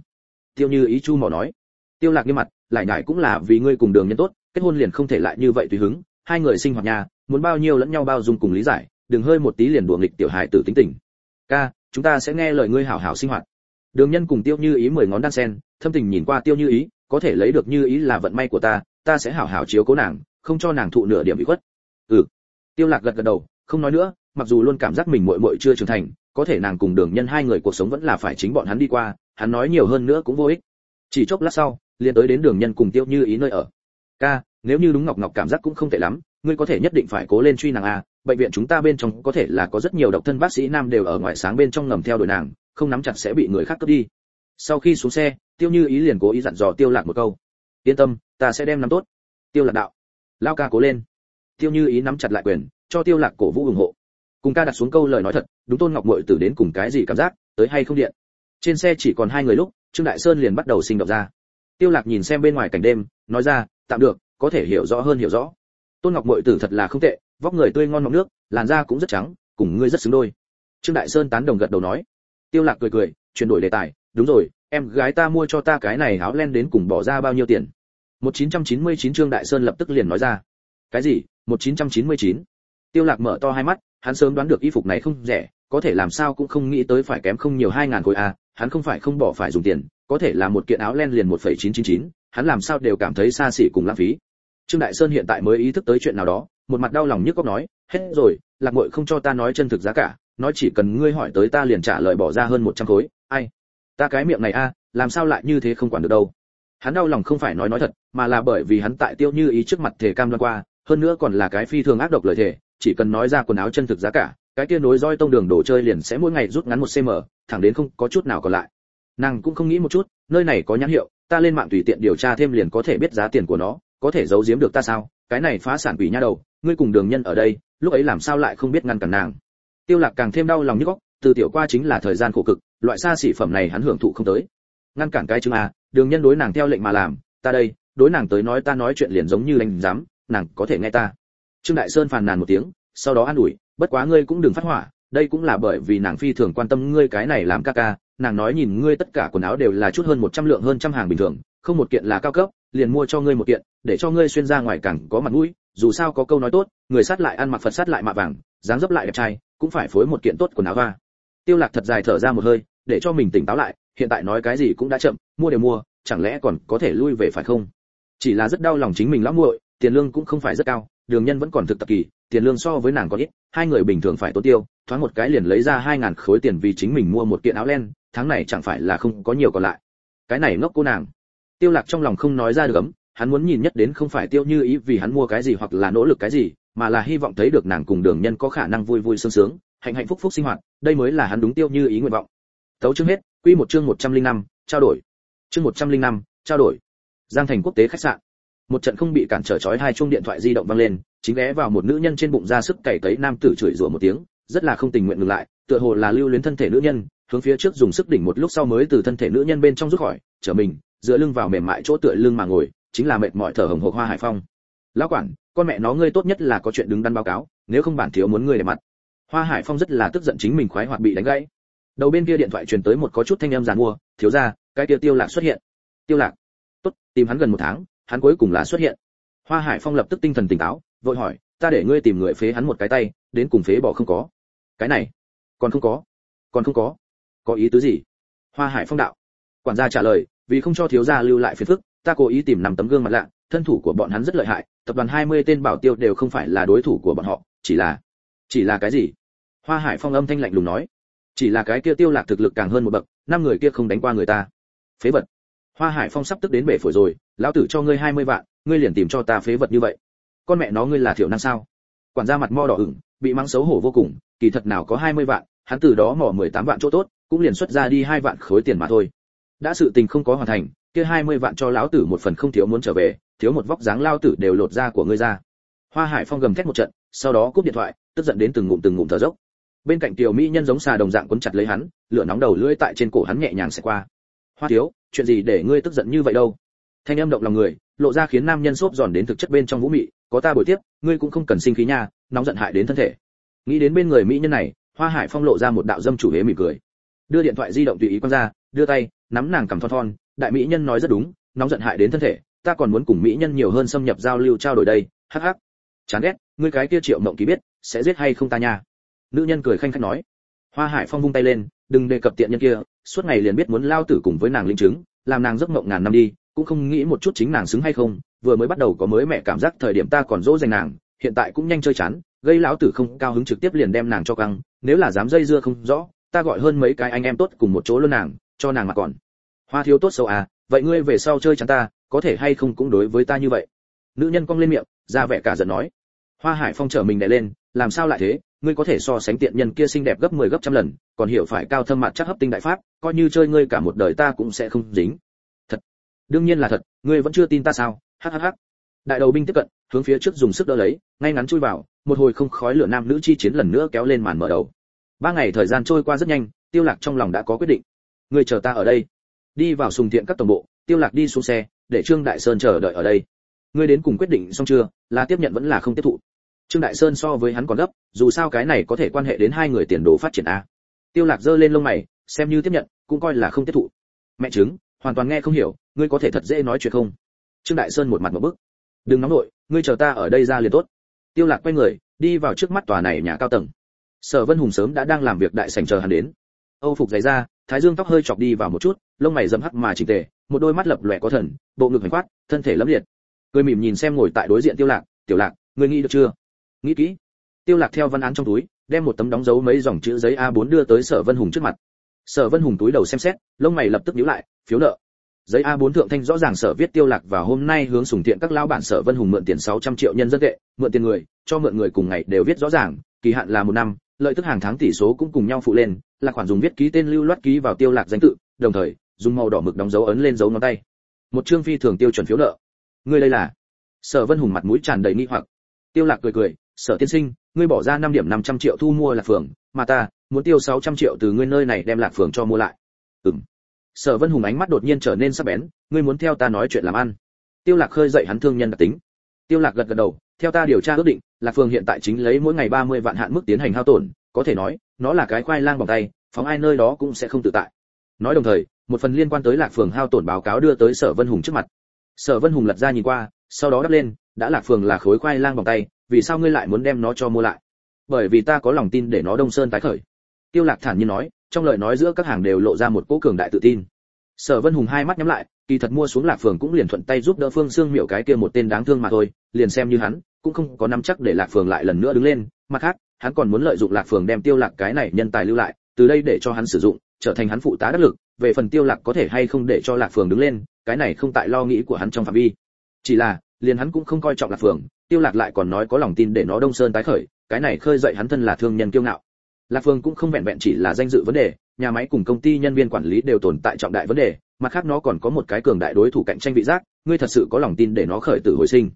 Tiêu như ý chu mỏ nói. Tiêu lạc nghiêm mặt lại nhải cũng là vì ngươi cùng đường nhân tốt, kết hôn liền không thể lại như vậy tùy hứng, hai người sinh hoạt nhà, muốn bao nhiêu lẫn nhau bao dung cùng lý giải, đừng hơi một tí liền đùa nghịch tiểu hài tử tính tình. Ca, chúng ta sẽ nghe lời ngươi hảo hảo sinh hoạt. Đường nhân cùng tiêu như ý mười ngón đan sen, thâm tình nhìn qua tiêu như ý, có thể lấy được như ý là vận may của ta ta sẽ hảo hảo chiếu cố nàng, không cho nàng thụ nửa điểm bị khuất. Ừ. Tiêu lạc gật gật đầu, không nói nữa, mặc dù luôn cảm giác mình muội muội chưa trưởng thành, có thể nàng cùng đường nhân hai người cuộc sống vẫn là phải chính bọn hắn đi qua, hắn nói nhiều hơn nữa cũng vô ích. Chỉ chốc lát sau liền tới đến đường nhân cùng tiêu như ý nơi ở. Ca, nếu như đúng ngọc ngọc cảm giác cũng không tệ lắm, ngươi có thể nhất định phải cố lên truy nàng a, bệnh viện chúng ta bên trong có thể là có rất nhiều độc thân bác sĩ nam đều ở ngoài sáng bên trong ngầm theo đuổi nàng, không nắm chặt sẽ bị người khác cướp đi. Sau khi xuống xe, tiêu như ý liền cố ý dặn dò tiêu lạc một câu. Yên tâm, ta sẽ đem nắm tốt. Tiêu lạc đạo. Lao ca cố lên. Tiêu như ý nắm chặt lại quyền, cho tiêu lạc cổ vũ ủng hộ. Cùng ca đặt xuống câu lời nói thật, đúng tôn ngọc muội tử đến cùng cái gì cảm giác, tới hay không điện. Trên xe chỉ còn hai người lúc, trương đại sơn liền bắt đầu sinh động ra tiêu lạc nhìn xem bên ngoài cảnh đêm, nói ra, tạm được, có thể hiểu rõ hơn hiểu rõ. Tôn ngọc muội tử thật là không tệ, vóc người tươi ngon ngọc nước, làn da cũng rất trắng, cùng ngươi rất xứng đôi. Trương đại sơn tán đồng gật đầu nói. Tiêu lạc cười cười, chuyển đổi đề tài, đúng rồi, em gái ta mua cho ta cái này áo len đến cùng bỏ ra bao nhiêu tiền? 1999 trương đại sơn lập tức liền nói ra. Cái gì? 1999 tiêu lạc mở to hai mắt, hắn sớm đoán được y phục này không rẻ, có thể làm sao cũng không nghĩ tới phải kém không nhiều hai ngàn khối a hắn không phải không bỏ phải dùng tiền có thể là một kiện áo len liền 1.999 hắn làm sao đều cảm thấy xa xỉ cùng lãng phí. Trương đại sơn hiện tại mới ý thức tới chuyện nào đó, một mặt đau lòng nhức óc nói, hết rồi, lạc Ngụy không cho ta nói chân thực giá cả, nói chỉ cần ngươi hỏi tới ta liền trả lời bỏ ra hơn 100 khối, ai? Ta cái miệng này a, làm sao lại như thế không quản được đâu. Hắn đau lòng không phải nói nói thật, mà là bởi vì hắn tại tiêu như ý trước mặt thể cam đoan qua, hơn nữa còn là cái phi thường ác độc lời thể chỉ cần nói ra quần áo chân thực giá cả, cái kia nối roi tông đường đồ chơi liền sẽ mỗi ngày rút ngắn một cm thẳng đến không có chút nào còn lại nàng cũng không nghĩ một chút, nơi này có nhãn hiệu, ta lên mạng tùy tiện điều tra thêm liền có thể biết giá tiền của nó, có thể giấu giếm được ta sao? Cái này phá sản quỷ nha đầu, ngươi cùng đường nhân ở đây, lúc ấy làm sao lại không biết ngăn cản nàng? Tiêu lạc càng thêm đau lòng nhức óc, từ tiểu qua chính là thời gian khổ cực, loại xa xỉ phẩm này hắn hưởng thụ không tới. Ngăn cản cái chứng à đường nhân đối nàng theo lệnh mà làm, ta đây, đối nàng tới nói ta nói chuyện liền giống như lành dám nàng có thể nghe ta. Trương đại sơn phàn nàn một tiếng, sau đó an ủi, bất quá ngươi cũng đừng phát hỏa, đây cũng là bởi vì nàng phi thường quan tâm ngươi cái này làm ca ca nàng nói nhìn ngươi tất cả quần áo đều là chút hơn một trăm lượng hơn trăm hàng bình thường, không một kiện là cao cấp, liền mua cho ngươi một kiện, để cho ngươi xuyên ra ngoài càng có mặt mũi, dù sao có câu nói tốt, người sát lại ăn mặc phật sát lại mạ vàng, dáng dấp lại đẹp trai, cũng phải phối một kiện tốt quần áo va tiêu lạc thật dài thở ra một hơi, để cho mình tỉnh táo lại, hiện tại nói cái gì cũng đã chậm, mua đều mua, chẳng lẽ còn có thể lui về phải không? Chỉ là rất đau lòng chính mình lắm muội, tiền lương cũng không phải rất cao đường nhân vẫn còn thực tập kỳ tiền lương so với nàng có ít hai người bình thường phải tốn tiêu thoáng một cái liền lấy ra hai ngàn khối tiền vì chính mình mua một kiện áo len tháng này chẳng phải là không có nhiều còn lại. Cái này ngốc cô nàng. Tiêu lạc trong lòng không nói ra được ấm hắn muốn nhìn nhất đến không phải tiêu như ý vì hắn mua cái gì hoặc là nỗ lực cái gì mà là hy vọng thấy được nàng cùng đường nhân có khả năng vui vui sướng sướng hạnh hạnh phúc phúc sinh hoạt đây mới là hắn đúng tiêu như ý nguyện vọng. Tấu chương hết quy một chương 105, trao đổi. Chương 105, trao đổi. Giang thành quốc tế khách sạn một trận không bị cản trở chói hai chuông điện thoại di động vang lên, chính ghé vào một nữ nhân trên bụng ra sức cày cấy nam tử chửi rủa một tiếng, rất là không tình nguyện ngừng lại, tựa hồ là lưu luyến thân thể nữ nhân, hướng phía trước dùng sức đỉnh một lúc sau mới từ thân thể nữ nhân bên trong rút khỏi trở mình, dựa lưng vào mềm mại chỗ tựa lưng mà ngồi, chính là mệt mỏi thở hồng hộc hoa hải phong. Lão quản, con mẹ nó ngươi tốt nhất là có chuyện đứng đắn báo cáo, nếu không bản thiếu muốn ngươi để mặt. Hoa hải phong rất là tức giận chính mình khoái hoạt bị đánh gãy. Đầu bên kia điện thoại truyền tới một có chút thanh âm giàn mua, thiếu gia, cái kia tiêu lạc xuất hiện. Tiêu lạc, tốt, tìm hắn gần một tháng hắn cuối cùng là xuất hiện. Hoa hải phong lập tức tinh thần tỉnh táo, vội hỏi, ta để ngươi tìm người phế hắn một cái tay, đến cùng phế bỏ không có? Cái này, còn không có, còn không có. Có ý tứ gì? Hoa hải phong đạo. Quản gia trả lời, vì không cho thiếu gia lưu lại phiền phức, ta cố ý tìm nằm tấm gương mặt lạ, thân thủ của bọn hắn rất lợi hại, tập đoàn 20 tên bảo tiêu đều không phải là đối thủ của bọn họ, chỉ là chỉ là cái gì? Hoa hải phong âm thanh lạnh lùng nói. Chỉ là cái kia tiêu lạc thực lực càng hơn một bậc, năm người kia không đánh qua người ta. Phế vật. Hoa hải phong sắp tức đến bể phổi rồi lão tử cho ngươi 20 vạn, ngươi liền tìm cho ta phế vật như vậy. Con mẹ nó ngươi là thiểu năng sao? Quản gia mặt mo đỏ ửng, bị mắng xấu hổ vô cùng, kỳ thật nào có 20 vạn, hắn từ đó mỏ 18 vạn chỗ tốt, cũng liền xuất ra đi hai vạn khối tiền mà thôi. Đã sự tình không có hoàn thành, kia 20 vạn cho lão tử một phần không thiếu muốn trở về, thiếu một vóc dáng lao tử đều lột da của ngươi ra. Hoa hải phong gầm thét một trận, sau đó cúp điện thoại, tức giận đến từng ngụm từng ngụm thở dốc. Bên cạnh tiểu mỹ nhân giống xà đồng dạng quấn chặt lấy hắn, lửa nóng đầu lưỡi tại trên cổ hắn nhẹ nhàng sẽ qua. Hoa thiếu, chuyện gì để ngươi tức giận như vậy đâu? Thanh âm động lòng người, lộ ra khiến nam nhân xốp giòn đến thực chất bên trong vũ mị, có ta buổi tiếp, ngươi cũng không cần sinh khí nha, nóng giận hại đến thân thể. Nghĩ đến bên người mỹ nhân này, hoa hải phong lộ ra một đạo dâm chủ hế mỉm cười. Đưa điện thoại di động tùy ý quăng ra, đưa tay, nắm nàng cầm thon thon, đại mỹ nhân nói rất đúng, nóng giận hại đến thân thể, ta còn muốn cùng mỹ nhân nhiều hơn xâm nhập giao lưu trao đổi đây, hắc hắc. Chán ghét, ngươi cái kia triệu mộng ký biết, sẽ giết hay không ta nha? Nữ nhân cười khanh khách nói. Hoa hải phong vung tay lên, đừng đề cập tiện nhân kia, suốt ngày liền biết muốn lao tử cùng với nàng linh chứng, làm nàng giấc mộng ngàn năm đi cũng không nghĩ một chút chính nàng xứng hay không, vừa mới bắt đầu có mới mẹ cảm giác thời điểm ta còn dỗ dành nàng, hiện tại cũng nhanh chơi chán, gây lão tử không cao hứng trực tiếp liền đem nàng cho căng, nếu là dám dây dưa không rõ, ta gọi hơn mấy cái anh em tốt cùng một chỗ luôn nàng, cho nàng mà còn. Hoa thiếu tốt xấu à vậy ngươi về sau chơi chán ta, có thể hay không cũng đối với ta như vậy? Nữ nhân cong lên miệng, ra vẻ cả giận nói. Hoa hải phong trở mình đè lên, làm sao lại thế, ngươi có thể so sánh tiện nhân kia xinh đẹp gấp 10 gấp trăm lần, còn hiểu phải cao thâm mặt chắc hấp tinh đại pháp, coi như chơi ngươi cả một đời ta cũng sẽ không dính đương nhiên là thật, ngươi vẫn chưa tin ta sao? Hắc hắc hắc đại đầu binh tiếp cận, hướng phía trước dùng sức đỡ lấy, ngay ngắn chui vào, một hồi không khói lửa nam nữ chi chiến lần nữa kéo lên màn mở đầu. Ba ngày thời gian trôi qua rất nhanh, tiêu lạc trong lòng đã có quyết định. Ngươi chờ ta ở đây. Đi vào sùng thiện các tổng bộ, tiêu lạc đi xuống xe, để trương đại sơn chờ đợi ở đây. Ngươi đến cùng quyết định xong chưa? Là tiếp nhận vẫn là không tiếp thụ? Trương đại sơn so với hắn còn gấp, dù sao cái này có thể quan hệ đến hai người tiền đồ phát triển a. Tiêu lạc giơ lên lông mày, xem như tiếp nhận, cũng coi là không tiếp thụ. Mẹ chứng hoàn toàn nghe không hiểu, ngươi có thể thật dễ nói chuyện không? Trương đại sơn một mặt một bức. Đừng nóng nổi ngươi chờ ta ở đây ra liền tốt. Tiêu lạc quay người, đi vào trước mắt tòa này nhà cao tầng. Sở vân hùng sớm đã đang làm việc đại sảnh chờ hắn đến. Âu phục giày ra thái dương tóc hơi chọc đi vào một chút, lông mày rậm hắc mà chỉnh tề, một đôi mắt lập lòe có thần, bộ ngực hoành khoát thân thể lẫm liệt. Cười mỉm nhìn xem ngồi tại đối diện tiêu lạc, tiểu lạc, ngươi nghĩ được chưa? Nghĩ kỹ. Tiêu lạc theo văn án trong túi, đem một tấm đóng dấu mấy dòng chữ giấy A4 đưa tới sở vân hùng trước mặt. Sở vân hùng túi đầu xem xét, lông mày lập tức nhíu lại phiếu nợ. Giấy A4 thượng thanh rõ ràng sở viết tiêu lạc và hôm nay hướng sùng thiện các lão bản sở vân hùng mượn tiền 600 triệu nhân dân tệ, mượn tiền người, cho mượn người cùng ngày đều viết rõ ràng, kỳ hạn là một năm, lợi tức hàng tháng tỷ số cũng cùng nhau phụ lên, là khoản dùng viết ký tên lưu loát ký vào tiêu lạc danh tự, đồng thời, dùng màu đỏ mực đóng dấu ấn lên dấu ngón tay. Một trương phi thường tiêu chuẩn phiếu nợ. Ngươi đây là? Sở vân hùng mặt mũi tràn đầy nghi hoặc. Tiêu lạc cười cười, sở tiên sinh, ngươi bỏ ra 5 điểm 500 triệu thu mua lạc phường mà ta muốn tiêu 600 triệu từ ngươi nơi này đem lạc phường cho mua lại. Ừm sở vân hùng ánh mắt đột nhiên trở nên sắc bén, ngươi muốn theo ta nói chuyện làm ăn? Tiêu lạc khơi dậy hắn thương nhân đặc tính. Tiêu lạc gật gật đầu, theo ta điều tra ước định, lạc phường hiện tại chính lấy mỗi ngày 30 vạn hạn mức tiến hành hao tổn, có thể nói, nó là cái khoai lang bằng tay, phóng ai nơi đó cũng sẽ không tự tại. Nói đồng thời, một phần liên quan tới lạc phường hao tổn báo cáo đưa tới sở vân hùng trước mặt. Sở vân hùng lật ra nhìn qua, sau đó đáp lên, đã lạc phường là khối khoai lang bằng tay, vì sao ngươi lại muốn đem nó cho mua lại? Bởi vì ta có lòng tin để nó đông sơn tái khởi. Tiêu lạc thản nhiên nói trong lời nói giữa các hàng đều lộ ra một cỗ cường đại tự tin. Sở vân hùng hai mắt nhắm lại, kỳ thật mua xuống lạc phường cũng liền thuận tay giúp đỡ phương xương miểu cái kia một tên đáng thương mà thôi, liền xem như hắn, cũng không có nắm chắc để lạc phường lại lần nữa đứng lên. Mặt khác, hắn còn muốn lợi dụng lạc phường đem tiêu lạc cái này nhân tài lưu lại, từ đây để cho hắn sử dụng, trở thành hắn phụ tá đắc lực, về phần tiêu lạc có thể hay không để cho lạc phường đứng lên, cái này không tại lo nghĩ của hắn trong phạm vi. Chỉ là, liền hắn cũng không coi trọng lạc phường, tiêu lạc lại còn nói có lòng tin để nó đông sơn tái khởi, cái này khơi dậy hắn thân là thương nhân kiêu ngạo lạc phương cũng không vẹn vẹn chỉ là danh dự vấn đề, nhà máy cùng công ty nhân viên quản lý đều tồn tại trọng đại vấn đề, mặt khác nó còn có một cái cường đại đối thủ cạnh tranh vị giác, ngươi thật sự có lòng tin để nó khởi tử hồi sinh.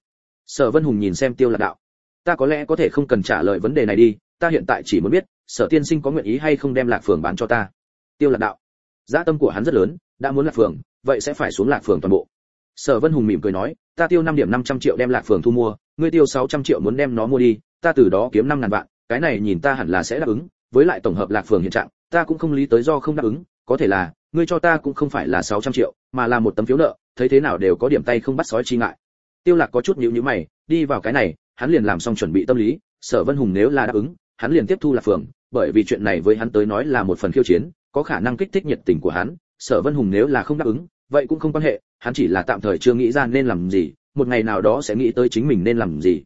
Sở vân hùng nhìn xem tiêu lạc đạo. Ta có lẽ có thể không cần trả lời vấn đề này đi, ta hiện tại chỉ muốn biết, sở tiên sinh có nguyện ý hay không đem lạc phường bán cho ta. Tiêu lạc đạo. Dạ tâm của hắn rất lớn, đã muốn lạc phường vậy sẽ phải xuống lạc phường toàn bộ. Sở vân hùng mỉm cười nói, ta tiêu năm điểm 500 triệu đem lạc phường thu mua, ngươi tiêu 600 triệu muốn đem nó mua đi, ta từ đó kiếm năm ngàn vạn, cái này nhìn ta hẳn là sẽ đáp ứng với lại tổng hợp lạc phường hiện trạng ta cũng không lý tới do không đáp ứng có thể là ngươi cho ta cũng không phải là 600 triệu mà là một tấm phiếu nợ thấy thế nào đều có điểm tay không bắt sói chi ngại. Tiêu lạc có chút nhíu nhíu mày đi vào cái này hắn liền làm xong chuẩn bị tâm lý sở vân hùng nếu là đáp ứng hắn liền tiếp thu lạc phường bởi vì chuyện này với hắn tới nói là một phần khiêu chiến có khả năng kích thích nhiệt tình của hắn sở vân hùng nếu là không đáp ứng vậy cũng không quan hệ hắn chỉ là tạm thời chưa nghĩ ra nên làm gì một ngày nào đó sẽ nghĩ tới chính mình nên làm gì.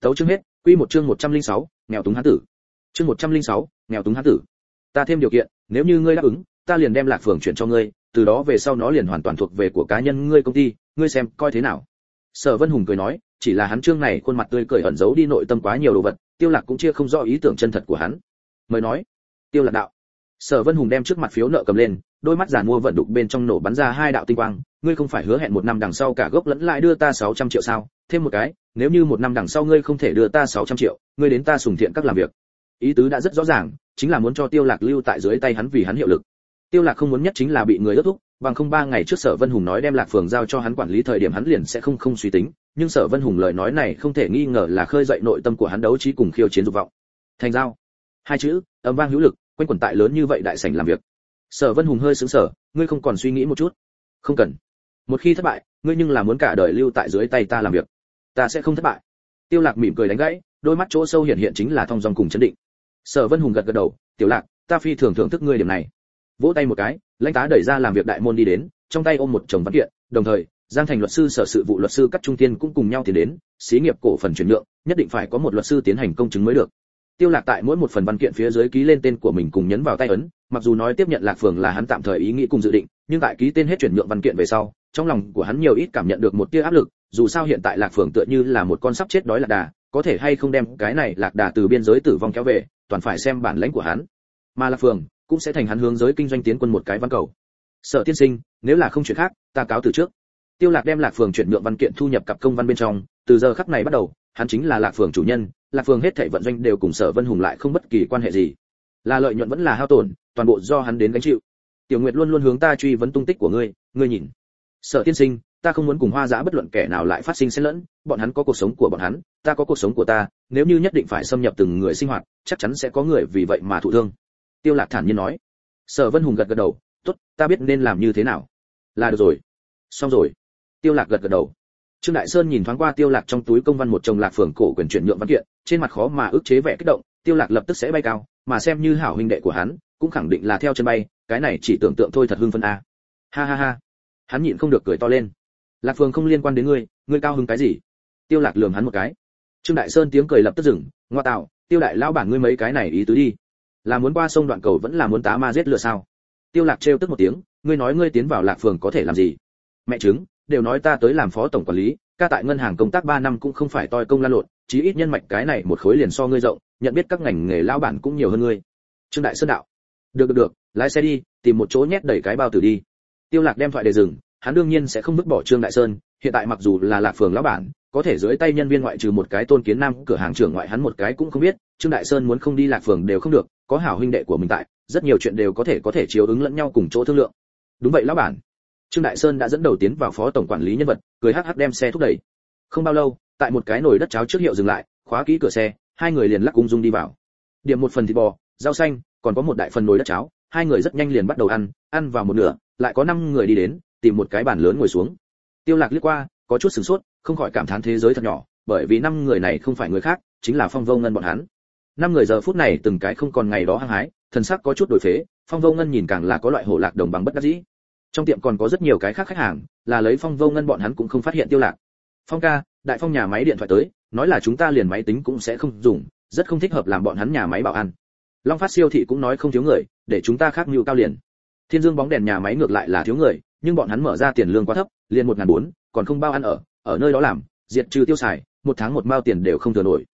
Tấu chương hết quy một chương 106, nghèo túng hắn tử chương 106, nghèo túng hán tử. Ta thêm điều kiện nếu như ngươi đáp ứng ta liền đem lạc phường chuyển cho ngươi từ đó về sau nó liền hoàn toàn thuộc về của cá nhân ngươi công ty ngươi xem coi thế nào. Sở vân hùng cười nói chỉ là hắn trương này khuôn mặt tươi cười ẩn giấu đi nội tâm quá nhiều đồ vật tiêu lạc cũng chia không rõ ý tưởng chân thật của hắn. Mới nói tiêu lạc đạo. Sở vân hùng đem trước mặt phiếu nợ cầm lên đôi mắt giàn mua vận đục bên trong nổ bắn ra hai đạo tinh quang ngươi không phải hứa hẹn một năm đằng sau cả gốc lẫn lại đưa ta 600 triệu sao? Thêm một cái nếu như một năm đằng sau ngươi không thể đưa ta 600 triệu ngươi đến ta sùng thiện các làm việc ý tứ đã rất rõ ràng, chính là muốn cho tiêu lạc lưu tại dưới tay hắn vì hắn hiệu lực. Tiêu lạc không muốn nhất chính là bị người ước thúc, bằng không ba ngày trước sở vân hùng nói đem lạc phường giao cho hắn quản lý thời điểm hắn liền sẽ không không suy tính, nhưng sở vân hùng lời nói này không thể nghi ngờ là khơi dậy nội tâm của hắn đấu trí cùng khiêu chiến dục vọng. Thành giao. Hai chữ, âm vang hữu lực, quanh quẩn tại lớn như vậy đại sảnh làm việc. Sở vân hùng hơi sững sờ, ngươi không còn suy nghĩ một chút. Không cần. Một khi thất bại, ngươi nhưng là muốn cả đời lưu tại dưới tay ta làm việc. Ta sẽ không thất bại. Tiêu lạc mỉm cười đánh gãy, đôi mắt chỗ sâu hiện hiện chính là thong dong cùng chấn định sở vân hùng gật gật đầu, tiểu lạc, ta phi thường thưởng thức ngươi điểm này. Vỗ tay một cái, lãnh tá đẩy ra làm việc đại môn đi đến, trong tay ôm một chồng văn kiện, đồng thời, giang thành luật sư, sở sự vụ luật sư các trung tiên cũng cùng nhau tiến đến, xí nghiệp cổ phần chuyển nhượng, nhất định phải có một luật sư tiến hành công chứng mới được. Tiêu lạc tại mỗi một phần văn kiện phía dưới ký lên tên của mình cùng nhấn vào tay ấn, mặc dù nói tiếp nhận lạc phường là hắn tạm thời ý nghĩ cùng dự định, nhưng tại ký tên hết chuyển nhượng văn kiện về sau, trong lòng của hắn nhiều ít cảm nhận được một tia áp lực, dù sao hiện tại lạc phường tựa như là một con sắp chết đói lạc đà, có thể hay không đem cái này lạc đà từ biên giới tử vong kéo về toàn phải xem bản lãnh của hắn. Mà lạc phường cũng sẽ thành hắn hướng giới kinh doanh tiến quân một cái văn cầu. Sở tiên sinh, nếu là không chuyện khác, ta cáo từ trước. Tiêu lạc đem lạc phường chuyển nhượng văn kiện thu nhập cặp công văn bên trong, từ giờ khắc này bắt đầu, hắn chính là lạc phường chủ nhân, lạc phường hết thảy vận doanh đều cùng sở vân hùng lại không bất kỳ quan hệ gì. Là lợi nhuận vẫn là hao tổn, toàn bộ do hắn đến gánh chịu. Tiểu nguyệt luôn luôn hướng ta truy vấn tung tích của ngươi ngươi nhìn. Sở tiên sinh ta không muốn cùng hoa giã bất luận kẻ nào lại phát sinh xen lẫn, bọn hắn có cuộc sống của bọn hắn, ta có cuộc sống của ta, nếu như nhất định phải xâm nhập từng người sinh hoạt, chắc chắn sẽ có người vì vậy mà thụ thương. Tiêu lạc thản nhiên nói. Sở vân hùng gật gật đầu, tốt, ta biết nên làm như thế nào. Là được rồi. Xong rồi. Tiêu lạc gật gật đầu. Trương đại sơn nhìn thoáng qua tiêu lạc trong túi công văn một chồng lạc phường cổ quyền chuyển nhượng văn kiện, trên mặt khó mà ức chế vẻ kích động, tiêu lạc lập tức sẽ bay cao, mà xem như hảo huynh đệ của hắn, cũng khẳng định là theo chân bay, cái này chỉ tưởng tượng thôi thật hưng phân a. Ha ha ha. Hắn nhịn không được cười to lên lạc phường không liên quan đến ngươi ngươi cao hứng cái gì? Tiêu lạc lườm hắn một cái. Trương đại sơn tiếng cười lập tức dừng, ngoa tạo, tiêu đại lão bản ngươi mấy cái này ý tứ đi. Là muốn qua sông đoạn cầu vẫn là muốn tá ma giết lửa sao? Tiêu lạc trêu tức một tiếng, ngươi nói ngươi tiến vào lạc phường có thể làm gì? Mẹ chứng đều nói ta tới làm phó tổng quản lý, ca tại ngân hàng công tác 3 năm cũng không phải toi công lan lộn, chí ít nhân mạch cái này một khối liền so ngươi rộng, nhận biết các ngành nghề lão bản cũng nhiều hơn ngươi. Trương đại sơn đạo. Được được được, lái xe đi, tìm một chỗ nhét đầy cái bao tử đi. Tiêu lạc đem thoại để dừng hắn đương nhiên sẽ không vứt bỏ trương đại sơn, hiện tại mặc dù là lạc phường lão bản, có thể dưới tay nhân viên ngoại trừ một cái tôn kiến nam, cửa hàng trưởng ngoại hắn một cái cũng không biết, trương đại sơn muốn không đi lạc phường đều không được, có hảo huynh đệ của mình tại, rất nhiều chuyện đều có thể có thể chiếu ứng lẫn nhau cùng chỗ thương lượng. Đúng vậy lão bản. Trương đại sơn đã dẫn đầu tiến vào phó tổng quản lý nhân vật, cười hắc hắc đem xe thúc đẩy. Không bao lâu, tại một cái nồi đất cháo trước hiệu dừng lại, khóa kỹ cửa xe, hai người liền lắc cung dung đi vào. Điểm một phần thịt bò, rau xanh, còn có một đại phần nồi đất cháo, hai người rất nhanh liền bắt đầu ăn ăn vào một nửa, lại có năm người đi đến tìm một cái bàn lớn ngồi xuống. Tiêu lạc liếc qua, có chút sửng sốt, không khỏi cảm thán thế giới thật nhỏ, bởi vì năm người này không phải người khác, chính là phong vô ngân bọn hắn. Năm người giờ phút này từng cái không còn ngày đó hăng hái, thần sắc có chút đổi phế, phong vô ngân nhìn càng là có loại hổ lạc đồng bằng bất đắc dĩ. Trong tiệm còn có rất nhiều cái khác khách hàng, là lấy phong vô ngân bọn hắn cũng không phát hiện tiêu lạc. Phong ca, đại phong nhà máy điện thoại tới, nói là chúng ta liền máy tính cũng sẽ không dùng, rất không thích hợp làm bọn hắn nhà máy bảo an. Long phát siêu thị cũng nói không thiếu người, để chúng ta khác mưu cao liền. Thiên dương bóng đèn nhà máy ngược lại là thiếu người nhưng bọn hắn mở ra tiền lương quá thấp, liền một ngàn bốn, còn không bao ăn ở ở nơi đó làm, diệt trừ tiêu xài, một tháng một mao tiền đều không thừa nổi.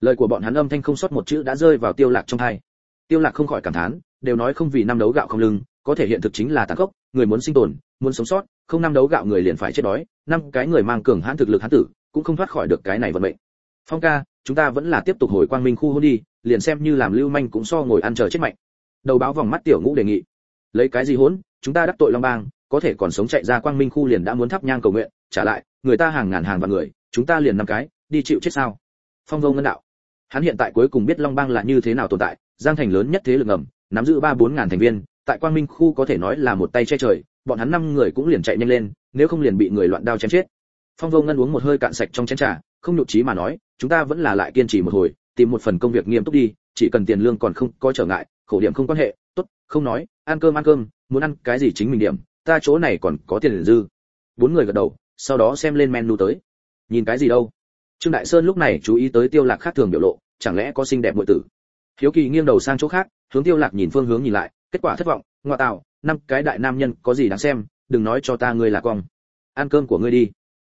Lời của bọn hắn âm thanh không sót một chữ đã rơi vào tiêu lạc trong tai. tiêu lạc không khỏi cảm thán, đều nói không vì năm đấu gạo không lưng, có thể hiện thực chính là tàn khốc, người muốn sinh tồn, muốn sống sót, không năm đấu gạo người liền phải chết đói, năm cái người mang cường hãn thực lực hãn tử, cũng không thoát khỏi được cái này vận mệnh. Phong ca, chúng ta vẫn là tiếp tục hồi quang minh khu hôn đi, liền xem như làm lưu manh cũng so ngồi ăn chờ chết mạnh. Đầu báo vòng mắt tiểu ngũ đề nghị. Lấy cái gì hỗn, chúng ta đắc tội long bang có thể còn sống chạy ra quang minh khu liền đã muốn thắp nhang cầu nguyện, trả lại, người ta hàng ngàn hàng vạn người, chúng ta liền năm cái, đi chịu chết sao? Phong vô ngân đạo. Hắn hiện tại cuối cùng biết long bang là như thế nào tồn tại, giang thành lớn nhất thế lực ngầm, nắm giữ ba bốn ngàn thành viên, tại quang minh khu có thể nói là một tay che trời, bọn hắn năm người cũng liền chạy nhanh lên, nếu không liền bị người loạn đao chém chết. Phong vô ngân uống một hơi cạn sạch trong chén trà, không nhụt trí mà nói, chúng ta vẫn là lại kiên trì một hồi, tìm một phần công việc nghiêm túc đi, chỉ cần tiền lương còn không có trở ngại, khổ điểm không quan hệ, tốt, không nói, ăn cơm ăn cơm, muốn ăn cái gì chính mình điểm ta chỗ này còn có tiền dư. Bốn người gật đầu, sau đó xem lên menu tới. Nhìn cái gì đâu? Trương đại sơn lúc này chú ý tới tiêu lạc khác thường biểu lộ, chẳng lẽ có xinh đẹp muội tử? Hiếu kỳ nghiêng đầu sang chỗ khác, hướng tiêu lạc nhìn phương hướng nhìn lại, kết quả thất vọng, ngoa tạo, năm cái đại nam nhân có gì đáng xem, đừng nói cho ta ngươi là con. Ăn cơm của ngươi đi.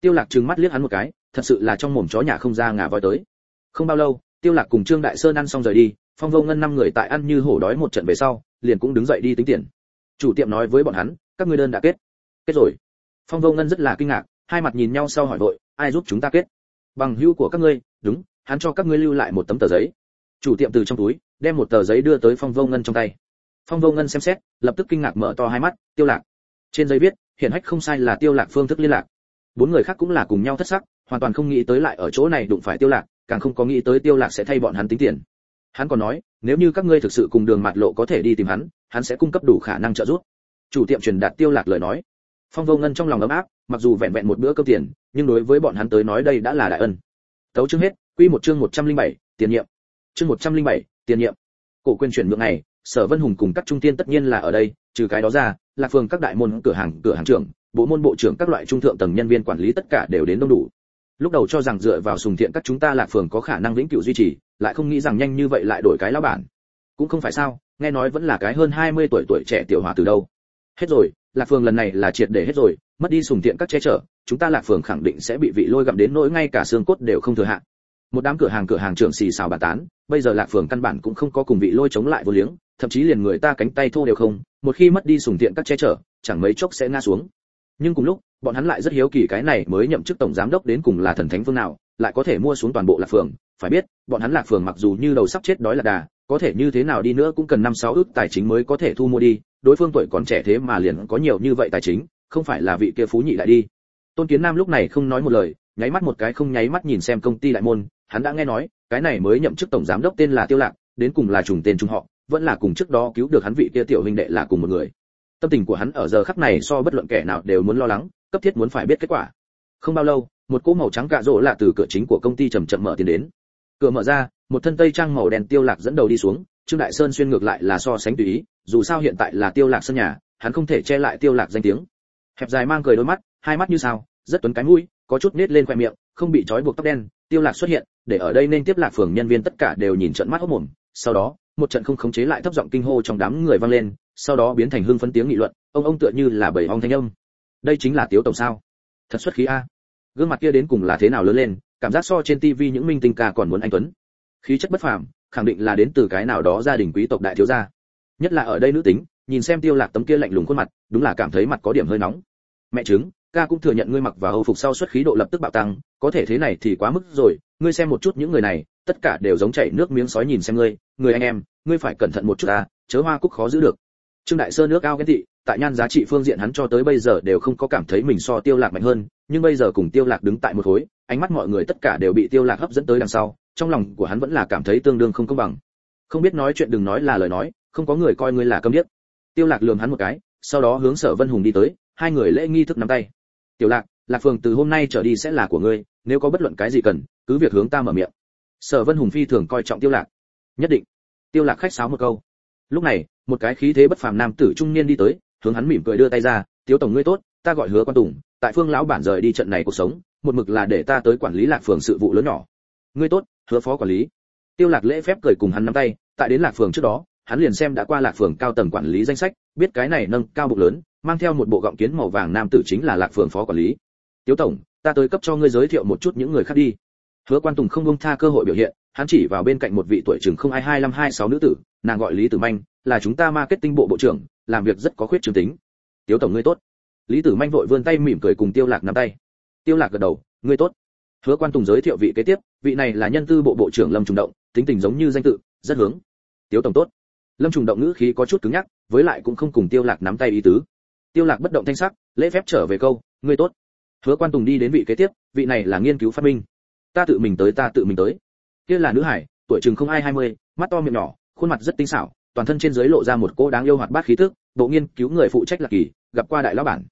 Tiêu lạc trừng mắt liếc hắn một cái, thật sự là trong mồm chó nhà không ra ngà voi tới. Không bao lâu, tiêu lạc cùng trương đại sơn ăn xong rời đi, phong vô ngân năm người tại ăn như hổ đói một trận về sau, liền cũng đứng dậy đi tính tiền. Chủ tiệm nói với bọn hắn các ngươi đơn đã kết. Kết rồi. Phong vô ngân rất là kinh ngạc, hai mặt nhìn nhau sau hỏi vội, ai giúp chúng ta kết? Bằng hữu của các ngươi, đúng, hắn cho các ngươi lưu lại một tấm tờ giấy. Chủ tiệm từ trong túi, đem một tờ giấy đưa tới phong vô ngân trong tay. Phong vô ngân xem xét, lập tức kinh ngạc mở to hai mắt, tiêu lạc. Trên giấy viết hiện hách không sai là tiêu lạc phương thức liên lạc. Bốn người khác cũng là cùng nhau thất sắc, hoàn toàn không nghĩ tới lại ở chỗ này đụng phải tiêu lạc, càng không có nghĩ tới tiêu lạc sẽ thay bọn hắn tính tiền. Hắn còn nói, nếu như các ngươi thực sự cùng đường mặt lộ có thể đi tìm hắn hắn sẽ cung cấp đủ khả năng trợ giúp chủ tiệm truyền đạt tiêu lạc lời nói. Phong vô ngân trong lòng ấm áp mặc dù vẹn vẹn một bữa cơm tiền nhưng đối với bọn hắn tới nói đây đã là đại ân. Tấu chương hết quy một chương 107, tiền nhiệm. Chương 107, tiền nhiệm. Cổ quyền chuyển nhượng này sở vân hùng cùng các trung tiên tất nhiên là ở đây trừ cái đó ra lạc phường các đại môn cửa hàng cửa hàng trưởng bộ môn bộ trưởng các loại trung thượng tầng nhân viên quản lý tất cả đều đến đông đủ. Lúc đầu cho rằng dựa vào sùng thiện các chúng ta lạc phường có khả năng vĩnh cửu duy trì lại không nghĩ rằng nhanh như vậy lại đổi cái lão bản. Cũng không phải sao nghe nói vẫn là cái hơn 20 tuổi tuổi trẻ tiểu hòa từ đâu hết rồi, lạc phường lần này là triệt để hết rồi, mất đi sùng tiện các che chở, chúng ta lạc phường khẳng định sẽ bị vị lôi gặm đến nỗi ngay cả xương cốt đều không thừa hạn một đám cửa hàng cửa hàng trưởng xì xào bà tán, bây giờ lạc phường căn bản cũng không có cùng vị lôi chống lại vô liếng, thậm chí liền người ta cánh tay thô đều không, một khi mất đi sùng tiện các che chở, chẳng mấy chốc sẽ ngã xuống. Nhưng cùng lúc, bọn hắn lại rất hiếu kỳ cái này mới nhậm chức tổng giám đốc đến cùng là thần thánh phương nào, lại có thể mua xuống toàn bộ lạc phường. Phải biết, bọn hắn lạc phường mặc dù như đầu sắp chết đói là đà, có thể như thế nào đi nữa cũng cần năm sáu ước tài chính mới có thể thu mua đi đối phương tuổi còn trẻ thế mà liền có nhiều như vậy tài chính, không phải là vị kia phú nhị lại đi. Tôn kiến nam lúc này không nói một lời, nháy mắt một cái không nháy mắt nhìn xem công ty đại môn, hắn đã nghe nói, cái này mới nhậm chức tổng giám đốc tên là tiêu lạc, đến cùng là trùng tên trùng họ, vẫn là cùng trước đó cứu được hắn vị kia tiểu huynh đệ là cùng một người. Tâm tình của hắn ở giờ khắc này so bất luận kẻ nào đều muốn lo lắng, cấp thiết muốn phải biết kết quả. Không bao lâu, một cỗ màu trắng cạ rỗ lạ từ cửa chính của công ty chậm chậm mở tiến đến. Cửa mở ra, một thân tây trang màu đen tiêu lạc dẫn đầu đi xuống trương đại sơn xuyên ngược lại là so sánh tùy ý, dù sao hiện tại là tiêu lạc sân nhà, hắn không thể che lại tiêu lạc danh tiếng. Hẹp dài mang cười đôi mắt, hai mắt như sao, rất tuấn cái mũi, có chút nết lên khoe miệng, không bị trói buộc tóc đen. Tiêu lạc xuất hiện, để ở đây nên tiếp lạc phường nhân viên tất cả đều nhìn trận mắt hốt mồm. Sau đó, một trận không khống chế lại thấp giọng kinh hô trong đám người vang lên, sau đó biến thành hưng phấn tiếng nghị luận, ông ông tựa như là bảy ong thanh âm. Đây chính là tiếu tổng sao? Thật xuất khí a. Gương mặt kia đến cùng là thế nào lớn lên, cảm giác so trên tivi những minh tinh ca còn muốn anh tuấn. Khí chất bất phàm khẳng định là đến từ cái nào đó gia đình quý tộc đại thiếu gia. Nhất là ở đây nữ tính, nhìn xem tiêu lạc tấm kia lạnh lùng khuôn mặt, đúng là cảm thấy mặt có điểm hơi nóng. Mẹ chứng ca cũng thừa nhận ngươi mặc và hầu phục sau xuất khí độ lập tức bạo tăng, có thể thế này thì quá mức rồi, ngươi xem một chút những người này, tất cả đều giống chảy nước miếng sói nhìn xem ngươi, người anh em, ngươi phải cẩn thận một chút ta chớ hoa cúc khó giữ được. Trương đại sơn nước cao ghen thị tại nhan giá trị phương diện hắn cho tới bây giờ đều không có cảm thấy mình so tiêu lạc mạnh hơn, nhưng bây giờ cùng tiêu lạc đứng tại một khối, ánh mắt mọi người tất cả đều bị tiêu lạc hấp dẫn tới đằng sau trong lòng của hắn vẫn là cảm thấy tương đương không công bằng. Không biết nói chuyện đừng nói là lời nói, không có người coi ngươi là câm điếc. Tiêu lạc lườm hắn một cái, sau đó hướng sở vân hùng đi tới, hai người lễ nghi thức nắm tay. Tiểu lạc lạc phường từ hôm nay trở đi sẽ là của ngươi, nếu có bất luận cái gì cần, cứ việc hướng ta mở miệng. Sở vân hùng phi thường coi trọng tiêu lạc. Nhất định. Tiêu lạc khách sáo một câu. Lúc này, một cái khí thế bất phàm nam tử trung niên đi tới, hướng hắn mỉm cười đưa tay ra, tiếu tổng ngươi tốt, ta gọi hứa quan tùng, tại phương lão bản rời đi trận này cuộc sống, một mực là để ta tới quản lý lạc phường sự vụ lớn nhỏ. Ngươi tốt hứa phó quản lý. Tiêu lạc lễ phép cười cùng hắn nắm tay, tại đến lạc phường trước đó, hắn liền xem đã qua lạc phường cao tầng quản lý danh sách, biết cái này nâng cao bụng lớn, mang theo một bộ gọng kiến màu vàng nam tử chính là lạc phường phó quản lý. Tiếu tổng, ta tới cấp cho ngươi giới thiệu một chút những người khác đi. Hứa quan tùng không buông tha cơ hội biểu hiện, hắn chỉ vào bên cạnh một vị tuổi chừng không ai hai năm hai sáu nữ tử, nàng gọi lý tử manh, là chúng ta marketing bộ bộ trưởng, làm việc rất có khuyết trường tính. Tiếu tổng ngươi tốt. Lý tử manh vội vươn tay mỉm cười cùng tiêu lạc nắm tay. Tiêu lạc gật đầu, ngươi tốt. Hứa quan tùng giới thiệu vị kế tiếp vị này là nhân tư bộ bộ trưởng lâm trùng động, tính tình giống như danh tự, rất hướng. Tiếu tổng tốt. Lâm trùng động ngữ khí có chút cứng nhắc, với lại cũng không cùng tiêu lạc nắm tay ý tứ. Tiêu lạc bất động thanh sắc, lễ phép trở về câu, ngươi tốt. Hứa quan tùng đi đến vị kế tiếp, vị này là nghiên cứu phát minh. Ta tự mình tới, ta tự mình tới. Kia là nữ hải, tuổi chừng không ai hai mươi, mắt to miệng nhỏ, khuôn mặt rất tinh xảo, toàn thân trên dưới lộ ra một cô đáng yêu hoạt bát khí tức, bộ nghiên cứu người phụ trách lạc kỳ, gặp qua đại lão bản.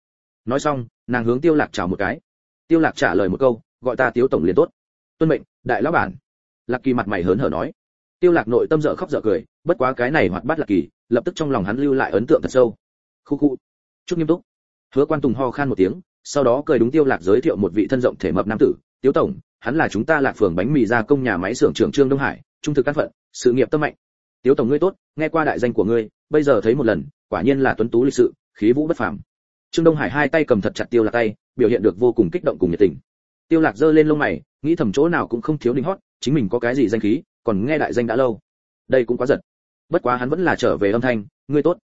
Nói xong, nàng hướng tiêu lạc chào một cái. Tiêu lạc trả lời một câu, gọi ta tiếu tổng liền tốt. Tuân mệnh đại lão bản. Lạc kỳ mặt mày hớn hở nói. Tiêu lạc nội tâm dở khóc dở cười, bất quá cái này hoạt bát lạc kỳ, lập tức trong lòng hắn lưu lại ấn tượng thật sâu. Khu khu. Chút nghiêm túc. Hứa quan tùng ho khan một tiếng, sau đó cười đúng tiêu lạc giới thiệu một vị thân rộng thể mập nam tử. Tiếu tổng, hắn là chúng ta lạc phường bánh mì gia công nhà máy xưởng trưởng trương đông hải, trung thực căn phận, sự nghiệp tâm mạnh. Tiếu tổng ngươi tốt, nghe qua đại danh của ngươi, bây giờ thấy một lần, quả nhiên là tuấn tú lịch sự, khí vũ bất phàm. Trương đông hải hai tay cầm thật chặt tiêu lạc tay, biểu hiện được vô cùng kích động cùng nhiệt tình tiêu lạc giơ lên lông mày, nghĩ thầm chỗ nào cũng không thiếu đỉnh hót, chính mình có cái gì danh khí, còn nghe đại danh đã lâu. Đây cũng quá giật. Bất quá hắn vẫn là trở về âm thanh, ngươi tốt.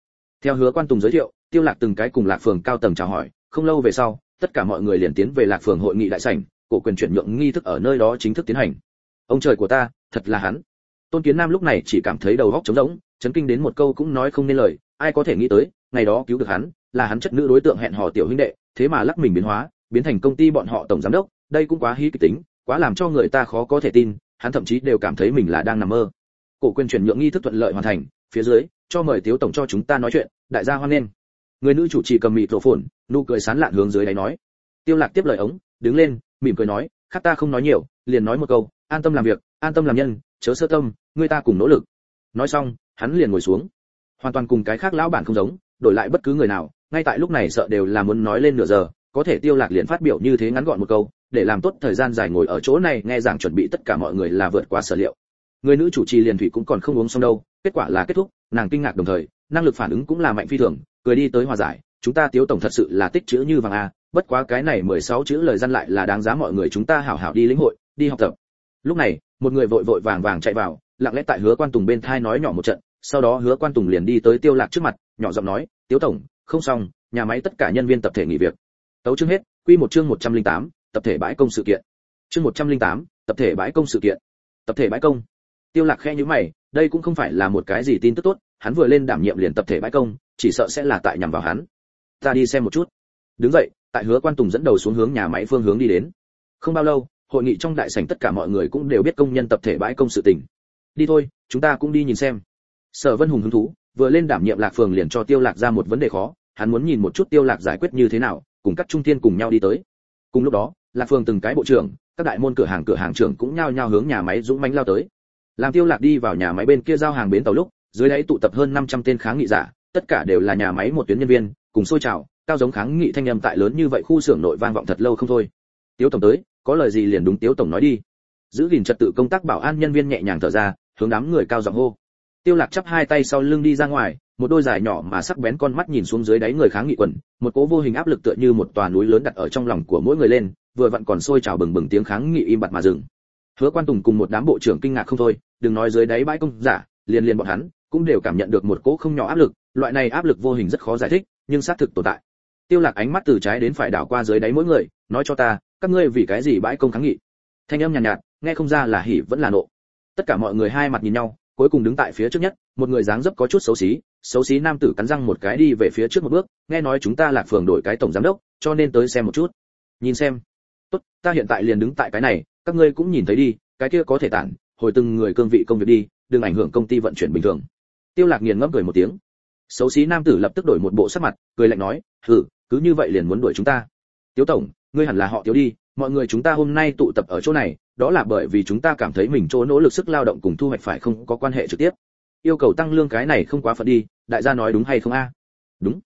Theo hứa quan tùng giới thiệu, tiêu lạc từng cái cùng lạc phường cao tầng chào hỏi, không lâu về sau, tất cả mọi người liền tiến về lạc phường hội nghị đại sảnh, cổ quyền chuyển nhượng nghi thức ở nơi đó chính thức tiến hành. Ông trời của ta, thật là hắn. Tôn kiến nam lúc này chỉ cảm thấy đầu óc trống rỗng, chấn kinh đến một câu cũng nói không nên lời, ai có thể nghĩ tới, ngày đó cứu được hắn, là hắn chất nữ đối tượng hẹn hò tiểu huynh đệ, thế mà lắc mình biến hóa, biến thành công ty bọn họ tổng giám đốc đây cũng quá hí kịch tính, quá làm cho người ta khó có thể tin, hắn thậm chí đều cảm thấy mình là đang nằm mơ. Cổ quyền chuyển nhượng nghi thức thuận lợi hoàn thành, phía dưới, cho mời tiếu tổng cho chúng ta nói chuyện, đại gia hoan nghênh. Người nữ chủ trì cầm mịt rổ phồn, nụ cười sán lạn hướng dưới đáy nói. Tiêu lạc tiếp lời ống, đứng lên, mỉm cười nói, khác ta không nói nhiều, liền nói một câu, an tâm làm việc, an tâm làm nhân, chớ sơ tâm, người ta cùng nỗ lực. Nói xong, hắn liền ngồi xuống. Hoàn toàn cùng cái khác lão bản không giống, đổi lại bất cứ người nào, ngay tại lúc này sợ đều là muốn nói lên nửa giờ, có thể tiêu lạc liền phát biểu như thế ngắn gọn một câu để làm tốt thời gian dài ngồi ở chỗ này nghe giảng chuẩn bị tất cả mọi người là vượt quá sở liệu. Người nữ chủ trì liền thủy cũng còn không uống xong đâu kết quả là kết thúc nàng kinh ngạc đồng thời năng lực phản ứng cũng là mạnh phi thường cười đi tới hòa giải chúng ta tiếu tổng thật sự là tích chữ như vàng a bất quá cái này 16 chữ lời dân lại là đáng giá mọi người chúng ta hảo hảo đi lĩnh hội đi học tập. Lúc này một người vội vội vàng vàng chạy vào lặng lẽ tại hứa quan tùng bên thai nói nhỏ một trận sau đó hứa quan tùng liền đi tới tiêu lạc trước mặt nhỏ giọng nói tiếu tổng không xong nhà máy tất cả nhân viên tập thể nghỉ việc. Tấu chương hết quy một chương 108, tập thể bãi công sự kiện. Chương 108, tập thể bãi công sự kiện. Tập thể bãi công. Tiêu lạc khe như mày đây cũng không phải là một cái gì tin tức tốt hắn vừa lên đảm nhiệm liền tập thể bãi công chỉ sợ sẽ là tại nhằm vào hắn. Ta đi xem một chút. Đứng dậy tại hứa quan tùng dẫn đầu xuống hướng nhà máy phương hướng đi đến. Không bao lâu hội nghị trong đại sảnh tất cả mọi người cũng đều biết công nhân tập thể bãi công sự tình. Đi thôi chúng ta cũng đi nhìn xem. Sở vân hùng hứng thú vừa lên đảm nhiệm lạc phường liền cho tiêu lạc ra một vấn đề khó hắn muốn nhìn một chút tiêu lạc giải quyết như thế nào cùng các trung thiên cùng nhau đi tới. Cùng lúc đó lạc phường từng cái bộ trưởng, các đại môn cửa hàng cửa hàng trưởng cũng nhao nhao hướng nhà máy dũng mãnh lao tới. Làm tiêu lạc đi vào nhà máy bên kia giao hàng bến tàu lúc, dưới đáy tụ tập hơn 500 tên kháng nghị giả, tất cả đều là nhà máy một tuyến nhân viên, cùng xôi chào cao giống kháng nghị thanh âm tại lớn như vậy khu xưởng nội vang vọng thật lâu không thôi. Tiếu tổng tới, có lời gì liền đúng tiếu tổng nói đi. Giữ gìn trật tự công tác bảo an nhân viên nhẹ nhàng thở ra, hướng đám người cao giọng hô. Tiêu lạc chắp hai tay sau lưng đi ra ngoài, một đôi dài nhỏ mà sắc bén con mắt nhìn xuống dưới đáy người kháng nghị quần, một cỗ vô hình áp lực tựa như một tòa núi lớn đặt ở trong lòng của mỗi người lên vừa vặn còn sôi trào bừng bừng tiếng kháng nghị im bặt mà dừng. Hứa quan tùng cùng một đám bộ trưởng kinh ngạc không thôi đừng nói dưới đáy bãi công giả liền liền bọn hắn cũng đều cảm nhận được một cỗ không nhỏ áp lực loại này áp lực vô hình rất khó giải thích nhưng xác thực tồn tại. Tiêu lạc ánh mắt từ trái đến phải đảo qua dưới đáy mỗi người nói cho ta các ngươi vì cái gì bãi công kháng nghị? Thanh âm nhàn nhạt, nhạt nghe không ra là hỉ vẫn là nộ. Tất cả mọi người hai mặt nhìn nhau cuối cùng đứng tại phía trước nhất một người dáng dấp có chút xấu xí xấu xí nam tử cắn răng một cái đi về phía trước một bước nghe nói chúng ta lạc phường đổi cái tổng giám đốc cho nên tới xem một chút. Nhìn xem tốt, ta hiện tại liền đứng tại cái này, các ngươi cũng nhìn thấy đi, cái kia có thể tản, hồi từng người cương vị công việc đi, đừng ảnh hưởng công ty vận chuyển bình thường. Tiêu lạc nghiền ngẫm cười một tiếng. Xấu xí nam tử lập tức đổi một bộ sắc mặt, cười lạnh nói, hừ, cứ như vậy liền muốn đuổi chúng ta. Tiếu tổng, ngươi hẳn là họ tiếu đi, mọi người chúng ta hôm nay tụ tập ở chỗ này, đó là bởi vì chúng ta cảm thấy mình chỗ nỗ lực sức lao động cùng thu hoạch phải không có quan hệ trực tiếp. Yêu cầu tăng lương cái này không quá phận đi, đại gia nói đúng hay không a? Đúng.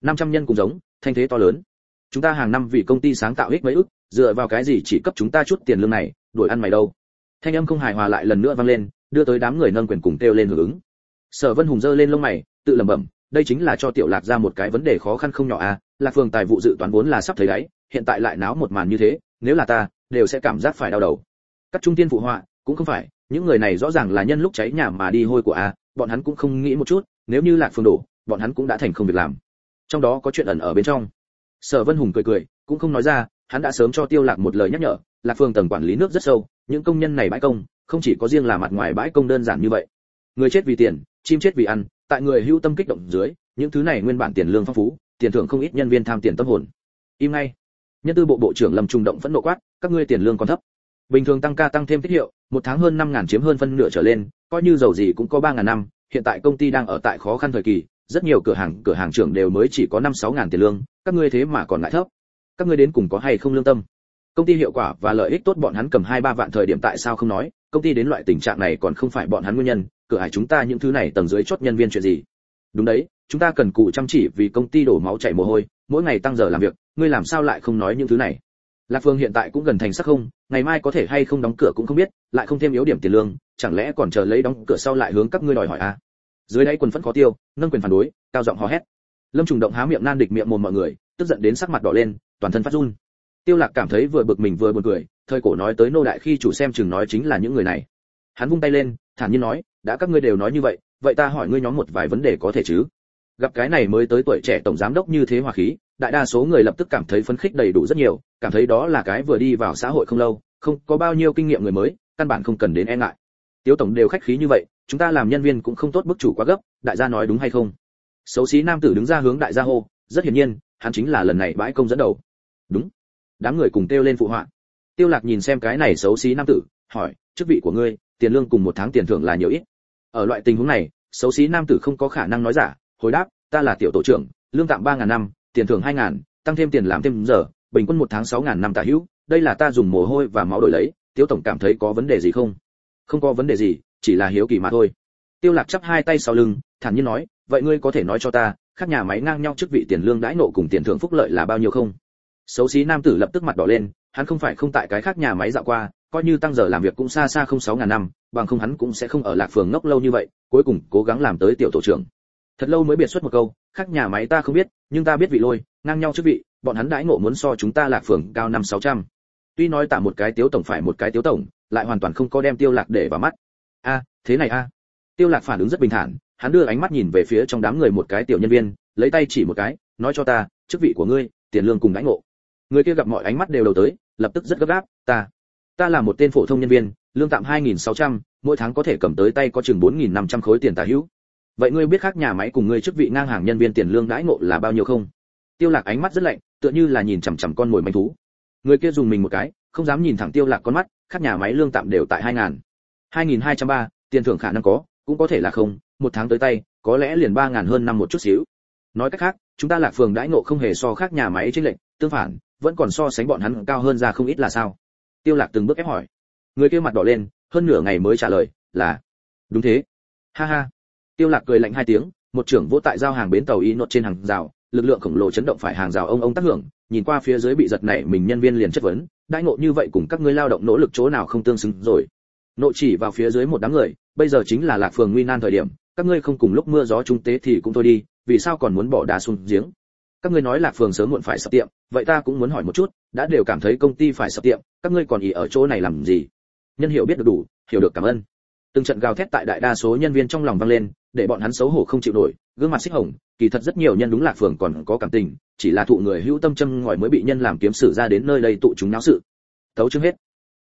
500 nhân cùng giống, thanh thế to lớn. Chúng ta hàng năm vì công ty sáng tạo ích mấy ức dựa vào cái gì chỉ cấp chúng ta chút tiền lương này, đuổi ăn mày đâu? Thanh âm không hài hòa lại lần nữa vang lên, đưa tới đám người nâng quyền cùng kêu lên hưởng ứng. Sở vân hùng giơ lên lông mày, tự lẩm bẩm, đây chính là cho tiểu lạc ra một cái vấn đề khó khăn không nhỏ à lạc phường tài vụ dự toán vốn là sắp thấy đáy hiện tại lại náo một màn như thế, nếu là ta, đều sẽ cảm giác phải đau đầu. Các trung tiên phụ họa, cũng không phải, những người này rõ ràng là nhân lúc cháy nhà mà đi hôi của a, bọn hắn cũng không nghĩ một chút, nếu như lạc phương đổ, bọn hắn cũng đã thành không việc làm. Trong đó có chuyện ẩn ở bên trong. Sở vân hùng cười cười, cũng không nói ra hắn đã sớm cho tiêu lạc một lời nhắc nhở, lạc phương tầng quản lý nước rất sâu, những công nhân này bãi công, không chỉ có riêng là mặt ngoài bãi công đơn giản như vậy. Người chết vì tiền, chim chết vì ăn, tại người hưu tâm kích động dưới, những thứ này nguyên bản tiền lương phong phú, tiền thưởng không ít nhân viên tham tiền tâm hồn. Im ngay. Nhân tư bộ bộ trưởng lâm trung động phẫn nộ quát, các ngươi tiền lương còn thấp. Bình thường tăng ca tăng thêm tiết hiệu, một tháng hơn năm ngàn chiếm hơn phân nửa trở lên, coi như giàu gì cũng có ba ngàn năm, hiện tại công ty đang ở tại khó khăn thời kỳ, rất nhiều cửa hàng cửa hàng trưởng đều mới chỉ có năm sáu ngàn tiền lương, các ngươi thế mà còn lại thấp các ngươi đến cùng có hay không lương tâm? Công ty hiệu quả và lợi ích tốt bọn hắn cầm hai ba vạn thời điểm tại sao không nói? Công ty đến loại tình trạng này còn không phải bọn hắn nguyên nhân, cửa hải chúng ta những thứ này tầng dưới chốt nhân viên chuyện gì? Đúng đấy, chúng ta cần cù chăm chỉ vì công ty đổ máu chảy mồ hôi, mỗi ngày tăng giờ làm việc, ngươi làm sao lại không nói những thứ này? Lạc phương hiện tại cũng gần thành sắc không, ngày mai có thể hay không đóng cửa cũng không biết, lại không thêm yếu điểm tiền lương, chẳng lẽ còn chờ lấy đóng cửa sau lại hướng các ngươi đòi hỏi à? Dưới đây quần phẫn khó tiêu, nâng quyền phản đối, cao giọng hò hét. Lâm trùng động há miệng nan địch miệng mồm mọi người, tức giận đến sắc mặt đỏ lên toàn thân phát run. Tiêu lạc cảm thấy vừa bực mình vừa buồn cười, thời cổ nói tới nô đại khi chủ xem chừng nói chính là những người này. Hắn vung tay lên, thản nhiên nói, đã các ngươi đều nói như vậy vậy ta hỏi ngươi nhóm một vài vấn đề có thể chứ? Gặp cái này mới tới tuổi trẻ tổng giám đốc như thế hòa khí, đại đa số người lập tức cảm thấy phấn khích đầy đủ rất nhiều, cảm thấy đó là cái vừa đi vào xã hội không lâu, không có bao nhiêu kinh nghiệm người mới, căn bản không cần đến e ngại. Tiếu tổng đều khách khí như vậy, chúng ta làm nhân viên cũng không tốt bức chủ quá gấp, đại gia nói đúng hay không? Xấu xí nam tử đứng ra hướng đại gia hô, rất hiển nhiên, hắn chính là lần này bãi công dẫn đầu đúng. Đám người cùng kêu lên phụ họa. Tiêu lạc nhìn xem cái này xấu xí nam tử, hỏi, chức vị của ngươi, tiền lương cùng một tháng tiền thưởng là nhiều ít? Ở loại tình huống này, xấu xí nam tử không có khả năng nói giả, hồi đáp, ta là tiểu tổ trưởng, lương tạm ba ngàn năm, tiền thưởng hai ngàn, tăng thêm tiền làm thêm giờ, bình quân một tháng sáu ngàn năm tả hữu, đây là ta dùng mồ hôi và máu đổi lấy, tiêu tổng cảm thấy có vấn đề gì không? Không có vấn đề gì, chỉ là hiếu kỳ mà thôi. Tiêu lạc chắp hai tay sau lưng, thản nhiên nói, vậy ngươi có thể nói cho ta, khác nhà máy ngang nhau chức vị tiền lương đãi nộ cùng tiền thưởng phúc lợi là bao nhiêu không? Xấu xí nam tử lập tức mặt đỏ lên, hắn không phải không tại cái khác nhà máy dạo qua, coi như tăng giờ làm việc cũng xa xa không sáu ngàn năm, bằng không hắn cũng sẽ không ở lạc phường ngốc lâu như vậy, cuối cùng cố gắng làm tới tiểu tổ trưởng. Thật lâu mới biệt xuất một câu, khác nhà máy ta không biết, nhưng ta biết vị lôi, ngang nhau chức vị, bọn hắn đãi ngộ muốn so chúng ta lạc phường cao năm sáu trăm. Tuy nói tả một cái tiếu tổng phải một cái tiếu tổng, lại hoàn toàn không có đem tiêu lạc để vào mắt. A, thế này a. Tiêu lạc phản ứng rất bình thản, hắn đưa ánh mắt nhìn về phía trong đám người một cái tiểu nhân viên, lấy tay chỉ một cái, nói cho ta, chức vị của ngươi, tiền lương cùng đãi ngộ người kia gặp mọi ánh mắt đều đầu tới lập tức rất gấp gáp ta ta là một tên phổ thông nhân viên lương tạm 2.600, mỗi tháng có thể cầm tới tay có chừng 4.500 khối tiền tả hữu. Vậy ngươi biết khác nhà máy cùng ngươi chức vị ngang hàng nhân viên tiền lương đãi ngộ là bao nhiêu không? Tiêu lạc ánh mắt rất lạnh tựa như là nhìn chằm chằm con mồi manh thú. Người kia dùng mình một cái không dám nhìn thẳng tiêu lạc con mắt khác nhà máy lương tạm đều tại 2.000. 2.203, tiền thưởng khả năng có cũng có thể là không một tháng tới tay có lẽ liền 3.000 hơn năm một chút xíu. Nói cách khác chúng ta lạc phường đãi ngộ không hề so khác nhà máy trên lệnh tương phản vẫn còn so sánh bọn hắn cao hơn ra không ít là sao? Tiêu lạc từng bước ép hỏi. Người kia mặt đỏ lên, hơn nửa ngày mới trả lời, là, đúng thế. Ha ha. Tiêu lạc cười lạnh hai tiếng, một trưởng vô tại giao hàng bến tàu y nốt trên hàng rào, lực lượng khổng lồ chấn động phải hàng rào ông ông tác hưởng, nhìn qua phía dưới bị giật nảy mình nhân viên liền chất vấn, đãi ngộ như vậy cùng các ngươi lao động nỗ lực chỗ nào không tương xứng rồi? Nội chỉ vào phía dưới một đám người, bây giờ chính là lạc phường nguy nan thời điểm, các ngươi không cùng lúc mưa gió trung tế thì cũng thôi đi, vì sao còn muốn bỏ đá xuống giếng? Các ngươi nói lạc phường sớm muộn phải sập tiệm, vậy ta cũng muốn hỏi một chút, đã đều cảm thấy công ty phải sập tiệm, các ngươi còn ý ở chỗ này làm gì? Nhân hiểu biết được đủ, hiểu được cảm ơn. Từng trận gào thét tại đại đa số nhân viên trong lòng vang lên, để bọn hắn xấu hổ không chịu nổi, gương mặt xích hồng, kỳ thật rất nhiều nhân đúng lạc phường còn có cảm tình, chỉ là thụ người hữu tâm châm ngòi mới bị nhân làm kiếm sử ra đến nơi đây tụ chúng náo sự. Tấu chương hết.